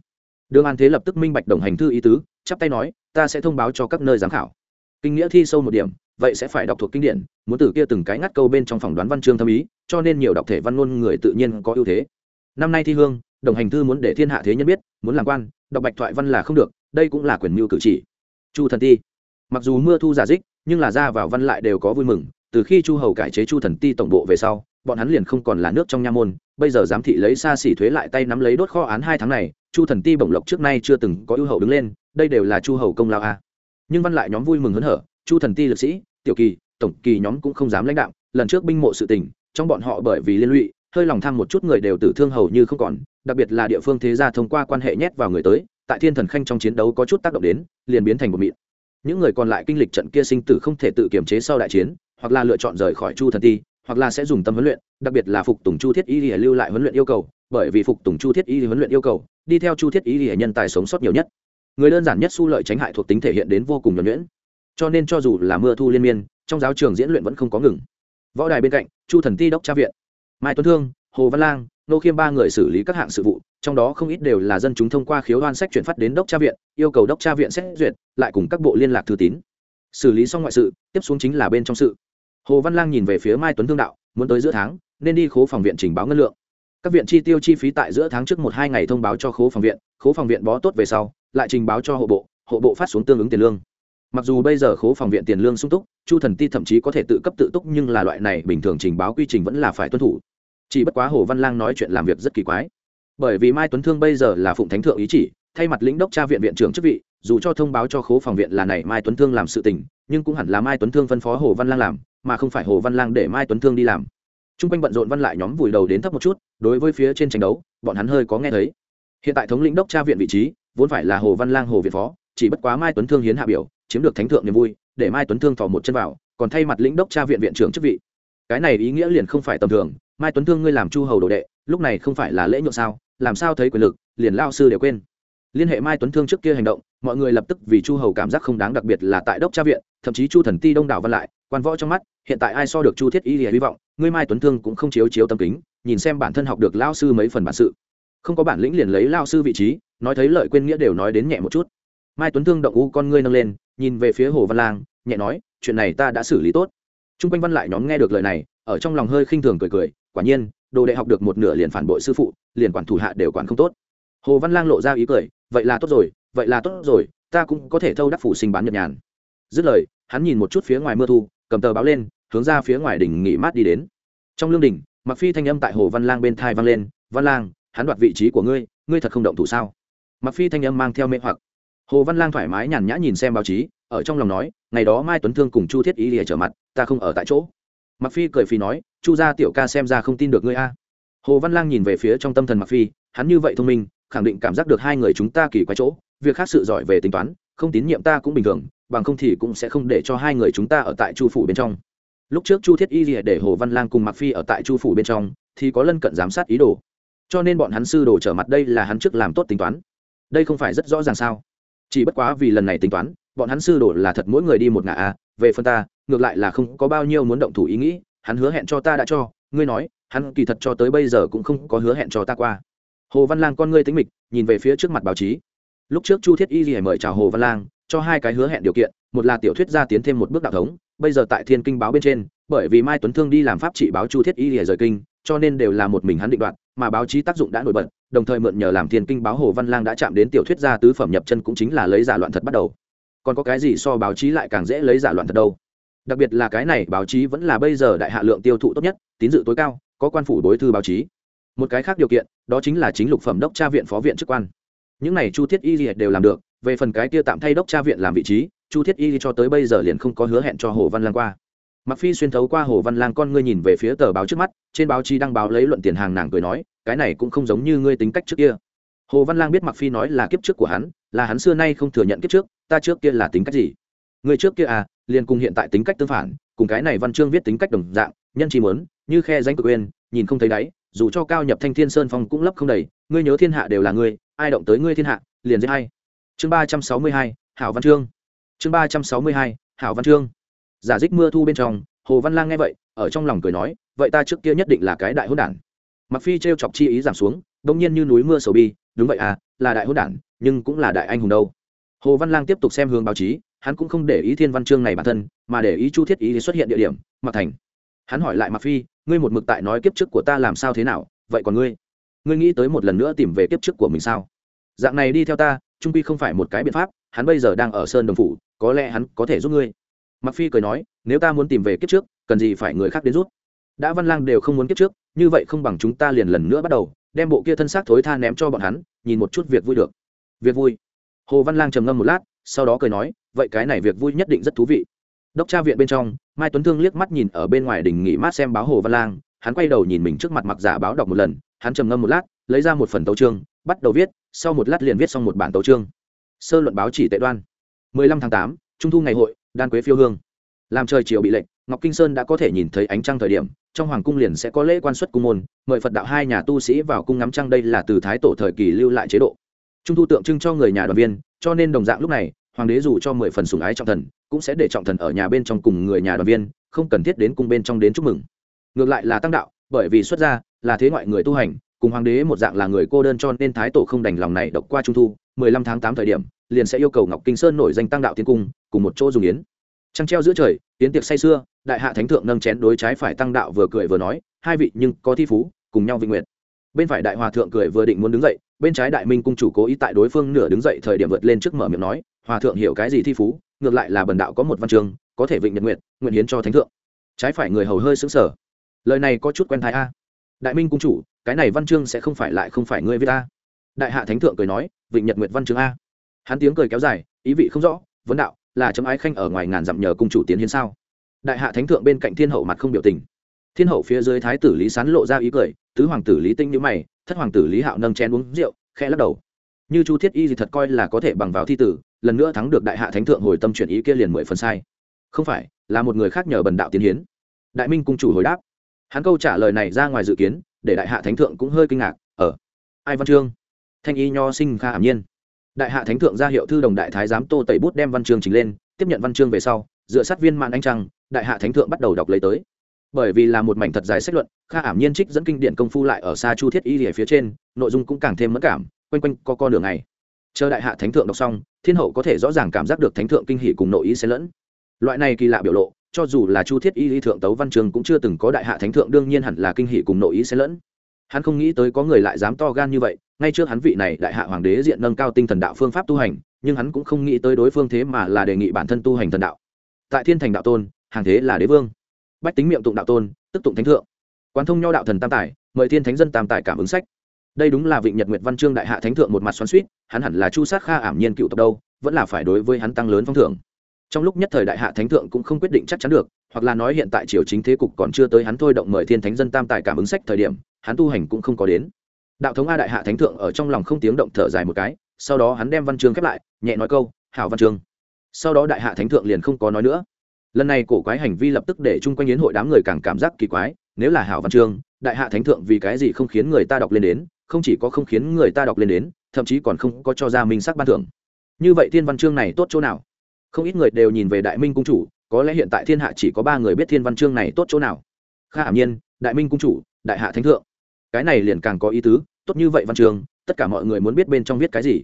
Speaker 1: Đương an thế lập tức minh bạch đồng hành thư ý tứ, chắp tay nói, ta sẽ thông báo cho các nơi giám khảo. Kinh nghĩa thi sâu một điểm, vậy sẽ phải đọc thuộc kinh điển, muốn từ kia từng cái ngắt câu bên trong phòng đoán văn chương thâm ý, cho nên nhiều đọc thể văn ngôn người tự nhiên có ưu thế. Năm nay thi hương, đồng hành thư muốn để thiên hạ thế nhân biết, muốn làm quan, đọc bạch thoại văn là không được, đây cũng là quyền mưu cử chỉ. Chu thần ti, mặc dù mưa thu giả dích, nhưng là ra vào văn lại đều có vui mừng, từ khi chu hầu cải chế chu thần ti tổng bộ về sau, bọn hắn liền không còn là nước trong nha môn, bây giờ giám thị lấy xa xỉ thuế lại tay nắm lấy đốt kho án hai tháng này chu thần ti bổng lộc trước nay chưa từng có ưu hậu đứng lên, đây đều là chu hầu công lao a. Nhưng văn lại nhóm vui mừng hớn hở, chu thần ti lực sĩ, tiểu kỳ, tổng kỳ nhóm cũng không dám lãnh đạo, lần trước binh mộ sự tình, trong bọn họ bởi vì liên lụy, hơi lòng tham một chút người đều tử thương hầu như không còn, đặc biệt là địa phương thế gia thông qua quan hệ nhét vào người tới, tại thiên thần khanh trong chiến đấu có chút tác động đến, liền biến thành một mịn. Những người còn lại kinh lịch trận kia sinh tử không thể tự kiềm chế sau đại chiến, hoặc là lựa chọn rời khỏi chu thần ti, hoặc là sẽ dùng tâm huấn luyện, đặc biệt là phục tùng chu thiết y lưu lại huấn luyện yêu cầu, bởi vì phục tùng chu thiết y huấn luyện yêu cầu đi theo chu thiết ý là nhân tài sống sót nhiều nhất. Người đơn giản nhất su lợi tránh hại thuộc tính thể hiện đến vô cùng nhuẩn nhuyễn. Cho nên cho dù là mưa thu liên miên, trong giáo trường diễn luyện vẫn không có ngừng. Võ đài bên cạnh, chu thần ti đốc tra viện, mai tuấn thương, hồ văn lang, nô khiêm ba người xử lý các hạng sự vụ, trong đó không ít đều là dân chúng thông qua khiếu đoan sách chuyển phát đến đốc tra viện, yêu cầu đốc tra viện xét duyệt, lại cùng các bộ liên lạc thư tín. Xử lý xong ngoại sự, tiếp xuống chính là bên trong sự. Hồ văn lang nhìn về phía mai tuấn thương đạo, muốn tới giữa tháng, nên đi khố phòng viện trình báo ngân lượng các viện chi tiêu chi phí tại giữa tháng trước một hai ngày thông báo cho khố phòng viện, khố phòng viện bó tốt về sau, lại trình báo cho hộ bộ hộ bộ phát xuống tương ứng tiền lương. Mặc dù bây giờ khố phòng viện tiền lương sung túc, chu thần ti thậm chí có thể tự cấp tự túc nhưng là loại này bình thường trình báo quy trình vẫn là phải tuân thủ. Chỉ bất quá hồ văn lang nói chuyện làm việc rất kỳ quái. Bởi vì mai tuấn thương bây giờ là phụng thánh thượng ý chỉ, thay mặt lĩnh đốc tra viện viện trưởng chức vị, dù cho thông báo cho khố phòng viện là này mai tuấn thương làm sự tình, nhưng cũng hẳn là mai tuấn thương phân phó hồ văn lang làm, mà không phải hồ văn lang để mai tuấn thương đi làm. T r u n g quanh bận rộn văn lại nhóm vùi đầu đến thấp một chút đối với phía trên tranh đấu, bọn hắn hơi có nghe thấy. Hiện tại thống lĩnh đốc tra viện vị trí, vốn phải là hồ văn lang, hồ viện phó, chỉ bất quá mai tuấn thương hiến hạ biểu, chiếm được thánh thượng niềm vui, để mai tuấn thương thò một chân vào, còn thay mặt lĩnh đốc tra viện viện trưởng chức vị. Cái này ý nghĩa liền không phải tầm thường, mai tuấn thương ngươi làm chu hầu đồ đệ, lúc này không phải là lễ nhượng sao, làm sao thấy quyền lực, liền lao sư đều quên. Liên hệ mai tuấn thương trước kia hành động, mọi người lập tức vì chu hầu cảm giác không đáng đặc biệt là tại đốc tra viện, thậm chí chu thần ti đông đảo văn lại quan võ trong mắt, hiện tại ai so được chu thiết y lìa hy vọng, ngươi mai tuấn thương cũng không chiếu chiếu tâm kính, nhìn xem bản thân học được lao sư mấy phần bản sự. Không có bản lĩnh liền lấy lao sư vị trí, nói thấy lợi quên nghĩa đều nói đến nhẹ một chút. Mai tuấn thương động u con ngươi nâng lên, nhìn về phía hồ văn lang, nhẹ nói, chuyện này ta đã xử lý tốt. T r u n g quanh văn lại nhóm nghe được lời này, ở trong lòng hơi khinh thường cười cười, quả nhiên, đồ đệ học được một nửa liền phản bội sư phụ, liền quản thủ hạ đều quản không tốt. Hồ văn lang lộ ra ý cười, vậy là tốt rồi, vậy là tốt rồi, ta cũng có thể thâu đắc phủ sinh bán nhật nhàn. Dứt lời, hắn nhìn một chút phía ngoài mưa thu cầm tờ báo lên, hướng ra phía ngoài đỉnh nghỉ mát đi đến. Trong lương đỉnh mặc phi thanh âm tại hồ văn lang bên thai vang lên, văn lang, hắn đoạt vị trí của ngươi ngươi thật không động thủ sao? Mặc phi thanh âm mang theo mê hoặc. Hồ văn lang thoải mái nhàn nhã nhìn xem báo chí, ở trong lòng nói, ngày đó mai tuấn thương cùng chu thiết ý lìa trở mặt, ta không ở tại chỗ. Mặc phi cười phi nói, chu gia tiểu ca xem ra không tin được ngươi a. Hồ văn lang nhìn về phía trong tâm thần mặc phi, hắn như vậy thông minh, khẳng định cảm giác được hai người chúng ta kỳ quái chỗ, việc khác sự giỏi về tính toán không tín nhiệm ta cũng bình thường, bằng không thì cũng sẽ không để cho hai người chúng ta ở tại chu phủ bên trong. Lúc trước chu thiết y lìa để hồ văn lang cùng mặc phi ở tại chu phủ bên trong, thì có lân cận giám sát ý đồ. Cho nên bọn hắn sư đồ trở mặt đây là hắn trước làm tốt tính toán. Đây không phải rất rõ ràng sao? Chỉ bất quá vì lần này tính toán, bọn hắn sư đồ là thật mỗi người đi một ngã a, về phần ta, ngược lại là không có bao nhiêu muốn động thủ ý nghĩ, hắn hứa hẹn cho ta đã cho, ngươi nói, hắn kỳ thật cho tới bây giờ cũng không có hứa hẹn cho ta qua. Hồ văn lang con ngươi tính mịch, nhìn về phía trước mặt báo chí lúc trước chu thiết y lìa mời chào hồ văn lang, cho hai cái hứa hẹn điều kiện, một là tiểu thuyết gia tiến thêm một bước đạo thống, bây giờ tại thiên kinh báo bên trên, bởi vì mai tuấn thương đi làm pháp trị báo chu thiết y lìa rời kinh, cho nên đều là một mình hắn định đoạt, mà báo chí tác dụng đã nổi bật, đồng thời mượn nhờ làm thiên kinh báo hồ văn lang đã chạm đến tiểu thuyết gia tứ phẩm nhập chân cũng chính là lấy giả loạn thật bắt đầu. Còn có cái gì so báo chí lại càng dễ lấy giả loạn thật đâu? Đặc biệt là cái này, báo chí vẫn là bây giờ đại hạ lượng tiêu thụ tốt nhất, tín dự tối cao, có quan phủ đối thư báo chí. Một cái khác điều kiện, đó chính là chính lục phẩm đốc tra viện phó viện chức quan những này chu thiết y đều làm được, về phần cái kia tạm thay đốc tra viện làm vị trí, chu thiết y cho tới bây giờ liền không có hứa hẹn cho hồ văn lang qua. Mặc phi xuyên thấu qua hồ văn lang con ngươi nhìn về phía tờ báo trước mắt, trên báo chí đăng báo lấy luận tiền hàng nàng cười nói, cái này cũng không giống như ngươi tính cách trước kia. Hồ văn lang biết mặc phi nói là kiếp trước của hắn, là hắn xưa nay không thừa nhận kiếp trước, ta trước kia là tính cách gì? Người trước kia à liền cùng hiện tại tính cách tương phản, cùng cái này văn chương viết tính cách đồng dạng, nhân chi muốn, như khe danh cực quên nhìn không thấy đáy, dù cho cao nhập thanh thiên sơn phong cũng lấp không đầy, ngươi nhớ thiên hạ đều là ngươi ai động tới ngươi thiên hạ, liền dễ hay chương ba trăm sáu mươi hai, hảo văn chương. Chương ba trăm sáu mươi hai, hảo văn chương. Giả dích mưa thu bên trong, hồ văn lang nghe vậy, ở trong lòng cười nói, vậy ta trước kia nhất định là cái đại hôn đản. Mặc phi t r e o chọc chi ý giảm xuống đông nhiên như núi mưa sầu bi, đúng vậy à là đại hôn đản, nhưng cũng là đại anh hùng đâu. Hồ văn lang tiếp tục xem hướng báo chí, hắn cũng không để ý thiên văn chương này bản thân, mà để ý chu thiết ý xuất hiện địa điểm mặc thành. Hắn hỏi lại mặc phi, ngươi một mực tại nói kiếp trước của ta làm sao thế nào? Vậy còn ngươi? Ngươi nghĩ tới một lần nữa tìm về kiếp trước của mình sao? Dạng này đi theo ta, trung quy không phải một cái biện pháp, hắn bây giờ đang ở sơn đồng phủ, có lẽ hắn có thể giúp ngươi. Mặc phi cười nói, nếu ta muốn tìm về kiếp trước, cần gì phải người khác đến giúp? Đã văn lang đều không muốn kiếp trước, như vậy không bằng chúng ta liền lần nữa bắt đầu, đem bộ kia thân xác thối tha ném cho bọn hắn, nhìn một chút việc vui được. Việc vui. Hồ văn lang trầm ngâm một lát, sau đó cười nói, vậy cái này việc vui nhất định rất thú vị. Đốc tra viện bên trong, mai tuấn thương liếc mắt nhìn ở bên ngoài đình nghỉ mát xem báo hồ văn lang hắn quay đầu nhìn mình trước mặt mặc giả báo đọc một lần hắn trầm ngâm một lát lấy ra một phần tấu chương bắt đầu viết sau một lát liền viết xong một bản tấu chương. Sơ luận báo chỉ tệ đoan. 15 tháng 8, trung thu ngày hội đan quế phiêu hương. Làm trời chiều bị lệnh ngọc kinh sơn đã có thể nhìn thấy ánh trăng thời điểm trong hoàng cung liền sẽ có lễ quan xuất cung môn mời phật đạo hai nhà tu sĩ vào cung ngắm trăng đây là từ thái tổ thời kỳ lưu lại chế độ. Trung thu tượng trưng cho người nhà đoàn viên cho nên đồng dạng lúc này hoàng đế dù cho mười phần sủng ái trọng thần cũng sẽ để trọng thần ở nhà bên trong cùng người nhà đoàn viên không cần thiết đến cung bên trong đến chúc mừng ngược lại là tăng đạo, bởi vì xuất gia là thế ngoại người tu hành, cùng hoàng đế một dạng là người cô đơn cho nên thái tổ không đành lòng này độc qua trung thu, mười lăm tháng tám thời điểm, liền sẽ yêu cầu ngọc kinh sơn nổi danh tăng đạo tiên cung, cùng một chỗ dùng yến. Trăng treo giữa trời tiến tiệc say xưa đại hạ thánh thượng nâng chén đối trái phải tăng đạo vừa cười vừa nói, hai vị nhưng có thi phú, cùng nhau vinh nguyện. Bên phải đại hòa thượng cười vừa định muốn đứng dậy, bên trái đại minh cung chủ cố ý tại đối phương nửa đứng dậy thời điểm vượt lên trước mở miệng nói, hòa thượng hiểu cái gì thi phú, ngược lại là bần đạo có một văn chương, có thể vịnh nhật nguyện nguyện hiến cho thánh thượng. Trái phải người hầu hơi xứng sở lời này có chút quen thái a. Đại minh cung chủ, cái này văn chương sẽ không phải lại không phải ngươi viết a. Đại hạ thánh thượng cười nói, vịnh nhật nguyệt văn chương a. Hắn tiếng cười kéo dài, ý vị không rõ, vấn đạo, là chấm ái khanh ở ngoài ngàn dặm nhờ cung chủ tiến hiến sao? Đại hạ thánh thượng bên cạnh thiên hậu mặt không biểu tình. Thiên hậu phía dưới thái tử lý sán lộ ra ý cười, tứ hoàng tử lý tinh nhữ mày, thất hoàng tử lý hạo nâng chén uống rượu, khẽ lắc đầu. Như chu thiết y gì thật coi là có thể bằng vào thi tử, lần nữa thắng được đại hạ thánh thượng hồi tâm chuyển ý kia liền mười phần sai. Không phải, là một người khác nhờ bần đạo tiến hiến. Đại minh cung chủ hồi đáp hắn câu trả lời này ra ngoài dự kiến, để đại hạ thánh thượng cũng hơi kinh ngạc ở ai văn chương? Thanh y nho sinh kha ảm nhiên. Đại hạ thánh thượng ra hiệu thư đồng đại thái giám tô tẩy bút đem văn chương trình lên, tiếp nhận văn chương về sau, dựa sát viên mạng anh trăng, đại hạ thánh thượng bắt đầu đọc lấy tới. Bởi vì là một mảnh thật dài sách luận kha ảm nhiên trích dẫn kinh điển công phu lại ở xa chu thiết y ở phía trên, nội dung cũng càng thêm mất cảm, quanh quanh co co đường này chờ đại hạ thánh thượng đọc xong, thiên hậu có thể rõ ràng cảm giác được thánh thượng kinh hỷ cùng nội ý xen lẫn. Loại này kỳ lạ biểu lộ cho dù là chu thiết y lý thượng tấu văn trường cũng chưa từng có đại hạ thánh thượng, đương nhiên hẳn là kinh hỷ cùng nội ý xen lẫn. Hắn không nghĩ tới có người lại dám to gan như vậy, ngay trước hắn vị này đại hạ hoàng đế diện nâng cao tinh thần đạo phương pháp tu hành, nhưng hắn cũng không nghĩ tới đối phương thế mà là đề nghị bản thân tu hành thần đạo. Tại thiên thành đạo tôn, hàng thế là đế vương. Bách tính miệng tụng đạo tôn, tức tụng thánh thượng. Quán thông nho đạo thần tam tài, mời thiên thánh dân tam tài cảm ứng sách. Đây đúng là vịnh nhật nguyệt văn chương đại hạ thánh thượng một mặt xoắn suýt hắn hẳn là chu sát kha ảm nhiên cựu tộc đâu, vẫn là phải đối với hắn tăng lớn phong thưởng trong lúc nhất thời đại hạ thánh thượng cũng không quyết định chắc chắn được, hoặc là nói hiện tại triều chính thế cục còn chưa tới hắn thôi động mời thiên thánh dân tam tài cảm ứng sách thời điểm, hắn tu hành cũng không có đến. Đạo thống a đại hạ thánh thượng ở trong lòng không tiếng động thở dài một cái, sau đó hắn đem văn chương khép lại, nhẹ nói câu, hảo văn chương. Sau đó đại hạ thánh thượng liền không có nói nữa. Lần này cổ quái hành vi lập tức để chung quanh yến hội đám người càng cảm giác kỳ quái, nếu là hảo văn chương, đại hạ thánh thượng vì cái gì không khiến người ta đọc lên đến, không chỉ có không khiến người ta đọc lên đến, thậm chí còn không có cho ra minh sắc ban thưởng. Như vậy thiên văn chương này tốt chỗ nào? Không ít người đều nhìn về đại minh cung chủ, có lẽ hiện tại thiên hạ chỉ có ba người biết thiên văn chương này tốt chỗ nào. Kha hàm nhiên, đại minh cung chủ, đại hạ thánh thượng. Cái này liền càng có ý tứ, tốt như vậy văn chương, tất cả mọi người muốn biết bên trong viết cái gì.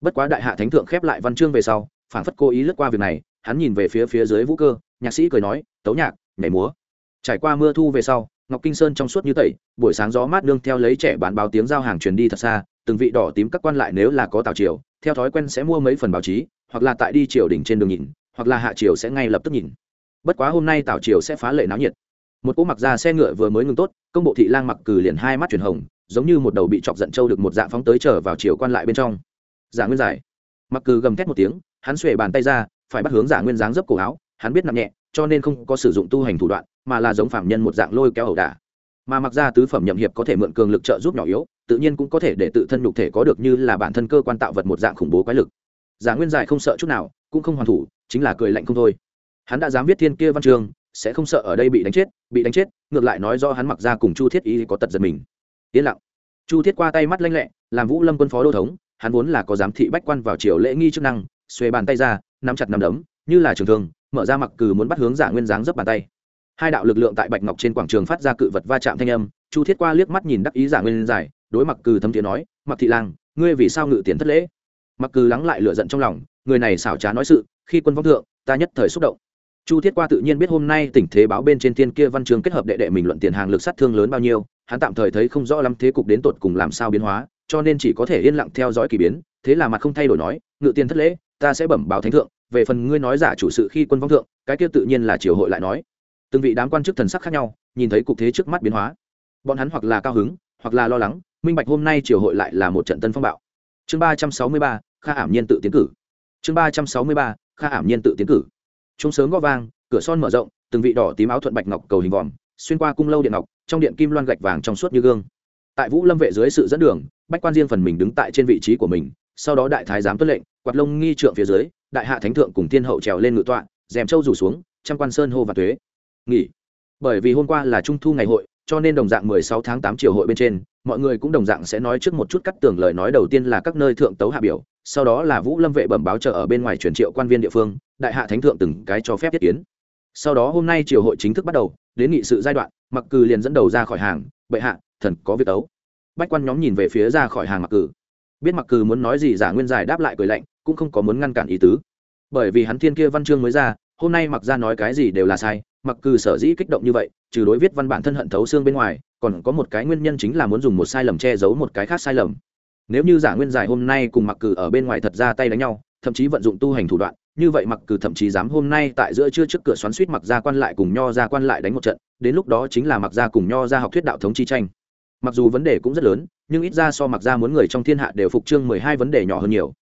Speaker 1: Bất quá đại hạ thánh thượng khép lại văn chương về sau phản phất cố ý lướt qua việc này, hắn nhìn về phía phía dưới vũ cơ, nhạc sĩ cười nói, tấu nhạc, nhảy múa. Trải qua mưa thu về sau, ngọc kinh sơn trong suốt như tẩy, buổi sáng gió mát nương theo lấy trẻ bán báo tiếng giao hàng truyền đi thật xa, từng vị đỏ tím các quan lại nếu là có tào triều, theo thói quen sẽ mua mấy phần báo chí hoặc là tại đi triều đỉnh trên đường nhìn, hoặc là hạ triều sẽ ngay lập tức nhìn. Bất quá hôm nay tảo triều sẽ phá lệ náo nhiệt. Một cỗ mặc ra xe ngựa vừa mới ngừng tốt, công bộ thị lang mặc cử liền hai mắt chuyển hồng, giống như một đầu bị chọc giận trâu được một dạng phóng tới trở vào chiều quan lại bên trong. Giả nguyên giải. Mặc cử gầm thét một tiếng, hắn xuề bàn tay ra, phải bắt hướng giả nguyên dáng dấp cổ áo, hắn biết nặng nhẹ, cho nên không có sử dụng tu hành thủ đoạn, mà là giống phạm nhân một dạng lôi kéo ẩu đả. Mà mặc ra tứ phẩm nhậm hiệp có thể mượn cường lực trợ giúp nhỏ yếu, tự nhiên cũng có thể để tự thân nhục thể có được như là bản thân cơ quan tạo vật một dạng khủng bố quái lực giả nguyên giải không sợ chút nào cũng không hoàn thủ chính là cười lạnh không thôi. Hắn đã dám viết thiên kia văn trường, sẽ không sợ ở đây bị đánh chết bị đánh chết ngược lại nói do hắn mặc ra cùng chu thiết ý có tật giật mình. Yên lặng. Chu thiết qua tay mắt lanh lẹ làm vũ lâm quân phó đô thống hắn vốn là có giám thị bách quan vào triều lễ nghi chức năng xuê bàn tay ra nắm chặt nắm đấm như là trường thương mở ra mặc cừ muốn bắt hướng giả nguyên dáng dấp bàn tay. Hai đạo lực lượng tại bạch ngọc trên quảng trường phát ra cự vật va chạm thanh âm chu thiết qua liếc mắt nhìn đắc ý giả nguyên giải đối mặc cừ thấm thiện nói mặc thị lang ngươi vì sao ngự tiền thất lễ? Mặc cứ lắng lại lựa giận trong lòng, người này xảo trá nói sự, khi quân vong thượng, ta nhất thời xúc động. Chu thiết qua tự nhiên biết hôm nay tình thế báo bên trên thiên kia văn chương kết hợp đệ đệ mình luận tiền hàng lực sát thương lớn bao nhiêu, hắn tạm thời thấy không rõ lắm thế cục đến tột cùng làm sao biến hóa, cho nên chỉ có thể yên lặng theo dõi k ỳ biến, thế là mặt không thay đổi nói, ngự tiền thất lễ, ta sẽ bẩm báo thánh thượng, về phần ngươi nói giả chủ sự khi quân vong thượng, cái kia tự nhiên là triều hội lại nói. Từng vị đám quan chức thần sắc khác nhau, nhìn thấy cục thế trước mắt biến hóa. Bọn hắn hoặc là cao hứng, hoặc là lo lắng, minh bạch hôm nay triều hội lại là một trận tân phong bạo. Chương ba trăm sáu mươi ba kha ảm nhiên tự tiến cử. Chương ba trăm sáu mươi ba, kha ảm nhiên tự tiến cử. Chúng sớm gõ vang, cửa son mở rộng, từng vị đỏ tím áo thuận bạch ngọc cầu hình vòm, xuyên qua cung lâu điện ngọc, trong điện kim loan gạch vàng trong suốt như gương. Tại vũ lâm vệ dưới sự dẫn đường, bách quan riêng phần mình đứng tại trên vị trí của mình, sau đó đại thái giám tuân lệnh, quạt lông nghi trượng phía dưới, đại hạ thánh thượng cùng thiên hậu trèo lên ngự tọa dèm châu rủ xuống, trăm quan sơn hô và thuế nghỉ. Bởi vì hôm qua là trung thu ngày hội, cho nên đồng dạng 16 tháng 8 chiều hội bên trên, mọi người cũng đồng dạng sẽ nói trước một chút cắt tường lời nói đầu tiên là các nơi thượng tấu hạ biểu sau đó là vũ lâm vệ bẩm báo chờ ở bên ngoài truyền triệu quan viên địa phương, đại hạ thánh thượng từng cái cho phép thiết kiến. Sau đó hôm nay triều hội chính thức bắt đầu, đến nghị sự giai đoạn, mặc cừ liền dẫn đầu ra khỏi hàng, bệ hạ, thần có việc tấu. Bách quan nhóm nhìn về phía ra khỏi hàng mặc cừ biết mặc cừ muốn nói gì giả nguyên giải đáp lại cười lạnh, cũng không có muốn ngăn cản ý tứ. Bởi vì hắn thiên kia văn chương mới ra, hôm nay mặc ra nói cái gì đều là sai, mặc cừ sở dĩ kích động như vậy, trừ đối viết văn bản thân hận thấu xương bên ngoài, còn có một cái nguyên nhân chính là muốn dùng một sai lầm che giấu một cái khác sai lầm nếu như giả nguyên giải hôm nay cùng mặc cử ở bên ngoài thật ra tay đánh nhau, thậm chí vận dụng tu hành thủ đoạn, như vậy mặc cử thậm chí dám hôm nay tại giữa trưa trước cửa xoắn suýt mặc gia quan lại cùng nho gia quan lại đánh một trận, đến lúc đó chính là mặc gia cùng nho gia học thuyết đạo thống chi tranh. Mặc dù vấn đề cũng rất lớn, nhưng ít ra so mặc gia muốn người trong thiên hạ đều phục trương mười hai vấn đề nhỏ hơn nhiều.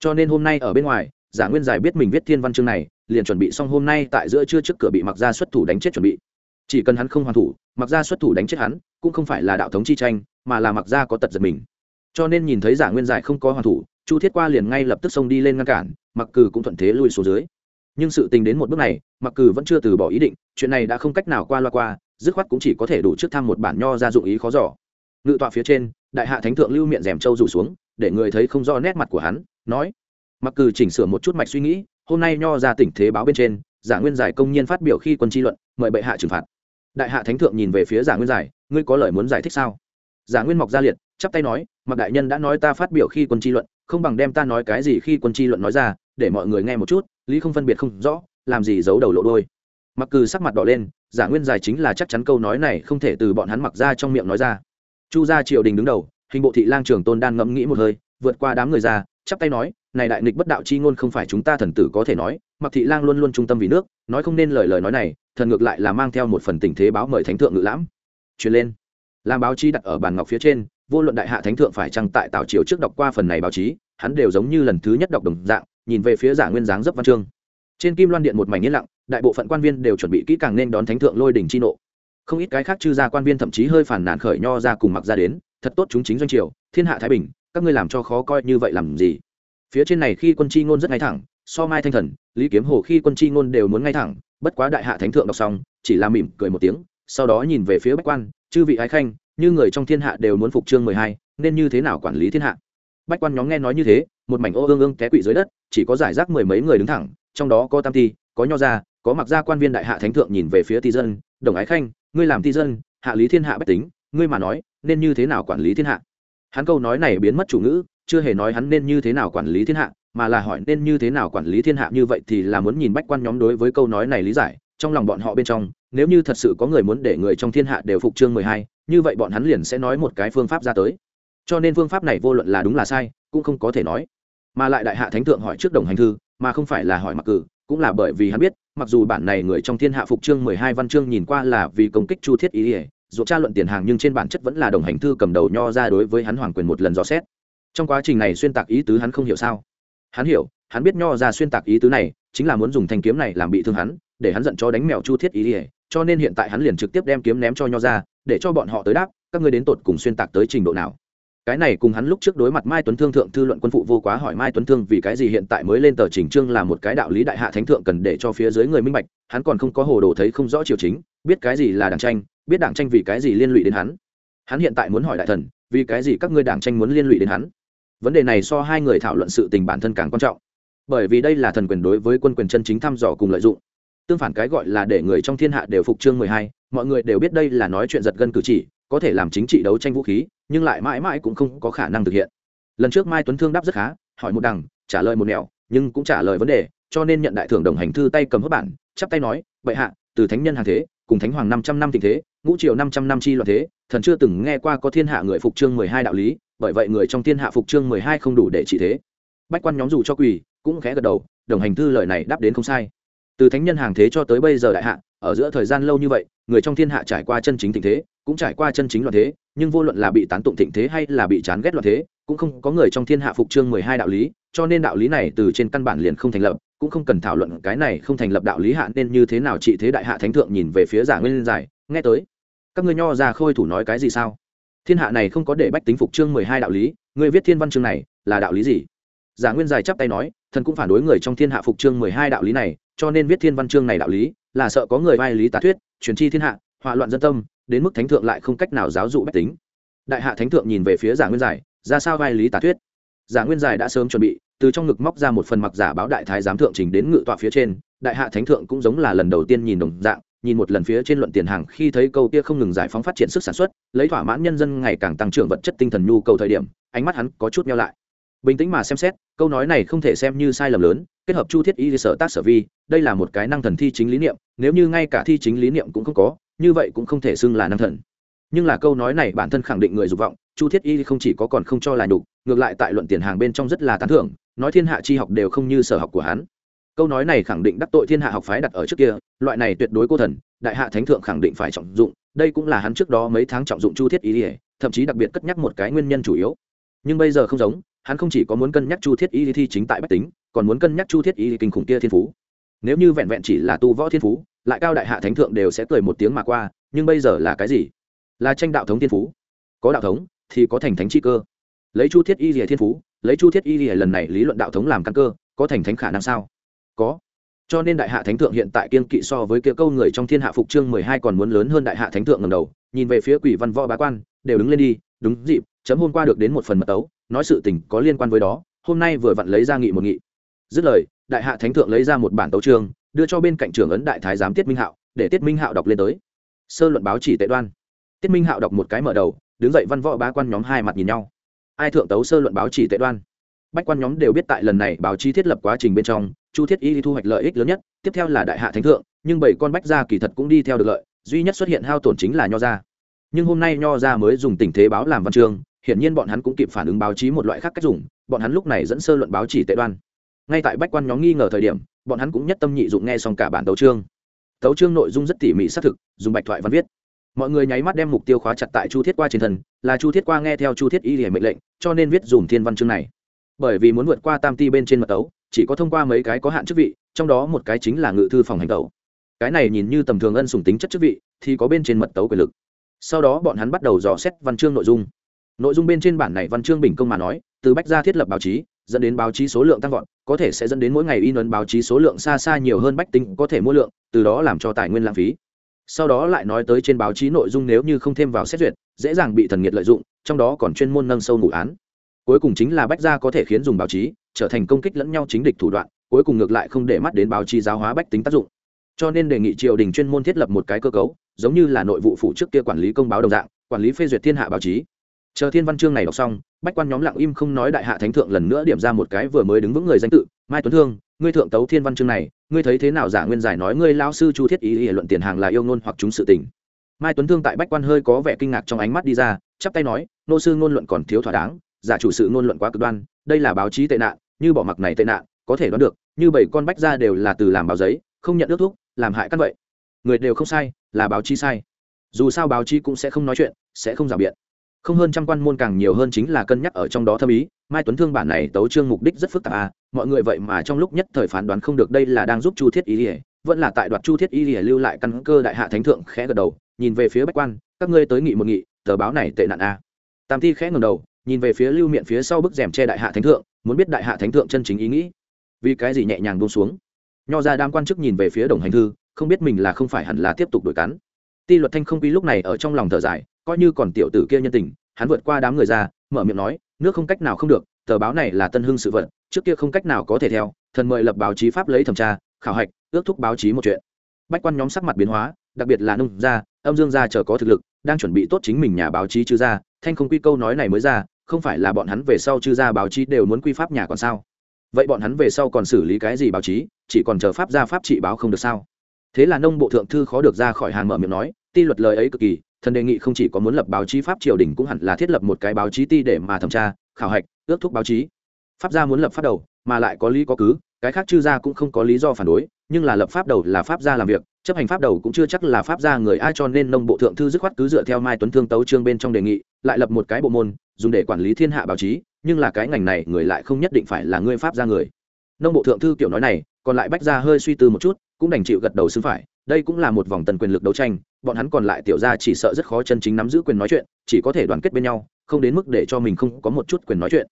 Speaker 1: Cho nên hôm nay ở bên ngoài, giả nguyên giải biết mình viết thiên văn chương này, liền chuẩn bị xong hôm nay tại giữa trưa trước cửa bị mặc gia xuất thủ đánh chết chuẩn bị. Chỉ cần hắn không hoàn thủ, mặc gia xuất thủ đánh chết hắn, cũng không phải là đạo thống chi tranh, mà là mặc gia có tật giật mình cho nên nhìn thấy giả nguyên giải không có hoàn thủ, chu thiết qua liền ngay lập tức xông đi lên ngăn cản, mặc cử cũng thuận thế lui xuống dưới. Nhưng sự tình đến một bước này, mặc cử vẫn chưa từ bỏ ý định, chuyện này đã không cách nào qua loa qua, dứt khoát cũng chỉ có thể đủ trước thăm một bản nho ra dụng ý khó giỏ ngự tọa phía trên, đại hạ thánh thượng lưu miệng rèm trâu rủ xuống, để người thấy không do nét mặt của hắn, nói mặc cử chỉnh sửa một chút mạch suy nghĩ, hôm nay nho ra tỉnh thế báo bên trên, giả nguyên giải công nhiên phát biểu khi quân chi luận, mời bệ hạ trừng phạt. Đại hạ thánh thượng nhìn về phía giả nguyên giải ngươi có lời muốn giải thích sao? Giả nguyên mọc ra liệt, chắp tay nói mặc đại nhân đã nói ta phát biểu khi quân tri luận, không bằng đem ta nói cái gì khi quân tri luận nói ra, để mọi người nghe một chút, lý không phân biệt không rõ, làm gì giấu đầu lộ đôi mặc cừ sắc mặt đỏ lên, giả nguyên dài chính là chắc chắn câu nói này không thể từ bọn hắn mặc ra trong miệng nói ra. Chu gia triều đình đứng đầu, hình bộ thị lang trường tôn đan ngẫm nghĩ một hơi, vượt qua đám người ra, chắp tay nói, này đại nghịch bất đạo chi ngôn không phải chúng ta thần tử có thể nói, mặc thị lang luôn luôn trung tâm vì nước, nói không nên lời lời nói này, thần ngược lại là mang theo một phần tình thế báo mời thánh thượng ngự lãm. Truyền lên. Làm báo chí đặt ở bàn ngọc phía trên vô luận đại hạ thánh thượng phải chăng tại tào triều trước đọc qua phần này báo chí, hắn đều giống như lần thứ nhất đọc đồng dạng, nhìn về phía giả nguyên dáng dấp văn chương. Trên kim loan điện một mảnh yên lặng, đại bộ phận quan viên đều chuẩn bị kỹ càng nên đón thánh thượng lôi đình chi nộ. Không ít cái khác chư gia quan viên thậm chí hơi phản nản khởi nho ra cùng mặc ra đến, thật tốt chúng chính doanh triều, thiên hạ thái bình, các ngươi làm cho khó coi như vậy làm gì? Phía trên này khi quân chi ngôn rất ngay thẳng, so mai thanh thần, lý kiếm hồ khi quân chi ngôn đều muốn ngay thẳng, bất quá đại hạ thánh thượng đọc xong, chỉ là mỉm cười một tiếng, sau đó nhìn về phía bách quan, chư vị ái khanh như người trong thiên hạ đều muốn phục chương mười hai, nên như thế nào quản lý thiên hạ? Bách quan nhóm nghe nói như thế, một mảnh ô ương ương té quỵ dưới đất, chỉ có giải rác mười mấy người đứng thẳng, trong đó có tam ti, có nho gia, có mặc gia quan viên đại hạ thánh thượng nhìn về phía ti dân, đồng ái khanh, ngươi làm ti dân, hạ lý thiên hạ bách tính, ngươi mà nói, nên như thế nào quản lý thiên hạ? Hắn câu nói này biến mất chủ ngữ, chưa hề nói hắn nên như thế nào quản lý thiên hạ, mà là hỏi nên như thế nào quản lý thiên hạ như vậy thì là muốn nhìn bách quan nhóm đối với câu nói này lý giải, trong lòng bọn họ bên trong, nếu như thật sự có người muốn để người trong thiên hạ đều phục chương mười hai như vậy bọn hắn liền sẽ nói một cái phương pháp ra tới. Cho nên phương pháp này vô luận là đúng là sai, cũng không có thể nói. Mà lại đại hạ thánh thượng hỏi trước đồng hành thư, mà không phải là hỏi mặc cử, cũng là bởi vì hắn biết, mặc dù bản này người trong thiên hạ phục chương mười hai văn chương nhìn qua là vì công kích chu thiết ý ỉa dù tra luận tiền hàng nhưng trên bản chất vẫn là đồng hành thư cầm đầu nho ra đối với hắn hoàng quyền một lần dò xét. Trong quá trình này xuyên tạc ý tứ hắn không hiểu sao? Hắn hiểu, hắn biết nho ra xuyên tạc ý tứ này chính là muốn dùng thanh kiếm này làm bị thương hắn, để hắn giận cho đánh mèo chu thiết ý ỉa cho nên hiện tại hắn liền trực tiếp đem kiếm ném cho nho ra để cho bọn họ tới đáp, các ngươi đến tột cùng xuyên tạc tới trình độ nào? Cái này cùng hắn lúc trước đối mặt mai tuấn thương thượng thư luận quân phụ vô quá hỏi mai tuấn thương vì cái gì hiện tại mới lên tờ trình trương là một cái đạo lý đại hạ thánh thượng cần để cho phía dưới người minh bạch, hắn còn không có hồ đồ thấy không rõ triều chính, biết cái gì là đảng tranh, biết đảng tranh vì cái gì liên lụy đến hắn. Hắn hiện tại muốn hỏi đại thần, vì cái gì các ngươi đảng tranh muốn liên lụy đến hắn? Vấn đề này so hai người thảo luận sự tình bản thân càng quan trọng. Bởi vì đây là thần quyền đối với quân quyền chân chính thăm dò cùng lợi dụng tương phản cái gọi là để người trong thiên hạ đều phục chương mười hai, mọi người đều biết đây là nói chuyện giật gân cử chỉ, có thể làm chính trị đấu tranh vũ khí, nhưng lại mãi mãi cũng không có khả năng thực hiện. Lần trước mai tuấn thương đáp rất khá, hỏi một đằng, trả lời một nẻo, nhưng cũng trả lời vấn đề, cho nên nhận đại thưởng đồng hành thư tay cầm hớp bản, chắp tay nói, bệ hạ, từ thánh nhân hàng thế, cùng thánh hoàng năm trăm năm tình thế, ngũ triều năm trăm năm chi loạn thế, thần chưa từng nghe qua có thiên hạ người phục chương mười hai đạo lý, bởi vậy người trong thiên hạ phục chương mười hai không đủ để trị thế. Bách quan nhóm dù cho quỳ, cũng khẽ gật đầu, đồng hành thư lời này đáp đến không sai từ thánh nhân hàng thế cho tới bây giờ đại hạ, ở giữa thời gian lâu như vậy, người trong thiên hạ trải qua chân chính tình thế, cũng trải qua chân chính loạn thế, nhưng vô luận là bị tán tụng thịnh thế hay là bị chán ghét loạn thế, cũng không có người trong thiên hạ phục chương mười hai đạo lý, cho nên đạo lý này từ trên căn bản liền không thành lập, cũng không cần thảo luận cái này không thành lập đạo lý hạ nên như thế nào trị thế đại hạ thánh thượng nhìn về phía giả nguyên giải, nghe tới. Các ngươi nho ra khôi thủ nói cái gì sao? Thiên hạ này không có để bách tính phục chương mười hai đạo lý người viết thiên văn chương này là đạo lý gì? Giả nguyên giải chắp tay nói, thần cũng phản đối người trong thiên hạ phục chương mười hai đạo lý này cho nên viết thiên văn chương này đạo lý, là sợ có người vai lý tà thuyết, truyền chi thiên hạ hỏa loạn dân tâm, đến mức thánh thượng lại không cách nào giáo dụ bách tính. Đại hạ thánh thượng nhìn về phía giả nguyên giải, ra sao vai lý tà thuyết? Giả nguyên giải đã sớm chuẩn bị, từ trong ngực móc ra một phần mặc giả báo đại thái giám thượng trình đến ngự tọa phía trên, đại hạ thánh thượng cũng giống là lần đầu tiên nhìn đồng dạng, nhìn một lần phía trên luận tiền hàng khi thấy câu kia không ngừng giải phóng phát triển sức sản xuất, lấy thỏa mãn nhân dân ngày càng tăng trưởng vật chất tinh thần nhu cầu thời điểm, ánh mắt hắn có chút nhau lại bình tĩnh mà xem xét, câu nói này không thể xem như sai lầm lớn, kết hợp chu thiết y sở tác sở vi, đây là một cái năng thần thi chính lý niệm, nếu như ngay cả thi chính lý niệm cũng không có, như vậy cũng không thể xưng là năng thần. Nhưng là câu nói này bản thân khẳng định người dục vọng, chu thiết y không chỉ có còn không cho là nhục, ngược lại tại luận tiền hàng bên trong rất là tán thưởng, nói thiên hạ chi học đều không như sở học của hắn. Câu nói này khẳng định đắc tội thiên hạ học phái đặt ở trước kia, loại này tuyệt đối cô thần, đại hạ thánh thượng khẳng định phải trọng dụng, đây cũng là hắn trước đó mấy tháng trọng dụng chu thiết y, thậm chí đặc biệt cất nhắc một cái nguyên nhân chủ yếu. Nhưng bây giờ không giống hắn không chỉ có muốn cân nhắc chu thiết y thi chính tại bách tính, còn muốn cân nhắc chu thiết y kinh khủng kia thiên phú. Nếu như vẹn vẹn chỉ là tu võ thiên phú, lại cao đại hạ thánh thượng đều sẽ cười một tiếng mà qua, nhưng bây giờ là cái gì? Là tranh đạo thống thiên phú. Có đạo thống thì có thành thánh chi cơ. Lấy chu thiết y rìa thiên phú, lấy chu thiết y rìa lần này lý luận đạo thống làm căn cơ, có thành thánh khả năng sao? Có. Cho nên đại hạ thánh thượng hiện tại kiên kỵ so với kia câu người trong thiên hạ phục trương mười hai còn muốn lớn hơn đại hạ thánh thượng ngầm đầu, nhìn về phía quỷ văn võ bá quan, đều đứng lên đi, đúng dịp, chấm hôm qua được đến một phần mật tấu nói sự tình có liên quan với đó, hôm nay vừa vặn lấy ra nghị một nghị. Dứt lời, đại hạ thánh thượng lấy ra một bản tấu chương, đưa cho bên cạnh trưởng ấn đại thái giám tiết minh hạo, để tiết minh hạo đọc lên tới. Sơ luận báo chỉ tệ đoan. Tiết minh hạo đọc một cái mở đầu, đứng dậy văn võ bá quan nhóm hai mặt nhìn nhau. Ai thượng tấu sơ luận báo chỉ tệ đoan? Bách quan nhóm đều biết tại lần này báo chí thiết lập quá trình bên trong, chu thiết y thu hoạch lợi ích lớn nhất, tiếp theo là đại hạ thánh thượng, nhưng bảy con bách gia kỳ thật cũng đi theo được lợi, duy nhất xuất hiện hao tổn chính là nho gia. Nhưng hôm nay nho gia mới dùng tình thế báo làm văn chương hiển nhiên bọn hắn cũng kịp phản ứng báo chí một loại khác cách dùng, bọn hắn lúc này dẫn sơ luận báo chỉ tệ đoan. Ngay tại bách quan nhóm nghi ngờ thời điểm, bọn hắn cũng nhất tâm nhị dụng nghe xong cả bản tấu chương. Tấu chương nội dung rất tỉ mỉ xác thực, dùng bạch thoại văn viết. Mọi người nháy mắt đem mục tiêu khóa chặt tại chu thiết qua trên thần. là chu thiết qua nghe theo chu thiết y để mệnh lệnh, cho nên viết dùng thiên văn chương này. Bởi vì muốn vượt qua tam ti bên trên mật tấu, chỉ có thông qua mấy cái có hạn chức vị, trong đó một cái chính là ngự thư phòng hành tấu cái này nhìn như tầm thường ân sùng tính chất chức vị, thì có bên trên mật tấu quyền lực. Sau đó bọn hắn bắt đầu dò xét văn chương nội dung nội dung bên trên bản này văn chương bình công mà nói, từ bách gia thiết lập báo chí, dẫn đến báo chí số lượng tăng vọt, có thể sẽ dẫn đến mỗi ngày in ấn báo chí số lượng xa xa nhiều hơn bách tính có thể mua lượng, từ đó làm cho tài nguyên lãng phí. Sau đó lại nói tới trên báo chí nội dung nếu như không thêm vào xét duyệt, dễ dàng bị thần nghiệt lợi dụng, trong đó còn chuyên môn nâng sâu ngụ án. Cuối cùng chính là bách gia có thể khiến dùng báo chí, trở thành công kích lẫn nhau chính địch thủ đoạn, cuối cùng ngược lại không để mắt đến báo chí giáo hóa bách tính tác dụng. Cho nên đề nghị triều đình chuyên môn thiết lập một cái cơ cấu, giống như là nội vụ phủ trước kia quản lý công báo đồng dạng, quản lý phê duyệt thiên hạ báo chí chờ thiên văn chương này đọc xong, bách quan nhóm lặng im không nói đại hạ thánh thượng lần nữa điểm ra một cái vừa mới đứng vững người danh tự, mai tuấn thương, ngươi thượng tấu thiên văn chương này, ngươi thấy thế nào giả nguyên giải nói ngươi lao sư chu thiết ý ý luận tiền hàng là yêu ngôn hoặc chúng sự tình? Mai tuấn thương tại bách quan hơi có vẻ kinh ngạc trong ánh mắt đi ra, chắp tay nói, nô sư ngôn luận còn thiếu thỏa đáng, giả chủ sự ngôn luận quá cực đoan, đây là báo chí tệ nạn, như bỏ mặc này tệ nạn, có thể đoán được, như bảy con bách ra đều là từ làm báo giấy, không nhận ước thuốc, làm hại căn vậy. Người đều không sai, là báo chí sai. Dù sao báo chí cũng sẽ không nói chuyện, sẽ không giả biện không hơn trăm quan môn càng nhiều hơn chính là cân nhắc ở trong đó thâm ý. Mai tuấn thương bản này tấu trương mục đích rất phức tạp à. Mọi người vậy mà trong lúc nhất thời phán đoán không được đây là đang giúp chu thiết y ỉa vẫn là tại đoạt chu thiết y ỉa lưu lại căn cơ đại hạ thánh thượng khẽ gật đầu, nhìn về phía bách quan. Các ngươi tới nghị một nghị, tờ báo này tệ nạn a à. tam thi khẽ ngầm đầu, nhìn về phía lưu miệng phía sau bức rèm che đại hạ thánh thượng, muốn biết đại hạ thánh thượng chân chính ý nghĩ. Vì cái gì nhẹ nhàng buông xuống? Nho ra đám quan chức nhìn về phía đồng hành thư, không biết mình là không phải hẳn là tiếp tục đổi cắn. Ti luật thanh không quý lúc này ở trong lòng thở dài coi như còn tiểu tử kia nhân tình, hắn vượt qua đám người ra, mở miệng nói, nước không cách nào không được, tờ báo này là tân hưng sự vật, trước kia không cách nào có thể theo, thần mời lập báo chí pháp lấy thẩm tra, khảo hạch, ước thúc báo chí một chuyện. Bách quan nhóm sắc mặt biến hóa, đặc biệt là nông gia, âm dương gia chờ có thực lực, đang chuẩn bị tốt chính mình nhà báo chí chư gia, thanh không quy câu nói này mới ra, không phải là bọn hắn về sau chư gia báo chí đều muốn quy pháp nhà còn sao? Vậy bọn hắn về sau còn xử lý cái gì báo chí, chỉ còn chờ pháp gia pháp trị báo không được sao? Thế là nông bộ thượng thư khó được ra khỏi hàng mở miệng nói, ti luật lời ấy cực kỳ thần đề nghị không chỉ có muốn lập báo chí pháp triều đình cũng hẳn là thiết lập một cái báo chí ti để mà thẩm tra, khảo hạch, ước thúc báo chí. Pháp gia muốn lập pháp đầu, mà lại có lý có cứ, cái khác chư gia cũng không có lý do phản đối, nhưng là lập pháp đầu là pháp gia làm việc, chấp hành pháp đầu cũng chưa chắc là pháp gia người ai cho nên nông bộ thượng thư dứt khoát cứ dựa theo mai tuấn thương tấu trương bên trong đề nghị, lại lập một cái bộ môn, dùng để quản lý thiên hạ báo chí, nhưng là cái ngành này người lại không nhất định phải là người pháp gia người. Nông bộ thượng thư kiểu nói này, còn lại bách gia hơi suy tư một chút, cũng đành chịu gật đầu xứng phải, đây cũng là một vòng tần quyền lực đấu tranh bọn hắn còn lại tiểu gia chỉ sợ rất khó chân chính nắm giữ quyền nói chuyện, chỉ có thể đoàn kết bên nhau, không đến mức để cho mình không có một chút quyền nói chuyện.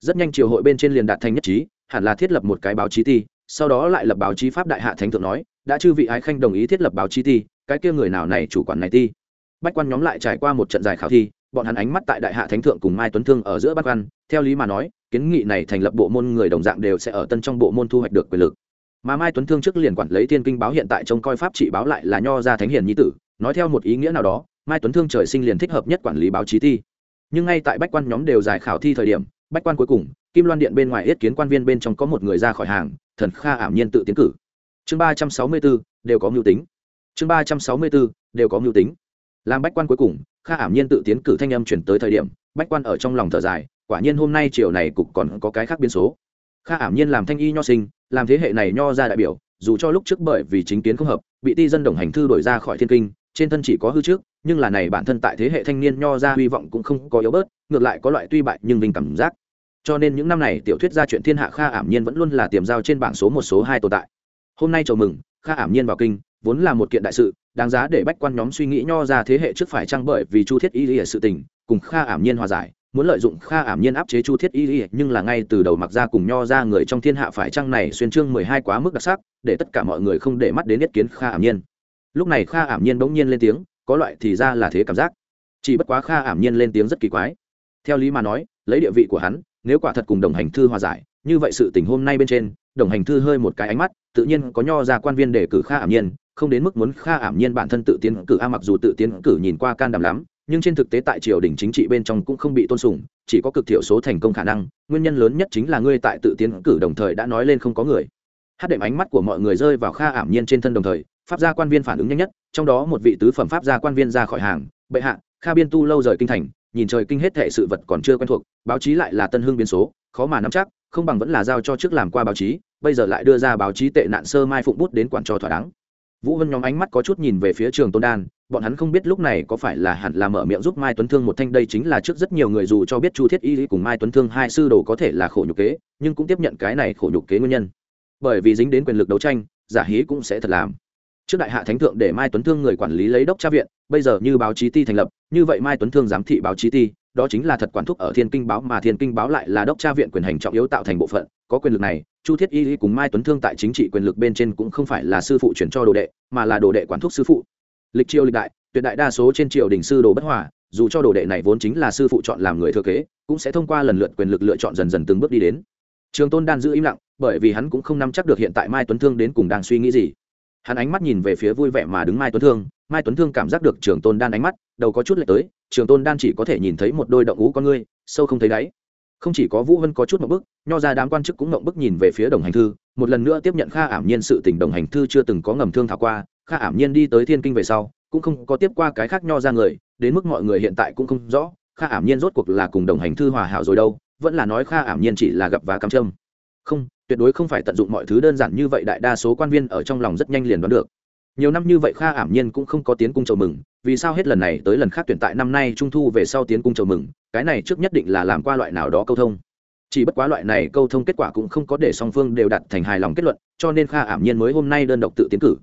Speaker 1: Rất nhanh triều hội bên trên liền đạt thành nhất trí, hẳn là thiết lập một cái báo chí ti, sau đó lại lập báo chí pháp đại hạ thánh thượng nói, đã chư vị ái khanh đồng ý thiết lập báo chí ti, cái kia người nào này chủ quản này ti? Bách quan nhóm lại trải qua một trận dài khảo thi, bọn hắn ánh mắt tại đại hạ thánh thượng cùng mai tuấn thương ở giữa bát quan theo lý mà nói, kiến nghị này thành lập bộ môn người đồng dạng đều sẽ ở tân trong bộ môn thu hoạch được quyền lực. Mà mai tuấn thương trước liền quản lấy thiên kinh báo hiện tại trông coi pháp trị báo lại là nho gia thánh hiền nhi tử nói theo một ý nghĩa nào đó, mai tuấn thương trời sinh liền thích hợp nhất quản lý báo chí thi. Nhưng ngay tại bách quan nhóm đều giải khảo thi thời điểm, bách quan cuối cùng, kim loan điện bên ngoài yết kiến quan viên bên trong có một người ra khỏi hàng, thần kha ảm nhiên tự tiến cử. Chương ba trăm sáu mươi b ố đều có mưu tính. Chương ba trăm sáu mươi b ố đều có mưu tính. Làm bách quan cuối cùng, kha ảm nhiên tự tiến cử thanh âm chuyển tới thời điểm, bách quan ở trong lòng thở dài, quả nhiên hôm nay chiều này cục còn có cái khác biến số. Kha ảm nhiên làm thanh y nho sinh, làm thế hệ này nho ra đại biểu, dù cho lúc trước bởi vì chính kiến không hợp, bị ti dân đồng hành thư đổi ra khỏi thiên kinh trên thân chỉ có hư trước, nhưng là này bản thân tại thế hệ thanh niên nho ra hy vọng cũng không có yếu bớt, ngược lại có loại tuy bại nhưng vinh cảm giác. Cho nên những năm này tiểu thuyết gia chuyện thiên hạ kha ảm nhiên vẫn luôn là tiềm giao trên bảng số một số hai tồn tại. Hôm nay chào mừng, kha ảm nhiên vào kinh, vốn là một kiện đại sự, đáng giá để bách quan nhóm suy nghĩ nho ra thế hệ trước phải trăng bởi vì chu thiết y lìa sự tình, cùng kha ảm nhiên hòa giải, muốn lợi dụng kha ảm nhiên áp chế chu thiết y lìa, nhưng là ngay từ đầu mặc ra cùng nho ra người trong thiên hạ phải trăng này xuyên chương mười hai quá mức đặc sắc, để tất cả mọi người không để mắt đến ý kiến kha ảm nhiên lúc này kha ảm nhiên bỗng nhiên lên tiếng, có loại thì ra là thế cảm giác. Chỉ bất quá kha ảm nhiên lên tiếng rất kỳ quái. Theo lý mà nói, lấy địa vị của hắn, nếu quả thật cùng đồng hành thư hòa giải, như vậy sự tình hôm nay bên trên, đồng hành thư hơi một cái ánh mắt, tự nhiên có nho ra quan viên để cử kha ảm nhiên, không đến mức muốn kha ảm nhiên bản thân tự tiến cử a mặc dù tự tiến cử nhìn qua can đảm lắm, nhưng trên thực tế tại triều đình chính trị bên trong cũng không bị tôn sùng, chỉ có cực thiểu số thành công khả năng, nguyên nhân lớn nhất chính là ngươi tại tự tiến cử đồng thời đã nói lên không có người. Hát đệm ánh mắt của mọi người rơi vào kha ảm nhiên trên thân đồng thời pháp gia quan viên phản ứng nhanh nhất, trong đó một vị tứ phẩm pháp gia quan viên ra khỏi hàng, bệ hạ, kha biên tu lâu rời kinh thành, nhìn trời kinh hết thệ sự vật còn chưa quen thuộc, báo chí lại là tân hương biến số, khó mà nắm chắc, không bằng vẫn là giao cho trước làm qua báo chí, bây giờ lại đưa ra báo chí tệ nạn sơ mai phụng bút đến quản trò thỏa đáng. Vũ vân nhóm ánh mắt có chút nhìn về phía trường tôn đan, bọn hắn không biết lúc này có phải là hẳn là mở miệng giúp mai tuấn thương một thanh đây chính là trước rất nhiều người dù cho biết chu thiết y cùng mai tuấn thương hai sư đồ có thể là khổ nhục kế, nhưng cũng tiếp nhận cái này khổ nhục kế nguyên nhân. Bởi vì dính đến quyền lực đấu tranh, giả hí cũng sẽ thật làm trước đại hạ thánh thượng để mai tuấn thương người quản lý lấy đốc tra viện, bây giờ như báo chí ti thành lập, như vậy mai tuấn thương giám thị báo chí ti, đó chính là thật quản thúc ở thiên kinh báo mà thiên kinh báo lại là đốc tra viện quyền hành trọng yếu tạo thành bộ phận, có quyền lực này, chu thiết y cùng mai tuấn thương tại chính trị quyền lực bên trên cũng không phải là sư phụ chuyển cho đồ đệ, mà là đồ đệ quản thúc sư phụ. Lịch triều lịch đại, tuyệt đại đa số trên triều đình sư đồ bất hòa, dù cho đồ đệ này vốn chính là sư phụ chọn làm người thừa kế, cũng sẽ thông qua lần lượt quyền lực lựa chọn dần dần từng bước đi đến. Trường tôn đan giữ im lặng, bởi vì hắn cũng không nắm chắc được hiện tại mai tuấn thương đến cùng đang suy nghĩ gì hắn ánh mắt nhìn về phía vui vẻ mà đứng mai tuấn thương. Mai tuấn thương cảm giác được trường tôn đan ánh mắt, đầu có chút lệch tới, trường tôn đan chỉ có thể nhìn thấy một đôi động ngũ con ngươi, sâu không thấy đáy. Không chỉ có vũ vân có chút một bức, nho ra đám quan chức cũng ngậm bức nhìn về phía đồng hành thư, một lần nữa tiếp nhận kha ảm nhiên sự tình đồng hành thư chưa từng có ngầm thương thảo qua. Kha ảm nhiên đi tới thiên kinh về sau, cũng không có tiếp qua cái khác nho ra người, đến mức mọi người hiện tại cũng không rõ, kha ảm nhiên rốt cuộc là cùng đồng hành thư hòa hảo rồi đâu, vẫn là nói kha ảm nhiên chỉ là gặp và cắm trâm không, tuyệt đối không phải tận dụng mọi thứ đơn giản như vậy, đại đa số quan viên ở trong lòng rất nhanh liền đoán được. Nhiều năm như vậy kha ảm nhiên cũng không có tiến cung chầu mừng, vì sao hết lần này tới lần khác tuyển tại năm nay trung thu về sau tiến cung chầu mừng, cái này trước nhất định là làm qua loại nào đó câu thông. Chỉ bất quá loại này câu thông kết quả cũng không có để song phương đều đặt thành hài lòng kết luận, cho nên kha ảm nhiên mới hôm nay đơn độc tự tiến cử.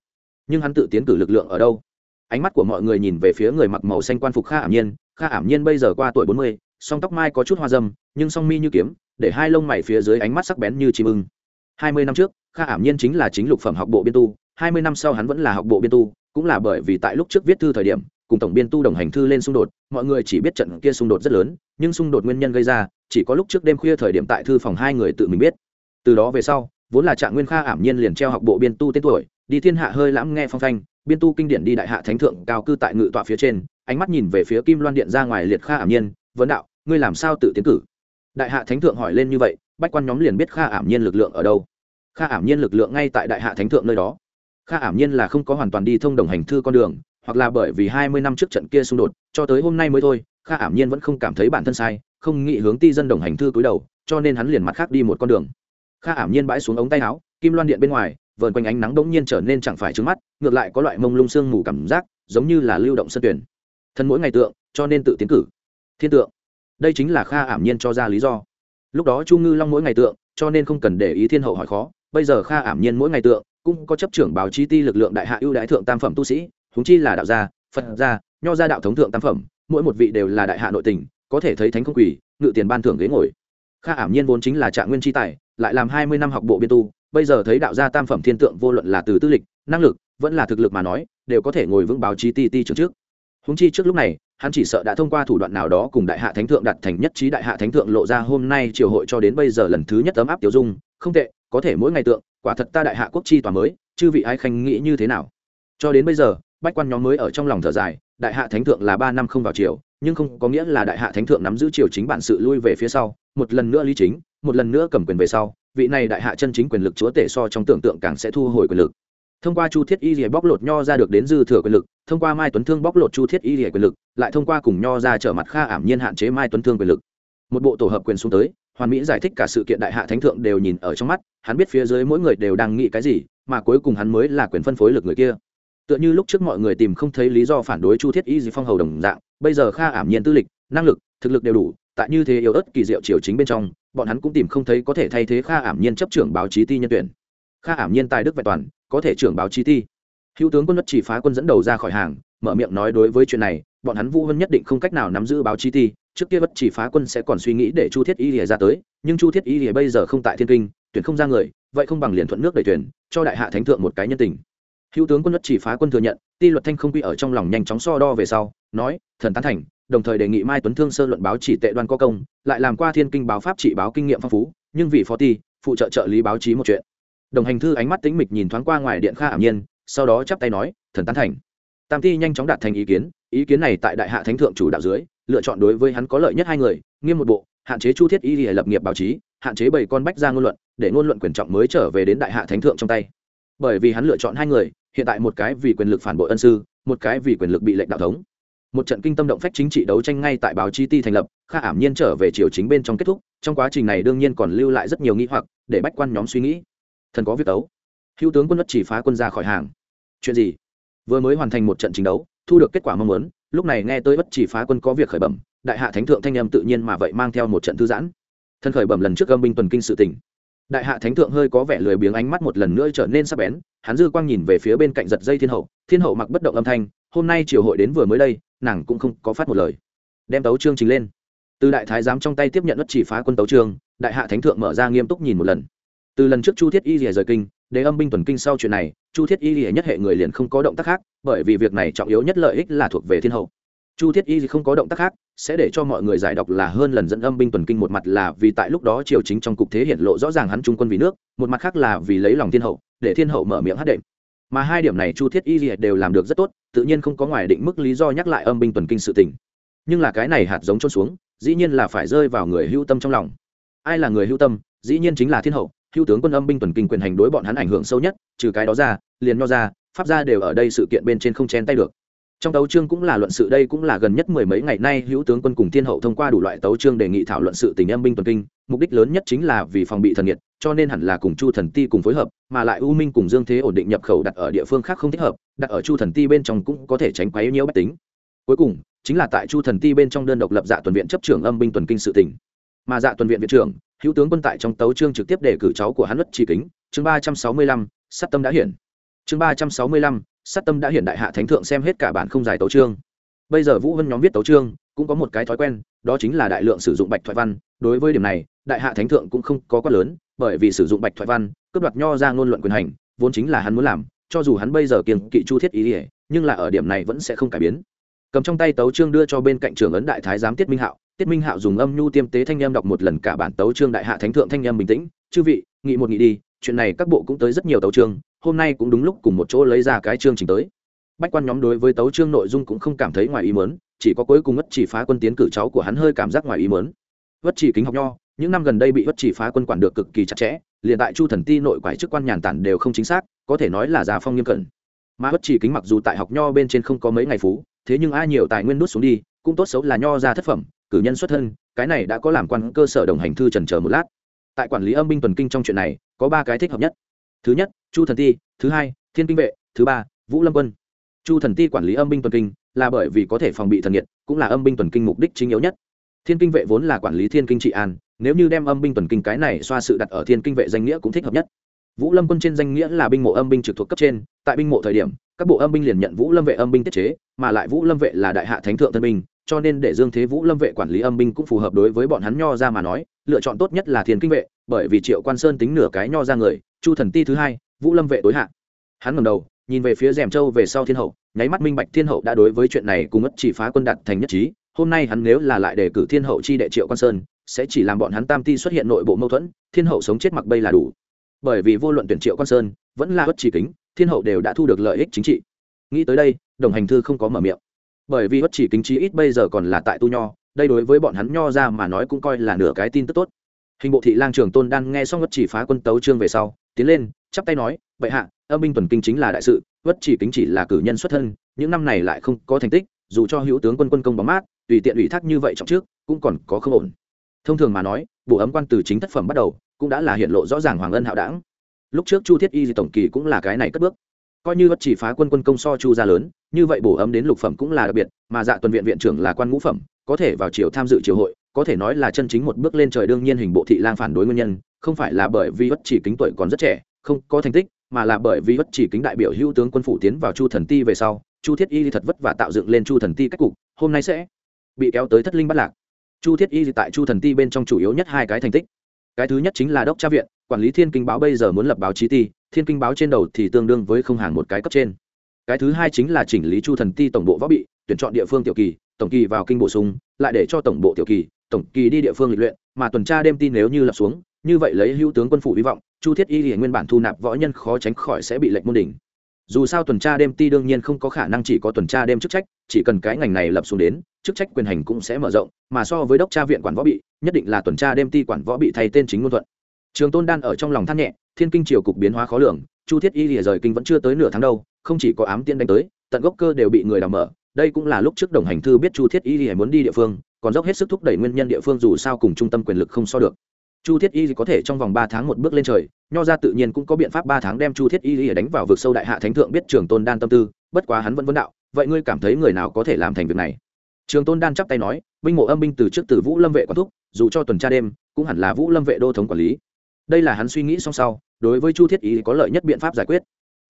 Speaker 1: Nhưng hắn tự tiến cử lực lượng ở đâu? Ánh mắt của mọi người nhìn về phía người mặc màu xanh quan phục kha ảm nhiên. Kha ảm nhiên bây giờ qua tuổi bốn mươi, song tóc mai có chút hoa dâm, nhưng song mi như kiếm để hai lông mày phía dưới ánh mắt sắc bén như chim ưng. Hai mươi năm trước, kha ảm nhiên chính là chính lục phẩm học bộ biên tu, hai mươi năm sau hắn vẫn là học bộ biên tu, cũng là bởi vì tại lúc trước viết thư thời điểm, cùng tổng biên tu đồng hành thư lên xung đột, mọi người chỉ biết trận kia xung đột rất lớn, nhưng xung đột nguyên nhân gây ra, chỉ có lúc trước đêm khuya thời điểm tại thư phòng hai người tự mình biết. Từ đó về sau, vốn là trạng nguyên kha ảm nhiên liền treo học bộ biên tu tên tuổi, đi thiên hạ hơi lãm nghe phong thanh, biên tu kinh điển đi đại hạ thánh thượng, cao cư tại ngự tọa phía trên, ánh mắt nhìn về phía kim loan điện ra ngoài liệt kha ảm nhiên vấn đạo, ngươi làm sao tự tiến cử? Đại hạ thánh thượng hỏi lên như vậy, bách quan nhóm liền biết kha ảm nhiên lực lượng ở đâu. Kha ảm nhiên lực lượng ngay tại đại hạ thánh thượng nơi đó. Kha ảm nhiên là không có hoàn toàn đi thông đồng hành thư con đường, hoặc là bởi vì hai mươi năm trước trận kia xung đột, cho tới hôm nay mới thôi, kha ảm nhiên vẫn không cảm thấy bản thân sai, không nghĩ hướng ti dân đồng hành thư cúi đầu, cho nên hắn liền mặt khác đi một con đường. Kha ảm nhiên bãi xuống ống tay áo, kim loan điện bên ngoài, vờn quanh ánh nắng bỗng nhiên trở nên chẳng phải trứng mắt, ngược lại có loại mông lung sương mù cảm giác, giống như là lưu động sân tuyển. Thân mỗi ngày tượng, cho nên tự tiến cử. Thiên tượng đây chính là kha ảm nhiên cho ra lý do. Lúc đó chu ngư long mỗi ngày tượng cho nên không cần để ý thiên hậu hỏi khó. Bây giờ kha ảm nhiên mỗi ngày tượng cũng có chấp trưởng báo chí ti lực lượng đại hạ ưu đãi thượng tam phẩm tu sĩ thúng chi là đạo gia phật gia nho gia đạo thống thượng tam phẩm mỗi một vị đều là đại hạ nội tình có thể thấy thánh không Quỷ, ngự tiền ban thưởng ghế ngồi. Kha ảm nhiên vốn chính là trạng nguyên tri tài lại làm hai mươi năm học bộ biên tu bây giờ thấy đạo gia tam phẩm thiên tượng vô luận là từ tư lịch năng lực vẫn là thực lực mà nói đều có thể ngồi vững báo chí ti ti trước trước. Húng chi trước lúc này hắn chỉ sợ đã thông qua thủ đoạn nào đó cùng đại hạ thánh thượng đặt thành nhất trí đại hạ thánh thượng lộ ra hôm nay triều hội cho đến bây giờ lần thứ nhất ấm áp tiểu dung. Không tệ, có thể mỗi ngày tượng, quả thật ta đại hạ quốc chi tòa mới, chư vị ai khanh nghĩ như thế nào? Cho đến bây giờ, bách quan nhóm mới ở trong lòng thở dài, đại hạ thánh thượng là ba năm không vào triều, nhưng không có nghĩa là đại hạ thánh thượng nắm giữ triều chính bản sự lui về phía sau, một lần nữa lý chính, một lần nữa cầm quyền về sau, vị này đại hạ chân chính quyền lực chúa tể so trong tưởng tượng càng sẽ thu hồi quyền lực thông qua chu thiết y rìa bóc lột nho ra được đến dư thừa quyền lực, thông qua mai tuấn thương bóc lột chu thiết y rìa quyền lực, lại thông qua cùng nho ra trở mặt kha ảm nhiên hạn chế mai tuấn thương quyền lực. Một bộ tổ hợp quyền xuống tới, hoàn mỹ giải thích cả sự kiện đại hạ thánh thượng đều nhìn ở trong mắt, hắn biết phía dưới mỗi người đều đang nghĩ cái gì, mà cuối cùng hắn mới là quyền phân phối lực người kia. Tựa như lúc trước mọi người tìm không thấy lý do phản đối chu thiết y di phong hầu đồng dạng, bây giờ kha ảm nhiên tư lịch, năng lực, thực lực đều đủ, tại như thế yếu ớt kỳ diệu triều chính bên trong, bọn hắn cũng tìm không thấy có thể thay thế kha ảm nhiên chấp trưởng báo chí ti nhân tuyển. Kha ảm nhiên tài đức vẹn toàn có thể trưởng báo chí ti. Hữu tướng quân đất chỉ phá quân dẫn đầu ra khỏi hàng, mở miệng nói đối với chuyện này, bọn hắn vũ hân nhất định không cách nào nắm giữ báo chí ti, trước kia bất chỉ phá quân sẽ còn suy nghĩ để chu thiết y lìa ra tới, nhưng chu thiết y lìa bây giờ không tại thiên kinh, tuyển không ra người, vậy không bằng liền thuận nước đầy tuyển cho đại hạ thánh thượng một cái nhân tình. Hữu tướng quân đất chỉ phá quân thừa nhận, ti luật thanh không quy ở trong lòng nhanh chóng so đo về sau, nói, thần tán thành, đồng thời đề nghị mai tuấn thương sơ luận báo chỉ tệ đoan có công, lại làm qua thiên kinh báo pháp trị báo kinh nghiệm phong phú, nhưng vì phó ti, phụ trợ trợ lý báo chí một chuyện đồng hành thư ánh mắt tĩnh mịch nhìn thoáng qua ngoài điện kha ảm nhiên, sau đó chắp tay nói, thần tán thành. Tam ti nhanh chóng đạt thành ý kiến ý kiến này tại đại hạ thánh thượng chủ đạo dưới, lựa chọn đối với hắn có lợi nhất hai người, nghiêm một bộ, hạn chế chu thiết y thì lập nghiệp báo chí, hạn chế bảy con bách ra ngôn luận, để ngôn luận quyền trọng mới trở về đến đại hạ thánh thượng trong tay. Bởi vì hắn lựa chọn hai người, hiện tại một cái vì quyền lực phản bội ân sư, một cái vì quyền lực bị lệnh đạo thống. Một trận kinh tâm động phách chính trị đấu tranh ngay tại báo chí ti thành lập, kha ảm nhiên trở về triều chính bên trong kết thúc, trong quá trình này đương nhiên còn lưu lại rất nhiều nghi hoặc, để bách quan nhóm suy nghĩ thần có việc đấu hữu tướng quân đất chỉ phá quân ra khỏi hàng. Chuyện gì? Vừa mới hoàn thành một trận chiến đấu, thu được kết quả mong muốn, lúc này nghe tới bất chỉ phá quân có việc khởi bẩm, đại hạ thánh thượng thanh âm tự nhiên mà vậy mang theo một trận thư giãn. Thân khởi bẩm lần trước âm binh tuần kinh sự tỉnh đại hạ thánh thượng hơi có vẻ lười biếng ánh mắt một lần nữa trở nên sắc bén, hắn dư quang nhìn về phía bên cạnh giật dây thiên hậu thiên hậu mặc bất động âm thanh, hôm nay triều hội đến vừa mới đây, nàng cũng không có phát một lời. Đem tấu chương trình lên. Từ đại thái giám trong tay tiếp nhận bất chỉ phá quân tấu chương, đại hạ thánh thượng mở ra nghiêm túc nhìn một lần từ lần trước chu thiết y rìa rời kinh để âm binh tuần kinh sau chuyện này, chu thiết y rỉa nhất hệ người liền không có động tác khác, bởi vì việc này trọng yếu nhất lợi ích là thuộc về thiên hậu. Chu thiết y không có động tác khác, sẽ để cho mọi người giải đọc là hơn lần dẫn âm binh tuần kinh một mặt là vì tại lúc đó triều chính trong cục thế hiện lộ rõ ràng hắn trung quân vì nước, một mặt khác là vì lấy lòng thiên hậu, để thiên hậu mở miệng hát đệm. Mà hai điểm này chu thiết y đều làm được rất tốt, tự nhiên không có ngoài định mức lý do nhắc lại âm binh tuần kinh sự tình. Nhưng là cái này hạt giống trôn xuống, dĩ nhiên là phải rơi vào người hưu tâm trong lòng. Ai là người hưu tâm, dĩ nhiên chính là thiên hậu. Hữu tướng quân âm binh tuần kinh quyền hành đối bọn hắn ảnh hưởng sâu nhất, trừ cái đó ra, liền nho ra, pháp gia đều ở đây sự kiện bên trên không chen tay được. Trong tấu chương cũng là luận sự đây cũng là gần nhất mười mấy ngày nay hữu tướng quân cùng thiên hậu thông qua đủ loại tấu chương đề nghị thảo luận sự tình âm binh tuần kinh, mục đích lớn nhất chính là vì phòng bị thần nhiệt cho nên hẳn là cùng chu thần ti cùng phối hợp, mà lại u minh cùng dương thế ổn định nhập khẩu đặt ở địa phương khác không thích hợp, đặt ở chu thần ti bên trong cũng có thể tránh quấy nhiễu bách tính. Cuối cùng, chính là tại chu thần ti bên trong đơn độc lập dạ tuần viện chấp trưởng âm binh tuần kinh sự tỉnh mà dạ tuần viện viện trưởng, hữu tướng quân tại trong tấu chương trực tiếp đề cử cháu của hắn luật tri kính, chương ba trăm sáu mươi lăm, sát tâm đã hiển. Chương ba trăm sáu mươi lăm, sát tâm đã hiển đại hạ thánh thượng xem hết cả bản không dài tấu chương. Bây giờ vũ vân nhóm viết tấu chương, cũng có một cái thói quen, đó chính là đại lượng sử dụng bạch thoại văn. Đối với điểm này, đại hạ thánh thượng cũng không có quá lớn, bởi vì sử dụng bạch thoại văn, cướp đoạt nho ra ngôn luận quyền hành, vốn chính là hắn muốn làm, cho dù hắn bây giờ kiềng kỵ chu thiết ý ỉa nhưng là ở điểm này vẫn sẽ không cải biến. Cầm trong tay tấu chương đưa cho bên cạnh trưởng ấn đại thái giám tiết minh hạo tiết minh hạo dùng âm nhu tiêm tế thanh em đọc một lần cả bản tấu chương đại hạ thánh thượng thanh em bình tĩnh. Chư vị, nghị một nghị đi, chuyện này các bộ cũng tới rất nhiều tấu chương, hôm nay cũng đúng lúc cùng một chỗ lấy ra cái chương trình tới. Bách quan nhóm đối với tấu chương nội dung cũng không cảm thấy ngoài ý mớn chỉ có cuối cùng ất chỉ phá quân tiến cử cháu của hắn hơi cảm giác ngoài ý mớn vất chỉ kính học nho, những năm gần đây bị vất chỉ phá quân quản được cực kỳ chặt chẽ, liền tại chu thần ti nội quải chức quan nhàn tản đều không chính xác, có thể nói là già phong nghiêm cẩn. Mà vất chỉ kính mặc dù tại học nho bên trên không có mấy ngày phú, thế nhưng ai nhiều tài nguyên nút xuống đi, cũng tốt xấu là nho ra thất phẩm cử nhân xuất thân, cái này đã có làm quan cơ sở đồng hành thư trần chờ một lát. Tại quản lý âm binh tuần kinh trong chuyện này, có ba cái thích hợp nhất. Thứ nhất, chu thần ti, thứ hai, thiên kinh vệ, thứ ba, vũ lâm quân. Chu thần ti quản lý âm binh tuần kinh là bởi vì có thể phòng bị thần nhiệt, cũng là âm binh tuần kinh mục đích chính yếu nhất. Thiên kinh vệ vốn là quản lý thiên kinh trị an, nếu như đem âm binh tuần kinh cái này xoa sự đặt ở thiên kinh vệ danh nghĩa cũng thích hợp nhất. Vũ lâm quân trên danh nghĩa là binh mộ âm binh trực thuộc cấp trên, tại binh mộ thời điểm, các bộ âm binh liền nhận vũ lâm vệ âm binh tiết chế, mà lại vũ lâm vệ là đại hạ thánh thượng thân binh cho nên để dương thế vũ lâm vệ quản lý âm binh cũng phù hợp đối với bọn hắn nho ra mà nói, lựa chọn tốt nhất là thiên kinh vệ, bởi vì triệu quan sơn tính nửa cái nho ra người, chu thần ti thứ hai, vũ lâm vệ tối hạ. Hắn ngầm đầu, nhìn về phía rèm châu về sau thiên hậu, nháy mắt minh bạch thiên hậu đã đối với chuyện này cùng ất chỉ phá quân đặt thành nhất trí, hôm nay hắn nếu là lại đề cử thiên hậu chi đệ triệu quan sơn, sẽ chỉ làm bọn hắn tam ti xuất hiện nội bộ mâu thuẫn, thiên hậu sống chết mặc bây là đủ. Bởi vì vô luận tuyển triệu quan sơn, vẫn là ất chỉ kính, thiên hậu đều đã thu được lợi ích chính trị. Nghĩ tới đây, đồng hành thư không có mở miệng bởi vì bất chỉ kính trí ít bây giờ còn là tại tu nho, đây đối với bọn hắn nho ra mà nói cũng coi là nửa cái tin tức tốt. Hình bộ thị lang trường tôn đan nghe xong bất chỉ phá quân tấu trương về sau, tiến lên, chắp tay nói, bệ hạ, âm binh tuần kinh chính là đại sự, bất chỉ kính chỉ là cử nhân xuất thân, những năm này lại không có thành tích, dù cho hữu tướng quân quân công bóng mát, tùy tiện ủy thác như vậy trọng trước, cũng còn có không ổn. Thông thường mà nói bộ ấm quan từ chính thất phẩm bắt đầu, cũng đã là hiện lộ rõ ràng hoàng ân hạo đảng. Lúc trước chu thiết y tổng kỳ cũng là cái này cất bước. Coi như bất chỉ phá quân quân công so chu ra lớn như vậy bổ ấm đến lục phẩm cũng là đặc biệt, mà dạ tuần viện viện trưởng là quan ngũ phẩm, có thể vào triều tham dự triều hội, có thể nói là chân chính một bước lên trời đương nhiên hình bộ thị lang phản đối nguyên nhân, không phải là bởi vì bất chỉ kính tuổi còn rất trẻ, không có thành tích, mà là bởi vì bất chỉ kính đại biểu hữu tướng quân phủ tiến vào chu thần ti về sau, chu thiết y thật vất và tạo dựng lên chu thần ti cách cục, hôm nay sẽ bị kéo tới thất linh bắt lạc. Chu thiết y tại chu thần ti bên trong chủ yếu nhất hai cái thành tích. Cái thứ nhất chính là đốc tra viện, quản lý thiên kinh báo bây giờ muốn lập báo chí ti, thiên kinh báo trên đầu thì tương đương với không hàng một cái cấp trên cái thứ hai chính là chỉnh lý chu thần ti tổng bộ võ bị, tuyển chọn địa phương tiểu kỳ, tổng kỳ vào kinh bổ sung, lại để cho tổng bộ tiểu kỳ, tổng kỳ đi địa phương lịch luyện, mà tuần tra đêm tin nếu như lập xuống, như vậy lấy hữu tướng quân phủ hy vọng, chu thiết y hiện nguyên bản thu nạp võ nhân khó tránh khỏi sẽ bị lệnh môn đỉnh. Dù sao tuần tra đêm ti đương nhiên không có khả năng chỉ có tuần tra đêm chức trách, chỉ cần cái ngành này lập xuống đến, chức trách quyền hành cũng sẽ mở rộng, mà so với đốc tra viện quản võ bị, nhất định là tuần tra đêm ti quản võ bị thay tên chính ngôn thuận. Trường tôn đan ở trong lòng than nhẹ, thiên kinh triều cục biến hóa khó lường, chu thiết y lìa rời kinh vẫn chưa tới nửa tháng đâu không chỉ có ám tiên đánh tới, tận gốc cơ đều bị người đào mở. Đây cũng là lúc trước đồng hành thư biết chu thiết y lìa muốn đi địa phương, còn dốc hết sức thúc đẩy nguyên nhân địa phương dù sao cùng trung tâm quyền lực không so được. Chu thiết y có thể trong vòng ba tháng một bước lên trời, nho ra tự nhiên cũng có biện pháp ba tháng đem chu thiết y lìa đánh vào vực sâu đại hạ thánh thượng biết trường tôn đan tâm tư, bất quá hắn vẫn vấn đạo, vậy ngươi cảm thấy người nào có thể làm thành việc này? Trường tôn đan chắp tay nói, binh mộ âm binh từ trước từ vũ lâm vệ quản thúc, dù cho tuần tra đêm, cũng hẳn là vũ lâm vệ đô thống quản lý. Đây là hắn suy nghĩ song sau, đối với chu thiết y có lợi nhất biện pháp giải quyết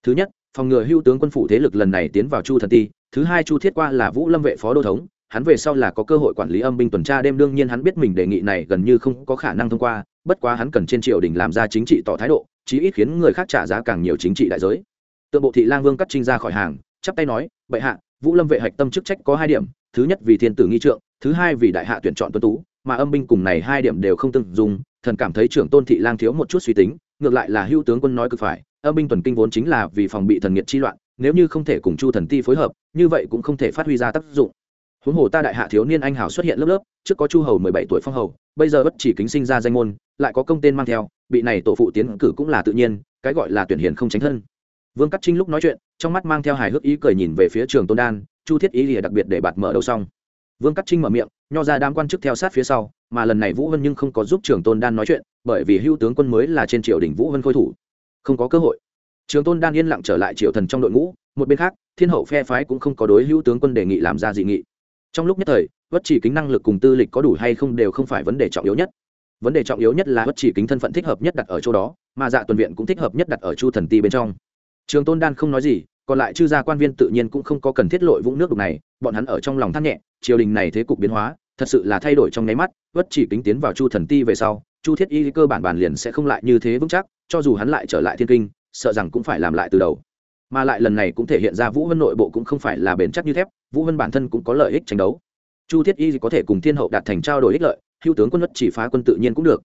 Speaker 1: thứ nhất, phòng ngừa hưu tướng quân phủ thế lực lần này tiến vào chu thần ti, thứ hai chu thiết qua là vũ lâm vệ phó đô thống, hắn về sau là có cơ hội quản lý âm binh tuần tra đêm, đương nhiên hắn biết mình đề nghị này gần như không có khả năng thông qua, bất quá hắn cần trên triều đình làm ra chính trị tỏ thái độ, chí ít khiến người khác trả giá càng nhiều chính trị đại giới. Tượng bộ thị lang vương cắt trinh ra khỏi hàng, chắp tay nói, bệ hạ, vũ lâm vệ hạch tâm chức trách có hai điểm, thứ nhất vì thiên tử nghi trượng, thứ hai vì đại hạ tuyển chọn tuân tú, mà âm binh cùng này hai điểm đều không tương dùng thần cảm thấy trưởng tôn thị lang thiếu một chút suy tính ngược lại là hữu tướng quân nói cực phải, âm binh tuần kinh vốn chính là vì phòng bị thần nghiệt chi loạn, nếu như không thể cùng chu thần ti phối hợp, như vậy cũng không thể phát huy ra tác dụng. Huống hồ ta đại hạ thiếu niên anh hào xuất hiện lớp lớp, trước có chu hầu mười bảy tuổi phong hầu, bây giờ bất chỉ kính sinh ra danh môn, lại có công tên mang theo, bị này tổ phụ tiến cử cũng là tự nhiên, cái gọi là tuyển hiền không tránh thân. Vương cắt trinh lúc nói chuyện, trong mắt mang theo hài hước ý cười nhìn về phía trường tôn đan, chu thiết ý lìa đặc biệt để bạt mở đầu xong. Vương cắt trinh mở miệng, nho ra đám quan chức theo sát phía sau mà lần này vũ vân nhưng không có giúp trường tôn đan nói chuyện, bởi vì hữu tướng quân mới là trên triều đình vũ vân khôi thủ. Không có cơ hội. Trường tôn đan yên lặng trở lại triều thần trong đội ngũ, một bên khác, thiên hậu phe phái cũng không có đối hữu tướng quân đề nghị làm ra dị nghị. Trong lúc nhất thời, bất chỉ kính năng lực cùng tư lịch có đủ hay không đều không phải vấn đề trọng yếu nhất. Vấn đề trọng yếu nhất là bất chỉ kính thân phận thích hợp nhất đặt ở chỗ đó, mà dạ tuần viện cũng thích hợp nhất đặt ở chu thần ti bên trong. Trường tôn đan không nói gì, còn lại chư gia quan viên tự nhiên cũng không có cần thiết lội vũng nước đục này, bọn hắn ở trong lòng thắt nhẹ, triều đình này thế cục biến hóa thật sự là thay đổi trong nháy mắt bất chỉ kính tiến vào chu thần ti về sau, chu thiết y cơ bản bản liền sẽ không lại như thế vững chắc, cho dù hắn lại trở lại thiên kinh, sợ rằng cũng phải làm lại từ đầu. Mà lại lần này cũng thể hiện ra vũ vân nội bộ cũng không phải là bền chắc như thép, vũ vân bản thân cũng có lợi ích tranh đấu. Chu thiết y có thể cùng thiên hậu đạt thành trao đổi ích lợi hữu tướng quân đất chỉ phá quân tự nhiên cũng được.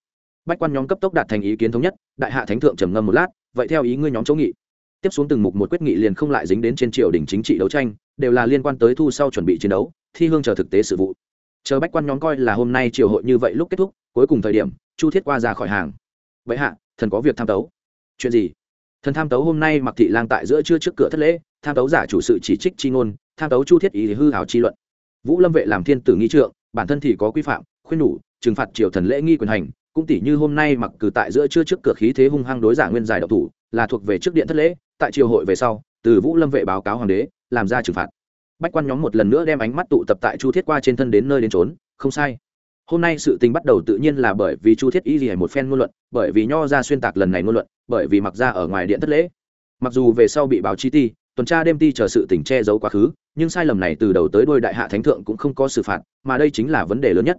Speaker 1: Bách quan nhóm cấp tốc đạt thành ý kiến thống nhất, đại hạ thánh thượng trầm ngâm một lát, vậy theo ý ngươi nhóm chỗ nghị. Tiếp xuống từng mục một quyết nghị liền không lại dính đến trên triều đình chính trị đấu tranh, đều là liên quan tới thu sau chuẩn bị chiến đấu, thi hương chờ thực tế sự vụ chờ bách quan nhóm coi là hôm nay triều hội như vậy lúc kết thúc, cuối cùng thời điểm, chu thiết qua ra khỏi hàng. Vậy hạ, thần có việc tham tấu. Chuyện gì? Thần tham tấu hôm nay mặc thị lang tại giữa trưa trước cửa thất lễ, tham tấu giả chủ sự chỉ trích chi ngôn, tham tấu chu thiết ý hư hảo chi luận. Vũ lâm vệ làm thiên tử nghi trượng, bản thân thì có quy phạm, khuyên nhủ, trừng phạt triều thần lễ nghi quyền hành, cũng tỷ như hôm nay mặc cử tại giữa trưa trước cửa khí thế hung hăng đối giả nguyên giải độc thủ, là thuộc về trước điện thất lễ, tại triều hội về sau, từ vũ lâm vệ báo cáo hoàng đế, làm ra trừng phạt bách quan nhóm một lần nữa đem ánh mắt tụ tập tại chu thiết qua trên thân đến nơi đến trốn không sai. Hôm nay sự tình bắt đầu tự nhiên là bởi vì chu thiết y gì một phen ngôn luận, bởi vì nho ra xuyên tạc lần này ngôn luận, bởi vì mặc ra ở ngoài điện thất lễ. Mặc dù về sau bị báo chi ti, tuần tra đêm ti chờ sự tình che giấu quá khứ, nhưng sai lầm này từ đầu tới đôi đại hạ thánh thượng cũng không có xử phạt, mà đây chính là vấn đề lớn nhất.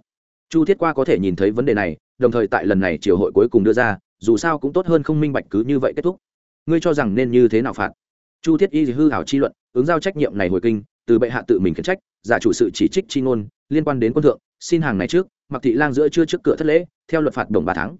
Speaker 1: Chu thiết qua có thể nhìn thấy vấn đề này, đồng thời tại lần này triều hội cuối cùng đưa ra, dù sao cũng tốt hơn không minh bạch cứ như vậy kết thúc. Ngươi cho rằng nên như thế nào phạt? Chu thiết y hư hảo chi luận, ứng giao trách nhiệm này hồi kinh từ bệ hạ tự mình khiển trách, giả chủ sự chỉ trích chi ngôn liên quan đến quân thượng, xin hàng này trước, mặc thị lang giữa chưa trước cửa thất lễ, theo luật phạt đồng ba tháng.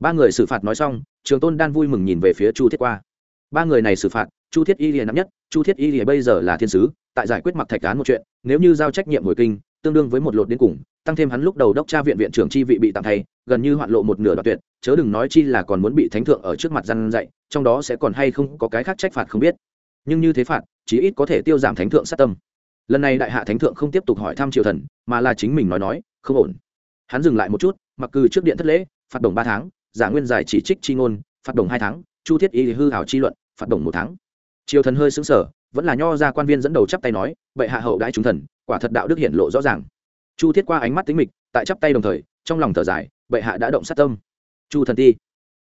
Speaker 1: Ba người xử phạt nói xong, trường tôn đan vui mừng nhìn về phía chu thiết qua. Ba người này xử phạt, chu thiết y lìa nắm nhất, chu thiết y lìa bây giờ là thiên sứ, tại giải quyết mặc thạch án một chuyện, nếu như giao trách nhiệm hồi kinh, tương đương với một lột đến cùng, tăng thêm hắn lúc đầu đốc tra viện viện trưởng chi vị bị tạm thay, gần như hoạn lộ một nửa đoạn tuyệt, chớ đừng nói chi là còn muốn bị thánh thượng ở trước mặt răn dạy, trong đó sẽ còn hay không có cái khác trách phạt không biết. Nhưng như thế phạt, chí ít có thể tiêu giảm thánh thượng sát tâm lần này đại hạ thánh thượng không tiếp tục hỏi thăm triều thần, mà là chính mình nói nói, không ổn. Hắn dừng lại một chút, mặc cư trước điện thất lễ, phạt đồng ba tháng, giả nguyên giải chỉ trích chi ngôn, phạt đồng hai tháng, chu thiết y hư hảo chi luận, phạt đồng một tháng. Triều thần hơi xứng sở vẫn là nho ra quan viên dẫn đầu chắp tay nói vậy hạ hậu đãi chúng thần, quả thật đạo đức hiển lộ rõ ràng. Chu thiết qua ánh mắt tính mịch, tại chắp tay đồng thời, trong lòng thở dài, bệ hạ đã động sát tâm. Chu thần ti.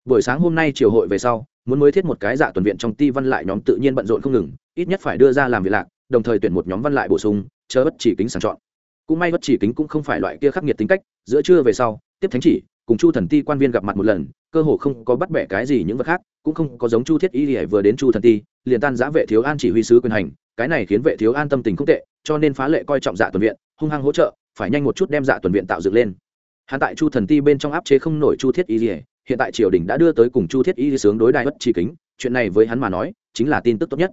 Speaker 1: Buổi sáng hôm nay triều hội về sau, muốn mới thiết một cái dạ tuần viện trong ti văn lại nhóm tự nhiên bận rộn không ngừng, ít nhất phải đưa ra làm việc lạc đồng thời tuyển một nhóm văn lại bổ sung, chờ bất chỉ kính sàng chọn. Cũng may bất chỉ kính cũng không phải loại kia khắc nghiệt tính cách, giữa trưa về sau, tiếp thánh chỉ, cùng chu thần ti quan viên gặp mặt một lần, cơ hồ không có bắt bẻ cái gì những vật khác, cũng không có giống chu thiết y lìa vừa đến chu thần ti, liền tan giã vệ thiếu an chỉ huy sứ quyền hành, cái này khiến vệ thiếu an tâm tình không tệ, cho nên phá lệ coi trọng dạ tuần viện, hung hăng hỗ trợ, phải nhanh một chút đem dạ tuần viện tạo dựng lên. Hắn tại chu thần ti bên trong áp chế không nổi chu thiết y lìa, hiện tại triều đình đã đưa tới cùng chu thiết y sướng đối đại bất chỉ kính, chuyện này với hắn mà nói, chính là tin tức tốt nhất.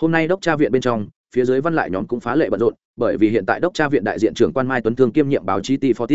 Speaker 1: Hôm nay đốc tra viện bên trong phía dưới văn lại nhóm cũng phá lệ bận rộn, bởi vì hiện tại đốc tra viện đại diện trưởng quan mai tuấn thương kiêm nhiệm báo chí t phó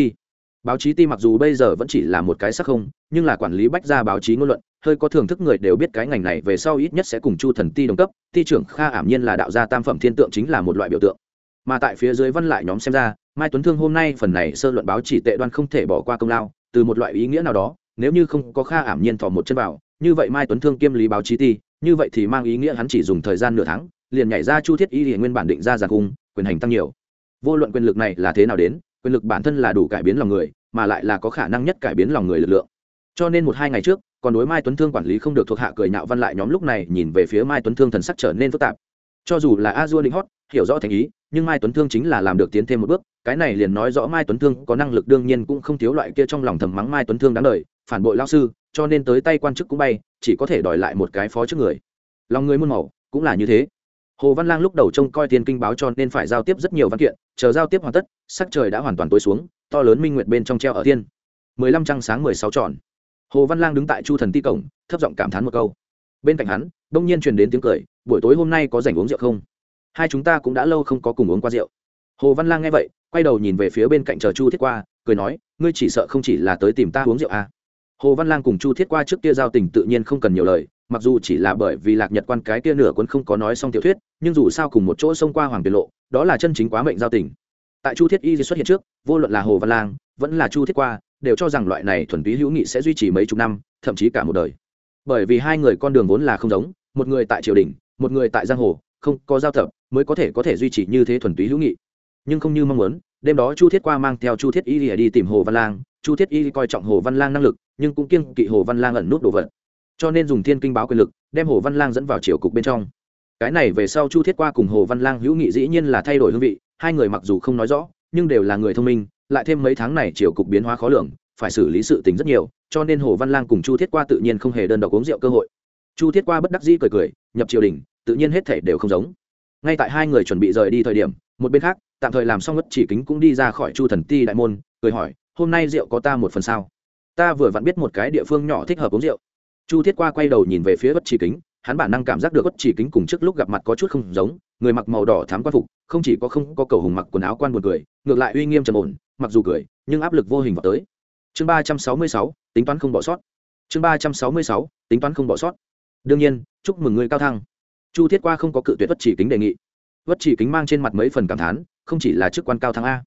Speaker 1: báo chí ti mặc dù bây giờ vẫn chỉ là một cái sắc không, nhưng là quản lý bách gia báo chí ngôn luận, hơi có thưởng thức người đều biết cái ngành này về sau ít nhất sẽ cùng chu thần ti đồng cấp, ti trưởng kha ảm nhiên là đạo gia tam phẩm thiên tượng chính là một loại biểu tượng. Mà tại phía dưới văn lại nhóm xem ra, mai tuấn thương hôm nay phần này sơ luận báo chỉ tệ đoan không thể bỏ qua công lao, từ một loại ý nghĩa nào đó, nếu như không có kha ảm nhiên thò một chân vào, như vậy mai tuấn thương kiêm lý báo chí ti như vậy thì mang ý nghĩa hắn chỉ dùng thời gian nửa tháng liền nhảy ra chu thiết y liền nguyên bản định ra giàn cung quyền hành tăng nhiều. Vô luận quyền lực này là thế nào đến, quyền lực bản thân là đủ cải biến lòng người, mà lại là có khả năng nhất cải biến lòng người lực lượng. Cho nên một hai ngày trước, còn đối mai tuấn thương quản lý không được thuộc hạ cười nhạo văn lại nhóm lúc này nhìn về phía mai tuấn thương thần sắc trở nên phức tạp. Cho dù là a dua định hót, hiểu rõ thành ý, nhưng mai tuấn thương chính là làm được tiến thêm một bước, cái này liền nói rõ mai tuấn thương có năng lực đương nhiên cũng không thiếu loại kia trong lòng thầm mắng mai tuấn thương đáng lời phản bội lao sư, cho nên tới tay quan chức cũng bay, chỉ có thể đòi lại một cái phó trước người. Lòng người muôn màu, cũng là như thế hồ văn lang lúc đầu trông coi Thiên kinh báo cho nên phải giao tiếp rất nhiều văn kiện, chờ giao tiếp hoàn tất, sắc trời đã hoàn toàn tối xuống, to lớn minh nguyệt bên trong treo ở thiên. Mười lăm trăng sáng mười sáu tròn. Hồ văn lang đứng tại chu thần ti cổng, thấp giọng cảm thán một câu. Bên cạnh hắn, đông nhiên truyền đến tiếng cười, buổi tối hôm nay có rảnh uống rượu không? Hai chúng ta cũng đã lâu không có cùng uống qua rượu. Hồ văn lang nghe vậy, quay đầu nhìn về phía bên cạnh chờ chu thiết qua, cười nói, ngươi chỉ sợ không chỉ là tới tìm ta uống rượu à. hồ văn lang cùng chu thiết qua trước kia giao tình tự nhiên không cần nhiều lời mặc dù chỉ là bởi vì lạc nhật quan cái kia nửa cuốn không có nói xong tiểu thuyết, nhưng dù sao cùng một chỗ xông qua hoàng tiền lộ, đó là chân chính quá mệnh giao tình. Tại chu thiết y xuất hiện trước, vô luận là hồ văn lang, vẫn là chu thiết qua, đều cho rằng loại này thuần túy hữu nghị sẽ duy trì mấy chục năm, thậm chí cả một đời. Bởi vì hai người con đường vốn là không giống, một người tại triều đình, một người tại giang hồ, không có giao thập mới có thể có thể duy trì như thế thuần túy hữu nghị. Nhưng không như mong muốn, đêm đó chu thiết qua mang theo chu thiết y đi tìm hồ văn lang, chu thiết y coi trọng hồ văn lang năng lực, nhưng cũng kiêng kỵ hồ văn lang ẩn nút đồ vật cho nên dùng thiên kinh báo quyền lực, đem hồ văn lang dẫn vào triều cục bên trong. Cái này về sau chu thiết qua cùng hồ văn lang hữu nghị dĩ nhiên là thay đổi hương vị, hai người mặc dù không nói rõ, nhưng đều là người thông minh, lại thêm mấy tháng này triều cục biến hóa khó lường, phải xử lý sự tình rất nhiều, cho nên hồ văn lang cùng chu thiết qua tự nhiên không hề đơn độc uống rượu cơ hội. Chu thiết qua bất đắc dĩ cười cười, nhập triều đình, tự nhiên hết thể đều không giống. Ngay tại hai người chuẩn bị rời đi thời điểm, một bên khác, tạm thời làm xong ngất chỉ kính cũng đi ra khỏi chu thần ti đại môn, cười hỏi, hôm nay rượu có ta một phần sao? Ta vừa vặn biết một cái địa phương nhỏ thích hợp uống rượu chu thiết qua quay đầu nhìn về phía bất chỉ kính, hắn bản năng cảm giác được bất chỉ kính cùng trước lúc gặp mặt có chút không giống, người mặc màu đỏ thám quan phục, không chỉ có không có cầu hùng mặc quần áo quan buồn cười, ngược lại uy nghiêm trầm ổn, mặc dù cười, nhưng áp lực vô hình vào tới. Chương ba trăm sáu mươi sáu, tính toán không bỏ sót. Chương ba trăm sáu mươi sáu, tính toán không bỏ sót. Đương nhiên, chúc mừng người cao thăng. Chu thiết qua không có cự tuyệt bất chỉ kính đề nghị. Bất chỉ kính mang trên mặt mấy phần cảm thán, không chỉ là chức quan cao thăng a.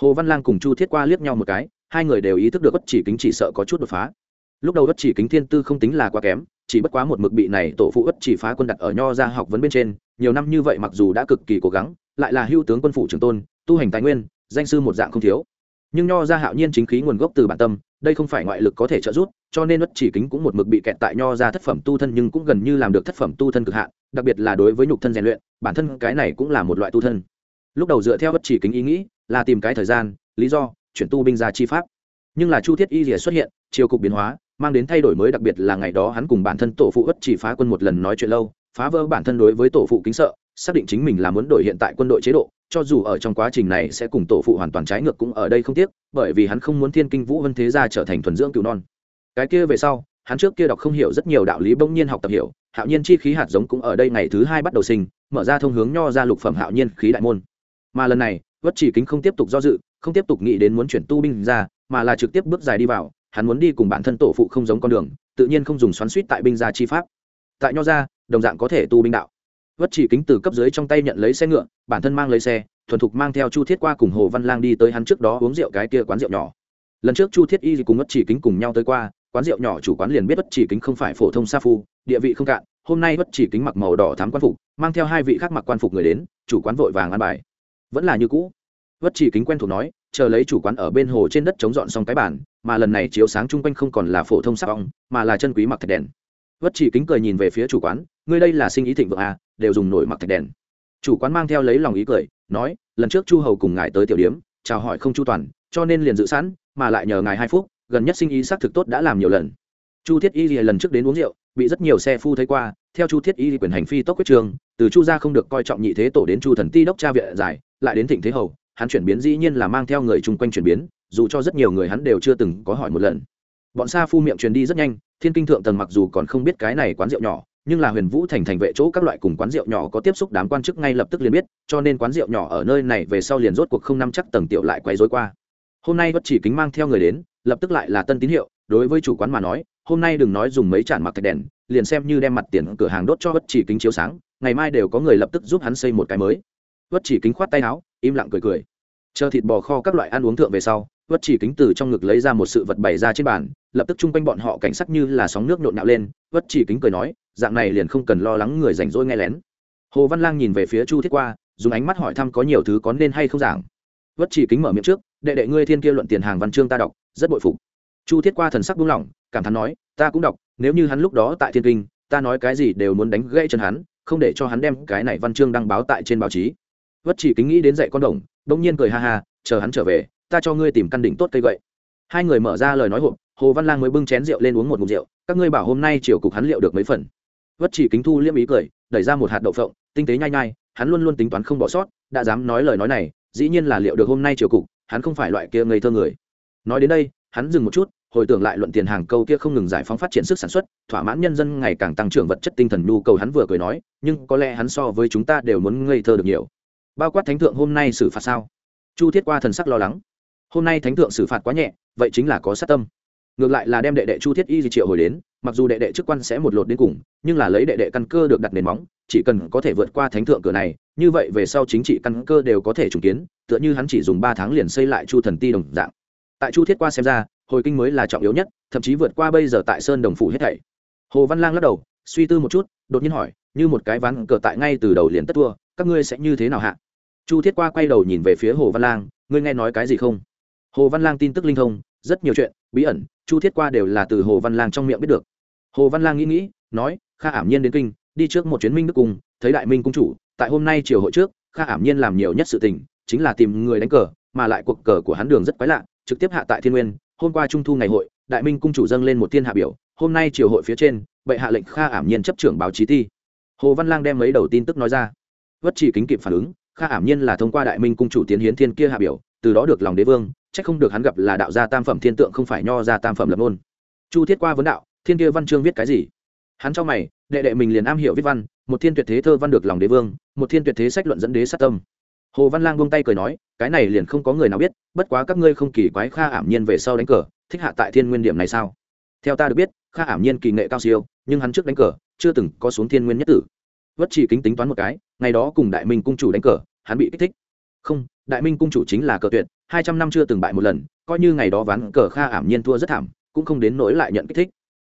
Speaker 1: Hồ văn lang cùng chu thiết qua liếc nhau một cái, hai người đều ý thức được bất chỉ kính chỉ sợ có chút đột phá lúc đầu bất chỉ kính thiên tư không tính là quá kém, chỉ bất quá một mực bị này tổ phụ bất chỉ phá quân đặt ở nho ra học vấn bên trên, nhiều năm như vậy mặc dù đã cực kỳ cố gắng, lại là hưu tướng quân phủ trưởng tôn, tu hành tài nguyên, danh sư một dạng không thiếu. Nhưng nho ra hạo nhiên chính khí nguồn gốc từ bản tâm, đây không phải ngoại lực có thể trợ giúp, cho nên bất chỉ kính cũng một mực bị kẹt tại nho ra thất phẩm tu thân nhưng cũng gần như làm được thất phẩm tu thân cực hạn, đặc biệt là đối với nhục thân rèn luyện, bản thân cái này cũng là một loại tu thân. Lúc đầu dựa theo bất chỉ kính ý nghĩ, là tìm cái thời gian, lý do, chuyển tu binh ra chi pháp. Nhưng là chu thiết y rìa xuất hiện, chiều cục biến hóa mang đến thay đổi mới đặc biệt là ngày đó hắn cùng bản thân tổ phụ ất chỉ phá quân một lần nói chuyện lâu, phá vỡ bản thân đối với tổ phụ kính sợ, xác định chính mình là muốn đổi hiện tại quân đội chế độ, cho dù ở trong quá trình này sẽ cùng tổ phụ hoàn toàn trái ngược cũng ở đây không tiếc, bởi vì hắn không muốn thiên kinh vũ vân thế gia trở thành thuần dưỡng cựu non. Cái kia về sau, hắn trước kia đọc không hiểu rất nhiều đạo lý bỗng nhiên học tập hiểu, hạo nhiên chi khí hạt giống cũng ở đây ngày thứ hai bắt đầu sinh, mở ra thông hướng nho ra lục phẩm hạo nhiên khí đại môn. Mà lần này vất chỉ kính không tiếp tục do dự, không tiếp tục nghĩ đến muốn chuyển tu binh ra, mà là trực tiếp bước dài đi vào hắn muốn đi cùng bản thân tổ phụ không giống con đường, tự nhiên không dùng xoắn suýt tại binh gia chi pháp. Tại nho gia, đồng dạng có thể tu binh đạo. Vất chỉ kính từ cấp dưới trong tay nhận lấy xe ngựa, bản thân mang lấy xe, thuần thục mang theo chu thiết qua cùng hồ văn lang đi tới hắn trước đó uống rượu cái kia quán rượu nhỏ. Lần trước chu thiết y cùng vất chỉ kính cùng nhau tới qua, quán rượu nhỏ chủ quán liền biết vất chỉ kính không phải phổ thông sa phu, địa vị không cạn, hôm nay vất chỉ kính mặc màu đỏ thám quan phục, mang theo hai vị khác mặc quan phục người đến, chủ quán vội vàng ăn bài. Vẫn là như cũ. Vất chỉ kính quen thuộc nói chờ lấy chủ quán ở bên hồ trên đất chống dọn xong cái bàn, mà lần này chiếu sáng chung quanh không còn là phổ thông sắc ong, mà là chân quý mặc thạch đèn. Vất chỉ kính cười nhìn về phía chủ quán, ngươi đây là sinh ý thịnh vượng à đều dùng nổi mặc thạch đèn. Chủ quán mang theo lấy lòng ý cười, nói, lần trước chu hầu cùng ngài tới tiểu điếm chào hỏi không chu toàn, cho nên liền dự sẵn, mà lại nhờ ngài hai phút gần nhất sinh ý xác thực tốt đã làm nhiều lần. Chu thiết y lần trước đến uống rượu, bị rất nhiều xe phu thấy qua, theo chu thiết y quyền hành phi tốc quyết trường, từ chu gia không được coi trọng nhị thế tổ đến chu thần ti đốc cha viện giải lại đến thịnh thế hầu hắn chuyển biến dĩ nhiên là mang theo người chung quanh chuyển biến, dù cho rất nhiều người hắn đều chưa từng có hỏi một lần. Bọn Sa phu miệng truyền đi rất nhanh, thiên kinh thượng tầng mặc dù còn không biết cái này quán rượu nhỏ, nhưng là huyền vũ thành thành vệ chỗ các loại cùng quán rượu nhỏ có tiếp xúc đám quan chức ngay lập tức liền biết, cho nên quán rượu nhỏ ở nơi này về sau liền rốt cuộc không nắm chắc tầng tiểu lại quay dối qua. Hôm nay bất chỉ kính mang theo người đến, lập tức lại là tân tín hiệu, đối với chủ quán mà nói, hôm nay đừng nói dùng mấy chản mặc thạch đèn, liền xem như đem mặt tiền cửa hàng đốt cho bất chỉ kính chiếu sáng, ngày mai đều có người lập tức giúp hắn xây một cái mới. Bất chỉ kính khoát tay áo im lặng cười cười. Chờ thịt bò kho các loại ăn uống thượng về sau, Vất chỉ kính từ trong ngực lấy ra một sự vật bày ra trên bàn, lập tức chung quanh bọn họ cảnh sắc như là sóng nước nhộn nhạo lên, Vất chỉ kính cười nói, dạng này liền không cần lo lắng người rảnh rỗi nghe lén. Hồ văn lang nhìn về phía chu thiết qua, dùng ánh mắt hỏi thăm có nhiều thứ có nên hay không giảng. Vất chỉ kính mở miệng trước, đệ đệ ngươi thiên kia luận tiền hàng văn chương ta đọc, rất bội phục. Chu thiết qua thần sắc buông lỏng, cảm thán nói, ta cũng đọc, nếu như hắn lúc đó tại thiên kinh, ta nói cái gì đều muốn đánh gãy chân hắn, không để cho hắn đem cái này văn chương đăng báo tại trên báo chí vất chỉ kính nghĩ đến dạy con đồng đông nhiên cười ha ha, chờ hắn trở về, ta cho ngươi tìm căn đỉnh tốt cây gậy. Hai người mở ra lời nói hộp, hồ văn lang mới bưng chén rượu lên uống một ngụm rượu, các ngươi bảo hôm nay chiều cục hắn liệu được mấy phần? Vất chỉ kính thu liêm ý cười, đẩy ra một hạt đậu phộng, tinh tế nhai nhai, hắn luôn luôn tính toán không bỏ sót, đã dám nói lời nói này, dĩ nhiên là liệu được hôm nay chiều cục, hắn không phải loại kia ngây thơ người. Nói đến đây, hắn dừng một chút, hồi tưởng lại luận tiền hàng câu kia không ngừng giải phóng phát triển sức sản xuất, thỏa mãn nhân dân ngày càng tăng trưởng vật chất tinh thần nhu cầu hắn vừa cười nói, nhưng có lẽ hắn so với chúng ta đều muốn ngây thơ được nhiều bao quát thánh thượng hôm nay xử phạt sao? Chu thiết qua thần sắc lo lắng. Hôm nay thánh thượng xử phạt quá nhẹ, vậy chính là có sát tâm. Ngược lại là đem đệ đệ chu thiết y di triệu hồi đến, mặc dù đệ đệ chức quan sẽ một lột đến cùng, nhưng là lấy đệ đệ căn cơ được đặt nền móng, chỉ cần có thể vượt qua thánh thượng cửa này, như vậy về sau chính trị căn cơ đều có thể trùng kiến, tựa như hắn chỉ dùng ba tháng liền xây lại chu thần ti đồng dạng. Tại chu thiết qua xem ra, hồi kinh mới là trọng yếu nhất, thậm chí vượt qua bây giờ tại sơn đồng phủ hết thảy. Hồ văn lang lắc đầu, suy tư một chút, đột nhiên hỏi, như một cái ván cờ tại ngay từ đầu liền tất thua các ngươi sẽ như thế nào hạ? Chu thiết qua quay đầu nhìn về phía hồ văn lang, ngươi nghe nói cái gì không? Hồ văn lang tin tức linh thông, rất nhiều chuyện, bí ẩn, chu thiết qua đều là từ hồ văn lang trong miệng biết được. Hồ văn lang nghĩ nghĩ, nói, kha ảm nhiên đến kinh, đi trước một chuyến minh đức cung, thấy đại minh cung chủ, tại hôm nay chiều hội trước, kha ảm nhiên làm nhiều nhất sự tình, chính là tìm người đánh cờ, mà lại cuộc cờ của hắn đường rất quái lạ, trực tiếp hạ tại thiên nguyên, hôm qua trung thu ngày hội, đại minh cung chủ dâng lên một thiên hạ biểu, hôm nay triều hội phía trên, bệ hạ lệnh kha ảm nhiên chấp trưởng báo chí ti. Hồ văn lang đem mấy đầu tin tức nói ra vất chỉ kính kịp phản ứng, kha ảm nhiên là thông qua đại minh cung chủ tiến hiến thiên kia hạ biểu, từ đó được lòng đế vương c h ắ c không được hắn gặp là đạo gia tam phẩm thiên tượng không phải nho ra tam phẩm lập ngôn. Chu thiết qua vấn đạo, thiên kia văn chương viết cái gì? Hắn cho mày, đệ đệ mình liền am hiểu viết văn, một thiên tuyệt thế thơ văn được lòng đế vương, một thiên tuyệt thế sách luận dẫn đế sát tâm. Hồ văn lang buông tay cười nói, cái này liền không có người nào biết, bất quá các ngươi không kỳ quái kha ảm nhiên về sau đánh cờ, thích hạ tại thiên nguyên điểm này sao? Theo ta được biết, kha ảm nhiên kỳ nghệ cao siêu, nhưng hắn trước đánh cờ, chưa từng có xuống thiên nguyên nhất tử vất chỉ kính tính toán một cái, ngày đó cùng đại minh cung chủ đánh cờ, hắn bị kích thích. Không, đại minh cung chủ chính là cờ tuyệt, hai trăm năm chưa từng bại một lần, coi như ngày đó ván cờ kha ảm nhiên thua rất thảm, cũng không đến nỗi lại nhận kích thích.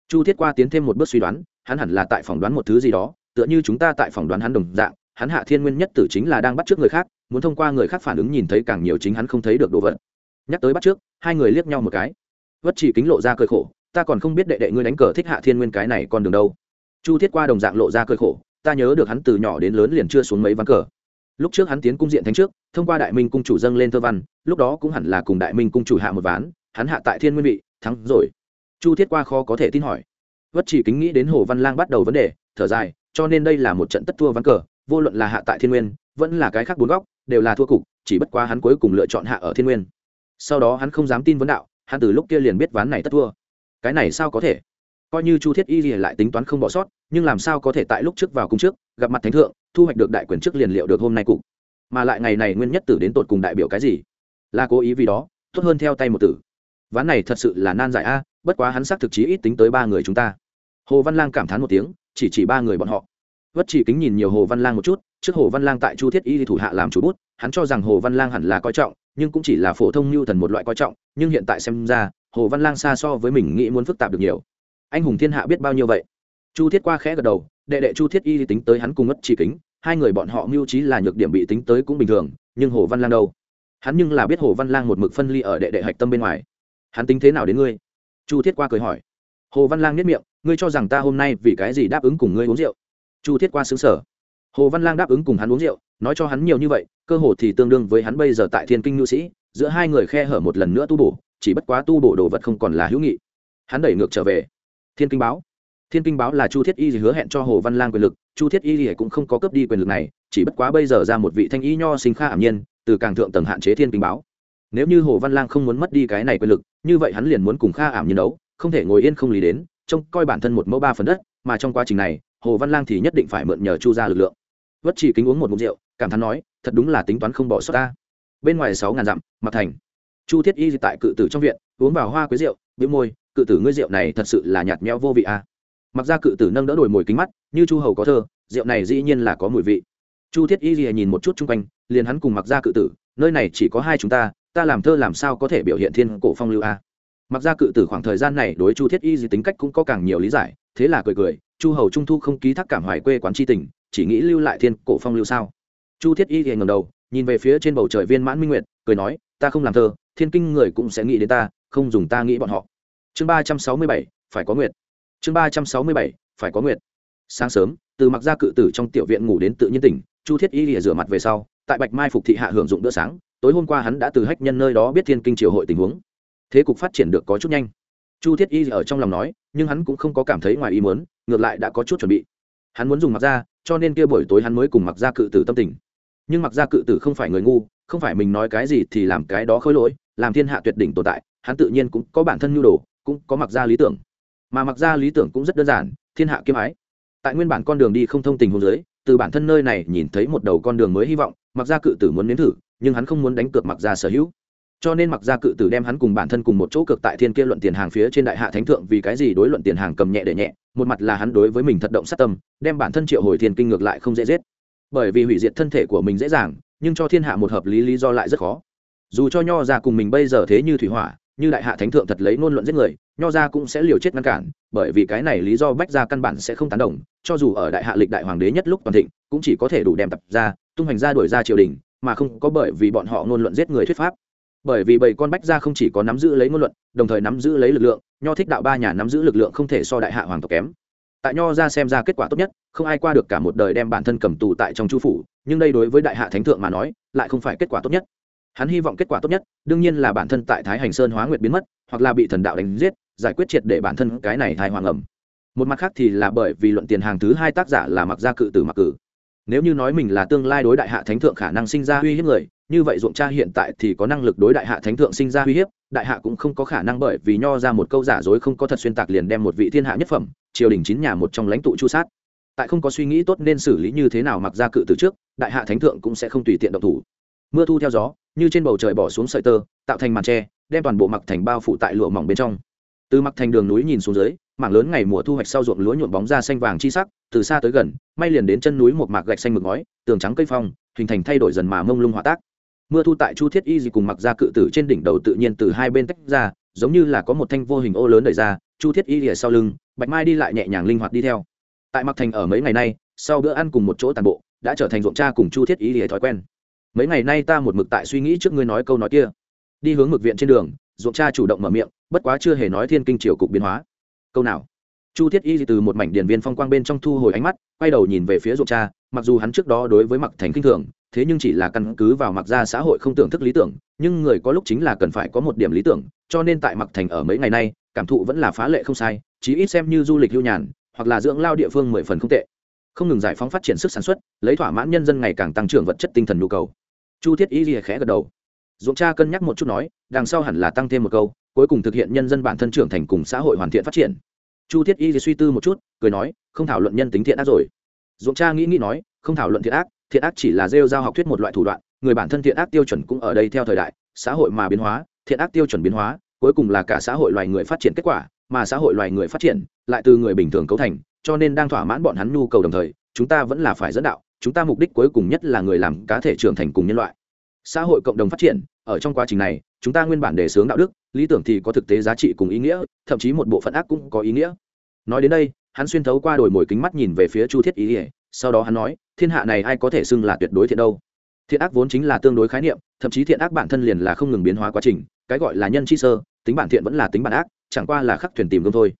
Speaker 1: Chu thiết qua tiến thêm một bước suy đoán, hắn hẳn là tại phỏng đoán một thứ gì đó, tựa như chúng ta tại phỏng đoán hắn đồng dạng, hắn hạ thiên nguyên nhất tử chính là đang bắt trước người khác, muốn thông qua người khác phản ứng nhìn thấy càng nhiều chính hắn không thấy được đồ vật. Nhắc tới bắt trước, hai người liếc nhau một cái. Vất chỉ kính lộ ra cơi khổ, ta còn không biết đệ đệ ngươi đánh cờ thích hạ thiên nguyên cái này còn đường đâu. Chu thiết qua đồng dạng lộ ra cơi khổ ta nhớ được hắn từ nhỏ đến lớn liền chưa xuống mấy ván cờ. Lúc trước hắn tiến cung diện thánh trước, thông qua đại minh cung chủ dâng lên thơ văn, lúc đó cũng hẳn là cùng đại minh cung chủ hạ một ván, hắn hạ tại thiên nguyên vị, thắng rồi. Chu thiết qua khó có thể tin hỏi. Vất chỉ kính nghĩ đến hồ văn lang bắt đầu vấn đề, thở dài, cho nên đây là một trận tất thua ván cờ, vô luận là hạ tại thiên nguyên, vẫn là cái khác bốn góc, đều là thua cục, chỉ bất quá hắn cuối cùng lựa chọn hạ ở thiên nguyên. Sau đó hắn không dám tin vấn đạo, hắn từ lúc kia liền biết ván này tất thua. Cái này sao có thể? Coi như chu thiết y lại tính toán không bỏ sót nhưng làm sao có thể tại lúc trước vào cung trước, gặp mặt thánh thượng, thu hoạch được đại quyền trước liền liệu được hôm nay cục? Mà lại ngày này nguyên nhất tử đến tột cùng đại biểu cái gì? Là cố ý vì đó, tốt hơn theo tay một tử. Ván này thật sự là nan giải a, bất quá hắn xác thực chí ít tính tới ba người chúng ta. Hồ văn lang cảm thán một tiếng, chỉ chỉ ba người bọn họ. Vất chỉ kính nhìn nhiều hồ văn lang một chút, trước hồ văn lang tại chu thiết y thủ hạ làm chủ bút, hắn cho rằng hồ văn lang hẳn là coi trọng, nhưng cũng chỉ là phổ thông mưu thần một loại coi trọng, nhưng hiện tại xem ra, hồ văn lang xa so với mình nghĩ muốn phức tạp được nhiều. Anh hùng thiên hạ biết bao nhiêu vậy? Chu thiết qua khẽ gật đầu, đệ đệ chu thiết y tính tới hắn cùng mất chỉ kính, hai người bọn họ mưu trí là nhược điểm bị tính tới cũng bình thường, nhưng hồ văn lang đâu? Hắn nhưng là biết hồ văn lang một mực phân ly ở đệ đệ hạch tâm bên ngoài. Hắn tính thế nào đến ngươi? Chu thiết qua cười hỏi. Hồ văn lang nhất miệng, ngươi cho rằng ta hôm nay vì cái gì đáp ứng cùng ngươi uống rượu? Chu thiết qua xứng sở hồ văn lang đáp ứng cùng hắn uống rượu, nói cho hắn nhiều như vậy, cơ hồ thì tương đương với hắn bây giờ tại thiên kinh nhu sĩ, giữa hai người khe hở một lần nữa tu bổ, chỉ bất quá tu bổ đồ vật không còn là hữu nghị. Hắn đẩy ngược trở về. Thiên kinh báo thiên kinh báo là chu thiết y hứa hẹn cho hồ văn lang quyền lực, chu thiết y cũng không có cướp đi quyền lực này, chỉ bất quá bây giờ ra một vị thanh y nho sinh kha ảm nhiên, từ càng thượng tầng hạn chế thiên kinh báo. Nếu như hồ văn lang không muốn mất đi cái này quyền lực, như vậy hắn liền muốn cùng kha ảm nhiên đấu, không thể ngồi yên không lý đến, trông coi bản thân một mẫu ba phần đất, mà trong quá trình này, hồ văn lang thì nhất định phải mượn nhờ chu ra lực lượng. Vất chỉ kính uống một mục rượu, cảm thán nói, thật đúng là tính toán không bỏ sót ta. Bên ngoài sáu ngàn dặm mặt thành. Chu thiết y tại cự tử trong viện, uống vào hoa quế rượu, bĩu môi, cự tử ngươi rượu này thật sự là nhạt nhẽo vô vị a à mặc ra cự tử nâng đỡ đổi mồi kính mắt, như chu hầu có thơ, rượu này dĩ nhiên là có mùi vị. Chu thiết y gì nhìn một chút chung quanh, liền hắn cùng mặc ra cự tử, nơi này chỉ có hai chúng ta ta làm thơ làm sao có thể biểu hiện thiên cổ phong lưu a? Mặc ra cự tử khoảng thời gian này đối chu thiết y gì tính cách cũng có càng nhiều lý giải, thế là cười cười, chu hầu trung thu không ký thác cảm hoài quê quán tri tình, chỉ nghĩ lưu lại thiên cổ phong lưu sao? Chu thiết y thì ngầm đầu, nhìn về phía trên bầu trời viên mãn minh nguyệt, cười nói, ta không làm thơ, thiên kinh người cũng sẽ nghĩ đến ta, không dùng ta nghĩ bọn họ. Chương ba trăm sáu mươi bảy, phải có nguyệt chương ba trăm sáu mươi bảy, phải có nguyệt. Sáng sớm, từ mặc gia cự tử trong tiểu viện ngủ đến tự nhiên tỉnh, chu thiết y lìa rửa mặt về sau, tại bạch mai phục thị hạ hưởng dụng bữa sáng, tối hôm qua hắn đã từ hách nhân nơi đó biết thiên kinh triều hội tình huống. Thế cục phát triển được có chút nhanh. Chu thiết y ở trong lòng nói, nhưng hắn cũng không có cảm thấy ngoài ý muốn, ngược lại đã có chút chuẩn bị. Hắn muốn dùng mặc ra cho nên kia buổi tối hắn mới cùng mặc ra cự tử tâm tình. Nhưng mặc ra cự tử không phải người ngu, không phải mình nói cái gì thì làm cái đó khôi lỗi, làm thiên hạ tuyệt đỉnh tồn tại, hắn tự nhiên cũng có bản thân nhu đồ, cũng có mặc ra lý tưởng mà mặc ra lý tưởng cũng rất đơn giản, thiên hạ kiếm ái. Tại nguyên bản con đường đi không thông tình hôn giới từ bản thân nơi này nhìn thấy một đầu con đường mới hy vọng, mặc ra cự tử muốn nếm thử, nhưng hắn không muốn đánh cược mặc ra sở hữu. Cho nên mặc ra cự tử đem hắn cùng bản thân cùng một chỗ cực tại thiên kia luận tiền hàng phía trên đại hạ thánh thượng vì cái gì đối luận tiền hàng cầm nhẹ để nhẹ, một mặt là hắn đối với mình thật động sát tâm, đem bản thân triệu hồi thiên kinh ngược lại không dễ giết. Bởi vì hủy diệt thân thể của mình dễ dàng, nhưng cho thiên hạ một hợp lý lý do lại rất khó. Dù cho nho ra cùng mình bây giờ thế như thủy hỏa như đại hạ thánh thượng thật lấy ngôn luận giết người, nho ra cũng sẽ liều chết ngăn cản, bởi vì cái này lý do bách ra căn bản sẽ không tán đồng, cho dù ở đại hạ lịch đại hoàng đế nhất lúc toàn thịnh, cũng chỉ có thể đủ đem tập ra, tung hành ra đuổi ra triều đình, mà không có bởi vì bọn họ ngôn luận giết người thuyết pháp. Bởi vì bảy con bách ra không chỉ có nắm giữ lấy ngôn luận, đồng thời nắm giữ lấy lực lượng, nho thích đạo ba nhà nắm giữ lực lượng không thể so đại hạ hoàng tộc kém. Tại nho ra xem ra kết quả tốt nhất, không ai qua được cả một đời đem bản thân cầm tù tại trong chu phủ, nhưng đây đối với đại hạ thánh thượng mà nói, lại không phải kết quả tốt nhất hắn hy vọng kết quả tốt nhất, đương nhiên là bản thân tại thái hành sơn hóa nguyệt biến mất, hoặc là bị thần đạo đánh giết, giải quyết triệt để bản thân cái này thai hoàng ẩm. Một mặt khác thì là bởi vì luận tiền hàng thứ hai tác giả là mặc gia cự tử mặc cử nếu như nói mình là tương lai đối đại hạ thánh thượng khả năng sinh ra uy hiếp người, như vậy ruộng cha hiện tại thì có năng lực đối đại hạ thánh thượng sinh ra uy hiếp, đại hạ cũng không có khả năng bởi vì nho ra một câu giả dối không có thật xuyên tạc liền đem một vị thiên hạ nhất phẩm, triều đình chín nhà một trong lãnh tụ chu sát. Tại không có suy nghĩ tốt nên xử lý như thế nào mặc ra cự từ trước, đại hạ thánh thượng cũng sẽ không tùy tiện động thủ mưa thu theo gió, như trên bầu trời bỏ xuống sợi tơ, tạo thành màn tre, đem toàn bộ mặc thành bao phủ tại lụa mỏng bên trong. Từ mặc thành đường núi nhìn xuống dưới, mảng lớn ngày mùa thu hoạch sau ruộng lúa nhuộm bóng ra xanh vàng chi sắc, từ xa tới gần, may liền đến chân núi một mạc gạch xanh mực ngói, tường trắng cây phong, hình thành thay đổi dần mà mông lung hỏa tác. Mưa thu tại chu thiết y gì cùng mặc ra cự tử trên đỉnh đầu tự nhiên từ hai bên tách ra, giống như là có một thanh vô hình ô lớn đẩy ra, chu thiết y lìa sau lưng, bạch mai đi lại nhẹ nhàng linh hoạt đi theo. Tại mặc thành ở mấy ngày nay, sau bữa ăn cùng một chỗ tàn bộ, đã trở thành ruộng cha cùng chu thiết y lìa thói quen mấy ngày nay ta một mực tại suy nghĩ trước ngươi nói câu nói kia. Đi hướng mực viện trên đường, ruộng cha chủ động mở miệng, bất quá chưa hề nói thiên kinh triều cục biến hóa. Câu nào? Chu thiết y từ một mảnh điển viên phong quang bên trong thu hồi ánh mắt, quay đầu nhìn về phía ruộng cha, mặc dù hắn trước đó đối với mặc thành kinh thường, thế nhưng chỉ là căn cứ vào mặc ra xã hội không tưởng thức lý tưởng, nhưng người có lúc chính là cần phải có một điểm lý tưởng, cho nên tại mặc thành ở mấy ngày nay, cảm thụ vẫn là phá lệ không sai, chí ít xem như du lịch lưu nhàn, hoặc là dưỡng lao địa phương mười phần không tệ. Không ngừng giải phóng phát triển sức sản xuất, lấy thỏa mãn nhân dân ngày càng tăng trưởng vật chất tinh thần nhu cầu chu thiết y khẽ gật đầu. Dũng cha cân nhắc một chút nói, đằng sau hẳn là tăng thêm một câu, cuối cùng thực hiện nhân dân bản thân trưởng thành cùng xã hội hoàn thiện phát triển. Chu thiết y suy tư một chút, cười nói, không thảo luận nhân tính thiện ác rồi. Dũng cha nghĩ nghĩ nói, không thảo luận thiện ác thiện ác chỉ là rêu giao học thuyết một loại thủ đoạn, người bản thân thiện ác tiêu chuẩn cũng ở đây theo thời đại, xã hội mà biến hóa, thiện ác tiêu chuẩn biến hóa, cuối cùng là cả xã hội loài người phát triển kết quả, mà xã hội loài người phát triển, lại từ người bình thường cấu thành, cho nên đang thỏa mãn bọn hắn nhu cầu đồng thời, chúng ta vẫn là phải dẫn đạo chúng ta mục đích cuối cùng nhất là người làm cá thể trưởng thành cùng nhân loại. Xã hội cộng đồng phát triển, ở trong quá trình này, chúng ta nguyên bản đề xướng đạo đức, lý tưởng thì có thực tế giá trị cùng ý nghĩa, thậm chí một bộ phận ác cũng có ý nghĩa. Nói đến đây, hắn xuyên thấu qua đồi mồi kính mắt nhìn về phía chu thiết ý ỉa sau đó hắn nói, thiên hạ này ai có thể xưng là tuyệt đối thiện đâu? Thiện ác vốn chính là tương đối khái niệm, thậm chí thiện ác bản thân liền là không ngừng biến hóa quá trình, cái gọi là nhân chi sơ, tính bản thiện vẫn là tính bản ác, chẳng qua là khắc thuyền tìm gương thôi.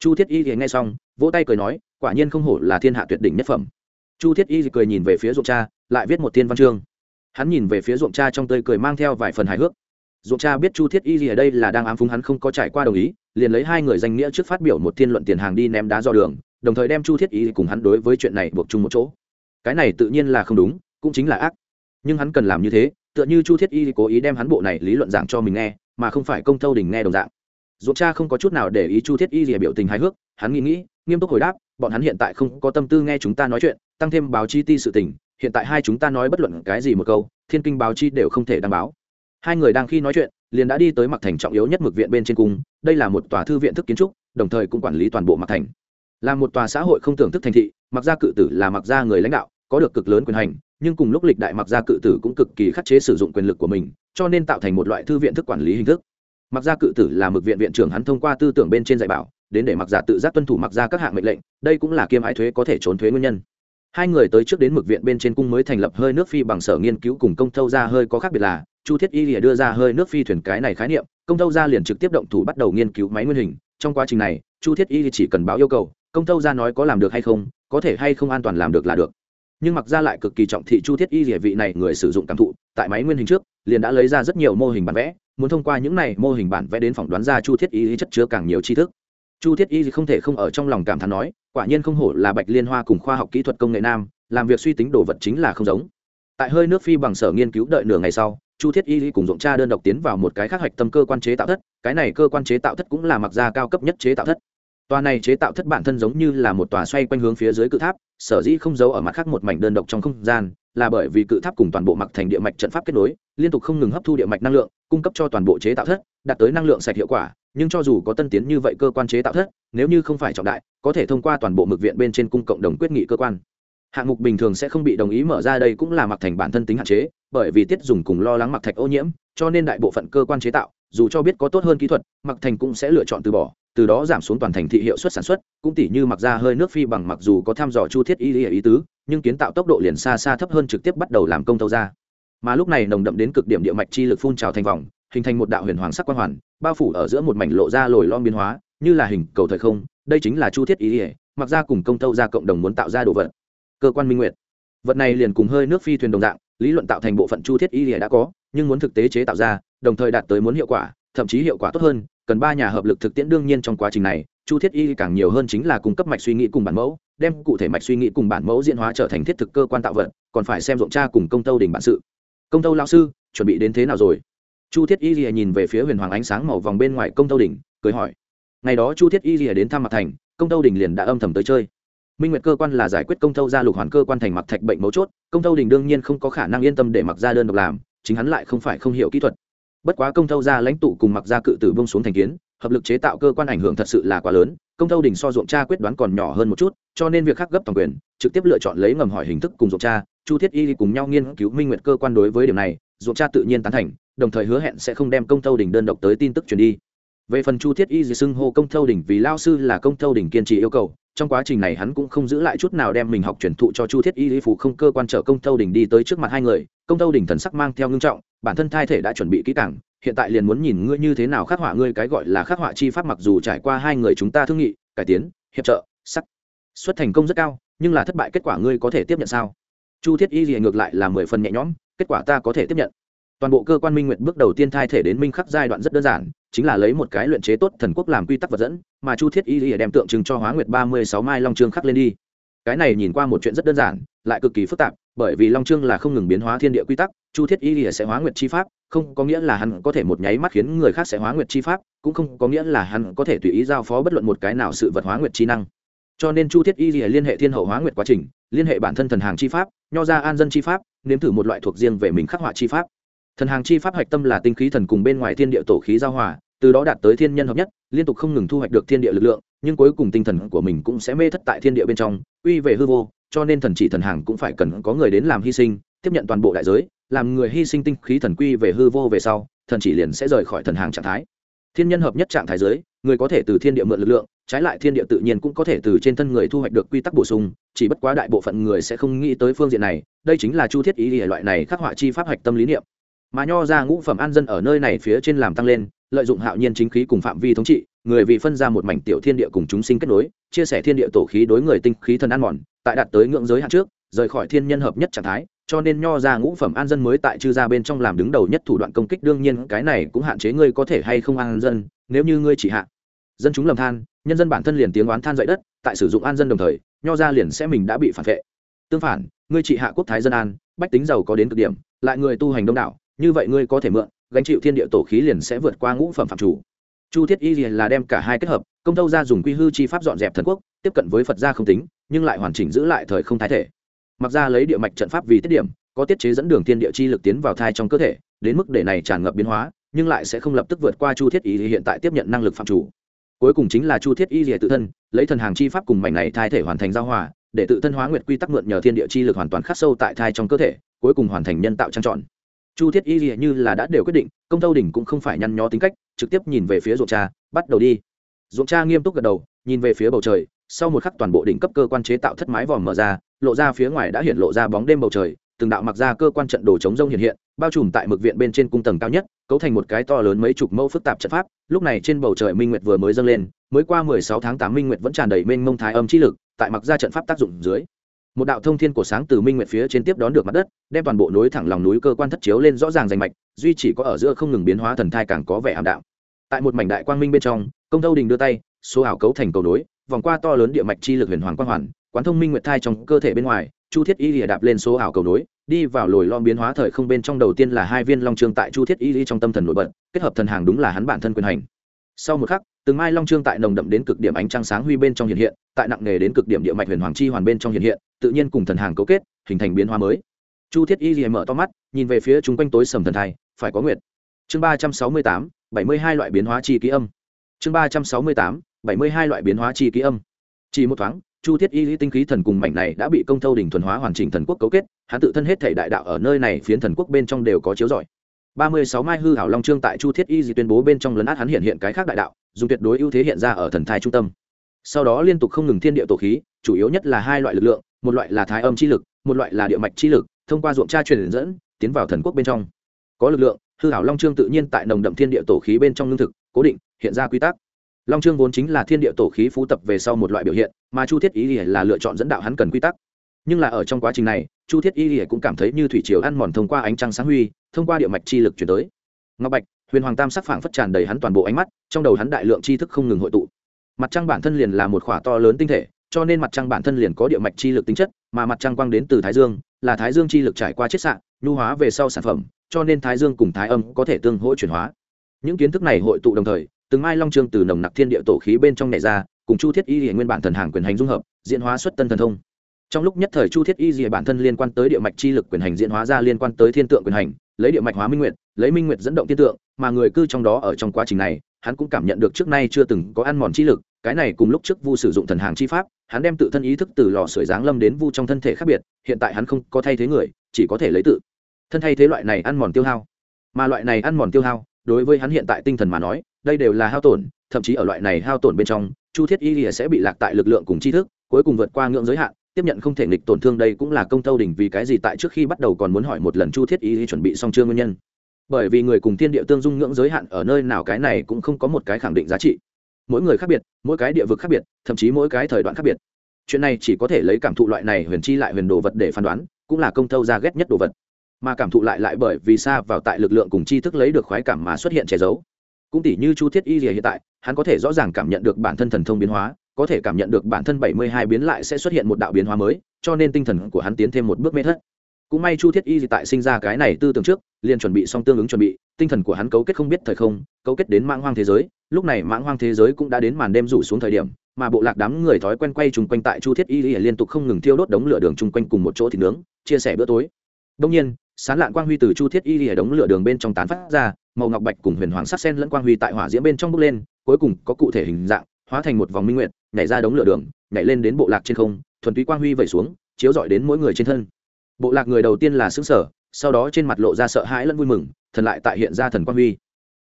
Speaker 1: Chu thiết y thì nghe xong, vỗ tay cười nói, quả nhiên không hổ là thiên hạ tuyệt đỉnh nhất phẩm chu thiết y cười nhìn về phía ruộng cha, lại viết một thiên văn chương. Hắn nhìn về phía ruộng cha trong tơi cười mang theo vài phần hài hước. Ruộng cha biết chu thiết y gì ở đây là đang ám phúng hắn không có trải qua đồng ý, liền lấy hai người danh nghĩa trước phát biểu một thiên luận tiền hàng đi ném đá do đường, đồng thời đem chu thiết y cùng hắn đối với chuyện này buộc chung một chỗ. Cái này tự nhiên là không đúng, cũng chính là ác. Nhưng hắn cần làm như thế, tựa như chu thiết y cố ý đem hắn bộ này lý luận giảng cho mình nghe, mà không phải công thâu đình nghe đồng dạng. Dũng cha không có chút nào để ý chu thiết y gì biểu tình hài hước, hắn nghĩ nghĩ nghiêm túc hồi đáp, bọn hắn hiện tại không có tâm tư nghe chúng ta nói chuyện, tăng thêm báo chi ti sự tình, hiện tại hai chúng ta nói bất luận cái gì một câu, thiên kinh báo chi đều không thể đăng báo hai người đang khi nói chuyện, liền đã đi tới mặc thành trọng yếu nhất mực viện bên trên cung, đây là một tòa thư viện thức kiến trúc, đồng thời cũng quản lý toàn bộ mặc thành. Là một tòa xã hội không tưởng thức thành thị mặc gia cự tử là mặc gia người lãnh đạo, có được cực lớn quyền hành, nhưng cùng lúc lịch đại mặc gia cự tử cũng cực kỳ khắc chế sử dụng quyền lực của mình, cho nên tạo thành một loại thư viện thức quản lý hình thức. Mặc gia cự tử là mực viện viện trưởng hắn thông qua tư tưởng bên trên dạy bảo đến để mặc giả tự giác tuân thủ mặc ra các hạng mệnh lệnh, đây cũng là kiêm ái thuế có thể trốn thuế nguyên nhân. Hai người tới trước đến mực viện bên trên cung mới thành lập hơi nước phi bằng sở nghiên cứu cùng công thâu ra hơi có khác biệt là, chu thiết y lìa đưa ra hơi nước phi thuyền cái này khái niệm, công thâu ra liền trực tiếp động thủ bắt đầu nghiên cứu máy nguyên hình. Trong quá trình này, chu thiết y chỉ cần báo yêu cầu, công thâu ra nói có làm được hay không, có thể hay không an toàn làm được là được. Nhưng mặc ra lại cực kỳ trọng thị chu thiết y địa vị này người sử dụng cảm thụ, tại máy nguyên hình trước, liền đã lấy ra rất nhiều mô hình bản vẽ, muốn thông qua những này mô hình bản vẽ đến phỏng đoán ra chu thiết y chất chứa càng nhiều tri thức chu thiết y không thể không ở trong lòng cảm thán nói, quả nhiên không hổ là bạch liên hoa cùng khoa học kỹ thuật công nghệ nam, làm việc suy tính đồ vật chính là không giống. Tại hơi nước phi bằng sở nghiên cứu đợi nửa ngày sau, chu thiết y cùng dụng cha đơn độc tiến vào một cái khác hạch tâm cơ quan chế tạo thất, cái này cơ quan chế tạo thất cũng là mặc ra cao cấp nhất chế tạo thất. Tòa này chế tạo thất bản thân giống như là một tòa xoay quanh hướng phía dưới cự tháp, sở dĩ không giấu ở mặt khác một mảnh đơn độc trong không gian, là bởi vì cự tháp cùng toàn bộ mặc thành địa mạch trận pháp kết nối, liên tục không ngừng hấp thu địa mạch năng lượng, cung cấp cho toàn bộ chế tạo thất, đạt tới năng lượng sạch hiệu quả nhưng cho dù có tân tiến như vậy cơ quan chế tạo thất, nếu như không phải trọng đại, có thể thông qua toàn bộ mực viện bên trên cung cộng đồng quyết nghị cơ quan. Hạng mục bình thường sẽ không bị đồng ý mở ra đây cũng là mặc thành bản thân tính hạn chế, bởi vì tiết dùng cùng lo lắng mặc thạch ô nhiễm, cho nên đại bộ phận cơ quan chế tạo, dù cho biết có tốt hơn kỹ thuật, mặc thành cũng sẽ lựa chọn từ bỏ, từ đó giảm xuống toàn thành thị hiệu suất sản xuất, cũng tỉ như mặc ra hơi nước phi bằng mặc dù có tham dò chu thiết y lý ý tứ, nhưng kiến tạo tốc độ liền xa xa thấp hơn trực tiếp bắt đầu làm công tâu ra. Mà lúc này nồng đậm đến cực điểm địa mạch chi lực phun trào thành vòng hình thành một đạo huyền hoàng sắc quang hoàn, bao phủ ở giữa một mảnh lộ ra lồi lon biến hóa, như là hình cầu thời không, đây chính là chu thiết ý ỉa mặc ra cùng công tâu ra cộng đồng muốn tạo ra đồ vật. Cơ quan minh nguyện. Vật này liền cùng hơi nước phi thuyền đồng dạng, lý luận tạo thành bộ phận chu thiết ý ỉa đã có, nhưng muốn thực tế chế tạo ra, đồng thời đạt tới muốn hiệu quả, thậm chí hiệu quả tốt hơn, cần ba nhà hợp lực thực tiễn đương nhiên trong quá trình này, chu thiết y càng nhiều hơn chính là cung cấp mạch suy nghĩ cùng bản mẫu, đem cụ thể mạch suy nghĩ cùng bản mẫu diễn hóa trở thành thiết thực cơ quan tạo vật, còn phải xem rộng tra cùng công tâu đình bản sự. Công tâu lao sư, chuẩn bị đến thế nào rồi? Chu thiết y lìa nhìn về phía huyền hoàng ánh sáng màu vòng bên ngoài công tâu đình cười hỏi. Ngày đó chu thiết y lìa đến thăm mặt thành, công tâu đình liền đã âm thầm tới chơi. Minh nguyệt cơ quan là giải quyết công tâu ra lục hoàn cơ quan thành mặc thạch bệnh mấu chốt, công tâu đình đương nhiên không có khả năng yên tâm để mặc ra đơn độc làm, chính hắn lại không phải không hiểu kỹ thuật. Bất quá công tâu ra lãnh tụ cùng mặc ra cự tử bông xuống thành kiến, hợp lực chế tạo cơ quan ảnh hưởng thật sự là quá lớn, công tâu đình so ruộng cha quyết đoán còn nhỏ hơn một chút, cho nên việc khác gấp toàn quyền, trực tiếp lựa chọn lấy ngầm hỏi hình thức cùng ruộng cha, chu thiết y cùng nhau nghiên cứu minh nguyệt cơ quan đối với điểm này ruộng cha tự nhiên tán thành, đồng thời hứa hẹn sẽ không đem công thâu đình đơn độc tới tin tức truyền đi. Về phần chu thiết y dì xưng hô công thâu đình vì lao sư là công thâu đình kiên trì yêu cầu, trong quá trình này hắn cũng không giữ lại chút nào đem mình học truyền thụ cho chu thiết y lý phụ không cơ quan trở công thâu đình đi tới trước mặt hai người, công thâu đình thần sắc mang theo ngưng trọng, bản thân thai thể đã chuẩn bị kỹ càng, hiện tại liền muốn nhìn ngươi như thế nào khắc họa ngươi cái gọi là khắc họa chi pháp mặc dù trải qua hai người chúng ta thương nghị, cải tiến, hiệp trợ, sắc, xuất thành công rất cao, nhưng là thất bại kết quả ngươi có thể tiếp nhận sao? Chu thiết y gì ngược lại là mười phần nhẹ nhõm kết quả ta có thể tiếp nhận. Toàn bộ cơ quan minh nguyện bước đầu tiên thai thể đến minh khắc giai đoạn rất đơn giản, chính là lấy một cái luyện chế tốt thần quốc làm quy tắc vật dẫn, mà chu thiết y lìa đem tượng trưng cho hóa nguyệt ba mươi sáu mai long trương khắc lên đi. Cái này nhìn qua một chuyện rất đơn giản, lại cực kỳ phức tạp, bởi vì long trương là không ngừng biến hóa thiên địa quy tắc, chu thiết y lìa sẽ hóa nguyệt chi pháp, không có nghĩa là hắn có thể một nháy mắt khiến người khác sẽ hóa nguyệt chi pháp, cũng không có nghĩa là hắn có thể tùy ý giao phó bất luận một cái nào sự vật hóa nguyệt chi năng cho nên chu thiết y lìa liên hệ thiên hậu hóa nguyệt quá trình, liên hệ bản thân thần hàng chi pháp, nho ra an dân chi pháp, nếm thử một loại thuộc riêng về mình khắc họa chi pháp. Thần hàng chi pháp hạch tâm là tinh khí thần cùng bên ngoài thiên địa tổ khí giao hòa, từ đó đạt tới thiên nhân hợp nhất, liên tục không ngừng thu hoạch được thiên địa lực lượng, nhưng cuối cùng tinh thần của mình cũng sẽ mê thất tại thiên địa bên trong, uy về hư vô, cho nên thần chỉ thần hàng cũng phải cần có người đến làm hy sinh, tiếp nhận toàn bộ đại giới, làm người hy sinh tinh khí thần quy về hư vô về sau, thần chỉ liền sẽ rời khỏi thần hàng trạng thái. Thiên nhân hợp nhất trạng thái giới, người có thể từ thiên địa mượn lực lượng trái lại thiên địa tự nhiên cũng có thể từ trên thân người thu hoạch được quy tắc bổ sung, chỉ bất quá đại bộ phận người sẽ không nghĩ tới phương diện này, đây chính là chu thiết ý hệ loại này khắc họa chi pháp hạch tâm lý niệm. Mà nho ra ngũ phẩm an dân ở nơi này phía trên làm tăng lên, lợi dụng hạo nhiên chính khí cùng phạm vi thống trị, người vì phân ra một mảnh tiểu thiên địa cùng chúng sinh kết nối, chia sẻ thiên địa tổ khí đối người tinh khí thần ăn mòn, tại đạt tới ngưỡng giới hạn trước, rời khỏi thiên nhân hợp nhất trạng thái, cho nên nho ra ngũ phẩm an dân mới tại chư gia bên trong làm đứng đầu nhất thủ đoạn công kích, đương nhiên cái này cũng hạn chế ngươi có thể hay không an dân, nếu như ngươi chỉ hạ dân chúng lầm than, nhân dân bản thân liền tiếng oán than dậy đất, tại sử dụng an dân đồng thời, nho ra liền sẽ mình đã bị phản vệ. Tương phản, ngươi trị hạ quốc thái dân an, bách tính giàu có đến cực điểm, lại người tu hành đông đảo, như vậy ngươi có thể mượn, gánh chịu thiên địa tổ khí liền sẽ vượt qua ngũ phẩm phạm chủ. Chu thiết y là đem cả hai kết hợp, công tâu ra dùng quy hư chi pháp dọn dẹp thần quốc, tiếp cận với phật gia không tính, nhưng lại hoàn chỉnh giữ lại thời không thái thể. Mặc ra lấy địa mạch trận pháp vì tiết điểm, có tiết chế dẫn đường thiên địa chi lực tiến vào thai trong cơ thể, đến mức để này tràn ngập biến hóa, nhưng lại sẽ không lập tức vượt qua chu thiết y hiện tại tiếp nhận năng lực phạm chủ cuối cùng chính là chu thiết y tự thân, lấy thần hàng chi pháp cùng mảnh này thai thể hoàn thành giao hòa, để tự thân hóa nguyệt quy tắc mượn nhờ thiên địa chi lực hoàn toàn khắc sâu tại thai trong cơ thể, cuối cùng hoàn thành nhân tạo trang trọn. Chu thiết y như là đã đều quyết định, công tâu đỉnh cũng không phải nhăn nhó tính cách, trực tiếp nhìn về phía ruộng cha, bắt đầu đi. Ruộng cha nghiêm túc gật đầu, nhìn về phía bầu trời, sau một khắc toàn bộ đỉnh cấp cơ quan chế tạo thất mái vòm mở ra, lộ ra phía ngoài đã hiện lộ ra bóng đêm bầu trời từng đạo mặc ra cơ quan trận đồ chống rông hiện hiện, bao trùm tại mực viện bên trên cung tầng cao nhất, cấu thành một cái to lớn mấy chục mẫu phức tạp trận pháp. Lúc này trên bầu trời minh nguyệt vừa mới dâng lên, mới qua mười sáu tháng tám minh nguyệt vẫn tràn đầy mênh mông thái âm chi lực, tại mặc ra trận pháp tác dụng dưới. Một đạo thông thiên của sáng từ minh nguyệt phía trên tiếp đón được mặt đất, đem toàn bộ núi thẳng lòng núi cơ quan thất chiếu lên rõ ràng rành mạch, duy chỉ có ở giữa không ngừng biến hóa thần thai càng có vẻ ảm đạm. Tại một mảnh đại quang minh bên trong, công thâu đình đưa tay, số ảo cấu thành cầu nối, vòng qua to lớn địa mạch chi lực huyền hoàng quang hoàn, quán thông minh nguyệt thai trong cơ thể bên ngoài chu thiết y lìa đạp lên số ảo cầu nối, đi vào lồi lom biến hóa thời không bên trong đầu tiên là hai viên long trương tại chu thiết y lý trong tâm thần nổi bật, kết hợp thần hàng đúng là hắn bản thân quyền hành. Sau một khắc, từng mai long trương tại nồng đậm đến cực điểm ánh trăng sáng huy bên trong hiện hiện, tại nặng nghề đến cực điểm địa mạch huyền hoàng chi hoàn bên trong hiện hiện, tự nhiên cùng thần hàng cấu kết, hình thành biến hóa mới. Chu thiết y lìa mở to mắt, nhìn về phía chúng quanh tối sầm thần thai, phải có nguyệt. Chương ba trăm sáu mươi tám, bảy mươi hai loại biến hóa chi ký âm. Chương ba trăm sáu mươi tám, bảy mươi hai loại biến hóa chi ký âm. Chỉ một thoáng chu thiết y lý tinh khí thần cùng mảnh này đã bị công thâu đỉnh thuần hóa hoàn chỉnh thần quốc cấu kết, hắn tự thân hết thể đại đạo ở nơi này phiến thần quốc bên trong đều có chiếu giỏi ba mươi sáu mai hư hảo long trương tại chu thiết y di tuyên bố bên trong lấn át hắn hiện hiện cái khác đại đạo, dùng tuyệt đối ưu thế hiện ra ở thần thai trung tâm. Sau đó liên tục không ngừng thiên địa tổ khí, chủ yếu nhất là hai loại lực lượng, một loại là thái âm chi lực, một loại là địa mạch chi lực, thông qua ruộng tra truyền dẫn, tiến vào thần quốc bên trong. Có lực lượng, hư hảo long trương tự nhiên tại nồng đậm thiên địa tổ khí bên trong lương thực, cố định, hiện ra quy tắc long trương vốn chính là thiên địa tổ khí phú tập về sau một loại biểu hiện, mà chu thiết y là lựa chọn dẫn đạo hắn cần quy tắc. Nhưng là ở trong quá trình này, chu thiết y cũng cảm thấy như thủy triều ăn mòn thông qua ánh trăng sáng huy, thông qua địa mạch chi lực chuyển tới. Ngọc bạch, huyền hoàng tam sắc phảng phất tràn đầy hắn toàn bộ ánh mắt, trong đầu hắn đại lượng tri thức không ngừng hội tụ. Mặt trăng bản thân liền là một khỏa to lớn tinh thể, cho nên mặt trăng bản thân liền có địa mạch chi lực tính chất, mà mặt trăng quang đến từ thái dương, là thái dương chi lực trải qua chiết xạ, nhu hóa về sau sản phẩm, cho nên thái dương cùng thái âm có thể tương hỗ chuyển hóa. Những kiến thức này hội tụ đồng thời từng mai long trương từ nồng nặc thiên địa tổ khí bên trong nhảy ra, cùng chu thiết y hiện nguyên bản thần hàng quyền hành dung hợp, diễn hóa xuất tân thần thông. Trong lúc nhất thời chu thiết y dị bản thân liên quan tới địa mạch chi lực quyền hành diễn hóa ra liên quan tới thiên tượng quyền hành, lấy địa mạch hóa minh nguyệt, lấy minh nguyệt dẫn động thiên tượng, mà người cư trong đó ở trong quá trình này, hắn cũng cảm nhận được trước nay chưa từng có ăn mòn chi lực, cái này cùng lúc trước vu sử dụng thần hàng chi pháp, hắn đem tự thân ý thức từ lò sưởi giáng lâm đến vu trong thân thể khác biệt, hiện tại hắn không có thay thế người, chỉ có thể lấy tự thân thay thế loại này ăn mòn tiêu hao. Mà loại này ăn mòn tiêu hao, đối với hắn hiện tại tinh thần mà nói đây đều là hao tổn, thậm chí ở loại này hao tổn bên trong, chu thiết y lìa sẽ bị lạc tại lực lượng cùng tri thức, cuối cùng vượt qua ngưỡng giới hạn, tiếp nhận không thể nghịch tổn thương đây cũng là công tâu đỉnh vì cái gì tại trước khi bắt đầu còn muốn hỏi một lần chu thiết y chuẩn bị xong chưa nguyên nhân. Bởi vì người cùng thiên địa tương dung ngưỡng giới hạn ở nơi nào cái này cũng không có một cái khẳng định giá trị. Mỗi người khác biệt, mỗi cái địa vực khác biệt, thậm chí mỗi cái thời đoạn khác biệt. Chuyện này chỉ có thể lấy cảm thụ loại này huyền chi lại huyền đồ vật để phán đoán, cũng là công tâu ra ghét nhất đồ vật. Mà cảm thụ lại lại bởi vì xa vào tại lực lượng cùng tri thức lấy được khoái cảm mà xuất hiện che giấu cũng tỷ như chu thiết y rìa hiện tại, hắn có thể rõ ràng cảm nhận được bản thân thần thông biến hóa, có thể cảm nhận được bản thân bảy mươi hai biến lại sẽ xuất hiện một đạo biến hóa mới, cho nên tinh thần của hắn tiến thêm một bước mê thất. Cũng may chu thiết y tại sinh ra cái này tư tưởng trước, liền chuẩn bị xong tương ứng chuẩn bị, tinh thần của hắn cấu kết không biết thời không, cấu kết đến mãng hoang thế giới. Lúc này mãng hoang thế giới cũng đã đến màn đêm rủ xuống thời điểm, mà bộ lạc đám người thói quen quay chung quanh tại chu thiết y liên tục không ngừng thiêu đốt đống lửa đường chung quanh cùng một chỗ thịt nướng, chia sẻ bữa tối. Đông nhiên sán lạn quang huy từ chu thiết y lìa đống lửa đường bên trong tán phát ra, màu ngọc bạch cùng huyền hoàng sắc sen lẫn quang huy tại hỏa diễm bên trong bốc lên, cuối cùng có cụ thể hình dạng, hóa thành một vòng minh nguyện nhảy ra đống lửa đường, nhảy lên đến bộ lạc trên không, thuần túy quang huy vẩy xuống, chiếu rọi đến mỗi người trên thân. Bộ lạc người đầu tiên là xứng sở sau đó trên mặt lộ ra sợ hãi lẫn vui mừng, thần lại tại hiện ra thần quang huy.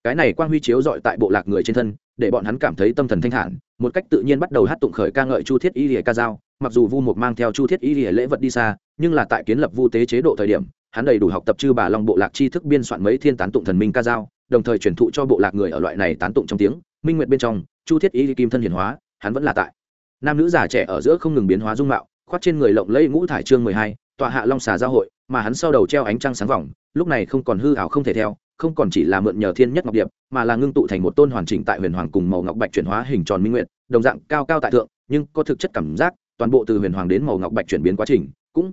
Speaker 1: Cái này quang huy chiếu rọi tại bộ lạc người trên thân, để bọn hắn cảm thấy tâm thần thanh thản, một cách tự nhiên bắt đầu hát tụng khởi ca ngợi chu thiết y lìa ca dao, mặc dù vu mục mang theo chu thiết y lìa lễ vật đi xa, nhưng là tại kiến lập vu tế chế độ thời điểm hắn đầy đủ học tập chư bà long bộ lạc tri thức biên soạn mấy thiên tán tụng thần minh ca dao, đồng thời truyền thụ cho bộ lạc người ở loại này tán tụng trong tiếng, minh nguyệt bên trong, chu thiết ý kim thân hiển hóa, hắn vẫn là tại. Nam nữ già trẻ ở giữa không ngừng biến hóa dung mạo, khoác trên người lộng lẫy ngũ thải trương mười hai, tọa hạ long xà giao hội, mà hắn sau đầu treo ánh trăng sáng vòng, lúc này không còn hư ảo không thể theo, không còn chỉ là mượn nhờ thiên nhất ngọc điệp, mà là ngưng tụ thành một tôn hoàn chỉnh tại huyền hoàng cùng màu ngọc bạch chuyển hóa hình tròn minh nguyện, đồng dạng cao cao tại thượng, nhưng có thực chất cảm giác, toàn bộ từ huyền hoàng đến màu ngọc bạch chuyển biến quá trình, cũng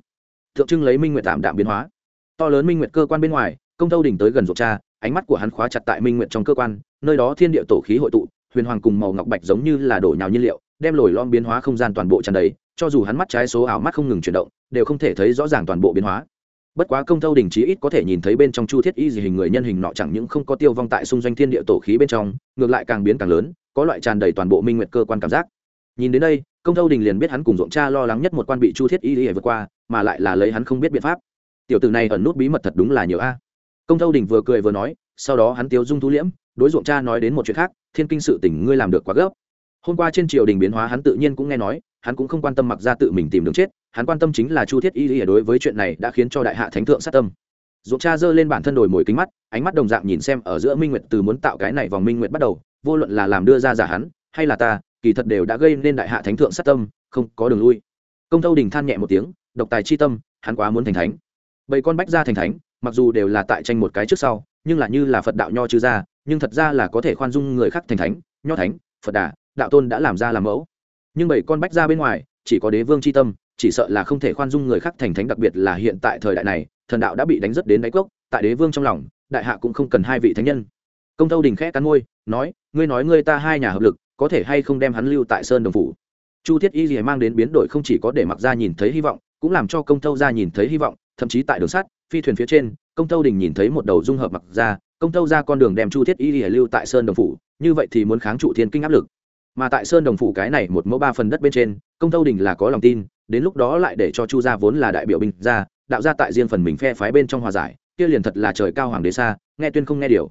Speaker 1: tượng trưng lấy minh nguyện tạm đạm biến hóa to lớn minh nguyệt cơ quan bên ngoài, công tâu đỉnh tới gần ruột cha, ánh mắt của hắn khóa chặt tại minh nguyệt trong cơ quan, nơi đó thiên địa tổ khí hội tụ, huyền hoàng cùng màu ngọc bạch giống như là đổ nhào nhiên liệu, đem lồi lom biến hóa không gian toàn bộ tràn đầy, cho dù hắn mắt trái số ảo mắt không ngừng chuyển động, đều không thể thấy rõ ràng toàn bộ biến hóa. Bất quá công thâu đình chí ít có thể nhìn thấy bên trong chu thiết y gì hình người nhân hình nọ chẳng những không có tiêu vong tại xung doanh thiên địa tổ khí bên trong, ngược lại càng biến càng lớn, có loại tràn đầy toàn bộ minh nguyệt cơ quan cảm giác. Nhìn đến đây, công thâu đình liền biết hắn cùng ruộng cha lo lắng nhất một quan bị chu thiết y gì vượt qua, mà lại là lấy hắn không biết biện pháp tiểu tử này ẩn nút bí mật thật đúng là nhiều a. Công thâu đình vừa cười vừa nói, sau đó hắn tiêu dung thu liễm, đối ruộng cha nói đến một chuyện khác, thiên kinh sự tỉnh ngươi làm được quá gấp. Hôm qua trên triều đình biến hóa hắn tự nhiên cũng nghe nói, hắn cũng không quan tâm mặc ra tự mình tìm đường chết, hắn quan tâm chính là chu thiết y y đối với chuyện này đã khiến cho đại hạ thánh thượng sát tâm. Ruộng cha giơ lên bản thân đổi mồi kính mắt, ánh mắt đồng dạng nhìn xem ở giữa minh nguyệt từ muốn tạo cái này vòng minh nguyệt bắt đầu, vô luận là làm đưa ra giả hắn, hay là ta, kỳ thật đều đã gây nên đại hạ thánh thượng sát tâm, không có đường lui. Công thâu đình than nhẹ một tiếng, độc tài chi tâm, hắn quá muốn thành thánh bảy con bách gia thành thánh, mặc dù đều là tại tranh một cái trước sau, nhưng là như là phật đạo nho chư gia nhưng thật ra là có thể khoan dung người khác thành thánh, nho thánh, phật đà, đạo tôn đã làm ra làm mẫu. Nhưng bảy con bách gia bên ngoài, chỉ có đế vương c h i tâm, chỉ sợ là không thể khoan dung người khác thành thánh, đặc biệt là hiện tại thời đại này, thần đạo đã bị đánh rất đến đáy cốc, tại đế vương trong lòng, đại hạ cũng không cần hai vị thánh nhân. Công tâu đình khẽ cắn môi, nói, ngươi nói ngươi ta hai nhà hợp lực, có thể hay không đem hắn lưu tại sơn đồng phủ? Chu thiết y gì mang đến biến đổi không chỉ có để mặc ra nhìn thấy hy vọng cũng làm cho công tâu ra nhìn thấy hy vọng thậm chí tại đường sắt phi thuyền phía trên công tâu đình nhìn thấy một đầu dung hợp mặc ra công tâu ra con đường đem chu thiết y lìa lưu tại sơn đồng phủ như vậy thì muốn kháng trụ thiên kinh áp lực. Mà tại sơn đồng phủ cái này một mẫu ba phần đất bên trên công tâu đình là có lòng tin đến lúc đó lại để cho chu gia vốn là đại biểu binh gia, đạo ra tại riêng phần mình phe phái bên trong hòa giải kia liền thật là trời cao hoàng đế xa nghe tuyên không nghe điều.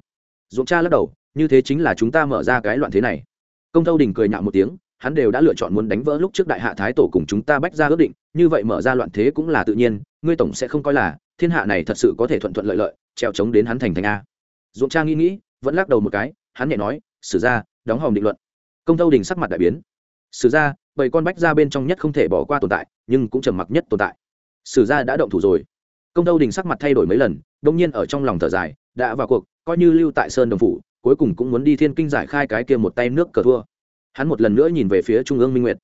Speaker 1: Dũng cha lắc đầu như thế chính là chúng ta mở ra cái loạn thế này. Công tâu đình cười nhạo một tiếng hắn đều đã lựa chọn muốn đánh vỡ lúc trước đại hạ thái tổ cùng chúng ta bách ra ước định, như vậy mở ra loạn thế cũng là tự nhiên, ngươi tổng sẽ không coi là, thiên hạ này thật sự có thể thuận thuận lợi lợi treo chống đến hắn thành thành a. Dũng trang nghĩ nghĩ, vẫn lắc đầu một cái, hắn nhẹ nói xử ra đóng hòm định luận. Công tâu đình sắc mặt đại biến. Sử ra bảy con bách ra bên trong nhất không thể bỏ qua tồn tại, nhưng cũng trầm mặc nhất tồn tại. Sử ra đã động thủ rồi. Công tâu đình sắc mặt thay đổi mấy lần đông nhiên ở trong lòng thở dài, đã vào cuộc, coi như lưu tại sơn đồng phủ, cuối cùng cũng muốn đi thiên kinh giải khai cái kia một tay nước cờ thua hắn một lần nữa nhìn về phía trung ương minh nguyệt.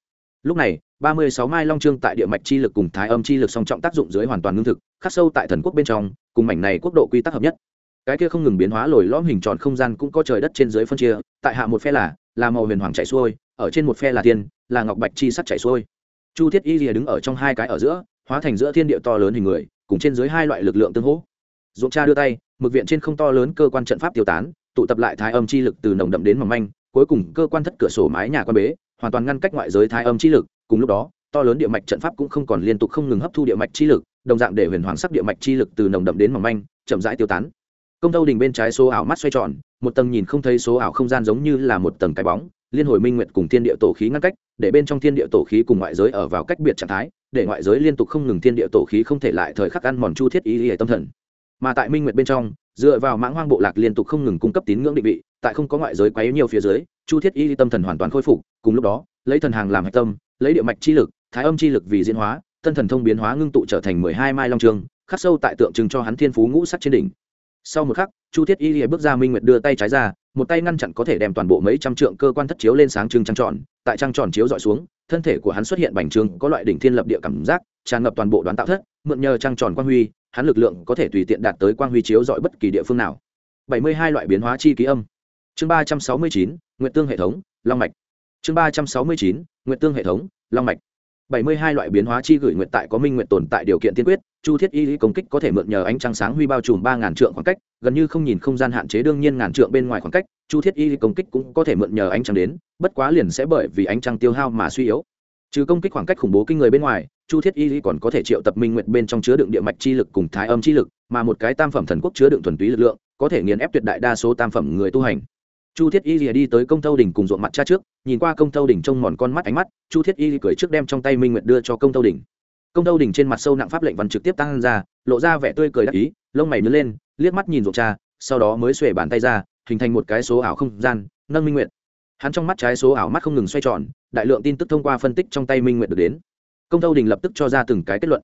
Speaker 1: Lúc này, ba mươi sáu mai long trương tại địa mạch chi lực cùng thái âm chi lực song trọng tác dụng dưới hoàn toàn ngưng thực, khắc sâu tại thần quốc bên trong, cùng mảnh này quốc độ quy tắc hợp nhất. Cái kia không ngừng biến hóa lồi lõm hình tròn không gian cũng có trời đất trên dưới phân chia, tại hạ một phe là là màu huyền hoàng chạy xuôi, ở trên một phe là thiên, là ngọc bạch chi sắt chạy xuôi. Chu thiết y rìa đứng ở trong hai cái ở giữa, hóa thành giữa thiên địa to lớn hình người, cùng trên dưới hai loại lực lượng tương hỗ. Dũng cha đưa tay, mực viện trên không to lớn cơ quan trận pháp tiêu tán, tụ tập lại thái âm chi lực từ nồng đậm đến mỏng manh cuối cùng cơ quan thất cửa sổ mái nhà quan bế, hoàn toàn ngăn cách ngoại giới thái âm chi lực, cùng lúc đó, to lớn địa mạch trận pháp cũng không còn liên tục không ngừng hấp thu địa mạch chi lực, đồng dạng để huyền hoàng sắc địa mạch chi lực từ nồng đậm đến mỏng manh, chậm rãi tiêu tán. Công tâu đình bên trái số ảo mắt xoay tròn, một tầng nhìn không thấy số ảo không gian giống như là một tầng cái bóng, liên hồi minh nguyệt cùng thiên địa tổ khí ngăn cách, để bên trong thiên địa tổ khí cùng ngoại giới ở vào cách biệt trạng thái, để ngoại giới liên tục không ngừng thiên địa tổ khí không thể lại thời khắc ăn mòn chu thiết ý ý tâm thần mà tại minh nguyệt bên trong, dựa vào mãng hoang bộ lạc liên tục không ngừng cung cấp tín ngưỡng định vị, tại không có ngoại giới quấy nhiều phía dưới, chu thiết y tâm thần hoàn toàn khôi phục, cùng lúc đó, lấy thần hàng làm hạch tâm, lấy địa mạch chi lực, thái âm chi lực vì diễn hóa tân thần thông biến hóa ngưng tụ trở thành mười hai mai long trường, khắc sâu tại tượng trưng cho hắn thiên phú ngũ sắc trên đỉnh. Sau một khắc, chu thiết y bước ra minh nguyệt đưa tay trái ra, một tay ngăn chặn có thể đem toàn bộ mấy trăm trượng cơ quan thất chiếu lên sáng trưng trăng tròn, tại trăng tròn chiếu dọi xuống, thân thể của hắn xuất hiện bành trướng, có loại đỉnh thiên lập địa cảm giác, tràn ngập toàn bộ đoán tạo thất, mượn nhờ trăng tròn quan huy hắn lực lượng có thể tùy tiện đạt tới quang huy chiếu dọi bất kỳ địa phương nào. Bảy mươi hai loại biến hóa chi ký âm. Chương ba trăm sáu mươi chín nguyện tương hệ thống, long mạch. Chương ba trăm sáu mươi chín nguyện tương hệ thống, long mạch. Bảy mươi hai loại biến hóa chi gửi nguyện tại có minh nguyện tồn tại điều kiện tiên quyết, chu thiết y lý công kích có thể mượn nhờ ánh trăng sáng huy bao trùm ba ngàn trượng khoảng cách, gần như không nhìn không gian hạn chế đương nhiên ngàn trượng bên ngoài khoảng cách, chu thiết y lý công kích cũng có thể mượn nhờ ánh trăng đến, bất quá liền sẽ bởi vì ánh trăng tiêu hao mà suy yếu. Trừ công kích khoảng cách khủng bố kinh người bên ngoài chu thiết y lý còn có thể triệu tập minh nguyện bên trong chứa đựng địa mạch chi lực cùng thái âm chi lực, mà một cái tam phẩm thần quốc chứa đựng thuần túy lực lượng, có thể nghiền ép tuyệt đại đa số tam phẩm người tu hành. Chu thiết y lìa đi tới công tâu đình cùng ruộng mặt cha trước, nhìn qua công tâu đình trông mòn con mắt ánh mắt, chu thiết y cười trước đem trong tay minh nguyệt đưa cho công tâu đình. Công tâu đình trên mặt sâu nặng pháp lệnh văn trực tiếp tăng ra, lộ ra vẻ tươi cười đắc ý, lông mày nhớ lên, liếc mắt nhìn ruộng cha, sau đó mới xuể bàn tay ra, hình thành một cái số ảo không gian, nâng minh nguyệt. Hắn trong mắt trái số ảo mắt không ngừng xoay tròn, đại lượng tin tức thông qua phân tích trong tay minh nguyệt được đến công tâu đình lập tức cho ra từng cái kết luận.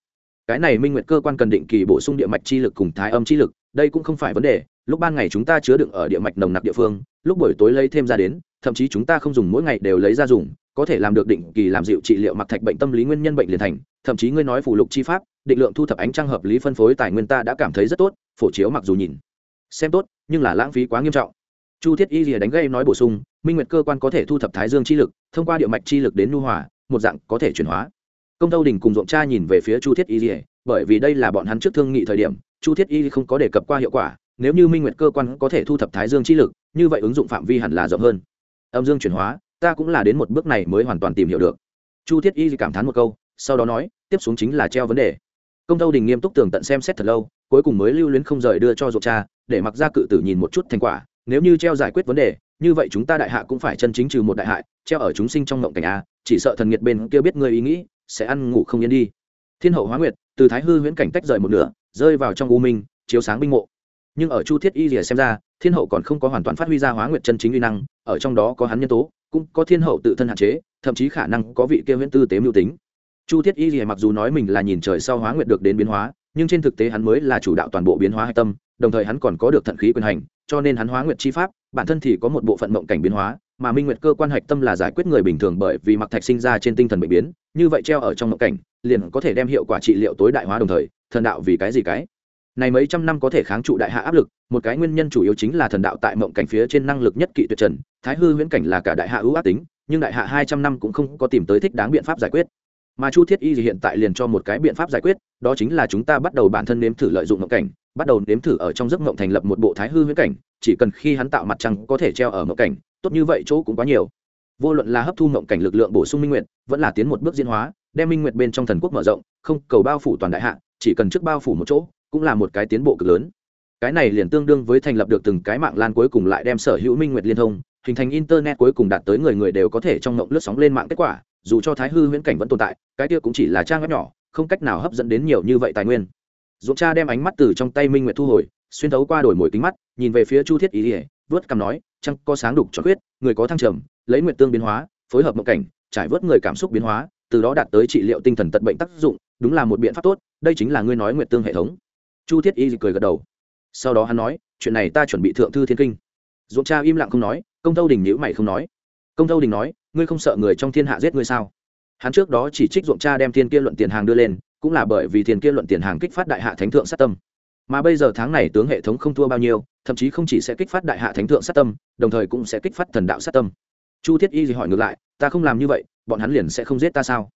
Speaker 1: Cái này minh nguyệt cơ quan cần định kỳ bổ sung địa mạch chi lực cùng thái âm chi lực, đây cũng không phải vấn đề, lúc ban ngày chúng ta chứa đựng ở địa mạch nồng nặc địa phương, lúc buổi tối lấy thêm ra đến, thậm chí chúng ta không dùng mỗi ngày đều lấy ra dùng, có thể làm được định kỳ làm dịu trị liệu mặc thạch bệnh tâm lý nguyên nhân bệnh liền thành, thậm chí ngươi nói phủ lục chi pháp, định lượng thu thập ánh trăng hợp lý phân phối tài nguyên ta đã cảm thấy rất tốt, phổ chiếu mặc dù nhìn, xem tốt, nhưng là lãng phí quá nghiêm trọng. Chu thiết y rìa đánh gây nói bổ sung, minh nguyệt cơ quan có thể thu thập thái dương chi lực, thông qua địa mạch chi lực đến nu hòa, một dạng có thể chuyển hóa công tâu đình cùng ruộng cha nhìn về phía chu thiết y rìa bởi vì đây là bọn hắn trước thương nghị thời điểm, chu thiết y không có đề cập qua hiệu quả, nếu như minh nguyệt cơ quan có thể thu thập thái dương chi lực, như vậy ứng dụng phạm vi hẳn là rộng hơn. Âm dương chuyển hóa, ta cũng là đến một bước này mới hoàn toàn tìm hiểu được. Chu thiết y cảm thán một câu, sau đó nói, tiếp xuống chính là treo vấn đề. Công tâu đình nghiêm túc tường tận xem xét thật lâu, cuối cùng mới lưu luyến không rời đưa cho ruộng cha, để mặc ra cự tử nhìn một chút thành quả, nếu như treo giải quyết vấn đề, như vậy chúng ta đại hạ cũng phải chân chính trừ một đại hại, treo ở chúng sinh trong ngộng cảnh a, chỉ sợ thần nghiệt bên kia biết người ý nghĩ sẽ ăn ngủ không yên đi. Thiên hậu hóa nguyệt, từ thái hư huyễn cảnh tách rời một nửa, rơi vào trong u minh, chiếu sáng binh mộ. Nhưng ở chu thiết y rìa xem ra, thiên hậu còn không có hoàn toàn phát huy ra hóa nguyệt chân chính uy năng, ở trong đó có hắn nhân tố, cũng có thiên hậu tự thân hạn chế, thậm chí khả năng có vị kia huyễn tư tế mưu tính. Chu thiết y rìa mặc dù nói mình là nhìn trời sau hóa nguyệt được đến biến hóa, nhưng trên thực tế hắn mới là chủ đạo toàn bộ biến hóa hạch tâm, đồng thời hắn còn có được thận khí quyền hành, cho nên hắn hóa nguyệt chi pháp, bản thân thì có một bộ phận mộng cảnh biến hóa mà minh nguyệt cơ quan hạch tâm là giải quyết người bình thường bởi vì mặc thạch sinh ra trên tinh thần bệnh biến, như vậy treo ở trong mộng cảnh, liền có thể đem hiệu quả trị liệu tối đại hóa đồng thời, thần đạo vì cái gì cái? Này mấy trăm năm có thể kháng trụ đại hạ áp lực, một cái nguyên nhân chủ yếu chính là thần đạo tại mộng cảnh phía trên năng lực nhất kỵ tuyệt trần, thái hư huyễn cảnh là cả đại hạ ưu ác tính, nhưng đại hạ hai trăm năm cũng không có tìm tới thích đáng biện pháp giải quyết. Mà chu thiết y hiện tại liền cho một cái biện pháp giải quyết, đó chính là chúng ta bắt đầu bản thân nếm thử lợi dụng mộng cảnh bắt đầu nếm thử ở trong giấc mộng thành lập một bộ thái hư huyễn cảnh, chỉ cần khi hắn tạo mặt trăng có thể treo ở mộng cảnh, tốt như vậy chỗ cũng quá nhiều. Vô luận là hấp thu mộng cảnh lực lượng bổ sung minh nguyện vẫn là tiến một bước diễn hóa, đem minh nguyện bên trong thần quốc mở rộng, không cầu bao phủ toàn đại hạ, chỉ cần trước bao phủ một chỗ, cũng là một cái tiến bộ cực lớn. Cái này liền tương đương với thành lập được từng cái mạng lan cuối cùng lại đem sở hữu minh nguyệt liên thông, hình thành internet cuối cùng đạt tới người người đều có thể trong mộng lướt sóng lên mạng kết quả, dù cho thái hư huyễn cảnh vẫn tồn tại, cái kia cũng chỉ là trang web nhỏ, không cách nào hấp dẫn đến nhiều như vậy tài nguyên dũng cha đem ánh mắt từ trong tay minh nguyệt thu hồi, xuyên thấu qua đổi mồi kính mắt, nhìn về phía chu thiết ý ỉa, vớt cằm nói trăng có sáng đục cho quyết người có thăng trầm, lấy nguyệt tương biến hóa, phối hợp mộng cảnh, trải vớt người cảm xúc biến hóa, từ đó đạt tới trị liệu tinh thần tận bệnh tác dụng, đúng là một biện pháp tốt, đây chính là ngươi nói nguyệt tương hệ thống. Chu thiết y cười gật đầu. Sau đó hắn nói, chuyện này ta chuẩn bị thượng thư thiên kinh. Dũng cha im lặng không nói, công tâu đình nhữ mày không nói. Công tâu đình nói, ngươi không sợ người trong thiên hạ giết ngươi sao? Hắn trước đó chỉ trích ruộng cha đem thiên kia luận tiền hàng đưa lên cũng là bởi vì thiên kia luận tiền hàng kích phát đại hạ thánh thượng sát tâm. Mà bây giờ tháng này tướng hệ thống không thua bao nhiêu, thậm chí không chỉ sẽ kích phát đại hạ thánh thượng sát tâm, đồng thời cũng sẽ kích phát thần đạo sát tâm. Chu thiết y gì hỏi ngược lại, ta không làm như vậy, bọn hắn liền sẽ không giết ta sao?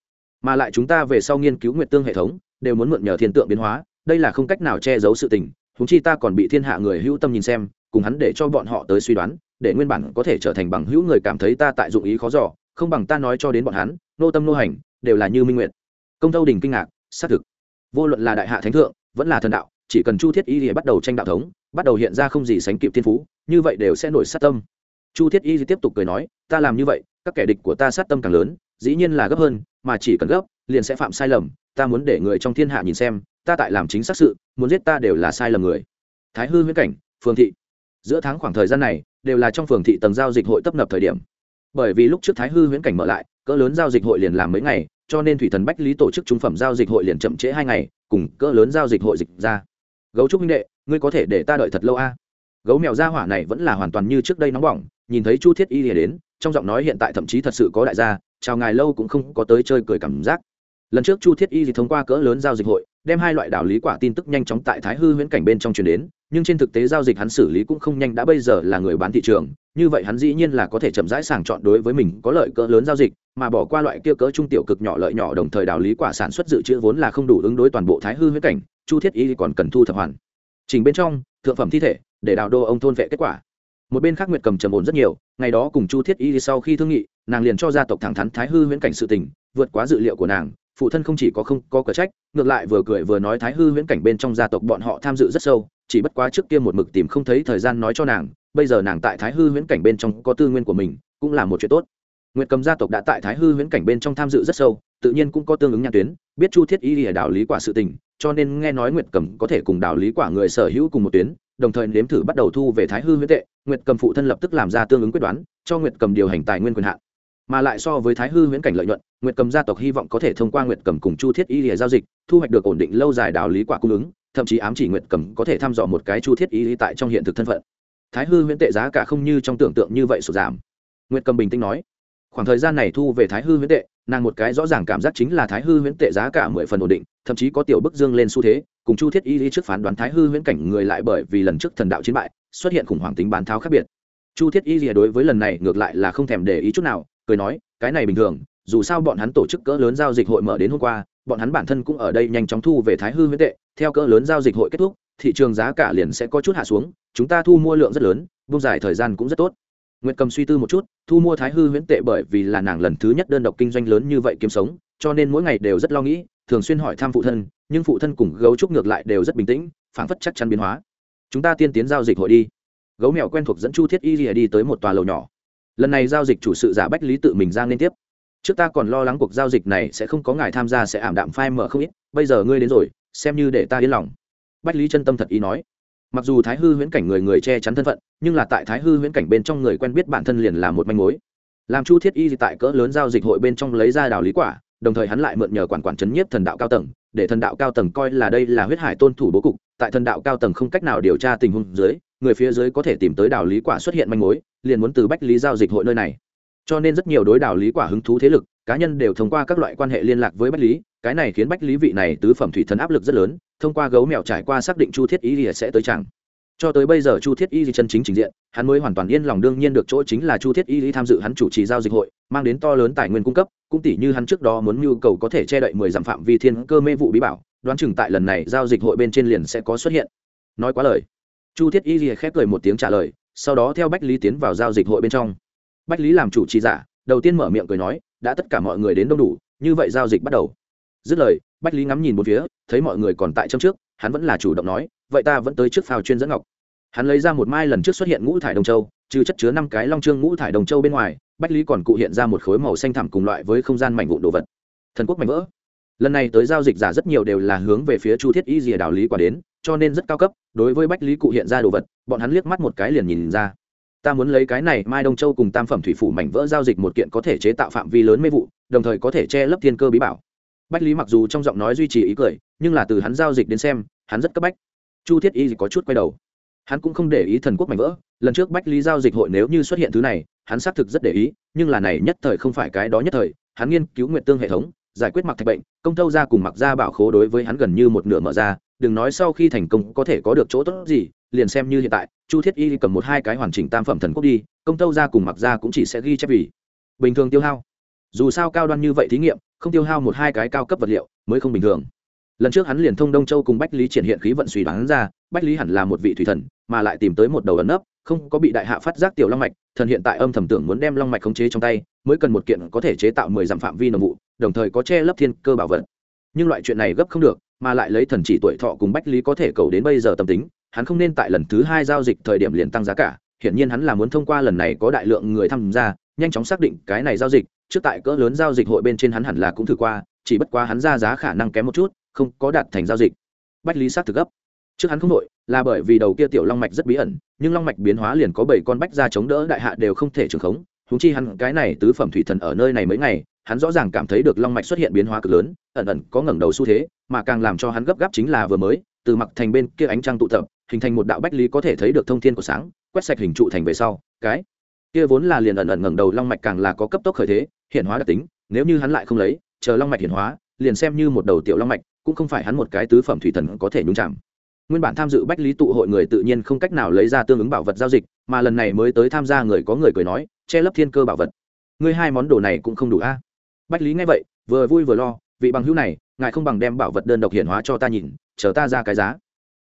Speaker 1: Mà lại chúng ta về sau nghiên cứu nguyện tương hệ thống, đều muốn mượn nhờ thiên tượng biến hóa, đây là không cách nào che giấu sự tình húng chi ta còn bị thiên hạ người hữu tâm nhìn xem, cùng hắn để cho bọn họ tới suy đoán, để nguyên bản có thể trở thành bằng hữu người cảm thấy ta tại dụng ý khó giỏ không bằng ta nói cho đến bọn hắn, nô tâm nô hành, đều là như minh nguyện công tâu đình kinh ngạc xác thực. Vô luận là đại hạ thánh thượng, vẫn là thần đạo, chỉ cần chu thiết y thì bắt đầu tranh đạo thống, bắt đầu hiện ra không gì sánh kịp thiên phú, như vậy đều sẽ nổi sát tâm. Chu thiết y tiếp tục cười nói, ta làm như vậy, các kẻ địch của ta sát tâm càng lớn, dĩ nhiên là gấp hơn, mà chỉ cần gấp, liền sẽ phạm sai lầm, ta muốn để người trong thiên hạ nhìn xem, ta tại làm chính xác sự, muốn giết ta đều là sai lầm người. Thái hư huyễn cảnh phường thị. Giữa tháng khoảng thời gian này, đều là trong phường thị tầng giao dịch hội tấp nập thời điểm. Bởi vì lúc trước thái hư huyễn cảnh mở lại, cỡ lớn giao dịch hội liền làm mấy ngày cho nên thủy thần bách lý tổ chức trung phẩm giao dịch hội liền chậm trễ hai ngày, cùng cỡ lớn giao dịch hội dịch ra. Gấu trúc minh đệ, ngươi có thể để ta đợi thật lâu a? Gấu mèo ra hỏa này vẫn là hoàn toàn như trước đây nóng bỏng, nhìn thấy chu thiết y lìa đến, trong giọng nói hiện tại thậm chí thật sự có đại gia, chào ngài lâu cũng không có tới chơi cười cảm giác. Lần trước chu thiết y thì thông qua cỡ lớn giao dịch hội, đem hai loại đạo lý quả tin tức nhanh chóng tại thái hư huyễn cảnh bên trong truyền đến, nhưng trên thực tế giao dịch hắn xử lý cũng không nhanh đã bây giờ là người bán thị trường như vậy hắn dĩ nhiên là có thể chậm rãi sàng chọn đối với mình có lợi cỡ lớn giao dịch, mà bỏ qua loại kia cỡ trung tiểu cực nhỏ lợi nhỏ đồng thời đạo lý quả sản xuất dự trữ vốn là không đủ ứng đối toàn bộ thái hư huyễn cảnh, chu thiết y còn cần thu thập hoàn. Trình bên trong, thượng phẩm thi thể, để đào đô ông thôn vệ kết quả. Một bên khác nguyệt cầm trầm ổn rất nhiều, ngày đó cùng chu thiết y sau khi thương nghị, nàng liền cho gia tộc thẳng thắn thái hư huyễn cảnh sự tình, vượt quá dự liệu của nàng, phụ thân không chỉ có không có cờ trách, ngược lại vừa cười vừa nói thái hư huyễn cảnh bên trong gia tộc bọn họ tham dự rất sâu, chỉ bất quá trước kia một mực tìm không thấy thời gian nói cho nàng bây giờ nàng tại thái hư huyễn cảnh bên trong có tư nguyên của mình, cũng là một chuyện tốt. Nguyệt cầm gia tộc đã tại thái hư huyễn cảnh bên trong tham dự rất sâu, tự nhiên cũng có tương ứng nhãn tuyến, biết chu thiết y lìa đạo lý quả sự tình, cho nên nghe nói nguyệt cầm có thể cùng đạo lý quả người sở hữu cùng một tuyến, đồng thời nếm thử bắt đầu thu về thái hư huyễn tệ, nguyệt cầm phụ thân lập tức làm ra tương ứng quyết đoán, cho nguyệt cầm điều hành tài nguyên quyền hạn. Mà lại so với thái hư huyễn cảnh lợi nhuận, nguyệt cầm gia tộc hy vọng có thể thông qua nguyệt cầm cùng chu thiết y lìa giao dịch, thu hoạch được ổn định lâu dài đạo lý quả cung ứng, thậm chí ám chỉ nguyệt cầm có thể thăm dò một cái chu thiết y tại trong hiện thực thân phận thái hư huyễn tệ giá cả không như trong tưởng tượng như vậy sụt giảm. Nguyệt cầm bình tĩnh nói, khoảng thời gian này thu về thái hư huyễn tệ, nàng một cái rõ ràng cảm giác chính là thái hư huyễn tệ giá cả mười phần ổn định, thậm chí có tiểu bức dương lên xu thế, cùng chu thiết y lý trước phán đoán thái hư huyễn cảnh người lại bởi vì lần trước thần đạo chiến bại, xuất hiện khủng hoảng tính bán tháo khác biệt. Chu thiết y lìa đối với lần này ngược lại là không thèm để ý chút nào, cười nói, cái này bình thường, dù sao bọn hắn tổ chức cỡ lớn giao dịch hội mở đến hôm qua, bọn hắn bản thân cũng ở đây nhanh chóng thu về thái hư huyễn tệ, theo cỡ lớn giao dịch hội kết thúc, thị trường giá cả liền sẽ có chút hạ xuống chúng ta thu mua lượng rất lớn vung dài thời gian cũng rất tốt. Nguyệt cầm suy tư một chút, thu mua thái hư huyễn tệ bởi vì là nàng lần thứ nhất đơn độc kinh doanh lớn như vậy kiếm sống, cho nên mỗi ngày đều rất lo nghĩ, thường xuyên hỏi thăm phụ thân, nhưng phụ thân cùng gấu trúc ngược lại đều rất bình tĩnh, phảng phất chắc chắn biến hóa. Chúng ta tiên tiến giao dịch hội đi. Gấu mèo quen thuộc dẫn chu thiết y rìa đi tới một tòa lầu nhỏ. Lần này giao dịch chủ sự giả bách lý tự mình ra liên tiếp. Trước ta còn lo lắng cuộc giao dịch này sẽ không có ngài tham gia sẽ ảm đạm phai mở không ít, bây giờ ngươi đến rồi, xem như để ta yên lòng. Bách lý chân tâm thật ý nói mặc dù thái hư huyễn cảnh người người che chắn thân phận, nhưng là tại thái hư huyễn cảnh bên trong người quen biết bản thân liền là một manh mối. Làm chu thiết y tại cỡ lớn giao dịch hội bên trong lấy ra đào lý quả, đồng thời hắn lại mượn nhờ quản quản chấn nhiếp thần đạo cao tầng, để thần đạo cao tầng coi là đây là huyết hải tôn thủ bố cục, tại thần đạo cao tầng không cách nào điều tra tình huống dưới, người phía dưới có thể tìm tới đào lý quả xuất hiện manh mối, liền muốn từ bách lý giao dịch hội nơi này. Cho nên rất nhiều đối đào lý quả hứng thú thế lực, cá nhân đều thông qua các loại quan hệ liên lạc với bách lý, cái này khiến bách lý vị này tứ phẩm thủy thần áp lực rất lớn thông qua gấu mèo trải qua xác định chu thiết y lìa sẽ tới chẳng. Cho tới bây giờ chu thiết y chân chính trình diện, hắn mới hoàn toàn yên lòng đương nhiên được chỗ chính là chu thiết y tham dự hắn chủ trì giao dịch hội, mang đến to lớn tài nguyên cung cấp, cũng tỷ như hắn trước đó muốn nhu cầu có thể che đậy mười dặm phạm vi thiên cơ mê vụ bí bảo, đoán chừng tại lần này giao dịch hội bên trên liền sẽ có xuất hiện. Nói quá lời. Chu thiết y khép cười một tiếng trả lời, sau đó theo bách lý tiến vào giao dịch hội bên trong. Bách lý làm chủ trì giả, đầu tiên mở miệng cười nói, đã tất cả mọi người đến đông đủ, như vậy giao dịch bắt đầu dứt lời, bách lý ngắm nhìn một phía, thấy mọi người còn tại trong trước, hắn vẫn là chủ động nói, vậy ta vẫn tới trước phao chuyên dẫn ngọc. Hắn lấy ra một mai lần trước xuất hiện ngũ thải đồng châu, trừ chất chứa năm cái long trương ngũ thải đồng châu bên ngoài, bách lý còn cụ hiện ra một khối màu xanh thẳm cùng loại với không gian mảnh vụn đồ vật. Thần quốc mảnh vỡ. Lần này tới giao dịch giả rất nhiều đều là hướng về phía chu thiết y rìa đạo lý quả đến, cho nên rất cao cấp, đối với bách lý cụ hiện ra đồ vật, bọn hắn liếc mắt một cái liền nhìn ra. Ta muốn lấy cái này mai đông châu cùng tam phẩm thủy phủ mảnh vỡ giao dịch một kiện có thể chế tạo phạm vi lớn mê vụ, đồng thời có thể che lấp thiên cơ bí bảo bách lý mặc dù trong giọng nói duy trì ý cười, nhưng là từ hắn giao dịch đến xem, hắn rất cấp bách. Chu thiết y có chút quay đầu. Hắn cũng không để ý thần quốc mạnh vỡ, lần trước bách lý giao dịch hội nếu như xuất hiện thứ này, hắn xác thực rất để ý, nhưng là này nhất thời không phải cái đó nhất thời, hắn nghiên cứu nguyện tương hệ thống, giải quyết mặc thạch bệnh, công tâu ra cùng mặc ra bảo khố đối với hắn gần như một nửa mở ra, đừng nói sau khi thành công có thể có được chỗ tốt gì, liền xem như hiện tại, chu thiết y cầm một hai cái hoàn chỉnh tam phẩm thần quốc đi, công tâu ra cùng mặc ra cũng chỉ sẽ ghi chép vì bình thường tiêu hao. Dù sao cao đoan như vậy thí nghiệm không tiêu hao một hai cái cao cấp vật liệu, mới không bình thường. Lần trước hắn liền thông đông châu cùng bách lý triển hiện khí vận suy đoán ra, bách lý hẳn là một vị thủy thần, mà lại tìm tới một đầu ẩn nấp, không có bị đại hạ phát giác tiểu long mạch, thần hiện tại âm thầm tưởng muốn đem long mạch khống chế trong tay, mới cần một kiện có thể chế tạo mười dặm phạm vi nồng vụ, đồng thời có che lấp thiên cơ bảo vật. Nhưng loại chuyện này gấp không được, mà lại lấy thần chỉ tuổi thọ cùng bách lý có thể cầu đến bây giờ tâm tính, hắn không nên tại lần thứ hai giao dịch thời điểm liền tăng giá cả, hiển nhiên hắn là muốn thông qua lần này có đại lượng người tham gia nhanh chóng xác định cái này giao dịch, trước tại cỡ lớn giao dịch hội bên trên hắn hẳn là cũng thử qua, chỉ bất quá hắn ra giá khả năng kém một chút, không có đạt thành giao dịch. Bách lý xác thực gấp. Trước hắn không đội là bởi vì đầu kia tiểu long mạch rất bí ẩn, nhưng long mạch biến hóa liền có bảy con bách ra chống đỡ đại hạ đều không thể trường khống húng chi hắn cái này tứ phẩm thủy thần ở nơi này mấy ngày, hắn rõ ràng cảm thấy được long mạch xuất hiện biến hóa cực lớn, ẩn ẩn có ngẩng đầu xu thế, mà càng làm cho hắn gấp gáp chính là vừa mới, từ mặc thành bên kia ánh trăng tụ tập, hình thành một đạo bách lý có thể thấy được thông thiên của sáng, quét sạch hình trụ thành về sau, cái kia vốn là liền ẩn ẩn ngẩng đầu long mạch càng là có cấp tốc khởi thế, hiện hóa đặc tính, nếu như hắn lại không lấy, chờ long mạch hiện hóa, liền xem như một đầu tiểu long mạch, cũng không phải hắn một cái tứ phẩm thủy thần có thể nhúng chạm nguyên bản tham dự bách lý tụ hội người tự nhiên không cách nào lấy ra tương ứng bảo vật giao dịch, mà lần này mới tới tham gia người có người cười nói, che lấp thiên cơ bảo vật. Ngươi hai món đồ này cũng không đủ a. Bách lý nghe vậy, vừa vui vừa lo, vị bằng hữu này, ngài không bằng đem bảo vật đơn độc hiện hóa cho ta nhìn, chờ ta ra cái giá.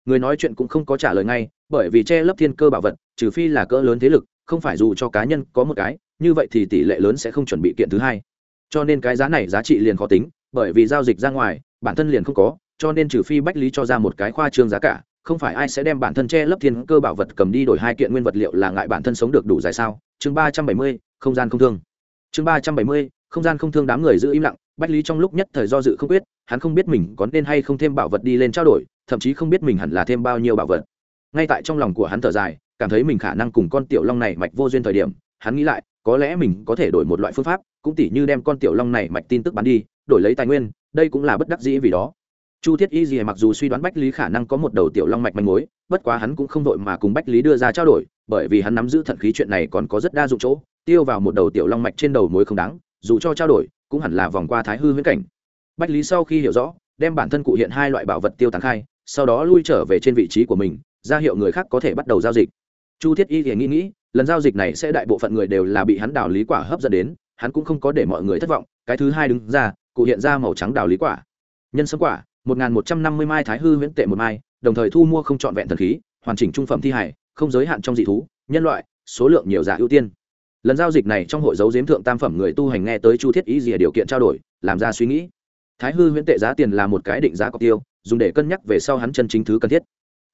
Speaker 1: Người nói chuyện cũng không có trả lời ngay, bởi vì che lấp thiên cơ bảo vật, trừ phi là cỡ lớn thế lực không phải dù cho cá nhân có một cái, như vậy thì tỷ lệ lớn sẽ không chuẩn bị kiện thứ hai. Cho nên cái giá này giá trị liền khó tính, bởi vì giao dịch ra ngoài, bản thân liền không có, cho nên trừ phi bách lý cho ra một cái khoa trương giá cả, không phải ai sẽ đem bản thân che lấp thiên cơ bảo vật cầm đi đổi hai kiện nguyên vật liệu là ngại bản thân sống được đủ dài sao? Chương ba trăm bảy mươi, không gian không thương. Chương ba trăm bảy mươi, không gian không thương đám người giữ im lặng, bách lý trong lúc nhất thời do dự không quyết, hắn không biết mình có nên hay không thêm bảo vật đi lên trao đổi, thậm chí không biết mình hẳn là thêm bao nhiêu bảo vật. Ngay tại trong lòng của hắn thở dài cảm thấy mình khả năng cùng con tiểu long này mạch vô duyên thời điểm, hắn nghĩ lại, có lẽ mình có thể đổi một loại phương pháp, cũng tỉ như đem con tiểu long này mạch tin tức bán đi, đổi lấy tài nguyên, đây cũng là bất đắc dĩ vì đó. Chu thiết y gì mặc dù suy đoán bách lý khả năng có một đầu tiểu long mạch manh mối, bất quá hắn cũng không đội mà cùng bách lý đưa ra trao đổi, bởi vì hắn nắm giữ thận khí chuyện này còn có rất đa dụng chỗ, tiêu vào một đầu tiểu long mạch trên đầu mối không đáng, dù cho trao đổi, cũng hẳn là vòng qua thái hư huyễn cảnh. Bách lý sau khi hiểu rõ, đem bản thân cụ hiện hai loại bảo vật tiêu tán khai, sau đó lui trở về trên vị trí của mình, ra hiệu người khác có thể bắt đầu giao dịch chu thiết y thì nghĩ nghĩ, lần giao dịch này sẽ đại bộ phận người đều là bị hắn đào lý quả hấp dẫn đến, hắn cũng không có để mọi người thất vọng, cái thứ hai đứng ra, cụ hiện ra màu trắng đào lý quả. Nhân sâm quả, một nghìn một trăm năm mươi mai thái hư huyễn tệ một mai, đồng thời thu mua không trọn vẹn thần khí, hoàn chỉnh trung phẩm thi hải, không giới hạn trong dị thú, nhân loại, số lượng nhiều giả ưu tiên. Lần giao dịch này trong hội dấu diếm thượng tam phẩm người tu hành nghe tới chu thiết ý gì điều kiện trao đổi, làm ra suy nghĩ. Thái hư huyễn tệ giá tiền là một cái định giá cọc tiêu, dùng để cân nhắc về sau hắn chân chính thứ cần thiết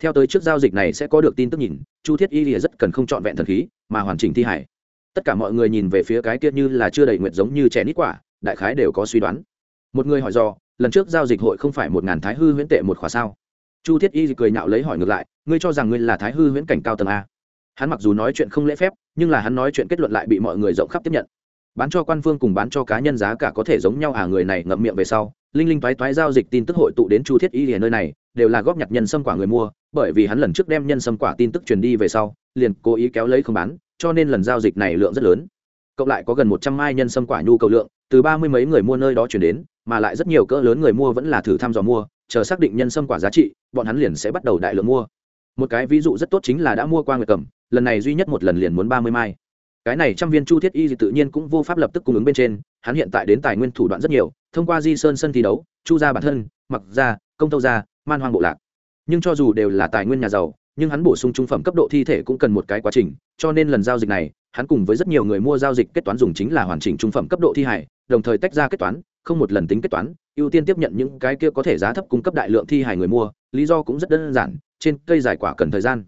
Speaker 1: theo tới trước giao dịch này sẽ có được tin tức nhìn, chu thiết y lìa rất cần không trọn vẹn thần khí, mà hoàn chỉnh thi hải. Tất cả mọi người nhìn về phía cái kia như là chưa đầy nguyện giống như trẻ nít quả, đại khái đều có suy đoán. Một người hỏi do lần trước giao dịch hội không phải một ngàn thái hư huyễn tệ một khóa sao? Chu thiết y cười nhạo lấy hỏi ngược lại, ngươi cho rằng ngươi là thái hư huyễn cảnh cao tầng a? Hắn mặc dù nói chuyện không lễ phép, nhưng là hắn nói chuyện kết luận lại bị mọi người rộng khắp tiếp nhận. Bán cho quan phương cùng bán cho cá nhân giá cả có thể giống nhau à người này ngậm miệng về sau, linh linh toái toái giao dịch tin tức hội tụ đến chu thiết y ở nơi này đều là góp nhặt nhân sâm quả người mua bởi vì hắn lần trước đem nhân sâm quả tin tức truyền đi về sau liền cố ý kéo lấy không bán cho nên lần giao dịch này lượng rất lớn cộng lại có gần một trăm mai nhân sâm quả nhu cầu lượng từ ba mươi mấy người mua nơi đó chuyển đến mà lại rất nhiều cỡ lớn người mua vẫn là thử thăm dò mua chờ xác định nhân sâm quả giá trị bọn hắn liền sẽ bắt đầu đại lượng mua một cái ví dụ rất tốt chính là đã mua qua người cầm lần này duy nhất một lần liền muốn ba mươi mai cái này trăm viên chu thiết y tự nhiên cũng vô pháp lập tức cung ứng bên trên hắn hiện tại đến tài nguyên thủ đoạn rất nhiều thông qua di sơn sân thi đấu chu gia bản thân mặc gia, công tâu gia man hoang bộ lạc. Nhưng cho dù đều là tài nguyên nhà giàu, nhưng hắn bổ sung trung phẩm cấp độ thi thể cũng cần một cái quá trình, cho nên lần giao dịch này, hắn cùng với rất nhiều người mua giao dịch kết toán dùng chính là hoàn chỉnh trung phẩm cấp độ thi hải đồng thời tách ra kết toán, không một lần tính kết toán, ưu tiên tiếp nhận những cái kia có thể giá thấp cung cấp đại lượng thi hải người mua, lý do cũng rất đơn giản, trên cây giải quả cần thời gian.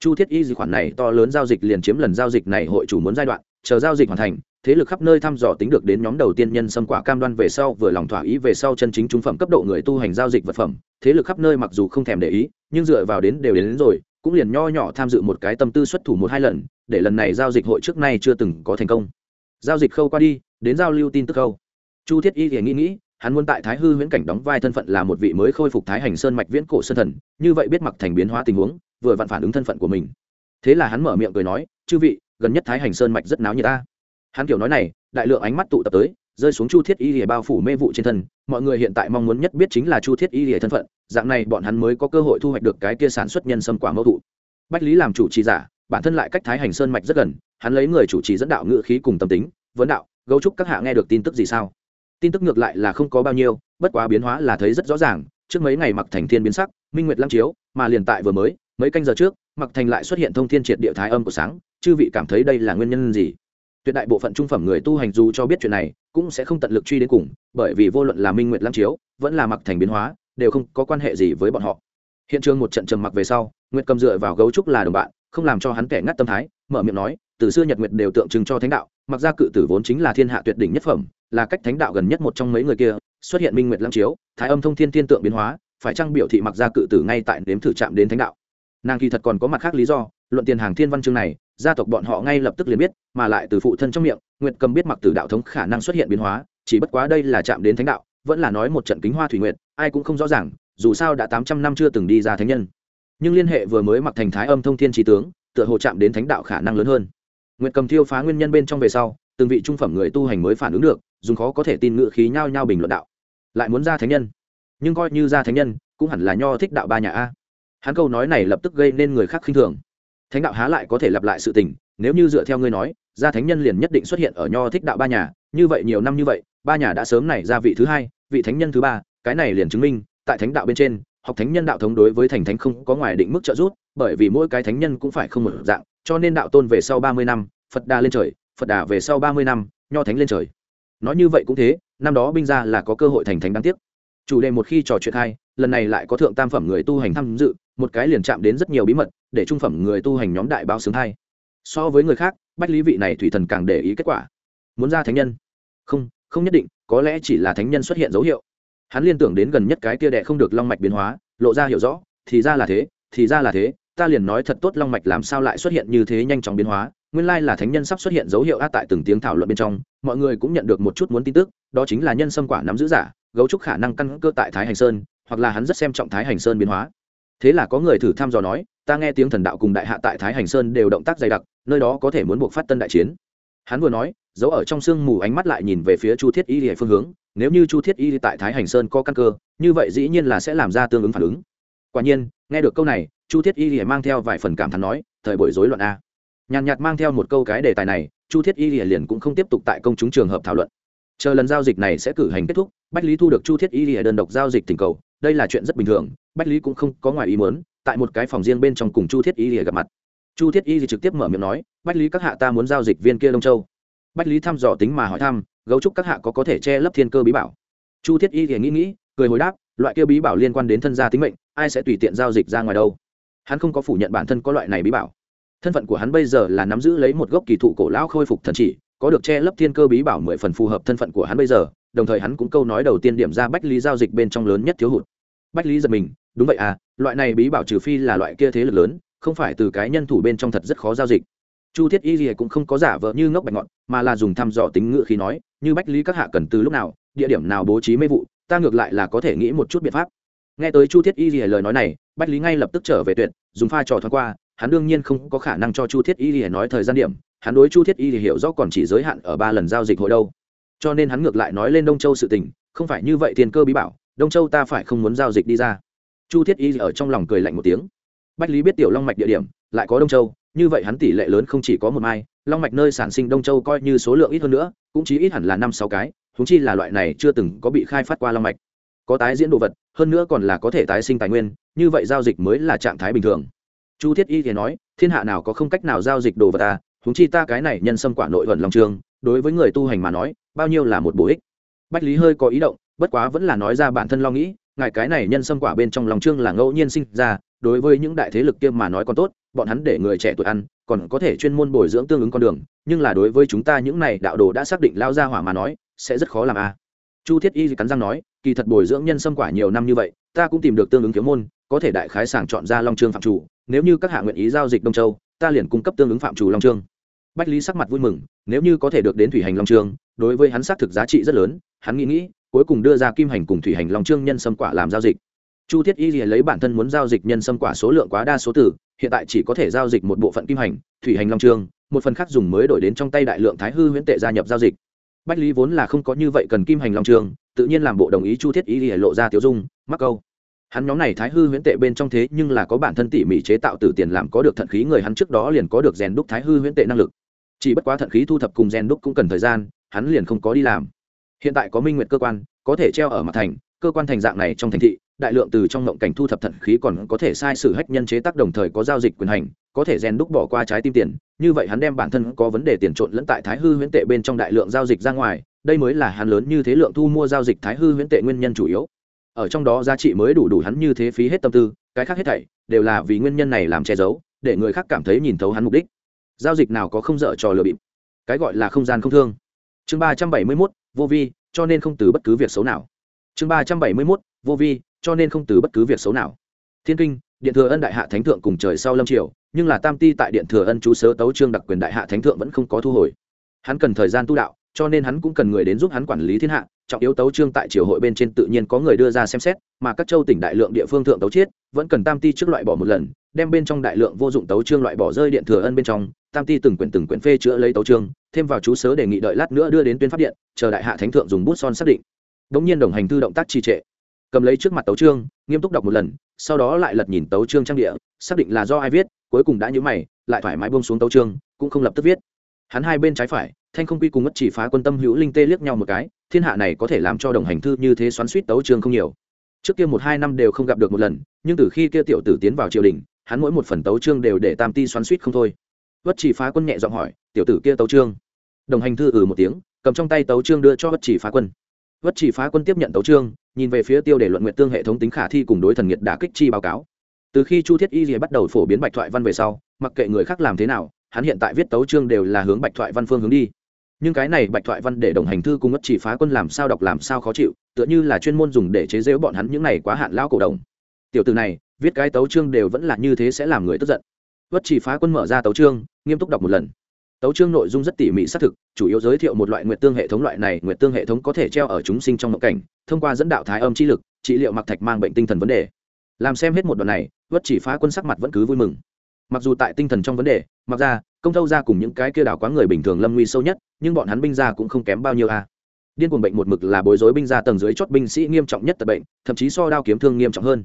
Speaker 1: Chu thiết y dịch khoản này to lớn giao dịch liền chiếm lần giao dịch này hội chủ muốn giai đoạn, chờ giao dịch hoàn thành thế lực khắp nơi thăm dò tính được đến nhóm đầu tiên nhân xâm quả cam đoan về sau vừa lòng thỏa ý về sau chân chính trung phẩm cấp độ người tu hành giao dịch vật phẩm. Thế lực khắp nơi mặc dù không thèm để ý nhưng dựa vào đến đều đến, đến rồi cũng liền nho nhỏ tham dự một cái tâm tư xuất thủ một hai lần để lần này giao dịch hội trước nay chưa từng có thành công. Giao dịch khâu qua đi đến giao lưu tin tức khâu. Chu thiết y thì nghĩ nghĩ hắn muốn tại thái hư huyễn cảnh đóng vai thân phận là một vị mới khôi phục thái hành sơn mạch viễn cổ sơn thần như vậy biết mặc thành biến hóa tình huống vừa vặn phản ứng thân phận của mình. Thế là hắn mở miệng cười nói chư vị gần nhất thái hành sơn mạch rất náo như ta hắn kiểu nói này, đại lượng ánh mắt tụ tập tới, rơi xuống chu thiết y lìa bao phủ mê vụ trên thân, mọi người hiện tại mong muốn nhất biết chính là chu thiết y lìa thân phận, dạng này bọn hắn mới có cơ hội thu hoạch được cái kia sản xuất nhân sâm quả mẫu thụ. Bách lý làm chủ trì giả, bản thân lại cách thái hành sơn mạch rất gần, hắn lấy người chủ trì dẫn đạo ngự khí cùng tâm tính, vấn đạo, gấu trúc các hạ nghe được tin tức gì sao? Tin tức ngược lại là không có bao nhiêu, bất quá biến hóa là thấy rất rõ ràng, trước mấy ngày mặc thành thiên biến sắc, minh nguyệt lăng chiếu, mà liền tại vừa mới, mấy canh giờ trước mặc thành lại xuất hiện thông thiên triệt địa thái âm của sáng, chư vị cảm thấy đây là nguyên nhân gì? Tuyệt đại bộ phận trung phẩm người tu hành dù cho biết chuyện này, cũng sẽ không tận lực truy đến cùng, bởi vì vô luận là minh nguyệt lăng chiếu, vẫn là mặc thành biến hóa, đều không có quan hệ gì với bọn họ. Hiện trường một trận trầm mặc về sau, nguyệt cầm dựa vào gấu trúc là đồng bạn, không làm cho hắn kẻ ngắt tâm thái, mở miệng nói, từ xưa nhật nguyệt đều tượng trưng cho thánh đạo, mặc ra cự tử vốn chính là thiên hạ tuyệt đỉnh nhất phẩm, là cách thánh đạo gần nhất một trong mấy người kia, xuất hiện minh nguyệt lăng chiếu, thái âm thông thiên thiên tượng biến hóa, phải trang biểu thị mặc ra cự tử ngay tại nếm thử chạm đến thánh đạo? Nàng kỳ thật còn có mặt khác lý do, luận tiền hàng thiên văn chương này gia tộc bọn họ ngay lập tức liền biết, mà lại từ phụ thân trong miệng, nguyệt cầm biết mặc tử đạo thống khả năng xuất hiện biến hóa, chỉ bất quá đây là chạm đến thánh đạo, vẫn là nói một trận kính hoa thủy nguyệt, ai cũng không rõ ràng, dù sao đã tám trăm năm chưa từng đi ra thánh nhân. Nhưng liên hệ vừa mới mặc thành thái âm thông thiên trí tướng, tựa hồ chạm đến thánh đạo khả năng lớn hơn. Nguyệt cầm thiêu phá nguyên nhân bên trong về sau, từng vị trung phẩm người tu hành mới phản ứng được, dùng khó có thể tin ngự khí nhao nhao bình luận đạo. Lại muốn ra thánh nhân? Nhưng coi như ra thánh nhân, cũng hẳn là nho thích đạo ba nhà a. Hắn câu nói này lập tức gây nên người khác khinh thường thánh đạo há lại có thể lặp lại sự tình, nếu như dựa theo ngươi nói, gia thánh nhân liền nhất định xuất hiện ở nho thích đạo ba nhà, như vậy nhiều năm như vậy, ba nhà đã sớm này ra vị thứ hai, vị thánh nhân thứ ba, cái này liền chứng minh, tại thánh đạo bên trên, học thánh nhân đạo thống đối với thành thánh không có ngoài định mức trợ giúp, bởi vì mỗi cái thánh nhân cũng phải không một dạng, cho nên đạo tôn về sau ba mươi năm, phật đà lên trời, phật đà về sau ba mươi năm, nho thánh lên trời. Nói như vậy cũng thế, năm đó binh ra là có cơ hội thành thánh đáng tiếc. Chủ đề một khi trò chuyện hai, lần này lại có thượng tam phẩm người tu hành tham dự một cái liền chạm đến rất nhiều bí mật, để trung phẩm người tu hành nhóm đại báo sướng hai. So với người khác, bách lý vị này thủy thần càng để ý kết quả. Muốn ra thánh nhân? Không không nhất định, có lẽ chỉ là thánh nhân xuất hiện dấu hiệu. Hắn liên tưởng đến gần nhất cái kia đệ không được long mạch biến hóa, lộ ra hiểu rõ, thì ra là thế, thì ra là thế, ta liền nói thật tốt long mạch làm sao lại xuất hiện như thế nhanh chóng biến hóa, nguyên lai là thánh nhân sắp xuất hiện dấu hiệu a tại từng tiếng thảo luận bên trong, mọi người cũng nhận được một chút muốn tin tức, đó chính là nhân sâm quả nắm giữ giả, gấu trúc khả năng căn cơ tại thái hành sơn, hoặc là hắn rất xem trọng thái hành sơn biến hóa thế là có người thử thăm dò nói, ta nghe tiếng thần đạo cùng đại hạ tại thái hành sơn đều động tác dày đặc, nơi đó có thể muốn buộc phát tân đại chiến. Hắn vừa nói, giấu ở trong sương mù ánh mắt lại nhìn về phía chu thiết y hệ phương hướng, nếu như chu thiết y tại thái hành sơn có căn cơ, như vậy dĩ nhiên là sẽ làm ra tương ứng phản ứng. Quả nhiên, nghe được câu này, chu thiết y hệ mang theo vài phần cảm thán nói, thời buổi rối loạn a. Nhàn nhạt mang theo một câu cái đề tài này, chu thiết y liền cũng không tiếp tục tại công chúng trường hợp thảo luận. Chờ lần giao dịch này sẽ cử hành kết thúc, bách lý thu được chu thiết y hệ đơn độc giao dịch tình cầu, đây là chuyện rất bình thường bách lý cũng không có ngoài ý muốn, tại một cái phòng riêng bên trong cùng chu thiết y lìa gặp mặt. Chu thiết y thì trực tiếp mở miệng nói, bách lý các hạ ta muốn giao dịch viên kia đông châu. Bách lý thăm dò tính mà hỏi thăm, gấu trúc các hạ có có thể che lấp thiên cơ bí bảo? Chu thiết y thì nghĩ nghĩ, cười hồi đáp, loại kia bí bảo liên quan đến thân gia tính mệnh, ai sẽ tùy tiện giao dịch ra ngoài đâu? Hắn không có phủ nhận bản thân có loại này bí bảo. Thân phận của hắn bây giờ là nắm giữ lấy một gốc kỳ thụ cổ lão khôi phục thần chỉ, có được che lấp thiên cơ bí bảo mười phần phù hợp thân phận của hắn bây giờ, đồng thời hắn cũng câu nói đầu tiên điểm ra bách lý giao dịch bên trong lớn nhất thiếu hụt. Bách lý giật mình đúng vậy à loại này bí bảo trừ phi là loại kia thế lực lớn, không phải từ cái nhân thủ bên trong thật rất khó giao dịch. Chu thiết y gì cũng không có giả vờ như ngốc bạch ngọn, mà là dùng thăm dò tính ngự khi nói, như bách lý các hạ cần từ lúc nào, địa điểm nào bố trí mê vụ, ta ngược lại là có thể nghĩ một chút biện pháp. Nghe tới chu thiết y gì lời nói này, bách lý ngay lập tức trở về tuyệt, dùng pha trò thoáng qua, hắn đương nhiên không có khả năng cho chu thiết y gì nói thời gian điểm, hắn đối chu thiết y thì hiểu rõ còn chỉ giới hạn ở ba lần giao dịch hội đâu. Cho nên hắn ngược lại nói lên đông châu sự tình, không phải như vậy tiền cơ bí bảo, đông châu ta phải không muốn giao dịch đi ra chu thiết y ở trong lòng cười lạnh một tiếng. Bách lý biết tiểu long mạch địa điểm, lại có đông châu, như vậy hắn tỷ lệ lớn không chỉ có một mai, long mạch nơi sản sinh đông châu coi như số lượng ít hơn nữa, cũng chỉ ít hẳn là năm sáu cái húng chi là loại này chưa từng có bị khai phát qua long mạch. Có tái diễn đồ vật, hơn nữa còn là có thể tái sinh tài nguyên, như vậy giao dịch mới là trạng thái bình thường. Chu thiết y thì nói, thiên hạ nào có không cách nào giao dịch đồ vật ta húng chi ta cái này nhân sâm quả nội vận lòng trường, đối với người tu hành mà nói, bao nhiêu là một bổ ích. Bách lý hơi có ý động, bất quá vẫn là nói ra bản thân lo nghĩ ngài cái này nhân sâm quả bên trong lòng trương là ngẫu nhiên sinh ra, đối với những đại thế lực kia mà nói còn tốt, bọn hắn để người trẻ tuổi ăn, còn có thể chuyên môn bồi dưỡng tương ứng con đường, nhưng là đối với chúng ta những này đạo đồ đã xác định lao ra hỏa mà nói, sẽ rất khó làm a à. chu thiết y cắn răng nói, kỳ thật bồi dưỡng nhân sâm quả nhiều năm như vậy, ta cũng tìm được tương ứng kiếm môn, có thể đại khái sàng chọn ra long trương phạm chủ, nếu như các hạ nguyện ý giao dịch đông châu, ta liền cung cấp tương ứng phạm chủ long trương bách lý sắc mặt vui mừng, nếu như có thể được đến thủy hành long trương, đối với hắn xác thực giá trị rất lớn, hắn nghĩ nghĩ cuối cùng đưa ra kim hành cùng thủy hành long trương nhân sâm quả làm giao dịch. Chu thiết y lấy bản thân muốn giao dịch nhân sâm quả số lượng quá đa số tử hiện tại chỉ có thể giao dịch một bộ phận kim hành, thủy hành long trương, một phần khác dùng mới đổi đến trong tay đại lượng thái hư huyễn tệ gia nhập giao dịch. Bách lý vốn là không có như vậy cần kim hành long trương, tự nhiên làm bộ đồng ý chu thiết y lộ ra tiểu dung, mắc câu. Hắn nhóm này thái hư huyễn tệ bên trong thế nhưng là có bản thân tỉ mỉ chế tạo từ tiền làm có được thận khí người hắn trước đó liền có được rèn đúc thái hư huyễn tệ năng lực. Chỉ bất quá thận khí thu thập cùng rèn đúc cũng cần thời gian, hắn liền không có đi làm hiện tại có minh nguyện cơ quan, có thể treo ở mặt thành, cơ quan thành dạng này trong thành thị, đại lượng từ trong mộng cảnh thu thập thận khí còn có thể sai sử hách nhân chế tác đồng thời có giao dịch quyền hành, có thể rèn đúc bỏ qua trái tim tiền. Như vậy hắn đem bản thân có vấn đề tiền trộn lẫn tại thái hư huyễn tệ bên trong đại lượng giao dịch ra ngoài, đây mới là hắn lớn như thế lượng thu mua giao dịch thái hư huyễn tệ nguyên nhân chủ yếu. Ở trong đó giá trị mới đủ đủ hắn như thế phí hết tâm tư, cái khác hết thảy đều là vì nguyên nhân này làm che giấu, để người khác cảm thấy nhìn thấu hắn mục đích. Giao dịch nào có không dở trò lừa bịp. Cái gọi là không gian không thương. Chương ba trăm bảy mươi mốt vô vi, cho nên không từ bất cứ việc xấu nào. Chương ba trăm bảy mươi mốt, vô vi, cho nên không từ bất cứ việc xấu nào. Thiên kinh, điện thừa ân đại hạ thánh thượng cùng trời sau lâm triều, nhưng là tam ti tại điện thừa ân chú sớ tấu trương đặc quyền đại hạ thánh thượng vẫn không có thu hồi. Hắn cần thời gian tu đạo cho nên hắn cũng cần người đến giúp hắn quản lý thiên hạ, trọng yếu tấu trương tại triều hội bên trên tự nhiên có người đưa ra xem xét, mà các châu tỉnh đại lượng địa phương thượng tấu chiết vẫn cần tam ti trước loại bỏ một lần, đem bên trong đại lượng vô dụng tấu trương loại bỏ rơi điện thừa ân bên trong, tam ti từng quyển từng quyển phê chữa lấy tấu trương, thêm vào chú sớ đề nghị đợi lát nữa đưa đến tuyên pháp điện, chờ đại hạ thánh thượng dùng bút son xác định. Đống nhiên đồng hành thư động tác trì trệ, cầm lấy trước mặt tấu trương, nghiêm túc đọc một lần, sau đó lại lật nhìn tấu trương trang địa, xác định là do ai viết, cuối cùng đã nhớ mày, lại thoải mái buông xuống tấu trương, cũng không lập tức viết. Hắn hai bên trái phải thanh không quy cùng mất chỉ phá quân tâm hữu linh tê liếc nhau một cái, thiên hạ này có thể làm cho đồng hành thư như thế xoắn suýt tấu trương không nhiều. Trước kia một hai năm đều không gặp được một lần, nhưng từ khi kia tiểu tử tiến vào triều đình, hắn mỗi một phần tấu trương đều để tam ti xoắn suýt không thôi. Vất chỉ phá quân nhẹ giọng hỏi, tiểu tử kia tấu trương đồng hành thư ừ một tiếng, cầm trong tay tấu trương đưa cho vất chỉ phá quân. Vất chỉ phá quân tiếp nhận tấu trương nhìn về phía tiêu để luận nguyện tương hệ thống tính khả thi cùng đối thần nghiệt đã kích chi báo cáo. Từ khi chu thiết y rìa bắt đầu phổ biến bạch thoại văn về sau, mặc kệ người khác làm thế nào, hắn hiện tại viết tấu trương đều là hướng bạch thoại văn phương hướng đi nhưng cái này bạch thoại văn để đồng hành thư cùng ất chỉ phá quân làm sao đọc làm sao khó chịu, tựa như là chuyên môn dùng để chế giễu bọn hắn những này quá hạn lao cổ đồng. Tiểu từ này, viết cái tấu trương đều vẫn là như thế sẽ làm người tức giận. Ất chỉ phá quân mở ra tấu trương nghiêm túc đọc một lần. Tấu trương nội dung rất tỉ mỉ xác thực, chủ yếu giới thiệu một loại nguyệt tương hệ thống, loại này nguyệt tương hệ thống có thể treo ở chúng sinh trong mộng cảnh, thông qua dẫn đạo thái âm chi lực, trị liệu mặc thạch mang bệnh tinh thần vấn đề. Làm xem hết một đoạn này vất chỉ phá quân sắc mặt vẫn cứ vui mừng mặc dù tại tinh thần trong vấn đề, mặc ra, công thâu ra cùng những cái kia đảo quá người bình thường lâm nguy sâu nhất, nhưng bọn hắn binh gia cũng không kém bao nhiêu a. Điên cuồng bệnh một mực là bối rối binh gia tầng dưới chót binh sĩ nghiêm trọng nhất tật bệnh, thậm chí so đao kiếm thương nghiêm trọng hơn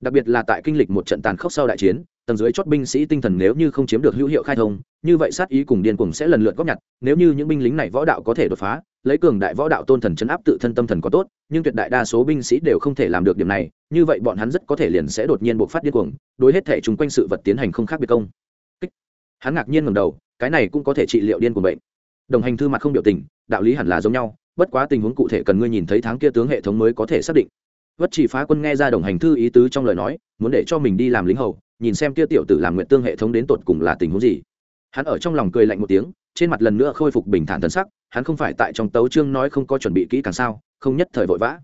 Speaker 1: đặc biệt là tại kinh lịch một trận tàn khốc sau đại chiến, tầng dưới chót binh sĩ tinh thần nếu như không chiếm được hữu hiệu khai thông, như vậy sát ý cùng điên cuồng sẽ lần lượt góp nhặt, nếu như những binh lính này võ đạo có thể đột phá, lấy cường đại võ đạo tôn thần chấn áp tự thân tâm thần có tốt, nhưng tuyệt đại đa số binh sĩ đều không thể làm được điểm này, như vậy bọn hắn rất có thể liền sẽ đột nhiên buộc phát điên cuồng, đối hết thể chung quanh sự vật tiến hành không khác biệt công. Hắn ngạc nhiên ngầm đầu, cái này cũng có thể trị liệu điên cuồng bệnh. Đồng hành thư mặt không biểu tình, đạo lý hẳn là giống nhau, bất quá tình huống cụ thể cần ngươi nhìn thấy tháng kia tướng hệ thống mới có thể xác định vất chỉ phá quân nghe ra đồng hành thư ý tứ trong lời nói, muốn để cho mình đi làm lính hầu, nhìn xem kia tiểu tử làm nguyện tương hệ thống đến tột cùng là tình huống gì. Hắn ở trong lòng cười lạnh một tiếng, trên mặt lần nữa khôi phục bình thản thân sắc, hắn không phải tại trong tấu chương nói không có chuẩn bị kỹ càng sao, không nhất thời vội vã.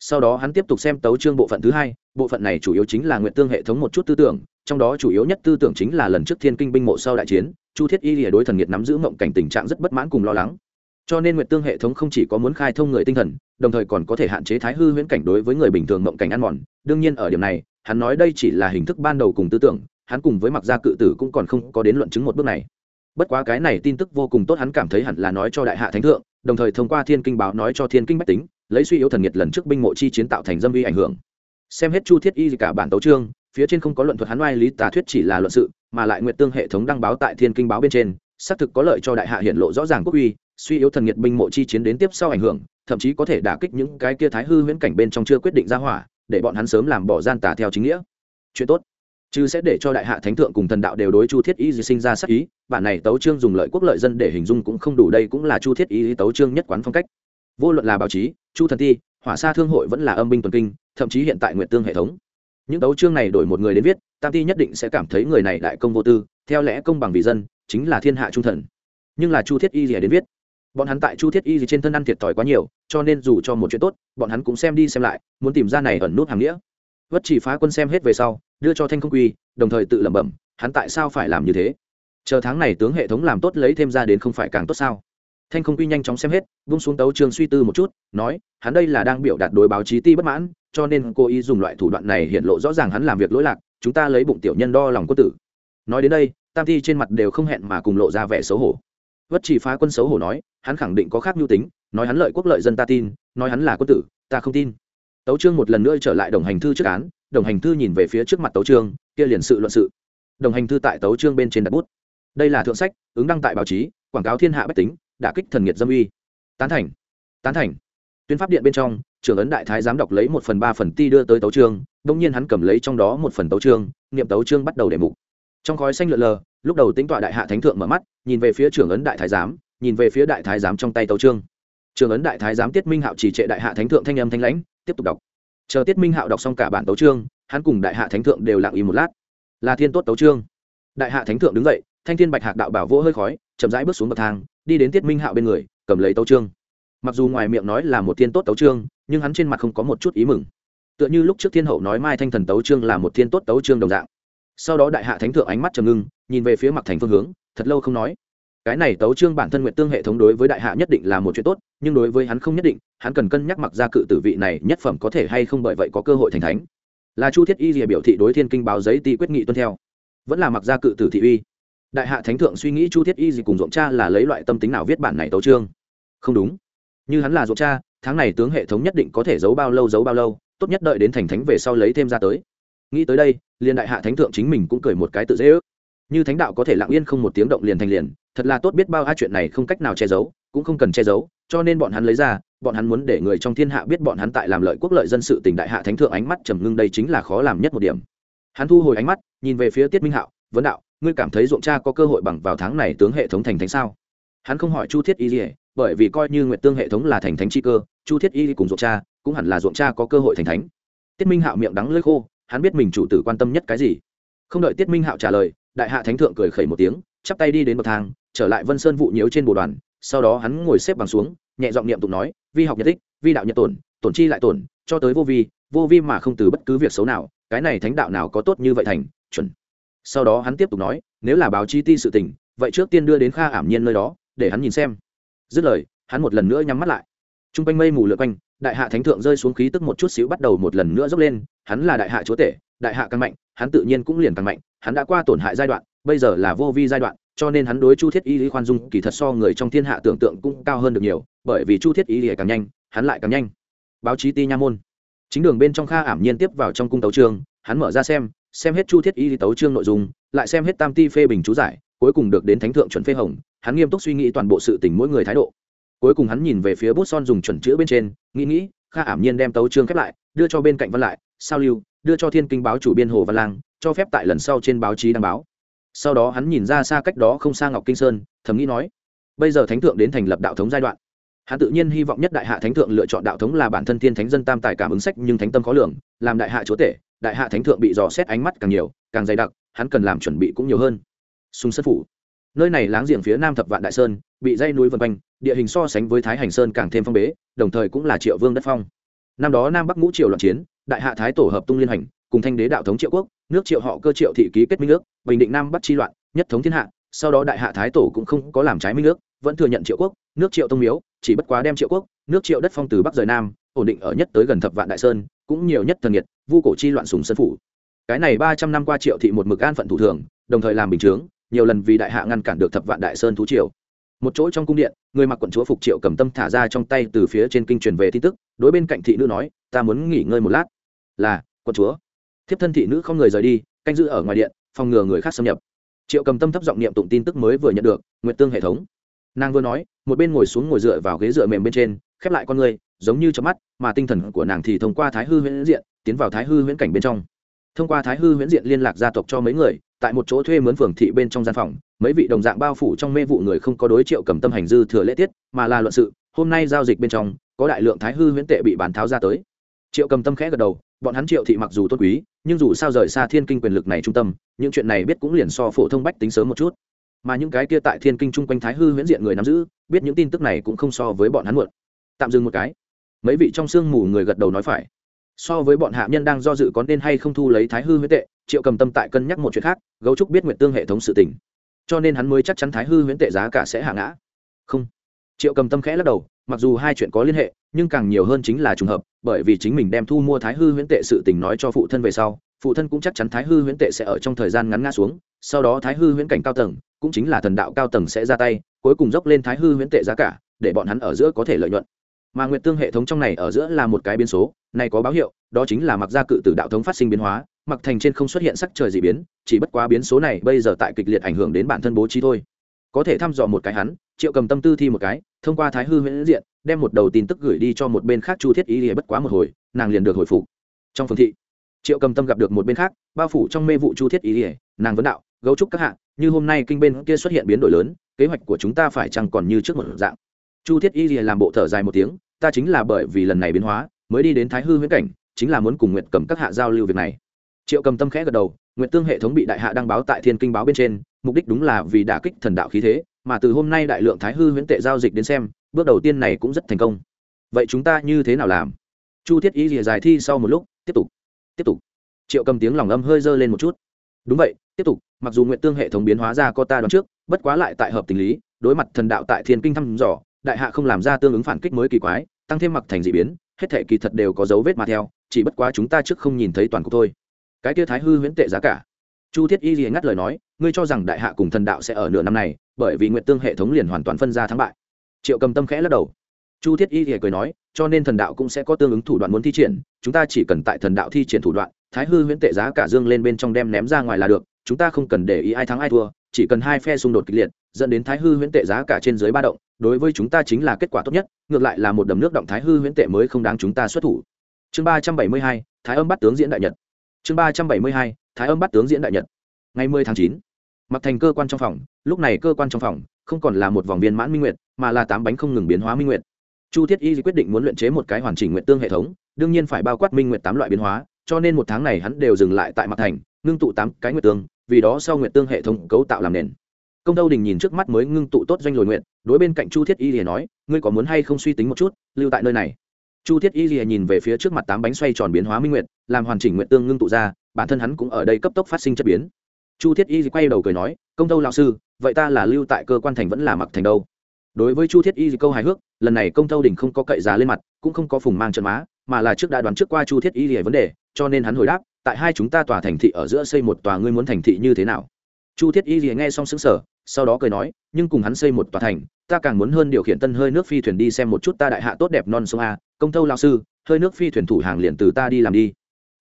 Speaker 1: Sau đó hắn tiếp tục xem tấu chương bộ phận thứ hai, bộ phận này chủ yếu chính là nguyện tương hệ thống một chút tư tưởng, trong đó chủ yếu nhất tư tưởng chính là lần trước thiên kinh binh mộ sau đại chiến, chu thiết y lìa đối thần nghiệt nắm giữ mộng cảnh tình trạng rất bất mãn cùng lo lắng cho nên Nguyệt tương hệ thống không chỉ có muốn khai thông người tinh thần, đồng thời còn có thể hạn chế thái hư huyễn cảnh đối với người bình thường mộng cảnh ăn mòn. Đương nhiên ở điểm này, hắn nói đây chỉ là hình thức ban đầu cùng tư tưởng, hắn cùng với mặc gia cự tử cũng còn không có đến luận chứng một bước này. Bất quá cái này tin tức vô cùng tốt hắn cảm thấy hẳn là nói cho đại hạ thánh thượng, đồng thời thông qua thiên kinh báo nói cho thiên kinh bách tính, lấy suy yếu thần nhiệt lần trước binh mộ chi chiến tạo thành dâm vi ảnh hưởng. Xem hết chu thiết y cả bản tấu trương phía trên không có luận thuật hắn oai lý tà thuyết chỉ là luận sự, mà lại nguyện tương hệ thống đăng báo tại thiên kinh báo bên trên, xác thực có lợi cho đại hạ hiện lộ rõ ràng quốc uy suy yếu thần nhiệt binh mộ chi chiến đến tiếp sau ảnh hưởng, thậm chí có thể đả kích những cái kia thái hư huyễn cảnh bên trong chưa quyết định ra hỏa, để bọn hắn sớm làm bỏ gian tà theo chính nghĩa. Chuyện tốt. Chứ sẽ để cho đại hạ thánh thượng cùng thần đạo đều đối chu thiết y di sinh ra sắc ý, bản này tấu trương dùng lợi quốc lợi dân để hình dung cũng không đủ, đây cũng là chu thiết y tấu trương nhất quán phong cách. Vô luận là báo chí, chu thần ti, hỏa xa thương hội vẫn là âm binh tuần kinh, thậm chí hiện tại nguyện tương hệ thống. Những tấu chương này đổi một người đến viết, tam ti nhất định sẽ cảm thấy người này đại công vô tư, theo lẽ công bằng vì dân, chính là thiên hạ trung thần. Nhưng là chu thiết y rìa đến viết bọn hắn tại chu thiết y gì trên thân ăn thiệt thòi quá nhiều, cho nên dù cho một chuyện tốt, bọn hắn cũng xem đi xem lại, muốn tìm ra này ẩn nút hàng nghĩa. Vất chỉ phá quân xem hết về sau, đưa cho thanh không quy, đồng thời tự lẩm bẩm, hắn tại sao phải làm như thế? Chờ tháng này tướng hệ thống làm tốt lấy thêm ra đến không phải càng tốt sao? Thanh không quy nhanh chóng xem hết, vung xuống tấu trường suy tư một chút, nói, hắn đây là đang biểu đạt đối báo chí ti bất mãn, cho nên cô ý dùng loại thủ đoạn này hiện lộ rõ ràng hắn làm việc lỗi lạc, chúng ta lấy bụng tiểu nhân đo lòng quân tử. Nói đến đây, tam thi trên mặt đều không hẹn mà cùng lộ ra vẻ xấu hổ vất chỉ phá quân xấu hổ nói, hắn khẳng định có khác mưu tính, nói hắn lợi quốc lợi dân ta tin, nói hắn là quân tử, ta không tin. Tấu trương một lần nữa trở lại đồng hành thư trước án, đồng hành thư nhìn về phía trước mặt tấu trương, kia liền sự luận sự. Đồng hành thư tại tấu trương bên trên đặt bút. Đây là thượng sách, ứng đăng tại báo chí, quảng cáo thiên hạ bách tính, đả kích thần nghiệt dâm uy. Tán thành tán thành. Tuyên pháp điện bên trong, trưởng ấn đại thái giám đọc lấy một phần ba phần ti đưa tới tấu trương, đông nhiên hắn cầm lấy trong đó một phần tấu trương, niệm tấu trương bắt đầu để mục trong khói xanh lượn lờ, lúc đầu tính tọa đại hạ thánh thượng mở mắt, nhìn về phía trưởng ấn đại thái giám, nhìn về phía đại thái giám trong tay tấu trương trưởng ấn đại thái giám tiết minh hạo chỉ trệ đại hạ thánh thượng thanh âm thanh lãnh, tiếp tục đọc. Chờ tiết minh hạo đọc xong cả bản tấu trương hắn cùng đại hạ thánh thượng đều lặng im một lát. Là thiên tốt tấu trương đại hạ thánh thượng đứng dậy, thanh thiên bạch hạc đạo bảo vỗ hơi khói, chậm rãi bước xuống bậc thang, đi đến tiết minh hạo bên người, cầm lấy tấu trương mặc dù ngoài miệng nói là một thiên tốt tấu trương nhưng hắn trên mặt không có một chút ý mừng. Tựa như lúc trước thiên hậu nói mai thanh thần tấu trương là một thiên tốt tấu trương đồng dạng sau đó đại hạ thánh thượng ánh mắt trầm ngưng, nhìn về phía mặt thành phương hướng, thật lâu không nói. Cái này tấu trương bản thân nguyện tương hệ thống đối với đại hạ nhất định là một chuyện tốt, nhưng đối với hắn không nhất định, hắn cần cân nhắc mặc ra cự tử vị này nhất phẩm có thể hay không bởi vậy có cơ hội thành thánh. Là chu thiết y rìa biểu thị đối thiên kinh báo giấy ti quyết nghị tuân theo, vẫn là mặc ra cự tử thị uy. Đại hạ thánh thượng suy nghĩ chu thiết y gì cùng ruộng cha là lấy loại tâm tính nào viết bản này tấu trương? Không đúng. Như hắn là ruộng cha, tháng này tướng hệ thống nhất định có thể giấu bao lâu giấu bao lâu, tốt nhất đợi đến thành thánh về sau lấy thêm ra tới nghĩ tới đây liền đại hạ thánh thượng chính mình cũng cười một cái tự dễ ước. Như thánh đạo có thể lặng yên không một tiếng động liền thành liền, thật là tốt biết bao hai chuyện này không cách nào che giấu, cũng không cần che giấu, cho nên bọn hắn lấy ra, bọn hắn muốn để người trong thiên hạ biết bọn hắn tại làm lợi quốc lợi dân sự tỉnh đại hạ thánh thượng ánh mắt trầm ngưng đây chính là khó làm nhất một điểm. Hắn thu hồi ánh mắt, nhìn về phía tiết minh hạo, vấn đạo, ngươi cảm thấy ruộng cha có cơ hội bằng vào tháng này tướng hệ thống thành thánh sao? Hắn không hỏi chu thiết y gì bởi vì coi như nguyện tương hệ thống là thành thánh chi cơ, chu thiết y cùng ruộng cha cũng hẳn là ruộng cha có cơ hội thành thánh. Tiết minh hạo miệng đắng lơi khô hắn biết mình chủ tử quan tâm nhất cái gì. Không đợi tiết minh hạo trả lời, đại hạ thánh thượng cười khẩy một tiếng, chắp tay đi đến bậc thang, trở lại vân sơn vụ nhiễu trên bồ đoàn, sau đó hắn ngồi xếp bằng xuống, nhẹ giọng niệm tụng nói, vi học nhật tích, vi đạo nhật tổn tổn chi lại tổn, cho tới vô vi vô vi mà không từ bất cứ việc xấu nào, cái này thánh đạo nào có tốt như vậy thành, chuẩn. Sau đó hắn tiếp tục nói, nếu là báo chi ti sự tình, vậy trước tiên đưa đến kha ảm nhiên nơi đó, để hắn nhìn xem. Dứt lời, hắn một lần nữa nhắm mắt lại t r u n g quanh mây mù lượt quanh, đại hạ thánh thượng rơi xuống khí tức một chút xíu bắt đầu một lần nữa dốc lên, hắn là đại hạ chúa tể, đại hạ càng mạnh, hắn tự nhiên cũng liền càng mạnh, hắn đã qua tổn hại giai đoạn, bây giờ là vô vi giai đoạn, cho nên hắn đối chu thiết y lý khoan dung kỳ thật so người trong thiên hạ tưởng tượng cũng cao hơn được nhiều, bởi vì chu thiết y lý càng nhanh, hắn lại càng nhanh. Báo chí ti nha môn. Chính đường bên trong kha ảm nhiên tiếp vào trong cung tấu trường hắn mở ra xem xem hết chu thiết y lý tấu trương nội dung, lại xem hết tam ti phê bình chú giải, cuối cùng được đến thánh thượng chuẩn phê hồng, hắn nghiêm túc suy nghĩ toàn bộ sự tình mỗi người thái độ cuối cùng hắn nhìn về phía bút son dùng chuẩn chữ bên trên, nghĩ nghĩ, kha ảm nhiên đem tấu chương khép lại, đưa cho bên cạnh văn lại, sao lưu, đưa cho thiên kinh báo chủ biên hồ văn lang, cho phép tại lần sau trên báo chí đăng báo. Sau đó hắn nhìn ra xa cách đó không xa ngọc kinh sơn, thầm nghĩ nói, bây giờ thánh thượng đến thành lập đạo thống giai đoạn, hắn tự nhiên hy vọng nhất đại hạ thánh thượng lựa chọn đạo thống là bản thân thiên thánh dân tam tài cảm ứng sách nhưng thánh tâm khó lường, làm đại hạ chúa tể, đại hạ thánh thượng bị dò xét ánh mắt càng nhiều, càng dày đặc, hắn cần làm chuẩn bị cũng nhiều hơn. Sùng sân phủ nơi này láng giềng phía nam thập vạn đại sơn, bị dây núi vân quanh, địa hình so sánh với thái hành sơn càng thêm phong bế, đồng thời cũng là triệu vương đất phong. Năm đó nam bắc ngũ triều loạn chiến, đại hạ thái tổ hợp tung liên hành, cùng thanh đế đạo thống triệu quốc, nước triệu họ cơ triệu thị ký kết minh nước bình định nam bắc chi loạn, nhất thống thiên hạ, sau đó đại hạ thái tổ cũng không có làm trái minh nước vẫn thừa nhận triệu quốc, nước triệu tông miếu, chỉ bất quá đem triệu quốc, nước triệu đất phong từ bắc rời nam, ổn định ở nhất tới gần thập vạn đại sơn, cũng nhiều nhất thần nhiệt, vu cổ chi loạn sùng sơn phủ. Cái này ba trăm năm qua triệu thị một mực an phận thủ thường, đồng thời làm bình chướng nhiều lần vì đại hạ ngăn cản được thập vạn đại sơn thú triều. Một chỗ trong cung điện, người mặc quận chúa phục triệu cầm tâm thả ra trong tay từ phía trên kinh truyền về tin tức, đối bên cạnh thị nữ nói, ta muốn nghỉ ngơi một lát. Là, quận chúa. Thiếp thân thị nữ không người rời đi, canh giữ ở ngoài điện, phòng ngừa người khác xâm nhập. Triệu cầm tâm thấp giọng niệm tụng tin tức mới vừa nhận được, nguyện tương hệ thống. Nàng vừa nói, một bên ngồi xuống ngồi dựa vào ghế dựa mềm bên trên, khép lại con người, giống như chớp mắt, mà tinh thần của nàng thì thông qua thái hư huyễn diện, tiến vào thái hư huyễn cảnh bên trong. Thông qua thái hư huyễn diện liên lạc gia tộc cho mấy người tại một chỗ thuê mướn phường thị bên trong gian phòng, mấy vị đồng dạng bao phủ trong mê vụ người không có đối triệu cầm tâm hành dư thừa lễ tiết, mà là luận sự, hôm nay giao dịch bên trong, có đại lượng thái hư huyễn tệ bị bán tháo ra tới. Triệu cầm tâm khẽ gật đầu, bọn hắn triệu thị mặc dù tốt quý, nhưng dù sao rời xa thiên kinh quyền lực này trung tâm, những chuyện này biết cũng liền so phổ thông bách tính sớm một chút. Mà những cái kia tại thiên kinh chung quanh thái hư huyễn diện người nắm giữ, biết những tin tức này cũng không so với bọn hắn muộn. Tạm dừng một cái. Mấy vị trong sương mù người gật đầu nói phải so với bọn hạ nhân đang do dự có nên hay không thu lấy thái hư huyễn tệ, triệu cầm tâm tại cân nhắc một chuyện khác, gấu trúc biết nguyện tương hệ thống sự tình. Cho nên hắn mới chắc chắn thái hư huyễn tệ giá cả sẽ hạ ngã. Không. Triệu cầm tâm khẽ lắc đầu, mặc dù hai chuyện có liên hệ, nhưng càng nhiều hơn chính là trùng hợp, bởi vì chính mình đem thu mua thái hư huyễn tệ sự tình nói cho phụ thân về sau, phụ thân cũng chắc chắn thái hư huyễn tệ sẽ ở trong thời gian ngắn ngã xuống, sau đó thái hư huyễn cảnh cao tầng, cũng chính là thần đạo cao tầng sẽ ra tay, cuối cùng dốc lên thái hư huyễn tệ giá cả, để bọn hắn ở giữa có thể lợi nhuận. Mà nguyệt tương hệ thống trong này ở giữa là một cái biến số này có báo hiệu, đó chính là mặc gia cự tử đạo thống phát sinh biến hóa, mặc thành trên không xuất hiện sắc trời dị biến, chỉ bất quá biến số này bây giờ tại kịch liệt ảnh hưởng đến bản thân bố trí thôi. Có thể thăm dò một cái hắn, triệu cầm tâm tư thi một cái, thông qua thái hư huyễn diện, đem một đầu tin tức gửi đi cho một bên khác chu thiết ý thì bất quá một hồi, nàng liền được hồi phục. Trong phương thị, triệu cầm tâm gặp được một bên khác, bao phủ trong mê vụ chu thiết ý ỉa nàng vấn đạo, gấu trúc các hạ, như hôm nay kinh bên kia xuất hiện biến đổi lớn, kế hoạch của chúng ta phải chăng còn như trước một dạng? Chu thiết ý ỉa làm bộ thở dài một tiếng, ta chính là bởi vì lần này biến hóa mới đi đến thái hư huyễn cảnh, chính là muốn cùng nguyện cầm các hạ giao lưu việc này. Triệu cầm tâm khẽ gật đầu nguyện tương hệ thống bị đại hạ đăng báo tại thiên kinh báo bên trên, mục đích đúng là vì đả kích thần đạo khí thế, mà từ hôm nay đại lượng thái hư huyễn tệ giao dịch đến xem, bước đầu tiên này cũng rất thành công. Vậy chúng ta như thế nào làm? Chu thiết ý rìa dài thi sau một lúc, tiếp tục tiếp tục. Triệu cầm tiếng lòng âm hơi dơ lên một chút. Đúng vậy, tiếp tục, mặc dù nguyện tương hệ thống biến hóa ra có ta đoán trước, bất quá lại tại hợp tình lý, đối mặt thần đạo tại thiên kinh thăm dò, đại hạ không làm ra tương ứng phản kích mới kỳ quái, tăng thêm mặc thành dị biến hết thể kỳ thật đều có dấu vết mà theo, chỉ bất quá chúng ta trước không nhìn thấy toàn cục thôi. Cái kia thái hư huyễn tệ giá cả. Chu thiết y liền ngắt lời nói, ngươi cho rằng đại hạ cùng thần đạo sẽ ở nửa năm này, bởi vì nguyện tương hệ thống liền hoàn toàn phân ra thắng bại. Triệu cầm tâm khẽ lắc đầu. Chu thiết y thì cười nói, cho nên thần đạo cũng sẽ có tương ứng thủ đoạn muốn thi triển, chúng ta chỉ cần tại thần đạo thi triển thủ đoạn, thái hư huyễn tệ giá cả dương lên bên trong đem ném ra ngoài là được, chúng ta không cần để ý ai thắng ai thua chỉ cần hai phe xung đột kịch liệt, dẫn đến thái hư huyễn tệ giá cả trên dưới ba động, đối với chúng ta chính là kết quả tốt nhất, ngược lại là một đầm nước động thái hư huyễn tệ mới không đáng chúng ta xuất thủ. Chương ba trăm bảy mươi hai, thái âm bắt tướng diễn đại nhật. Chương ba trăm bảy mươi hai, thái âm bắt tướng diễn đại nhật. Ngày mười tháng chín mặc thành cơ quan trong phòng, lúc này cơ quan trong phòng không còn là một vòng viên mãn minh nguyệt, mà là tám bánh không ngừng biến hóa minh nguyệt. Chu thiết y quyết định muốn luyện chế một cái hoàn chỉnh nguyện tương hệ thống, đương nhiên phải bao quát minh nguyệt tám loại biến hóa, cho nên một tháng này hắn đều dừng lại tại mặt thành, ngưng tụ tám cái nguyệt tương vì đó sau nguyệt tương hệ thống cấu tạo làm nền. Công tâu đình nhìn trước mắt mới ngưng tụ tốt doanh lồi nguyện đối bên cạnh chu thiết y thì nói, ngươi có muốn hay không suy tính một chút, lưu tại nơi này? Chu thiết y thì nhìn về phía trước mặt tám bánh xoay tròn biến hóa minh nguyệt, làm hoàn chỉnh nguyện tương ngưng tụ ra, bản thân hắn cũng ở đây cấp tốc phát sinh chất biến. Chu thiết y quay đầu cười nói, công tâu lão sư, vậy ta là lưu tại cơ quan thành vẫn là mặc thành đâu? Đối với chu thiết y câu hài hước, lần này công tâu đình không có cậy giá lên mặt, cũng không có phùng mang trận má, mà là trước đã đoán trước qua chu thiết y vấn đề, cho nên hắn hồi đáp tại hai chúng ta tòa thành thị ở giữa xây một tòa, ngươi muốn thành thị như thế nào? Chu thiết y nghe xong xứng sở sau đó cười nói, nhưng cùng hắn xây một tòa thành, ta càng muốn hơn điều khiển tân hơi nước phi thuyền đi xem một chút ta đại hạ tốt đẹp non sông a, công tâu lao sư, hơi nước phi thuyền thủ hàng liền từ ta đi làm đi.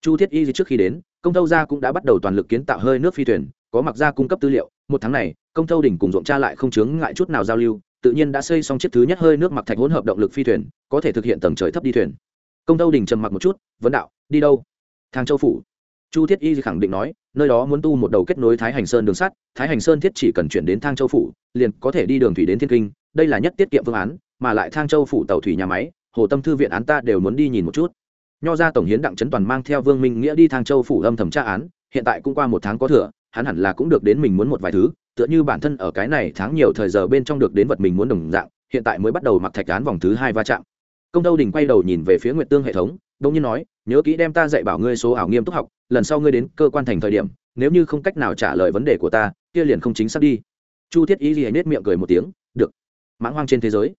Speaker 1: Chu thiết y trước khi đến, công tâu gia cũng đã bắt đầu toàn lực kiến tạo hơi nước phi thuyền, có mặc gia cung cấp tư liệu, một tháng này, công tâu đỉnh cùng ruộng cha lại không chướng ngại chút nào giao lưu, tự nhiên đã xây xong chiếc thứ nhất hơi nước mặc thạch hỗn hợp động lực phi thuyền, có thể thực hiện tầng trời thấp đi thuyền. Công tâu đỉnh trầm mặc một chút, vấn đạo, đi đâu? Thang châu phủ chu thiết y khẳng định nói, nơi đó muốn tu một đầu kết nối thái hành sơn đường sắt, thái hành sơn thiết chỉ cần chuyển đến thang châu phủ, liền có thể đi đường thủy đến thiên kinh, đây là nhất tiết kiệm phương án, mà lại thang châu phủ tàu thủy nhà máy, hồ tâm thư viện án ta đều muốn đi nhìn một chút. Nho ra tổng hiến đặng trấn toàn mang theo vương minh nghĩa đi thang châu phủ âm thẩm tra án, hiện tại cũng qua một tháng có thừa, hắn hẳn là cũng được đến mình muốn một vài thứ, tựa như bản thân ở cái này tháng nhiều thời giờ bên trong được đến vật mình muốn đồng dạng, hiện tại mới bắt đầu mặc thạch án vòng thứ hai va chạm. Công tâu đình quay đầu nhìn về phía nguyệt tương hệ thống đông nhiên nói, nhớ kỹ đem ta dạy bảo ngươi số ảo nghiêm túc học, lần sau ngươi đến cơ quan thành thời điểm, nếu như không cách nào trả lời vấn đề của ta, kia liền không chính xác đi. Chu thiết ý gì nết miệng cười một tiếng, được. Mãng hoang trên thế giới,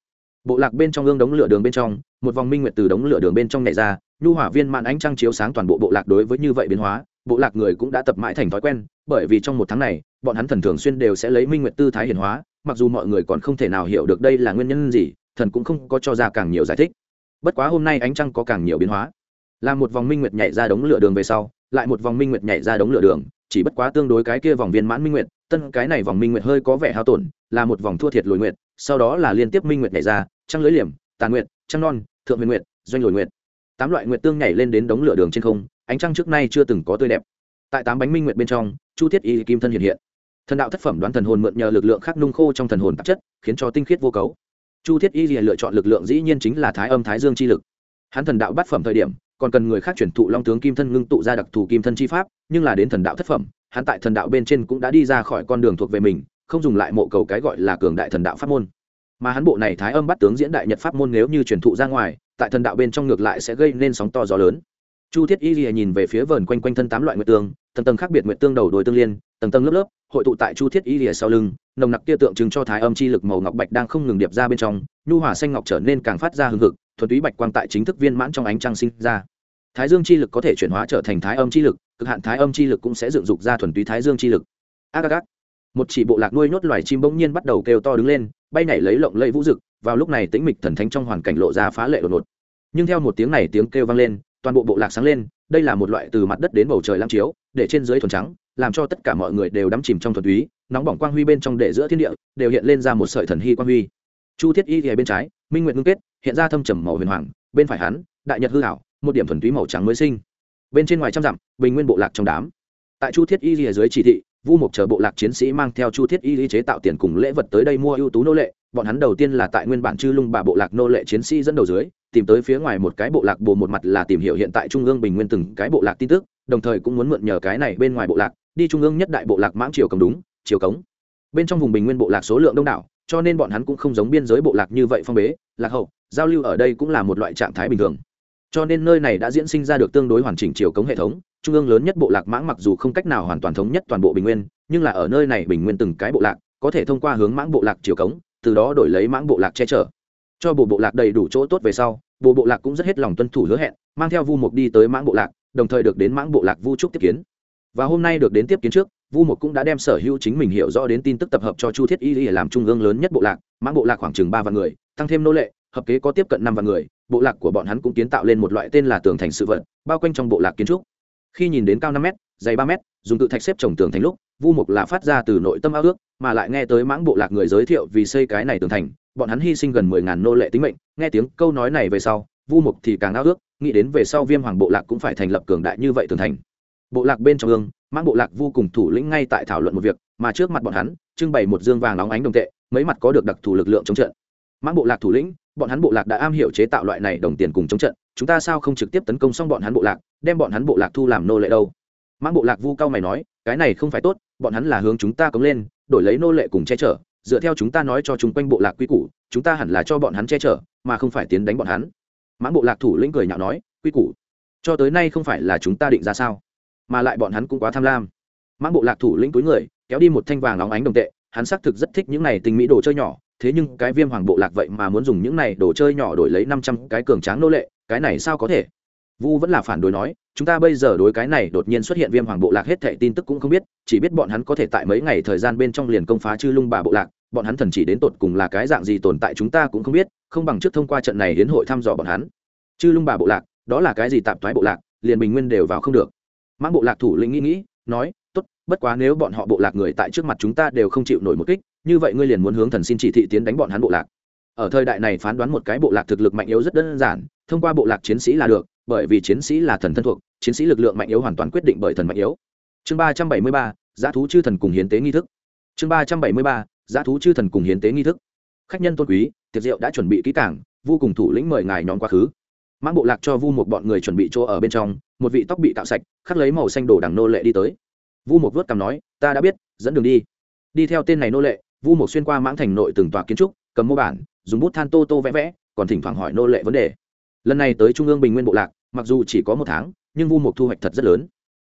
Speaker 1: bộ lạc bên trong ương đống lửa đường bên trong, một vòng minh nguyệt từ đống lửa đường bên trong nhảy ra, nhu hỏa viên mạn ánh trăng chiếu sáng toàn bộ bộ lạc đối với như vậy biến hóa, bộ lạc người cũng đã tập mãi thành thói quen, bởi vì trong một tháng này, bọn hắn thần thường xuyên đều sẽ lấy minh nguyệt tư thái hiển hóa, mặc dù mọi người còn không thể nào hiểu được đây là nguyên nhân gì, thần cũng không có cho ra càng nhiều giải thích bất quá hôm nay ánh trăng có càng nhiều biến hóa. Là một vòng minh nguyệt nhảy ra đống lửa đường về sau, lại một vòng minh nguyệt nhảy ra đống lửa đường, chỉ bất quá tương đối cái kia vòng viên mãn minh nguyệt, tân cái này vòng minh nguyệt hơi có vẻ hao tổn, là một vòng thua thiệt lồi nguyệt, sau đó là liên tiếp minh nguyệt nhảy ra, trăng lưới liềm tàn nguyệt, trăng non, thượng huyền nguyệt, doanh lồi nguyệt. Tám loại nguyệt tương nhảy lên đến đống lửa đường trên không, ánh trăng trước nay chưa từng có tươi đẹp. Tại tám bánh minh nguyệt bên trong, chu thiết y kim thân hiện hiện. Thần đạo thất phẩm đoán thần hồn mượn nhờ lực lượng khắc nung khô trong thần hồn tạp chất, khiến cho tinh khiết vô cấu chu thiết y lựa chọn lực lượng dĩ nhiên chính là thái âm thái dương chi lực. Hắn thần đạo bát phẩm thời điểm, còn cần người khác chuyển thụ long tướng kim thân ngưng tụ ra đặc thù kim thân chi pháp, nhưng là đến thần đạo thất phẩm, hắn tại thần đạo bên trên cũng đã đi ra khỏi con đường thuộc về mình, không dùng lại mộ cầu cái gọi là cường đại thần đạo pháp môn. Mà hắn bộ này thái âm bắt tướng diễn đại nhật pháp môn nếu như truyền thụ ra ngoài, tại thần đạo bên trong ngược lại sẽ gây nên sóng to gió lớn. Chu thiết y lìa nhìn về phía vờn quanh quanh thân tám loại nguyệt tương tầng tầng khác biệt nguyệt tương đầu đồi tương liên, tầng tầng lớp lớp, hội tụ tại chu thiết y lìa sau lưng, nồng nặc kia tượng trưng cho thái âm chi lực màu ngọc bạch đang không ngừng điệp ra bên trong, nhu hỏa xanh ngọc trở nên càng phát ra hưng hực, thuần túy bạch quang tại chính thức viên mãn trong ánh trăng sinh ra. Thái dương chi lực có thể chuyển hóa trở thành thái âm chi lực, cực hạn thái âm chi lực cũng sẽ dựng dục ra thuần túy thái dương chi lực. Ác một chỉ bộ lạc nuôi nhốt loài chim bỗng nhiên bắt đầu kêu to đứng lên, bay nhảy lấy lộng lẫy vũ rực vào lúc này tĩnh mịch thần thánh trong hoàn cảnh lộ ra phá lệ đột ngột. Nhưng theo một tiếng này tiếng kêu vang lên, toàn bộ bộ lạc sáng lên đây là một loại từ mặt đất đến bầu trời lam chiếu, để trên dưới thuần trắng, làm cho tất cả mọi người đều đắm chìm trong thuần túy, nóng bỏng quang huy bên trong đệ giữa thiên địa, đều hiện lên ra một sợi thần hy quang huy. Chu thiết y thì bên trái, minh nguyện ngưng kết, hiện ra thâm trầm màu huyền hoàng, bên phải hắn, đại nhật hư hảo một điểm thuần túy màu trắng mới sinh. Bên trên ngoài trăm dặm, bình nguyên bộ lạc trong đám. Tại chu thiết y lìa dưới chỉ thị, vu mục chờ bộ lạc chiến sĩ mang theo chu thiết y lý chế tạo tiền cùng lễ vật tới đây mua ưu tú nô lệ, bọn hắn đầu tiên là tại nguyên bản chư lung bà bộ lạc nô lệ chiến sĩ dẫn đầu dưới tìm tới phía ngoài một cái bộ lạc bồ một mặt là tìm hiểu hiện tại trung ương bình nguyên từng cái bộ lạc tin tức, đồng thời cũng muốn mượn nhờ cái này bên ngoài bộ lạc, đi trung ương nhất đại bộ lạc mãng triều cầm đúng, triều cống. Bên trong vùng bình nguyên bộ lạc số lượng đông đảo, cho nên bọn hắn cũng không giống biên giới bộ lạc như vậy phong bế, lạc hậu, giao lưu ở đây cũng là một loại trạng thái bình thường. Cho nên nơi này đã diễn sinh ra được tương đối hoàn chỉnh chiều cống hệ thống, trung ương lớn nhất bộ lạc mãng mặc dù không cách nào hoàn toàn thống nhất toàn bộ bình nguyên, nhưng là ở nơi này bình nguyên từng cái bộ lạc, có thể thông qua hướng mãng bộ lạc chiều cống, từ đó đổi lấy mãng bộ lạc che chở cho bộ bộ lạc đầy đủ chỗ tốt về sau, bộ bộ lạc cũng rất hết lòng tuân thủ hứa hẹn, mang theo vu mục đi tới mãng bộ lạc, đồng thời được đến mãng bộ lạc vu trúc tiếp kiến. Và hôm nay được đến tiếp kiến trước, vu mục cũng đã đem sở hữu chính mình hiểu rõ đến tin tức tập hợp cho chu thiết y để làm trung ương lớn nhất bộ lạc, mãng bộ lạc khoảng chừng ba vạn người, tăng thêm nô lệ, hợp kế có tiếp cận năm vạn người, bộ lạc của bọn hắn cũng kiến tạo lên một loại tên là tường thành sự vật, bao quanh trong bộ lạc kiến trúc khi nhìn đến cao năm m dày ba m dùng tự thạch xếp trồng tường thành lúc, vu mục là phát ra từ nội tâm ao ước, mà lại nghe tới mãng bộ lạc người giới thiệu vì xây cái này tường thành, bọn hắn hy sinh gần mười ngàn nô lệ tính mệnh. Nghe tiếng câu nói này về sau, vu mục thì càng ao ước, nghĩ đến về sau viêm hoàng bộ lạc cũng phải thành lập cường đại như vậy tường thành. Bộ lạc bên trong ương mãng bộ lạc vô cùng thủ lĩnh ngay tại thảo luận một việc, mà trước mặt bọn hắn, trưng bày một dương vàng óng ánh đồng tệ, mấy mặt có được đặc thù lực lượng chống trận. Mãng bộ lạc thủ lĩnh bọn hắn bộ lạc đã am hiểu chế tạo loại này đồng tiền cùng chống trận, chúng ta sao không trực tiếp tấn công xong bọn hắn bộ lạc, đem bọn hắn bộ lạc thu làm nô lệ đâu? Mãng bộ lạc vu cao mày nói, cái này không phải tốt, bọn hắn là hướng chúng ta cống lên, đổi lấy nô lệ cùng che chở, dựa theo chúng ta nói cho chúng quanh bộ lạc quy củ, chúng ta hẳn là cho bọn hắn che chở, mà không phải tiến đánh bọn hắn. Mãng bộ lạc thủ lĩnh cười nhạo nói, quy củ, cho tới nay không phải là chúng ta định ra sao? Mà lại bọn hắn cũng quá tham lam. Mãng bộ lạc thủ lĩnh túi người, kéo đi một thanh vàng óng ánh đồng tệ, hắn xác thực rất thích những này tình mỹ đồ chơi nhỏ thế nhưng cái viêm hoàng bộ lạc vậy mà muốn dùng những này đồ chơi nhỏ đổi lấy năm trăm cái cường tráng nô lệ, cái này sao có thể? Vu vẫn là phản đối nói, chúng ta bây giờ đối cái này đột nhiên xuất hiện viêm hoàng bộ lạc hết thệ tin tức cũng không biết, chỉ biết bọn hắn có thể tại mấy ngày thời gian bên trong liền công phá chư lung bà bộ lạc, bọn hắn thần chỉ đến tột cùng là cái dạng gì tồn tại chúng ta cũng không biết, không bằng trước thông qua trận này đến hội thăm dò bọn hắn. Chư lung bà bộ lạc, đó là cái gì tạp thoái bộ lạc, liền bình nguyên đều vào không được. Mãng bộ lạc thủ lĩnh nghĩ nghĩ, nói bất quá nếu bọn họ bộ lạc người tại trước mặt chúng ta đều không chịu nổi một kích, như vậy ngươi liền muốn hướng thần xin chỉ thị tiến đánh bọn hắn bộ lạc. Ở thời đại này phán đoán một cái bộ lạc thực lực mạnh yếu rất đơn giản, thông qua bộ lạc chiến sĩ là được, bởi vì chiến sĩ là thần thân thuộc, chiến sĩ lực lượng mạnh yếu hoàn toàn quyết định bởi thần mạnh yếu. Chương ba trăm bảy mươi ba, giá thú chư thần cùng hiến tế nghi thức. Chương ba trăm bảy mươi ba, giá thú chư thần cùng hiến tế nghi thức. Khách nhân tôn quý, tiệc rượu đã chuẩn bị kỹ cảng vô cùng thủ lĩnh mời ngài nhóm quá khứ. Mang bộ lạc cho vu một bọn người chuẩn bị chỗ ở bên trong, một vị tóc bị tạo sạch, khắc lấy màu xanh đổ đằng nô lệ đi tới vu Mộc vớt cằm nói, ta đã biết, dẫn đường đi. Đi theo tên này nô lệ, vu Mộc xuyên qua mãng thành nội từng tòa kiến trúc, cầm mô bản, dùng bút than tô tô vẽ vẽ, còn thỉnh thoảng hỏi nô lệ vấn đề. Lần này tới trung ương bình nguyên bộ lạc, mặc dù chỉ có một tháng, nhưng vu mục thu hoạch thật rất lớn.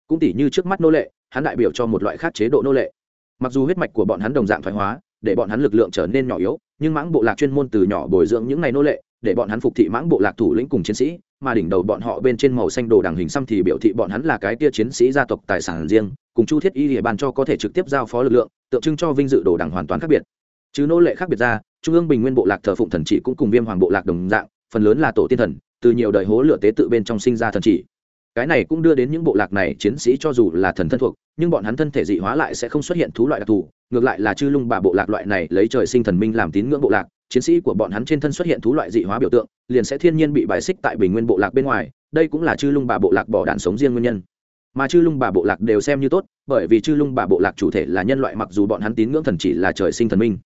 Speaker 1: Cũng tỉ như trước mắt nô lệ, hắn đại biểu cho một loại khác chế độ nô lệ. Mặc dù huyết mạch của bọn hắn đồng dạng thoái hóa, để bọn hắn lực lượng trở nên nhỏ yếu, nhưng mãng bộ lạc chuyên môn từ nhỏ bồi dưỡng những ngày nô lệ, để bọn hắn phục thị mãng bộ lạc thủ lĩnh cùng chiến sĩ, mà đỉnh đầu bọn họ bên trên màu xanh đồ đằng hình xăm thì biểu thị bọn hắn là cái tia chiến sĩ gia tộc tài sản riêng cùng chu thiết y địa bàn cho có thể trực tiếp giao phó lực lượng, tượng trưng cho vinh dự đồ đẳng hoàn toàn khác biệt. Chứ nô lệ khác biệt ra, trung ương bình nguyên bộ lạc thờ phụng thần chỉ cũng cùng viêm hoàng bộ lạc đồng dạng, phần lớn là tổ tiên thần, từ nhiều đời hố lửa tế tự bên trong sinh ra thần chỉ. Cái này cũng đưa đến những bộ lạc này chiến sĩ cho dù là thần thân thuộc, nhưng bọn hắn thân thể dị hóa lại sẽ không xuất hiện thú loại đặc thù, ngược lại là chư lung bà bộ lạc loại này lấy trời sinh thần minh làm tín ngưỡng bộ lạc, chiến sĩ của bọn hắn trên thân xuất hiện thú loại dị hóa biểu tượng, liền sẽ thiên nhiên bị bài xích tại bình nguyên bộ lạc bên ngoài, đây cũng là chư lung bà bộ lạc bỏ đạn sống riêng nguyên nhân mà chư lung bà bộ lạc đều xem như tốt, bởi vì chư lung bà bộ lạc chủ thể là nhân loại mặc dù bọn hắn tín ngưỡng thần chỉ là trời sinh thần minh.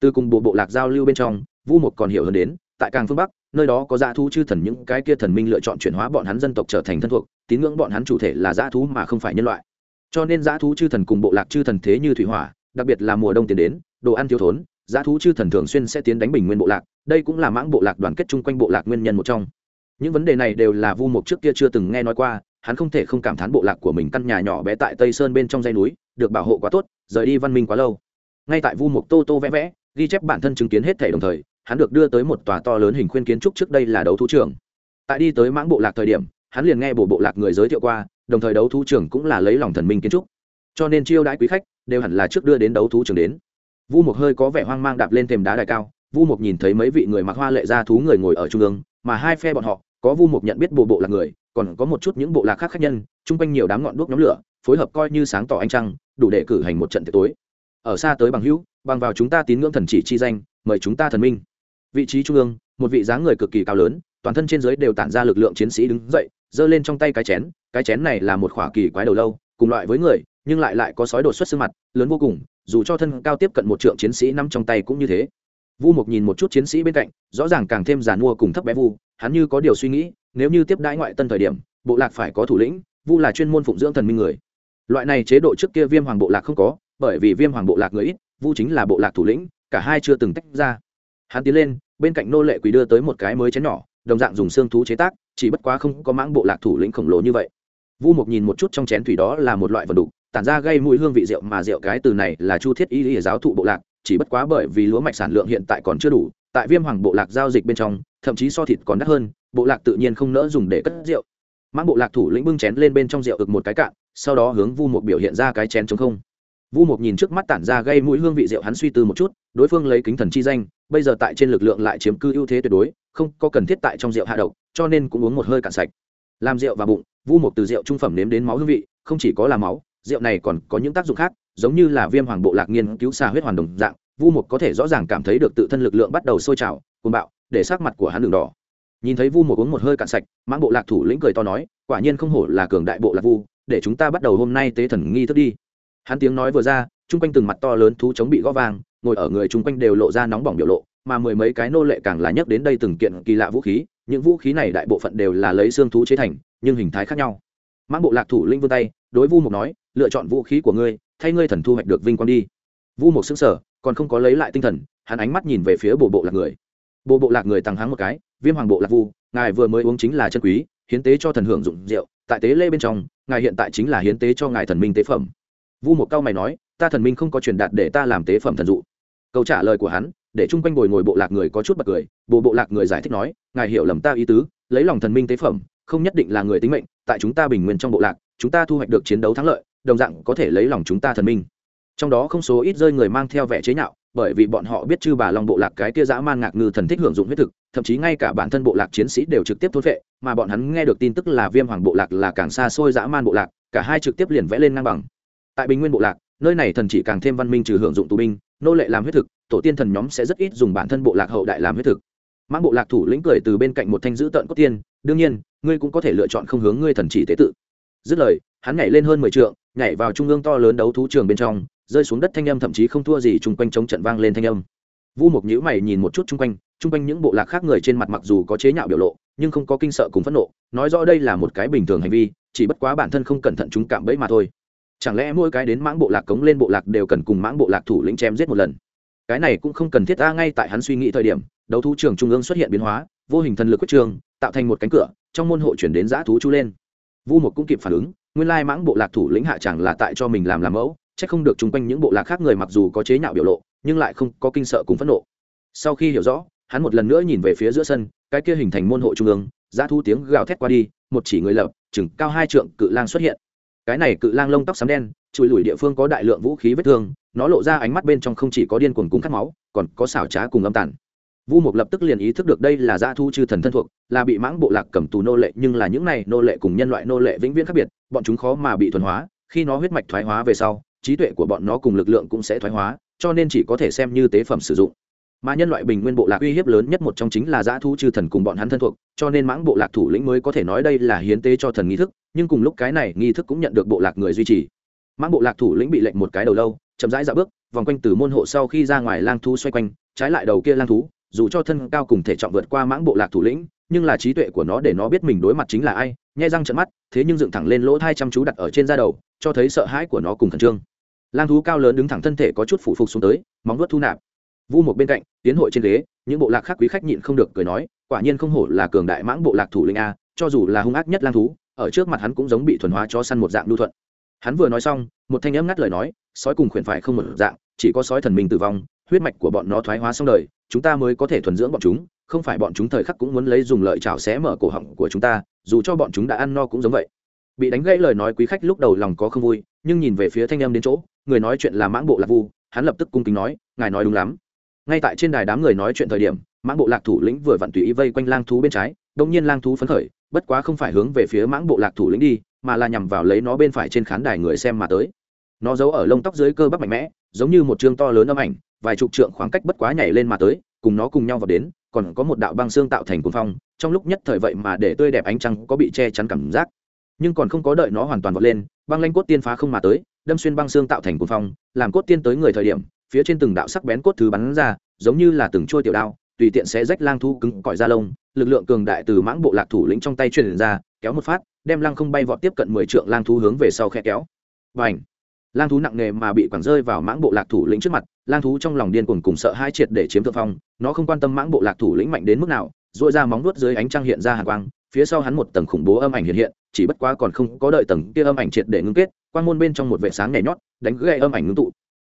Speaker 1: Từ cùng bộ bộ lạc giao lưu bên trong, vu một còn hiểu hơn đến, tại càng phương bắc, nơi đó có dã thú chư thần những cái kia thần minh lựa chọn chuyển hóa bọn hắn dân tộc trở thành thân thuộc, tín ngưỡng bọn hắn chủ thể là dã thú mà không phải nhân loại. Cho nên dã thú chư thần cùng bộ lạc chư thần thế như thủy hỏa, đặc biệt là mùa đông tiến đến, đồ ăn thiếu thốn, dã thú chư thần thường xuyên sẽ tiến đánh bình nguyên bộ lạc, đây cũng là mãng bộ lạc đoàn kết chung quanh bộ lạc nguyên nhân một trong. Những vấn đề này đều là vu mục trước kia chưa từng nghe nói qua hắn không thể không cảm thán bộ lạc của mình căn nhà nhỏ bé tại tây sơn bên trong dây núi, được bảo hộ quá tốt, rời đi văn minh quá lâu. Ngay tại vu mục tô tô vẽ vẽ, ghi chép bản thân chứng kiến hết thể đồng thời, hắn được đưa tới một tòa to lớn hình khuyên kiến trúc trước đây là đấu thú trường. Tại đi tới mãng bộ lạc thời điểm, hắn liền nghe bộ bộ lạc người giới thiệu qua, đồng thời đấu thú trường cũng là lấy lòng thần minh kiến trúc. Cho nên chiêu đãi quý khách, đều hẳn là trước đưa đến đấu thú trường đến. Vu mục hơi có vẻ hoang mang đạp lên thềm đá đài cao, vu mục nhìn thấy mấy vị người mặc hoa lệ ra thú người ngồi ở trung ương, mà hai phe bọn họ, có vu mục nhận biết bộ bộ lạc người còn có một chút những bộ lạc khác khác nhân, chung quanh nhiều đám ngọn đuốc nhóm lửa, phối hợp coi như sáng tỏ ánh trăng, đủ để cử hành một trận tiệc tối. Ở xa tới bằng hữu, bằng vào chúng ta tín ngưỡng thần chỉ chi danh, mời chúng ta thần minh. Vị trí trung ương, một vị dáng người cực kỳ cao lớn, toàn thân trên dưới đều tản ra lực lượng chiến sĩ đứng dậy, giơ lên trong tay cái chén cái chén này là một khỏa kỳ quái đầu lâu, cùng loại với người, nhưng lại lại có sói đột xuất xương mặt, lớn vô cùng, dù cho thân cao tiếp cận một trượng chiến sĩ nằm trong tay cũng như thế. Vu mục nhìn một chút chiến sĩ bên cạnh, rõ ràng càng thêm giàn mua cùng thấp bé vu, hắn như có điều suy nghĩ nếu như tiếp đãi ngoại tân thời điểm, bộ lạc phải có thủ lĩnh, vu là chuyên môn phụng dưỡng thần minh người. Loại này chế độ trước kia viêm hoàng bộ lạc không có, bởi vì viêm hoàng bộ lạc người ít, vu chính là bộ lạc thủ lĩnh, cả hai chưa từng tách ra. Hắn tiến lên, bên cạnh nô lệ quỳ đưa tới một cái mới chén nhỏ, đồng dạng dùng xương thú chế tác, chỉ bất quá không có mãng bộ lạc thủ lĩnh khổng lồ như vậy. Vu mục nhìn một chút trong chén thủy đó là một loại vật đục, tản ra gây mùi hương vị rượu mà rượu cái từ này là chu thiết y lý giáo thụ bộ lạc, chỉ bất quá bởi vì lúa mạch sản lượng hiện tại còn chưa đủ, tại viêm hoàng bộ lạc giao dịch bên trong, thậm chí so thịt còn đắt hơn bộ lạc tự nhiên không nỡ dùng để cất rượu. Mãng bộ lạc thủ lĩnh bưng chén lên bên trong rượu ực một cái cạn, sau đó hướng vu một biểu hiện ra cái chén chống không. Vu một nhìn trước mắt tản ra gây mũi hương vị rượu hắn suy tư một chút, đối phương lấy kính thần chi danh, bây giờ tại trên lực lượng lại chiếm cư ưu thế tuyệt đối, không có cần thiết tại trong rượu hạ độc, cho nên cũng uống một hơi cạn sạch. Làm rượu và bụng, vu một từ rượu trung phẩm nếm đến máu hương vị, không chỉ có là máu, rượu này còn có những tác dụng khác, giống như là viêm hoàng bộ lạc nghiên cứu xa huyết hoàn đồng dạng, vu một có thể rõ ràng cảm thấy được tự thân lực lượng bắt đầu sôi trào côn bạo, để sắc mặt của hắn đường đỏ nhìn thấy vu một uống một hơi cạn sạch, mãng bộ lạc thủ lĩnh cười to nói, quả nhiên không hổ là cường đại bộ lạc vu, để chúng ta bắt đầu hôm nay tế thần nghi thức đi. Hắn tiếng nói vừa ra, chung quanh từng mặt to lớn thú chống bị gõ vàng ngồi ở người chung quanh đều lộ ra nóng bỏng biểu lộ, mà mười mấy cái nô lệ càng là nhắc đến đây từng kiện kỳ lạ vũ khí, những vũ khí này đại bộ phận đều là lấy xương thú chế thành, nhưng hình thái khác nhau. Mãng bộ lạc thủ lĩnh vươn tay, đối vu mục nói, lựa chọn vũ khí của ngươi, thay ngươi thần thu hoạch được vinh quang đi. Vu mục xứng sở còn không có lấy lại tinh thần, hắn ánh mắt nhìn về phía bộ bộ lạc người. Bộ bộ lạc người tăng háng một cái viêm hoàng bộ lạc vu, ngài vừa mới uống chính là chân quý, hiến tế cho thần hưởng dụng rượu, tại tế lê bên trong, ngài hiện tại chính là hiến tế cho ngài thần minh tế phẩm. Vu một cao mày nói, ta thần minh không có truyền đạt để ta làm tế phẩm thần dụ. Câu trả lời của hắn, để chung quanh ngồi ngồi bộ lạc người có chút bật cười, bộ bộ lạc người giải thích nói, ngài hiểu lầm ta ý tứ, lấy lòng thần minh tế phẩm, không nhất định là người tính mệnh, tại chúng ta bình nguyên trong bộ lạc, chúng ta thu hoạch được chiến đấu thắng lợi, đồng dạng có thể lấy lòng chúng ta thần minh. Trong đó không số ít rơi người mang theo vẻ chế nhạo bởi vì bọn họ biết chư bà long bộ lạc cái kia dã man ngạc ngư thần thích hưởng dụng huyết thực, thậm chí ngay cả bản thân bộ lạc chiến sĩ đều trực tiếp thốt vệ mà bọn hắn nghe được tin tức là viêm hoàng bộ lạc là càng xa xôi dã man bộ lạc, cả hai trực tiếp liền vẽ lên ngang bằng. Tại bình nguyên bộ lạc, nơi này thần chỉ càng thêm văn minh trừ hưởng dụng tù binh, nô lệ làm huyết thực, tổ tiên thần nhóm sẽ rất ít dùng bản thân bộ lạc hậu đại làm huyết thực. Mãng bộ lạc thủ lĩnh cười từ bên cạnh một thanh giữ tợn cốt tiên, đương nhiên, ngươi cũng có thể lựa chọn không hướng ngươi thần chỉ tế tự. Dứt lời, hắn nhảy lên hơn mười trượng, nhảy vào trung ương to lớn đấu thú trường bên trong rơi xuống đất thanh âm thậm chí không thua gì chung quanh chống trận vang lên thanh âm. Vu mục nhữ mày nhìn một chút chung quanh chung quanh những bộ lạc khác người trên mặt mặc dù có chế nhạo biểu lộ, nhưng không có kinh sợ cùng phẫn nộ, nói rõ đây là một cái bình thường hành vi, chỉ bất quá bản thân không cẩn thận chúng cạm bẫy mà thôi. Chẳng lẽ mỗi cái đến mãng bộ lạc cống lên bộ lạc đều cần cùng mãng bộ lạc thủ lĩnh chém giết một lần? Cái này cũng không cần thiết ta ngay tại hắn suy nghĩ thời điểm, đấu thú trường trung ương xuất hiện biến hóa, vô hình thần lực quyết trường, tạo thành một cánh cửa, trong môn hộ chuyển đến giã thú chú lên. Vu một cũng kịp phản ứng, nguyên lai mãng bộ lạc thủ lĩnh hạ chẳng là tại cho mình làm làm mẫu chắc không được chung quanh những bộ lạc khác người mặc dù có chế nhạo biểu lộ, nhưng lại không có kinh sợ cùng phẫn nộ. Sau khi hiểu rõ, hắn một lần nữa nhìn về phía giữa sân, cái kia hình thành môn hộ trung ương, giá thu tiếng gào thét qua đi, một chỉ người lập, chừng cao hai trượng, cự lang xuất hiện. Cái này cự lang lông tóc xám đen, chùi lùi địa phương có đại lượng vũ khí vết thương, nó lộ ra ánh mắt bên trong không chỉ có điên cuồng cúng cắt máu, còn có xảo trá cùng âm tàn. Vu mục lập tức liền ý thức được đây là dã thu chư thần thân thuộc, là bị mãng bộ lạc cầm tù nô lệ, nhưng là những này nô lệ cùng nhân loại nô lệ vĩnh viễn khác biệt, bọn chúng khó mà bị thuần hóa, khi nó huyết mạch thoái hóa về sau trí tuệ của bọn nó cùng lực lượng cũng sẽ thoái hóa, cho nên chỉ có thể xem như tế phẩm sử dụng. Mà nhân loại bình nguyên bộ lạc uy hiếp lớn nhất một trong chính là dã thu chư thần cùng bọn hắn thân thuộc, cho nên mãng bộ lạc thủ lĩnh mới có thể nói đây là hiến tế cho thần nghi thức, nhưng cùng lúc cái này nghi thức cũng nhận được bộ lạc người duy trì. Mãng bộ lạc thủ lĩnh bị lệnh một cái đầu lâu, chậm rãi dạo bước, vòng quanh từ môn hộ sau khi ra ngoài lang thu xoay quanh, trái lại đầu kia lang thú, dù cho thân cao cùng thể trọng vượt qua mãng bộ lạc thủ lĩnh, nhưng là trí tuệ của nó để nó biết mình đối mặt chính là ai nhai răng trận mắt, thế nhưng dựng thẳng lên lỗ thai chăm chú đặt ở trên da đầu, cho thấy sợ hãi của nó cùng khẩn trương. Lang thú cao lớn đứng thẳng thân thể có chút phủ phục xuống tới, móng vuốt thu nạp. Vu một bên cạnh, tiến hội trên ghế, những bộ lạc khác quý khách nhịn không được cười nói, quả nhiên không hổ là cường đại mãng bộ lạc thủ lĩnh a, cho dù là hung ác nhất lang thú, ở trước mặt hắn cũng giống bị thuần hóa cho săn một dạng lưu thuận. Hắn vừa nói xong, một thanh âm ngắt lời nói, sói cùng khuyển phải không một dạng, chỉ có sói thần minh tử vong, huyết mạch của bọn nó thoái hóa xong đời, chúng ta mới có thể thuần dưỡng bọn chúng không phải bọn chúng thời khắc cũng muốn lấy dùng lợi chảo xé mở cổ họng của chúng ta, dù cho bọn chúng đã ăn no cũng giống vậy. Bị đánh gãy lời nói quý khách lúc đầu lòng có không vui, nhưng nhìn về phía thanh âm đến chỗ, người nói chuyện là mãng bộ lạc vu, hắn lập tức cung kính nói, ngài nói đúng lắm. Ngay tại trên đài đám người nói chuyện thời điểm, mãng bộ lạc thủ lĩnh vừa vặn tùy ý vây quanh lang thú bên trái đông nhiên lang thú phấn khởi, bất quá không phải hướng về phía mãng bộ lạc thủ lĩnh đi, mà là nhằm vào lấy nó bên phải trên khán đài người xem mà tới. Nó giấu ở lông tóc dưới cơ bắp mạnh mẽ, giống như một chương to lớn âm ảnh, vài chục trượng khoảng cách bất quá nhảy lên mà tới cùng nó cùng nhau vào đến, còn có một đạo băng xương tạo thành cuồng phong, trong lúc nhất thời vậy mà để tươi đẹp ánh trăng có bị che chắn cảm giác. Nhưng còn không có đợi nó hoàn toàn vọt lên, băng lanh cốt tiên phá không mà tới, đâm xuyên băng xương tạo thành cuồng phong, làm cốt tiên tới người thời điểm, phía trên từng đạo sắc bén cốt thứ bắn ra, giống như là từng trôi tiểu đao, tùy tiện sẽ rách lang thu cứng cỏi da lông, lực lượng cường đại từ mãng bộ lạc thủ lĩnh trong tay truyền ra, kéo một phát, đem lang không bay vọt tiếp cận mười trượng lang thu hướng về sau khe kéo. Và ảnh lang thú nặng nề mà bị quẳng rơi vào mãng bộ lạc thủ lĩnh trước mặt, lang thú trong lòng điên cuồng cùng sợ hai triệt để chiếm thượng phong, nó không quan tâm mãng bộ lạc thủ lĩnh mạnh đến mức nào dội ra móng nuốt dưới ánh trăng hiện ra hàng quang, phía sau hắn một tầng khủng bố âm ảnh hiện hiện, chỉ bất quá còn không có đợi tầng kia âm ảnh triệt để ngưng kết, quang môn bên trong một vệ sáng nhảy nhót, đánh gãy âm ảnh ngưng tụ.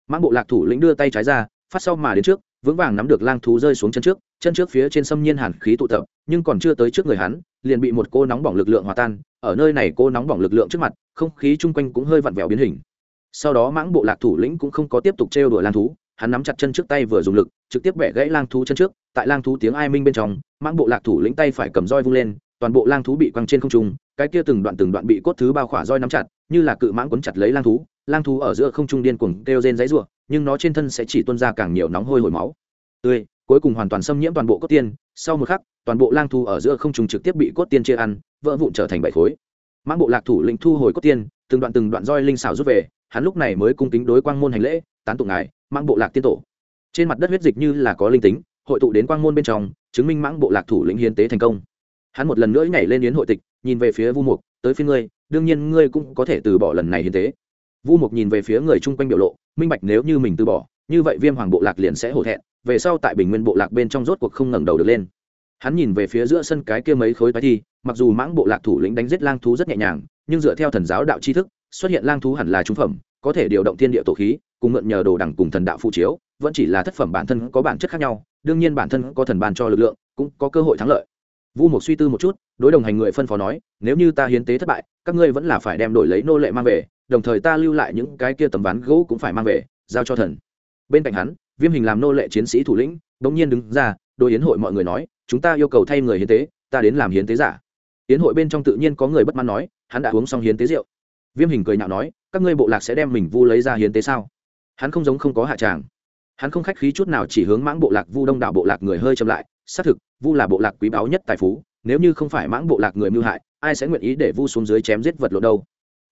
Speaker 1: Mãng bộ lạc thủ lĩnh đưa tay trái ra, phát sau mà đến trước, vững vàng nắm được lang thú rơi xuống chân trước chân trước phía trên xâm nhiên hàn khí tụ tập, nhưng còn chưa tới trước người hắn, liền bị một cô nóng bỏng lực lượng hòa tan, ở nơi này cô nóng bỏng lực lượng trước mặt, không khí chung quanh cũng hơi vặn vẹo biến hình sau đó mãng bộ lạc thủ lĩnh cũng không có tiếp tục trêu đuổi lang thú, hắn nắm chặt chân trước tay vừa dùng lực, trực tiếp bẻ gãy lang thú chân trước, tại lang thú tiếng ai minh bên trong, mãng bộ lạc thủ lĩnh tay phải cầm roi vung lên, toàn bộ lang thú bị quăng trên không trung, cái kia từng đoạn từng đoạn bị cốt thứ bao khỏa roi nắm chặt, như là cự mãng quấn chặt lấy lang thú lang thú ở giữa không trung điên cuồng kêu rên dãy ruộng nhưng nó trên thân sẽ chỉ tuôn ra càng nhiều nóng hôi hồi máu. Tươi, cuối cùng hoàn toàn xâm nhiễm toàn bộ cốt tiên, sau một khắc, toàn bộ lang thú ở giữa không trung trực tiếp bị cốt tiên chia ăn, vỡ vụn trở thành bảy khối. Mãng bộ lạc thủ lĩnh thu hồi cốt tiên, từng đoạn từng đoạn roi linh xảo rút về hắn lúc này mới cung kính đối quang môn hành lễ, tán tụng ngài mang bộ lạc tiên tổ. Trên mặt đất huyết dịch như là có linh tính, hội tụ đến quang môn bên trong, chứng minh mãng bộ lạc thủ lĩnh hiến tế thành công. Hắn một lần nữa nhảy lên yến hội tịch, nhìn về phía vu mục, tới phía ngươi, đương nhiên ngươi cũng có thể từ bỏ lần này hiến tế. Vu mục nhìn về phía người chung quanh biểu lộ, minh bạch nếu như mình từ bỏ, như vậy viêm hoàng bộ lạc liền sẽ hổ thẹn, về sau tại bình nguyên bộ lạc bên trong rốt cuộc không ngẩng đầu được lên. Hắn nhìn về phía giữa sân cái kia mấy khối tái thi, mặc dù mãng bộ lạc thủ lĩnh đánh giết lang thú rất nhẹ nhàng, nhưng dựa theo thần giáo đạo tri thức xuất hiện lang thú hẳn là trung phẩm, có thể điều động thiên địa tổ khí, cùng mượn nhờ đồ đẳng cùng thần đạo phụ chiếu, vẫn chỉ là thất phẩm bản thân có bản chất khác nhau, đương nhiên bản thân có thần ban cho lực lượng, cũng có cơ hội thắng lợi. Vu một suy tư một chút, đối đồng hành người phân phó nói, nếu như ta hiến tế thất bại, các ngươi vẫn là phải đem đổi lấy nô lệ mang về, đồng thời ta lưu lại những cái kia tấm ván gỗ cũng phải mang về, giao cho thần. Bên cạnh hắn, viêm hình làm nô lệ chiến sĩ thủ lĩnh, bỗng nhiên đứng ra đôi yến hội mọi người nói, chúng ta yêu cầu thay người hiến tế, ta đến làm hiến tế giả. Yến hội bên trong tự nhiên có người bất mãn nói, hắn đã uống xong hiến tế rượu viêm hình cười nhạo nói, các ngươi bộ lạc sẽ đem mình vu lấy ra hiến tế sao? Hắn không giống không có hạ tràng. Hắn không khách khí chút nào chỉ hướng mãng bộ lạc vu đông đảo bộ lạc người hơi chậm lại, xác thực, vu là bộ lạc quý báu nhất tài phú, nếu như không phải mãng bộ lạc người mưu hại, ai sẽ nguyện ý để vu xuống dưới chém giết vật lộ đâu?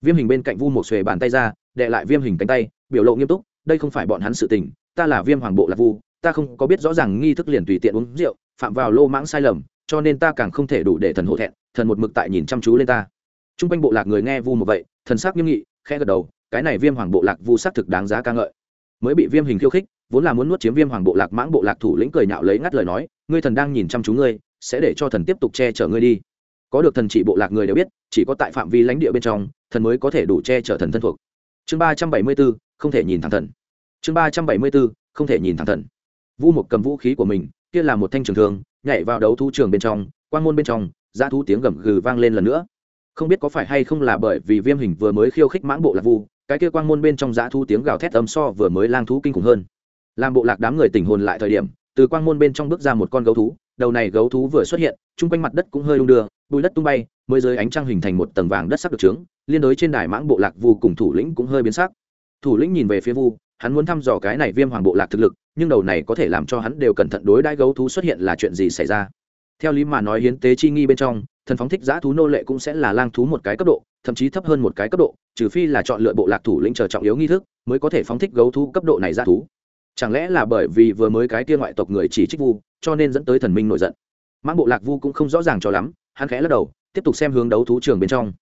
Speaker 1: Viêm hình bên cạnh vu một xuề bàn tay ra đệ lại viêm hình cánh tay, biểu lộ nghiêm túc, đây không phải bọn hắn sự tình, ta là viêm hoàng bộ lạc vu, ta không có biết rõ ràng nghi thức liền tùy tiện uống rượu, phạm vào lô mãng sai lầm, cho nên ta càng không thể đủ để thần hổ thẹn, thần một mực tại nhìn chăm chú lên ta. T r u n g quanh bộ lạc người nghe vu một vậy thần sắc nghiêm nghị khe gật đầu, cái này viêm hoàng bộ lạc vu xác thực đáng giá ca ngợi. Mới bị viêm hình khiêu khích, vốn là muốn nuốt chiếm viêm hoàng bộ lạc mãng bộ lạc thủ lĩnh cười nhạo lấy ngắt lời nói, ngươi thần đang nhìn chăm chú ngươi, sẽ để cho thần tiếp tục che chở ngươi đi. Có được thần trị bộ lạc người đều biết, chỉ có tại phạm vi lãnh địa bên trong, thần mới có thể đủ che chở thần thân thuộc. Chương ba trăm bảy mươi b ố không thể nhìn thẳng thần. Chương ba trăm bảy mươi b ố không thể nhìn thẳng thần. Vu mục cầm vũ khí của mình, kia là một thanh trường thương, nhảy vào đấu thu trường bên trong quan môn bên trong dã thu tiếng gầm gừ vang lên lần nữa không biết có phải hay không là bởi vì viêm hình vừa mới khiêu khích mãng bộ lạc vu, cái kia quang môn bên trong dã thu tiếng gào thét âm so vừa mới lang thú kinh khủng hơn. Làm bộ lạc đám người tỉnh hồn lại thời điểm, từ quang môn bên trong bước ra một con gấu thú, đầu này gấu thú vừa xuất hiện, chung quanh mặt đất cũng hơi đung đưa, bụi đất tung bay, mới dưới ánh trăng hình thành một tầng vàng đất sắc được trướng, liên đối trên đài mãng bộ lạc vu cùng thủ lĩnh cũng hơi biến sắc. Thủ lĩnh nhìn về phía vu, hắn muốn thăm dò cái này viêm hoàng bộ lạc thực lực, nhưng đầu này có thể làm cho hắn đều cẩn thận đối đãi gấu thú xuất hiện là chuyện gì xảy ra. Theo lý mà nói hiến tế chi nghi bên trong thần phóng thích giã thú nô lệ cũng sẽ là lang thú một cái cấp độ, thậm chí thấp hơn một cái cấp độ, trừ phi là chọn lựa bộ lạc thủ lĩnh chờ trọng yếu nghi thức mới có thể phóng thích gấu thú cấp độ này giã thú. Chẳng lẽ là bởi vì vừa mới cái kia ngoại tộc người chỉ trích vu, cho nên dẫn tới thần minh nổi giận? Mang bộ lạc vu cũng không rõ ràng cho lắm, hắn khẽ lắc đầu, tiếp tục xem hướng đấu thú trường bên trong.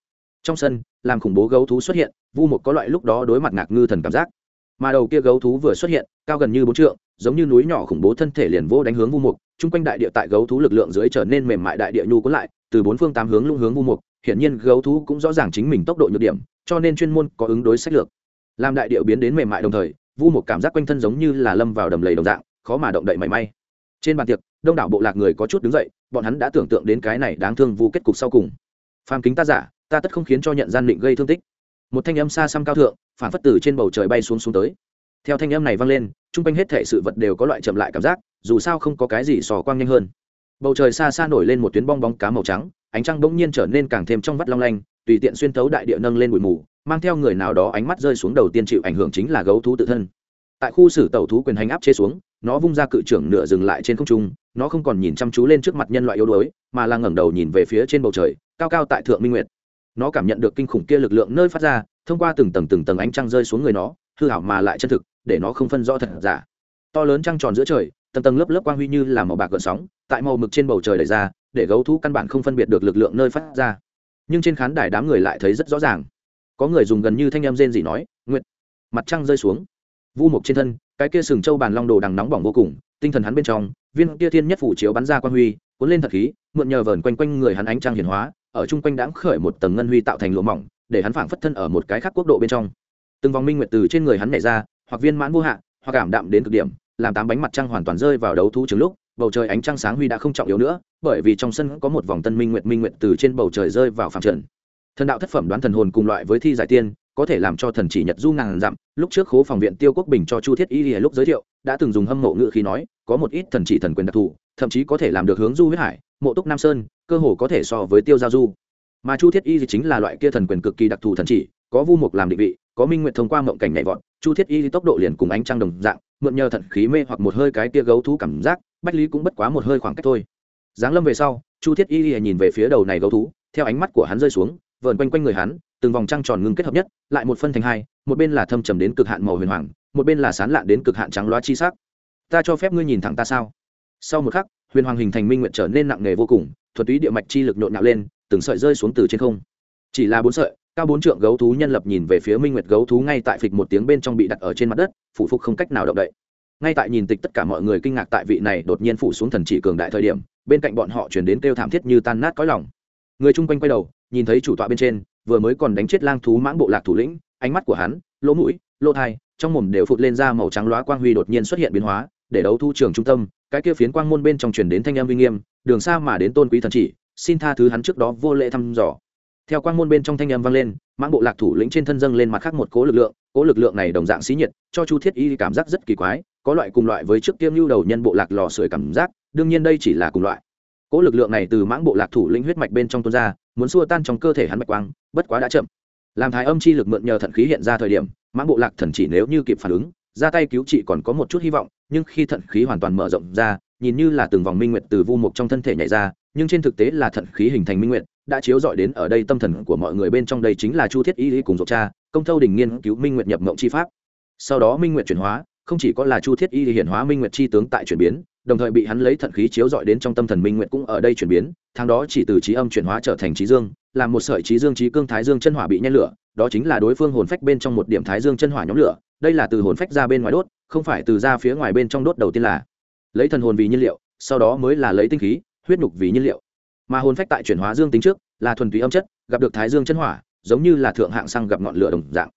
Speaker 1: Trong sân, làm khủng bố gấu thú xuất hiện, vu một có loại lúc đó đối mặt ngạc ngư thần cảm giác. Mà đầu kia gấu thú vừa xuất hiện, cao gần như bốn trượng, giống như núi nhỏ khủng bố thân thể liền vô đánh hướng vu mục chung quanh đại địa tại gấu thú lực lượng dưới trở nên mềm mại đại địa nhu cuốn lại từ bốn phương tám hướng lung hướng vu mục hiện nhiên gấu thú cũng rõ ràng chính mình tốc độ nhược điểm, cho nên chuyên môn có ứng đối sách lược. Làm đại địa biến đến mềm mại đồng thời, vu mục cảm giác quanh thân giống như là lâm vào đầm lầy đồng dạng, khó mà động đậy mảy may. Trên bàn tiệc, đông đảo bộ lạc người có chút đứng dậy, bọn hắn đã tưởng tượng đến cái này đáng thương vu kết cục sau cùng. Phàm kính ta giả, ta tất không khiến cho nhận gian định gây thương tích. Một thanh âm xa xăm cao thượng, phản phất từ trên bầu trời bay xuống xuống tới. Theo thanh âm này vang lên chung quanh hết thể sự vật đều có loại chậm lại cảm giác, dù sao không có cái gì sò quang nhanh hơn bầu trời xa xa nổi lên một tuyến bong bóng cá màu trắng, ánh trăng bỗng nhiên trở nên càng thêm trong vắt long lanh, tùy tiện xuyên thấu đại địa nâng lên bụi mù, mang theo người nào đó ánh mắt rơi xuống đầu tiên chịu ảnh hưởng chính là gấu thú tự thân. Tại khu xử tàu thú quyền hành áp chế xuống, nó vung ra cự trưởng nửa dừng lại trên không trung, nó không còn nhìn chăm chú lên trước mặt nhân loại yếu đuối, mà là ngẩng đầu nhìn về phía trên bầu trời, cao cao tại thượng minh nguyệt. Nó cảm nhận được kinh khủng kia lực lượng nơi phát ra, thông qua từng tầng từng tầng ánh trăng rơi xuống người nó, hư hảo mà lại chân thực, để nó không phân rõ thật giả. To lớn trăng tròn giữa trời tầng tầng lớp lớp quang huy như là màu bạc gợn sóng, tại màu mực trên bầu trời đẩy ra, để gấu thú căn bản không phân biệt được lực lượng nơi phát ra. Nhưng trên khán đài đám người lại thấy rất rõ ràng. Có người dùng gần như thanh em rên gì nói nguyện mặt trăng rơi xuống. Vu mục trên thân, cái kia sừng châu bàn long đồ đằng nóng bỏng vô cùng, tinh thần hắn bên trong, viên kia thiên nhất phủ chiếu bắn ra quang huy, cuốn lên thật khí, mượn nhờ vờn quanh quanh người hắn ánh trăng hiển hóa, ở chung quanh đãng khởi một tầng ngân huy tạo thành lỗ mỏng, để hắn phảng phất thân ở một cái khác quốc độ bên trong. Từng vòng minh nguyệt từ trên người hắn nảy ra, hoặc viên mãn vô hạn hoặc cảm đạm đến cực điểm làm tám bánh mặt trăng hoàn toàn rơi vào đấu thú trường lúc, bầu trời ánh trăng sáng huy đã không trọng yếu nữa, bởi vì trong sân có một vòng tân minh nguyệt minh nguyệt từ trên bầu trời rơi vào phạm trần thần đạo thất phẩm đoán thần hồn cùng loại với thi giải tiên, có thể làm cho thần chỉ nhật du ngàn dặm, lúc trước khố phòng viện tiêu quốc bình cho chu thiết y lúc giới thiệu, đã từng dùng hâm mộ ngự khi nói, có một ít thần chỉ thần quyền đặc thù, thậm chí có thể làm được hướng du huyết hải, mộ túc nam sơn, cơ hồ có thể so với tiêu giao du. Mà chu thiết y chính là loại kia thần quyền cực kỳ đặc thù thần chỉ, có vu mục làm định vị có minh nguyện thông qua mộng cảnh nhảy vọt, chu thiết y tốc độ liền cùng ánh trăng đồng dạng, mượn nhờ thận khí mê hoặc một hơi cái tia gấu thú cảm giác, bách lý cũng bất quá một hơi khoảng cách thôi. Giáng lâm về sau, chu thiết y nhìn về phía đầu này gấu thú, theo ánh mắt của hắn rơi xuống, vờn quanh quanh người hắn, từng vòng trăng tròn ngưng kết hợp nhất, lại một phân thành hai, một bên là thâm trầm đến cực hạn màu huyền hoàng, một bên là sán lạn đến cực hạn trắng loa chi sắc. Ta cho phép ngươi nhìn thẳng ta sao? Sau một khắc, huyền hoàng hình thành minh nguyện trở nên nặng nề vô cùng thuật túy địa mạch chi lực nhộn nhạo lên, từng sợi rơi xuống từ trên không. Chỉ là bốn sợi cao bốn trượng gấu thú nhân lập nhìn về phía minh nguyệt gấu thú ngay tại phịch một tiếng bên trong bị đặt ở trên mặt đất, phủ phục không cách nào động đậy. Ngay tại nhìn tịch tất cả mọi người kinh ngạc tại vị này đột nhiên phủ xuống thần chỉ cường đại thời điểm, bên cạnh bọn họ chuyển đến kêu thảm thiết như tan nát cõi lòng. Người chung quanh quay đầu, nhìn thấy chủ tọa bên trên, vừa mới còn đánh chết lang thú mãng bộ lạc thủ lĩnh, ánh mắt của hắn, lỗ mũi, lỗ thai, trong mồm đều phụt lên ra màu trắng loá quang huy đột nhiên xuất hiện biến hóa, để đấu thu trường trung tâm, cái kia phiến quang môn bên trong truyền đến thanh âm uy nghiêm, đường xa mà đến tôn quý thần chỉ, xin tha thứ hắn trước đó vô lễ thăm dò theo quang môn bên trong thanh âm vang lên, mãng bộ lạc thủ lĩnh trên thân dâng lên mặt khác một cố lực lượng, cố lực lượng này đồng dạng xí nhiệt, cho chu thiết y cảm giác rất kỳ quái, có loại cùng loại với trước tiêm lưu đầu nhân bộ lạc lò sưởi cảm giác, đương nhiên đây chỉ là cùng loại. Cố lực lượng này từ mãng bộ lạc thủ lĩnh huyết mạch bên trong tuôn ra, muốn xua tan trong cơ thể hắn mạch quang, bất quá đã chậm. Làm thái âm chi lực mượn nhờ thận khí hiện ra thời điểm, mãng bộ lạc thần chỉ nếu như kịp phản ứng, ra tay cứu trị còn có một chút hy vọng, nhưng khi thận khí hoàn toàn mở rộng ra, nhìn như là từng vòng minh nguyệt từ vu mục trong thân thể nhảy ra, nhưng trên thực tế là thận khí hình thành minh nguyệt đã chiếu dọi đến ở đây tâm thần của mọi người bên trong đây chính là chu thiết y cùng dọc cha, công thâu đình nghiên cứu minh nguyệt nhập mộng chi pháp. Sau đó minh nguyệt chuyển hóa, không chỉ có là chu thiết y hiển hóa minh nguyệt chi tướng tại chuyển biến, đồng thời bị hắn lấy thận khí chiếu dọi đến trong tâm thần minh nguyệt cũng ở đây chuyển biến, tháng đó chỉ từ trí âm chuyển hóa trở thành trí dương làm một sợi trí dương trí cương thái dương chân hỏa bị nhen lửa, đó chính là đối phương hồn phách bên trong một điểm thái dương chân hỏa nhóm lửa, đây là từ hồn phách ra bên ngoài đốt, không phải từ ra phía ngoài bên trong đốt đầu tiên là. Lấy thần hồn vì nhiên liệu, sau đó mới là lấy tinh khí, huyết nhục vì nhiên liệu mà hồn phách tại chuyển hóa dương tính trước là thuần túy âm chất, gặp được thái dương chân hỏa, giống như là thượng hạng xăng gặp ngọn lửa đồng dạng.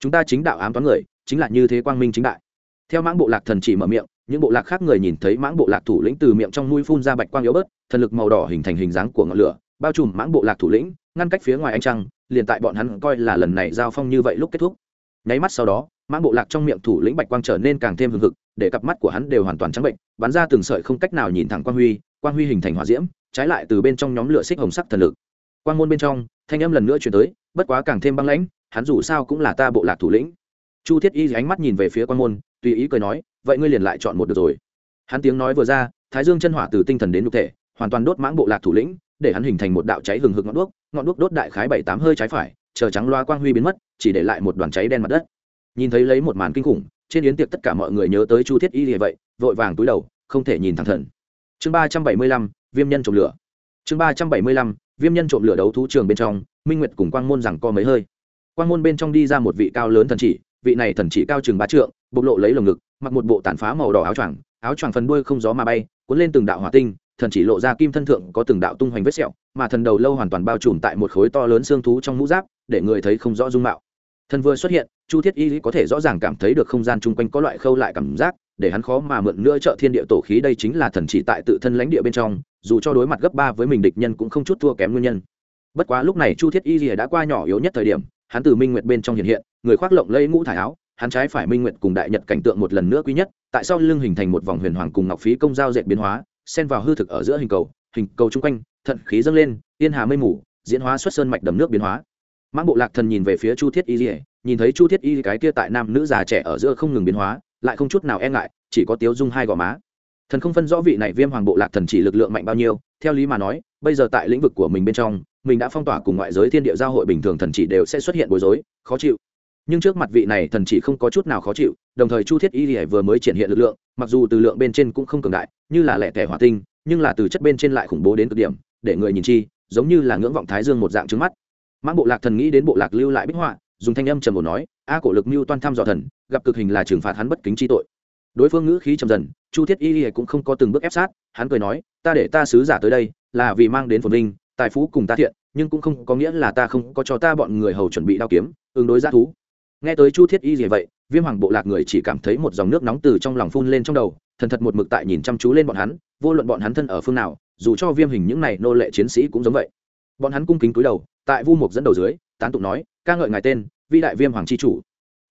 Speaker 1: Chúng ta chính đạo ám toán người, chính là như thế quang minh chính đại. Theo mãng bộ lạc thần chỉ mở miệng, những bộ lạc khác người nhìn thấy mãng bộ lạc thủ lĩnh từ miệng trong mũi phun ra bạch quang yếu bớt, thần lực màu đỏ hình thành hình dáng của ngọn lửa, bao trùm mãng bộ lạc thủ lĩnh, ngăn cách phía ngoài anh trăng, liền tại bọn hắn coi là lần này giao phong như vậy lúc kết thúc. Nháy mắt sau đó, mãng bộ lạc trong miệng thủ lĩnh bạch quang trở nên càng thêm hừng hực, để cặp mắt của hắn đều hoàn toàn trắng bệnh, bắn ra từng sợi không cách nào nhìn thẳng quang huy quang huy hình thành hỏa diễm trái lại từ bên trong nhóm lửa xích hồng sắc thần lực. Quang môn bên trong, thanh âm lần nữa chuyển tới, bất quá càng thêm băng lãnh, hắn dù sao cũng là ta bộ lạc thủ lĩnh. Chu thiết y ánh mắt nhìn về phía quang môn, tùy ý cười nói, vậy ngươi liền lại chọn một được rồi. Hắn tiếng nói vừa ra, thái dương chân hỏa từ tinh thần đến nhục thể, hoàn toàn đốt mãng bộ lạc thủ lĩnh, để hắn hình thành một đạo cháy hừng hực ngọn đuốc ngọn đuốc đốt đại khái bảy tám hơi trái phải, chờ trắng loa quang huy biến mất, chỉ để lại một đoàn cháy đen mặt đất. Nhìn thấy lấy một màn kinh khủng, trên yến tiệc tất cả mọi người nhớ tới chu thiết y như vậy, vội vàng túi đầu, không thể nhìn thẳng thần chương ba trăm bảy mươi lăm, viêm nhân trộm lửa. Chương ba trăm bảy mươi lăm, viêm nhân trộm lửa đấu thú trường bên trong, minh nguyệt cùng quang môn rằng co mấy hơi. Quang môn bên trong đi ra một vị cao lớn thần chỉ, vị này thần chỉ cao chừng ba trượng, bộc lộ lấy lồng ngực, mặc một bộ tàn phá màu đỏ áo choàng áo choàng phần đuôi không gió mà bay, cuốn lên từng đạo hỏa tinh, thần chỉ lộ ra kim thân thượng có từng đạo tung hoành vết sẹo, mà thần đầu lâu hoàn toàn bao trùm tại một khối to lớn xương thú trong mũ giáp, để người thấy không rõ dung mạo. Thần vừa xuất hiện, chu thiết y có thể rõ ràng cảm thấy được không gian chung quanh có loại khâu lại cảm giác để hắn khó mà mượn nữa trợ thiên địa tổ khí, đây chính là thần chỉ tại tự thân lãnh địa bên trong, dù cho đối mặt gấp ba với mình địch nhân cũng không chút thua kém nguyên nhân. Bất quá lúc này chu thiết y đã qua nhỏ yếu nhất thời điểm, hắn từ minh nguyệt bên trong hiện hiện, người khoác lộng lây ngũ thải áo, hắn trái phải minh nguyệt cùng đại nhật cảnh tượng một lần nữa quý nhất, tại sao lưng hình thành một vòng huyền hoàng cùng ngọc phí công giao dệt biến hóa, xen vào hư thực ở giữa hình cầu hình cầu chung quanh, thận khí dâng lên, yên hà mây mù, diễn hóa xuất sơn mạch đầm nước biến hóa. Mãng bộ lạc thần nhìn về phía chu thiết y rìa nhìn thấy chu thiết y cái kia tại nam nữ già trẻ ở giữa không ngừng biến hóa lại không chút nào e ngại, chỉ có tiếu dung hai gò má. Thần không phân rõ vị này viêm hoàng bộ lạc thần chỉ lực lượng mạnh bao nhiêu, theo lý mà nói, bây giờ tại lĩnh vực của mình bên trong, mình đã phong tỏa cùng ngoại giới thiên địa giao hội bình thường thần chỉ đều sẽ xuất hiện bối rối, khó chịu. Nhưng trước mặt vị này thần chỉ không có chút nào khó chịu, đồng thời chu thiết y lìa vừa mới triển hiện lực lượng, mặc dù từ lượng bên trên cũng không cường đại, như là lẻ tẻ hỏa tinh, nhưng là từ chất bên trên lại khủng bố đến cực điểm, để người nhìn chi, giống như là ngưỡng vọng thái dương một dạng trứng mắt. Mãng bộ lạc thần nghĩ đến bộ lạc lưu lại bích họa dùng thanh âm trầm ổn nói, a cổ lực mưu toan thăm dò thần, gặp cực hình là trừng phạt hắn bất kính chi tội. Đối phương ngữ khí trầm dần, chu thiết y y cũng không có từng bước ép sát, hắn cười nói, ta để ta sứ giả tới đây, là vì mang đến phồn vinh, tài phú cùng ta thiện, nhưng cũng không có nghĩa là ta không có cho ta bọn người hầu chuẩn bị đao kiếm, ứng đối giá thú. Nghe tới chu thiết y gì vậy, viêm hoàng bộ lạc người chỉ cảm thấy một dòng nước nóng từ trong lòng phun lên trong đầu, thần thật một mực tại nhìn chăm chú lên bọn hắn, vô luận bọn hắn thân ở phương nào, dù cho viêm hình những này nô lệ chiến sĩ cũng giống vậy. Bọn hắn cung kính cúi đầu tại vu mục dẫn đầu dưới, tán tụng nói, ca ngợi ngài tên vi đại viêm hoàng c h i chủ.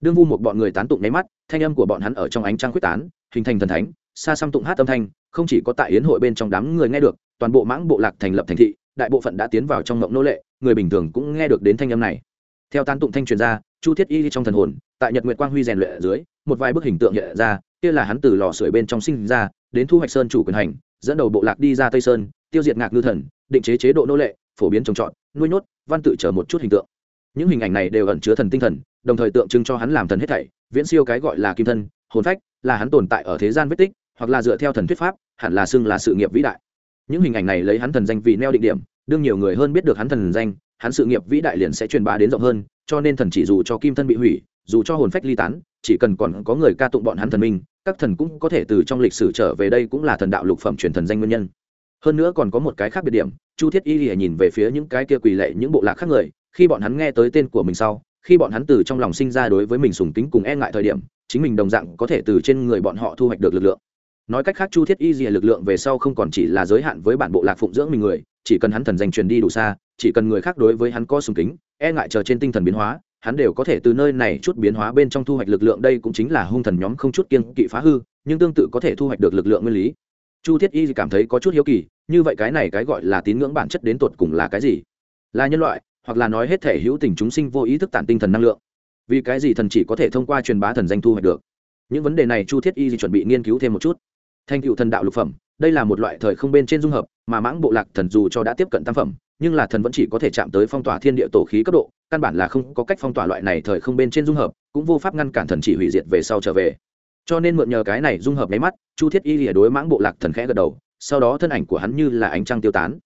Speaker 1: Đương vu một bọn người tán tụng nháy mắt, thanh âm của bọn hắn ở trong ánh trăng quyết tán, hình thành thần thánh, xa xăm tụng hát âm thanh, không chỉ có tại yến hội bên trong đám người nghe được, toàn bộ mãng bộ lạc thành lập thành thị, đại bộ phận đã tiến vào trong mộng nô lệ, người bình thường cũng nghe được đến thanh âm này. Theo tán tụng thanh truyền ra, chu thiết y trong thần hồn, tại nhật nguyệt quang huy rèn luyện ở dưới, một vài bức hình tượng hiện ra, kia là hắn từ lò sưởi bên trong sinh ra, đến thu hoạch sơn chủ quyền hành, dẫn đầu bộ lạc đi ra tây sơn, tiêu diệt ngạc ngư thần, định chế chế độ nô lệ, phổ biến trồng trọt nuôi nhốt, văn tự trở một chút hình tượng. Những hình ảnh này đều ẩn chứa thần tinh thần, đồng thời tượng trưng cho hắn làm thần hết thảy. Viễn siêu cái gọi là kim thân, hồn phách, là hắn tồn tại ở thế gian vết tích, hoặc là dựa theo thần thuyết pháp, hẳn là xưng là sự nghiệp vĩ đại. Những hình ảnh này lấy hắn thần danh vị neo định điểm, đương nhiều người hơn biết được hắn thần danh, hắn sự nghiệp vĩ đại liền sẽ truyền bá đến rộng hơn, cho nên thần chỉ dù cho kim thân bị hủy, dù cho hồn phách ly tán, chỉ cần còn có người ca tụng bọn hắn thần minh, các thần cũng có thể từ trong lịch sử trở về đây cũng là thần đạo lục phẩm truyền thần danh nguyên nhân. Hơn nữa còn có một cái khác biệt điểm chu thiết y lìa nhìn về phía những cái kia quỳ lệ những bộ lạc khác người, khi bọn hắn nghe tới tên của mình sau, khi bọn hắn từ trong lòng sinh ra đối với mình sùng kính cùng e ngại thời điểm, chính mình đồng dạng có thể từ trên người bọn họ thu hoạch được lực lượng. Nói cách khác, chu thiết y lìa lực lượng về sau không còn chỉ là giới hạn với bản bộ lạc phụng dưỡng mình người, chỉ cần hắn thần danh truyền đi đủ xa, chỉ cần người khác đối với hắn có sùng kính e ngại chờ trên tinh thần biến hóa, hắn đều có thể từ nơi này chút biến hóa bên trong thu hoạch lực lượng. Đây cũng chính là hung thần nhóm không chút kiên kỵ phá hư, nhưng tương tự có thể thu hoạch được lực lượng nguyên lý chu thiết y cảm thấy có chút hiếu kỳ, như vậy cái này cái gọi là tín ngưỡng bản chất đến tột cùng là cái gì? Là nhân loại, hoặc là nói hết thể hữu tình chúng sinh vô ý thức tản tinh thần năng lượng? Vì cái gì thần chỉ có thể thông qua truyền bá thần danh thu hoạch được? Những vấn đề này chu thiết y chuẩn bị nghiên cứu thêm một chút. Thành cựu thần đạo lục phẩm, đây là một loại thời không bên trên dung hợp, mà mãng bộ lạc thần dù cho đã tiếp cận tam phẩm, nhưng là thần vẫn chỉ có thể chạm tới phong tỏa thiên địa tổ khí cấp độ, căn bản là không có cách phong tỏa loại này thời không bên trên dung hợp, cũng vô pháp ngăn cản thần chỉ hủy diệt về sau trở về cho nên mượn nhờ cái này dung hợp máy mắt, chu thiết y lìa đối mãng bộ lạc thần khẽ gật đầu, sau đó thân ảnh của hắn như là ánh trăng tiêu tán.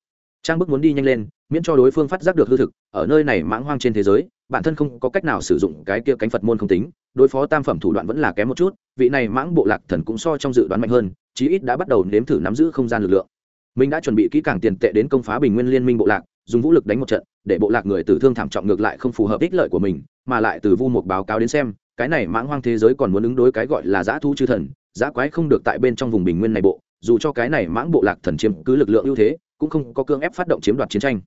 Speaker 1: Trang bức muốn đi nhanh lên, miễn cho đối phương phát giác được hư thực, ở nơi này mãng hoang trên thế giới, bản thân không có cách nào sử dụng cái kia cánh phật môn không tính, đối phó tam phẩm thủ đoạn vẫn là kém một chút, vị này mãng bộ lạc thần cũng so trong dự đoán mạnh hơn, chí ít đã bắt đầu nếm thử nắm giữ không gian lực lượng. Mình đã chuẩn bị kỹ càng tiền tệ đến công phá bình nguyên liên minh bộ lạc, dùng vũ lực đánh một trận, để bộ lạc người tử thương thảm trọng ngược lại không phù hợp ích lợi của mình, mà lại từ vu một báo cáo đến xem cái này mãng hoang thế giới còn muốn ứng đối cái gọi là giã thu chư thần, giã quái không được tại bên trong vùng bình nguyên này bộ, dù cho cái này mãng bộ lạc thần chiếm cứ lực lượng ưu thế, cũng không có cương ép phát động chiếm đoạt chiến tranh.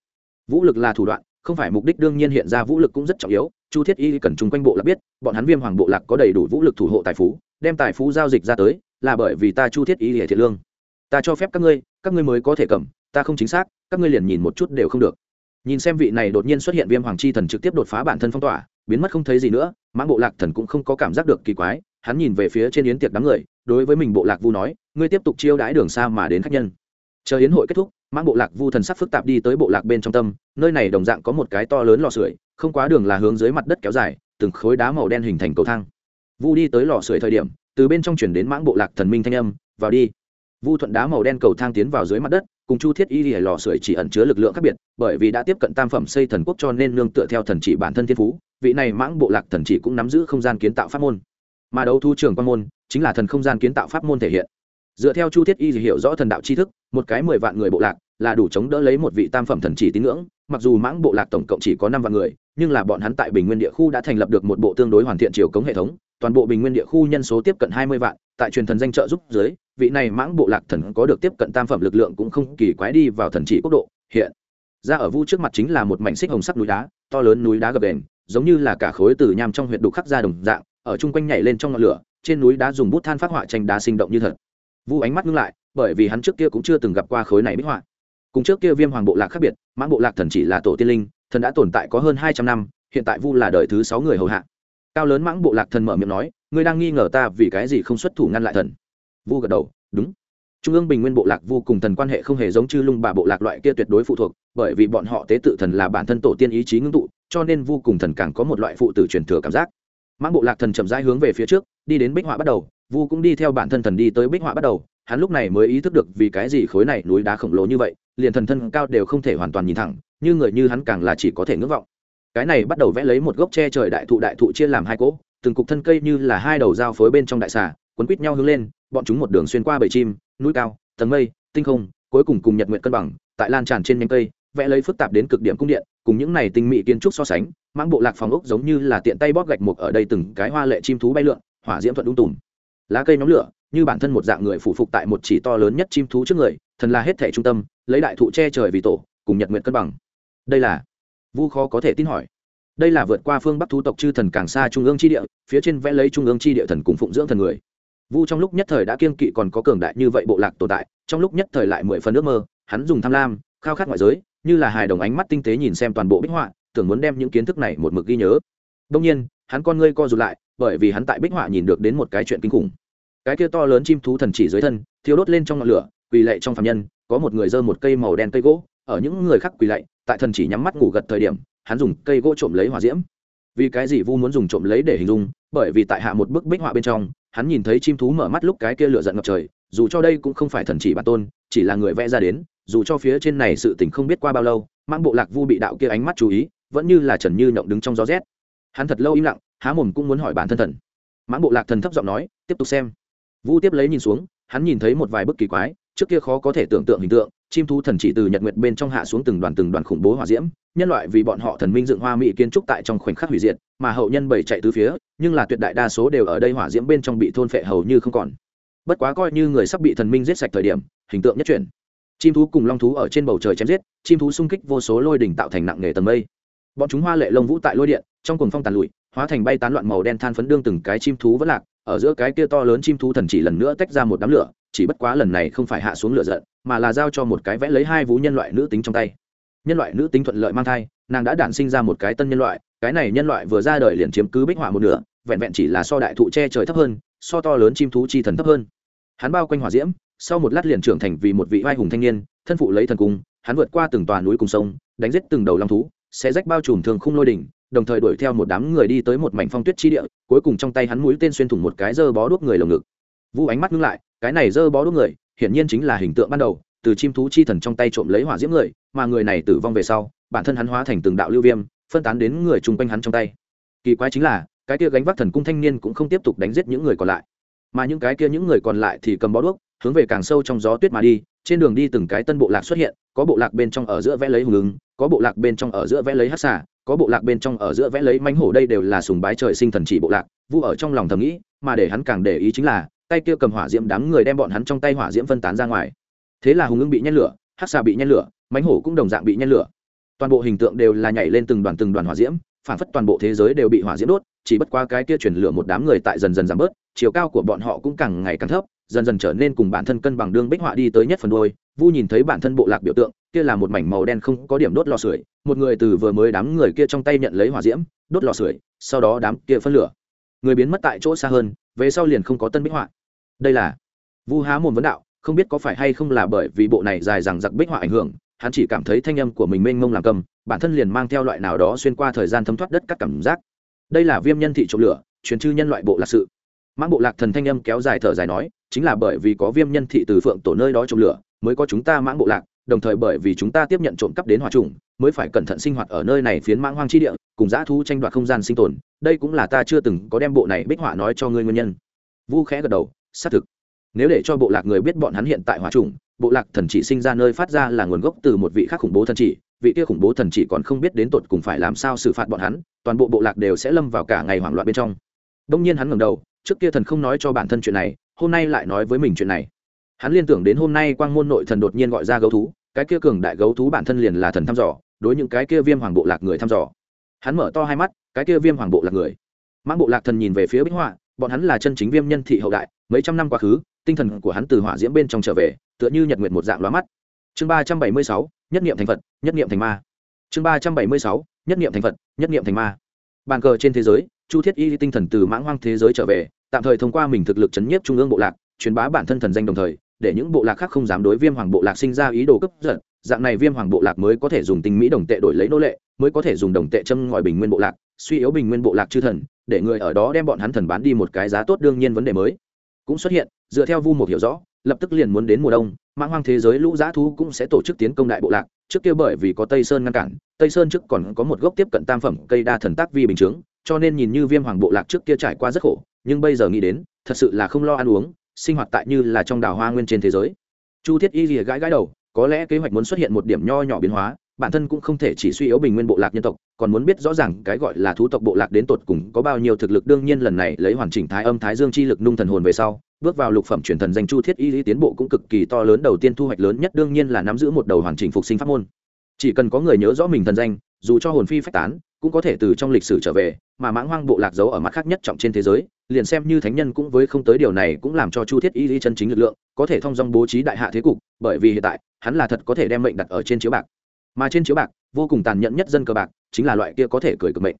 Speaker 1: Vũ lực là thủ đoạn, không phải mục đích đương nhiên hiện ra vũ lực cũng rất trọng yếu, chu thiết y cần chung quanh bộ lạc biết, bọn hắn viêm hoàng bộ lạc có đầy đủ vũ lực thủ hộ tài phú, đem tài phú giao dịch ra tới, là bởi vì ta chu thiết y hệ thiện lương. Ta cho phép các ngươi các ngươi mới có thể cầm, ta không chính xác, các ngươi liền nhìn một chút đều không được nhìn xem vị này đột nhiên xuất hiện viêm hoàng chi thần trực tiếp đột phá bản thân phong tỏa, biến mất không thấy gì nữa, mãng bộ lạc thần cũng không có cảm giác được kỳ quái, hắn nhìn về phía trên yến tiệc đám người, đối với mình bộ lạc vu nói, ngươi tiếp tục chiêu đãi đường xa mà đến khách nhân. Chờ yến hội kết thúc, mãng bộ lạc vu thần sắc phức tạp đi tới bộ lạc bên trong tâm, nơi này đồng dạng có một cái to lớn lò sưởi, không quá đường là hướng dưới mặt đất kéo dài, từng khối đá màu đen hình thành cầu thang. Vu đi tới lò sưởi thời điểm, từ bên trong chuyển đến mãng bộ lạc thần minh thanh âm, vào đi. Vu thuận đá màu đen cầu thang tiến vào dưới mặt đất cùng chu thiết y lìa lò sưởi chỉ ẩn chứa lực lượng khác biệt, bởi vì đã tiếp cận tam phẩm xây thần quốc cho nên nương tựa theo thần chỉ bản thân thiên phú, vị này mãng bộ lạc thần chỉ cũng nắm giữ không gian kiến tạo pháp môn. Mà đấu thu trưởng quan môn chính là thần không gian kiến tạo pháp môn thể hiện. Dựa theo chu thiết y thì hiểu rõ thần đạo tri thức, một cái mười vạn người bộ lạc là đủ chống đỡ lấy một vị tam phẩm thần chỉ tín ngưỡng, mặc dù mãng bộ lạc tổng cộng chỉ có năm vạn người, nhưng là bọn hắn tại bình nguyên địa khu đã thành lập được một bộ tương đối hoàn thiện chiều cống hệ thống toàn bộ bình nguyên địa khu nhân số tiếp cận hai mươi vạn, tại truyền thần danh trợ giúp dưới, vị này mãng bộ lạc thần có được tiếp cận tam phẩm lực lượng cũng không kỳ quái đi vào thần chỉ quốc độ, hiện ra ở vu trước mặt chính là một mảnh xích hồng sắc núi đá, to lớn núi đá gập đền giống như là cả khối từ nham trong huyện đục khắc ra đồng dạng, ở chung quanh nhảy lên trong ngọn lửa, trên núi đá dùng bút than phát họa tranh đá sinh động như thật. Vu ánh mắt ngưng lại, bởi vì hắn trước kia cũng chưa từng gặp qua khối này bích họa. Cùng trước kia viêm hoàng bộ lạc khác biệt, mãng bộ lạc thần chỉ là tổ tiên linh, thần đã tồn tại có hơn hai trăm năm, hiện tại vu là đời thứ sáu người hầu hạ cao lớn mãng bộ lạc thần mở miệng nói, ngươi đang nghi ngờ ta vì cái gì không xuất thủ ngăn lại thần? Vu gật đầu, đúng. Trung ương bình nguyên bộ lạc vô cùng thần quan hệ không hề giống chư lung bà bộ lạc loại kia tuyệt đối phụ thuộc, bởi vì bọn họ tế tự thần là bản thân tổ tiên ý chí ngưng tụ, cho nên vô cùng thần càng có một loại phụ tử truyền thừa cảm giác. Mãng bộ lạc thần chậm rãi hướng về phía trước, đi đến bích họa bắt đầu, vu cũng đi theo bản thân thần đi tới bích họa bắt đầu, hắn lúc này mới ý thức được vì cái gì khối này núi đá khổng lồ như vậy, liền thần thân cao đều không thể hoàn toàn nhìn thẳng, như người như hắn càng là chỉ có thể ngưỡng vọng cái này bắt đầu vẽ lấy một gốc tre trời đại thụ đại thụ chia làm hai cỗ, từng cục thân cây như là hai đầu dao phối bên trong đại xà, quấn quít nhau hướng lên, bọn chúng một đường xuyên qua bầy chim, núi cao, tầng mây, tinh không, cuối cùng cùng nhật nguyện cân bằng, tại lan tràn trên nhánh cây, vẽ lấy phức tạp đến cực điểm cung điện, cùng những này tinh mỹ kiến trúc so sánh mang bộ lạc phòng ốc giống như là tiện tay bóp gạch mục ở đây từng cái hoa lệ chim thú bay lượn, hỏa diễm thuận đúng tùm. Lá cây nhóm lửa, như bản thân một dạng người phụ phục tại một chỉ to lớn nhất chim thú trước người, thần là hết thể trung tâm, lấy đại thụ che trời vì tổ, cùng nhật nguyện cân bằng. Đây là vu khó có thể tin hỏi. Đây là vượt qua phương bắc thú tộc chư thần càng xa trung ương chi địa, phía trên vẽ lấy trung ương chi địa thần cùng phụng dưỡng thần người. Vu trong lúc nhất thời đã kiên kỵ còn có cường đại như vậy bộ lạc tồn tại, trong lúc nhất thời lại mười phần ước mơ, hắn dùng tham lam, khao khát ngoại giới, như là hài đồng ánh mắt tinh tế nhìn xem toàn bộ bích họa, tưởng muốn đem những kiến thức này một mực ghi nhớ. Đông nhiên, hắn con ngươi co rụt lại, bởi vì hắn tại bích họa nhìn được đến một cái chuyện kinh khủng. Cái kia to lớn chim thú thần chỉ dưới thân thiếu đốt lên trong ngọn lửa, quỳ lệ trong phạm nhân, có một người giơ một cây màu đen cây gỗ, ở những người khác quỳ lạy tại thần chỉ nhắm mắt ngủ gật thời điểm, hắn dùng cây gỗ trộm lấy hỏa diễm. Vì cái gì vu muốn dùng trộm lấy để hình dung? Bởi vì tại hạ một bức bích họa bên trong, hắn nhìn thấy chim thú mở mắt lúc cái kia lửa giận ngập trời, dù cho đây cũng không phải thần chỉ bản tôn, chỉ là người vẽ ra đến, dù cho phía trên này sự tình không biết qua bao lâu, mang bộ lạc vu bị đạo kia ánh mắt chú ý, vẫn như là trần như nhộng đứng trong gió rét. Hắn thật lâu im lặng, há mồm cũng muốn hỏi bản thân thần. Mãng bộ lạc thần thấp giọng nói, tiếp tục xem. Vu tiếp lấy nhìn xuống, hắn nhìn thấy một vài bức kỳ quái, trước kia khó có thể tưởng tượng hình tượng chim thú thần chỉ từ nhật nguyệt bên trong hạ xuống từng đoàn từng đoàn khủng bố hỏa diễm, nhân loại vì bọn họ thần minh dựng hoa mỹ kiến trúc tại trong khoảnh khắc hủy diệt, mà hậu nhân bảy chạy từ phía, nhưng là tuyệt đại đa số đều ở đây hỏa diễm bên trong bị thôn phệ hầu như không còn. Bất quá coi như người sắp bị thần minh giết sạch thời điểm, hình tượng nhất chuyển. Chim thú cùng long thú ở trên bầu trời chém giết, chim thú xung kích vô số lôi đỉnh tạo thành nặng nghề tầng mây. Bọn chúng hoa lệ lông vũ tại lôi điện, trong cuồng phong tàn lụi, hóa thành bay tán loạn màu đen than phấn đương từng cái chim thú vẫn lạc, ở giữa cái kia to lớn chim thú thần chỉ lần nữa tách ra một đám lửa chỉ bất quá lần này không phải hạ xuống lửa giận, mà là giao cho một cái vẽ lấy hai vú nhân loại nữ tính trong tay. Nhân loại nữ tính thuận lợi mang thai, nàng đã đản sinh ra một cái tân nhân loại, cái này nhân loại vừa ra đời liền chiếm cứ bích hỏa một nửa, vẹn vẹn chỉ là so đại thụ che trời thấp hơn, so to lớn chim thú chi thần thấp hơn. Hắn bao quanh hỏa diễm, sau một lát liền trưởng thành vì một vị vai hùng thanh niên, thân phụ lấy thần cung, hắn vượt qua từng tòa núi cùng sông, đánh giết từng đầu long thú, sẽ rách bao trùm thường khung lôi đỉnh, đồng thời đuổi theo một đám người đi tới một mảnh phong tuyết chi địa, cuối cùng trong tay hắn mũi tên xuyên thủng một cái dơ bó đuốc người lồng ngực vu ánh mắt ngưng lại, cái này dơ bó đốt người, hiển nhiên chính là hình tượng ban đầu, từ chim thú chi thần trong tay trộm lấy hỏa diễm người, mà người này tử vong về sau, bản thân hắn hóa thành từng đạo lưu viêm, phân tán đến người chung quanh hắn trong tay. Kỳ quái chính là, cái kia gánh vác thần cung thanh niên cũng không tiếp tục đánh giết những người còn lại. Mà những cái kia những người còn lại thì cầm bó đuốc, hướng về càng sâu trong gió tuyết mà đi, trên đường đi từng cái tân bộ lạc xuất hiện, có bộ lạc bên trong ở giữa vẽ lấy hùng ứng, có bộ lạc bên trong ở giữa vẽ lấy hát xả có bộ lạc bên trong ở giữa vẽ lấy mánh hổ, đây đều là sùng bái trời sinh thần chỉ bộ lạc vu ở trong lòng thầm nghĩ, mà để hắn càng để ý chính là tay kia cầm hỏa diễm đám người đem bọn hắn trong tay hỏa diễm phân tán ra ngoài. Thế là hùng ưng bị nhen lửa hát xà bị nhen lửa mánh hổ cũng đồng dạng bị nhen lửa. Toàn bộ hình tượng đều là nhảy lên từng đoàn từng đoàn hỏa diễm, phản phất toàn bộ thế giới đều bị hỏa diễm đốt, chỉ bất qua cái kia chuyển lửa một đám người tại dần dần giảm bớt, chiều cao của bọn họ cũng càng ngày càng thấp, dần dần trở nên cùng bản thân cân bằng đương bích họa đi tới nhất phần đôi. Vu nhìn thấy bản thân bộ lạc biểu tượng, kia là một mảnh màu đen không có điểm đốt lò sưởi, một người từ vừa mới đám người kia trong tay nhận lấy hỏa diễm, đốt lò sưởi, sau đó đám kia phân lửa. Người biến mất tại chỗ xa hơn về sau liền không có tân bích họa. Đây là vu há mồm vấn đạo, không biết có phải hay không là bởi vì bộ này dài rằng giặc bích họa ảnh hưởng, hắn chỉ cảm thấy thanh âm của mình mênh mông làm cầm, bản thân liền mang theo loại nào đó xuyên qua thời gian thấm thoát đất các cảm giác. Đây là viêm nhân thị trộm lửa, truyền chư nhân loại bộ lạc sự. Mang bộ lạc thần thanh âm kéo dài thở dài nói, chính là bởi vì có viêm nhân thị từ phượng tổ nơi đó trộm lửa, mới có chúng ta mãng bộ lạc đồng thời bởi vì chúng ta tiếp nhận trộm cắp đến hòa trùng, mới phải cẩn thận sinh hoạt ở nơi này phiến mãng hoang chi địa, cùng dã thu tranh đoạt không gian sinh tồn. Đây cũng là ta chưa từng có đem bộ này bích họa nói cho ngươi nguyên nhân. Vu khẽ gật đầu, xác thực. Nếu để cho bộ lạc người biết bọn hắn hiện tại hòa trùng, bộ lạc thần chỉ sinh ra nơi phát ra là nguồn gốc từ một vị khác khủng bố thần chỉ, vị kia khủng bố thần chỉ còn không biết đến tột cùng phải làm sao xử phạt bọn hắn, toàn bộ bộ lạc đều sẽ lâm vào cả ngày hoảng loạn bên trong. Đông nhiên hắn ngẩng đầu, trước kia thần không nói cho bản thân chuyện này, hôm nay lại nói với mình chuyện này hắn liên tưởng đến hôm nay quang môn nội thần đột nhiên gọi ra gấu thú, cái kia cường đại gấu thú bản thân liền là thần thăm dò, đối những cái kia viêm hoàng bộ lạc người thăm dò. Hắn mở to hai mắt, cái kia viêm hoàng bộ lạc người. Mãng bộ lạc thần nhìn về phía bích họa, bọn hắn là chân chính viêm nhân thị hậu đại, mấy trăm năm quá khứ, tinh thần của hắn từ hỏa diễm bên trong trở về, tựa như nhật nguyệt một dạng lóa mắt. Chương ba trăm bảy mươi sáu, nhất niệm thành phật, nhất niệm thành ma. Chương ba trăm bảy mươi sáu, nhất niệm thành phật, nhất niệm thành ma. Bàn cờ trên thế giới, chu thiết y tinh thần từ mãng hoang thế giới trở về, tạm thời thông qua mình thực lực chấn nhiếp trung ương bộ lạc, truyền bá bản thân thần danh đồng thời để những bộ lạc khác không dám đối viêm hoàng bộ lạc sinh ra ý đồ cấp giật, dạng này viêm hoàng bộ lạc mới có thể dùng tinh mỹ đồng tệ đổi lấy nô lệ, mới có thể dùng đồng tệ châm ngòi bình nguyên bộ lạc, suy yếu bình nguyên bộ lạc chư thần, để người ở đó đem bọn hắn thần bán đi một cái giá tốt đương nhiên vấn đề mới. Cũng xuất hiện, dựa theo vu một hiểu rõ, lập tức liền muốn đến mùa đông, mãng hoang thế giới lũ giã thú cũng sẽ tổ chức tiến công đại bộ lạc, trước kia bởi vì có tây sơn ngăn cản, tây sơn trước còn có một gốc tiếp cận tam phẩm cây đa thần tác vi bình chướng, cho nên nhìn như viêm hoàng bộ lạc trước kia trải qua rất khổ, nhưng bây giờ nghĩ đến, thật sự là không lo ăn uống sinh hoạt tại như là trong đảo hoa nguyên trên thế giới. Chu thiết y rìa gãi gãi đầu, có lẽ kế hoạch muốn xuất hiện một điểm nho nhỏ biến hóa, bản thân cũng không thể chỉ suy yếu bình nguyên bộ lạc nhân tộc, còn muốn biết rõ ràng cái gọi là thú tộc bộ lạc đến tột cùng có bao nhiêu thực lực. Đương nhiên lần này lấy hoàn chỉnh thái âm thái dương chi lực nung thần hồn về sau, bước vào lục phẩm truyền thần danh chu thiết y lý tiến bộ cũng cực kỳ to lớn. Đầu tiên thu hoạch lớn nhất đương nhiên là nắm giữ một đầu hoàn chỉnh phục sinh pháp môn. Chỉ cần có người nhớ rõ mình thần danh dù cho hồn phi phách tán, cũng có thể từ trong lịch sử trở về, mà mãng hoang bộ lạc giấu ở mặt khác nhất trọng trên thế giới, liền xem như thánh nhân cũng với không tới điều này cũng làm cho chu thiết y lý chân chính lực lượng, có thể thông dong bố trí đại hạ thế cục, bởi vì hiện tại, hắn là thật có thể đem mệnh đặt ở trên chiếu bạc. Mà trên chiếu bạc, vô cùng tàn nhẫn nhất dân cờ bạc, chính là loại kia có thể cười cực mệnh.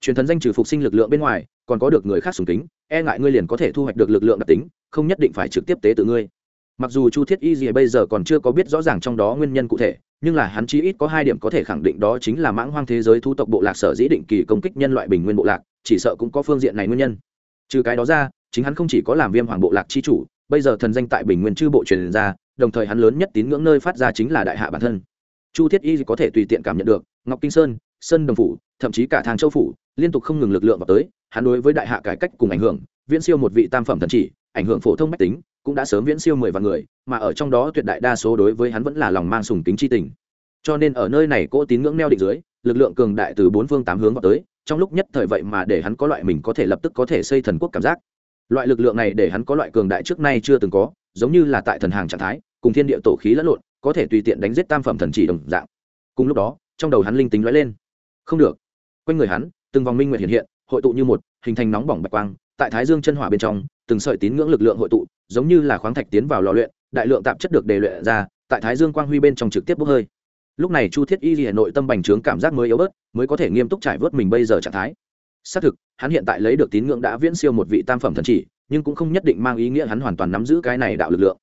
Speaker 1: Truyền thần danh trừ phục sinh lực lượng bên ngoài, còn có được người khác sùng tính e ngại ngươi liền có thể thu hoạch được lực lượng đặc tính, không nhất định phải trực tiếp tế tự ngươi. Mặc dù chu thiết y gì bây giờ còn chưa có biết rõ ràng trong đó nguyên nhân cụ thể nhưng là hắn chí ít có hai điểm có thể khẳng định đó chính là mãng hoang thế giới thu tộc bộ lạc sở dĩ định kỳ công kích nhân loại bình nguyên bộ lạc, chỉ sợ cũng có phương diện này nguyên nhân. Trừ cái đó ra, chính hắn không chỉ có làm viêm hoàng bộ lạc chi chủ, bây giờ thần danh tại bình nguyên chư bộ truyền ra, đồng thời hắn lớn nhất tín ngưỡng nơi phát ra chính là đại hạ bản thân. Chu thiết y có thể tùy tiện cảm nhận được, ngọc kinh sơn sơn đồng phủ, thậm chí cả thang châu phủ, liên tục không ngừng lực lượng vào tới, hắn đối với đại hạ cải cách cùng ảnh hưởng, viễn siêu một vị tam phẩm thần chỉ, ảnh hưởng phổ thông mách tính cũng đã sớm viễn siêu mười vạn người, mà ở trong đó tuyệt đại đa số đối với hắn vẫn là lòng mang sùng kính chi tình. Cho nên ở nơi này cô tín ngưỡng neo định dưới, lực lượng cường đại từ bốn phương tám hướng vào tới, trong lúc nhất thời vậy mà để hắn có loại mình có thể lập tức có thể xây thần quốc cảm giác. Loại lực lượng này để hắn có loại cường đại trước nay chưa từng có, giống như là tại thần hàng trạng thái, cùng thiên địa tổ khí lẫn lộn, có thể tùy tiện đánh giết tam phẩm thần chỉ đồng dạng. Cùng lúc đó, trong đầu hắn linh tính lóe lên. Không được. Quanh người hắn, từng vòng minh nguyện hiện hiện, hội tụ như một, hình thành nóng bỏng bạch quang, tại thái dương chân hỏa bên trong, từng sợi tín ngưỡng lực lượng hội tụ giống như là khoáng thạch tiến vào lò luyện, đại lượng tạp chất được đề luyện ra, tại thái dương quang huy bên trong trực tiếp bốc hơi. Lúc này chu thiết y hà nội tâm bành trướng cảm giác mới yếu bớt, mới có thể nghiêm túc trải vớt mình bây giờ trạng thái. Xác thực, hắn hiện tại lấy được tín ngưỡng đã viễn siêu một vị tam phẩm thần chỉ, nhưng cũng không nhất định mang ý nghĩa hắn hoàn toàn nắm giữ cái này đạo lực lượng.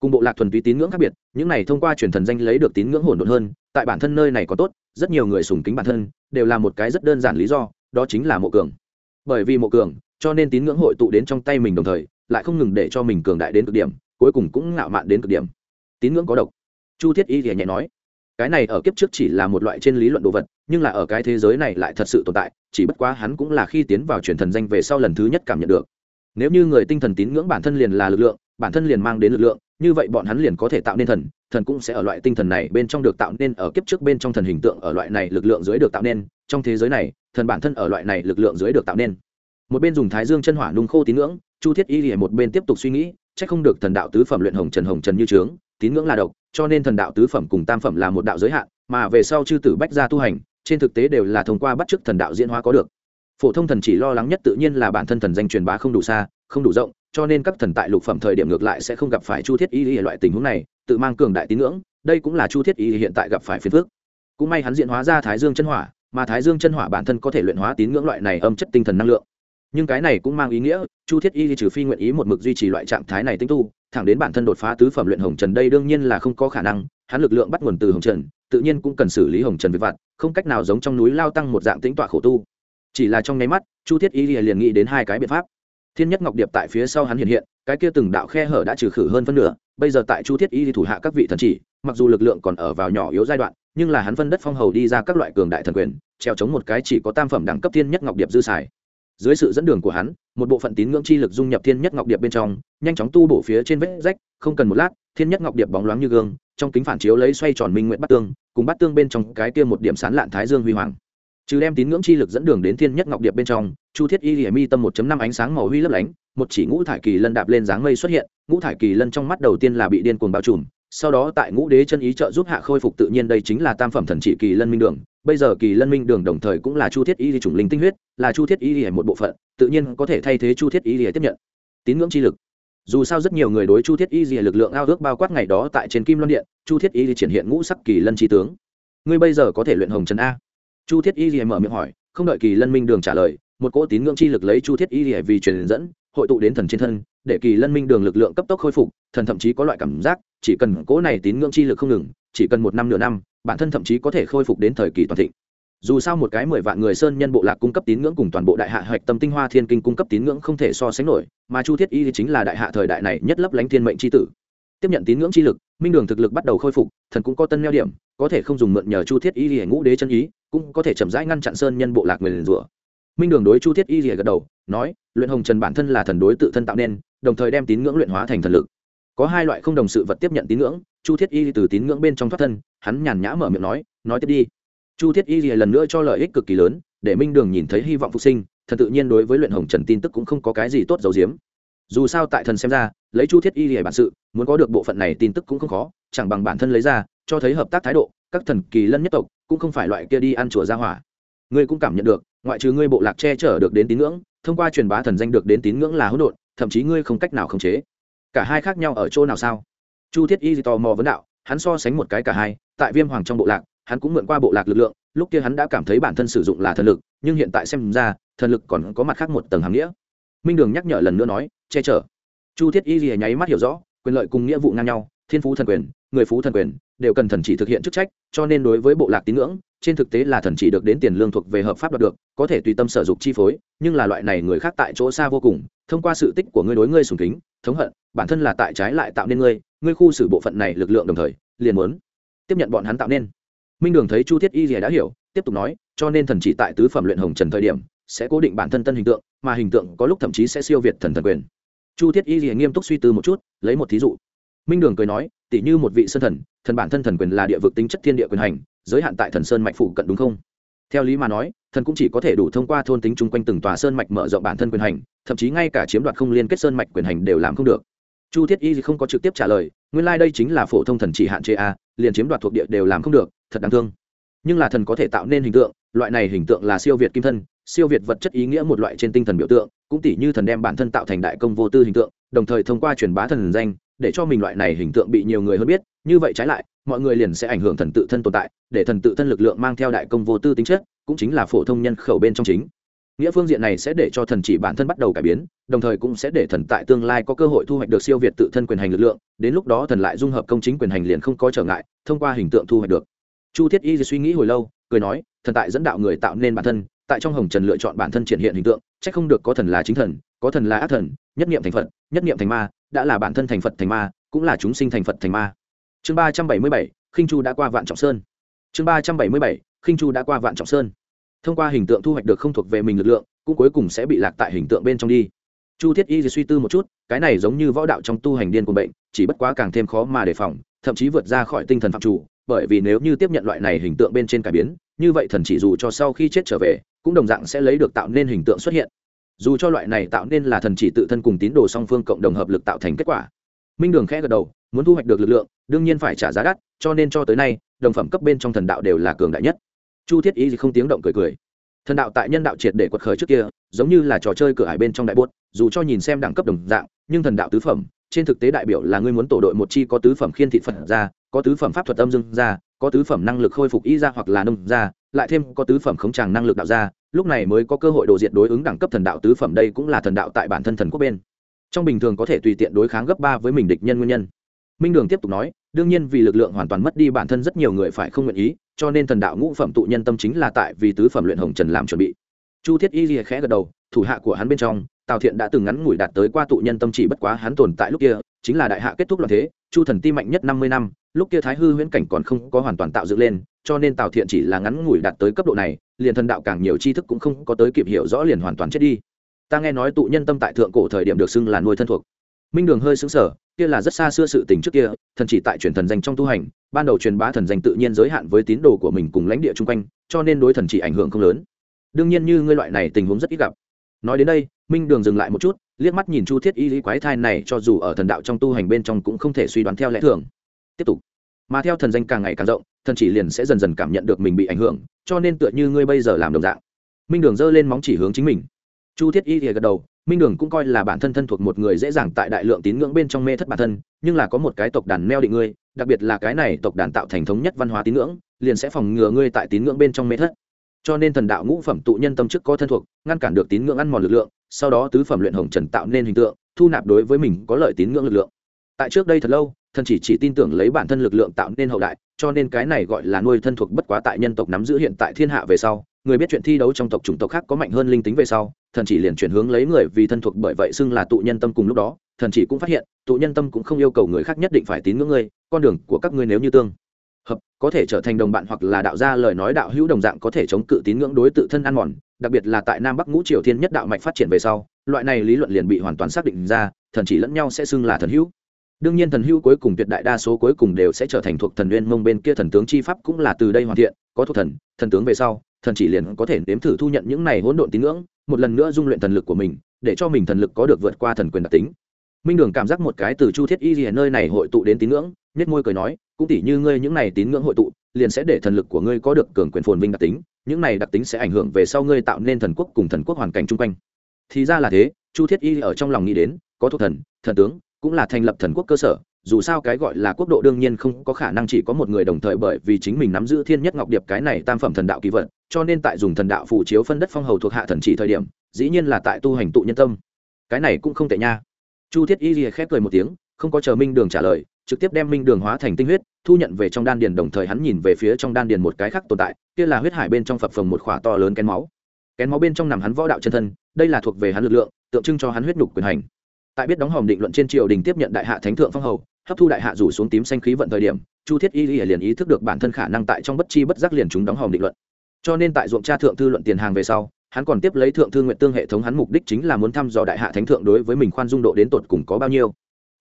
Speaker 1: Cùng bộ lạc thuần túy tín ngưỡng khác biệt, những này thông qua truyền thần danh lấy được tín ngưỡng hỗn độn hơn, tại bản thân nơi này có tốt, rất nhiều người sùng kính bản thân, đều là một cái rất đơn giản lý do, đó chính là mộ cường. Bởi vì mộ cường, cho nên tín ngưỡng hội tụ đến trong tay mình đồng thời lại không ngừng để cho mình cường đại đến cực điểm, cuối cùng cũng ngạo mạn đến cực điểm. Tín ngưỡng có độc. Chu thiết y thì nhẹ nói, cái này ở kiếp trước chỉ là một loại trên lý luận đồ vật, nhưng là ở cái thế giới này lại thật sự tồn tại, chỉ bất quá hắn cũng là khi tiến vào truyền thần danh về sau lần thứ nhất cảm nhận được. Nếu như người tinh thần tín ngưỡng bản thân liền là lực lượng, bản thân liền mang đến lực lượng, như vậy bọn hắn liền có thể tạo nên thần thần cũng sẽ ở loại tinh thần này bên trong được tạo nên, ở kiếp trước bên trong thần hình tượng ở loại này lực lượng dưới được tạo nên, trong thế giới này, thần bản thân ở loại này lực lượng dưới được tạo nên. Một bên dùng thái dương chân hỏa nung khô tín ngưỡng chu thiết y lìa một bên tiếp tục suy nghĩ c h ắ c không được thần đạo tứ phẩm luyện hồng trần hồng trần như trướng, tín ngưỡng là độc, cho nên thần đạo tứ phẩm cùng tam phẩm là một đạo giới hạn, mà về sau chư tử bách gia tu hành, trên thực tế đều là thông qua bắt chước thần đạo diễn hóa có được. Phổ thông thần chỉ lo lắng nhất tự nhiên là bản thân thần danh truyền bá không đủ xa, không đủ rộng, cho nên các thần tại lục phẩm thời điểm ngược lại sẽ không gặp phải chu thiết y lìa loại tình huống này, tự mang cường đại tín ngưỡng, đây cũng là chu thiết y hiện tại gặp phải phiền phước cũng may hắn diễn hóa ra thái dương chân hỏa, mà thái dương chân hỏa bản thân có thể luyện hóa tín ngưỡng loại này âm chất tinh thần năng lượng nhưng cái này cũng mang ý nghĩa, chu thiết y trừ phi nguyện ý một mực duy trì loại trạng thái này tinh tu, thẳng đến bản thân đột phá tứ phẩm luyện hồng trần đây đương nhiên là không có khả năng, hắn lực lượng bắt nguồn từ hồng trần, tự nhiên cũng cần xử lý hồng trần với vặt, không cách nào giống trong núi lao tăng một dạng tính tọa khổ tu. Chỉ là trong nháy mắt, chu thiết y liền nghĩ đến hai cái biện pháp. Thiên nhất ngọc điệp tại phía sau hắn hiện hiện, cái kia từng đạo khe hở đã trừ khử hơn phân nửa, bây giờ tại chu thiết y thủ hạ các vị thần chỉ, mặc dù lực lượng còn ở vào nhỏ yếu giai đoạn, nhưng là hắn phân đất phong hầu đi ra các loại cường đại thần quyền, treo chống một cái chỉ có tam phẩm đẳng cấp thiên nhất ngọc điệp dư xài dưới sự dẫn đường của hắn, một bộ phận tín ngưỡng chi lực dung nhập thiên nhất ngọc điệp bên trong, nhanh chóng tu bổ phía trên vết rách, không cần một lát, thiên nhất ngọc điệp bóng loáng như gương, trong kính phản chiếu lấy xoay tròn minh nguyện bắt tương, cùng bắt tương bên trong cái kia một điểm sán lạn thái dương huy hoàng. Trừ đem tín ngưỡng chi lực dẫn đường đến thiên nhất ngọc điệp bên trong, chu thiết y hiểm mi tâm một năm ánh sáng màu huy lấp lánh, một chỉ ngũ thải kỳ lân đạp lên dáng mây xuất hiện, ngũ thải kỳ lân trong mắt đầu tiên là bị điên cuồng bao trùm, sau đó tại ngũ đế chân ý trợ giúp hạ khôi phục tự nhiên đây chính là tam phẩm thần trị kỳ lân minh đường bây giờ kỳ lân minh đường đồng thời cũng là chu thiết y chủng linh tinh huyết, là chu thiết y một bộ phận, tự nhiên có thể thay thế chu thiết y tiếp nhận. Tín ngưỡng chi lực. Dù sao rất nhiều người đối chu thiết y lực lượng ao ước bao quát ngày đó tại trên kim loan điện, chu thiết y triển hiện ngũ sắc kỳ lân chi tướng. Ngươi bây giờ có thể luyện hồng trần a? Chu thiết y mở miệng hỏi, không đợi kỳ lân minh đường trả lời, một cỗ tín ngưỡng chi lực lấy chu thiết y vì truyền dẫn, hội tụ đến thần trên thân, để kỳ lân minh đường lực lượng cấp tốc khôi phục, thần thậm chí có loại cảm giác, chỉ cần cỗ này tín ngưỡng chi lực không ngừng, chỉ cần một năm nửa năm bản thân thậm chí có thể khôi phục đến thời kỳ toàn thịnh. Dù sao một cái mười vạn người sơn nhân bộ lạc cung cấp tín ngưỡng cùng toàn bộ đại hạ hoạch tâm tinh hoa thiên kinh cung cấp tín ngưỡng không thể so sánh nổi, mà chu thiết y chính là đại hạ thời đại này nhất lấp lánh thiên mệnh chi tử. Tiếp nhận tín ngưỡng chi lực, minh đường thực lực bắt đầu khôi phục, thần cũng có tân neo điểm, có thể không dùng mượn nhờ chu thiết y lìa ngũ đế chân ý, cũng có thể chậm rãi ngăn chặn sơn nhân bộ lạc người liền rủa. Minh đường đối chu thiết y lìa gật đầu, nói, luyện hồng trần bản thân là thần đối tự thân tạo nên, đồng thời đem tín ngưỡng luyện hóa thành thần lực có hai loại không đồng sự vật tiếp nhận tín ngưỡng, chu thiết y từ tín ngưỡng bên trong thoát thân, hắn nhàn nhã mở miệng nói nói tiếp đi. Chu thiết y lần nữa cho lợi ích cực kỳ lớn, để minh đường nhìn thấy hy vọng phục sinh thần tự nhiên đối với luyện hồng trần tin tức cũng không có cái gì tốt dầu diếm dù sao tại thần xem ra, lấy chu thiết y lìa bản sự, muốn có được bộ phận này tin tức cũng không khó, chẳng bằng bản thân lấy ra, cho thấy hợp tác thái độ, các thần kỳ lân nhất tộc cũng không phải loại kia đi ăn chùa ra hỏa. Ngươi cũng cảm nhận được, ngoại trừ ngươi bộ lạc che chở được đến tín ngưỡng, thông qua truyền bá thần danh được đến tín ngưỡng là hỗn độn, thậm chí ngươi không cách nào khống chế cả hai khác nhau ở chỗ nào sao? Chu thiết y tò mò vấn đạo, hắn so sánh một cái cả hai, tại viêm hoàng trong bộ lạc, hắn cũng mượn qua bộ lạc lực lượng, lúc kia hắn đã cảm thấy bản thân sử dụng là thần lực, nhưng hiện tại xem ra, thần lực còn có mặt khác một tầng hàm nghĩa. Minh đường nhắc nhở lần nữa nói, che chở. Chu thiết y gì nháy mắt hiểu rõ, quyền lợi cùng nghĩa vụ ngang nhau, thiên phú thần quyền, người phú thần quyền, đều cần thần chỉ thực hiện chức trách, cho nên đối với bộ lạc tín ngưỡng, trên thực tế là thần chỉ được đến tiền lương thuộc về hợp pháp đoạt được, có thể tùy tâm sở dục chi phối, nhưng là loại này người khác tại chỗ xa vô cùng, thông qua sự tích của ngươi đối ngươi sùng kính, thống hận bản thân là tại trái lại tạo nên ngươi ngươi khu xử bộ phận này lực lượng đồng thời, liền muốn tiếp nhận bọn hắn tạo nên. Minh đường thấy chu thiết y rìa đã hiểu, tiếp tục nói, cho nên thần chỉ tại tứ phẩm luyện hồng trần thời điểm, sẽ cố định bản thân tân hình tượng, mà hình tượng có lúc thậm chí sẽ siêu việt thần thần quyền. Chu thiết y rìa nghiêm túc suy tư một chút, lấy một thí dụ. Minh đường cười nói tỷ như một vị sơn thần thần bản thân thần quyền là địa vực tính chất thiên địa quyền hành, giới hạn tại thần sơn mạch phụ cận đúng không? Theo lý mà nói, thần cũng chỉ có thể đủ thông qua thôn tính chung quanh từng tòa sơn mạch mở rộng bản thân quyền hành, thậm chí ngay cả chiếm đoạt không liên kết sơn mạch quyền hành đều làm không được chu thiết y không có trực tiếp trả lời, nguyên lai、like、đây chính là phổ thông thần chỉ hạn chế a, liền chiếm đoạt thuộc địa đều làm không được, thật đáng thương. Nhưng là thần có thể tạo nên hình tượng, loại này hình tượng là siêu việt kim thân, siêu việt vật chất ý nghĩa một loại trên tinh thần biểu tượng, cũng tỷ như thần đem bản thân tạo thành đại công vô tư hình tượng, đồng thời thông qua truyền bá thần danh, để cho mình loại này hình tượng bị nhiều người hơn biết, như vậy trái lại, mọi người liền sẽ ảnh hưởng thần tự thân tồn tại, để thần tự thân lực lượng mang theo đại công vô tư tính chất, cũng chính là phổ thông nhân khẩu bên trong chính nghĩa phương diện này sẽ để cho thần chỉ bản thân bắt đầu cải biến, đồng thời cũng sẽ để thần tại tương lai có cơ hội thu hoạch được siêu việt tự thân quyền hành lực lượng, đến lúc đó thần lại dung hợp công chính quyền hành liền không có trở ngại, thông qua hình tượng thu hoạch được. Chu thiết y suy nghĩ hồi lâu, cười nói, thần tại dẫn đạo người tạo nên bản thân, tại trong hồng trần lựa chọn bản thân triển hiện hình tượng c h ắ c không được có thần là chính thần, có thần là ác thần, nhất nghiệm thành phật, nhất nghiệm thành ma, đã là bản thân thành phật thành ma, cũng là chúng sinh thành phật thành ma. Chương ba trăm bảy mươi bảy, khinh chu đã qua vạn trọng sơn. Chương ba trăm bảy mươi bảy, khinh chu đã qua vạn trọng sơn thông qua hình tượng thu hoạch được không thuộc về mình lực lượng, cũng cuối cùng sẽ bị lạc tại hình tượng bên trong đi. Chu thiết y suy tư một chút, cái này giống như võ đạo trong tu hành điên của bệnh, chỉ bất quá càng thêm khó mà đề phòng, thậm chí vượt ra khỏi tinh thần phạm chủ, bởi vì nếu như tiếp nhận loại này hình tượng bên trên cải biến, như vậy thần chỉ dù cho sau khi chết trở về, cũng đồng dạng sẽ lấy được tạo nên hình tượng xuất hiện. Dù cho loại này tạo nên là thần chỉ tự thân cùng tín đồ song phương cộng đồng hợp lực tạo thành kết quả. Minh đường khẽ gật đầu, muốn thu hoạch được lực lượng, đương nhiên phải trả giá đắt, cho nên cho tới nay, đồng phẩm cấp bên trong thần đạo đều là cường đại nhất chu thiết ý gì không tiếng động cười cười. Thần đạo tại nhân đạo triệt để quật khởi trước kia, giống như là trò chơi cửa hải bên trong đại bốt dù cho nhìn xem đẳng cấp đồng dạng, nhưng thần đạo tứ phẩm, trên thực tế đại biểu là ngươi muốn tổ đội một chi có tứ phẩm khiên thị phật ra, có tứ phẩm pháp thuật âm dương ra, có tứ phẩm năng lực khôi phục y ra hoặc là nông ra, lại thêm có tứ phẩm khống tràng năng lực đạo ra, lúc này mới có cơ hội đồ diện đối ứng đẳng cấp thần đạo tứ phẩm đây cũng là thần đạo tại bản thân thần quốc bên. Trong bình thường có thể tùy tiện đối kháng gấp ba với mình địch nhân nguyên nhân. Minh đường tiếp tục nói đương nhiên vì lực lượng hoàn toàn mất đi bản thân rất nhiều người phải không nguyện ý, cho nên thần đạo ngũ phẩm tụ nhân tâm chính là tại vì tứ phẩm luyện hồng trần làm chuẩn bị. Chu thiết y lìa khẽ gật đầu, thủ hạ của hắn bên trong, tào thiện đã từng ngắn ngủi đạt tới qua tụ nhân tâm chỉ bất quá hắn tồn tại lúc kia, chính là đại hạ kết thúc loạn thế, chu thần ti mạnh nhất năm mươi năm, lúc kia thái hư huyễn cảnh còn không có hoàn toàn tạo dựng lên, cho nên tào thiện chỉ là ngắn ngủi đạt tới cấp độ này, liền thần đạo càng nhiều tri thức cũng không có tới kịp hiểu rõ liền hoàn toàn chết đi. Ta nghe nói tụ nhân tâm tại thượng cổ thời điểm được xưng là nuôi thân thuộc minh đường hơi xứng sở kia là rất xa xưa sự tình trước kia, thần chỉ tại truyền thần danh trong tu hành, ban đầu truyền bá thần danh tự nhiên giới hạn với tín đồ của mình cùng lãnh địa chung quanh, cho nên đối thần chỉ ảnh hưởng không lớn. Đương nhiên như ngươi loại này tình huống rất ít gặp. Nói đến đây, minh đường dừng lại một chút, liếc mắt nhìn chu thiết y lý quái thai này cho dù ở thần đạo trong tu hành bên trong cũng không thể suy đoán theo lẽ thường. Tiếp tục. Mà theo thần danh càng ngày càng rộng, thần chỉ liền sẽ dần dần cảm nhận được mình bị ảnh hưởng, cho nên tựa như ngươi bây giờ làm đồng dạng. Minh đường giơ lên móng chỉ hướng chính mình. Chu thiết y thì gật đầu minh đường cũng coi là bản thân thân thuộc một người dễ dàng tại đại lượng tín ngưỡng bên trong mê thất bản thân, nhưng là có một cái tộc đàn neo định ngươi, đặc biệt là cái này tộc đàn tạo thành thống nhất văn hóa tín ngưỡng, liền sẽ phòng ngừa ngươi tại tín ngưỡng bên trong mê thất. Cho nên thần đạo ngũ phẩm tụ nhân tâm chức có thân thuộc, ngăn cản được tín ngưỡng ăn mòn lực lượng, sau đó tứ phẩm luyện hồng trần tạo nên hình tượng, thu nạp đối với mình có lợi tín ngưỡng lực lượng. Tại trước đây thật lâu, thần chỉ chỉ tin tưởng lấy bản thân lực lượng tạo nên hậu đại, cho nên cái này gọi là nuôi thân thuộc bất quá tại nhân tộc nắm giữ hiện tại thiên hạ về sau người biết chuyện thi đấu trong tộc chủng tộc khác có mạnh hơn linh tính về sau, thần chỉ liền chuyển hướng lấy người vì thân thuộc bởi vậy xưng là tụ nhân tâm cùng lúc đó, thần chỉ cũng phát hiện, tụ nhân tâm cũng không yêu cầu người khác nhất định phải tín ngưỡng ngươi, con đường của các ngươi nếu như tương hợp, có thể trở thành đồng bạn hoặc là đạo gia lời nói đạo hữu đồng dạng có thể chống cự tín ngưỡng đối tự thân ăn mòn, đặc biệt là tại nam bắc ngũ triều thiên nhất đạo mạch phát triển về sau, loại này lý luận liền bị hoàn toàn xác định ra, thần chỉ lẫn nhau sẽ xưng là thần hữu. Đương nhiên thần hữu cuối cùng tuyệt đại đa số cuối cùng đều sẽ trở thành thuộc thần nguyên mông bên kia thần tướng chi pháp cũng là từ đây hoàn thiện, có thuộc thần thần tướng về sau thần chỉ liền có thể nếm thử thu nhận những này hỗn độn tín ngưỡng, một lần nữa dung luyện thần lực của mình, để cho mình thần lực có được vượt qua thần quyền đặc tính. Minh đường cảm giác một cái từ chu thiết y gì nơi này hội tụ đến tín ngưỡng nhất môi cười nói, cũng tỉ như ngươi những này tín ngưỡng hội tụ, liền sẽ để thần lực của ngươi có được cường quyền phồn vinh đặc tính, những này đặc tính sẽ ảnh hưởng về sau ngươi tạo nên thần quốc cùng thần quốc hoàn cảnh chung quanh. Thì ra là thế, chu thiết y ở trong lòng nghĩ đến, có thuộc thần thần tướng, cũng là thành lập thần quốc cơ sở dù sao cái gọi là quốc độ đương nhiên không có khả năng chỉ có một người đồng thời bởi vì chính mình nắm giữ thiên nhất ngọc điệp cái này tam phẩm thần đạo kỳ vật, cho nên tại dùng thần đạo phụ chiếu phân đất phong hầu thuộc hạ thần chỉ thời điểm, dĩ nhiên là tại tu hành tụ nhân tâm. Cái này cũng không tệ nha. Chu thiết y lìa khép cười một tiếng, không có chờ minh đường trả lời, trực tiếp đem minh đường hóa thành tinh huyết, thu nhận về trong đan điền đồng thời hắn nhìn về phía trong đan điền một cái khác tồn tại, kia là huyết hải bên trong phập phồng một khỏa to lớn kén máu. Kén máu bên trong nằm hắn võ đạo chân thân, đây là thuộc về hắn lực lượng, tượng trưng cho hắn huyết nhục quyền hành. Tại biết đóng hòm định luận trên triều đình tiếp nhận đại hạ thánh thượng phong hầu hấp thu đại hạ rủ xuống tím xanh khí vận thời điểm, chu thiết y liền ý thức được bản thân khả năng tại trong bất chi bất giác liền chúng đóng hòm định luận. Cho nên tại ruộng cha thượng thư luận tiền hàng về sau, hắn còn tiếp lấy thượng thư nguyện tương hệ thống hắn mục đích chính là muốn thăm dò đại hạ thánh thượng đối với mình khoan dung độ đến tột cùng có bao nhiêu.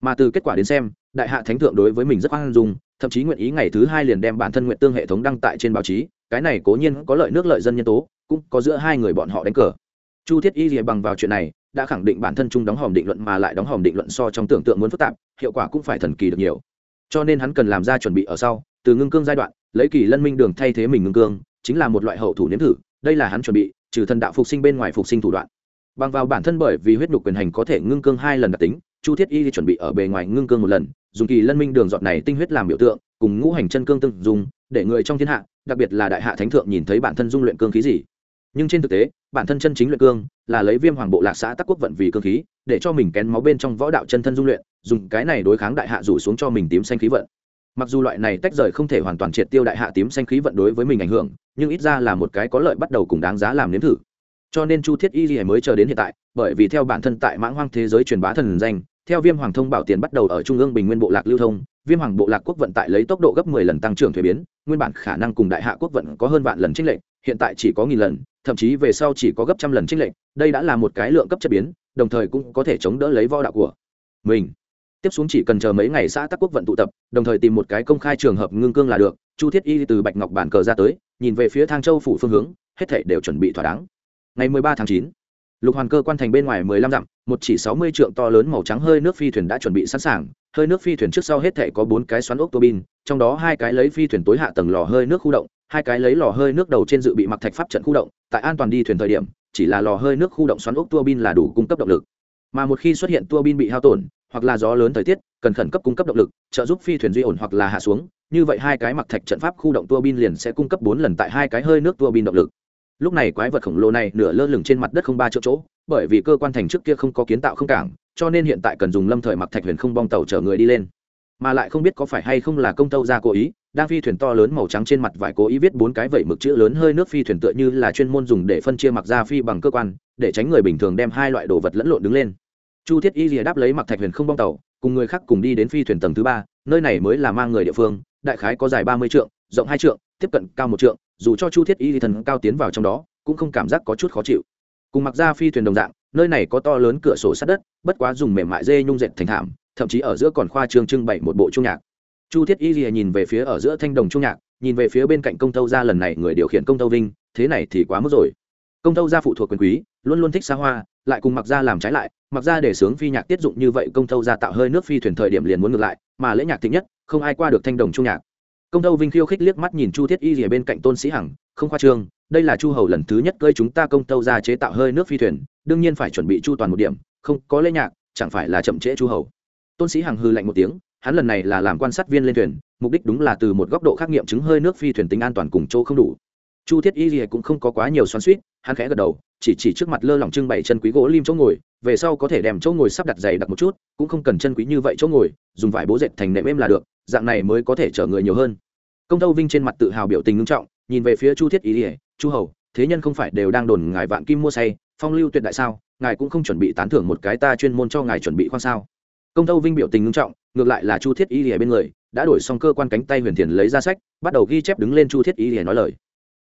Speaker 1: Mà từ kết quả đến xem, đại hạ thánh thượng đối với mình rất khoan dung, thậm chí nguyện ý ngày thứ hai liền đem bản thân nguyện tương hệ thống đăng tại trên báo chí, cái này cố nhiên có lợi nước lợi dân nhân tố, cũng có giữa hai người bọn họ đánh cờ. Chu thiết y gì bằng vào chuyện này đã khẳng định bản thân chung đóng hòm định luận mà lại đóng hòm định luận so trong tưởng tượng muốn phức tạp, hiệu quả cũng phải thần kỳ được nhiều. Cho nên hắn cần làm ra chuẩn bị ở sau, từ ngưng cương giai đoạn, lấy kỳ lân minh đường thay thế mình ngưng cương, chính là một loại hậu thủ nếm thử, đây là hắn chuẩn bị, trừ thần đạo phục sinh bên ngoài phục sinh thủ đoạn. Bằng vào bản thân bởi vì huyết nhục quyền hành có thể ngưng cương hai lần đặc tính, chu thiết y chuẩn bị ở bề ngoài ngưng cương một lần, dùng kỳ lân minh đường giọt này tinh huyết làm biểu tượng, cùng ngũ hành chân cương tương dùng, để người trong thiên hạ, đặc biệt là đại hạ thánh thượng nhìn thấy bản thân dung luyện cương khí gì nhưng trên thực tế, bản thân chân chính luyện cương là lấy viêm hoàng bộ lạc xã tắc quốc vận vì cương khí, để cho mình kén máu bên trong võ đạo chân thân dung luyện, dùng cái này đối kháng đại hạ rủ xuống cho mình tím xanh khí vận. Mặc dù loại này tách rời không thể hoàn toàn triệt tiêu đại hạ tím xanh khí vận đối với mình ảnh hưởng, nhưng ít ra là một cái có lợi bắt đầu cùng đáng giá làm nếm thử. Cho nên chu thiết y gì mới chờ đến hiện tại, bởi vì theo bản thân tại mãng hoang thế giới truyền bá thần danh, theo viêm hoàng thông bảo tiền bắt đầu ở trung ương bình nguyên bộ lạc lưu thông, viêm hoàng bộ lạc quốc vận tại lấy tốc độ gấp 10 lần tăng trưởng thuế biến, nguyên bản khả năng cùng đại hạ quốc vận có hơn vạn lần trích lệnh hiện tại chỉ có nghìn lần thậm chí về sau chỉ có gấp trăm lần trích lệnh đây đã là một cái lượng cấp chất biến đồng thời cũng có thể chống đỡ lấy võ đạo của mình. Tiếp xuống chỉ cần chờ mấy ngày xã tắc quốc vận tụ tập đồng thời tìm một cái công khai trường hợp ngưng cương là được chu thiết y từ bạch ngọc bản cờ ra tới nhìn về phía thang châu phủ phương hướng hết thảy đều chuẩn bị thỏa đáng. Ngày 13 tháng chín, lục hoàn cơ quan thành bên ngoài 15 dặm một chỉ 60 trượng to lớn màu trắng hơi nước phi thuyền đã chuẩn bị sẵn sàng hơi nước phi thuyền trước sau hết thảy có bốn cái xoắn ốc tua bin trong đó hai cái lấy phi thuyền tối hạ tầng lò hơi nước khu động hai cái lấy lò hơi nước đầu trên dự bị mặc thạch pháp trận khu động, tại an toàn đi thuyền thời điểm, chỉ là lò hơi nước khu động xoắn ốc tua bin là đủ cung cấp động lực. Mà một khi xuất hiện tua bin bị hao tổn, hoặc là gió lớn thời tiết, cần khẩn cấp cung cấp động lực, trợ giúp phi thuyền duy ổn hoặc là hạ xuống, như vậy hai cái mặc thạch trận pháp khu động tua bin liền sẽ cung cấp bốn lần tại hai cái hơi nước tua bin động lực. Lúc này quái vật khổng lồ này nửa lơ lửng trên mặt đất không ba chỗ chỗ, bởi vì cơ quan thành trước kia không có kiến tạo không cảng, cho nên hiện tại cần dùng lâm thời mặc thạch huyền không bong tàu chở người đi lên. Mà lại không biết có phải hay không là công tâu ra cố ý đang phi thuyền to lớn màu trắng trên mặt vải cố ý viết bốn cái vẩy mực chữ lớn hơi nước phi thuyền tựa như là chuyên môn dùng để phân chia mặc ra phi bằng cơ quan, để tránh người bình thường đem hai loại đồ vật lẫn lộn đứng lên. Chu thiết y rìa đáp lấy mặc thạch huyền không bong tàu, cùng người khác cùng đi đến phi thuyền tầng thứ ba, nơi này mới là mang người địa phương, đại khái có dài ba mươi trượng, rộng hai trượng, tiếp cận cao một trượng, dù cho chu thiết y thần cao tiến vào trong đó, cũng không cảm giác có chút khó chịu. Cùng mặc ra phi thuyền đồng dạng, nơi này có to lớn cửa sổ sát đất, bất quá dùng mềm mại dê nhung dệt thành thảm, thậm chí ở giữa còn khoa trương trưng bày một bộ trung nhạc chu thiết y lìa nhìn về phía ở giữa thanh đồng trung nhạc, nhìn về phía bên cạnh công tâu gia lần này người điều khiển công tâu vinh, thế này thì quá mức rồi. Công tâu gia phụ thuộc quyền quý, luôn luôn thích xa hoa, lại cùng mặc ra làm trái lại mặc ra để sướng phi nhạc tiết dụng như vậy công tâu gia tạo hơi nước phi thuyền thời điểm liền muốn ngược lại, mà lễ nhạc thịnh nhất, không ai qua được thanh đồng trung nhạc. Công tâu vinh khiêu khích liếc mắt nhìn chu thiết y rìa bên cạnh tôn sĩ hằng, không khoa trương, đây là chu hầu lần thứ nhất cơi chúng ta công tâu gia chế tạo hơi nước phi thuyền, đương nhiên phải chuẩn bị chu toàn một điểm, không, có lễ nhạc, chẳng phải là chậm trễ chu hầu. Tôn sĩ hằng hư lạnh một tiếng hắn lần này là làm quan sát viên lên thuyền, mục đích đúng là từ một góc độ khắc nghiệm chứng hơi nước phi thuyền tính an toàn cùng chỗ không đủ. Chu thiết y gì cũng không có quá nhiều xoắn suýt hắn khẽ gật đầu, chỉ chỉ trước mặt lơ lỏng trưng bày chân quý gỗ lim chỗ ngồi, về sau có thể đem chỗ ngồi sắp đặt dày đặt một chút, cũng không cần chân quý như vậy chỗ ngồi, dùng vải bố dệt thành nệm êm là được, dạng này mới có thể chở người nhiều hơn. Công tâu vinh trên mặt tự hào biểu tình ngưng trọng, nhìn về phía chu thiết y ỉa chu hầu, thế nhân không phải đều đang đồn ngài vạn kim mua say, phong lưu tuyệt đại sao, ngài cũng không chuẩn bị tán thưởng một cái ta chuyên môn cho ngài chuẩn bị khoan sao? Công tâu vinh biểu tình ngưng trọng ngược lại là chu thiết y lìa bên người, đã đổi xong cơ quan cánh tay huyền thiền lấy ra sách, bắt đầu ghi chép đứng lên chu thiết y lìa nói lời.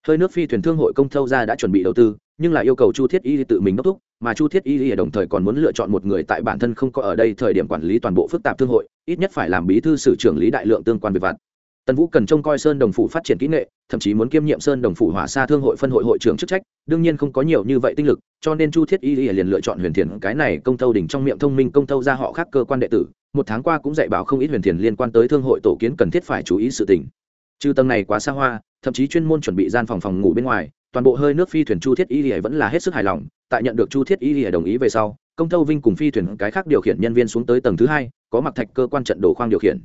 Speaker 1: Hơi nước phi thuyền thương hội công thâu ra đã chuẩn bị đầu tư, nhưng lại yêu cầu chu thiết y tự mình đốc thúc, mà chu thiết y đồng thời còn muốn lựa chọn một người tại bản thân không có ở đây thời điểm quản lý toàn bộ phức tạp thương hội, ít nhất phải làm bí thư sử trưởng lý đại lượng tương quan về vặt tần vũ cần trông coi sơn đồng phủ phát triển kỹ nghệ, thậm chí muốn kiêm nhiệm sơn đồng phủ hỏa xa thương hội phân hội hội trưởng chức trách, đương nhiên không có nhiều như vậy tinh lực, cho nên chu thiết y liền lựa chọn huyền thiền, cái này công tâu đỉnh trong miệng thông minh công tâu ra họ khác cơ quan đệ tử, một tháng qua cũng dạy bảo không ít huyền thiền liên quan tới thương hội tổ kiến cần thiết phải chú ý sự tình. Trừ tầng này quá xa hoa, thậm chí chuyên môn chuẩn bị gian phòng phòng ngủ bên ngoài, toàn bộ hơi nước phi thuyền chu thiết y lìa vẫn là hết sức hài lòng, tại nhận được chu thiết y lìa đồng ý về sau, công tâu vinh cùng phi thuyền cái khác điều khiển nhân viên xuống tới tầng thứ hai, có mặc thạch cơ quan trận đồ khoang điều khiển.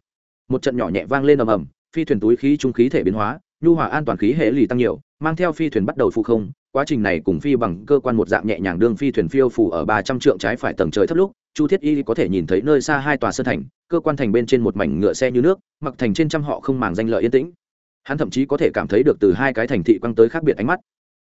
Speaker 1: Một trận nhỏ nhẹ vang lên ầm ầm phi thuyền túi khí trung khí thể biến hóa, nhu hòa an toàn khí hệ lì tăng nhiều, mang theo phi thuyền bắt đầu phụ không. Quá trình này cùng phi bằng cơ quan một dạng nhẹ nhàng đương phi thuyền phiêu phủ ở ba trăm trượng trái phải tầng trời thấp lúc, chu thiết y có thể nhìn thấy nơi xa hai tòa sơn thành, cơ quan thành bên trên một mảnh ngựa xe như nước, mặc thành trên trăm họ không màng danh lợi yên tĩnh. Hắn thậm chí có thể cảm thấy được từ hai cái thành thị quăng tới khác biệt ánh mắt.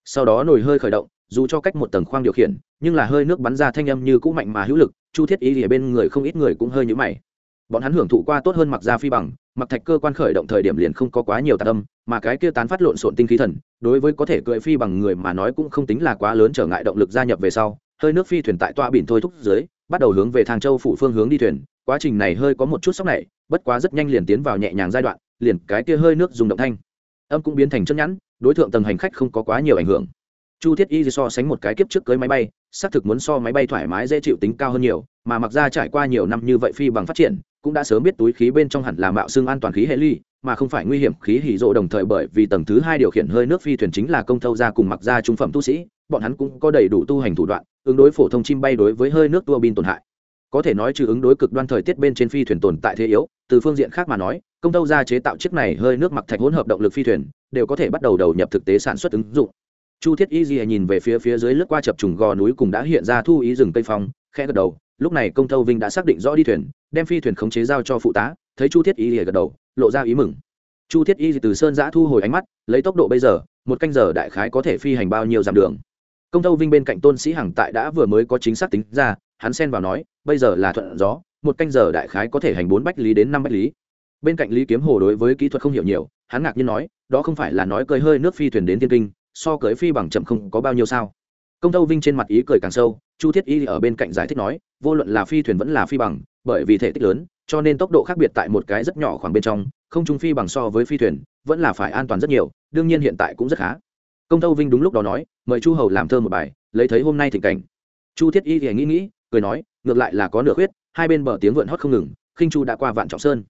Speaker 1: Sau đó nồi hơi khởi động, dù cho cách một tầng khoang điều khiển, nhưng là hơi nước bắn ra thanh âm như cũ mạnh mà hữu lực, chu thiết y ở bên người không ít người cũng hơi nhũ mày. Bọn hắn hưởng thụ qua tốt hơn mặc ra phi bằng mặc thạch cơ quan khởi động thời điểm liền không có quá nhiều tạc âm mà cái kia tán phát lộn xộn tinh khí thần, đối với có thể cưỡi phi bằng người mà nói cũng không tính là quá lớn trở ngại động lực gia nhập về sau, hơi nước phi thuyền tại toa biển thôi thúc dưới, bắt đầu hướng về thang châu phủ phương hướng đi thuyền. Quá trình này hơi có một chút sốc này, bất quá rất nhanh liền tiến vào nhẹ nhàng giai đoạn, liền cái kia hơi nước dùng động thanh, âm cũng biến thành chân nhẵn, đối tượng tầng hành khách không có quá nhiều ảnh hưởng. Chu thiết y so sánh một cái kiếp trước cưới máy bay, xác thực muốn so máy bay thoải mái dễ chịu tính cao hơn nhiều, mà mặc ra trải qua nhiều năm như vậy phi bằng phát triển cũng đã sớm biết túi khí bên trong hẳn là mạo xương an toàn khí hệ ly, mà không phải nguy hiểm khí hỉ rộ đồng thời bởi vì tầng thứ hai điều khiển hơi nước phi thuyền chính là công thâu ra cùng mặc ra trung phẩm tu sĩ, bọn hắn cũng có đầy đủ tu hành thủ đoạn, ứng đối phổ thông chim bay đối với hơi nước tua bin tổn hại. Có thể nói trừ ứng đối cực đoan thời tiết bên trên phi thuyền tồn tại thế yếu, từ phương diện khác mà nói, công tâu ra chế tạo chiếc này hơi nước mặc thạch hỗn hợp động lực phi thuyền, đều có thể bắt đầu đầu nhập thực tế sản xuất ứng dụng. Chu thiết y gì nhìn về phía phía dưới lướt qua chập trùng gò núi cùng đã hiện ra thu ý rừng tây phong, khẽ gật đầu lúc này công thâu vinh đã xác định rõ đi thuyền, đem phi thuyền khống chế giao cho phụ tá, thấy chu thiết y lìa gật đầu, lộ ra ý mừng. Chu thiết y từ sơn giã thu hồi ánh mắt, lấy tốc độ bây giờ, một canh giờ đại khái có thể phi hành bao nhiêu dặm đường. Công thâu vinh bên cạnh tôn sĩ hằng tại đã vừa mới có chính xác tính ra, hắn xen vào nói, bây giờ là thuận gió, một canh giờ đại khái có thể hành bốn bách lý đến năm bách lý. Bên cạnh lý kiếm hồ đối với kỹ thuật không hiểu nhiều, hắn ngạc nhiên nói, đó không phải là nói cơi hơi nước phi thuyền đến thiên kinh, so cưới phi bằng chậm không có bao nhiêu sao? Công tâu vinh trên mặt ý cười càng sâu, chu thiết y ở bên cạnh giải thích nói, vô luận là phi thuyền vẫn là phi bằng, bởi vì thể tích lớn, cho nên tốc độ khác biệt tại một cái rất nhỏ khoảng bên trong, không trung phi bằng so với phi thuyền, vẫn là phải an toàn rất nhiều, đương nhiên hiện tại cũng rất khá. Công tâu vinh đúng lúc đó nói, mời chu hầu làm thơ một bài, lấy thấy hôm nay thịnh cảnh. Chu thiết y thì nghĩ nghĩ, cười nói, ngược lại là có nửa khuyết, hai bên bờ tiếng vượn hót không ngừng, khinh chu đã qua vạn trọng sơn.